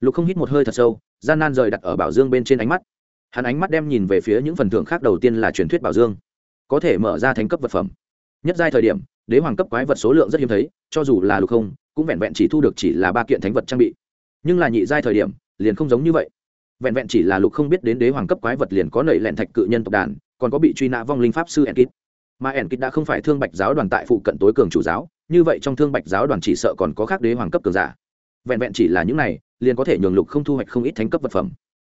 Lục không hít một hơi thật sâu, gian nan rời đặt ở bảo dương bên trên ánh mắt hắn ánh mắt đem nhìn về phía những phần thưởng khác đầu tiên là truyền thuyết bảo dương. Có thể mở ra thành cấp vật phẩm. Nhất giai thời điểm, đế hoàng cấp quái vật số lượng rất hiếm thấy, cho dù là lục không, cũng vẹn vẹn chỉ thu được chỉ là ba kiện thánh vật trang bị. Nhưng là nhị giai thời điểm, liền không giống như vậy. Vẹn vẹn chỉ là lục không biết đến đế hoàng cấp quái vật liền có nảy lẹn thạch cự nhân tộc đàn, còn có bị truy nã vong linh pháp sư enkit mà enkit đã không phải thương bạch giáo đoàn tại phụ cận tối cường chủ giáo, như vậy trong thương bạch giáo đoàn chỉ sợ còn có khác đế hoàng cấp cường giả. Vẹn vẹn chỉ là những này, liền có thể nhường lục không thu hoạch không ít thánh cấp vật phẩm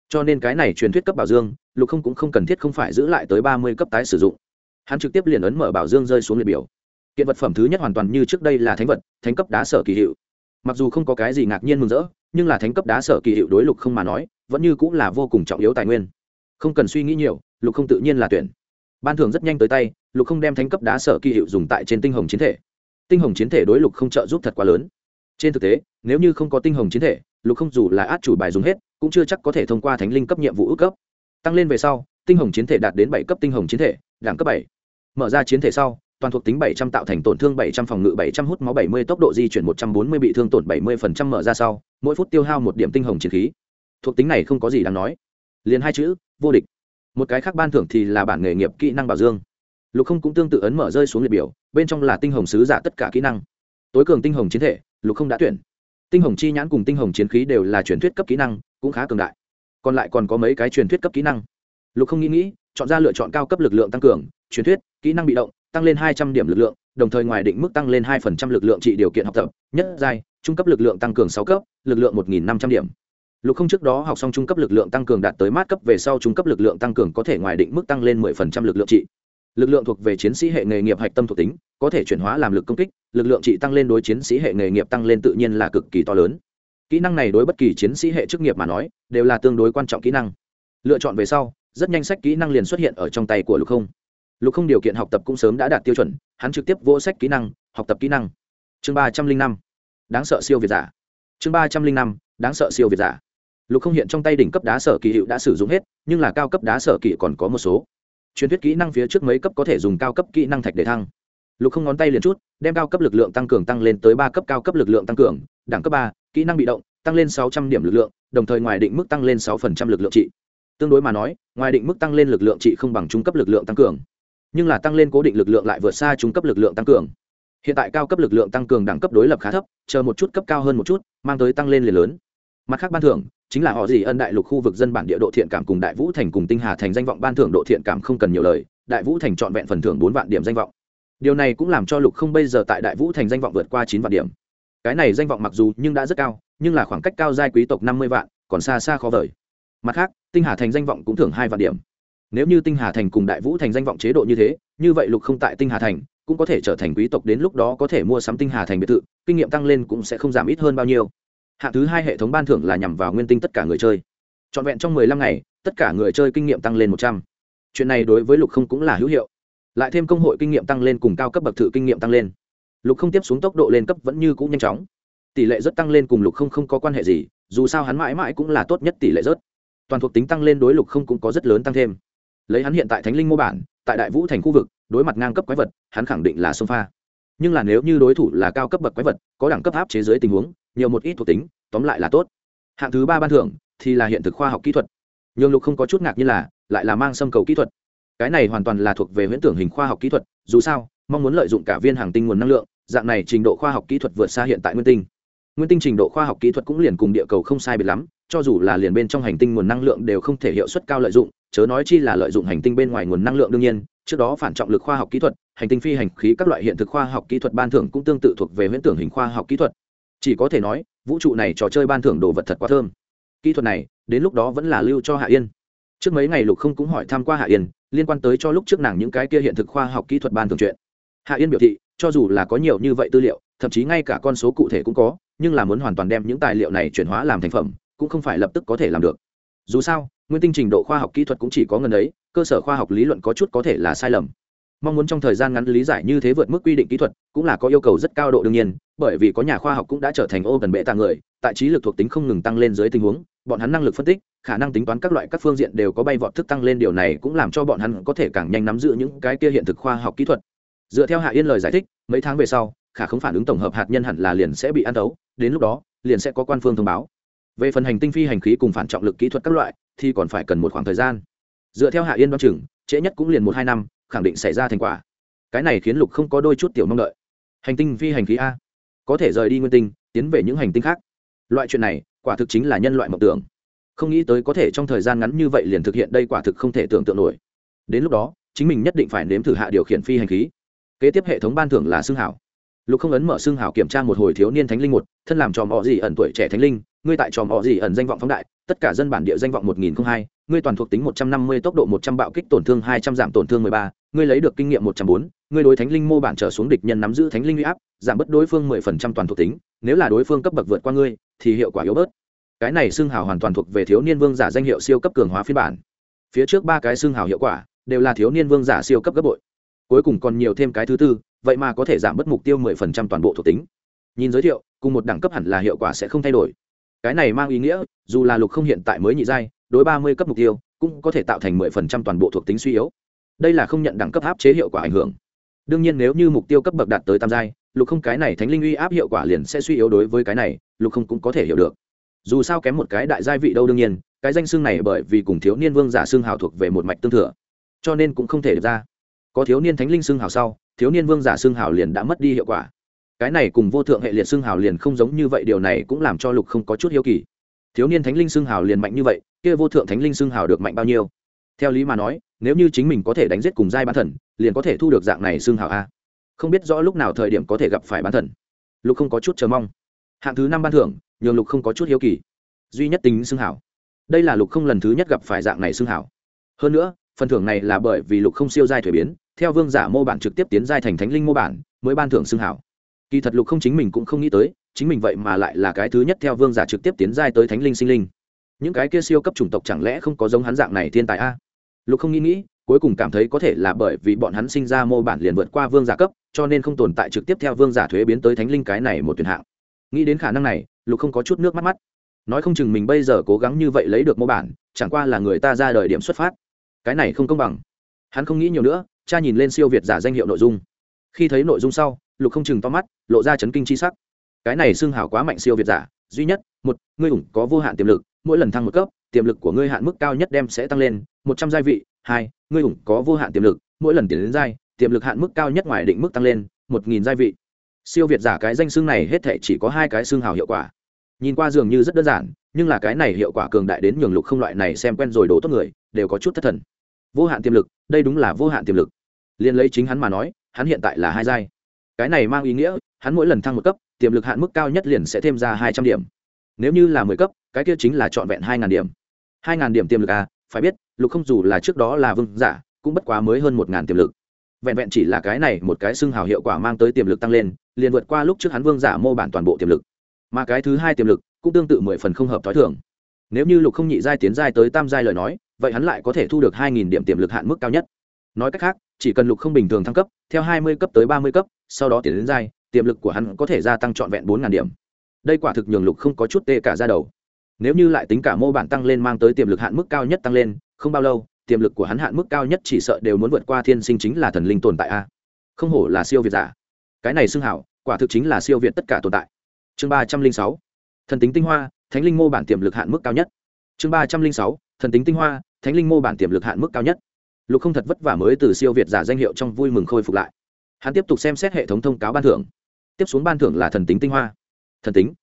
cho nên cái này truyền thuyết cấp bảo dương, lục không cũng không cần thiết không phải giữ lại tới ba mươi cấp tái sử dụng. Hắn trực tiếp liền ấn mở bảo dương rơi xuống liệt biểu. Kiện vật phẩm thứ nhất hoàn toàn như trước đây là thánh vật, thánh cấp đá sở kỳ hiệu. Mặc dù không có cái gì ngạc nhiên mừng rỡ, nhưng là thánh cấp đá sở kỳ hiệu đối lục không mà nói, vẫn như cũng là vô cùng trọng yếu tài nguyên. Không cần suy nghĩ nhiều, lục không tự nhiên là tuyển. Ban thưởng rất nhanh tới tay, lục không đem thánh cấp đá sở kỳ hiệu dùng tại trên tinh hồng chiến thể. Tinh hồng chiến thể đối lục không trợ giúp thật quá lớn trên thực tế nếu như không có tinh hồng chiến thể lục không dù là át chủ bài dùng hết cũng chưa chắc có thể thông qua thánh linh cấp nhiệm vụ ước cấp tăng lên về sau tinh hồng chiến thể đạt đến bảy cấp tinh hồng chiến thể đẳng cấp bảy mở ra chiến thể sau toàn thuộc tính 700 tạo thành tổn thương 700 phòng ngự 700 hút máu 70 tốc độ di chuyển 140 bị thương tổn 70% mở ra sau, mỗi phút tiêu hao một điểm tinh hồng chiến khí. Thuộc tính này không có gì đáng nói. Liền hai chữ, vô địch. Một cái khác ban thưởng thì là bản nghề nghiệp kỹ năng bảo dương. Lục Không cũng tương tự ấn mở rơi xuống liệt biểu, bên trong là tinh hồng sứ giả tất cả kỹ năng. Tối cường tinh hồng chiến thể, Lục Không đã tuyển. Tinh hồng chi nhãn cùng tinh hồng chiến khí đều là truyền thuyết cấp kỹ năng, cũng khá cường đại. Còn lại còn có mấy cái truyền thuyết cấp kỹ năng. Lục Không nghĩ nghĩ, chọn ra lựa chọn cao cấp lực lượng tăng cường, truyền thuyết, kỹ năng bị động, tăng lên hai trăm điểm lực lượng đồng thời ngoài định mức tăng lên hai phần trăm lực lượng trị điều kiện học tập nhất giai trung cấp lực lượng tăng cường sáu cấp lực lượng một nghìn năm trăm điểm lục không trước đó học xong trung cấp lực lượng tăng cường đạt tới mát cấp về sau trung cấp lực lượng tăng cường có thể ngoài định mức tăng lên mười phần trăm lực lượng trị lực lượng thuộc về chiến sĩ hệ nghề nghiệp hạch tâm thuộc tính, có thể chuyển hóa làm lực công kích, lực lượng trị tăng lên đối chiến sĩ hệ nghề nghiệp tăng lên tự nhiên là cực kỳ to lớn. Kỹ năng này đối bất kỳ chiến sĩ hệ chức nghiệp mà nói, đều là tương đối quan trọng kỹ năng. Lựa chọn về sau, rất nhanh sách kỹ năng liền xuất hiện ở trong tay của lục không. Lục không điều kiện học tập cũng sớm đã đạt tiêu chuẩn, hắn trực tiếp vô sách kỹ năng, học tập kỹ năng. Chương ba trăm linh năm. Đáng sợ siêu việt giả. Chương ba trăm linh năm, đáng sợ siêu việt giả. Lục không hiện trong tay đỉnh cấp đá sở kỳ hiệu đã sử dụng hết, nhưng là cao cấp đá sở kỳ còn có một số truyền thuyết kỹ năng phía trước mấy cấp có thể dùng cao cấp kỹ năng thạch để thăng. Lục không ngón tay liền chút, đem cao cấp lực lượng tăng cường tăng lên tới ba cấp cao cấp lực lượng tăng cường, đẳng cấp ba, kỹ năng bị động, tăng lên sáu trăm điểm lực lượng, đồng thời ngoài định mức tăng lên sáu phần trăm lực lượng trị. Tương đối mà nói, ngoài định mức tăng lên lực lượng trị không bằng trung cấp lực lượng tăng cường. Nhưng là tăng lên cố định lực lượng lại vượt xa trung cấp lực lượng tăng cường. Hiện tại cao cấp lực lượng tăng cường đẳng cấp đối lập khá thấp, chờ một chút cấp cao hơn một chút, mang tới tăng lên liền lớn. Mặt khác ban thưởng chính là họ gì ân đại lục khu vực dân bản địa độ thiện cảm cùng đại vũ thành cùng tinh hà thành danh vọng ban thưởng độ thiện cảm không cần nhiều lời, đại vũ thành trọn vẹn phần thưởng bốn vạn điểm danh vọng. Điều này cũng làm cho lục không bây giờ tại đại vũ thành danh vọng vượt qua chín vạn điểm. Cái này danh vọng mặc dù nhưng đã rất cao, nhưng là khoảng cách cao giai quý tộc năm mươi vạn, còn xa xa khó vời. Mặt khác, tinh hà thành danh vọng cũng thưởng hai vạn điểm. Nếu như tinh hà thành cùng đại vũ thành danh vọng chế độ như thế, như vậy lục không tại tinh hà thành, cũng có thể trở thành quý tộc đến lúc đó có thể mua sắm tinh hà thành biệt thự, kinh nghiệm tăng lên cũng sẽ không giảm ít hơn bao nhiêu hạng thứ hai hệ thống ban thưởng là nhằm vào nguyên tinh tất cả người chơi. Trọn vẹn trong mười lăm ngày, tất cả người chơi kinh nghiệm tăng lên một trăm. Chuyện này đối với lục không cũng là hữu hiệu. Lại thêm công hội kinh nghiệm tăng lên cùng cao cấp bậc thự kinh nghiệm tăng lên. Lục không tiếp xuống tốc độ lên cấp vẫn như cũng nhanh chóng. Tỷ lệ rất tăng lên cùng lục không không có quan hệ gì, dù sao hắn mãi mãi cũng là tốt nhất tỷ lệ rớt. Toàn thuộc tính tăng lên đối lục không cũng có rất lớn tăng thêm. Lấy hắn hiện tại thánh linh mô bản, tại đại vũ thành khu vực, đối mặt ngang cấp quái vật, hắn khẳng định là sông pha. Nhưng là nếu như đối thủ là cao cấp bậc quái vật, có đẳng cấp áp chế dưới tình huống nhiều một ít thuộc tính, tóm lại là tốt. Hạng thứ ba ban thưởng thì là hiện thực khoa học kỹ thuật. Nhường lục không có chút ngạc như là, lại là mang xâm cầu kỹ thuật. Cái này hoàn toàn là thuộc về huyễn tưởng hình khoa học kỹ thuật, dù sao, mong muốn lợi dụng cả viên hàng tinh nguồn năng lượng, dạng này trình độ khoa học kỹ thuật vượt xa hiện tại nguyên tinh. Nguyên tinh trình độ khoa học kỹ thuật cũng liền cùng địa cầu không sai biệt lắm, cho dù là liền bên trong hành tinh nguồn năng lượng đều không thể hiệu suất cao lợi dụng, chớ nói chi là lợi dụng hành tinh bên ngoài nguồn năng lượng đương nhiên, trước đó phản trọng lực khoa học kỹ thuật, hành tinh phi hành khí các loại hiện thực khoa học kỹ thuật ban thưởng cũng tương tự thuộc về huyễn tưởng hình khoa học kỹ thuật chỉ có thể nói, vũ trụ này trò chơi ban thưởng đồ vật thật quá thơm. Kỹ thuật này, đến lúc đó vẫn là lưu cho hạ yên. Trước mấy ngày lục không cũng hỏi tham q u a hạ yên, liên quan tới cho lúc trước nàng những cái kia hiện thực khoa học kỹ thuật ban thưởng chuyện. Hạ yên biểu thị, cho dù là có nhiều như vậy tư liệu, thậm chí ngay cả con số cụ thể cũng có, nhưng là muốn hoàn toàn đem những tài liệu này chuyển hóa làm thành phẩm, cũng không phải lập tức có thể làm được. Dù sao, nguyên tinh trình độ khoa học kỹ thuật cũng chỉ có ngần ấy, cơ sở khoa học lý luận có chút có thể là sai lầm mong muốn trong thời gian ngắn lý giải như thế vượt mức quy định kỹ thuật cũng là có yêu cầu rất cao độ đương nhiên, bởi vì có nhà khoa học cũng đã trở thành ô gần bệ tàng người, tại trí lực thuộc tính không ngừng tăng lên dưới tình huống, bọn hắn năng lực phân tích, khả năng tính toán các loại các phương diện đều có bay vọt thức tăng lên, điều này cũng làm cho bọn hắn có thể càng nhanh nắm giữ những cái kia hiện thực khoa học kỹ thuật. Dựa theo hạ yên lời giải thích, mấy tháng về sau, khả không phản ứng tổng hợp hạt nhân hẳn là liền sẽ bị ăn tấu đến lúc đó, liền sẽ có quan phương thông báo. Về phần hành tinh phi hành khí cùng phản trọng lực kỹ thuật các loại, thì còn phải cần một khoảng thời gian. Dựa theo hạ yên đoán chừng, trễ nhất cũng liền một hai năm khẳng định xảy ra thành quả. Cái này khiến lục không có đôi chút tiểu mong đợi. Hành tinh phi hành khí a. Có thể rời đi nguyên tinh, tiến về những hành tinh khác. Loại chuyện này, quả thực chính là nhân loại mộng tưởng. Không nghĩ tới có thể trong thời gian ngắn như vậy liền thực hiện đây quả thực không thể tưởng tượng nổi. Đến lúc đó, chính mình nhất định phải nếm thử hạ điều khiển phi hành khí. Kế tiếp hệ thống ban thưởng là xương hảo. Lục không ấn mở xương hảo kiểm tra một hồi thiếu niên thánh linh một, thân làm tròm họ gì ẩn tuổi trẻ thánh linh, ngươi tại tròm họ gì ẩn danh vọng phóng đại, tất cả dân bản địa danh vọng một nghìn hai ngươi toàn thuộc tính một trăm năm mươi, tốc độ một trăm bạo kích tổn thương hai trăm, giảm tổn thương mười ba, ngươi lấy được kinh nghiệm một trăm bốn, ngươi đối thánh linh mô bản trở xuống địch nhân nắm giữ thánh linh uy áp, giảm bớt đối phương mười phần trăm toàn thuộc tính, nếu là đối phương cấp bậc vượt qua ngươi, thì hiệu quả yếu bớt. Cái này xương hào hoàn toàn thuộc về thiếu niên vương giả danh hiệu siêu cấp cường hóa phiên bản. Phía trước ba cái xương hào hiệu quả, đều là thiếu niên vương giả siêu cấp gấp bội. Cuối cùng còn nhiều thêm cái thứ tư, vậy mà có thể giảm bớt mục tiêu mười phần trăm toàn bộ thuộc tính. Nhìn giới thiệu, cùng một đẳng cấp hẳn là hiệu quả sẽ không thay đổi. Cái này mang ý nghĩa, dù là lục không hiện tại mới nhị giai đối ba mươi cấp mục tiêu, cũng có thể tạo thành mười phần trăm toàn bộ thuộc tính suy yếu. Đây là không nhận đẳng cấp áp chế hiệu quả ảnh hưởng. Đương nhiên nếu như mục tiêu cấp bậc đạt tới tam giai, lục không cái này thánh linh uy áp hiệu quả liền sẽ suy yếu đối với cái này, lục không cũng có thể hiểu được. Dù sao kém một cái đại giai vị đâu đương nhiên, cái danh xưng này bởi vì cùng thiếu niên vương giả xưng hào thuộc về một mạch tương thừa, cho nên cũng không thể được ra. Có thiếu niên thánh linh xưng hào sau, thiếu niên vương giả xưng hào liền đã mất đi hiệu quả. Cái này cùng vô thượng hệ liệt xưng hào liền không giống như vậy, điều này cũng làm cho lục không có chút hiếu kỳ. Thiếu niên thánh linh xưng hào liền mạnh như vậy kia vô thượng thánh linh xưng hào được mạnh bao nhiêu? Theo lý mà nói, nếu như chính mình có thể đánh giết cùng giai bán thần, liền có thể thu được dạng này xưng hào a. Không biết rõ lúc nào thời điểm có thể gặp phải bán thần. Lục không có chút chờ mong. Hạng thứ năm ban thưởng, nhường lục không có chút hiếu kỳ. Duy nhất tính xưng hảo đây là lục không lần thứ nhất gặp phải dạng này xưng hảo hơn nữa, phần thưởng này là bởi vì lục không siêu giai thuế biến, theo vương giả mô bản trực tiếp tiến giai thành thánh linh mô bản, mới ban thưởng xưng hảo kỳ thật lục không chính mình cũng không nghĩ tới, chính mình vậy mà lại là cái thứ nhất theo vương giả trực tiếp tiến giai tới thánh linh sinh linh những cái kia siêu cấp chủng tộc chẳng lẽ không có giống hắn dạng này thiên tài a? Lục không nghĩ nghĩ, cuối cùng cảm thấy có thể là bởi vì bọn hắn sinh ra mô bản liền vượt qua vương giả cấp, cho nên không tồn tại trực tiếp theo vương giả thuế biến tới thánh linh cái này một tuyển hạng. Nghĩ đến khả năng này, lục không có chút nước mắt mắt. Nói không chừng mình bây giờ cố gắng như vậy lấy được mô bản, chẳng qua là người ta ra đời điểm xuất phát. Cái này không công bằng. Hắn không nghĩ nhiều nữa, cha nhìn lên siêu việt giả danh hiệu nội dung. Khi thấy nội dung sau, lục không chừng to mắt, lộ ra chấn kinh c h i sắc. Cái này xưng hào quá mạnh siêu việt giả, duy nhất, một, ngươi ủng có vô hạn tiềm lực mỗi lần thăng một cấp, tiềm lực của ngươi hạn mức cao nhất đem sẽ tăng lên, một trăm gia vị, hai, ngươi ủng có vô hạn tiềm lực, mỗi lần tiến đến giai, tiềm lực hạn mức cao nhất ngoài định mức tăng lên, một nghìn gia vị. Siêu việt giả cái danh xương này hết thể chỉ có hai cái xương hào hiệu quả. Nhìn qua dường như rất đơn giản, nhưng là cái này hiệu quả cường đại đến nhường lục không loại này xem quen rồi đổ tốt người, đều có chút thất thần. Vô hạn tiềm lực, đây đúng là vô hạn tiềm lực. Liên lấy chính hắn mà nói, hắn hiện tại là hai giai. Cái này mang ý nghĩa, hắn mỗi lần thăng một cấp, tiềm lực hạn mức cao nhất liền sẽ thêm ra hai trăm điểm nếu như là mười cấp, cái kia chính là trọn vẹn hai ngàn điểm. Hai ngàn điểm tiềm lực à phải biết, lục không dù là trước đó là vương giả, cũng bất quá mới hơn một ngàn tiềm lực. Vẹn vẹn chỉ là cái này một cái xưng hào hiệu quả mang tới tiềm lực tăng lên, liền vượt qua lúc trước hắn vương giả mô bản toàn bộ tiềm lực. Mà cái thứ hai tiềm lực cũng tương tự mười phần không hợp t h ó i thường. Nếu như lục không nhị giai tiến giai tới tam giai lời nói, vậy hắn lại có thể thu được hai nghìn điểm tiềm lực hạn mức cao nhất. Nói cách khác, chỉ cần lục không bình thường thăng cấp, theo hai mươi cấp tới ba mươi cấp, sau đó tiến đến giai, tiềm lực của hắn có thể gia tăng trọn vẹn bốn ngàn điểm đây quả thực nhường lục không có chút tê cả ra đầu. Nếu như lại tính cả mô bản tăng lên mang tới tiềm lực hạn mức cao nhất tăng lên, không bao lâu, tiềm lực của hắn hạn mức cao nhất chỉ sợ đều muốn vượt qua thiên sinh chính là thần linh tồn tại a. Không hổ là siêu việt giả. Cái này xưng hảo, quả thực chính là siêu việt tất cả tồn tại. Chương ba trăm linh sáu, thần tính tinh hoa, thánh linh mô bản tiềm lực hạn mức cao nhất. Chương ba trăm linh sáu, thần tính tinh hoa, thánh linh mô bản tiềm lực hạn mức cao nhất. Lục không thật vất vả mới từ siêu việt giả danh hiệu trong vui mừng khôi phục lại. Hắn tiếp tục xem xét hệ thống thông cáo ban thưởng. Tiếp xuống ban thưởng là thần tính tinh hoa thần tính.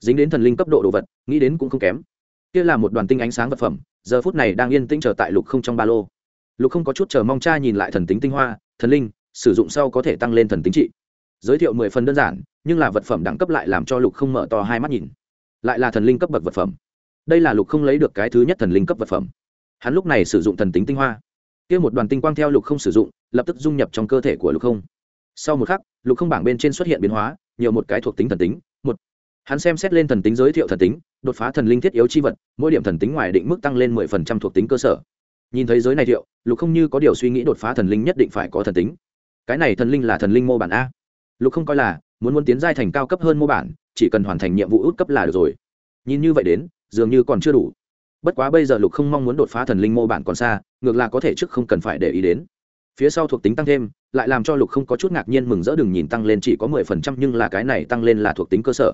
Dính đến thần linh cấp độ đồ vật, nghĩ đến cũng không kém. Kia là một đoàn tinh ánh sáng vật phẩm, giờ phút này đang yên tĩnh chờ tại lục không trong ba lô. Lục không có chút chờ mong cha nhìn lại thần tính tinh hoa, thần linh, sử dụng sau có thể tăng lên thần tính trị. Giới thiệu mười phần đơn giản, nhưng là vật phẩm đẳng cấp lại làm cho lục không mở to hai mắt nhìn. Lại là thần linh cấp bậc vật phẩm. Đây là lục không lấy được cái thứ nhất thần linh cấp vật phẩm. Hắn lúc này sử dụng thần tính tinh hoa. Kia một đoàn tinh quang theo lục không sử dụng, lập tức dung nhập trong cơ thể của lục không. Sau một khắc, lục không bảng bên trên xuất hiện biến hóa, nhiều một cái thuộc tính thần tính hắn xem xét lên thần tính giới thiệu thần tính, đột phá thần linh thiết yếu chi vật, mỗi điểm thần tính ngoài định mức tăng lên mười phần trăm thuộc tính cơ sở. Nhìn thấy giới này thiệu, lục không như có điều suy nghĩ đột phá thần linh nhất định phải có thần tính. Cái này thần linh là thần linh mô bản a. Lục không coi là, muốn muốn tiến giai thành cao cấp hơn mô bản, chỉ cần hoàn thành nhiệm vụ út cấp là được rồi. Nhìn như vậy đến, dường như còn chưa đủ. Bất quá bây giờ lục không mong muốn đột phá thần linh mô bản còn xa, ngược là có thể trước không cần phải để ý đến. Phía sau thuộc tính tăng thêm, lại làm cho lục không có chút ngạc nhiên mừng rỡ đừng nhìn tăng lên chỉ có mười phần trăm nhưng là cái này tăng lên là thuộc tính cơ sở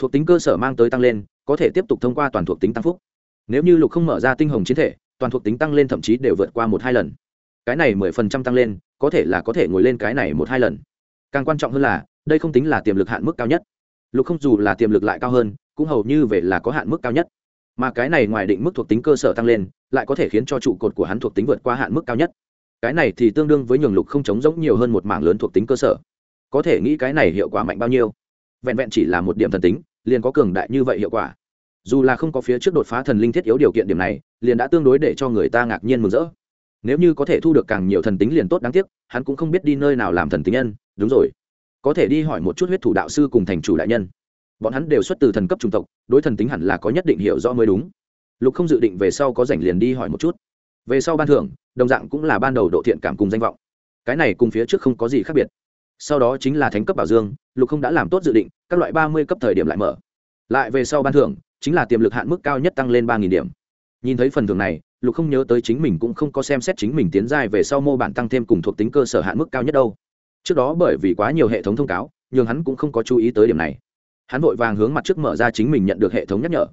thuộc tính cơ sở mang tới tăng lên, có thể tiếp tục thông qua toàn thuộc tính tăng phúc. Nếu như lục không mở ra tinh hồng chiến thể, toàn thuộc tính tăng lên thậm chí đều vượt qua một hai lần. Cái này mười phần trăm tăng lên, có thể là có thể ngồi lên cái này một hai lần. Càng quan trọng hơn là, đây không tính là tiềm lực hạn mức cao nhất. Lục không dù là tiềm lực lại cao hơn, cũng hầu như về là có hạn mức cao nhất. Mà cái này ngoài định mức thuộc tính cơ sở tăng lên, lại có thể khiến cho trụ cột của hắn thuộc tính vượt qua hạn mức cao nhất. Cái này thì tương đương với nhường lục không chống giống nhiều hơn một mảng lớn thuộc tính cơ sở. Có thể nghĩ cái này hiệu quả mạnh bao nhiêu? Vẹn vẹn chỉ là một điểm thần tính liền có cường đại như vậy hiệu quả. Dù là không có phía trước đột phá thần linh thiết yếu điều kiện điểm này, liền đã tương đối để cho người ta ngạc nhiên mừng rỡ. Nếu như có thể thu được càng nhiều thần tính liền tốt đáng tiếc, hắn cũng không biết đi nơi nào làm thần tính nhân. Đúng rồi. Có thể đi hỏi một chút huyết thủ đạo sư cùng thành chủ đại nhân. Bọn hắn đều xuất từ thần cấp trung tộc, đối thần tính hẳn là có nhất định hiểu rõ mới đúng. Lục không dự định về sau có rảnh liền đi hỏi một chút. Về sau ban thưởng, đồng dạng cũng là ban đầu độ thiện cảm cùng danh vọng. Cái này cùng phía trước không có gì khác biệt sau đó chính là thánh cấp bảo dương, lục không đã làm tốt dự định, các loại ba mươi cấp thời điểm lại mở. Lại về sau ban thưởng, chính là tiềm lực hạn mức cao nhất tăng lên ba nghìn điểm. Nhìn thấy phần thưởng này, lục không nhớ tới chính mình cũng không có xem xét chính mình tiến giai về sau mô bản tăng thêm cùng thuộc tính cơ sở hạn mức cao nhất đâu. Trước đó bởi vì quá nhiều hệ thống thông cáo nhưng hắn cũng không có chú ý tới điểm này. Hắn vội vàng hướng mặt trước mở ra chính mình nhận được hệ thống nhắc nhở.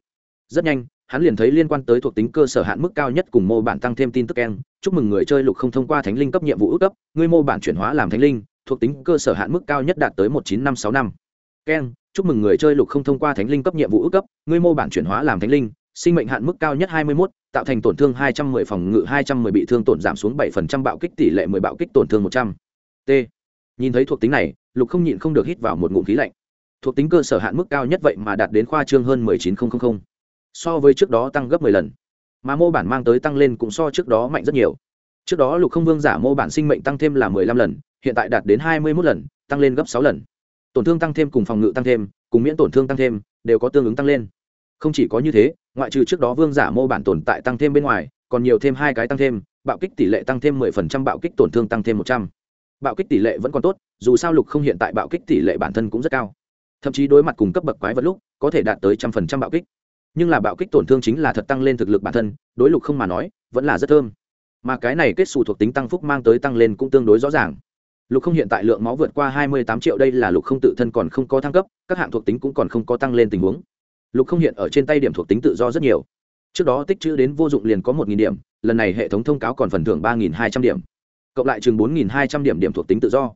Rất nhanh, hắn liền thấy liên quan tới thuộc tính cơ sở hạn mức cao nhất cùng mô bản tăng thêm tin tức keng. Chúc mừng người chơi lục không thông qua thánh linh cấp nhiệm vụ ước cấp ngươi mô bản chuyển hóa làm thánh linh thuộc tính cơ sở hạn mức cao nhất đạt tới một chín năm sáu năm keng chúc mừng người chơi lục không thông qua thánh linh cấp nhiệm vụ ước cấp ngươi mô bản chuyển hóa làm thánh linh sinh mệnh hạn mức cao nhất 21, tạo thành tổn thương 210 phòng ngự 210 bị thương tổn giảm xuống 7% bạo kích tỷ lệ mười bạo kích tổn thương một trăm T. Nhìn thấy thuộc tính này, Lục không nhịn không được hít vào một ngụm khí lạnh. Thuộc tính cơ sở hạn mức cao nhất vậy mà đạt đến khoa trương hơn 19000. So với trước đó tăng gấp mười lần. Mà mô bản mang tới tăng lên cũng so trước đó mạnh rất nhiều. Trước đó Lục Không Vương giả mô bản sinh mệnh tăng thêm là mười lăm lần, hiện tại đạt đến hai mươi 21 lần, tăng lên gấp sáu lần. Tổn thương tăng thêm cùng phòng ngự tăng thêm, cùng miễn tổn thương tăng thêm, đều có tương ứng tăng lên. Không chỉ có như thế, ngoại trừ trước đó vương giả mô bản tồn tại tăng thêm bên ngoài còn nhiều thêm hai cái tăng thêm bạo kích tỷ lệ tăng thêm mười phần trăm bạo kích tổn thương tăng thêm một trăm. Bạo kích tỷ lệ vẫn còn tốt dù sao lục không hiện tại bạo kích tỷ lệ bản thân cũng rất cao. Thậm chí đối mặt cùng cấp bậc quái vật lúc có thể đạt tới trăm phần trăm bạo kích. Nhưng là bạo kích tổn thương chính là thật tăng lên thực lực bản thân đối lục không mà nói vẫn là rất thơm. Mà cái này kết xù thuộc tính tăng phúc mang tới tăng lên cũng tương đối rõ ràng lục không hiện tại lượng máu vượt qua hai mươi tám triệu, đây là lục không tự thân còn không có thăng cấp, các hạng thuộc tính cũng còn không có tăng lên tình huống. Lục không hiện ở trên tay điểm thuộc tính tự do rất nhiều. Trước đó tích chữ đến vô dụng liền có một điểm, lần này hệ thống thông cáo còn phần thưởng ba hai trăm điểm. Cộng lại chừng bốn hai trăm điểm điểm thuộc tính tự do.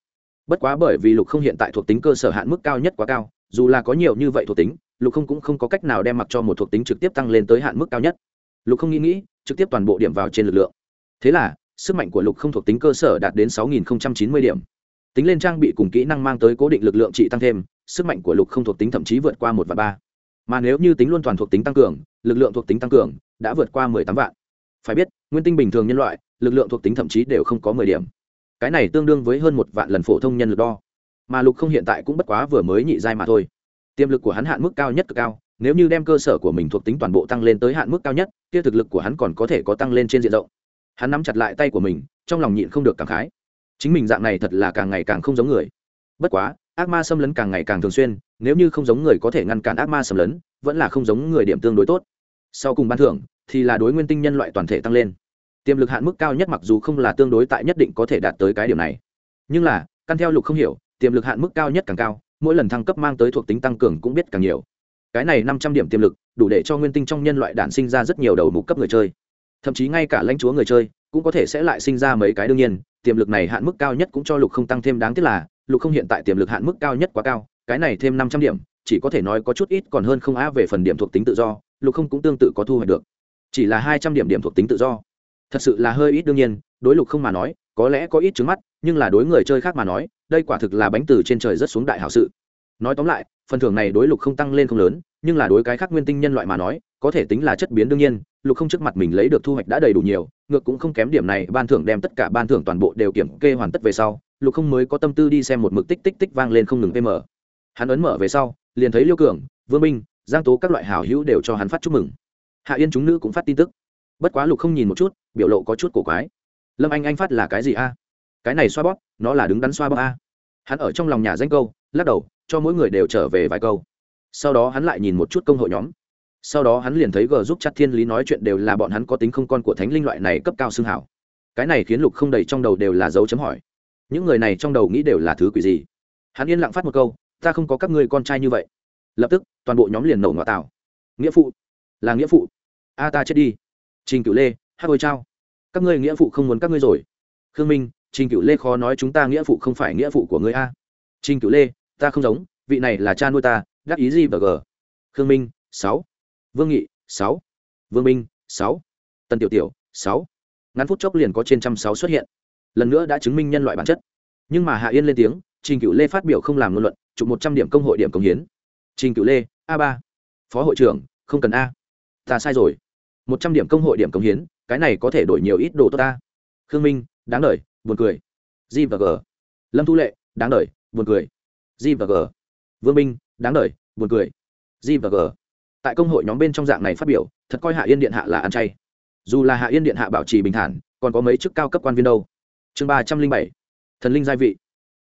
Bất quá bởi vì lục không hiện tại thuộc tính cơ sở hạn mức cao nhất quá cao, dù là có nhiều như vậy thuộc tính, lục không cũng không có cách nào đem mặc cho một thuộc tính trực tiếp tăng lên tới hạn mức cao nhất. Lục không nghĩ nghĩ, trực tiếp toàn bộ điểm vào trên lực lượng. Thế là sức mạnh của lục không thuộc tính cơ sở đạt đến sáu nghìn chín mươi điểm. Tính lên trang bị cùng kỹ năng mang tới cố định lực lượng trị tăng thêm, sức mạnh của lục không thuộc tính thậm chí vượt qua một và ba. Mà nếu như tính luôn toàn thuộc tính tăng cường, lực lượng thuộc tính tăng cường đã vượt qua mười tám vạn. Phải biết, nguyên tinh bình thường nhân loại, lực lượng thuộc tính thậm chí đều không có mười điểm. Cái này tương đương với hơn một vạn lần phổ thông nhân lực đo. Mà lục không hiện tại cũng bất quá vừa mới nhị giai mà thôi. Tiềm lực của hắn hạn mức cao nhất cực cao, nếu như đem cơ sở của mình thuộc tính toàn bộ tăng lên tới hạn mức cao nhất, kia thực lực của hắn còn có thể có tăng lên trên diện rộng hắn nắm chặt lại tay của mình, trong lòng nhịn không được cảm khái. Chính mình dạng này thật là càng ngày càng không giống người. Bất quá, ác ma xâm lấn càng ngày càng thường xuyên, nếu như không giống người có thể ngăn cản ác ma xâm lấn, vẫn là không giống người điểm tương đối tốt. Sau cùng ban thưởng, thì là đối nguyên tinh nhân loại toàn thể tăng lên. Tiềm lực hạn mức cao nhất mặc dù không là tương đối tại nhất định có thể đạt tới cái điểm này. Nhưng là, căn theo lục không hiểu, tiềm lực hạn mức cao nhất càng cao, mỗi lần thăng cấp mang tới thuộc tính tăng cường cũng biết càng nhiều. Cái này năm trăm điểm tiềm lực, đủ để cho nguyên tinh trong nhân loại đản sinh ra rất nhiều đầu mục cấp người chơi thậm chí ngay cả lãnh chúa người chơi cũng có thể sẽ lại sinh ra mấy cái đương nhiên, tiềm lực này hạn mức cao nhất cũng cho lục không tăng thêm đáng tiếc là, lục không hiện tại tiềm lực hạn mức cao nhất quá cao, cái này thêm năm trăm điểm, chỉ có thể nói có chút ít còn hơn không a về phần điểm thuộc tính tự do, lục không cũng tương tự có thu hoạch được. Chỉ là hai trăm điểm điểm thuộc tính tự do. Thật sự là hơi ít đương nhiên, đối lục không mà nói, có lẽ có ít trứng mắt, nhưng là đối người chơi khác mà nói, đây quả thực là bánh từ trên trời rất xuống đại hảo sự. Nói tóm lại, phần thưởng này đối lục không tăng lên không lớn, nhưng là đối cái khác nguyên tinh nhân loại mà nói, có thể tính là chất biến đương nhiên lục không trước mặt mình lấy được thu hoạch đã đầy đủ nhiều, ngược cũng không kém điểm này, ban thưởng đem tất cả ban thưởng toàn bộ đều kiểm kê hoàn tất về sau, lục không mới có tâm tư đi xem một mực tích tích tích vang lên không ngừng pm. Hắn ấn mở về sau, liền thấy liêu cường, vương minh, giang tố các loại hảo hữu đều cho hắn phát chúc mừng. Hạ yên chúng nữ cũng phát tin tức. Bất quá lục không nhìn một chút, biểu lộ có chút cổ quái. Lâm anh anh phát là cái gì a? Cái này xoa bóp, nó là đứng đắn xoa bóp a. Hắn ở trong lòng nhà danh câu, lắc đầu, cho mỗi người đều trở về vài câu. Sau đó hắn lại nhìn một chút công hội nhóm sau đó hắn liền thấy g giúp chặt thiên lý nói chuyện đều là bọn hắn có tính không con của thánh linh loại này cấp cao xương hảo. Cái này khiến lục không đầy trong đầu đều là dấu chấm hỏi. Những người này trong đầu nghĩ đều là thứ quỷ gì? Hắn yên lặng phát một câu, ta không có các ngươi con trai như vậy. Lập tức, toàn bộ nhóm liền nổ ngoại tảo. Nghĩa phụ. Là nghĩa phụ. A ta chết đi. Trình cửu lê, hát ôi trao các ngươi nghĩa phụ không muốn các ngươi rồi. Khương minh, trình cửu lê khó nói chúng ta nghĩa phụ không phải nghĩa phụ của ngươi a. Trình cửu lê, ta không giống, vị này là cha nuôi ta, đắc ý gì và g khương minh, sáu vương nghị, sáu. Vương minh, sáu. Tần tiểu tiểu, sáu. Ngắn phút chốc liền có trên trăm sáu xuất hiện. Lần nữa đã chứng minh nhân loại bản chất. Nhưng mà hạ yên lên tiếng, trình cựu lê phát biểu không làm ngôn luận, chụp một trăm điểm công hội điểm công hiến. Trình cựu lê, a ba. Phó hội trưởng, không cần a. Ta sai rồi. Một trăm điểm công hội điểm công hiến, cái này có thể đổi nhiều ít đồ tốt ta. Khương minh, đáng đ buồn cười. G và g. Lâm thu lệ, đáng đ buồn cười. G và g. Vương minh, đáng đ buồn cười. G và g tại công hội nhóm bên trong dạng này phát biểu, thật coi hạ yên điện hạ là ăn chay. Dù là hạ yên điện hạ bảo trì bình thản, còn có mấy chức cao cấp quan viên đâu. Chương ba trăm linh bảy, thần linh gia vị.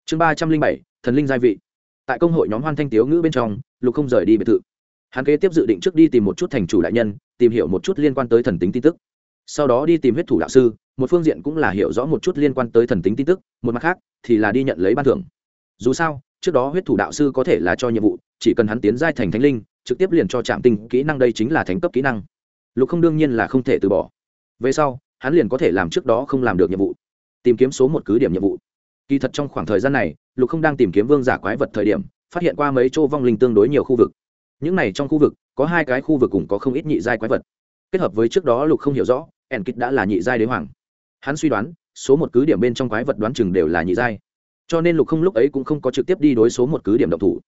Chương ba trăm linh bảy, thần linh gia vị. Tại công hội nhóm hoan thanh tiếu ngữ bên trong, lục không rời đi biệt thự. Hắn kế tiếp dự định trước đi tìm một chút thành chủ đại nhân, tìm hiểu một chút liên quan tới thần tính tin tức. Sau đó đi tìm huyết thủ đạo sư, một phương diện cũng là hiểu rõ một chút liên quan tới thần tính tin tức, một mặt khác thì là đi nhận lấy ban thưởng. Dù sao, trước đó huyết thủ đạo sư có thể là cho nhiệm vụ, chỉ cần hắn tiến giai thành thánh linh trực tiếp liền cho trạm tinh kỹ năng đây chính là thánh cấp kỹ năng. Lục không đương nhiên là không thể từ bỏ. Về sau, hắn liền có thể làm trước đó không làm được nhiệm vụ, tìm kiếm số một cứ điểm nhiệm vụ. Kỳ thật trong khoảng thời gian này, lục không đang tìm kiếm vương giả quái vật thời điểm, phát hiện qua mấy chỗ vong linh tương đối nhiều khu vực. Những này trong khu vực, có hai cái khu vực cũng có không ít nhị giai quái vật. Kết hợp với trước đó lục không hiểu rõ ẩn kịch đã là nhị giai đế hoàng. Hắn suy đoán, số một cứ điểm bên trong quái vật đoán chừng đều là nhị giai. Cho nên lục không lúc ấy cũng không có trực tiếp đi đối số một cứ điểm động thủ.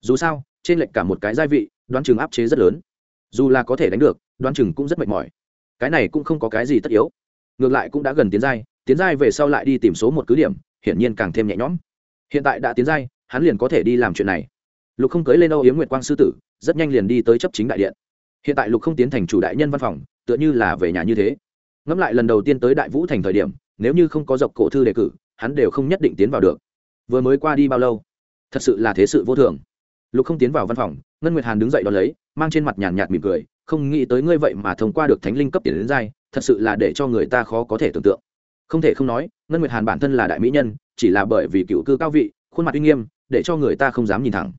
Dù sao, trên lệch cả một cái giai vị đoán chừng áp chế rất lớn. Dù là có thể đánh được, đoán chừng cũng rất mệt mỏi. Cái này cũng không có cái gì tất yếu. Ngược lại cũng đã gần tiến giai tiến giai về sau lại đi tìm số một cứ điểm, hiển nhiên càng thêm nhẹ nhõm. Hiện tại đã tiến giai, hắn liền có thể đi làm chuyện này. Lục không cưới lên âu yếm nguyệt quang sư tử, rất nhanh liền đi tới chấp chính đại điện. Hiện tại lục không tiến thành chủ đại nhân văn phòng, tựa như là về nhà như thế. Ngẫm lại lần đầu tiên tới đại vũ thành thời điểm, nếu như không có dọc cổ thư đề cử, hắn đều không nhất định tiến vào được. Vừa mới qua đi bao lâu? Thật sự là thế sự vô thường lục không tiến vào văn phòng, ngân nguyệt hàn đứng dậy đón lấy, mang trên mặt nhàn nhạt mỉm cười, không nghĩ tới ngươi vậy mà thông qua được thánh linh cấp tiền đến giai, thật sự là để cho người ta khó có thể tưởng tượng. Không thể không nói, ngân nguyệt hàn bản thân là đại mỹ nhân, chỉ là bởi vì cựu cư cao vị, khuôn mặt uy nghiêm, để cho người ta không dám nhìn thẳng.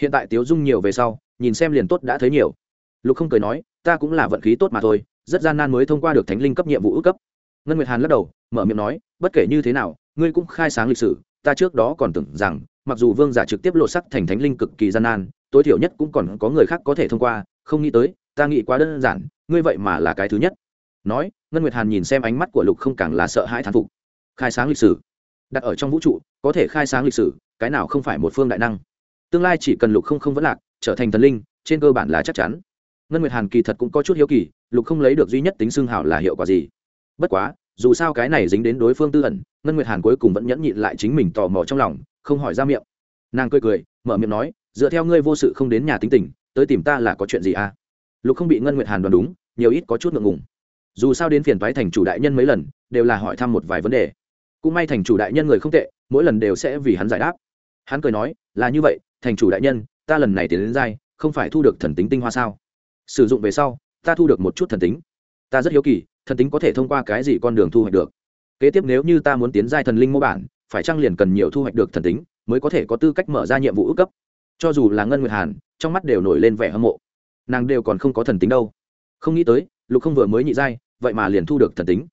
Hiện tại tiếu dung nhiều về sau, nhìn xem liền tốt đã thấy nhiều. Lục không cười nói, ta cũng là vận khí tốt mà thôi, rất gian nan mới thông qua được thánh linh cấp nhiệm vụ ước cấp. Ngân nguyệt hàn lắc đầu, mở miệng nói, bất kể như thế nào, ngươi cũng khai sáng lịch sử, ta trước đó còn tưởng rằng mặc dù vương giả trực tiếp lộ sắc thành thánh linh cực kỳ gian nan, tối thiểu nhất cũng còn có người khác có thể thông qua, không nghĩ tới, ta nghĩ quá đơn giản, ngươi vậy mà là cái thứ nhất. Nói, ngân nguyệt hàn nhìn xem ánh mắt của lục không càng là sợ hãi thán phục. Khai sáng lịch sử. Đặt ở trong vũ trụ, có thể khai sáng lịch sử, cái nào không phải một phương đại năng? Tương lai chỉ cần lục không không vẫn lạc, trở thành thần linh, trên cơ bản là chắc chắn. Ngân nguyệt hàn kỳ thật cũng có chút hiếu kỳ, lục không lấy được duy nhất tính xương hảo là hiệu quả gì? Bất quá, dù sao cái này dính đến đối phương tư ẩn, ngân nguyệt hàn cuối cùng vẫn nhẫn nhịn lại chính mình tò mò trong lòng không hỏi ra miệng. Nàng cười cười, mở miệng nói, dựa theo ngươi vô sự không đến nhà tính tình, tới tìm ta là có chuyện gì à? Lục không bị ngân nguyệt hàn đoán đúng, nhiều ít có chút ngượng ngùng. Dù sao đến phiền toái thành chủ đại nhân mấy lần, đều là hỏi thăm một vài vấn đề. Cũng may thành chủ đại nhân người không tệ, mỗi lần đều sẽ vì hắn giải đáp. Hắn cười nói, là như vậy, thành chủ đại nhân, ta lần này tiến đến giai, không phải thu được thần tính tinh hoa sao? Sử dụng về sau, ta thu được một chút thần tính. Ta rất hiếu kỳ, thần tính có thể thông qua cái gì con đường thu hoạch được? Kế tiếp nếu như ta muốn tiến giai thần linh mô bản phải chăng liền cần nhiều thu hoạch được thần tính mới có thể có tư cách mở ra nhiệm vụ ước cấp? Cho dù là ngân nguyệt hàn, trong mắt đều nổi lên vẻ hâm mộ. Nàng đều còn không có thần tính đâu. Không nghĩ tới, lục không vừa mới nhị giai, vậy mà liền thu được thần tính.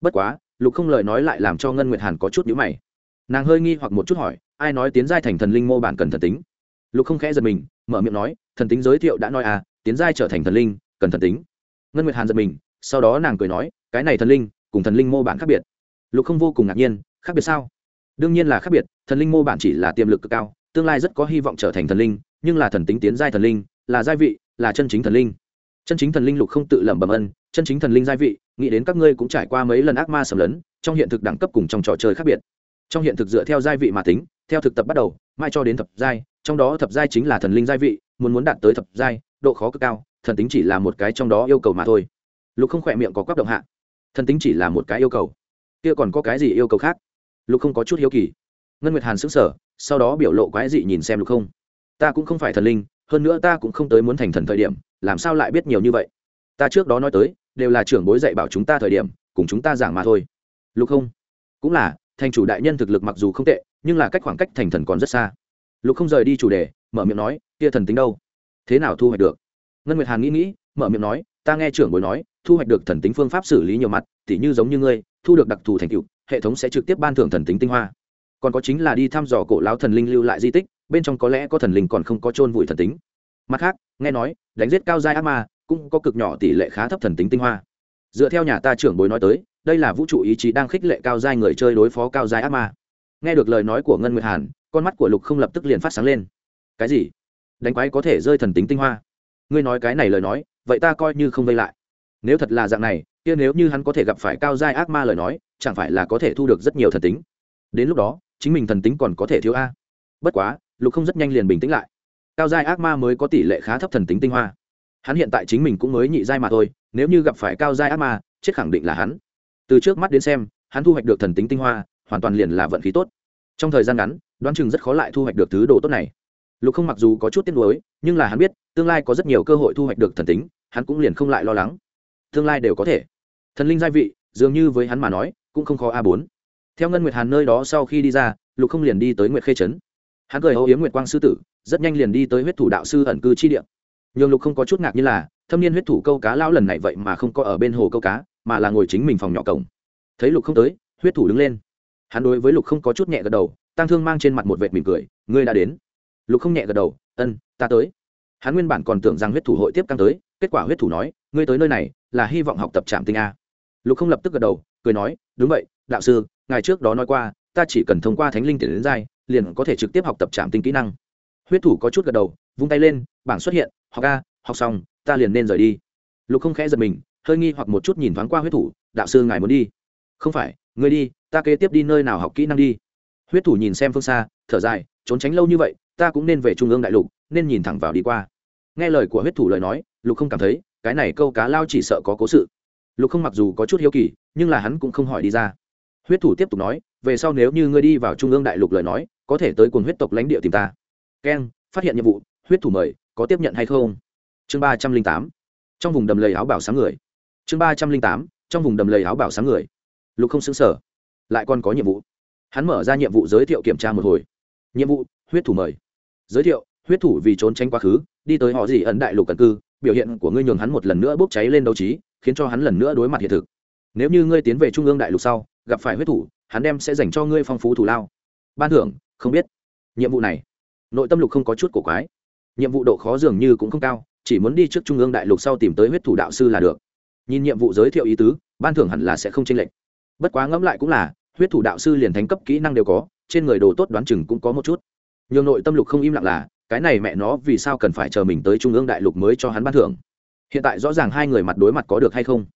Bất quá, lục không lời nói lại làm cho ngân nguyệt hàn có chút nhữ mày. Nàng hơi nghi hoặc một chút hỏi, ai nói tiến giai thành thần linh mô bản cần thần tính? Lục không khẽ giật mình, mở miệng nói, thần tính giới thiệu đã nói à tiến giai trở thành thần linh, cần thần tính. Ngân nguyệt hàn giật mình, sau đó nàng cười nói, cái này thần linh cùng thần linh mô bản khác biệt. Lục không vô cùng ngạc nhiên, khác biệt sao? Đương nhiên là khác biệt, thần linh mô bản chỉ là tiềm lực cực cao, tương lai rất có hy vọng trở thành thần linh, nhưng là thần tính tiến giai thần linh, là giai vị, là chân chính thần linh. Chân chính thần linh lục không tự lẩm bẩm ân, chân chính thần linh giai vị, nghĩ đến các ngươi cũng trải qua mấy lần ác ma sầm lấn, trong hiện thực đẳng cấp cùng trong trò chơi khác biệt. Trong hiện thực dựa theo giai vị mà tính, theo thực tập bắt đầu, mai cho đến thập giai, trong đó thập giai chính là thần linh giai vị, muốn muốn đạt tới thập giai, độ khó cực cao, thần tính chỉ là một cái trong đó yêu cầu mà thôi. Lục không khỏe miệng có quắc động hạ, thần tính chỉ là một cái yêu cầu. Kia còn có cái gì yêu cầu khác? Lục không có chút hiếu kỳ. Ngân nguyệt hàn xứng sở sau đó biểu lộ quái dị nhìn xem lục không. Ta cũng không phải thần linh, hơn nữa ta cũng không tới muốn thành thần thời điểm, làm sao lại biết nhiều như vậy? Ta trước đó nói tới, đều là trưởng bối dạy bảo chúng ta thời điểm, cùng chúng ta giảng mà thôi. Lục không? Cũng là, thành chủ đại nhân thực lực mặc dù không tệ, nhưng là cách khoảng cách thành thần còn rất xa. Lục không rời đi chủ đề, mở miệng nói, kia thần tính đâu? Thế nào thu hoạch được? Ngân nguyệt hàn nghĩ nghĩ, mở miệng nói, ta nghe trưởng bối nói, thu hoạch được thần tính phương pháp xử lý nhiều mặt, tỉ như giống như ngươi, thu được đặc thù thành tựu hệ thống sẽ trực tiếp ban thưởng thần tính tinh hoa. Còn có chính là đi thăm dò cổ lão thần linh lưu lại di tích, bên trong có lẽ có thần linh còn không có chôn vùi thần tính. Mặt khác, nghe nói, đánh giết cao giai ác ma cũng có cực nhỏ tỷ lệ khá thấp thần tính tinh hoa. Dựa theo nhà ta trưởng bối nói tới, đây là vũ trụ ý chí đang khích lệ cao giai người chơi đối phó cao giai ác ma. Nghe được lời nói của ngân nguyệt hàn, con mắt của lục không lập tức liền phát sáng lên. Cái gì? Đánh quái có thể rơi thần tính tinh hoa? Ngươi nói cái này lời nói, vậy ta coi như không vây lại. Nếu thật là dạng này, kia nếu như hắn có thể gặp phải cao giai ác ma lời nói chẳng phải là có thể thu được rất nhiều thần tính. Đến lúc đó, chính mình thần tính còn có thể thiếu a. Bất quá, lục không rất nhanh liền bình tĩnh lại. Cao giai ác ma mới có tỷ lệ khá thấp thần tính tinh hoa. Hắn hiện tại chính mình cũng mới nhị giai mà thôi, nếu như gặp phải cao giai ác ma, chết khẳng định là hắn. Từ trước mắt đến xem, hắn thu hoạch được thần tính tinh hoa, hoàn toàn liền là vận khí tốt. Trong thời gian ngắn, đoán chừng rất khó lại thu hoạch được thứ đồ tốt này. Lục không mặc dù có chút tiếc nuối, nhưng là hắn biết, tương lai có rất nhiều cơ hội thu hoạch được thần tính, hắn cũng liền không lại lo lắng. Tương lai đều có thể. Thần linh gia vị, dường như với hắn mà nói cũng không khó a bốn. Theo ngân nguyệt hàn nơi đó sau khi đi ra, lục không liền đi tới nguyệt khê trấn. Hắn cười hô yếm nguyệt quang sư tử, rất nhanh liền đi tới huyết thủ đạo sư ẩn cư chi địa. Nhường lục không có chút ngạc như là, thâm niên huyết thủ câu cá lao lần này vậy mà không có ở bên hồ câu cá, mà là ngồi chính mình phòng nhỏ cổng. Thấy lục không tới, huyết thủ đứng lên. Hắn đối với lục không có chút nhẹ gật đầu tăng thương mang trên mặt một vệt mỉm cười, ngươi đã đến. Lục không nhẹ gật đầu, ân, ta tới. Hắn nguyên bản còn tưởng rằng huyết thủ hội tiếp căng tới, kết quả huyết thủ nói, ngươi tới nơi này, là hy vọng học tập trạm tinh a. Lục không lập tức gật đầu, cười nói đúng vậy, đạo sư, ngài trước đó nói qua, ta chỉ cần thông qua thánh linh tiền đến giai, liền có thể trực tiếp học tập trạm tinh kỹ năng. Huyết thủ có chút gật đầu, vung tay lên, bảng xuất hiện, học a, học xong, ta liền nên rời đi. Lục không khẽ giật mình, hơi nghi hoặc một chút nhìn thoáng qua huyết thủ, đạo sư, ngài muốn đi? Không phải, ngươi đi, ta kế tiếp đi nơi nào học kỹ năng đi. Huyết thủ nhìn xem phương xa, thở dài, trốn tránh lâu như vậy, ta cũng nên về trung ương đại lục, nên nhìn thẳng vào đi qua. Nghe lời của huyết thủ lời nói, lục không cảm thấy, cái này câu cá lao chỉ sợ có cố sự lục không mặc dù có chút hiếu kỳ, nhưng là hắn cũng không hỏi đi ra. Huyết thủ tiếp tục nói, về sau nếu như ngươi đi vào trung ương đại lục lời nói, có thể tới cồn huyết tộc lãnh địa tìm ta. Keng phát hiện nhiệm vụ, huyết thủ mời, có tiếp nhận hay không? Chương ba trăm linh tám. Trong vùng đầm lầy áo bảo sáng người. Chương ba trăm linh tám, trong vùng đầm lầy áo bảo sáng người. Lục không xứng sở lại còn có nhiệm vụ. Hắn mở ra nhiệm vụ giới thiệu kiểm tra một hồi. Nhiệm vụ, huyết thủ mời. Giới thiệu, huyết thủ vì trốn tránh quá khứ, đi tới họ gì ẩn đại lục cần cư, biểu hiện của ngươi nhường hắn một lần nữa bốc cháy lên đấu trí khiến cho hắn lần nữa đối mặt hiện thực. Nếu như ngươi tiến về trung ương đại lục sau, gặp phải huyết thủ, hắn đem sẽ dành cho ngươi phong phú thủ lao. Ban thưởng, không biết. Nhiệm vụ này, nội tâm lục không có chút cổ quái. Nhiệm vụ độ khó dường như cũng không cao, chỉ muốn đi trước trung ương đại lục sau tìm tới huyết thủ đạo sư là được. Nhìn nhiệm vụ giới thiệu ý tứ, ban thưởng hẳn là sẽ không chênh lệch. Bất quá ngẫm lại cũng là, huyết thủ đạo sư liền thánh cấp kỹ năng đều có, trên người đồ tốt đoán chừng cũng có một chút. Nhường nội tâm lục không im lặng là, cái này mẹ nó vì sao cần phải chờ mình tới trung ương đại lục mới cho hắn ban thưởng? Hiện tại rõ ràng hai người mặt đối mặt có được hay không?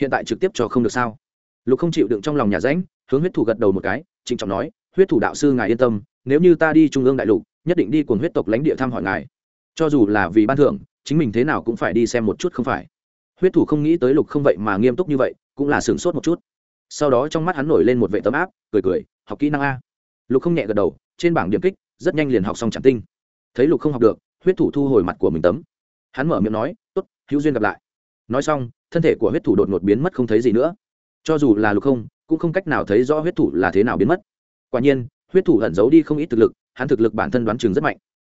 Hiện tại trực tiếp cho không được sao? Lục không chịu đựng trong lòng nhà ránh hướng huyết thủ gật đầu một cái, trịnh trọng nói, huyết thủ đạo sư ngài yên tâm, nếu như ta đi trung ương đại lục, nhất định đi cùng huyết tộc lãnh địa thăm hỏi ngài. Cho dù là vì ban thưởng, chính mình thế nào cũng phải đi xem một chút không phải. Huyết thủ không nghĩ tới lục không vậy mà nghiêm túc như vậy, cũng là sửng sốt một chút. Sau đó trong mắt hắn nổi lên một vệ tấm áp, cười cười, học kỹ năng a. Lục không nhẹ gật đầu, trên bảng điểm kích, rất nhanh liền học xong chẳng tinh. Thấy lục không học được, huyết thủ thu hồi mặt của mình tấm hắn mở miệng nói, tốt, hữu duyên gặp lại. Nói xong, thân thể của huyết thủ đột ngột biến mất không thấy gì nữa. Cho dù là lục không, cũng không cách nào thấy rõ huyết thủ là thế nào biến mất. Quả nhiên, huyết thủ ẩn giấu đi không ít thực lực, hắn thực lực bản thân đoán chừng rất mạnh.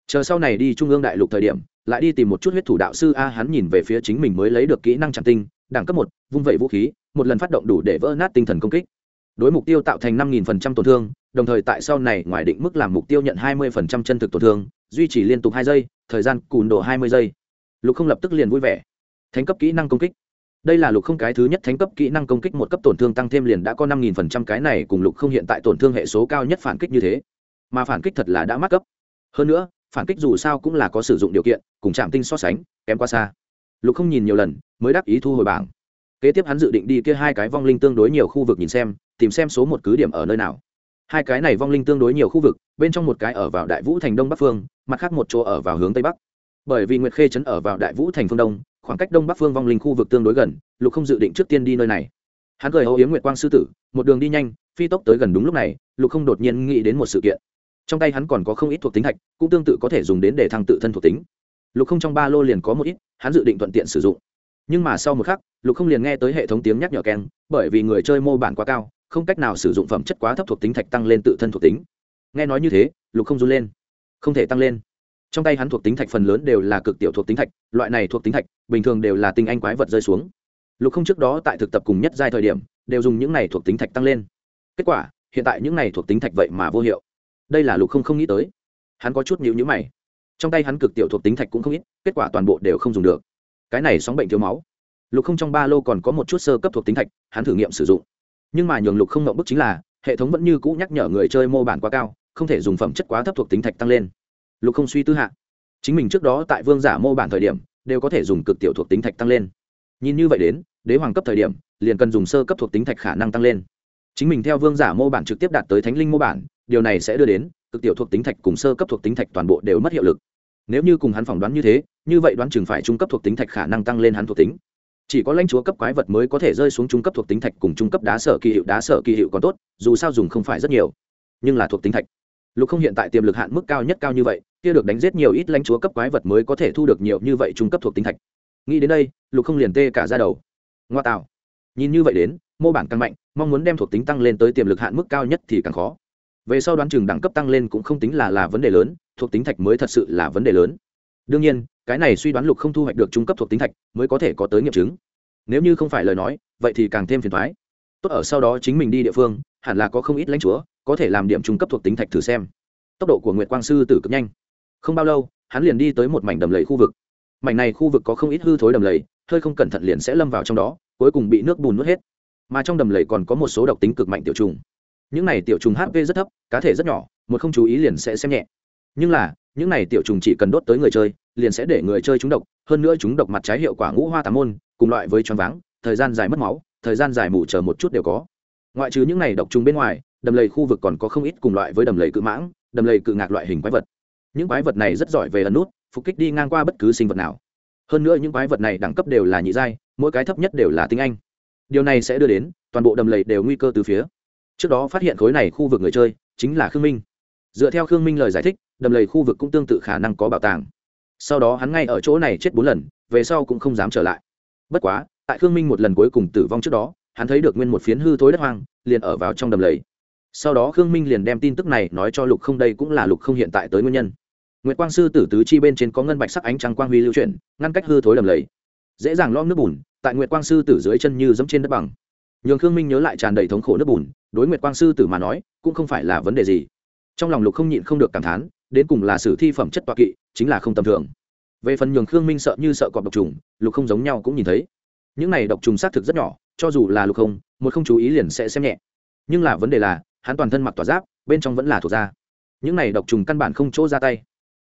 Chờ sau này đi trung ương đại lục thời điểm, lại đi tìm một chút huyết thủ đạo sư a, hắn nhìn về phía chính mình mới lấy được kỹ năng chặn tinh, đẳng cấp một, vung vẩy vũ khí, một lần phát động đủ để vỡ nát tinh thần công kích. Đối mục tiêu tạo thành năm nghìn phần trăm tổn thương, đồng thời tại sau này ngoài định mức làm mục tiêu nhận hai mươi phần trăm chân thực tổn thương, duy trì liên tục hai giây, thời gian cùn độ hai mươi giây lục không lập tức liền vui vẻ. Thánh cấp kỹ năng công kích. Đây là lục không cái thứ nhất thánh cấp kỹ năng công kích, một cấp tổn thương tăng thêm liền đã có năm nghìn phần trăm, cái này cùng lục không hiện tại tổn thương hệ số cao nhất phản kích như thế. Mà phản kích thật là đã mắc cấp. Hơn nữa, phản kích dù sao cũng là có sử dụng điều kiện, cùng chạm tinh so sánh, kém quá xa. Lục không nhìn nhiều lần, mới đáp ý thu hồi bảng. Kế tiếp hắn dự định đi kia hai cái vong linh tương đối nhiều khu vực nhìn xem, tìm xem số một cứ điểm ở nơi nào. Hai cái này vong linh tương đối nhiều khu vực, bên trong một cái ở vào đại vũ thành đông bắc phương, mặt khác một chỗ ở vào hướng tây bắc bởi vì nguyệt khê trấn ở vào đại vũ thành phương đông, khoảng cách đông bắc phương vong linh khu vực tương đối gần, lục không dự định trước tiên đi nơi này. Hắn cười hậu yếm nguyệt quang sư tử, một đường đi nhanh, phi tốc tới gần đúng lúc này, lục không đột nhiên nghĩ đến một sự kiện. Trong tay hắn còn có không ít thuộc tính thạch cũng tương tự có thể dùng đến để thăng tự thân thuộc tính. Lục không trong ba lô liền có một ít, hắn dự định thuận tiện sử dụng. Nhưng mà sau một khắc, lục không liền nghe tới hệ thống tiếng nhắc nhở keng, bởi vì người chơi mô bản quá cao, không cách nào sử dụng phẩm chất quá thấp thuộc tính thạch tăng lên tự thân thuộc tính. Nghe nói như thế, lục không run lên. Không thể tăng lên trong tay hắn thuộc tính thạch phần lớn đều là cực tiểu thuộc tính thạch, loại này thuộc tính thạch, bình thường đều là tinh anh quái vật rơi xuống. Lục không trước đó tại thực tập cùng nhất giai thời điểm, đều dùng những này thuộc tính thạch tăng lên. Kết quả, hiện tại những này thuộc tính thạch vậy mà vô hiệu. Đây là lục không không nghĩ tới. Hắn có chút nhịu nhữ mày. Trong tay hắn cực tiểu thuộc tính thạch cũng không ít, kết quả toàn bộ đều không dùng được. Cái này sóng bệnh thiếu máu. Lục không trong ba lô còn có một chút sơ cấp thuộc tính thạch, hắn thử nghiệm sử dụng. Nhưng mà nhường lục không ngậm bức chính là, hệ thống vẫn như cũ nhắc nhở người chơi mô bản quá cao, không thể dùng phẩm chất quá thấp thuộc tính thạch tăng lên lục không suy tư hạ. Chính mình trước đó tại vương giả mô bản thời điểm, đều có thể dùng cực tiểu thuộc tính thạch tăng lên. Nhìn như vậy đến, đế hoàng cấp thời điểm, liền cần dùng sơ cấp thuộc tính thạch khả năng tăng lên. Chính mình theo vương giả mô bản trực tiếp đạt tới thánh linh mô bản, điều này sẽ đưa đến, cực tiểu thuộc tính thạch cùng sơ cấp thuộc tính thạch toàn bộ đều mất hiệu lực. Nếu như cùng hắn phỏng đoán như thế, như vậy đoán chừng phải trung cấp thuộc tính thạch khả năng tăng lên hắn thuộc tính. Chỉ có lãnh chúa cấp quái vật mới có thể rơi xuống trung cấp thuộc tính thạch cùng trung cấp đá sở kỳ hiệu, đá sở kỳ hiệu còn tốt, dù sao dùng không phải rất nhiều. Nhưng là thuộc tính thạch lục không hiện tại tiềm lực hạn mức cao nhất cao như vậy, kia được đánh giết nhiều ít lãnh chúa cấp quái vật mới có thể thu được nhiều như vậy trung cấp thuộc tính thạch. Nghĩ đến đây, lục không liền tê cả ra đầu. Ngoa tạo. Nhìn như vậy đến, mô bản càng mạnh, mong muốn đem thuộc tính tăng lên tới tiềm lực hạn mức cao nhất thì càng khó. Về sau đoán chừng đẳng cấp tăng lên cũng không tính là là vấn đề lớn, thuộc tính thạch mới thật sự là vấn đề lớn. Đương nhiên, cái này suy đoán lục không thu hoạch được trung cấp thuộc tính thạch mới có thể có tới nghiệm chứng. Nếu như không phải lời nói, vậy thì càng thêm phiền thoái tốt ở sau đó chính mình đi địa phương, hẳn là có không ít lãnh chúa, có thể làm điểm trung cấp thuộc tính thạch thử xem. Tốc độ của nguyệt quang sư tử cực nhanh. Không bao lâu, hắn liền đi tới một mảnh đầm lầy khu vực. Mảnh này khu vực có không ít hư thối đầm lầy, hơi không cẩn thận liền sẽ lâm vào trong đó, cuối cùng bị nước bùn nuốt hết. Mà trong đầm lầy còn có một số độc tính cực mạnh tiểu trùng. Những này tiểu trùng hp rất thấp, cá thể rất nhỏ, một không chú ý liền sẽ xem nhẹ. Nhưng là, những này tiểu trùng chỉ cần đốt tới người chơi, liền sẽ để người chơi trúng độc, hơn nữa chúng độc mặt trái hiệu quả ngũ hoa tám môn, cùng loại với choáng váng, thời gian dài mất máu thời gian dài mù chờ một chút đều có. Ngoại trừ những này độc trùng bên ngoài, đầm lầy khu vực còn có không ít cùng loại với đầm lầy cự mãng, đầm lầy cự ngạc loại hình quái vật. Những quái vật này rất giỏi về ẩn nút, phục kích đi ngang qua bất cứ sinh vật nào. Hơn nữa những quái vật này đẳng cấp đều là nhị giai, mỗi cái thấp nhất đều là tinh anh. Điều này sẽ đưa đến, toàn bộ đầm lầy đều nguy cơ từ phía. Trước đó phát hiện khối này khu vực người chơi, chính là khương minh. Dựa theo khương minh lời giải thích, đầm lầy khu vực cũng tương tự khả năng có bảo tàng. Sau đó hắn ngay ở chỗ này chết bốn lần, về sau cũng không dám trở lại. Bất quá tại khương minh một lần cuối cùng tử vong trước đó, hắn thấy được nguyên một phiến hư thối đất hoang, liền ở vào trong đầm lầy. Sau đó khương minh liền đem tin tức này nói cho lục không, đây cũng là lục không hiện tại tới nguyên nhân. Nguyệt quang sư tử tứ chi bên trên có ngân bạch sắc ánh trăng quang huy lưu chuyển, ngăn cách hư thối đầm lầy. Dễ dàng lom nước bùn, tại nguyệt quang sư tử dưới chân như dẫm trên đất bằng. Nhường khương minh nhớ lại tràn đầy thống khổ nước bùn, đối nguyệt quang sư tử mà nói, cũng không phải là vấn đề gì. Trong lòng lục không nhịn không được cảm thán, đến cùng là sử thi phẩm chất toạ kỵ, chính là không tầm thường. Về phần nhường khương minh sợ như sợ cọp độc trùng, lục không giống nhau cũng nhìn thấy những này độc trùng xác thực rất nhỏ, cho dù là lục không, một không chú ý liền sẽ xem nhẹ. Nhưng là vấn đề là, hắn toàn thân mặc tỏa giáp, bên trong vẫn là thuộc da. Những này độc trùng căn bản không chỗ ra tay.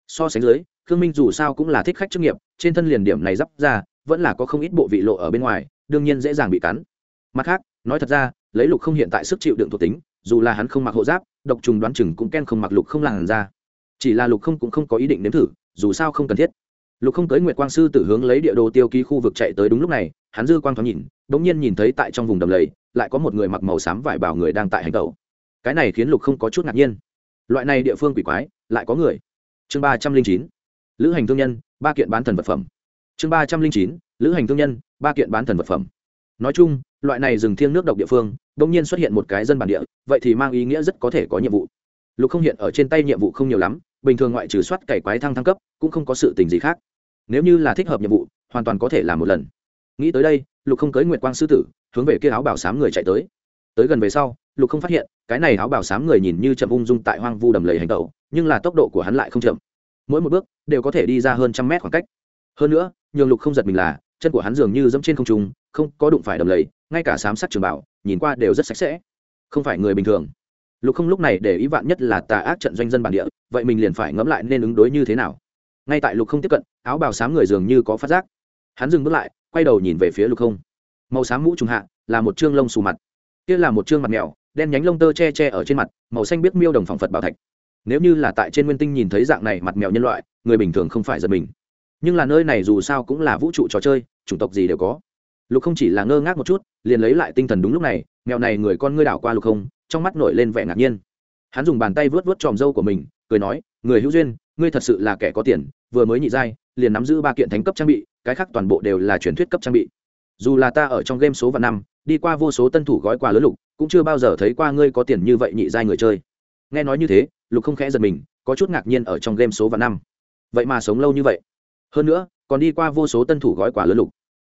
So sánh dưới, khương minh dù sao cũng là thích khách chức nghiệp, trên thân liền điểm này giáp ra, vẫn là có không ít bộ vị lộ ở bên ngoài, đương nhiên dễ dàng bị cắn. Mặt khác, nói thật ra, lấy lục không hiện tại sức chịu đựng thuộc tính, dù là hắn không mặc hộ giáp, độc trùng đoán chừng cũng ken không mặc lục không làn ra chỉ là lục không cũng không có ý định nếm thử, dù sao không cần thiết. Lục không tới nguyệt quang sư tử hướng lấy địa đồ tiêu ký khu vực chạy tới đúng lúc này hắn dư quang thoáng nhìn đ ỗ n g nhiên nhìn thấy tại trong vùng đầm lầy, lại có một người mặc màu xám vải bảo người đang tại hành tẩu. Cái này khiến lục không có chút ngạc nhiên. Loại này địa phương quỷ quái, lại có người. Chương ba trăm linh chín, lữ hành thương nhân, ba kiện bán thần vật phẩm. Chương ba trăm linh chín, lữ hành thương nhân, ba kiện bán thần vật phẩm. Nói chung, loại này rừng thiêng nước độc địa phương đ ỗ n g nhiên xuất hiện một cái dân bản địa, vậy thì mang ý nghĩa rất có thể có nhiệm vụ. Lục không hiện ở trên tay nhiệm vụ không nhiều lắm, bình thường ngoại trừ soát cày quái thăng thăng cấp, cũng không có sự tình gì khác. Nếu như là thích hợp nhiệm vụ, hoàn toàn có thể làm một lần nghĩ tới đây, lục không cưới nguyệt quang sư tử, hướng về kia áo bảo sám người chạy tới. Tới gần về sau, lục không phát hiện, cái này áo bảo sám người nhìn như chậm ung dung tại hoang vu đầm lầy hành tẩu, nhưng là tốc độ của hắn lại không chậm. Mỗi một bước, đều có thể đi ra hơn trăm mét khoảng cách. Hơn nữa, nhường lục không giật mình là, chân của hắn dường như dẫm trên không trung, không có đụng phải đầm lầy, ngay cả sám sắc trường bảo, nhìn qua đều rất sạch sẽ. Không phải người bình thường. Lục không lúc này để ý vạn nhất là tà ác trận doanh dân bản địa, vậy mình liền phải ngẫm lại nên ứng đối như thế nào. Ngay tại lục không tiếp cận, áo bào xám người dường như có phát giác. Hắn dừng bước lại quay đầu nhìn về phía lục không. Màu xám mũ trùng hạ, là một chương lông xù mặt. Kia là một chương mặt mèo, đen nhánh lông tơ che che ở trên mặt, màu xanh biết miêu đồng phẳng phật bảo thạch. Nếu như là tại trên nguyên tinh nhìn thấy dạng này mặt mèo nhân loại, người bình thường không phải giật mình. Nhưng là nơi này dù sao cũng là vũ trụ trò chơi, chủng tộc gì đều có. Lục không chỉ là ngơ ngác một chút, liền lấy lại tinh thần đúng lúc này, mèo này người con ngươi đảo qua lục không, trong mắt nổi lên vẻ ngạc nhiên. Hắn dùng bàn tay vớt vớt tròm râu của mình, cười nói, người hữu duyên, ngươi thật sự là kẻ có tiền, vừa mới nhị giai liền nắm giữ ba kiện thánh cấp trang bị, cái khác toàn bộ đều là truyền thuyết cấp trang bị. Dù là ta ở trong game số và năm, đi qua vô số tân thủ gói quà lớn lục, cũng chưa bao giờ thấy qua ngươi có tiền như vậy nhị giai người chơi. Nghe nói như thế, lục không khẽ giật mình, có chút ngạc nhiên ở trong game số và năm. Vậy mà sống lâu như vậy. Hơn nữa, còn đi qua vô số tân thủ gói quà lớn lục.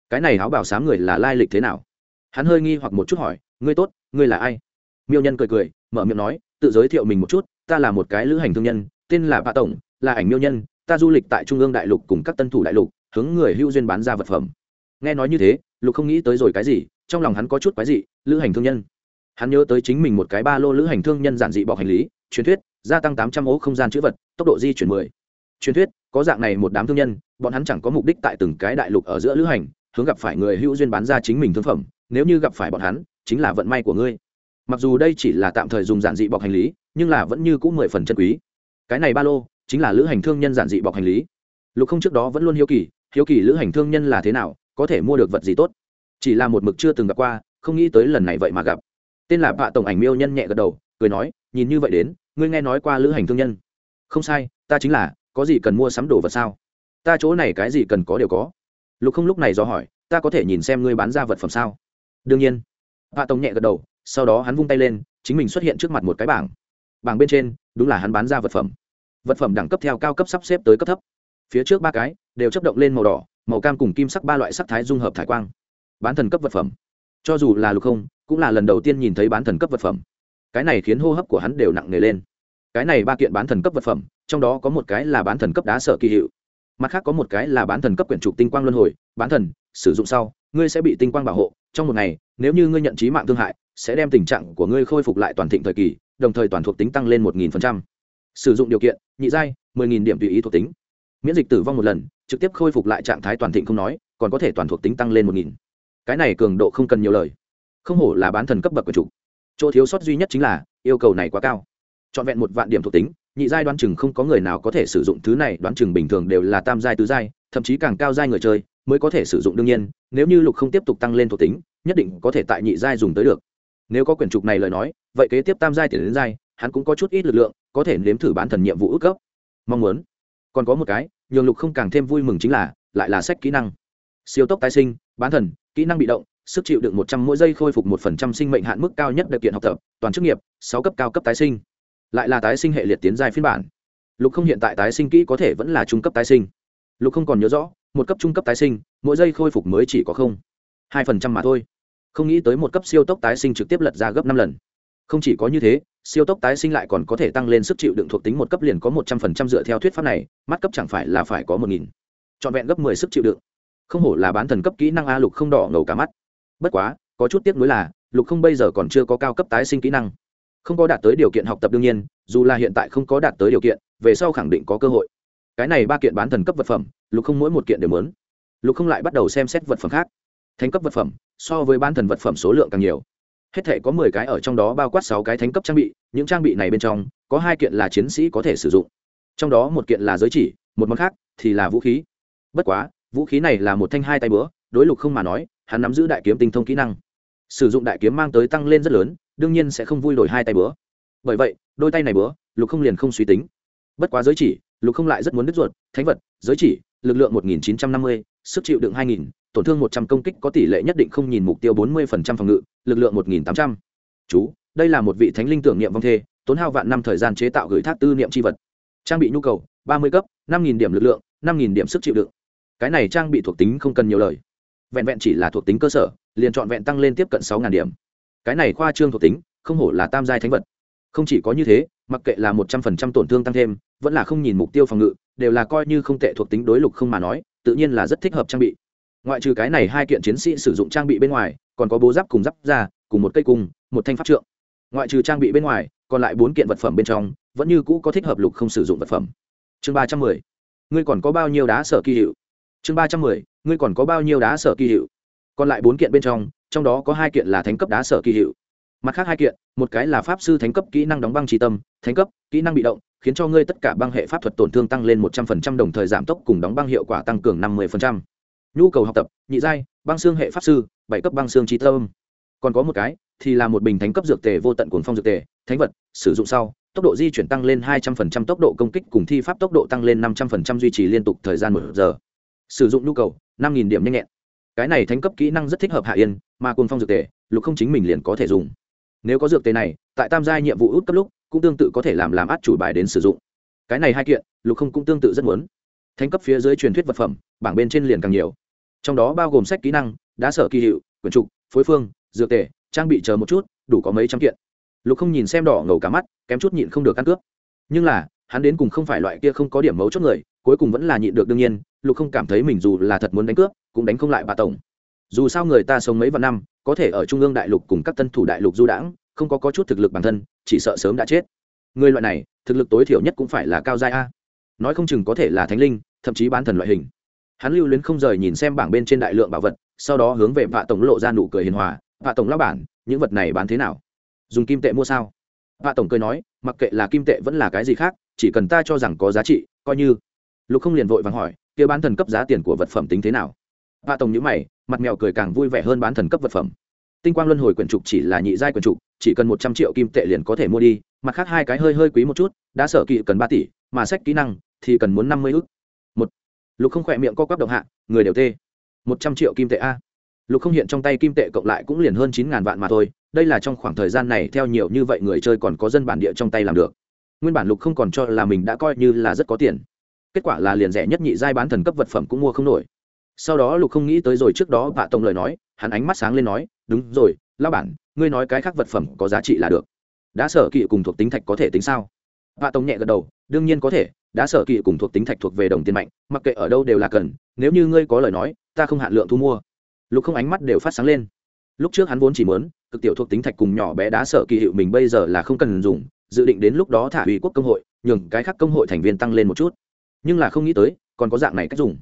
Cái này háo bảo sám người là lai lịch thế nào? Hắn hơi nghi hoặc một chút hỏi, ngươi tốt, ngươi là ai? Miêu nhân cười cười, mở miệng nói, tự giới thiệu mình một chút, ta là một cái lữ hành thương nhân, tên là vạ tổng, là ảnh miêu nhân ta du lịch tại trung ương đại lục cùng các tân thủ đại lục, hướng người hưu duyên bán ra vật phẩm. Nghe nói như thế, lục không nghĩ tới rồi cái gì, trong lòng hắn có chút cái gì lữ hành thương nhân. Hắn nhớ tới chính mình một cái ba lô lữ hành thương nhân giản dị bọc hành lý, truyền thuyết, gia tăng tám trăm ố không gian chữ vật, tốc độ di chuyển mười. Truyền thuyết, có dạng này một đám thương nhân, bọn hắn chẳng có mục đích tại từng cái đại lục ở giữa lữ hành, hướng gặp phải người hữu duyên bán ra chính mình thương phẩm, nếu như gặp phải bọn hắn, chính là vận may của ngươi. Mặc dù đây chỉ là tạm thời dùng giản dị bọc hành lý, nhưng là vẫn như cũng mười phần chân quý. Cái này ba lô chính là lữ hành thương nhân giản dị bọc hành lý. Lục không trước đó vẫn luôn hiếu kỳ hiếu kỳ lữ hành thương nhân là thế nào, có thể mua được vật gì tốt. Chỉ là một mực chưa từng gặp qua, không nghĩ tới lần này vậy mà gặp. Tên là bạ tổng ảnh miêu nhân nhẹ gật đầu, cười nói, nhìn như vậy đến, ngươi nghe nói qua lữ hành thương nhân. Không sai, ta chính là, có gì cần mua sắm đồ vật sao? Ta chỗ này cái gì cần có đều có. Lục không lúc này do hỏi, ta có thể nhìn xem ngươi bán ra vật phẩm sao? Đương nhiên. Bạ tổng nhẹ gật đầu, sau đó hắn vung tay lên, chính mình xuất hiện trước mặt một cái bảng. Bảng bên trên, đúng là hắn bán ra vật phẩm vật phẩm đẳng cấp theo cao cấp sắp xếp tới cấp thấp. Phía trước ba cái đều chấp động lên màu đỏ, màu cam cùng kim sắc ba loại sắc thái dung hợp thải quang. Bán thần cấp vật phẩm. Cho dù là lục không, cũng là lần đầu tiên nhìn thấy bán thần cấp vật phẩm. Cái này khiến hô hấp của hắn đều nặng nề lên. Cái này ba kiện bán thần cấp vật phẩm, trong đó có một cái là bán thần cấp đá sở kỳ hiệu. Mặt khác có một cái là bán thần cấp quyển trục tinh quang luân hồi, bán thần, sử dụng sau, ngươi sẽ bị tinh quang bảo hộ, trong một ngày, nếu như ngươi nhận trí mạng thương hại, sẽ đem tình trạng của ngươi khôi phục lại toàn thịnh thời kỳ, đồng thời toàn thuộc tính tăng lên một nghìn phần trăm sử dụng điều kiện, nhị giai, mười nghìn điểm tùy ý thuộc tính. Miễn dịch tử vong một lần, trực tiếp khôi phục lại trạng thái toàn thịnh không nói, còn có thể toàn thuộc tính tăng lên một nghìn. Cái này cường độ không cần nhiều lời. Không hổ là bán thần cấp bậc của chủ. Chỗ thiếu sót duy nhất chính là, yêu cầu này quá cao. Trọn vẹn một vạn điểm thuộc tính, nhị giai đoán chừng không có người nào có thể sử dụng thứ này, đoán chừng bình thường đều là tam giai, tứ giai, thậm chí càng cao giai người chơi mới có thể sử dụng đương nhiên, nếu như lục không tiếp tục tăng lên thuộc tính, nhất định có thể tại nhị giai dùng tới được. Nếu có quyển trục này lời nói, vậy kế tiếp tam giai tiền đến giai hắn cũng có chút ít lực lượng, có thể nếm thử bán thần nhiệm vụ ước cấp mong muốn. Còn có một cái, nhường lục không càng thêm vui mừng chính là, lại là sách kỹ năng. Siêu tốc tái sinh, bán thần, kỹ năng bị động, sức chịu đựng một trăm mỗi giây khôi phục một phần trăm sinh mệnh hạn mức cao nhất đặc kiện học tập, toàn chức nghiệp, sáu cấp cao cấp tái sinh. Lại là tái sinh hệ liệt tiến giai phiên bản. Lục không hiện tại tái sinh kỹ có thể vẫn là trung cấp tái sinh. Lục không còn nhớ rõ, một cấp trung cấp tái sinh, mỗi giây khôi phục mới chỉ có không. Hai phần trăm mà thôi. Không nghĩ tới một cấp siêu tốc tái sinh trực tiếp lật ra gấp năm lần. Không chỉ có như thế siêu tốc tái sinh lại còn có thể tăng lên sức chịu đựng thuộc tính một cấp liền có một trăm phần trăm dựa theo thuyết pháp này, mắt cấp chẳng phải là phải có một nghìn. Trọn vẹn gấp mười sức chịu đựng. Không hổ là bán thần cấp kỹ năng a lục không đỏ ngầu cả mắt. Bất quá, có chút tiếc nuối là, lục không bây giờ còn chưa có cao cấp tái sinh kỹ năng. Không có đạt tới điều kiện học tập đương nhiên, dù là hiện tại không có đạt tới điều kiện, về sau khẳng định có cơ hội. Cái này ba kiện bán thần cấp vật phẩm, lục không mỗi một kiện đều muốn. Lục không lại bắt đầu xem xét vật phẩm khác. Thánh cấp vật phẩm, so với bán thần vật phẩm số lượng càng nhiều hết thể có mười cái ở trong đó bao quát sáu cái thánh cấp trang bị, những trang bị này bên trong, có hai kiện là chiến sĩ có thể sử dụng. Trong đó một kiện là giới chỉ, một món khác thì là vũ khí. Bất quá, vũ khí này là một thanh hai tay bữa đối lục không mà nói, hắn nắm giữ đại kiếm tinh thông kỹ năng. Sử dụng đại kiếm mang tới tăng lên rất lớn, đương nhiên sẽ không vui đổi hai tay bữa bởi vậy, đôi tay này bữa lục không liền không suy tính. Bất quá giới chỉ, lục không lại rất muốn đứt ruột. Thánh vật, giới chỉ, lực lượng một nghìn chín trăm năm mươi, sức chịu đựng hai nghìn tổn thương một trăm công kích có tỷ lệ nhất định không nhìn mục tiêu bốn mươi phần trăm phòng ngự, lực lượng một nghìn tám trăm. Chú, đây là một vị thánh linh tưởng niệm vong thê, tốn hao vạn năm thời gian chế tạo gửi thác tư niệm c h i vật. Trang bị nhu cầu, ba mươi cấp, năm nghìn điểm lực lượng, năm nghìn điểm sức chịu đựng. Cái này trang bị thuộc tính không cần nhiều lời. Vẹn vẹn chỉ là thuộc tính cơ sở, liền trọn vẹn tăng lên tiếp cận sáu ngàn điểm. Cái này khoa trương thuộc tính, không hổ là tam giai thánh vật. Không chỉ có như thế, mặc kệ là một trăm phần trăm tổn thương tăng thêm, vẫn là không nhìn mục tiêu phòng ngự, đều là coi như không tệ thuộc tính đối lục không mà nói, tự nhiên là rất thích hợp trang bị ngoại trừ cái này hai kiện chiến sĩ sử dụng trang bị bên ngoài, còn có bố giáp cùng giáp ra cùng một cây cung, một thanh pháp trượng. Ngoại trừ trang bị bên ngoài, còn lại bốn kiện vật phẩm bên trong, vẫn như cũ có thích hợp lục không sử dụng vật phẩm. Chương ba trăm mười. Ngươi còn có bao nhiêu đá sở kỳ hiệu? Chương ba trăm mười. Ngươi còn có bao nhiêu đá sở kỳ hiệu? Còn lại bốn kiện bên trong trong đó có hai kiện là thánh cấp đá sở kỳ hiệu. Mặt khác hai kiện, một cái là pháp sư thánh cấp kỹ năng đóng băng tri tâm, thánh cấp, kỹ năng bị động, khiến cho ngươi tất cả băng hệ pháp thuật tổn thương tăng lên một trăm phần trăm đồng thời giảm tốc cùng đóng băng hiệu quả tăng cường năm mươi phần trăm nhu cầu học tập, nhị giai, băng xương hệ pháp sư, bảy cấp băng xương trí tâm. Còn có một cái, thì là một bình thánh cấp dược tề vô tận cuồng phong dược tề, thánh vật, sử dụng sau, tốc độ di chuyển tăng lên hai trăm phần trăm tốc độ công kích cùng thi pháp tốc độ tăng lên năm trăm phần trăm duy trì liên tục thời gian một giờ. Sử dụng nhu cầu, năm nghìn điểm nhanh nhẹn. Cái này thánh cấp kỹ năng rất thích hợp hạ yên, mà cuồng phong dược tề, lục không chính mình liền có thể dùng. Nếu có dược tề này, tại tam giai nhiệm vụ út cấp lúc, cũng tương tự có thể làm làm át chủ bài đến sử dụng. Cái này hai kiện, lục không cũng tương tự rất muốn thánh cấp phía dưới truyền thuyết vật phẩm bảng bên trên liền càng nhiều. Trong đó bao gồm sách kỹ năng đá sở kỳ hiệu quyển trục phối phương dược tề trang bị chờ một chút đủ có mấy trăm kiện. Lục không nhìn xem đỏ ngầu cả mắt kém chút nhịn không được căn cướp. Nhưng là hắn đến cùng không phải loại kia không có điểm mấu chốt người cuối cùng vẫn là nhịn được đương nhiên lục không cảm thấy mình dù là thật muốn đánh cướp cũng đánh không lại bà tổng. Dù sao người ta sống mấy vạn năm có thể ở trung ương đại lục cùng các tân thủ đại lục du đãng không có, có chút thực lực bản thân chỉ sợ sớm đã chết. Người loại này thực lực tối thiểu nhất cũng phải là cao giai a nói không chừng có thể là thánh linh, thậm chí bán thần loại hình. Hắn lưu luyến không rời nhìn xem bảng bên trên đại lượng bảo vật, sau đó hướng về vạ tổng lộ ra nụ cười hiền hòa, vạ tổng lao bản, những vật này bán thế nào? Dùng kim tệ mua sao? Vạ tổng cười nói, mặc kệ là kim tệ vẫn là cái gì khác, chỉ cần ta cho rằng có giá trị, coi như. Lục không liền vội vàng hỏi, kia bán thần cấp giá tiền của vật phẩm tính thế nào? Vạ tổng nhữ mày, mặt mèo cười càng vui vẻ hơn bán thần cấp vật phẩm. Tinh quang luân hồi quyển trục chỉ là nhị giai quyển trục, chỉ cần một trăm triệu kim tệ liền có thể mua đi, mặt khác hai cái hơi hơi quý một chút, đã sở kỵ cần ba tỷ, mà sách kỹ năng thì cần muốn năm mươi ức. Một, lục không khỏe miệng co quắp động hạ, người đều tê. Một trăm triệu kim tệ a. Lục không hiện trong tay kim tệ cộng lại cũng liền hơn chín ngàn vạn mà thôi, đây là trong khoảng thời gian này theo nhiều như vậy người chơi còn có dân bản địa trong tay làm được. Nguyên bản lục không còn cho là mình đã coi như là rất có tiền. Kết quả là liền rẻ nhất nhị giai bán thần cấp vật phẩm cũng mua không nổi. Sau đó lục không nghĩ tới rồi trước đó vạ tổng lời nói, hắn ánh mắt sáng lên nói, đúng rồi lao bản, ngươi nói cái khác vật phẩm có giá trị là được. Đã sở kỵ cùng thuộc tính thạch có thể tính sao? Vạ tổng nhẹ gật đầu, đương nhiên có thể đã sở kỵ cùng thuộc tính thạch thuộc về đồng tiền mạnh, mặc kệ ở đâu đều là cần, nếu như ngươi có lời nói, ta không hạn lượng thu mua. Lục không ánh mắt đều phát sáng lên. Lúc trước hắn vốn chỉ muốn, cực tiểu thuộc tính thạch cùng nhỏ bé đá sở kỳ hiệu mình bây giờ là không cần dùng, dự định đến lúc đó thả ủy quốc công hội, nhường cái khác công hội thành viên tăng lên một chút. Nhưng là không nghĩ tới, còn có dạng này cách dùng.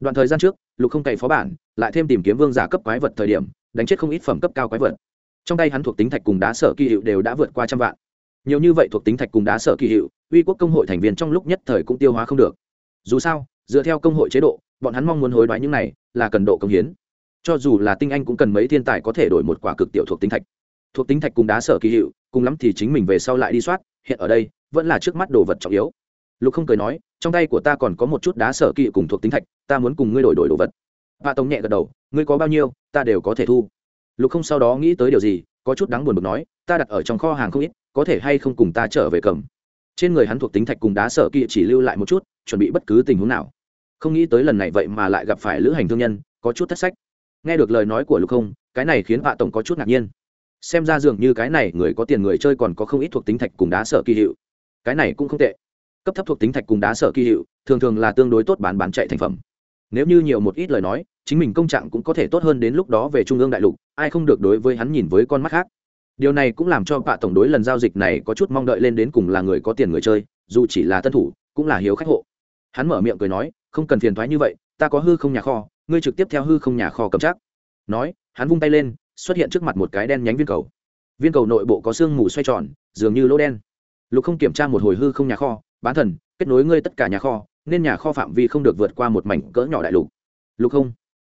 Đoạn thời gian trước, lục không cày phó bản, lại thêm tìm kiếm vương giả cấp quái vật thời điểm, đánh chết không ít phẩm cấp cao quái vật. Trong tay hắn thuộc tính thạch cùng đá sở kỳ hiệu đều đã vượt qua trăm vạn nhiều như vậy thuộc tính thạch cùng đá sở kỳ hiệu, uy quốc công hội thành viên trong lúc nhất thời cũng tiêu hóa không được. Dù sao, dựa theo công hội chế độ, bọn hắn mong muốn hối đoái những này là cần độ công hiến. Cho dù là tinh anh cũng cần mấy thiên tài có thể đổi một quả cực tiểu thuộc tính thạch. Thuộc tính thạch cùng đá sở kỳ hiệu, cùng lắm thì chính mình về sau lại đi soát, hiện ở đây, vẫn là trước mắt đồ vật trọng yếu. Lục không cười nói, trong tay của ta còn có một chút đá sở kỳ cùng thuộc tính thạch, ta muốn cùng ngươi đổi đổi đồ vật. Hạ tống nhẹ gật đầu, ngươi có bao nhiêu, ta đều có thể thu. Lục không sau đó nghĩ tới điều gì, có chút đáng buồn bực nói, ta đặt ở trong kho hàng không ít có thể hay không cùng ta trở về cầm. Trên người hắn thuộc tính thạch cùng đá sở kỳ chỉ lưu lại một chút, chuẩn bị bất cứ tình huống nào. Không nghĩ tới lần này vậy mà lại gặp phải lữ hành thương nhân, có chút thất sách. Nghe được lời nói của lục không, cái này khiến vạ tổng có chút ngạc nhiên. Xem ra dường như cái này người có tiền người chơi còn có không ít thuộc tính thạch cùng đá sở kỳ hiệu. Cái này cũng không tệ. Cấp thấp thuộc tính thạch cùng đá sở kỳ hiệu, thường thường là tương đối tốt bán bán chạy thành phẩm. Nếu như nhiều một ít lời nói, chính mình công trạng cũng có thể tốt hơn đến lúc đó về trung ương đại lục, ai không được đối với hắn nhìn với con mắt khác điều này cũng làm cho vạ tổng đối lần giao dịch này có chút mong đợi lên đến cùng là người có tiền người chơi, dù chỉ là tân thủ, cũng là hiếu khách hộ. Hắn mở miệng cười nói, không cần phiền thoái như vậy, ta có hư không nhà kho, ngươi trực tiếp theo hư không nhà kho cầm chắc. Nói, hắn vung tay lên, xuất hiện trước mặt một cái đen nhánh viên cầu. Viên cầu nội bộ có sương mù xoay tròn, dường như lỗ đen. Lục không kiểm tra một hồi hư không nhà kho, bán thần, kết nối ngươi tất cả nhà kho, nên nhà kho phạm vi không được vượt qua một mảnh cỡ nhỏ đại lục. Lục không.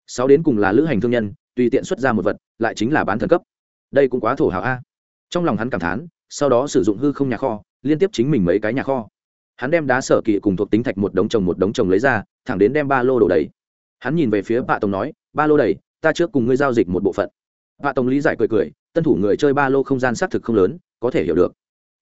Sáu đến cùng là lữ hành thương nhân, tùy tiện xuất ra một vật, lại chính là bán thần cấp đây cũng quá thổ hào a. Trong lòng hắn cảm thán, sau đó sử dụng hư không nhà kho, liên tiếp chính mình mấy cái nhà kho. Hắn đem đá sở kỵ cùng thuộc tính thạch một đống trồng một đống trồng lấy ra, thẳng đến đem ba lô đổ đầy. Hắn nhìn về phía bạ tổng nói, ba lô đầy, ta trước cùng ngươi giao dịch một bộ phận. Bạ tổng lý giải cười cười, tân thủ người chơi ba lô không gian xác thực không lớn, có thể hiểu được.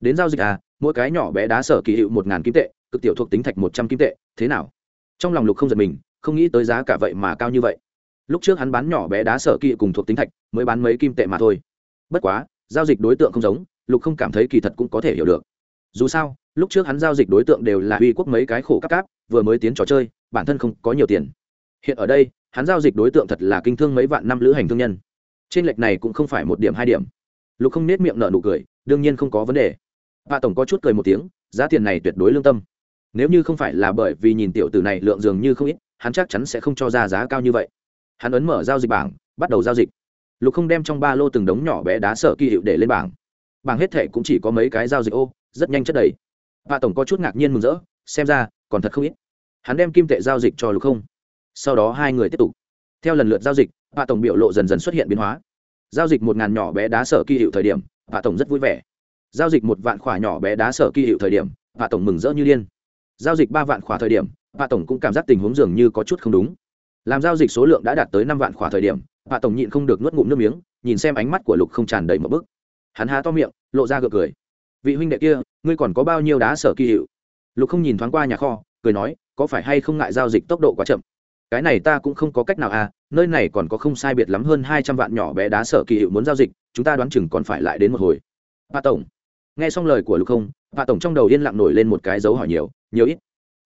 Đến giao dịch à mỗi cái nhỏ bé đá sở kỳ hiệu một ngàn kim tệ, cực tiểu thuộc tính thạch một trăm kim tệ, thế nào? Trong lòng lục không giật mình, không nghĩ tới giá cả vậy mà cao như vậy. Lúc trước hắn bán nhỏ bé đá sở kỳ cùng thuộc tính thạch, mới bán mấy kim tệ mà thôi bất quá, giao dịch đối tượng không giống, lục không cảm thấy kỳ thật cũng có thể hiểu được. Dù sao, lúc trước hắn giao dịch đối tượng đều là uy quốc mấy cái khổ cắp cáp, vừa mới tiến trò chơi, bản thân không có nhiều tiền. Hiện ở đây, hắn giao dịch đối tượng thật là kinh thương mấy vạn năm lữ hành thương nhân. Trên lệch này cũng không phải một điểm hai điểm. Lục không nết miệng nở nụ cười, đương nhiên không có vấn đề. Hạ tổng có chút cười một tiếng, giá tiền này tuyệt đối lương tâm. Nếu như không phải là bởi vì nhìn tiểu tử này lượng dường như không ít, hắn chắc chắn sẽ không cho ra giá cao như vậy. Hắn ấn mở giao dịch bảng, bắt đầu giao dịch lục không đem trong ba lô từng đống nhỏ bé đá sở kỳ hiệu để lên bảng. Bảng hết thệ cũng chỉ có mấy cái giao dịch ô, rất nhanh chất đầy. Hạ tổng có chút ngạc nhiên mừng rỡ, xem ra, còn thật không ít. Hắn đem kim tệ giao dịch cho lục không. Sau đó hai người tiếp tục. Theo lần lượt giao dịch hạ tổng biểu lộ dần dần xuất hiện biến hóa. Giao dịch một ngàn nhỏ bé đá sở kỳ hiệu thời điểm hạ tổng rất vui vẻ. Giao dịch một vạn khỏa nhỏ bé đá sở kỳ hiệu thời điểm hạ tổng mừng rỡ như điên. Giao dịch ba vạn khỏa thời điểm hạ tổng cũng cảm giác tình huống dường như có chút không đúng. Làm giao dịch số lượng đã đạt tới năm vạn khỏa thời điểm vạ tổng nhịn không được nuốt ngụm nước miếng, nhìn xem ánh mắt của lục không tràn đầy một bức. Hắn há to miệng, lộ ra gượng cười. Vị huynh đệ kia, ngươi còn có bao nhiêu đá sở kỳ hiệu? Lục không nhìn thoáng qua nhà kho, cười nói, có phải hay không ngại giao dịch tốc độ quá chậm? Cái này ta cũng không có cách nào à nơi này còn có không sai biệt lắm hơn hai trăm vạn nhỏ bé đá sở kỳ hiệu muốn giao dịch, chúng ta đoán chừng còn phải lại đến một hồi. Vạ tổng. Nghe xong lời của lục không vạ tổng trong đầu yên lặng nổi lên một cái dấu hỏi nhiều nhiều ít.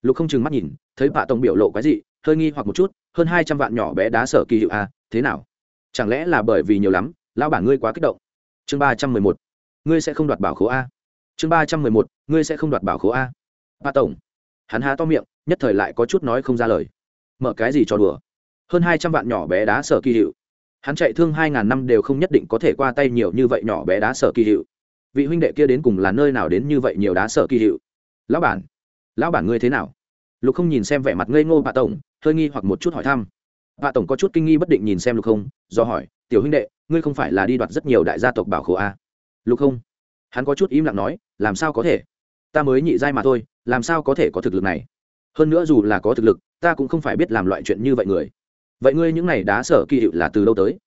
Lục không chừng mắt nhìn, thấy vạ tổng biểu lộ cái gì hơi nghi hoặc một chút, hơn hai trăm vạn nhỏ bé đá sở kỳ hiệu à thế nào? Chẳng lẽ là bởi vì nhiều lắm, lão bản ngươi quá kích động? Chương ba trăm mười một, ngươi sẽ không đoạt bảo khố a. Chương ba trăm mười một, ngươi sẽ không đoạt bảo khố a. Ba tổng, hắn há to miệng, nhất thời lại có chút nói không ra lời. Mở cái gì cho đùa? Hơn hai trăm vạn nhỏ bé đá sở kỳ hiệu. Hắn chạy thương hai ngàn năm đều không nhất định có thể qua tay nhiều như vậy nhỏ bé đá sở kỳ hiệu. Vị huynh đệ kia đến cùng là nơi nào đến như vậy nhiều đá sở kỳ hiệu? Lão bản lão bản ngươi thế nào? Lục không nhìn xem vẻ mặt ngây ngô bà tổng, hơi nghi hoặc một chút hỏi thăm vạ tổng có chút kinh nghi bất định nhìn xem lục không, do hỏi, tiểu huynh đệ, ngươi không phải là đi đoạt rất nhiều đại gia tộc bảo khổ a à? lục không, hắn có chút im lặng nói, làm sao có thể? Ta mới nhị giai mà thôi, làm sao có thể có thực lực này? Hơn nữa dù là có thực lực, ta cũng không phải biết làm loại chuyện như vậy người. Vậy ngươi những này đá sở kỳ hiệu là từ đâu tới?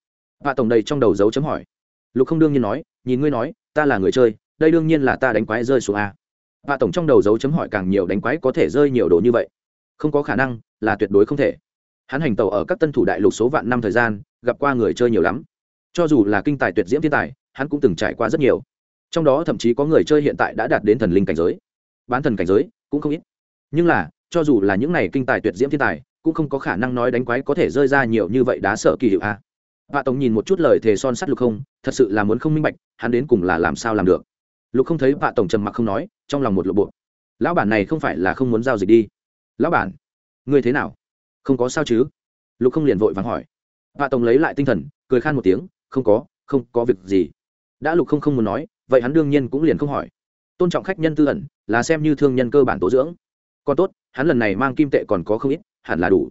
Vạ tổng đầy trong đầu dấu chấm hỏi. Lục không đương nhiên nói, nhìn ngươi nói, ta là người chơi, đây đương nhiên là ta đánh quái rơi xuống a. Vạ tổng trong đầu dấu chấm hỏi càng nhiều đánh quái có thể rơi nhiều đồ như vậy. Không có khả năng, là tuyệt đối không thể hắn hành tàu ở các tân thủ đại lục số vạn năm thời gian, gặp qua người chơi nhiều lắm. Cho dù là kinh tài tuyệt diễm thiên tài, hắn cũng từng trải qua rất nhiều. Trong đó thậm chí có người chơi hiện tại đã đạt đến thần linh cảnh giới. Bán thần cảnh giới, cũng không ít. Nhưng là, cho dù là những này kinh tài tuyệt diễm thiên tài, cũng không có khả năng nói đánh quái có thể rơi ra nhiều như vậy đá sợ kỳ hiệu a. Vạ tổng nhìn một chút lời thề son sắt lục không, thật sự là muốn không minh bạch, hắn đến cùng là làm sao làm được. Lục không thấy vạ tổng trầm mặc không nói, trong lòng một lộ bộ. Lão bản này không phải là không muốn giao dịch đi. Lão bản, ngươi thế nào? Không có sao chứ? Lục không liền vội vàng hỏi. Vạ tổng lấy lại tinh thần, cười khan một tiếng, không có không có việc gì. Đã lục không không muốn nói, vậy hắn đương nhiên cũng liền không hỏi. Tôn trọng khách nhân tư ẩn, là xem như thương nhân cơ bản tố dưỡng. Còn tốt, hắn lần này mang kim tệ còn có không ít, hẳn là đủ.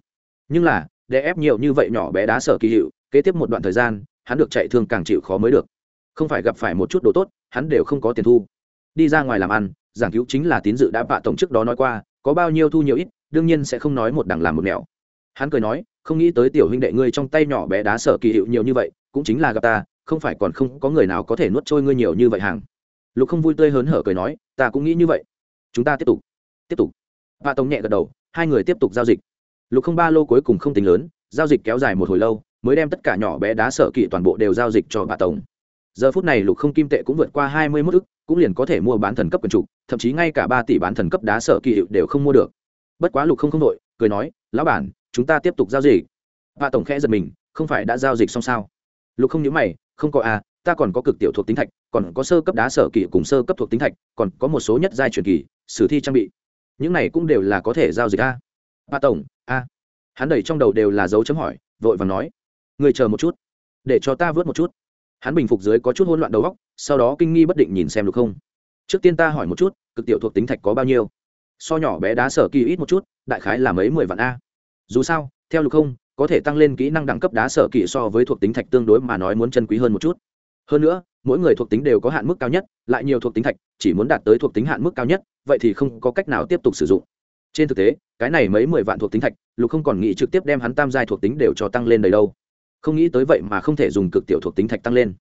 Nhưng là, để ép nhiều như vậy nhỏ bé đá sở kỳ hiệu, kế tiếp một đoạn thời gian, hắn được chạy thương càng chịu khó mới được. Không phải gặp phải một chút đồ tốt, hắn đều không có tiền thu. Đi ra ngoài làm ăn, giảng cứu chính là tín dự đã bạ tổng trước đó nói qua, có bao nhiêu thu nhiều ít, đương nhiên sẽ không nói một đằng làm một nẻo hắn cười nói, không nghĩ tới tiểu huynh đệ ngươi trong tay nhỏ bé đá sở kỳ hiệu nhiều như vậy, cũng chính là gặp ta, không phải còn không có người nào có thể nuốt trôi ngươi nhiều như vậy hàng. Lục không vui tươi hớn hở cười nói, ta cũng nghĩ như vậy. Chúng ta tiếp tục tiếp tục. Bạ tổng nhẹ gật đầu, hai người tiếp tục giao dịch. Lục không ba lô cuối cùng không tính lớn, giao dịch kéo dài một hồi lâu, mới đem tất cả nhỏ bé đá sở kỳ toàn bộ đều giao dịch cho bà tổng. Giờ phút này lục không kim tệ cũng vượt qua hai mươi mốt ức, cũng liền có thể mua bán thần cấp quần trục thậm chí ngay cả ba tỷ bán thần cấp đá sở kỳ hiệu đều không mua được. Bất quá lục không không đội, cười nói, lão bản chúng ta tiếp tục giao dịch. Vạ tổng khẽ giật mình, không phải đã giao dịch xong sao? Lục không nhớ mày, không có à ta còn có cực tiểu thuộc tính thạch, còn có sơ cấp đá sở kỳ cùng sơ cấp thuộc tính thạch, còn có một số nhất giai truyền kỳ, sử thi trang bị. Những này cũng đều là có thể giao dịch a. Bà tổng, a. Hắn đẩy trong đầu đều là dấu chấm hỏi, vội và nói. Người chờ một chút, để cho ta vớt một chút. Hắn bình phục dưới có chút hỗn loạn đầu góc sau đó kinh nghi bất định nhìn xem được không. Trước tiên ta hỏi một chút, cực tiểu thuộc tính thạch có bao nhiêu? So nhỏ bé đá sở kỳ ít một chút, đại khái là mấy mười vạn a dù sao, theo lục không, có thể tăng lên kỹ năng đẳng cấp đá sở kỳ so với thuộc tính thạch tương đối mà nói muốn chân quý hơn một chút. Hơn nữa, mỗi người thuộc tính đều có hạn mức cao nhất, lại nhiều thuộc tính thạch, chỉ muốn đạt tới thuộc tính hạn mức cao nhất, vậy thì không có cách nào tiếp tục sử dụng. Trên thực tế, cái này mấy mười vạn thuộc tính thạch, lục không còn nghĩ trực tiếp đem hắn tam giai thuộc tính đều cho tăng lên đầy đâu. Không nghĩ tới vậy mà không thể dùng cực tiểu thuộc tính thạch tăng lên.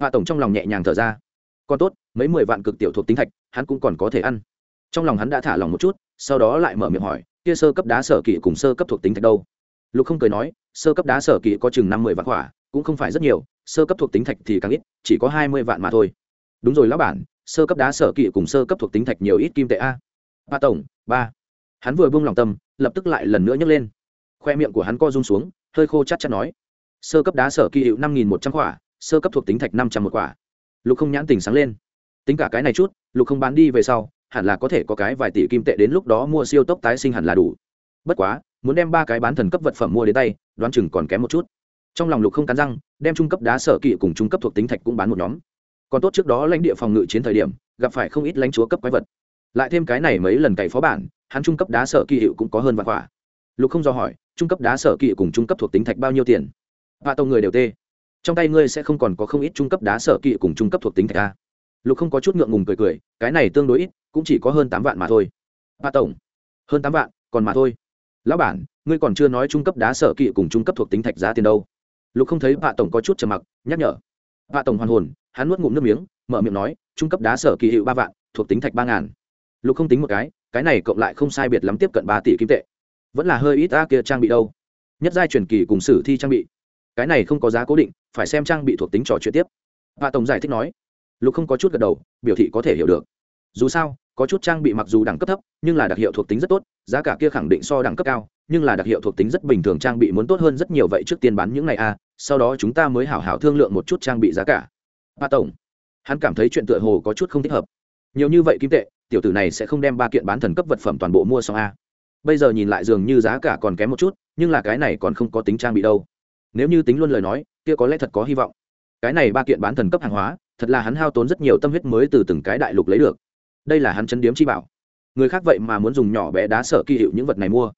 Hạ tổng trong lòng nhẹ nhàng thở ra. Còn tốt, mấy mười vạn cực tiểu thuộc tính thạch, hắn cũng còn có thể ăn. Trong lòng hắn đã thả lòng một chút, sau đó lại mở miệng hỏi kia sơ cấp đá sở kỵ cùng sơ cấp thuộc tính thạch đâu? Lục không cười nói, sơ cấp đá sở kỵ có chừng năm mươi vạn quả cũng không phải rất nhiều, sơ cấp thuộc tính thạch thì càng ít, chỉ có hai mươi vạn mà thôi. Đúng rồi lão bản, sơ cấp đá sở kỵ cùng sơ cấp thuộc tính thạch nhiều ít kim tệ a. Ba tổng, ba. Hắn vừa buông lòng tâm, lập tức lại lần nữa nhấc lên. Khoe miệng của hắn co rung xuống, hơi khô chắc chắn nói, sơ cấp đá sở kỳ hiệu năm nghìn một trăm quả sơ cấp thuộc tính thạch năm trăm một quả lục không nhãn tình sáng lên. Tính cả cái này chút, lục không bán đi về sau hẳn là có thể có cái vài tỷ kim tệ đến lúc đó mua siêu tốc tái sinh hẳn là đủ. Bất quá, muốn đem ba cái bán thần cấp vật phẩm mua đến tay, đoán chừng còn kém một chút. Trong lòng lục không cắn răng, đem trung cấp đá sở kỵ cùng trung cấp thuộc tính thạch cũng bán một nhóm. Còn tốt trước đó lãnh địa phòng ngự chiến thời điểm, gặp phải không ít lãnh chúa cấp quái vật. Lại thêm cái này mấy lần cày phó bản, hắn trung cấp đá sở kỳ hiệu cũng có hơn vạn quả. Lục không do hỏi, trung cấp đá sở kỵ cùng trung cấp thuộc tính thạch bao nhiêu tiền? Vạ tông người đều tê. Trong tay ngươi sẽ không còn có không ít trung cấp đá sở kỵ cùng trung cấp thuộc tính thạch a lục không có chút ngượng ngùng cười cười, cái này tương đối ít, cũng chỉ có hơn tám vạn mà thôi. Ba tổng, hơn tám vạn, còn mà thôi. Lão bản, ngươi còn chưa nói trung cấp đá sở kỵ cùng trung cấp thuộc tính thạch giá tiền đâu. Lục không thấy vạ tổng có chút trầm mặc, nhắc nhở. Vạ tổng hoàn hồn, hắn nuốt ngụm nước miếng, mở miệng nói, trung cấp đá sở kỳ hiệu ba vạn, thuộc tính thạch ba ngàn. Lục không tính một cái cái này cộng lại không sai biệt lắm tiếp cận ba tỷ kim tệ. Vẫn là hơi ít ta kia trang bị đâu. Nhất giai truyền kỳ cùng sử thi trang bị. Cái này không có giá cố định, phải xem trang bị thuộc tính trò chuyện tiếp. Bạ tổng giải thích nói lục không có chút gật đầu, biểu thị có thể hiểu được. Dù sao, có chút trang bị mặc dù đẳng cấp thấp, nhưng là đặc hiệu thuộc tính rất tốt, giá cả kia khẳng định so đẳng cấp cao, nhưng là đặc hiệu thuộc tính rất bình thường trang bị muốn tốt hơn rất nhiều vậy trước tiên bán những ngày a à, sau đó chúng ta mới hảo hảo thương lượng một chút trang bị giá cả. Ba tổng, hắn cảm thấy chuyện tựa hồ có chút không thích hợp. Nhiều như vậy kim tệ, tiểu tử này sẽ không đem ba kiện bán thần cấp vật phẩm toàn bộ mua xong a. Bây giờ nhìn lại dường như giá cả còn kém một chút, nhưng là cái này còn không có tính trang bị đâu. Nếu như tính luôn lời nói, kia có lẽ thật có hy vọng cái này ba kiện bán thần cấp hàng hóa, thật là hắn hao tốn rất nhiều tâm huyết mới từ từng cái đại lục lấy được. Đây là hắn chấn điếm chi bảo. Người khác vậy mà muốn dùng nhỏ bé đá sợ kỳ hiệu những vật này mua.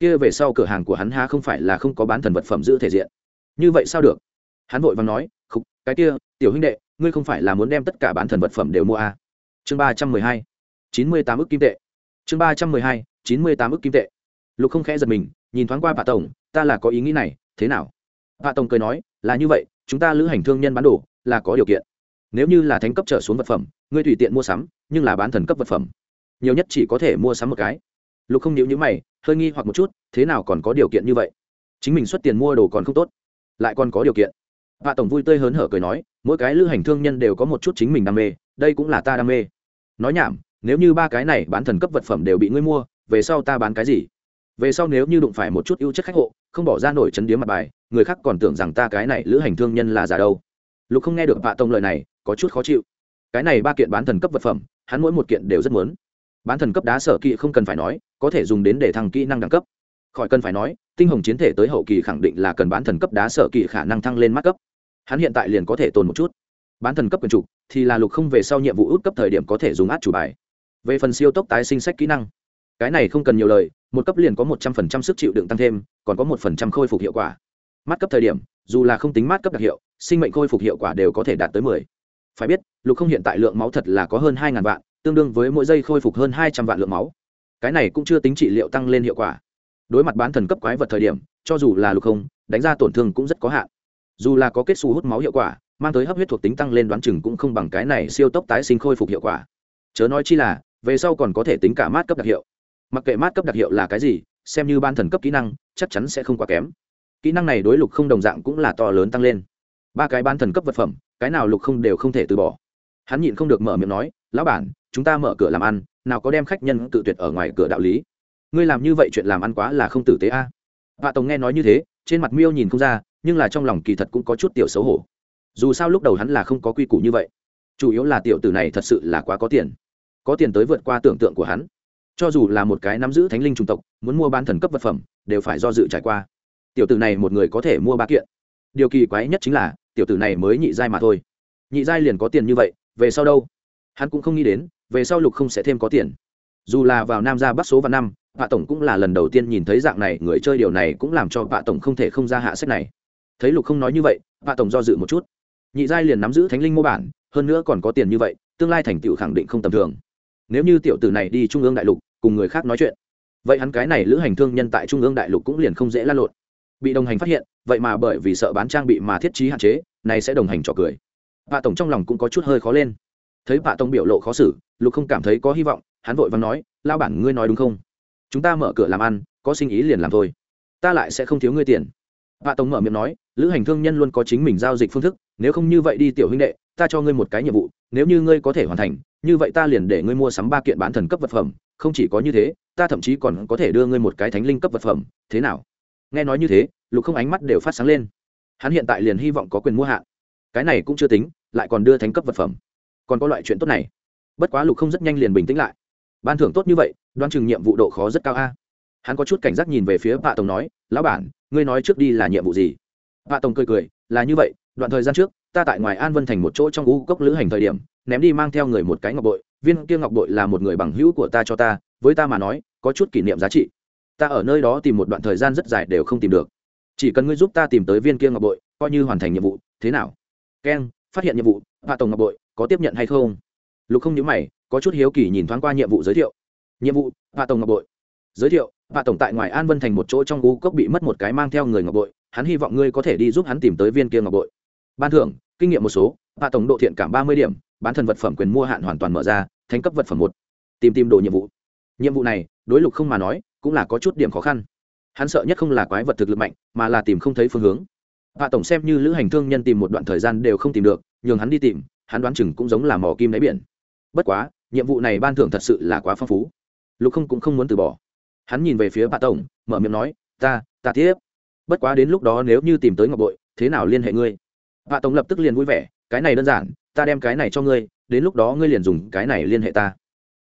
Kia về sau cửa hàng của hắn ha không phải là không có bán thần vật phẩm giữ thể diện. Như vậy sao được? Hắn vội vàng nói, khục, cái kia, tiểu huynh đệ, ngươi không phải là muốn đem tất cả bán thần vật phẩm đều mua à. chương ba trăm mười hai, chín mươi tám ức kim tệ. Chương ba trăm mười hai, chín mươi tám ức kim tệ. Lục không khẽ giật mình, nhìn thoáng qua bà tổng, ta là có ý nghĩ này, thế nào? Bà tổng cười nói, là như vậy chúng ta lữ hành thương nhân bán đồ là có điều kiện. Nếu như là thánh cấp trở xuống vật phẩm, ngươi tùy tiện mua sắm, nhưng là bán thần cấp vật phẩm, nhiều nhất chỉ có thể mua sắm một cái. Lục không nhíu nhữ mày, hơi nghi hoặc một chút, thế nào còn có điều kiện như vậy? Chính mình xuất tiền mua đồ còn không tốt, lại còn có điều kiện. Hạ tổng vui tươi hớn hở cười nói, mỗi cái lữ hành thương nhân đều có một chút chính mình đam mê, đây cũng là ta đam mê. Nói nhảm, nếu như ba cái này bán thần cấp vật phẩm đều bị ngươi mua, về sau ta bán cái gì? Về sau nếu như đụng phải một chút ưu chất khách hộ, không bỏ ra nổi chấn điếm mặt bài, người khác còn tưởng rằng ta cái này lữ hành thương nhân là giả đâu. Lục không nghe được vạ tông lời này, có chút khó chịu. Cái này ba kiện bán thần cấp vật phẩm, hắn mỗi một kiện đều rất muốn. Bán thần cấp đá sở kỵ không cần phải nói, có thể dùng đến để thăng kỹ năng đẳng cấp. Khỏi cần phải nói, tinh hồng chiến thể tới hậu kỳ khẳng định là cần bán thần cấp đá sở kỵ khả năng thăng lên mắt cấp. Hắn hiện tại liền có thể tồn một chút. Bán thần cấp quyền trục thì là lục không về sau nhiệm vụ út cấp thời điểm có thể dùng át chủ bài. Về phần siêu tốc tái sinh sách kỹ năng, cái này không cần nhiều lời một cấp liền có một trăm phần trăm sức chịu đựng tăng thêm, còn có một phần trăm khôi phục hiệu quả. Mát cấp thời điểm, dù là không tính mát cấp đặc hiệu, sinh mệnh khôi phục hiệu quả đều có thể đạt tới mười. Phải biết, lục không hiện tại lượng máu thật là có hơn hai ngàn vạn, tương đương với mỗi giây khôi phục hơn hai trăm vạn lượng máu. Cái này cũng chưa tính trị liệu tăng lên hiệu quả. Đối mặt bán thần cấp quái vật thời điểm, cho dù là lục không, đánh ra tổn thương cũng rất có hạn. Dù là có kết xu hút máu hiệu quả, mang tới hấp huyết thuộc tính tăng lên đoán chừng cũng không bằng cái này siêu tốc tái sinh khôi phục hiệu quả. Chớ nói chi là, về sau còn có thể tính cả mát cấp đặc hiệu mặc kệ mát cấp đặc hiệu là cái gì, xem như ban thần cấp kỹ năng, chắc chắn sẽ không quá kém. Kỹ năng này đối lục không đồng dạng cũng là to lớn tăng lên. Ba cái ban thần cấp vật phẩm, cái nào lục không đều không thể từ bỏ. Hắn nhịn không được mở miệng nói, lão bản, chúng ta mở cửa làm ăn, nào có đem khách nhân tự tuyệt ở ngoài cửa đạo lý. Ngươi làm như vậy chuyện làm ăn quá là không tử tế a. À. vạ tổng nghe nói như thế, trên mặt miêu nhìn không ra, nhưng là trong lòng kỳ thật cũng có chút tiểu xấu hổ. Dù sao lúc đầu hắn là không có quy củ như vậy. Chủ yếu là tiểu tử này thật sự là quá có tiền. Có tiền tới vượt qua tưởng tượng của hắn cho dù là một cái nắm giữ thánh linh trung tộc, muốn mua bán thần cấp vật phẩm, đều phải do dự trải qua. Tiểu tử này một người có thể mua ba kiện. Điều kỳ quái nhất chính là, tiểu tử này mới nhị giai mà thôi. Nhị giai liền có tiền như vậy, về sau đâu? Hắn cũng không nghĩ đến, về sau lục không sẽ thêm có tiền. Dù là vào nam ra bắt số và năm, vạ tổng cũng là lần đầu tiên nhìn thấy dạng này, người chơi điều này cũng làm cho vạ tổng không thể không ra hạ sách này. Thấy lục không nói như vậy, vạ tổng do dự một chút. Nhị giai liền nắm giữ thánh linh mô bản, hơn nữa còn có tiền như vậy, tương lai thành tựu khẳng định không tầm thường nếu như tiểu tử này đi trung ương đại lục, cùng người khác nói chuyện, vậy hắn cái này lữ hành thương nhân tại trung ương đại lục cũng liền không dễ l a lộn. Bị đồng hành phát hiện, vậy mà bởi vì sợ bán trang bị mà thiết trí hạn chế này sẽ đồng hành trò cười. Vạ tổng trong lòng cũng có chút hơi khó lên. Thấy vạ tổng biểu lộ khó xử, lục không cảm thấy có hy vọng, hắn vội và nói lao bản, ngươi nói đúng không? Chúng ta mở cửa làm ăn, có sinh ý liền làm thôi. Ta lại sẽ không thiếu ngươi tiền. Vạ tổng mở miệng nói, lữ hành thương nhân luôn có chính mình giao dịch phương thức nếu không như vậy đi tiểu huynh đệ, ta cho ngươi một cái nhiệm vụ, nếu như ngươi có thể hoàn thành, như vậy ta liền để ngươi mua sắm ba kiện bán thần cấp vật phẩm, không chỉ có như thế, ta thậm chí còn có thể đưa ngươi một cái thánh linh cấp vật phẩm, thế nào? Nghe nói như thế, lục không ánh mắt đều phát sáng lên. Hắn hiện tại liền hy vọng có quyền mua hạn cái này cũng chưa tính, lại còn đưa thánh cấp vật phẩm. Còn có loại chuyện tốt này. Bất quá lục không rất nhanh liền bình tĩnh lại. Ban thưởng tốt như vậy đoan chừng nhiệm vụ độ khó rất cao a. Hắn có chút cảnh giác nhìn về phía bạ tổng nói, lão bản, ngươi nói trước đi là nhiệm vụ gì? Bạ tổng cười cười, là như vậy đoạn thời gian trước, ta tại ngoài an vân thành một chỗ trong u cốc lữ hành thời điểm, ném đi mang theo người một cái ngọc bội, viên kia ngọc bội là một người bằng hữu của ta cho ta, với ta mà nói, có chút kỷ niệm giá trị. Ta ở nơi đó tìm một đoạn thời gian rất dài đều không tìm được. Chỉ cần ngươi giúp ta tìm tới viên kia ngọc bội, coi như hoàn thành nhiệm vụ, thế nào? Keng phát hiện nhiệm vụ, hạ tổng ngọc bội, có tiếp nhận hay không? Lục không nhớ mày, có chút hiếu kỳ nhìn thoáng qua nhiệm vụ giới thiệu. Nhiệm vụ, hạ tổng ngọc bội. Giới thiệu, hạ tổng tại ngoài an vân thành một chỗ trong u cốc bị mất một cái mang theo người ngọc bội, hắn hy vọng ngươi có thể đi giúp hắn tìm tới viên kia ngọc bội ban thưởng, kinh nghiệm một số, hạ tổng độ thiện cảm ba mươi điểm, bán thần vật phẩm quyền mua hạn hoàn toàn mở ra thành cấp vật phẩm một. Tìm tìm đồ nhiệm vụ. Nhiệm vụ này, đối lục không mà nói, cũng là có chút điểm khó khăn. Hắn sợ nhất không là quái vật thực lực mạnh, mà là tìm không thấy phương hướng. Hạ tổng xem như lữ hành thương nhân tìm một đoạn thời gian đều không tìm được, nhường hắn đi tìm, hắn đoán chừng cũng giống là mỏ kim đáy biển. Bất quá, nhiệm vụ này ban thưởng thật sự là quá phong phú. Lục không cũng không muốn từ bỏ. Hắn nhìn về phía bà tổng, mở miệng nói, ta ta tiếp. Bất quá đến lúc đó nếu như tìm tới ngọc bội, thế nào liên hệ ngươi? Vạ tổng lập tức liền vui vẻ, cái này đơn giản, ta đem cái này cho ngươi, đến lúc đó ngươi liền dùng cái này liên hệ ta.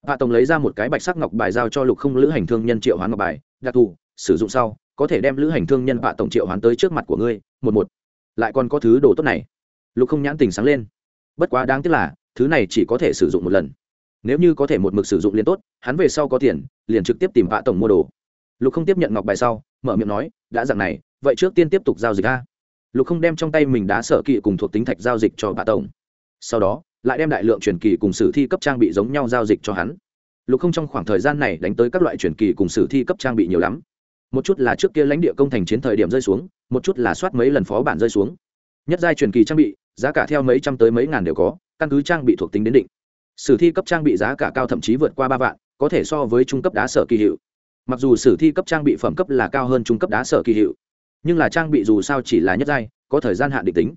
Vạ tổng lấy ra một cái bạch sắc ngọc bài giao cho lục không lữ hành thương nhân triệu hoán ngọc bài, đặc thù, sử dụng sau, có thể đem lữ hành thương nhân vạ tổng triệu hoán tới trước mặt của ngươi, một một. Lại còn có thứ đồ tốt này. Lục không nhãn tình sáng lên. Bất quá đáng tiếc là, thứ này chỉ có thể sử dụng một lần. Nếu như có thể một mực sử dụng liền tốt, hắn về sau có tiền, liền trực tiếp tìm vạ tổng mua đồ. Lục không tiếp nhận ngọc bài sau, mở miệng nói, đã dặn này, vậy trước tiên tiếp tục giao dịch a lục không đem trong tay mình đá sở kỵ cùng thuộc tính thạch giao dịch cho bà tổng. Sau đó, lại đem đại lượng truyền kỳ cùng sử thi cấp trang bị giống nhau giao dịch cho hắn. Lục không trong khoảng thời gian này đánh tới các loại truyền kỳ cùng sử thi cấp trang bị nhiều lắm. Một chút là trước kia lãnh địa công thành chiến thời điểm rơi xuống, một chút là soát mấy lần phó bản rơi xuống. Nhất giai truyền kỳ trang bị, giá cả theo mấy trăm tới mấy ngàn đều có, căn cứ trang bị thuộc tính đến định. Sử thi cấp trang bị giá cả cao thậm chí vượt qua ba vạn, có thể so với trung cấp đá sở kỳ hiệu. Mặc dù sử thi cấp trang bị phẩm cấp là cao hơn trung cấp đá sở kỳ hiệu nhưng là trang bị dù sao chỉ là nhất giai, có thời gian hạn định tính.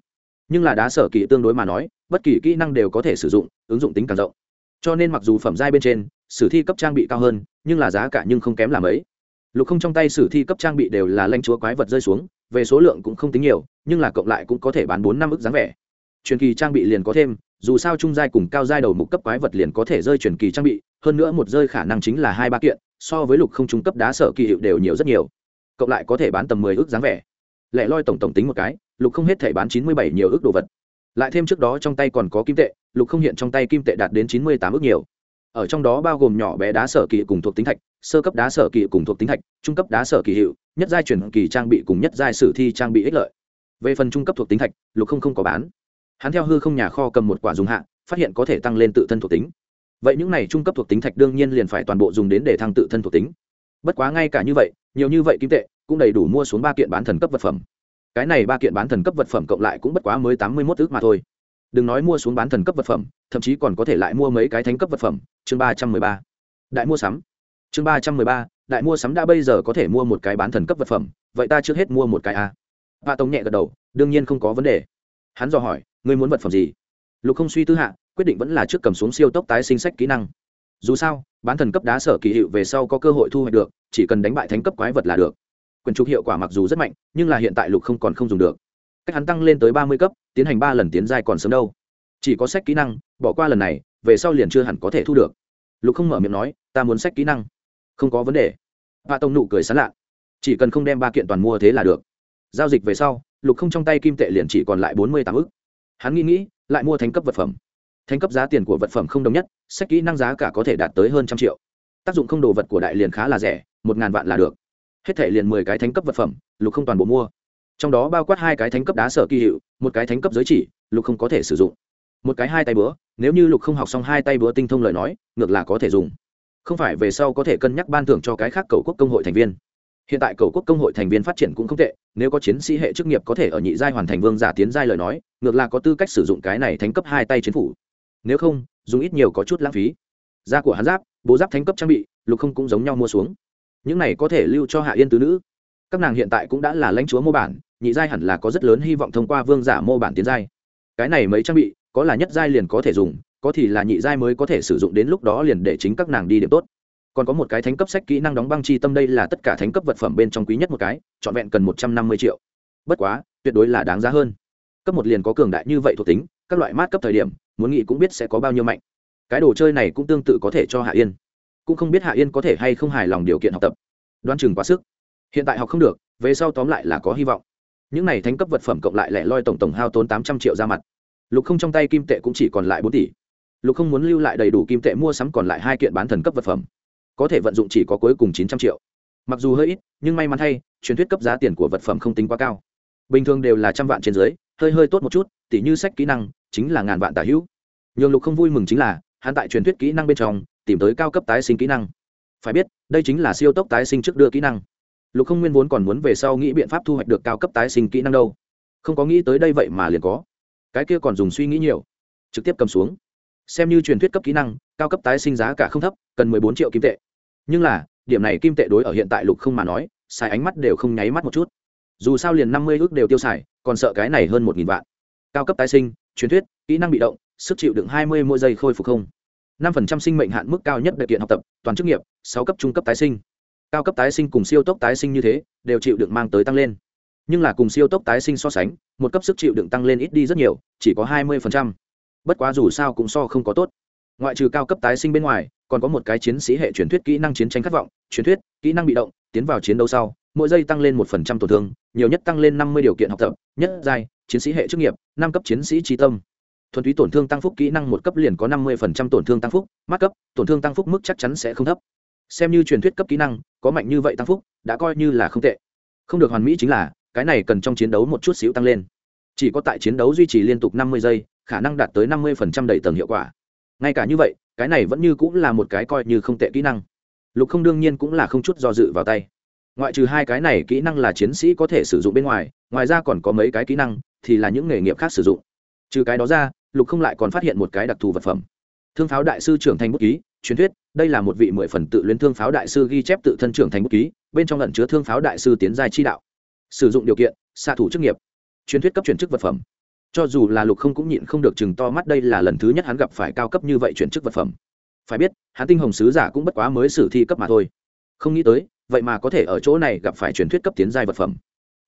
Nhưng là đá sở kỳ tương đối mà nói, bất kỳ kỹ năng đều có thể sử dụng, ứng dụng tính càng rộng. Cho nên mặc dù phẩm giai bên trên, sử thi cấp trang bị cao hơn, nhưng là giá cả nhưng không kém là mấy. Lục không trong tay sử thi cấp trang bị đều là lanh chúa quái vật rơi xuống, về số lượng cũng không tính nhiều, nhưng là cộng lại cũng có thể bán bốn năm ức dáng vẻ. Truyền kỳ trang bị liền có thêm, dù sao trung giai cùng cao giai đầu mục cấp quái vật liền có thể rơi truyền kỳ trang bị, hơn nữa một rơi khả năng chính là hai ba kiện, so với lục không trung cấp đá sở kỳ hiệu đều nhiều rất nhiều cộng lại có thể bán tầm mười ước dáng vẻ. Lẻ loi tổng tổng tính một cái, lục không hết thể bán chín mươi bảy nhiều ước đồ vật. Lại thêm trước đó trong tay còn có kim tệ, lục không hiện trong tay kim tệ đạt đến chín mươi tám ước nhiều. Ở trong đó bao gồm nhỏ bé đá sở kỳ cùng thuộc tính thạch, sơ cấp đá sở kỳ cùng thuộc tính thạch, trung cấp đá sở kỳ hiệu, nhất giai chuyển kỳ trang bị cùng nhất giai sử thi trang bị ích lợi. Về phần trung cấp thuộc tính thạch, lục không không có bán. Hắn theo hư không nhà kho cầm một quả dùng hạ, phát hiện có thể tăng lên tự thân thuộc tính. Vậy những này trung cấp thuộc tính thạch đương nhiên liền phải toàn bộ dùng đến để thăng tự thân thuộc tính. Bất quá ngay cả như vậy nhiều như vậy kim tệ, cũng đầy đủ mua xuống ba kiện bán thần cấp vật phẩm. Cái này ba kiện bán thần cấp vật phẩm cộng lại cũng bất quá mới tám mươi mốt ước mà thôi. Đừng nói mua xuống bán thần cấp vật phẩm, thậm chí còn có thể lại mua mấy cái thánh cấp vật phẩm. Chương ba trăm mười ba. Đại mua sắm. Chương ba trăm mười ba, đại mua sắm đã bây giờ có thể mua một cái bán thần cấp vật phẩm, vậy ta trước hết mua một cái a. Hạ tống nhẹ gật đầu, đương nhiên không có vấn đề. Hắn dò hỏi, ngươi muốn vật phẩm gì? Lục không suy tư hạ, quyết định vẫn là trước cầm xuống siêu tốc tái sinh sách kỹ năng dù sao, bán thần cấp đá sở kỳ hiệu về sau có cơ hội thu hoạch được, chỉ cần đánh bại thánh cấp quái vật là được. Quyền trục hiệu quả mặc dù rất mạnh, nhưng là hiện tại lục không còn không dùng được. Cách hắn tăng lên tới ba mươi cấp, tiến hành ba lần tiến giai còn sớm đâu. Chỉ có sách kỹ năng, bỏ qua lần này, về sau liền chưa hẳn có thể thu được. Lục không mở miệng nói, ta muốn sách kỹ năng. Không có vấn đề. Hạ tông nụ cười sán lạ. Chỉ cần không đem ba kiện toàn mua thế là được. Giao dịch về sau, lục không trong tay kim tệ liền chỉ còn lại bốn mươi tám ức. Hắn nghĩ nghĩ, lại mua thành cấp vật phẩm thành cấp giá tiền của vật phẩm không đồng nhất, sách kỹ năng giá cả có thể đạt tới hơn trăm triệu. Tác dụng không đồ vật của đại liền khá là rẻ, một ngàn vạn là được. Hết thể liền mười cái thánh cấp vật phẩm, lục không toàn bộ mua. Trong đó bao quát hai cái thánh cấp đá sở kỳ hiệu, một cái thánh cấp giới chỉ, lục không có thể sử dụng. Một cái hai tay búa, nếu như lục không học xong hai tay búa tinh thông lời nói, ngược là có thể dùng. Không phải về sau có thể cân nhắc ban thưởng cho cái khác cầu quốc công hội thành viên. Hiện tại cầu quốc công hội thành viên phát triển cũng không tệ, nếu có chiến sĩ hệ chức nghiệp có thể ở nhị giai hoàn thành vương giả tiến giai lời nói, ngược là có tư cách sử dụng cái này thánh cấp hai tay chiến phủ nếu không, dùng ít nhiều có chút lãng phí. Da của hắn giáp, bố giáp thánh cấp trang bị, lục không cũng giống nhau mua xuống. Những này có thể lưu cho hạ yên tứ nữ. Các nàng hiện tại cũng đã là lãnh chúa mô bản, nhị giai hẳn là có rất lớn hy vọng thông qua vương giả mô bản tiến giai. Cái này mấy trang bị, có là nhất giai liền có thể dùng, có thì là nhị giai mới có thể sử dụng đến lúc đó liền để chính các nàng đi điểm tốt. Còn có một cái thánh cấp sách kỹ năng đóng băng chi tâm đây là tất cả thánh cấp vật phẩm bên trong quý nhất một cái, trọn vẹn cần một trăm năm mươi triệu. Bất quá, tuyệt đối là đáng giá hơn. Cấp một liền có cường đại như vậy thuộc tính các loại mát cấp thời điểm, muốn nghĩ cũng biết sẽ có bao nhiêu mạnh. Cái đồ chơi này cũng tương tự có thể cho hạ yên. Cũng không biết hạ yên có thể hay không hài lòng điều kiện học tập. Đoan chừng quá sức. Hiện tại học không được, về sau tóm lại là có hy vọng. Những này thánh cấp vật phẩm cộng lại lẻ loi tổng tổng hao tốn tám trăm triệu ra mặt. Lục không trong tay kim tệ cũng chỉ còn lại bốn tỷ. Lục không muốn lưu lại đầy đủ kim tệ mua sắm còn lại hai kiện bán thần cấp vật phẩm. Có thể vận dụng chỉ có cuối cùng chín trăm triệu. Mặc dù hơi ít, nhưng may mắn thay, truyền thuyết cấp giá tiền của vật phẩm không tính quá cao. Bình thường đều là trăm vạn trên dưới, hơi hơi tốt một chút tỉ như sách kỹ năng, chính là ngàn vạn tả hữu. Nhường lục không vui mừng chính là, hắn tại truyền thuyết kỹ năng bên trong, tìm tới cao cấp tái sinh kỹ năng. Phải biết, đây chính là siêu tốc tái sinh trước đưa kỹ năng. Lục không nguyên vốn còn muốn về sau nghĩ biện pháp thu hoạch được cao cấp tái sinh kỹ năng đâu. Không có nghĩ tới đây vậy mà liền có. Cái kia còn dùng suy nghĩ nhiều. Trực tiếp cầm xuống. Xem như truyền thuyết cấp kỹ năng, cao cấp tái sinh giá cả không thấp, cần mười bốn triệu kim tệ. Nhưng là, điểm này kim tệ đối ở hiện tại lục không mà nói, xài ánh mắt đều không nháy mắt một chút. Dù sao liền năm mươi ước đều tiêu xài, còn sợ cái này hơn một nghìn vạn cao cấp tái sinh, truyền thuyết, kỹ năng bị động, sức chịu đựng hai mươi mỗi giây khôi phục không. năm phần trăm sinh mệnh hạn mức cao nhất đại kiện học tập, toàn chức nghiệp, sáu cấp trung cấp tái sinh. Cao cấp tái sinh cùng siêu tốc tái sinh như thế, đều chịu đựng mang tới tăng lên. Nhưng là cùng siêu tốc tái sinh so sánh, một cấp sức chịu đựng tăng lên ít đi rất nhiều, chỉ có hai mươi bất quá dù sao cũng so không có tốt. Ngoại trừ cao cấp tái sinh bên ngoài, còn có một cái chiến sĩ hệ truyền thuyết kỹ năng chiến tranh khát vọng, truyền thuyết, kỹ năng bị động, tiến vào chiến đấu sau mỗi giây tăng lên một phần trăm tổn thương, nhiều nhất tăng lên năm mươi điều kiện học tập, nhất giai, chiến sĩ hệ chức nghiệp, năm cấp chiến sĩ trí tâm. Thuần túy tổn thương tăng phúc kỹ năng một cấp liền có năm mươi phần trăm tổn thương tăng phúc mát cấp, tổn thương tăng phúc mức chắc chắn sẽ không thấp. Xem như truyền thuyết cấp kỹ năng, có mạnh như vậy tăng phúc, đã coi như là không tệ. Không được hoàn mỹ chính là, cái này cần trong chiến đấu một chút xíu tăng lên. Chỉ có tại chiến đấu duy trì liên tục năm mươi giây, khả năng đạt tới năm mươi phần trăm đầy tầng hiệu quả. Ngay cả như vậy, cái này vẫn như cũng là một cái coi như không tệ kỹ năng. Lục không đương nhiên cũng là không chút do dự vào tay ngoại trừ hai cái này kỹ năng là chiến sĩ có thể sử dụng bên ngoài ngoài ra còn có mấy cái kỹ năng thì là những nghề nghiệp khác sử dụng. Trừ cái đó ra, lục không lại còn phát hiện một cái đặc thù vật phẩm. Thương pháo đại sư trưởng thành bút ký, truyền thuyết, đây là một vị mười phần tự luyến thương pháo đại sư ghi chép tự thân trưởng thành bút ký, bên trong lẩn chứa thương pháo đại sư tiến giai chi đạo. Sử dụng điều kiện, xạ thủ chức nghiệp. Truyền thuyết cấp chuyển chức vật phẩm. Cho dù là lục không cũng nhịn không được chừng to mắt đây là lần thứ nhất hắn gặp phải cao cấp như vậy chuyển chức vật phẩm. Phải biết, hắn tinh hồng sứ giả cũng bất quá mới sử thi cấp mà thôi. Không nghĩ tới vậy mà có thể ở chỗ này gặp phải truyền thuyết cấp tiến giai vật phẩm.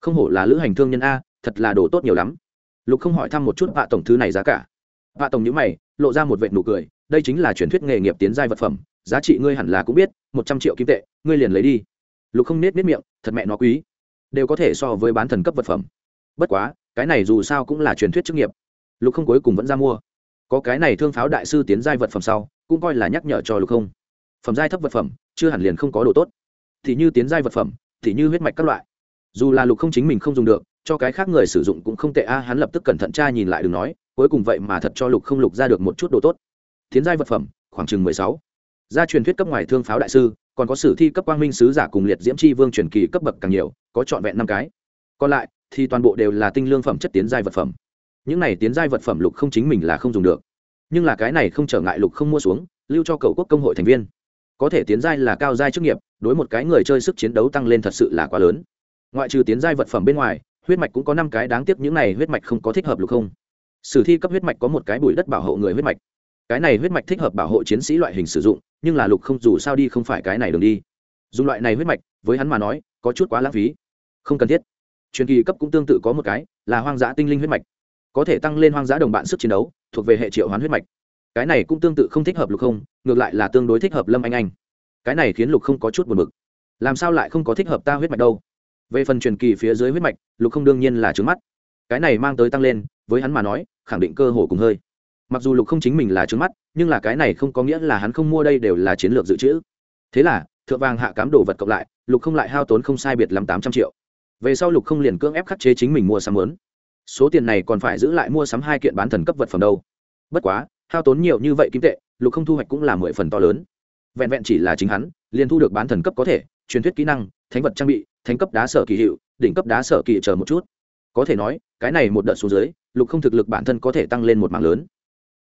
Không hổ là lữ hành thương nhân a, thật là đồ tốt nhiều lắm. Lục không hỏi thăm một chút vạ tổng thứ này giá cả. Vạ tổng nhữ mày, lộ ra một vệ nụ cười, đây chính là truyền thuyết nghề nghiệp tiến giai vật phẩm, giá trị ngươi hẳn là cũng biết, một trăm triệu kim tệ, ngươi liền lấy đi. Lục không nết nết miệng, thật mẹ nó quý. Đều có thể so với bán thần cấp vật phẩm. Bất quá, cái này dù sao cũng là truyền thuyết chức nghiệp. Lục không cuối cùng vẫn ra mua. Có cái này thương pháo đại sư tiến giai vật phẩm sau, cũng coi là nhắc nhở cho lục không. Phẩm giai thấp vật phẩm, chưa hẳn liền không có đồ tốt thì như tiến giai vật phẩm, thì như huyết mạch các loại. Dù là lục không chính mình không dùng được, cho cái khác người sử dụng cũng không tệ. A, hắn lập tức cẩn thận tra nhìn lại đừng nói, cuối cùng vậy mà thật cho lục không lục ra được một chút đồ tốt. Tiến giai vật phẩm, khoảng chừng mười sáu. Gia truyền thuyết cấp ngoài thương pháo đại sư, còn có sử thi cấp quang minh sứ giả cùng liệt diễm c h i vương truyền kỳ cấp bậc càng nhiều, có trọn vẹn năm cái. Còn lại, thì toàn bộ đều là tinh lương phẩm chất tiến giai vật phẩm. Những này tiến giai vật phẩm lục không chính mình là không dùng được. Nhưng là cái này không trở ngại lục không mua xuống, lưu cho cậu quốc công hội thành viên có thể tiến giai là cao giai chức nghiệp, đối một cái người chơi sức chiến đấu tăng lên thật sự là quá lớn. Ngoại trừ tiến giai vật phẩm bên ngoài, huyết mạch cũng có năm cái đáng tiếc, những này huyết mạch không có thích hợp lục không. Sử thi cấp huyết mạch có một cái bụi đất bảo hộ người huyết mạch. Cái này huyết mạch thích hợp bảo hộ chiến sĩ loại hình sử dụng, nhưng là lục không dù sao đi không phải cái này đường đi. Dùng loại này huyết mạch, với hắn mà nói, có chút quá lãng phí. Không cần thiết. Truyền kỳ cấp cũng tương tự có một cái, là hoang dã tinh linh huyết mạch. Có thể tăng lên hoang dã đồng bạn sức chiến đấu, thuộc về hệ triệu hoán huyết mạch cái này cũng tương tự không thích hợp lục không, ngược lại là tương đối thích hợp lâm anh anh. Cái này khiến lục không có chút buồn b ự c làm sao lại không có thích hợp ta huyết mạch đâu? Về phần truyền kỳ phía dưới huyết mạch, lục không đương nhiên là trứng mắt. Cái này mang tới tăng lên, với hắn mà nói, khẳng định cơ hồ cùng hơi. Mặc dù lục không chính mình là trứng mắt, nhưng là cái này không có nghĩa là hắn không mua đây đều là chiến lược dự trữ. Thế là, thượng vàng hạ cám đồ vật cộng lại, lục không lại hao tốn không sai biệt lắm tám trăm triệu. Về sau lục không liền cưỡng ép khắc chế chính mình mua sắm lớn số tiền này còn phải giữ lại mua sắm hai kiện bán thần cấp vật phẩm đâu. Bất quá hao tốn nhiều như vậy kim tệ, lục không thu hoạch cũng là mười phần to lớn. Vẹn vẹn chỉ là chính hắn, liền thu được bán thần cấp có thể, truyền thuyết kỹ năng, thánh vật trang bị, thánh cấp đá sở kỳ hiệu, đỉnh cấp đá sở kỳ chờ một chút. Có thể nói, cái này một đợt xuống dưới, lục không thực lực bản thân có thể tăng lên một mảng lớn.